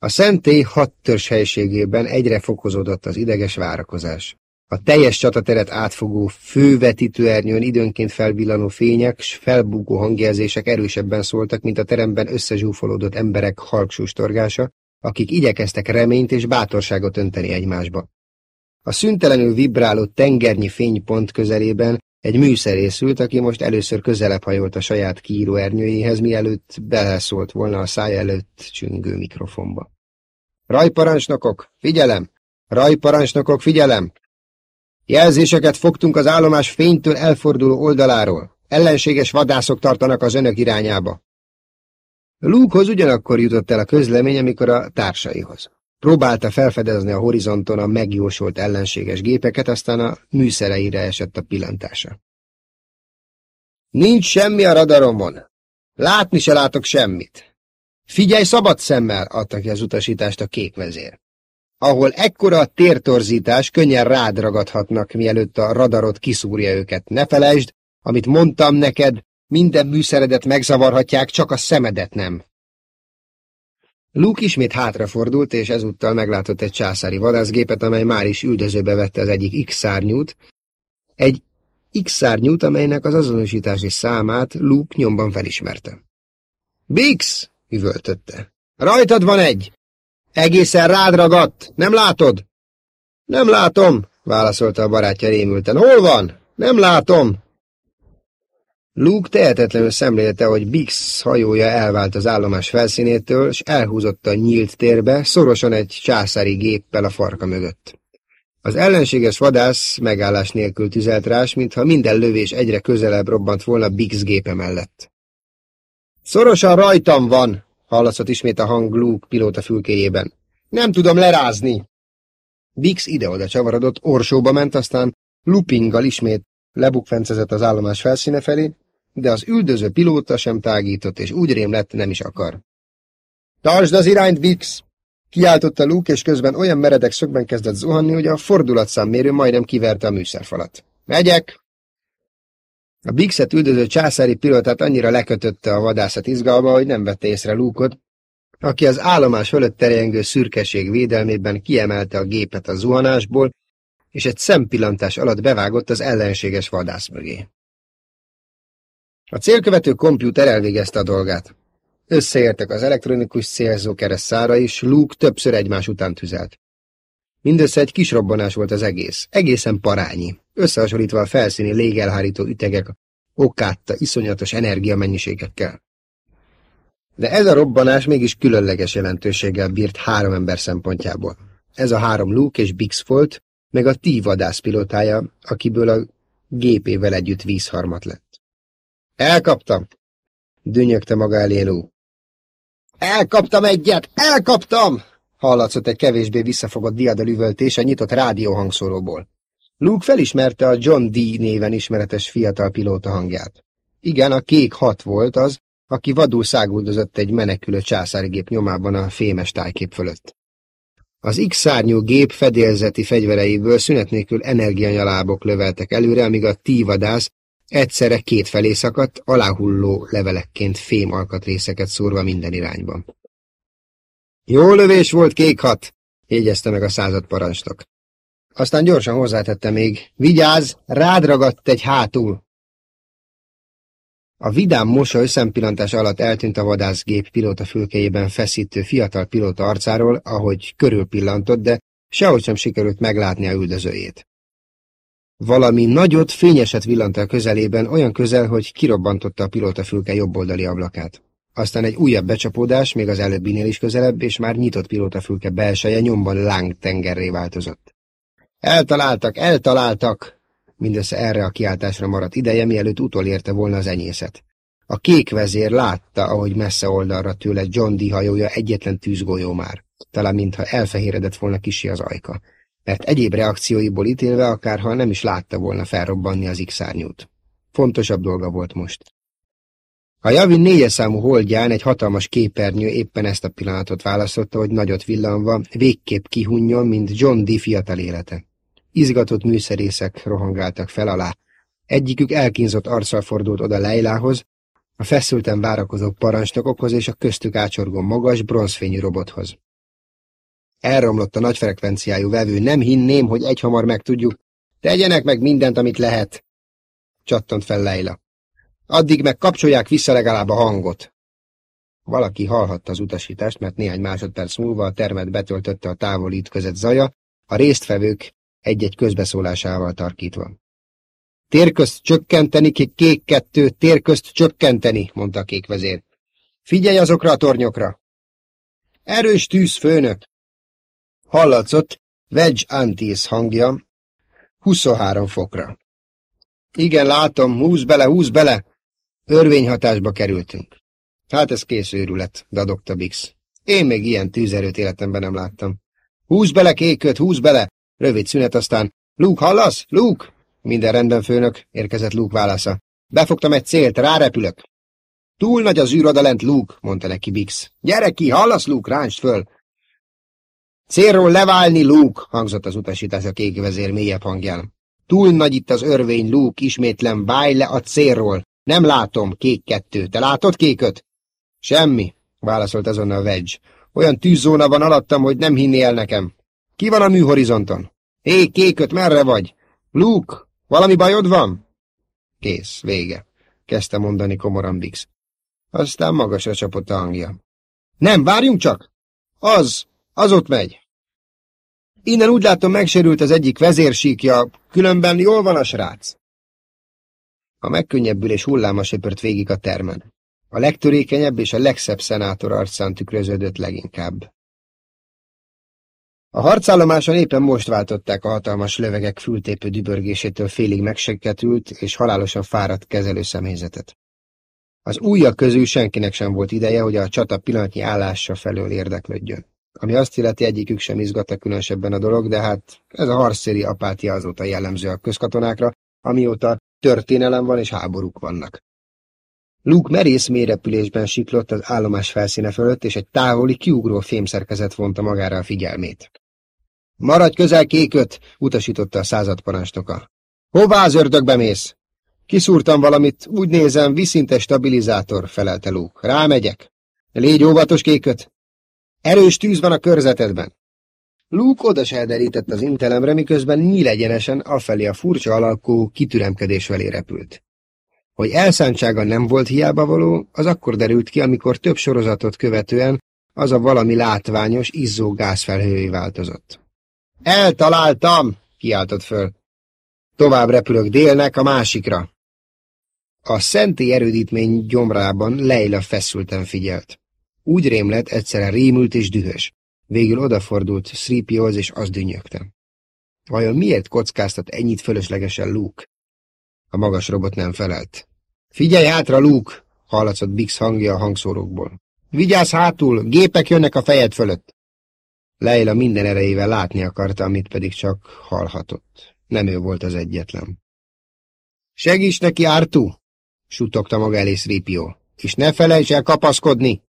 A szentély hat törzs helységében egyre fokozódott az ideges várakozás. A teljes csatateret átfogó fővetítőernyőn időnként felvillanó fények s felbúgó hangjelzések erősebben szóltak, mint a teremben összezsúfolódott emberek halksustorgása, akik igyekeztek reményt és bátorságot önteni egymásba. A szüntelenül vibráló tengernyi fénypont közelében egy műszerész ült, aki most először közelebb hajolt a saját kiíróernyőjéhez, mielőtt beleszólt volna a száj előtt csüngő mikrofonba. Rajparancsnokok, figyelem! Rajparancsnokok, figyelem! Jelzéseket fogtunk az állomás fénytől elforduló oldaláról. Ellenséges vadászok tartanak az önök irányába. Lukehoz ugyanakkor jutott el a közlemény, amikor a társaihoz. Próbálta felfedezni a horizonton a megjósolt ellenséges gépeket, aztán a műszereire esett a pillantása. Nincs semmi a radaromon. Látni se látok semmit. Figyelj szabad szemmel, adta ki az utasítást a kék vezér ahol ekkora tértorzítás, könnyen rád ragadhatnak, mielőtt a radarot kiszúrja őket. Ne felejtsd, amit mondtam neked, minden műszeredet megzavarhatják, csak a szemedet nem. Luke ismét hátrafordult, és ezúttal meglátott egy császári vadászgépet, amely már is üldözőbe vette az egyik X-szárnyút. Egy X-szárnyút, amelynek az azonosítási számát Luke nyomban felismerte. Bix! Üvöltötte. Rajtad van egy! Egészen rád ragadt, nem látod? Nem látom, válaszolta a barátja rémülten. Hol van? Nem látom. Luke tehetetlenül szemlélte, hogy Bix hajója elvált az állomás felszínétől, és elhúzott a nyílt térbe, szorosan egy császári géppel a farka mögött. Az ellenséges vadász megállás nélkül tüzelt rás, mintha minden lövés egyre közelebb robbant volna Bix gépe mellett. Szorosan rajtam van, hallatszott ismét a hang Luke pilóta fülkéjében. Nem tudom lerázni! Bix ide-oda csavarodott, orsóba ment, aztán loopinggal ismét lebukfencezett az állomás felszíne felé, de az üldöző pilóta sem tágított, és úgy rém lett, nem is akar. Tartsd az irányt, Bix! Kiáltotta Luke, és közben olyan meredek szögben kezdett zuhanni, hogy a fordulatszámmérő majdnem kiverte a műszerfalat. Megyek! A Bixet üldöző császári pilotát annyira lekötötte a vadászat izgalma, hogy nem vette észre Lúkot, aki az állomás fölött terjengő szürkeség védelmében kiemelte a gépet a zuhanásból, és egy szempillantás alatt bevágott az ellenséges vadász mögé. A célkövető kompjúter elvégezte a dolgát. Összeértek az elektronikus célzókereszt szára is, Luke többször egymás után tüzelt. Mindössze egy kis robbanás volt az egész, egészen parányi, összehasonlítva a felszíni légelhárító ütegek okátta iszonyatos energiamennyiségekkel. De ez a robbanás mégis különleges jelentőséggel bírt három ember szempontjából. Ez a három Luke és Bix volt, meg a T vadászpilótája, akiből a gépével együtt vízharmat lett. Elkaptam! Dünnyögte maga elé Lou. Elkaptam egyet! Elkaptam! Hallatszott egy kevésbé visszafogott diadalüvöltés a nyitott rádióhangszóróból. Luke felismerte a John D. néven ismeretes fiatal pilóta hangját. Igen, a kék hat volt az, aki vadul száguldozott egy menekülő császárgép nyomában a fémes tájkép fölött. Az X-szárnyú gép fedélzeti fegyvereiből szünet nélkül energianyalábok löveltek előre, amíg a T-vadász egyszerre kétfelé szakadt, aláhulló levelekként fém alkatrészeket szórva minden irányban. Jó lövés volt, kékhat, jegyezte meg a század parancsnok. Aztán gyorsan hozzátette még, vigyázz, rád ragadt egy hátul. A vidám mosoly szempillantás alatt eltűnt a vadászgép pilóta fülkejében feszítő fiatal pilóta arcáról, ahogy körülpillantott, de sehogy sem sikerült meglátni a üldözőjét. Valami nagyot, fényeset villant a közelében, olyan közel, hogy kirobbantotta a pilóta fülke jobboldali ablakát. Aztán egy újabb becsapódás, még az előbbinél is közelebb, és már nyitott pilótafülke belseje nyomban láng tengerré változott. Eltaláltak, eltaláltak! Mindössze erre a kiáltásra maradt ideje, mielőtt utolérte volna az enyészet. A kék vezér látta, ahogy messze oldalra tőle John D. hajója egyetlen tűzgolyó már, talán mintha elfehéredett volna kisi az ajka, mert egyéb reakcióiból ítélve akárha nem is látta volna felrobbanni az X-árnyút. Fontosabb dolga volt most. A Javin négyes számú holdján egy hatalmas képernyő éppen ezt a pillanatot választotta, hogy nagyot villanva végképp kihunjon, mint John D. fiatal élete. Izgatott műszerészek rohangáltak fel alá. Egyikük elkínzott arccal fordult oda Leilához, a feszülten várakozó parancsnokokhoz és a köztük ácsorgó magas, bronzfényű robothoz. Elromlott a nagy frekvenciájú vevő, nem hinném, hogy egyhamar megtudjuk. Tegyenek meg mindent, amit lehet, csattant fel Leila. Addig meg kapcsolják vissza legalább a hangot. Valaki hallhatta az utasítást, mert néhány másodperc múlva a termet betöltötte a távoli ütközet zaja, a résztvevők egy-egy közbeszólásával tarkítva. Térközt csökkenteni, kék kettő, térközt csökkenteni, mondta a kék vezér. Figyelj azokra a tornyokra! Erős tűz, főnök! Hallatszott Wedge Antis hangja, 23 fokra. Igen, látom, húz bele, húz bele! Örvényhatásba kerültünk. Hát ez kész őrület, dadogta Bix. Én még ilyen tűzerőt életemben nem láttam. Húz bele, kéköt, húz bele! Rövid szünet, aztán Luke, hallasz? Luke! Minden rendben, főnök, érkezett Luke válasza. Befogtam egy célt, rárepülök. Túl nagy az űr odalent, Luke, mondta neki Bix. Gyere ki, hallasz, Luke, ráncsd föl! Célról leválni, Luke, hangzott az utasítás a kék mélyebb hangján. Túl nagy itt az örvény, Luke, ismétlen, válj le a célról. Nem látom, kék kettő. Te látod kéköt? Semmi, válaszolt azonnal Wedge. Olyan tűzzóna van alattam, hogy nem hinni el nekem. Ki van a műhorizonton? Hé, kéköt, merre vagy? Luke, valami bajod van? Kész, vége, kezdte mondani komoran Bix. Aztán magasra csapott a hangja. Nem, várjunk csak! Az, az ott megy. Innen úgy látom megsérült az egyik vezérsíkja, különben jól van a srác. A megkönnyebbülés hulláma söpört végig a termen. A legtörékenyebb és a legszebb szenátor arcán tükröződött leginkább. A harcállomáson éppen most váltották a hatalmas lövegek fültépő dübörgésétől félig megsekketült és halálosan fáradt kezelő személyzetet. Az újak közül senkinek sem volt ideje, hogy a csata pillanatnyi állása felől érdeklődjön. Ami azt illeti, egyikük sem izgatta különösebben a dolog, de hát ez a harcszéri apátia azóta jellemző a közkatonákra, amióta történelem van és háborúk vannak. Luke merész mélyrepülésben siklott az állomás felszíne fölött, és egy távoli, kiugró fémszerkezet vonta magára a figyelmét. Maradj közel kéköt, utasította a század parancsnoka. Hová az ördögbe mész? Kiszúrtam valamit, úgy nézem, viszinte stabilizátor, felelte Luke. Rámegyek. Légy óvatos kéköt. Erős tűz van a körzetedben. Luke oda derített az intelemre, miközben nyílegyenesen afelé a furcsa alakú kitüremkedés felé repült. Hogy elszántsága nem volt hiába való, az akkor derült ki, amikor több sorozatot követően az a valami látványos, izzó gázfelhői változott. Eltaláltam! kiáltott föl. Tovább repülök délnek a másikra. A szenti erődítmény gyomrában Leila feszülten figyelt. Úgy rémlett, egyszerre rémült és dühös. Végül odafordult Sripihoz, és az dünnyögte. Vajon miért kockáztat ennyit fölöslegesen Luke? A magas robot nem felelt. Figyelj hátra, Luke! hallatszott Bix hangja a hangszórókból. Vigyázz hátul, gépek jönnek a fejed fölött! Leila minden erejével látni akarta, amit pedig csak hallhatott. Nem ő volt az egyetlen. Segíts neki, Artu! suttogta maga elé Sripió. És ne felejts el kapaszkodni!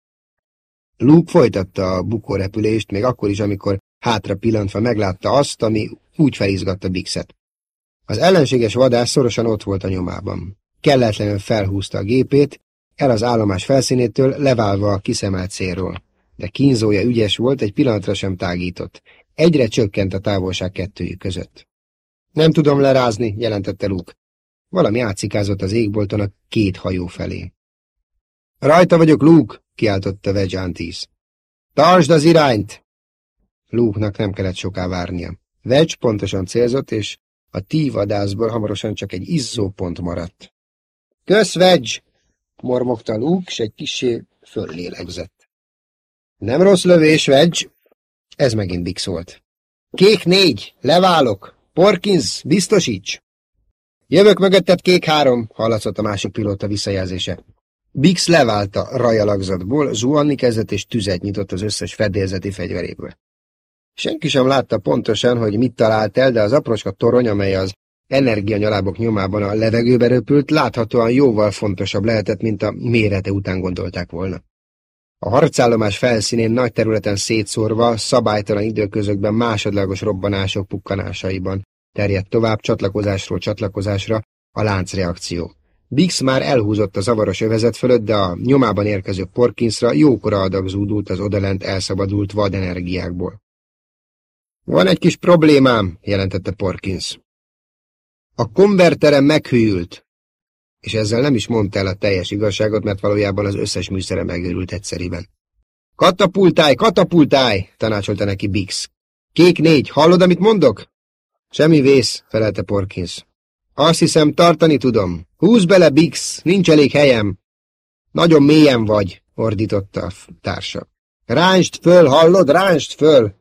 Luke folytatta a bukórepülést, még akkor is, amikor hátra pillantva meglátta azt, ami úgy felizgatta Bixet. Az ellenséges vadász szorosan ott volt a nyomában. Kelletlenül felhúzta a gépét, el az állomás felszínétől leválva a kiszemelt célról. De kínzója ügyes volt, egy pillanatra sem tágított. Egyre csökkent a távolság kettőjük között. Nem tudom lerázni, jelentette Luke. Valami átszikázott az égbolton a két hajó felé. Rajta vagyok, Luke, kiáltotta Vejantis. Tartsd az irányt! Luke-nak nem kellett soká várnia. Vegy pontosan célzott, és a tívadászból hamarosan csak egy izzó pont maradt. Kösz, Vegy! mormogta Luke, és egy kisé föllélegzett. Nem rossz lövés, Vegy! Ez megint Bix volt. Kék négy, leválok! Porkins, biztosíts! Jövök mögötted kék három, hallatszott a másik pilóta visszajelzése. Bix leválta rajalagzatból, zuhanni kezdett és tüzet nyitott az összes fedélzeti fegyveréből. Senki sem látta pontosan, hogy mit talált el, de az aproska torony, amely az energianyalábok nyomában a levegőbe röpült, láthatóan jóval fontosabb lehetett, mint a mérete után gondolták volna. A harcállomás felszínén nagy területen szétszórva, szabálytalan időközökben másodlagos robbanások pukkanásaiban terjedt tovább csatlakozásról csatlakozásra a láncreakció. Bix már elhúzott a zavaros övezet fölött, de a nyomában érkező Porkinsra jókora adag zúdult az odalent elszabadult vadenergiákból. Van egy kis problémám, jelentette Porkins. A konverterem meghűlt, és ezzel nem is mondta el a teljes igazságot, mert valójában az összes műszere megőrült egyszeriben. Katapultáj, katapultáj, tanácsolta neki Bix. Kék négy, hallod, amit mondok? Semmi vész, felelte Porkins. Azt hiszem, tartani tudom. Húzd bele, Bix, nincs elég helyem. Nagyon mélyen vagy, ordította a társa. Ránst föl, hallod, ránst föl!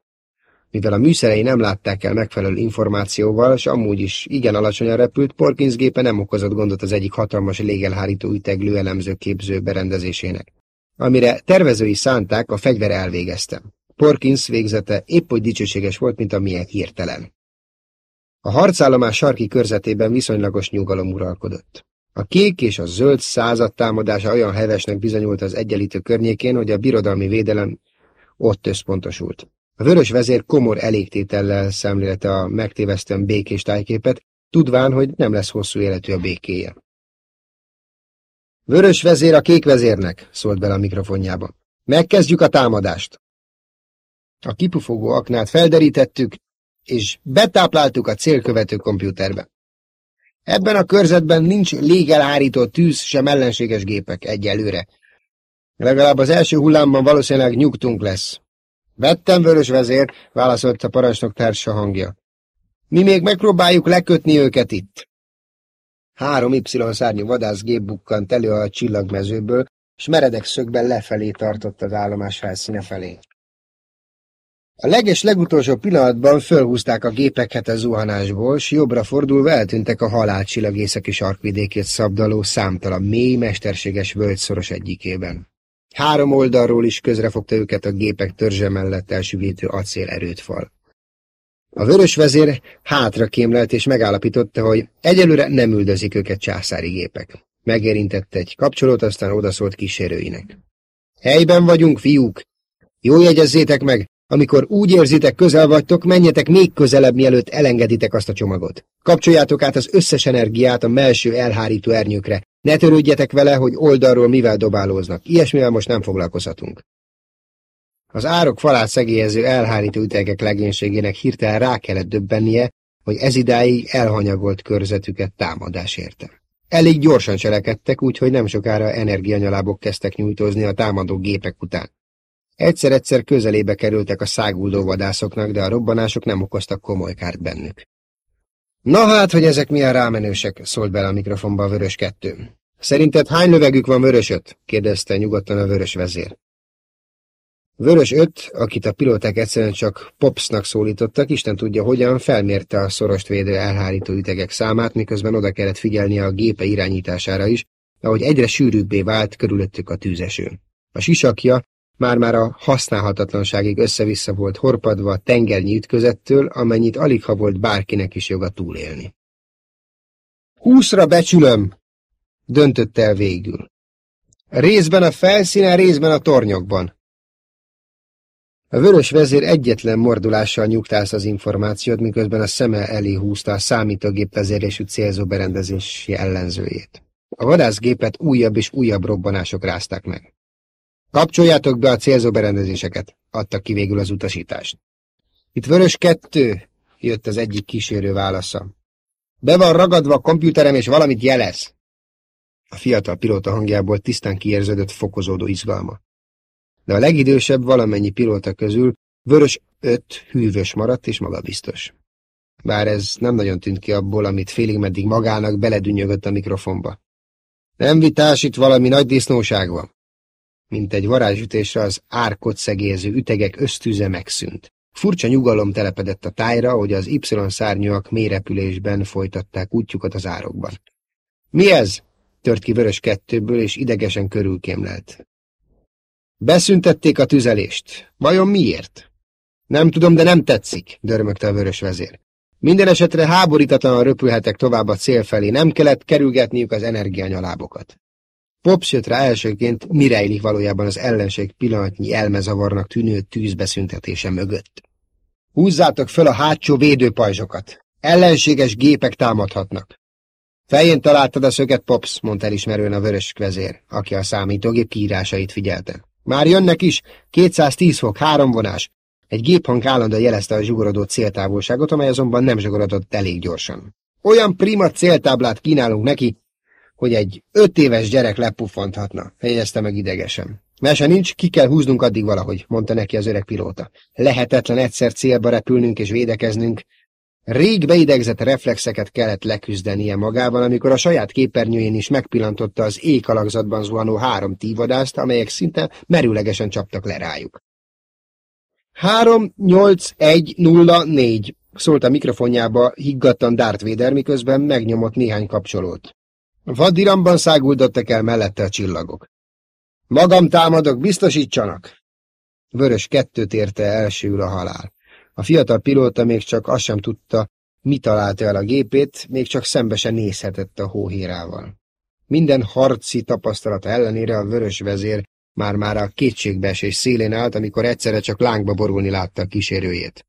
Mivel a műszerei nem látták el megfelelő információval, és amúgy is igen alacsonyan repült, Porkins gépe nem okozott gondot az egyik hatalmas légelhárító üteglő elemző képző berendezésének. Amire tervezői szánták, a fegyver elvégezte. Porkins végzete épp hogy dicsőséges volt, mint amilyen hirtelen. A harcállomás sarki körzetében viszonylagos nyugalom uralkodott. A kék és a zöld század támadása olyan hevesnek bizonyult az egyenlítő környékén, hogy a birodalmi védelem ott összpontosult. A vörös vezér komor elégtétellel szemlélte a megtévesztően békés tájképet, tudván, hogy nem lesz hosszú életű a békéje. Vörös vezér a kék vezérnek, szólt bele a mikrofonjába. Megkezdjük a támadást. A kipufogó aknát felderítettük, és betápláltuk a célkövető kompjúterbe. Ebben a körzetben nincs légelhárító tűz, sem ellenséges gépek egyelőre. Legalább az első hullámban valószínűleg nyugtunk lesz. Vettem, vörös vezér, válaszolt a parancsnok társa hangja. Mi még megpróbáljuk lekötni őket itt. Három Y-szárnyú vadászgép bukkant elő a csillagmezőből, s meredek szögben lefelé tartott az állomás felszíne felé. A leges legutolsó pillanatban fölhúzták a gépeket a zuhanásból, s jobbra fordulva eltűntek a halálcsillag északi sarkvidékét szabdaló számtalan mély, mesterséges völgyszoros egyikében. Három oldalról is közrefogta őket a gépek törzse mellett elsüvítő acél erőtfal. A vörös vezér hátra kémlelt és megállapította, hogy egyelőre nem üldözik őket császári gépek. Megérintette egy kapcsolót, aztán odaszólt kísérőinek. Helyben vagyunk, fiúk! Jól jegyezzétek meg, amikor úgy érzitek, közel vagytok, menjetek még közelebb, mielőtt elengeditek azt a csomagot. Kapcsoljátok át az összes energiát a melső elhárító ernyőkre. Ne törődjetek vele, hogy oldalról mivel dobálóznak. Ilyesmivel most nem foglalkozhatunk. Az árok falát szegélyező elhárító ütegek legénységének hirtelen rá kellett döbbennie, hogy ez idáig elhanyagolt körzetüket támadás érte. Elég gyorsan cselekedtek, úgyhogy nem sokára energianyalábok kezdtek nyújtózni a támadó gépek után. Egyszer-egyszer közelébe kerültek a száguldó vadászoknak, de a robbanások nem okoztak komoly kárt bennük. Na hát, hogy ezek milyen rámenősek, szólt bele a mikrofonba a vörös kettő. Szerinted hány lövegük van vörös öt? kérdezte nyugodtan a vörös vezér. Vörös öt, akit a pilóták egyszerűen csak Popsnak szólítottak, Isten tudja hogyan, felmérte a szorost védő elhárító ütegek számát, miközben oda kellett figyelnie a gépe irányítására is, ahogy egyre sűrűbbé vált körülöttük a tűzeső. A sisakja már-már a használhatatlanságig össze-vissza volt horpadva a tengernyi ütközettől, amennyit alig ha volt bárkinek is joga túlélni. Húszra becsülöm! döntött el végül. Részben a felszínen, részben a tornyokban. A vörös vezér egyetlen mordulással nyugtálsz az információt, miközben a szeme elé húzta a számítógép vezérésű célzó berendezési ellenzőjét. A vadászgépet újabb és újabb robbanások rázták meg. Kapcsoljátok be a célzó berendezéseket, adta ki végül az utasítást. Itt vörös kettő, jött az egyik kísérő válasza. Be van ragadva a kompjúterem, és valamit jelez. A fiatal pilóta hangjából tisztán kiérződött fokozódó izgalma. De a legidősebb valamennyi pilóta közül vörös öt hűvös maradt és magabiztos. Bár ez nem nagyon tűnt ki abból, amit félig meddig magának beledünnyögött a mikrofonba. Nem vitás, itt valami nagy disznóság van. Mint egy varázsütésre az árkot szegélyező ütegek ösztűze megszűnt. Furcsa nyugalom telepedett a tájra, hogy az Y-szárnyúak mélyrepülésben folytatták útjukat az árokban. Mi ez? tört ki vörös kettőből, és idegesen körülkémlelt. Beszüntették a tüzelést. Vajon miért? Nem tudom, de nem tetszik, dörmögte a vörös vezér. Minden esetre háborítatlanul röpülhetek tovább a cél felé, nem kellett kerülgetniük az energianyalábokat. Pops jött rá elsőként, mi rejlik valójában az ellenség pillanatnyi elmezavarnak tűnő tűzbeszüntetése mögött. Húzzátok föl a hátsó védőpajzsokat. Ellenséges gépek támadhatnak. Fején találtad a szöget, Pops, mondta elismerően a vörös vezér, aki a számítógép kiírásait figyelte. Már jönnek is, 210 fok, három vonás. Egy géphang állandóan jelezte a zsugorodó céltávolságot, amely azonban nem zsugorodott elég gyorsan. Olyan prima céltáblát kínálunk neki, hogy egy öt éves gyerek lepuffanthatna, jegyezte meg idegesen. Mese nincs, ki kell húznunk addig valahogy, mondta neki az öreg pilóta. Lehetetlen egyszer célba repülnünk és védekeznünk. Rég beidegzett reflexeket kellett leküzdenie magával, amikor a saját képernyőjén is megpillantotta az ékalakzatban zuhanó három tívadászt, amelyek szinte merőlegesen csaptak le rájuk. 3, 8, 1, 0, 4, szólt a mikrofonjába higgadtan Darth Vader, miközben megnyomott néhány kapcsolót. Vadiramban száguldottak el mellette a csillagok. Magam támadok, biztosítsanak! Vörös kettőt érte elsőül a halál. A fiatal pilóta még csak azt sem tudta, mi találta el a gépét, még csak szembe se nézhetett a hóhérával. Minden harci tapasztalata ellenére a vörös vezér már-már a kétségbeesés szélén állt, amikor egyszerre csak lángba borulni látta a kísérőjét.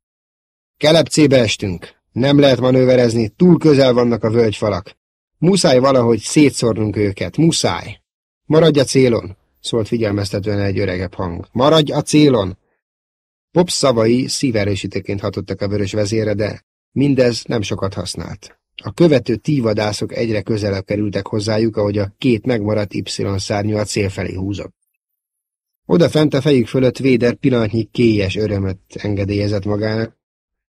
Kelepcébe estünk. Nem lehet manőverezni, túl közel vannak a völgyfalak. Muszáj valahogy szétszórnunk őket, muszáj. Maradj a célon, szólt figyelmeztetően egy öregebb hang. Maradj a célon! Pop szavai szíverősítőként hatottak a vörös vezére, de mindez nem sokat használt. A követő tívadászok egyre közelebb kerültek hozzájuk, ahogy a két megmaradt Y-szárnyú a cél felé húzott. Oda fent a fejük fölött Véder pillanatnyi kélyes örömet engedélyezett magának,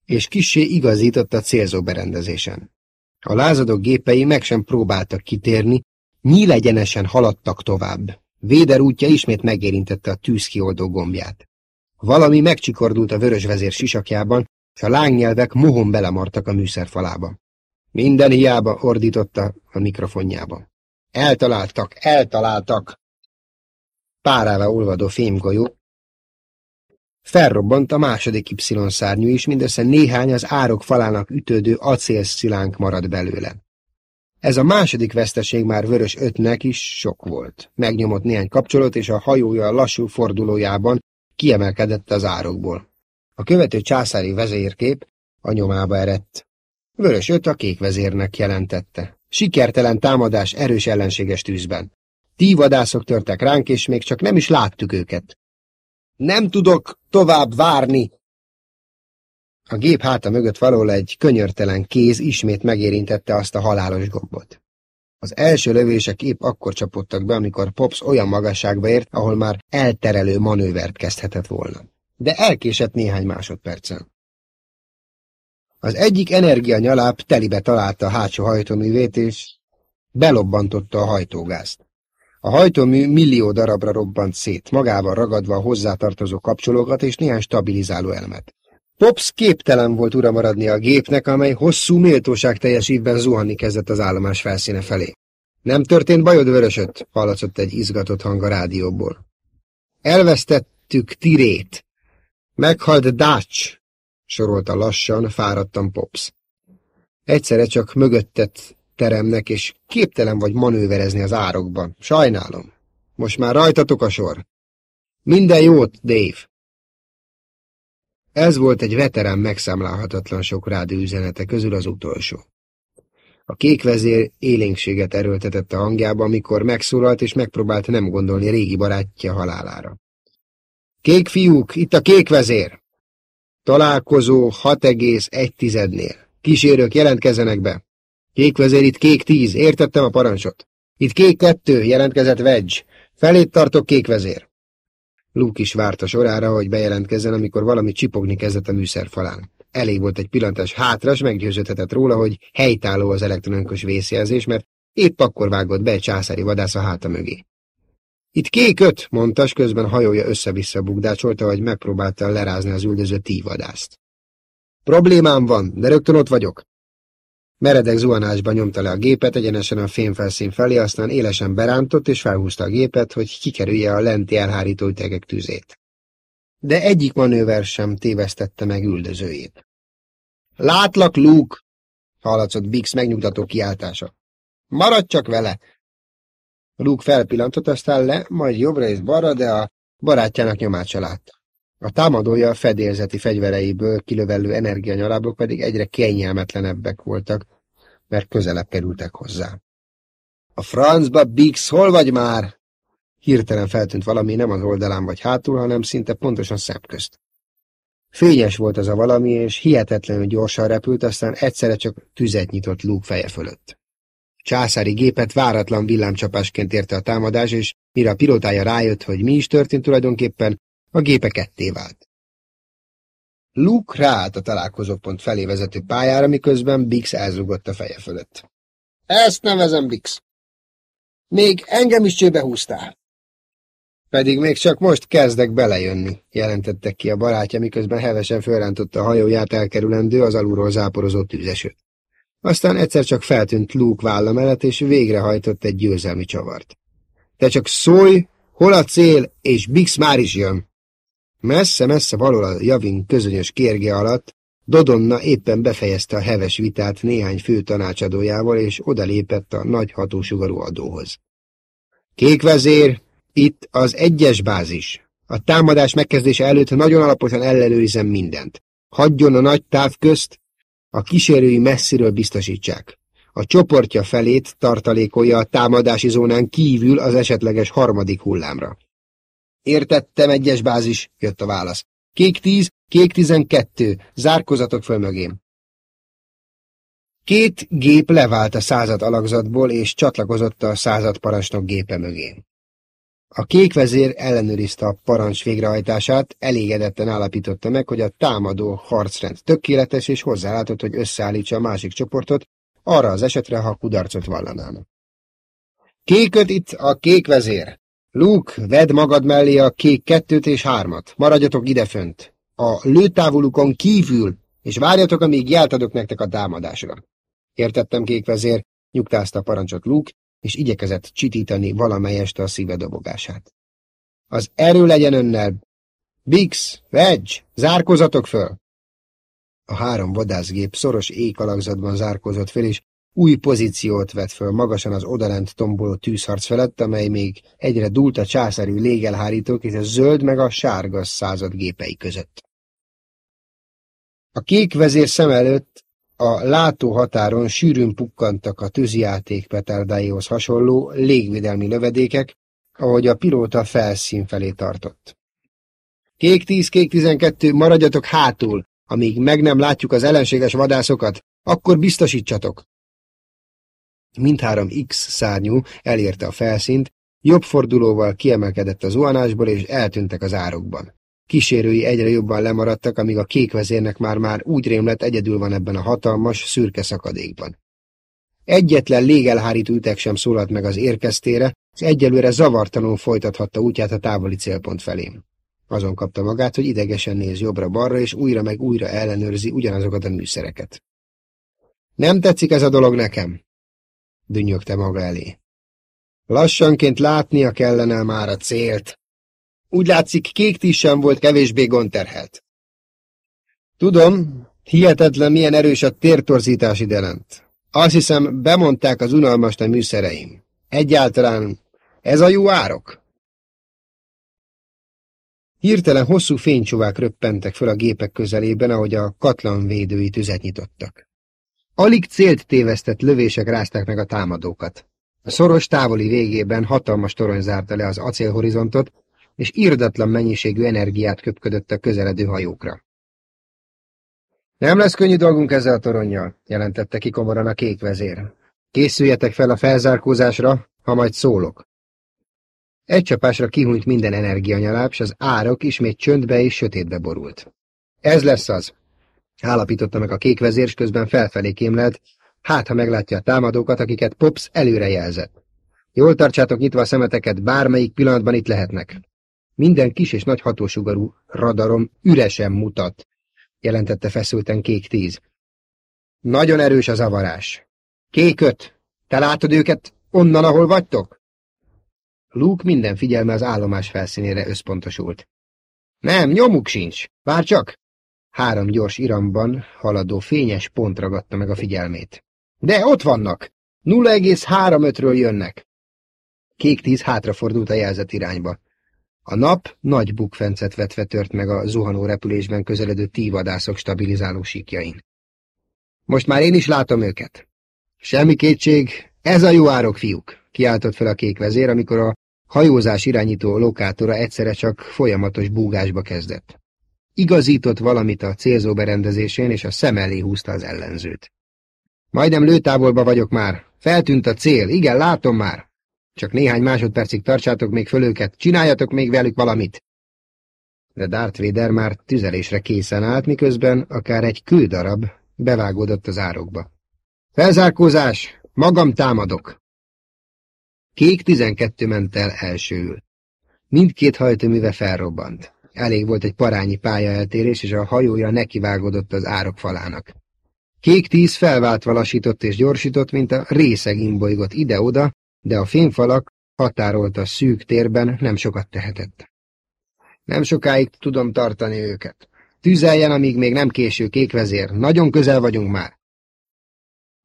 és kissé igazított a célzó berendezésen. A lázadók gépei meg sem próbáltak kitérni, nyílegyenesen haladtak tovább. Véder útja ismét megérintette a tűzkioldó gombját. Valami megcsikordult a vörös vezér sisakjában, és a lángnyelvek mohon belemartak a műszerfalába. Minden hiába ordította a mikrofonjába. Eltaláltak, eltaláltak! Párává olvadó fémgolyó Felrobbant a második Y-szárnyú is, mindössze néhány az árok falának ütődő acélszilánk maradt belőle. Ez a második veszteség már vörös ötnek is sok volt. Megnyomott néhány kapcsolót, és a hajója a lassú fordulójában kiemelkedett az árokból. A követő császári vezérkép a nyomába erett. Vörös öt a kék vezérnek jelentette. Sikertelen támadás erős ellenséges tűzben. Tívadászok törtek ránk, és még csak nem is láttuk őket. Nem tudok tovább várni! A gép háta mögött való egy könyörtelen kéz ismét megérintette azt a halálos gombot. Az első lövések épp akkor csapottak be, amikor Pops olyan magasságba ért, ahol már elterelő manővert kezdhetett volna. De elkésett néhány másodpercen. Az egyik energianyaláp telibe találta a hátsó hajtóművét, és belobbantotta a hajtógázt. A hajtómű millió darabra robbant szét, magával ragadva a hozzátartozó kapcsolókat és néhány stabilizáló elemet. Pops képtelen volt ura maradni a gépnek, amely hosszú méltóság teljes ívben zuhanni kezdett az állomás felszíne felé. Nem történt bajod, vörösöt? hallatszott egy izgatott hang a rádióból. Elvesztettük Tirét. Meghalt Dutch, sorolta lassan, fáradtan Pops. Egyszerre csak mögöttet teremnek, és képtelen vagy manőverezni az árokban. Sajnálom. Most már rajtatok a sor. Minden jót, Dave! Ez volt egy veterán megszámlálhatatlan sok rádióüzenete közül az utolsó. A kék vezér élénkséget erőltetett a hangjába, amikor megszólalt és megpróbált nem gondolni régi barátja halálára. Kék fiúk, itt a kék vezér! Találkozó 6,1-nél. Kísérők jelentkezenek be. Kék vezér, itt kék 10, értettem a parancsot. Itt kék 2, jelentkezett Wedge. Felét tartok kék vezér. Luke is várta sorára, hogy bejelentkezzen, amikor valami csipogni kezdett a műszerfalán. Elég volt egy pillantás hátra, és meggyőződhetett róla, hogy helytálló az elektronikus vészjelzés, mert épp akkor vágott be egy császári vadász a háta mögé. Itt kék öt, mondta, s közben hajója össze-vissza bugdácsolta, hogy megpróbálta lerázni az üldöző tívadászt. Problémám van, de rögtön ott vagyok. Meredek zuhanásba nyomta le a gépet egyenesen a fémfelszín felé, aztán élesen berántott és felhúzta a gépet, hogy kikerülje a lenti elhárító ütegek tüzét. De egyik manőver sem tévesztette meg üldözőjét. Látlak, Luke! hallatszott Bix megnyugtató kiáltása. Maradj csak vele! Luke felpillantott, aztán le, majd jobbra és balra, de a barátjának nyomát se látta. A támadója a fedélzeti fegyvereiből kilövellő energianyalábok pedig egyre kényelmetlenebbek voltak, mert közelebb kerültek hozzá. A francba, Bix, hol vagy már? Hirtelen feltűnt valami nem az oldalán vagy hátul, hanem szinte pontosan szemközt. Fényes volt az a valami, és hihetetlenül gyorsan repült, aztán egyszerre csak tüzet nyitott Luke feje fölött. Császári gépet váratlan villámcsapásként érte a támadás, és mire a pilótája rájött, hogy mi is történt tulajdonképpen, a gépe ketté vált. Luke ráállt a találkozópont felé vezető pályára, miközben Bix elzugott a feje fölött. Ezt nevezem, Bix. Még engem is csőbe húztál. Pedig még csak most kezdek belejönni, jelentette ki a barátja, miközben hevesen fölrántotta a hajóját elkerülendő az alulról záporozó tűzesőt. Aztán egyszer csak feltűnt Luke válla mellett, és végrehajtott egy győzelmi csavart. Te csak szólj, hol a cél, és Bix már is jön. Messze-messze való a javin közönyös kérge alatt, Dodonna éppen befejezte a heves vitát néhány fő tanácsadójával, és odalépett a nagy hatósugarú adóhoz. Kék vezér, itt az egyes bázis. A támadás megkezdése előtt nagyon alaposan ellenőrizem mindent. Hagyjon a nagy táv közt, a kísérői messziről biztosítsák. A csoportja felét tartalékolja a támadási zónán kívül az esetleges harmadik hullámra. Értettem, egyes bázis, jött a válasz. Kék tíz, kék tizenkettő, zárkozatok föl mögém. Két gép levált a század alakzatból, és csatlakozott a század parancsnok gépe mögé. A kék vezér ellenőrizte a parancs végrehajtását, elégedetten állapította meg, hogy a támadó harcrend tökéletes, és hozzálátott, hogy összeállítsa a másik csoportot, arra az esetre, ha kudarcot vallanának. Kéköt itt a kék vezér, Luke, vedd magad mellé a kék kettőt és hármat. Maradjatok idefönt. A lőtávolukon kívül, és várjatok, amíg jelt adok nektek a támadásra. Értettem, kék vezér, nyugtázta a parancsot Luke, és igyekezett csitítani valamelyest a szíve dobogását. Az erő legyen önnel! Bix, Wedge, zárkozatok föl! A három vadászgép szoros ékalakzatban zárkozott fel, és új pozíciót vett föl magasan az odalent tomboló tűzharc felett, amely még egyre dúlt a császári légelhárítók és a zöld meg a sárga század gépei között. A kék vezér szem előtt a látóhatáron sűrűn pukkantak a tűzjáték petárdáihoz hasonló légvédelmi lövedékek, ahogy a pilóta felszín felé tartott. Kék tíz, kék tizenkettő, maradjatok hátul, amíg meg nem látjuk az ellenséges vadászokat, akkor biztosítsatok. Mindhárom X szárnyú elérte a felszínt, jobb fordulóval kiemelkedett az zuhanásból, és eltűntek az árokban. Kísérői egyre jobban lemaradtak, amíg a kék vezérnek már-már úgy rémlett egyedül van ebben a hatalmas, szürke szakadékban. Egyetlen légelhárító ütek sem szólalt meg az érkeztére, és egyelőre zavartalanul folytathatta útját a távoli célpont felé. Azon kapta magát, hogy idegesen néz jobbra-balra, és újra meg újra ellenőrzi ugyanazokat a műszereket. Nem tetszik ez a dolog nekem? Dünnyögte maga elé. Lassanként látnia kellene már a célt. Úgy látszik, kék sem volt kevésbé gonterhelt. Tudom, hihetetlen milyen erős a tértorzítás idelent. Azt hiszem, bemondták az unalmas műszereim. Egyáltalán ez a jó árok? Hirtelen hosszú fénycsovák röppentek föl a gépek közelében, ahogy a katlan védői tüzet nyitottak. Alig célt tévesztett lövések rázták meg a támadókat. A szoros távoli végében hatalmas torony zárta le az acélhorizontot, és irdatlan mennyiségű energiát köpködött a közeledő hajókra. Nem lesz könnyű dolgunk ezzel a toronnyal, jelentette ki komoran a kék vezér. Készüljetek fel a felzárkózásra, ha majd szólok. Egy csapásra kihúnyt minden energianyaláp, s az árok ismét csöndbe és sötétbe borult. Ez lesz az, állapította meg a kék vezér, közben felfelé kémlelt, hát ha meglátja a támadókat, akiket Pops előre jelzett. Jól tartsátok nyitva a szemeteket, bármelyik pillanatban itt lehetnek. Minden kis és nagy hatósugarú radarom üresen mutat, jelentette feszülten kék tíz. Nagyon erős az avarás. Kék öt, te látod őket onnan, ahol vagytok? Luke minden figyelme az állomás felszínére összpontosult. Nem, nyomuk sincs. Vár csak! Három gyors iramban haladó fényes pont ragadta meg a figyelmét. De ott vannak! 0,35-ről jönnek. Kék tíz hátrafordult a jelzett irányba. A nap nagy bukfencet vetve tört meg a zuhanó repülésben közeledő tívadászok stabilizáló síkjain. Most már én is látom őket. Semmi kétség, ez a jó árok, fiúk, kiáltott fel a kék vezér, amikor a hajózás irányító lokátora egyszerre csak folyamatos búgásba kezdett. Igazított valamit a célzó berendezésén, és a szem elé húzta az ellenzőt. Majdnem lőtávolba vagyok már. Feltűnt a cél. Igen, látom már. Csak néhány másodpercig tartsátok még föl őket. Csináljatok még velük valamit. De Darth Vader már tüzelésre készen állt, miközben akár egy kődarab bevágódott az árokba. Felzárkózás! Magam támadok! Kék tizenkettő ment el elsőül. Mindkét hajtóműve felrobbant. Elég volt egy parányi pályaeltérés, és a hajója nekivágódott az árok falának. Kék tíz felváltva lassított és gyorsított, mint a részeg imbolygott ide-oda, de a fényfalak határolt a szűk térben nem sokat tehetett. Nem sokáig tudom tartani őket. Tüzeljen, amíg még nem késő kékvezér. Nagyon közel vagyunk már.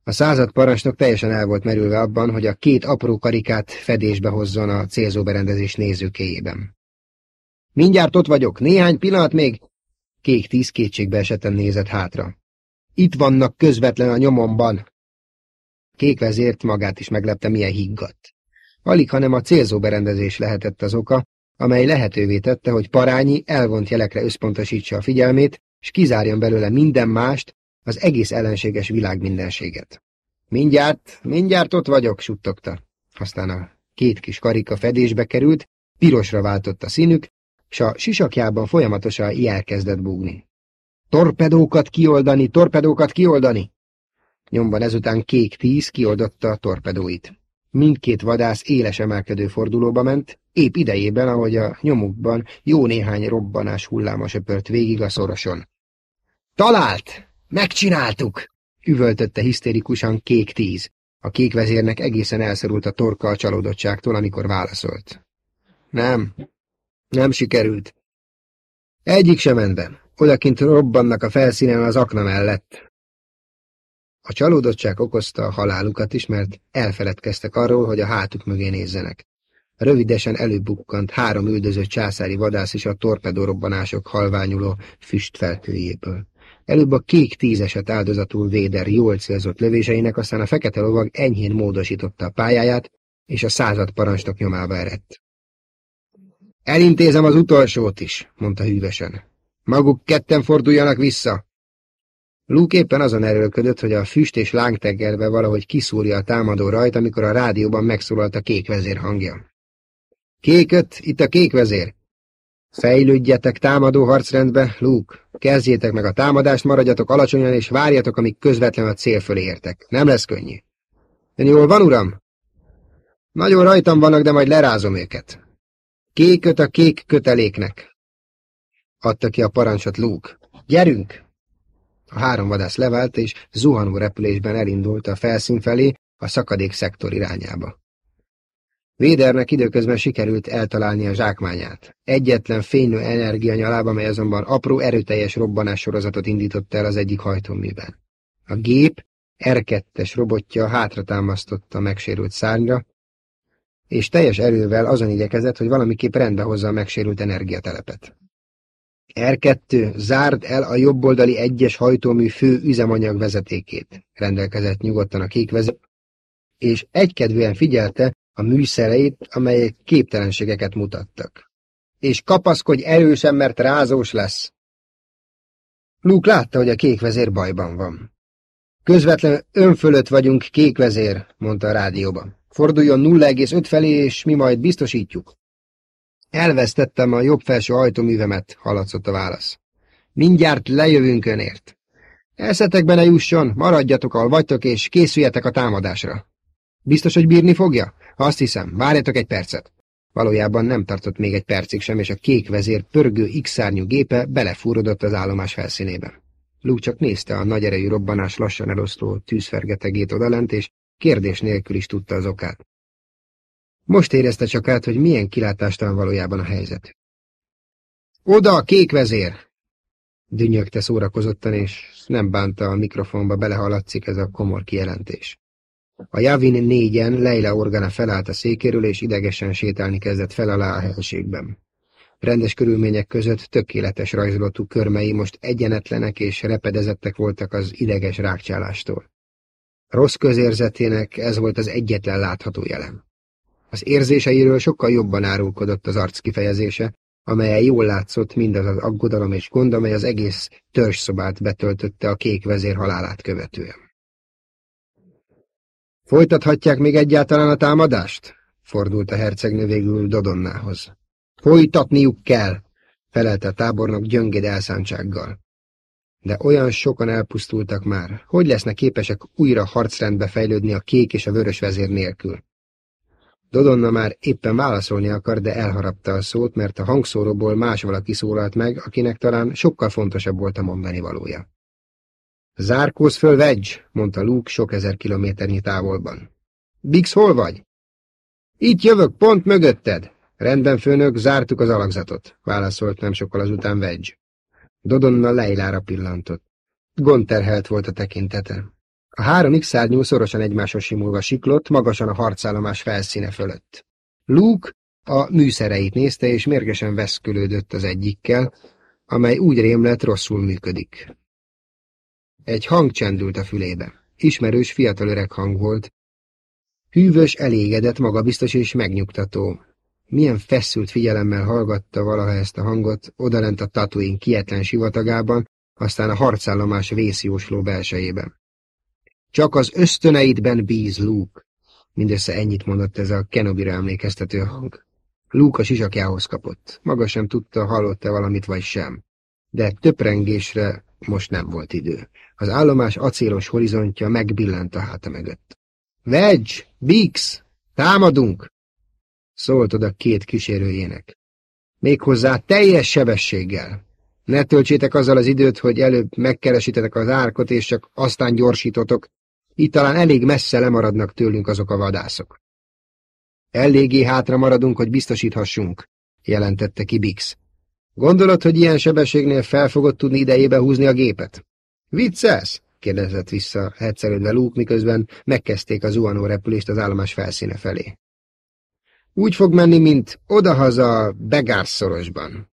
A század parancsnok teljesen el volt merülve abban, hogy a két apró karikát fedésbe hozzon a célzóberendezés nézőkéjében. Mindjárt ott vagyok, néhány pillanat még... Kék tíz kétségbe esetten nézett hátra. Itt vannak közvetlen a nyomomban. Kék vezért magát is meglepte, milyen higgadt. Alig, hanem a célzóberendezés lehetett az oka, amely lehetővé tette, hogy parányi elvont jelekre összpontosítsa a figyelmét, és kizárjon belőle minden mást, az egész ellenséges világ mindenséget. Mindjárt, mindjárt ott vagyok, suttogta. Aztán a két kis karika fedésbe került, pirosra váltott a színük, s a sisakjában folyamatosan elkezdett búgni. Torpedókat kioldani, torpedókat kioldani! Nyomban ezután kék tíz kioldotta a torpedóit. Mindkét vadász éles emelkedő fordulóba ment, épp idejében, ahogy a nyomukban jó néhány robbanás hulláma söpört végig a szoroson. Talált! Megcsináltuk! üvöltötte hisztérikusan kék tíz. A kék vezérnek egészen elszorult a torka a csalódottságtól, amikor válaszolt. Nem, nem sikerült. Egyik sem ment be. Odakint robbannak a felszínen az akna mellett. A csalódottság okozta a halálukat is, mert elfeledkeztek arról, hogy a hátuk mögé nézzenek. Rövidesen előbukkant három üldözött császári vadász is a torpedorobbanások halványuló füstfelkőjéből. Előbb a kék tízeset áldozatul Véder jól célzott lövéseinek, aztán a fekete lovag enyhén módosította a pályáját, és a század parancsnok nyomába eredt. Elintézem az utolsót is, mondta hűvesen. Maguk ketten forduljanak vissza. Luke éppen azon erőlködött, hogy a füst és lángteggerbe valahogy kiszúrja a támadó rajt, amikor a rádióban megszólalt a kék vezér hangja. Kéköt, itt a kék vezér. Fejlődjetek támadó harcrendbe, Luke. Kezdjétek meg a támadást, maradjatok alacsonyan, és várjatok, amíg közvetlen a cél fölé értek. Nem lesz könnyű. Ön jól van, uram? Nagyon rajtam vannak, de majd lerázom őket. Kéköt a kék köteléknek. Adta ki a parancsot Luke. Gyerünk! A három vadász levált, és zuhanó repülésben elindult a felszín felé, a szakadék szektor irányába. Védernek időközben sikerült eltalálni a zsákmányát. Egyetlen fénylő energianyalába, mely azonban apró erőteljes robbanás sorozatot indított el az egyik hajtóműben. A gép R2-es robotja hátra támasztotta a megsérült szárnyra, és teljes erővel azon igyekezett, hogy valamiképp rendbe hozza a megsérült energiatelepet. R2, zárd el a jobboldali egyes hajtómű fő üzemanyag vezetékét, rendelkezett nyugodtan a kékvezet, és egykedvűen figyelte a műszereit, amelyek képtelenségeket mutattak. És kapaszkodj erősen, mert rázós lesz. Luke látta, hogy a kékvezér bajban van. Közvetlenül ön fölött vagyunk, kékvezér, mondta a rádióban. Forduljon 0,5 felé, és mi majd biztosítjuk. Elvesztettem a jobb felső ajtóművemet, hallatszott a válasz. Mindjárt lejövünk önért. Eszetekbe ne jusson, maradjatok, ahol vagytok, és készüljetek a támadásra. Biztos, hogy bírni fogja? Azt hiszem, várjatok egy percet. Valójában nem tartott még egy percig sem, és a kék vezér pörgő X-szárnyú gépe belefúrodott az állomás felszínébe. Luke csak nézte a nagy erejű robbanás lassan elosztó tűzfergetegét odalent, és kérdés nélkül is tudta az okát. Most érezte csak át, hogy milyen kilátástalan valójában a helyzet. Oda, kék vezér! Dünnyögte szórakozottan, és nem bánta a mikrofonba belehaladszik ez a komor kijelentés. A Javin négyen Leila Organa felállt a székéről, és idegesen sétálni kezdett fel alá a helységben. Rendes körülmények között tökéletes rajzolatú körmei most egyenetlenek és repedezettek voltak az ideges rákcsálástól. Rossz közérzetének ez volt az egyetlen látható jelen. Az érzéseiről sokkal jobban árulkodott az arc kifejezése, amelyen jól látszott mindaz az aggodalom és gond, amely az egész törzsszobát betöltötte a kék vezér halálát követően. Folytathatják még egyáltalán a támadást? Fordult a hercegnő végül Dodonnához. Folytatniuk kell, felelte a tábornok gyöngéd elszántsággal. De olyan sokan elpusztultak már, hogy lesznek képesek újra harcrendbe fejlődni a kék és a vörös vezér nélkül? Dodonna már éppen válaszolni akar, de elharapta a szót, mert a hangszóróból más valaki szólalt meg, akinek talán sokkal fontosabb volt a mondani valója. Zárkóz föl, Wedge, mondta Luke sok ezer kilométernyi távolban. Bix, hol vagy? Itt jövök, pont mögötted. Rendben, főnök, zártuk az alakzatot, válaszolt nem sokkal azután Wedge. Dodonna Leilára pillantott. Gonterhelt volt a tekintete. A három x szorosan egymáshoz simulva siklott, magasan a harcállomás felszíne fölött. Luke a műszereit nézte, és mérgesen veszkülődött az egyikkel, amely úgy rémlett rosszul működik. Egy hang csendült a fülébe. Ismerős fiatal öreg hang volt. Hűvös, elégedett, magabiztos és megnyugtató. Milyen feszült figyelemmel hallgatta valaha ezt a hangot, odalent a tatuin kietlen sivatagában, aztán a harcállomás vészjósló belsejében. Csak az ösztöneidben bíz, Luke. Mindössze ennyit mondott ez a Kenobira emlékeztető hang. Luke a sisakjához kapott. Maga sem tudta, hallott-e valamit vagy sem. De töprengésre most nem volt idő. Az állomás acélos horizontja megbillent a háta mögött. Wedge! Bix! Támadunk! Szólt oda két kísérőjének. Méghozzá teljes sebességgel. Ne töltsétek azzal az időt, hogy előbb megkeresítetek az árkot, és csak aztán gyorsítotok. Itt talán elég messze lemaradnak tőlünk azok a vadászok. Eléggé hátra maradunk, hogy biztosíthassunk, jelentette ki Bix. Gondolod, hogy ilyen sebességnél fel fogod tudni idejébe húzni a gépet? Viccelsz? kérdezett vissza hetszelődve Luke, miközben megkezdték a zuhanó repülést az állomás felszíne felé. Úgy fog menni, mint odahaza Begárszorosban.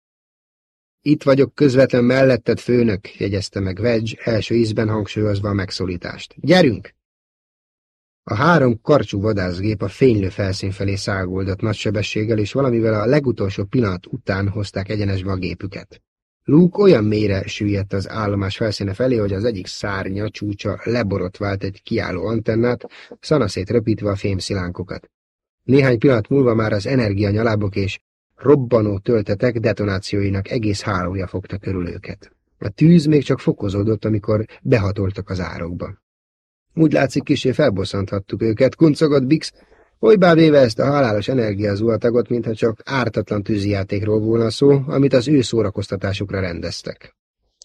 Itt vagyok közvetlen melletted, főnök, jegyezte meg Wedge, első ízben hangsúlyozva a megszólítást. Gyerünk! A három karcsú vadászgép a fénylő felszín felé száguldott nagy sebességgel, és valamivel a legutolsó pillanat után hozták egyenesbe a gépüket. Luke olyan mélyre süllyedt az állomás felszíne felé, hogy az egyik szárnya csúcsa leborotvált egy kiálló antennát, szanaszét röpítve a fémszilánkokat. Néhány pillanat múlva már az energianyalábok és robbanó töltetek detonációinak egész hálója fogta körül őket. A tűz még csak fokozódott, amikor behatoltak az árokba. Úgy látszik, kisé felbosszanthattuk őket, kuncogott Bix, olybá véve ezt a halálos energiazúatagot, mintha csak ártatlan tűzijátékról volna szó, amit az ő szórakoztatásukra rendeztek.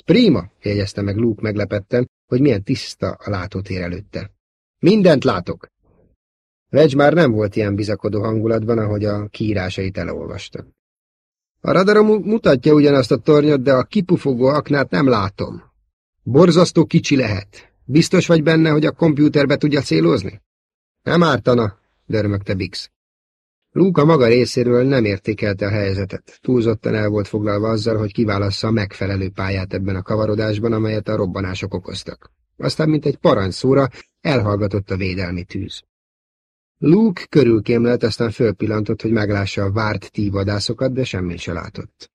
Prima, jegyezte meg Luke meglepetten, hogy milyen tiszta a látótér előtte. Mindent látok. Vegy már nem volt ilyen bizakodó hangulatban, ahogy a kiírásait elolvasta. A radarom mutatja ugyanazt a tornyot, de a kipufogó aknát nem látom. Borzasztó kicsi lehet. Biztos vagy benne, hogy a kompjúterbe tudja célozni? Nem ártana, dörmögte Bix. Luka maga részéről nem értékelte a helyzetet. Túlzottan el volt foglalva azzal, hogy kiválassza a megfelelő pályát ebben a kavarodásban, amelyet a robbanások okoztak. Aztán, mint egy parancsszóra, elhallgatott a védelmi tűz. Luke körülkémlelt, aztán fölpillantott, hogy meglássa a várt tívadászokat, de semmit se látott.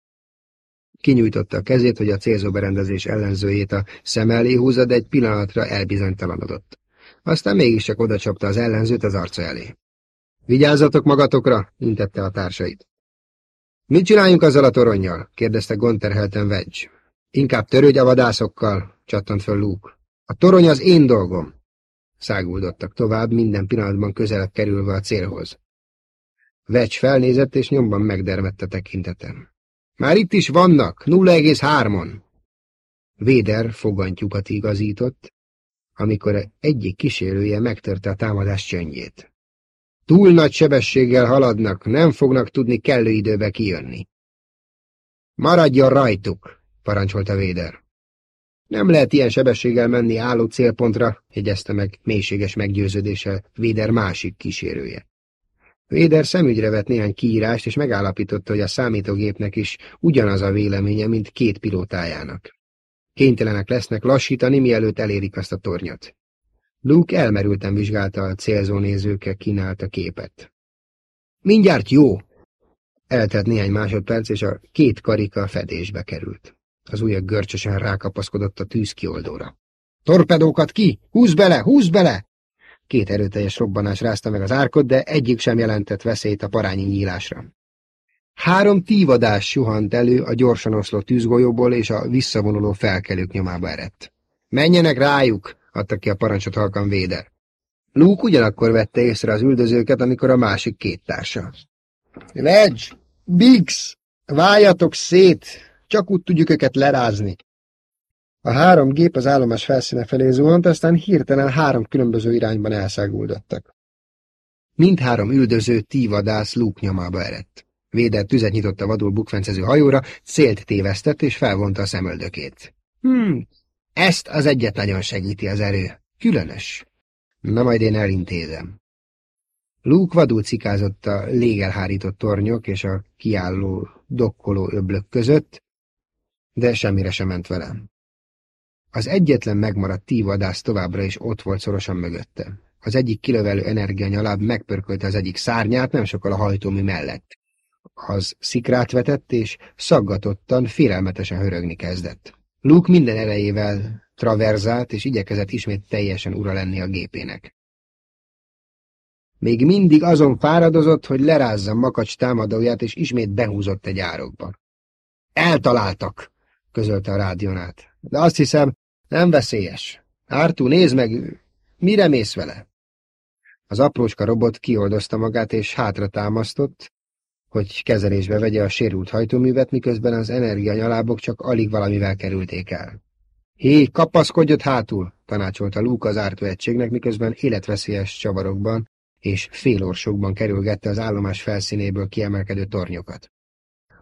Kinyújtotta a kezét, hogy a célzóberendezés ellenzőjét a szem elé húzza, de egy pillanatra elbizonytalanodott. Aztán mégiscsak odacsapta az ellenzőt az arca elé. Vigyázzatok magatokra, intette a társait. Mit csináljunk azzal a toronnyal? kérdezte gonterhelten Wedge. Inkább törődj a vadászokkal, csattant föl Luke. A torony az én dolgom. Száguldottak tovább, minden pillanatban közelebb kerülve a célhoz. Vecs felnézett, és nyomban megdermett a tekintetem. Már itt is vannak, 0,3-on. Véder fogantyukat igazított, amikor egyik kísérője megtörte a támadás csöndjét. Túl nagy sebességgel haladnak, nem fognak tudni kellő időbe kijönni. Maradjon rajtuk, parancsolta Véder. Nem lehet ilyen sebességgel menni álló célpontra, jegyezte meg mélységes meggyőződéssel Véder másik kísérője. Véder szemügyre vett néhány kiírást, és megállapította, hogy a számítógépnek is ugyanaz a véleménye, mint két pilótájának. Kénytelenek lesznek lassítani, mielőtt elérik azt a tornyot. Luke elmerülten vizsgálta a célzónézőkkel kínált a képet. Mindjárt jó! Eltelt néhány másodperc, és a két karika fedésbe került. Az ujjak görcsösen rákapaszkodott a tűz kioldóra. Torpedókat ki! Húzz bele! Húzz bele! Két erőteljes robbanás rázta meg az árkot, de egyik sem jelentett veszélyt a parányi nyílásra. Három tívadás suhant elő a gyorsan oszló tűzgolyóból, és a visszavonuló felkelők nyomába eredt. Menjenek rájuk! adta ki a parancsot halkan Véder. Luke ugyanakkor vette észre az üldözőket, amikor a másik két társa. Ledge! Biggs! Váljatok szét! Csak úgy tudjuk őket lerázni. A három gép az állomás felszíne felé zuhant, aztán hirtelen három különböző irányban elszáguldottak. Mindhárom üldöző tívadász Luke nyomába eredt. Védett tüzet nyitott a vadul bukfencező hajóra, célt tévesztett és felvonta a szemöldökét. Hmm, ezt az egyet nagyon segíti az erő. Különös. Na majd én elintézem. Luke vadul cikázott a légelhárított tornyok és a kiálló, dokkoló öblök között, de semmire sem ment velem. Az egyetlen megmaradt tívadász továbbra is ott volt szorosan mögötte. Az egyik kilövelő energianyaláb megpörkölte az egyik szárnyát nem sokkal a hajtómű mellett. Az szikrát vetett, és szaggatottan, félelmetesen hörögni kezdett. Luke minden erejével traverzált, és igyekezett ismét teljesen ura lenni a gépének. Még mindig azon fáradozott, hogy lerázza makacs támadóját, és ismét behúzott egy árokba. Eltaláltak, közölte a rádiónát. De azt hiszem, nem veszélyes. Ártú, nézd meg, mire mész vele? Az aprócska robot kioldozta magát, és hátra támasztott, hogy kezelésbe vegye a sérült hajtóművet, miközben az energianyalábok csak alig valamivel kerülték el. Hé, kapaszkodj ott hátul, tanácsolta Luke az ártó egységnek, miközben életveszélyes csavarokban és félorsokban kerülgette az állomás felszínéből kiemelkedő tornyokat.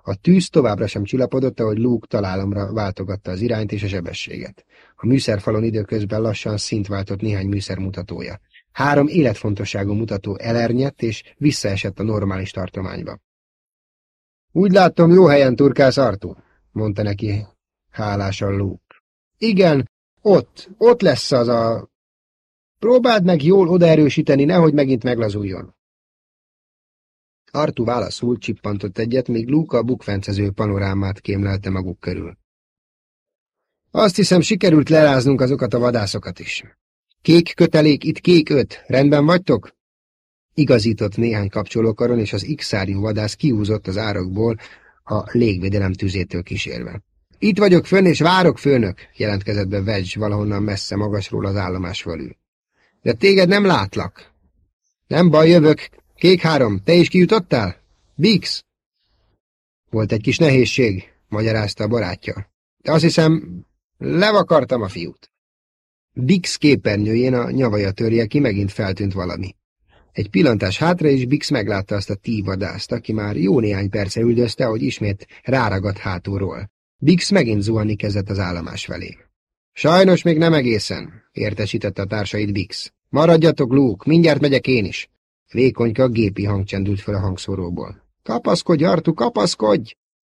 A tűz továbbra sem csillapodott, ahogy Luke találomra váltogatta az irányt és a sebességet. A műszerfalon időközben lassan szint váltott néhány műszer mutatója. Három életfontosságú mutató elernyett és visszaesett a normális tartományba. Úgy látom, jó helyen turkálsz, Artú, mondta neki hálásan Luke. Igen, ott, ott lesz az a... Próbáld meg jól odaerősíteni, nehogy megint meglazuljon. Artu válaszul csippantott egyet, míg Luka a bukfencező panorámát kémlelte maguk körül. Azt hiszem, sikerült leráznunk azokat a vadászokat is. Kék kötelék, itt kék öt. Rendben vagytok? Igazított néhány kapcsolókaron, és az x vadász kiúzott az árokból a légvédelem tüzétől kísérve. Itt vagyok fönn, és várok, főnök, jelentkezett be Wedge valahonnan messze magasról az állomás felül. De téged nem látlak. Nem baj, jövök. Kék három, te is kijutottál? Bix! Volt egy kis nehézség, magyarázta a barátja. De azt hiszem, levakartam a fiút. Bix képernyőjén a nyavaja törje ki, megint feltűnt valami. Egy pillantás hátra, és Bix meglátta azt a tívadászt, aki már jó néhány perce üldözte, hogy ismét ráragadt hátulról. Bix megint zuhanni kezdett az állomás felé. Sajnos még nem egészen, értesítette a társait Bix. Maradjatok, Luke, mindjárt megyek én is. Vékonyka gépi hang csendült fel a hangszóróból. Kapaszkodj, Artu, kapaszkodj!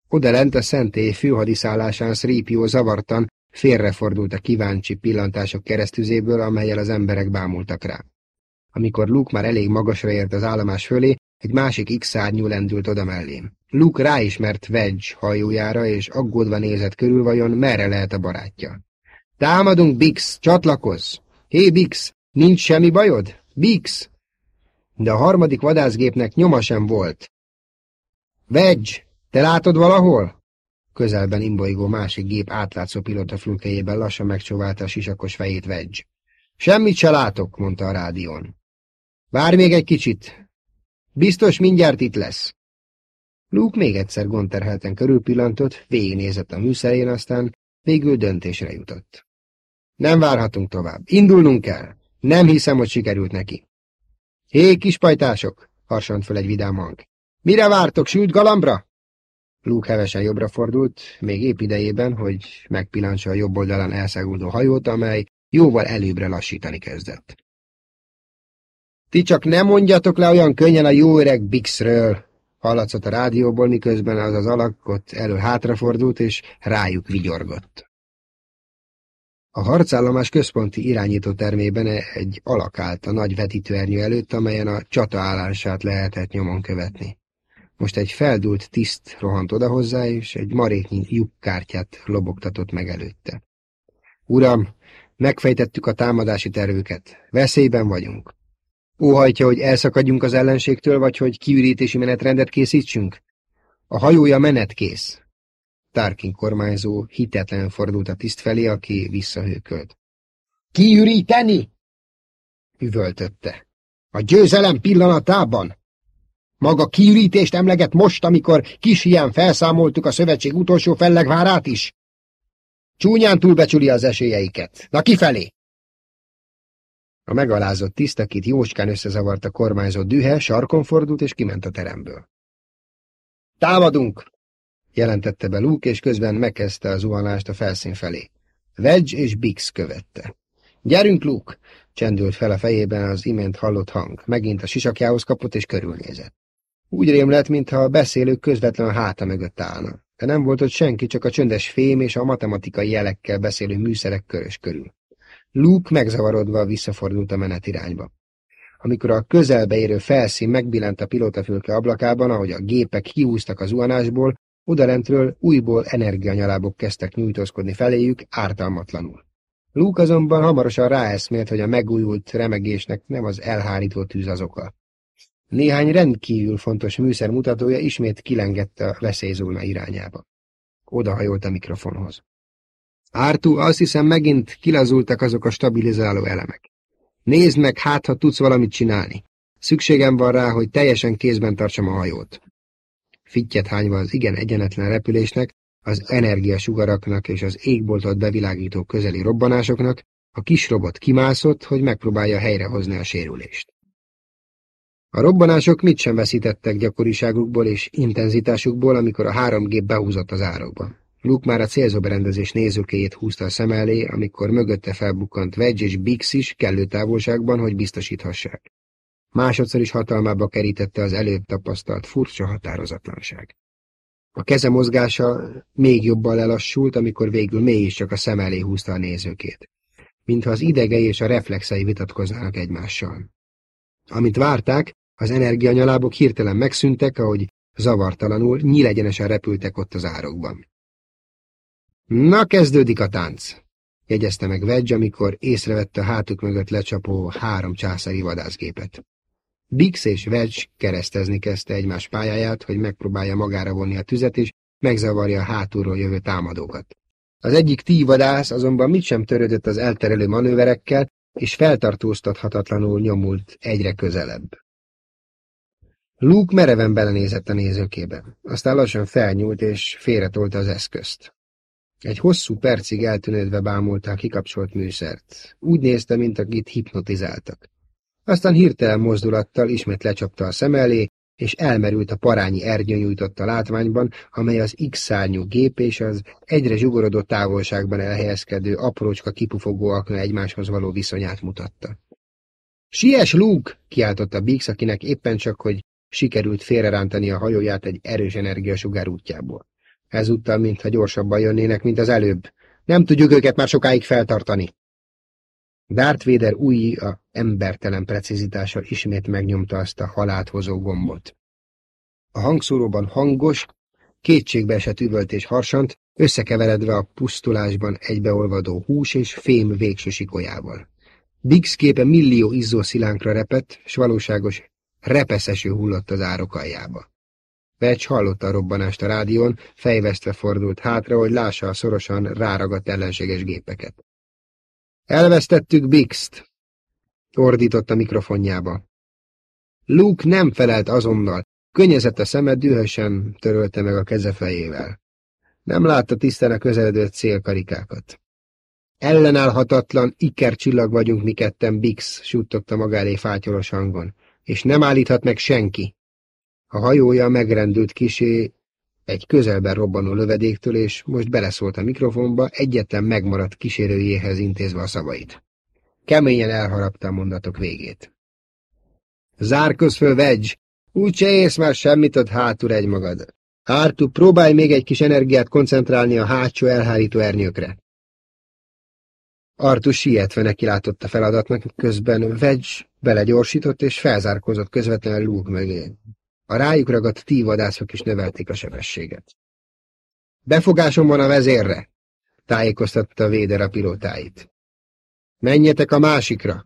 Oda lent a szentély főhadiszállásán Szrípió zavartan, félrefordult a kíváncsi pillantások keresztüzéből, amelyel az emberek bámultak rá. Amikor Luke már elég magasra ért az állomás fölé, egy másik X-szárnyú lendült oda mellém. Luke ráismert Wedge hajójára, és aggódva nézett körül, vajon merre lehet a barátja. Támadunk, Bix, csatlakozz! Hé, Bix, nincs semmi bajod? Bix! De a harmadik vadászgépnek nyoma sem volt. Wedge, te látod valahol? Közelben imbolygó másik gép átlátszó pilota fülkejében lassan megcsóválta a sisakos fejét Wedge. Semmit se látok, mondta a rádión. Várj még egy kicsit. Biztos mindjárt itt lesz. Luke még egyszer gondterhelten körülpillantott, végignézett a műszerén, aztán végül döntésre jutott. Nem várhatunk tovább. Indulnunk kell. Nem hiszem, hogy sikerült neki. Hé, kispajtások! harsant föl egy vidám hang. Mire vártok, sült galambra? Luke hevesen jobbra fordult, még épp idejében, hogy megpillantsa a jobb oldalán elszáguldó hajót, amely jóval előbbre lassítani kezdett. Ti csak nem mondjatok le olyan könnyen a jó öreg Bixről, hallatszott a rádióból, miközben az az alak ott elő hátrafordult, és rájuk vigyorgott. A harcállomás központi irányító termében egy alak állt a nagy vetítőernyő előtt, amelyen a csata állását lehetett nyomon követni. Most egy feldult tiszt rohant oda hozzá, és egy maréknyi lyukkártyát lobogtatott meg előtte. Uram, megfejtettük a támadási tervüket. Veszélyben vagyunk. Óhajtja, hogy elszakadjunk az ellenségtől, vagy hogy kiürítési menetrendet készítsünk? A hajója menetkész. Tarkin kormányzó hitetlen fordult a tiszt felé, aki visszahőkölt. Kiüríteni? Üvöltötte. A győzelem pillanatában? Maga kiürítést emleget most, amikor kis ilyen felszámoltuk a szövetség utolsó fellegvárát is? Csúnyán túlbecsüli az esélyeiket. Na kifelé! A megalázott tiszt, akit jócskán összezavart a kormányzó dühe, sarkon fordult és kiment a teremből. Támadunk! Jelentette be Luke, és közben megkezdte a zuhanást a felszín felé. Wedge és Bix követte. Gyerünk, Luke! csendült fel a fejében az imént hallott hang. Megint a sisakjához kapott és körülnézett. Úgy rém lett, mintha a beszélők közvetlen a háta mögött állna. De nem volt ott senki, csak a csöndes fém és a matematikai jelekkel beszélő műszerek körös körül. Luke megzavarodva visszafordult a menetirányba. Amikor a közelbe érő felszín megbillent a pilótafülke ablakában, ahogy a gépek kihúztak az zuhanásból, Odalentről újból energianyalábok kezdtek nyújtózkodni feléjük ártalmatlanul. Luke azonban hamarosan ráeszmélt, hogy a megújult remegésnek nem az elhárító tűz az oka. Néhány rendkívül fontos műszer mutatója ismét kilengette a veszélyzóna irányába. Odahajolt a mikrofonhoz. Ártú, azt hiszem megint kilazultak azok a stabilizáló elemek. Nézd meg, hát ha tudsz valamit csinálni. Szükségem van rá, hogy teljesen kézben tartsam a hajót fittyet hányva az igen egyenetlen repülésnek, az energiasugaraknak és az égboltot bevilágító közeli robbanásoknak, a kis robot kimászott, hogy megpróbálja helyrehozni a sérülést. A robbanások mit sem veszítettek gyakoriságukból és intenzitásukból, amikor a három gép behúzott az árokba. Luke már a célzóberendezés nézőkéjét húzta a szem elé, amikor mögötte felbukkant Wedge és Bix is kellő távolságban, hogy biztosíthassák. Másodszor is hatalmába kerítette az előbb tapasztalt furcsa határozatlanság. A keze mozgása még jobban lelassult, amikor végül mégis csak a szem elé húzta a nézőkét. Mintha az idegei és a reflexei vitatkoznának egymással. Amint várták, az energianyalábok hirtelen megszűntek, ahogy zavartalanul nyílegyenesen repültek ott az árokban. Na, kezdődik a tánc, jegyezte meg Wedge, amikor észrevette a hátuk mögött lecsapó három császári vadászgépet. Bix és Wedge keresztezni kezdte egymás pályáját, hogy megpróbálja magára vonni a tüzet, és megzavarja a hátulról jövő támadókat. Az egyik tívadász azonban mit sem törődött az elterelő manőverekkel, és feltartóztathatatlanul nyomult egyre közelebb. Luke mereven belenézett a nézőkébe, aztán lassan felnyúlt és félretolta az eszközt. Egy hosszú percig eltűnődve bámulta a kikapcsolt műszert. Úgy nézte, mint akit hipnotizáltak. Aztán hirtelen mozdulattal ismét lecsapta a szem elé, és elmerült a parányi ernyő nyújtotta látványban, amely az X-szárnyú gép és az egyre zsugorodó távolságban elhelyezkedő aprócska kipufogó akna egymáshoz való viszonyát mutatta. Siess, Luke! kiáltotta Bix, akinek éppen csak, hogy sikerült félrerántani a hajóját egy erős energiasugár útjából. Ezúttal, mintha gyorsabban jönnének, mint az előbb. Nem tudjuk őket már sokáig feltartani. Darth Vader a embertelen precizitással ismét megnyomta azt a halált hozó gombot. A hangszóróban hangos, kétségbeesett üvöltés harsant, összekeveredve a pusztulásban egybeolvadó hús és fém végső sikolyával. Biggs képe millió izzó szilánkra repett, s valóságos repeszeső hullott az árok aljába. Vecs hallotta a robbanást a rádión, fejvesztve fordult hátra, hogy lássa a szorosan ráragadt ellenséges gépeket. Elvesztettük Bixt, ordított a mikrofonjába. Luke nem felelt azonnal, könnyezett a szeme, dühösen törölte meg a keze fejével. Nem látta tisztán a közeledő célkarikákat. Ellenállhatatlan, ikercsillag vagyunk mi ketten, Bix, suttogta maga elé fátyolos hangon, és nem állíthat meg senki. A hajója megrendült kisé egy közelben robbanó lövedéktől, és most beleszólt a mikrofonba, egyetlen megmaradt kísérőjéhez intézve a szavait. Keményen elharapta a mondatok végét. Zárkoz föl, Vegy! Úgyse érsz már semmit ott hátul egy magad. Ártu, próbálj még egy kis energiát koncentrálni a hátsó elhárító ernyőkre. Artus sietve neki látott a feladatnak, közben Vegy belegyorsított és felzárkózott közvetlenül Luke mögé. A rájuk ragadt tívadászok is növelték a sebességet. Befogásom van a vezérre, tájékoztatta véder a pilótáit. Menjetek a másikra!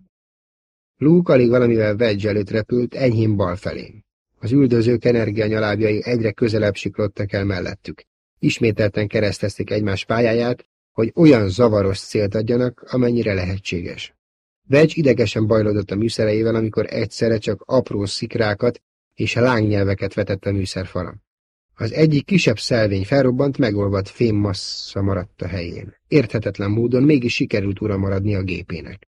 Luke alig valamivel Wedge előtt repült, enyhén bal felé. Az üldözők energianyalábjai egyre közelebb siklottak el mellettük. Ismételten keresztezték egymás pályáját, hogy olyan zavaros célt adjanak, amennyire lehetséges. Wedge idegesen bajlódott a műszereivel, amikor egyszerre csak apró szikrákat és lángnyelveket vetett a műszerfala. Az egyik kisebb szelvény felrobbant, megolvadt fémmassza maradt a helyén. Érthetetlen módon mégis sikerült ura maradni a gépének.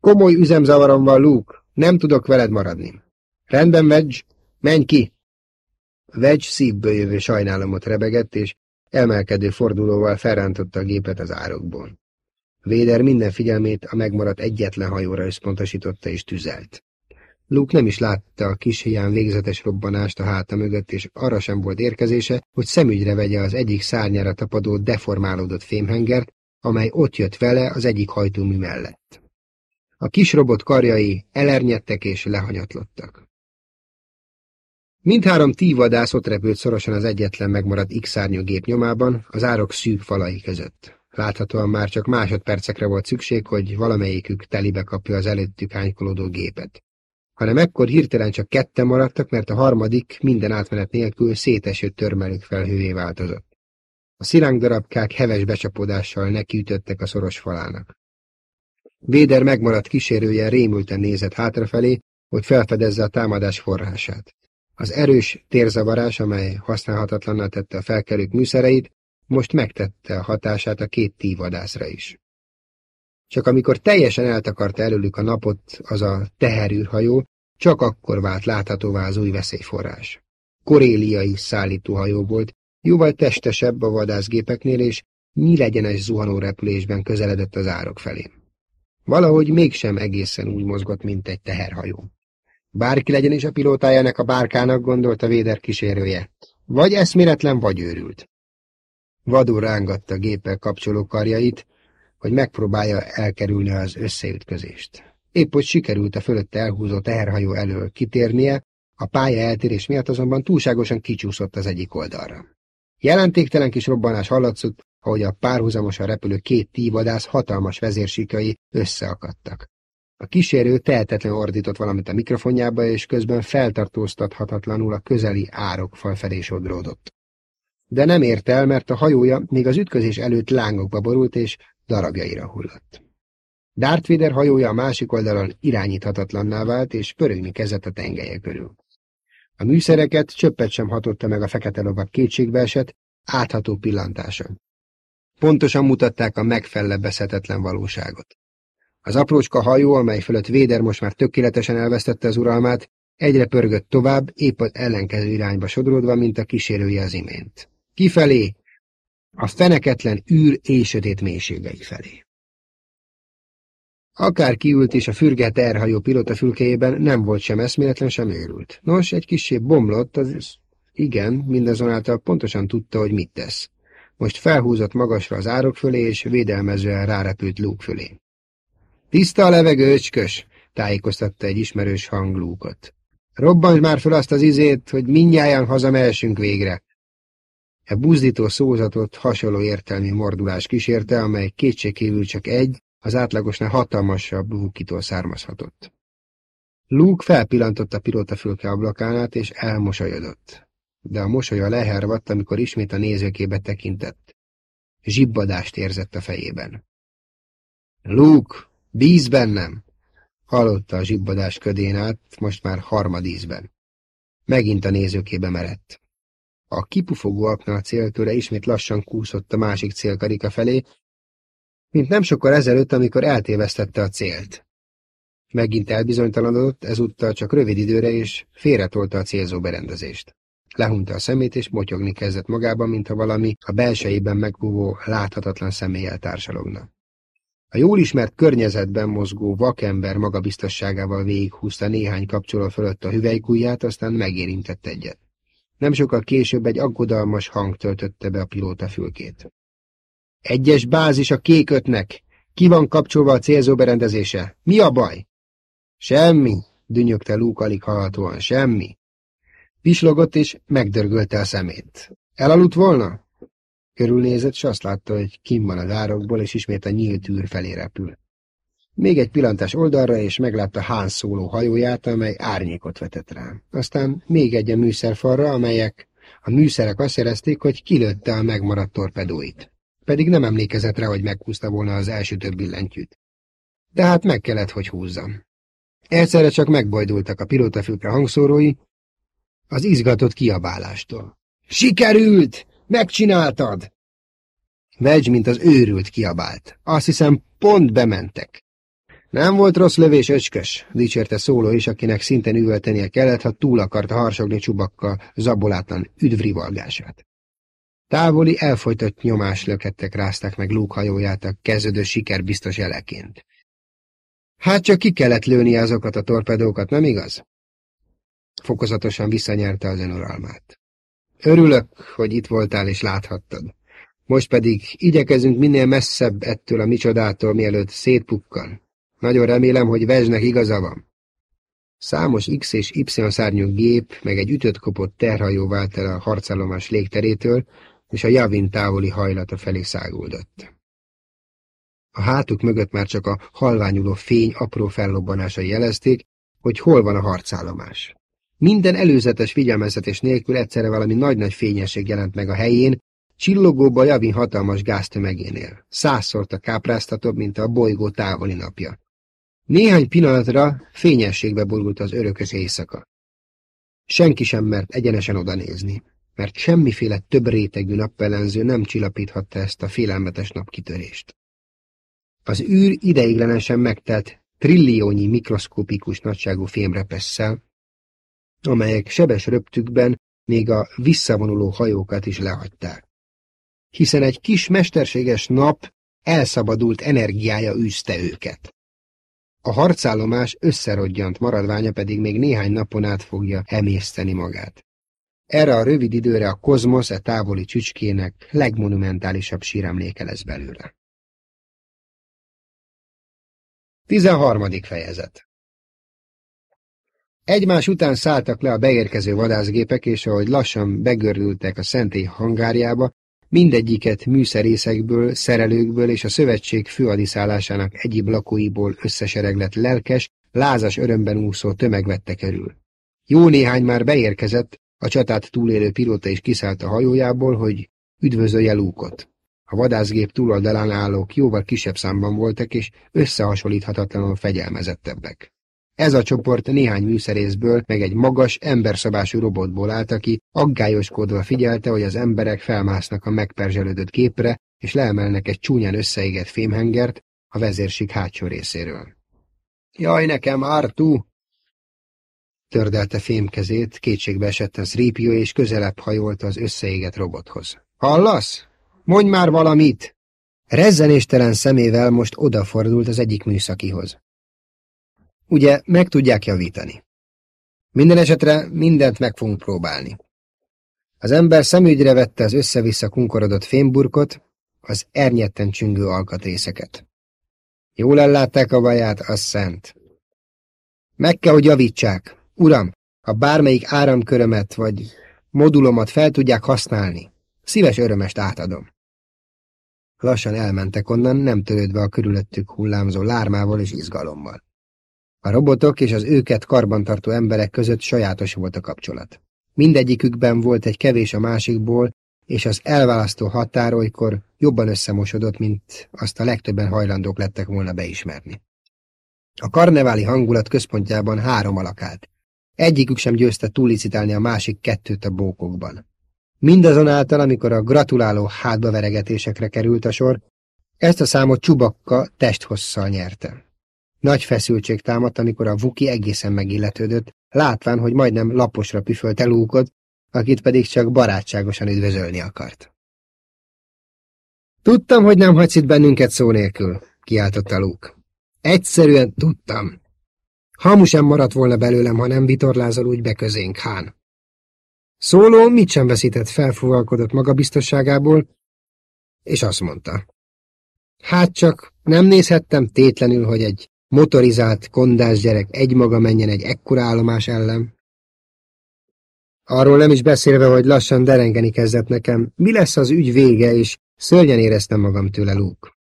Komoly üzemzavarom van, Luke, nem tudok veled maradni. Rendben, Wedge, menj ki! Wedge szívből jövő sajnálomot rebegett, és emelkedő fordulóval felrántotta a gépet az árokból. Véder minden figyelmét a megmaradt egyetlen hajóra összpontosította és tüzelt. Luke nem is látta a kis hián végzetes robbanást a háta mögött, és arra sem volt érkezése, hogy szemügyre vegye az egyik szárnyára tapadó deformálódott fémhengert, amely ott jött vele az egyik hajtómű mellett. A kis robot karjai elernyedtek és lehanyatlottak. Mindhárom tívadász ott repült szorosan az egyetlen megmaradt X-szárnyú gép nyomában, az árok szűk falai között. Láthatóan már csak másodpercekre volt szükség, hogy valamelyikük telibe kapja az előttük hánykolódó gépet hanem ekkor hirtelen csak ketten maradtak, mert a harmadik minden átmenet nélkül széteső törmelők felhővé változott. A szilánkdarabkák heves becsapódással nekiütöttek a szoros falának. Véder megmaradt kísérője rémülten nézett hátrafelé, hogy felfedezze a támadás forrását. Az erős térzavarás, amely használhatatlanná tette a felkelők műszereit, most megtette a hatását a két tívadászra is. Csak amikor teljesen eltakarta előlük a napot az a teherűrhajó, csak akkor vált láthatóvá az új veszélyforrás. Koréliai szállítóhajó volt, jóval testesebb a vadászgépeknél, és nyílegyenes zuhanó repülésben közeledett az árok felé. Valahogy mégsem egészen úgy mozgott, mint egy teherhajó. Bárki legyen is a pilótájának a bárkának, gondolta Véder kísérője. Vagy eszméletlen, vagy őrült. Vadul rángatta géppel kapcsoló karjait, hogy megpróbálja elkerülni az összeütközést. Épp hogy sikerült a fölötte elhúzó teherhajó elől kitérnie, a pálya eltérés miatt azonban túlságosan kicsúszott az egyik oldalra. Jelentéktelen kis robbanás hallatszott, ahogy a párhuzamosan repülő két tívadász hatalmas vezérsíkai összeakadtak. A kísérő tehetetlen ordított valamit a mikrofonjába, és közben feltartóztathatatlanul a közeli árok felé sodródott. De nem ért el, mert a hajója még az ütközés előtt lángokba borult, és darabjaira hullott. Darth Vader hajója a másik oldalon irányíthatatlanná vált, és pörögni kezdett a tengelye körül. A műszereket csöppet sem hatotta meg a fekete lovak kétségbeesett, átható pillantása. Pontosan mutatták a megfellebbezhetetlen valóságot. Az aprócska hajó, amely fölött Véder most már tökéletesen elvesztette az uralmát, egyre pörgött tovább, épp az ellenkező irányba sodródva, mint a kísérője az imént. Kifelé, a feneketlen űr és sötét mélységei felé. Akár kiült is a fürge terhajó pilota fülkejében, nem volt sem eszméletlen, sem őrült. Nos, egy kisebb bomlott, az igen, mindazonáltal pontosan tudta, hogy mit tesz. Most felhúzott magasra az árok fölé, és védelmezően rárepült lúk fölé. Tiszta a levegő, öcskös, tájékoztatta egy ismerős hang lúkot. Robbanj már fel azt az izét, hogy mindnyájan hazamehessünk végre. E buzdító szózatot hasonló értelmi mordulás kísérte, amely kétségkívül csak egy, az átlagosnál hatalmasabb Lukitól származhatott. Luke felpillantott a pilótafülke ablakánát, és elmosolyodott. De a mosolya lehervadt, amikor ismét a nézőkébe tekintett. Zsibbadást érzett a fejében. Luke, bíz bennem! Hallotta a zsibbadás ködén át, most már harmadízben. Megint a nézőkébe merett. A kipufogó akna a céltőre ismét lassan kúszott a másik célkarika felé, mint nem sokkal ezelőtt, amikor eltévesztette a célt. Megint elbizonytalanodott, ezúttal csak rövid időre, és félretolta a célzó berendezést. Lehunta a szemét, és motyogni kezdett magában, mintha valami a belsejében megbúvó, láthatatlan személlyel társalogna. A jól ismert környezetben mozgó vakember magabiztosságával végighúzta néhány kapcsoló fölött a hüvelykújját, aztán megérintett egyet. Nem sokkal később egy aggodalmas hang töltötte be a pilóta fülkét. Egyes bázis a kék ötnek. Ki van kapcsolva a célzó berendezése? Mi a baj? Semmi, dünnyögte Luke alig hallhatóan. Semmi. Pislogott és megdörgölte a szemét. Elaludt volna? Körülnézett, s azt látta, hogy kim van a dárokból, és ismét a nyílt űr felé repül. Még egy pillantás oldalra, és meglátta Hán szóló hajóját, amely árnyékot vetett rá. Aztán még egy a műszerfalra, amelyek a műszerek azt jelezték, hogy kilőtte a megmaradt torpedóit. Pedig nem emlékezett rá, hogy meghúzta volna az első több billentyűt. Tehát meg kellett, hogy húzzam. Egyszerre csak megbajdultak a pilótafülke hangszórói, az izgatott kiabálástól. Sikerült! Megcsináltad! Vegy, mint az őrült kiabált. Azt hiszem, pont bementek. Nem volt rossz lövés, öcskös, dicsérte szóló is, akinek szinte üvöltenie kellett, ha túl akarta harsogni csubakkal zabolátlan üdvrivalgását. Távoli, elfolytott nyomás lökettek rázták meg Luke hajóját a kezdődő siker biztos jeleként. Hát csak ki kellett lőni azokat a torpedókat, nem igaz? Fokozatosan visszanyerte az önuralmát. Örülök, hogy itt voltál és láthattad. Most pedig igyekezünk minél messzebb ettől a micsodától, mielőtt szétpukkan. Nagyon remélem, hogy Vezsnek igaza van. Számos X és Y szárnyú gép, meg egy ütött kopott terhajó vált el a harcállomás légterétől, és a javin távoli hajlata felé száguldott. A hátuk mögött már csak a halványuló fény apró fellobbanásai jelezték, hogy hol van a harcállomás. Minden előzetes figyelmeztetés nélkül egyszerre valami nagy-nagy fényesség jelent meg a helyén, csillogóba Javin hatalmas gáztömegénél. Százszorta kápráztatóbb, mint a bolygó távoli napja. Néhány pillanatra fényességbe borult az örökös éjszaka. Senki sem mert egyenesen oda nézni, mert semmiféle több rétegű nappellenző nem csillapíthatta ezt a félelmetes napkitörést. Az űr ideiglenesen megtelt trilliónyi mikroszkopikus nagyságú fémrepesszel, amelyek sebes röptükben még a visszavonuló hajókat is lehagyták. Hiszen egy kis mesterséges nap elszabadult energiája űzte őket. A harcállomás összerodjant maradványa pedig még néhány napon át fogja emészteni magát. Erre a rövid időre a kozmosz e távoli csücskének legmonumentálisabb síremléke lesz belőle. 13. fejezet Egymás után szálltak le a beérkező vadászgépek, és ahogy lassan begördültek a szentély hangárjába, mindegyiket műszerészekből, szerelőkből és a szövetség főadiszállásának egyéb lakóiból összesereglett lelkes, lázas örömben úszó tömeg vette körül. Jó néhány már beérkezett, a csatát túlélő pilóta is kiszállt a hajójából, hogy üdvözölje Lúkot. A vadászgép túloldalán állók jóval kisebb számban voltak, és összehasonlíthatatlanul fegyelmezettebbek. Ez a csoport néhány műszerészből, meg egy magas, emberszabású robotból állt, aki aggályoskodva figyelte, hogy az emberek felmásznak a megperzselődött képre, és leemelnek egy csúnyán összeégett fémhengert, a vezérség hátsó részéről. Jaj, nekem, Artú! Tördelte fémkezét, kétségbe esetten Sripio, és közelebb hajolta az összeégett robothoz. Hallasz? Mondj már valamit! Rezzenéstelen szemével most odafordult az egyik műszakihoz. Ugye, meg tudják javítani. Minden esetre mindent meg fogunk próbálni. Az ember szemügyre vette az össze-vissza kunkorodott fémburkot, az ernyetten csüngő alkatrészeket. Jól ellátták a baját, az szent. Meg kell, hogy javítsák. Uram, ha bármelyik áramkörömet vagy modulomat fel tudják használni, szíves örömest átadom. Lassan elmentek onnan, nem törődve a körülöttük hullámzó lármával és izgalommal. A robotok és az őket karbantartó emberek között sajátos volt a kapcsolat. Mindegyikükben volt egy kevés a másikból, és az elválasztó határ olykor jobban összemosodott, mint azt a legtöbben hajlandók lettek volna beismerni. A karneváli hangulat központjában három alakált. Egyikük sem győzte túlicitálni a másik kettőt a bókokban. Mindazonáltal, amikor a gratuláló hátbaveregetésekre került a sor, ezt a számot Csubakka testhosszal nyerte. Nagy feszültség támadt, amikor a Vuki egészen megilletődött, látván, hogy majdnem laposra püfölte lúkot, akit pedig csak barátságosan üdvözölni akart. Tudtam, hogy nem hagysz itt bennünket szó nélkül, kiáltotta Luke. Egyszerűen tudtam. Hamu sem maradt volna belőlem, ha nem vitorlázol úgy be közénk, Hán. Szóló mit sem veszített, felfogalkodott magabiztosságából, és azt mondta. Hát csak nem nézhettem tétlenül, hogy egy motorizált, kondás gyerek egymaga menjen egy ekkora állomás ellen. Arról nem is beszélve, hogy lassan derengeni kezdett nekem, mi lesz az ügy vége, és szörnyen éreztem magam tőle, Luke.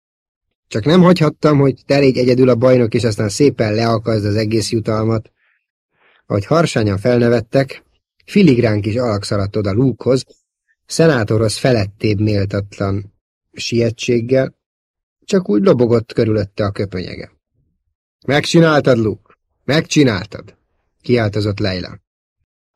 Csak nem hagyhattam, hogy te légy egyedül a bajnok, és aztán szépen leakazd az egész jutalmat. Ahogy harsányan felnevettek, filigránk is alakszaladt oda Lukehoz, szenátorhoz felettébb méltatlan sietséggel, csak úgy lobogott körülötte a köpönyege. Megcsináltad, Luke? Megcsináltad! kiáltozott Leila.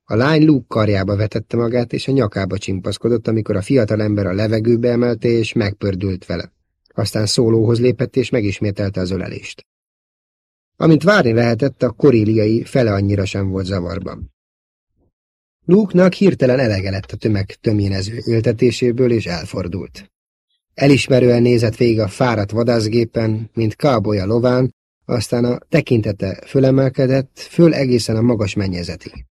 A lány Luke karjába vetette magát, és a nyakába csimpaszkodott, amikor a fiatal ember a levegőbe emelte, és megpördült vele. Aztán szólóhoz lépett, és megismételte az ölelést. Amint várni lehetett, a koréliai fele annyira sem volt zavarban. Luke-nak hirtelen elege lett a tömeg tömjénező éltetéséből, és elfordult. Elismerően nézett végig a fáradt vadászgépen, mint káboly a lován, aztán a tekintete fölemelkedett, föl egészen a magas mennyezetig.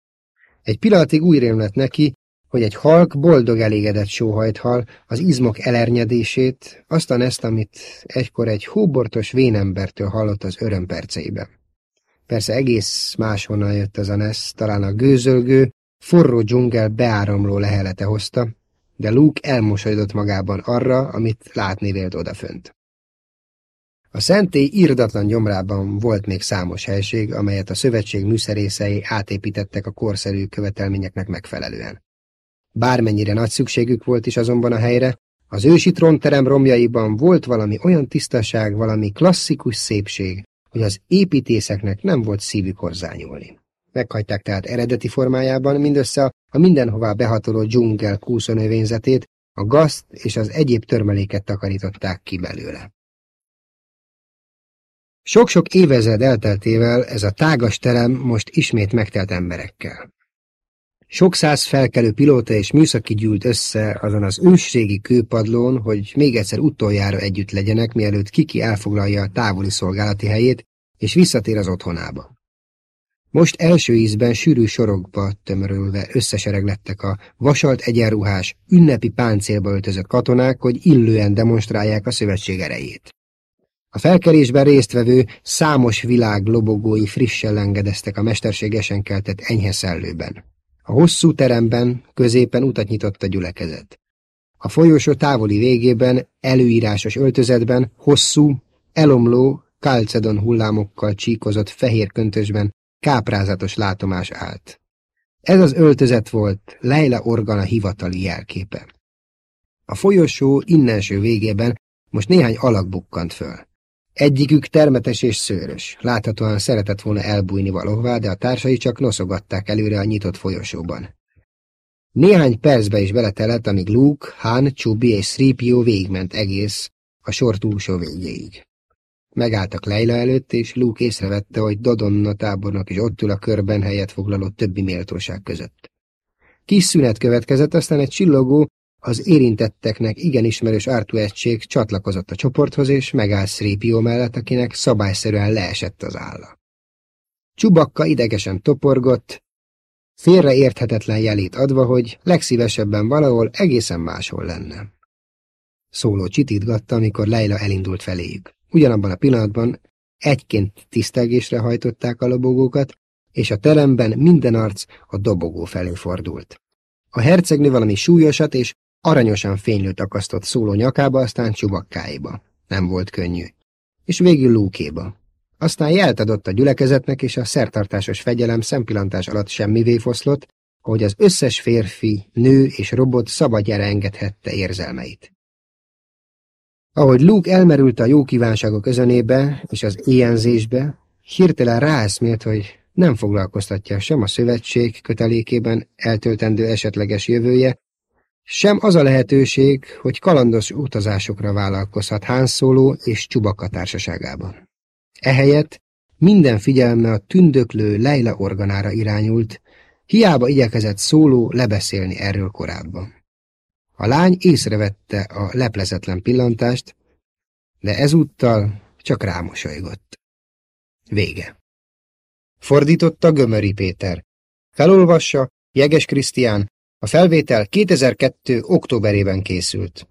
Egy pillanatig újra lett neki, hogy egy halk boldog elégedett sóhajt hal, az izmok elernyedését, aztán ezt, amit egykor egy hóbortos vénembertől hallott az öröm perceiben. Persze egész máshonnan jött az a nesz, talán a gőzölgő, forró dzsungel beáramló lehelete hozta, de Luke elmosolyodott magában arra, amit látni vélt odafönt. A szentély írdatlan gyomrában volt még számos helység, amelyet a szövetség műszerészei átépítettek a korszerű követelményeknek megfelelően. Bármennyire nagy szükségük volt is azonban a helyre, az ősi trónterem romjaiban volt valami olyan tisztaság, valami klasszikus szépség, hogy az építészeknek nem volt szívük hozzányúlni. Meghagyták tehát eredeti formájában mindössze a mindenhová behatoló dzsungel kúszonövényzetét, a gazt és az egyéb törmeléket takarították ki belőle. Sok-sok évezred elteltével ez a tágas terem most ismét megtelt emberekkel. Sok száz felkelő pilóta és műszaki gyűlt össze azon az ősségi kőpadlón, hogy még egyszer utoljára együtt legyenek, mielőtt Kiki elfoglalja a távoli szolgálati helyét, és visszatér az otthonába. Most első ízben sűrű sorokba tömörülve összesereglettek a vasalt egyenruhás, ünnepi páncélba öltözött katonák, hogy illően demonstrálják a szövetség erejét. A felkerésben résztvevő számos világ lobogói frissen lengedeztek a mesterségesen keltett enyhe szellőben. A hosszú teremben középen utat nyitott a gyülekezet. A folyosó távoli végében, előírásos öltözetben, hosszú, elomló, kalcedon hullámokkal csíkozott fehér köntösben káprázatos látomás állt. Ez az öltözet volt Leila Organa hivatali jelképe. A folyosó innenső végében most néhány alak bukkant föl. Egyikük termetes és szőrös, láthatóan szeretett volna elbújni valahová, de a társai csak noszogatták előre a nyitott folyosóban. Néhány percbe is beletelett, amíg Luke, Han, Chubby és Sripio végment egész a sor túlsó végéig. Megálltak Leila előtt, és Luke észrevette, hogy Dodonna tábornok is ott ül a körben helyet foglaló többi méltóság között. Kis szünet következett, aztán egy csillogó, az érintetteknek igen ismerős Artu egység csatlakozott a csoporthoz, és megállt Szrépió mellett, akinek szabályszerűen leesett az álla. Csubakka idegesen toporgott, félreérthetetlen jelét adva, hogy legszívesebben valahol egészen máshol lenne. Szóló csitítgatta, amikor Leila elindult feléjük. Ugyanabban a pillanatban egyként tisztelgésre hajtották a lobogókat, és a teremben minden arc a dobogó felé fordult. A hercegnő valami súlyosat és aranyosan fénylőt akasztott szóló nyakába, aztán csubakkáiba. Nem volt könnyű. És végül lúkéba. Aztán jelt adott a gyülekezetnek, és a szertartásos fegyelem szempillantás alatt semmivé foszlott, hogy az összes férfi, nő és robot szabadjára engedhette érzelmeit. Ahogy Luke elmerült a jó kívánságok özönébe és az éjenzésbe, hirtelen ráeszmélt, hogy nem foglalkoztatja sem a szövetség kötelékében eltöltendő esetleges jövője, sem az a lehetőség, hogy kalandos utazásokra vállalkozhat Han Solo és Csubaka társaságában. Ehelyett minden figyelme a tündöklő Leila organára irányult, hiába igyekezett szóló lebeszélni erről korábban. A lány észrevette a leplezetlen pillantást, de ezúttal csak rámosolygott. Vége. Fordította Gömöri Péter. Felolvassa Jeges Krisztián, a felvétel 2002. októberében készült.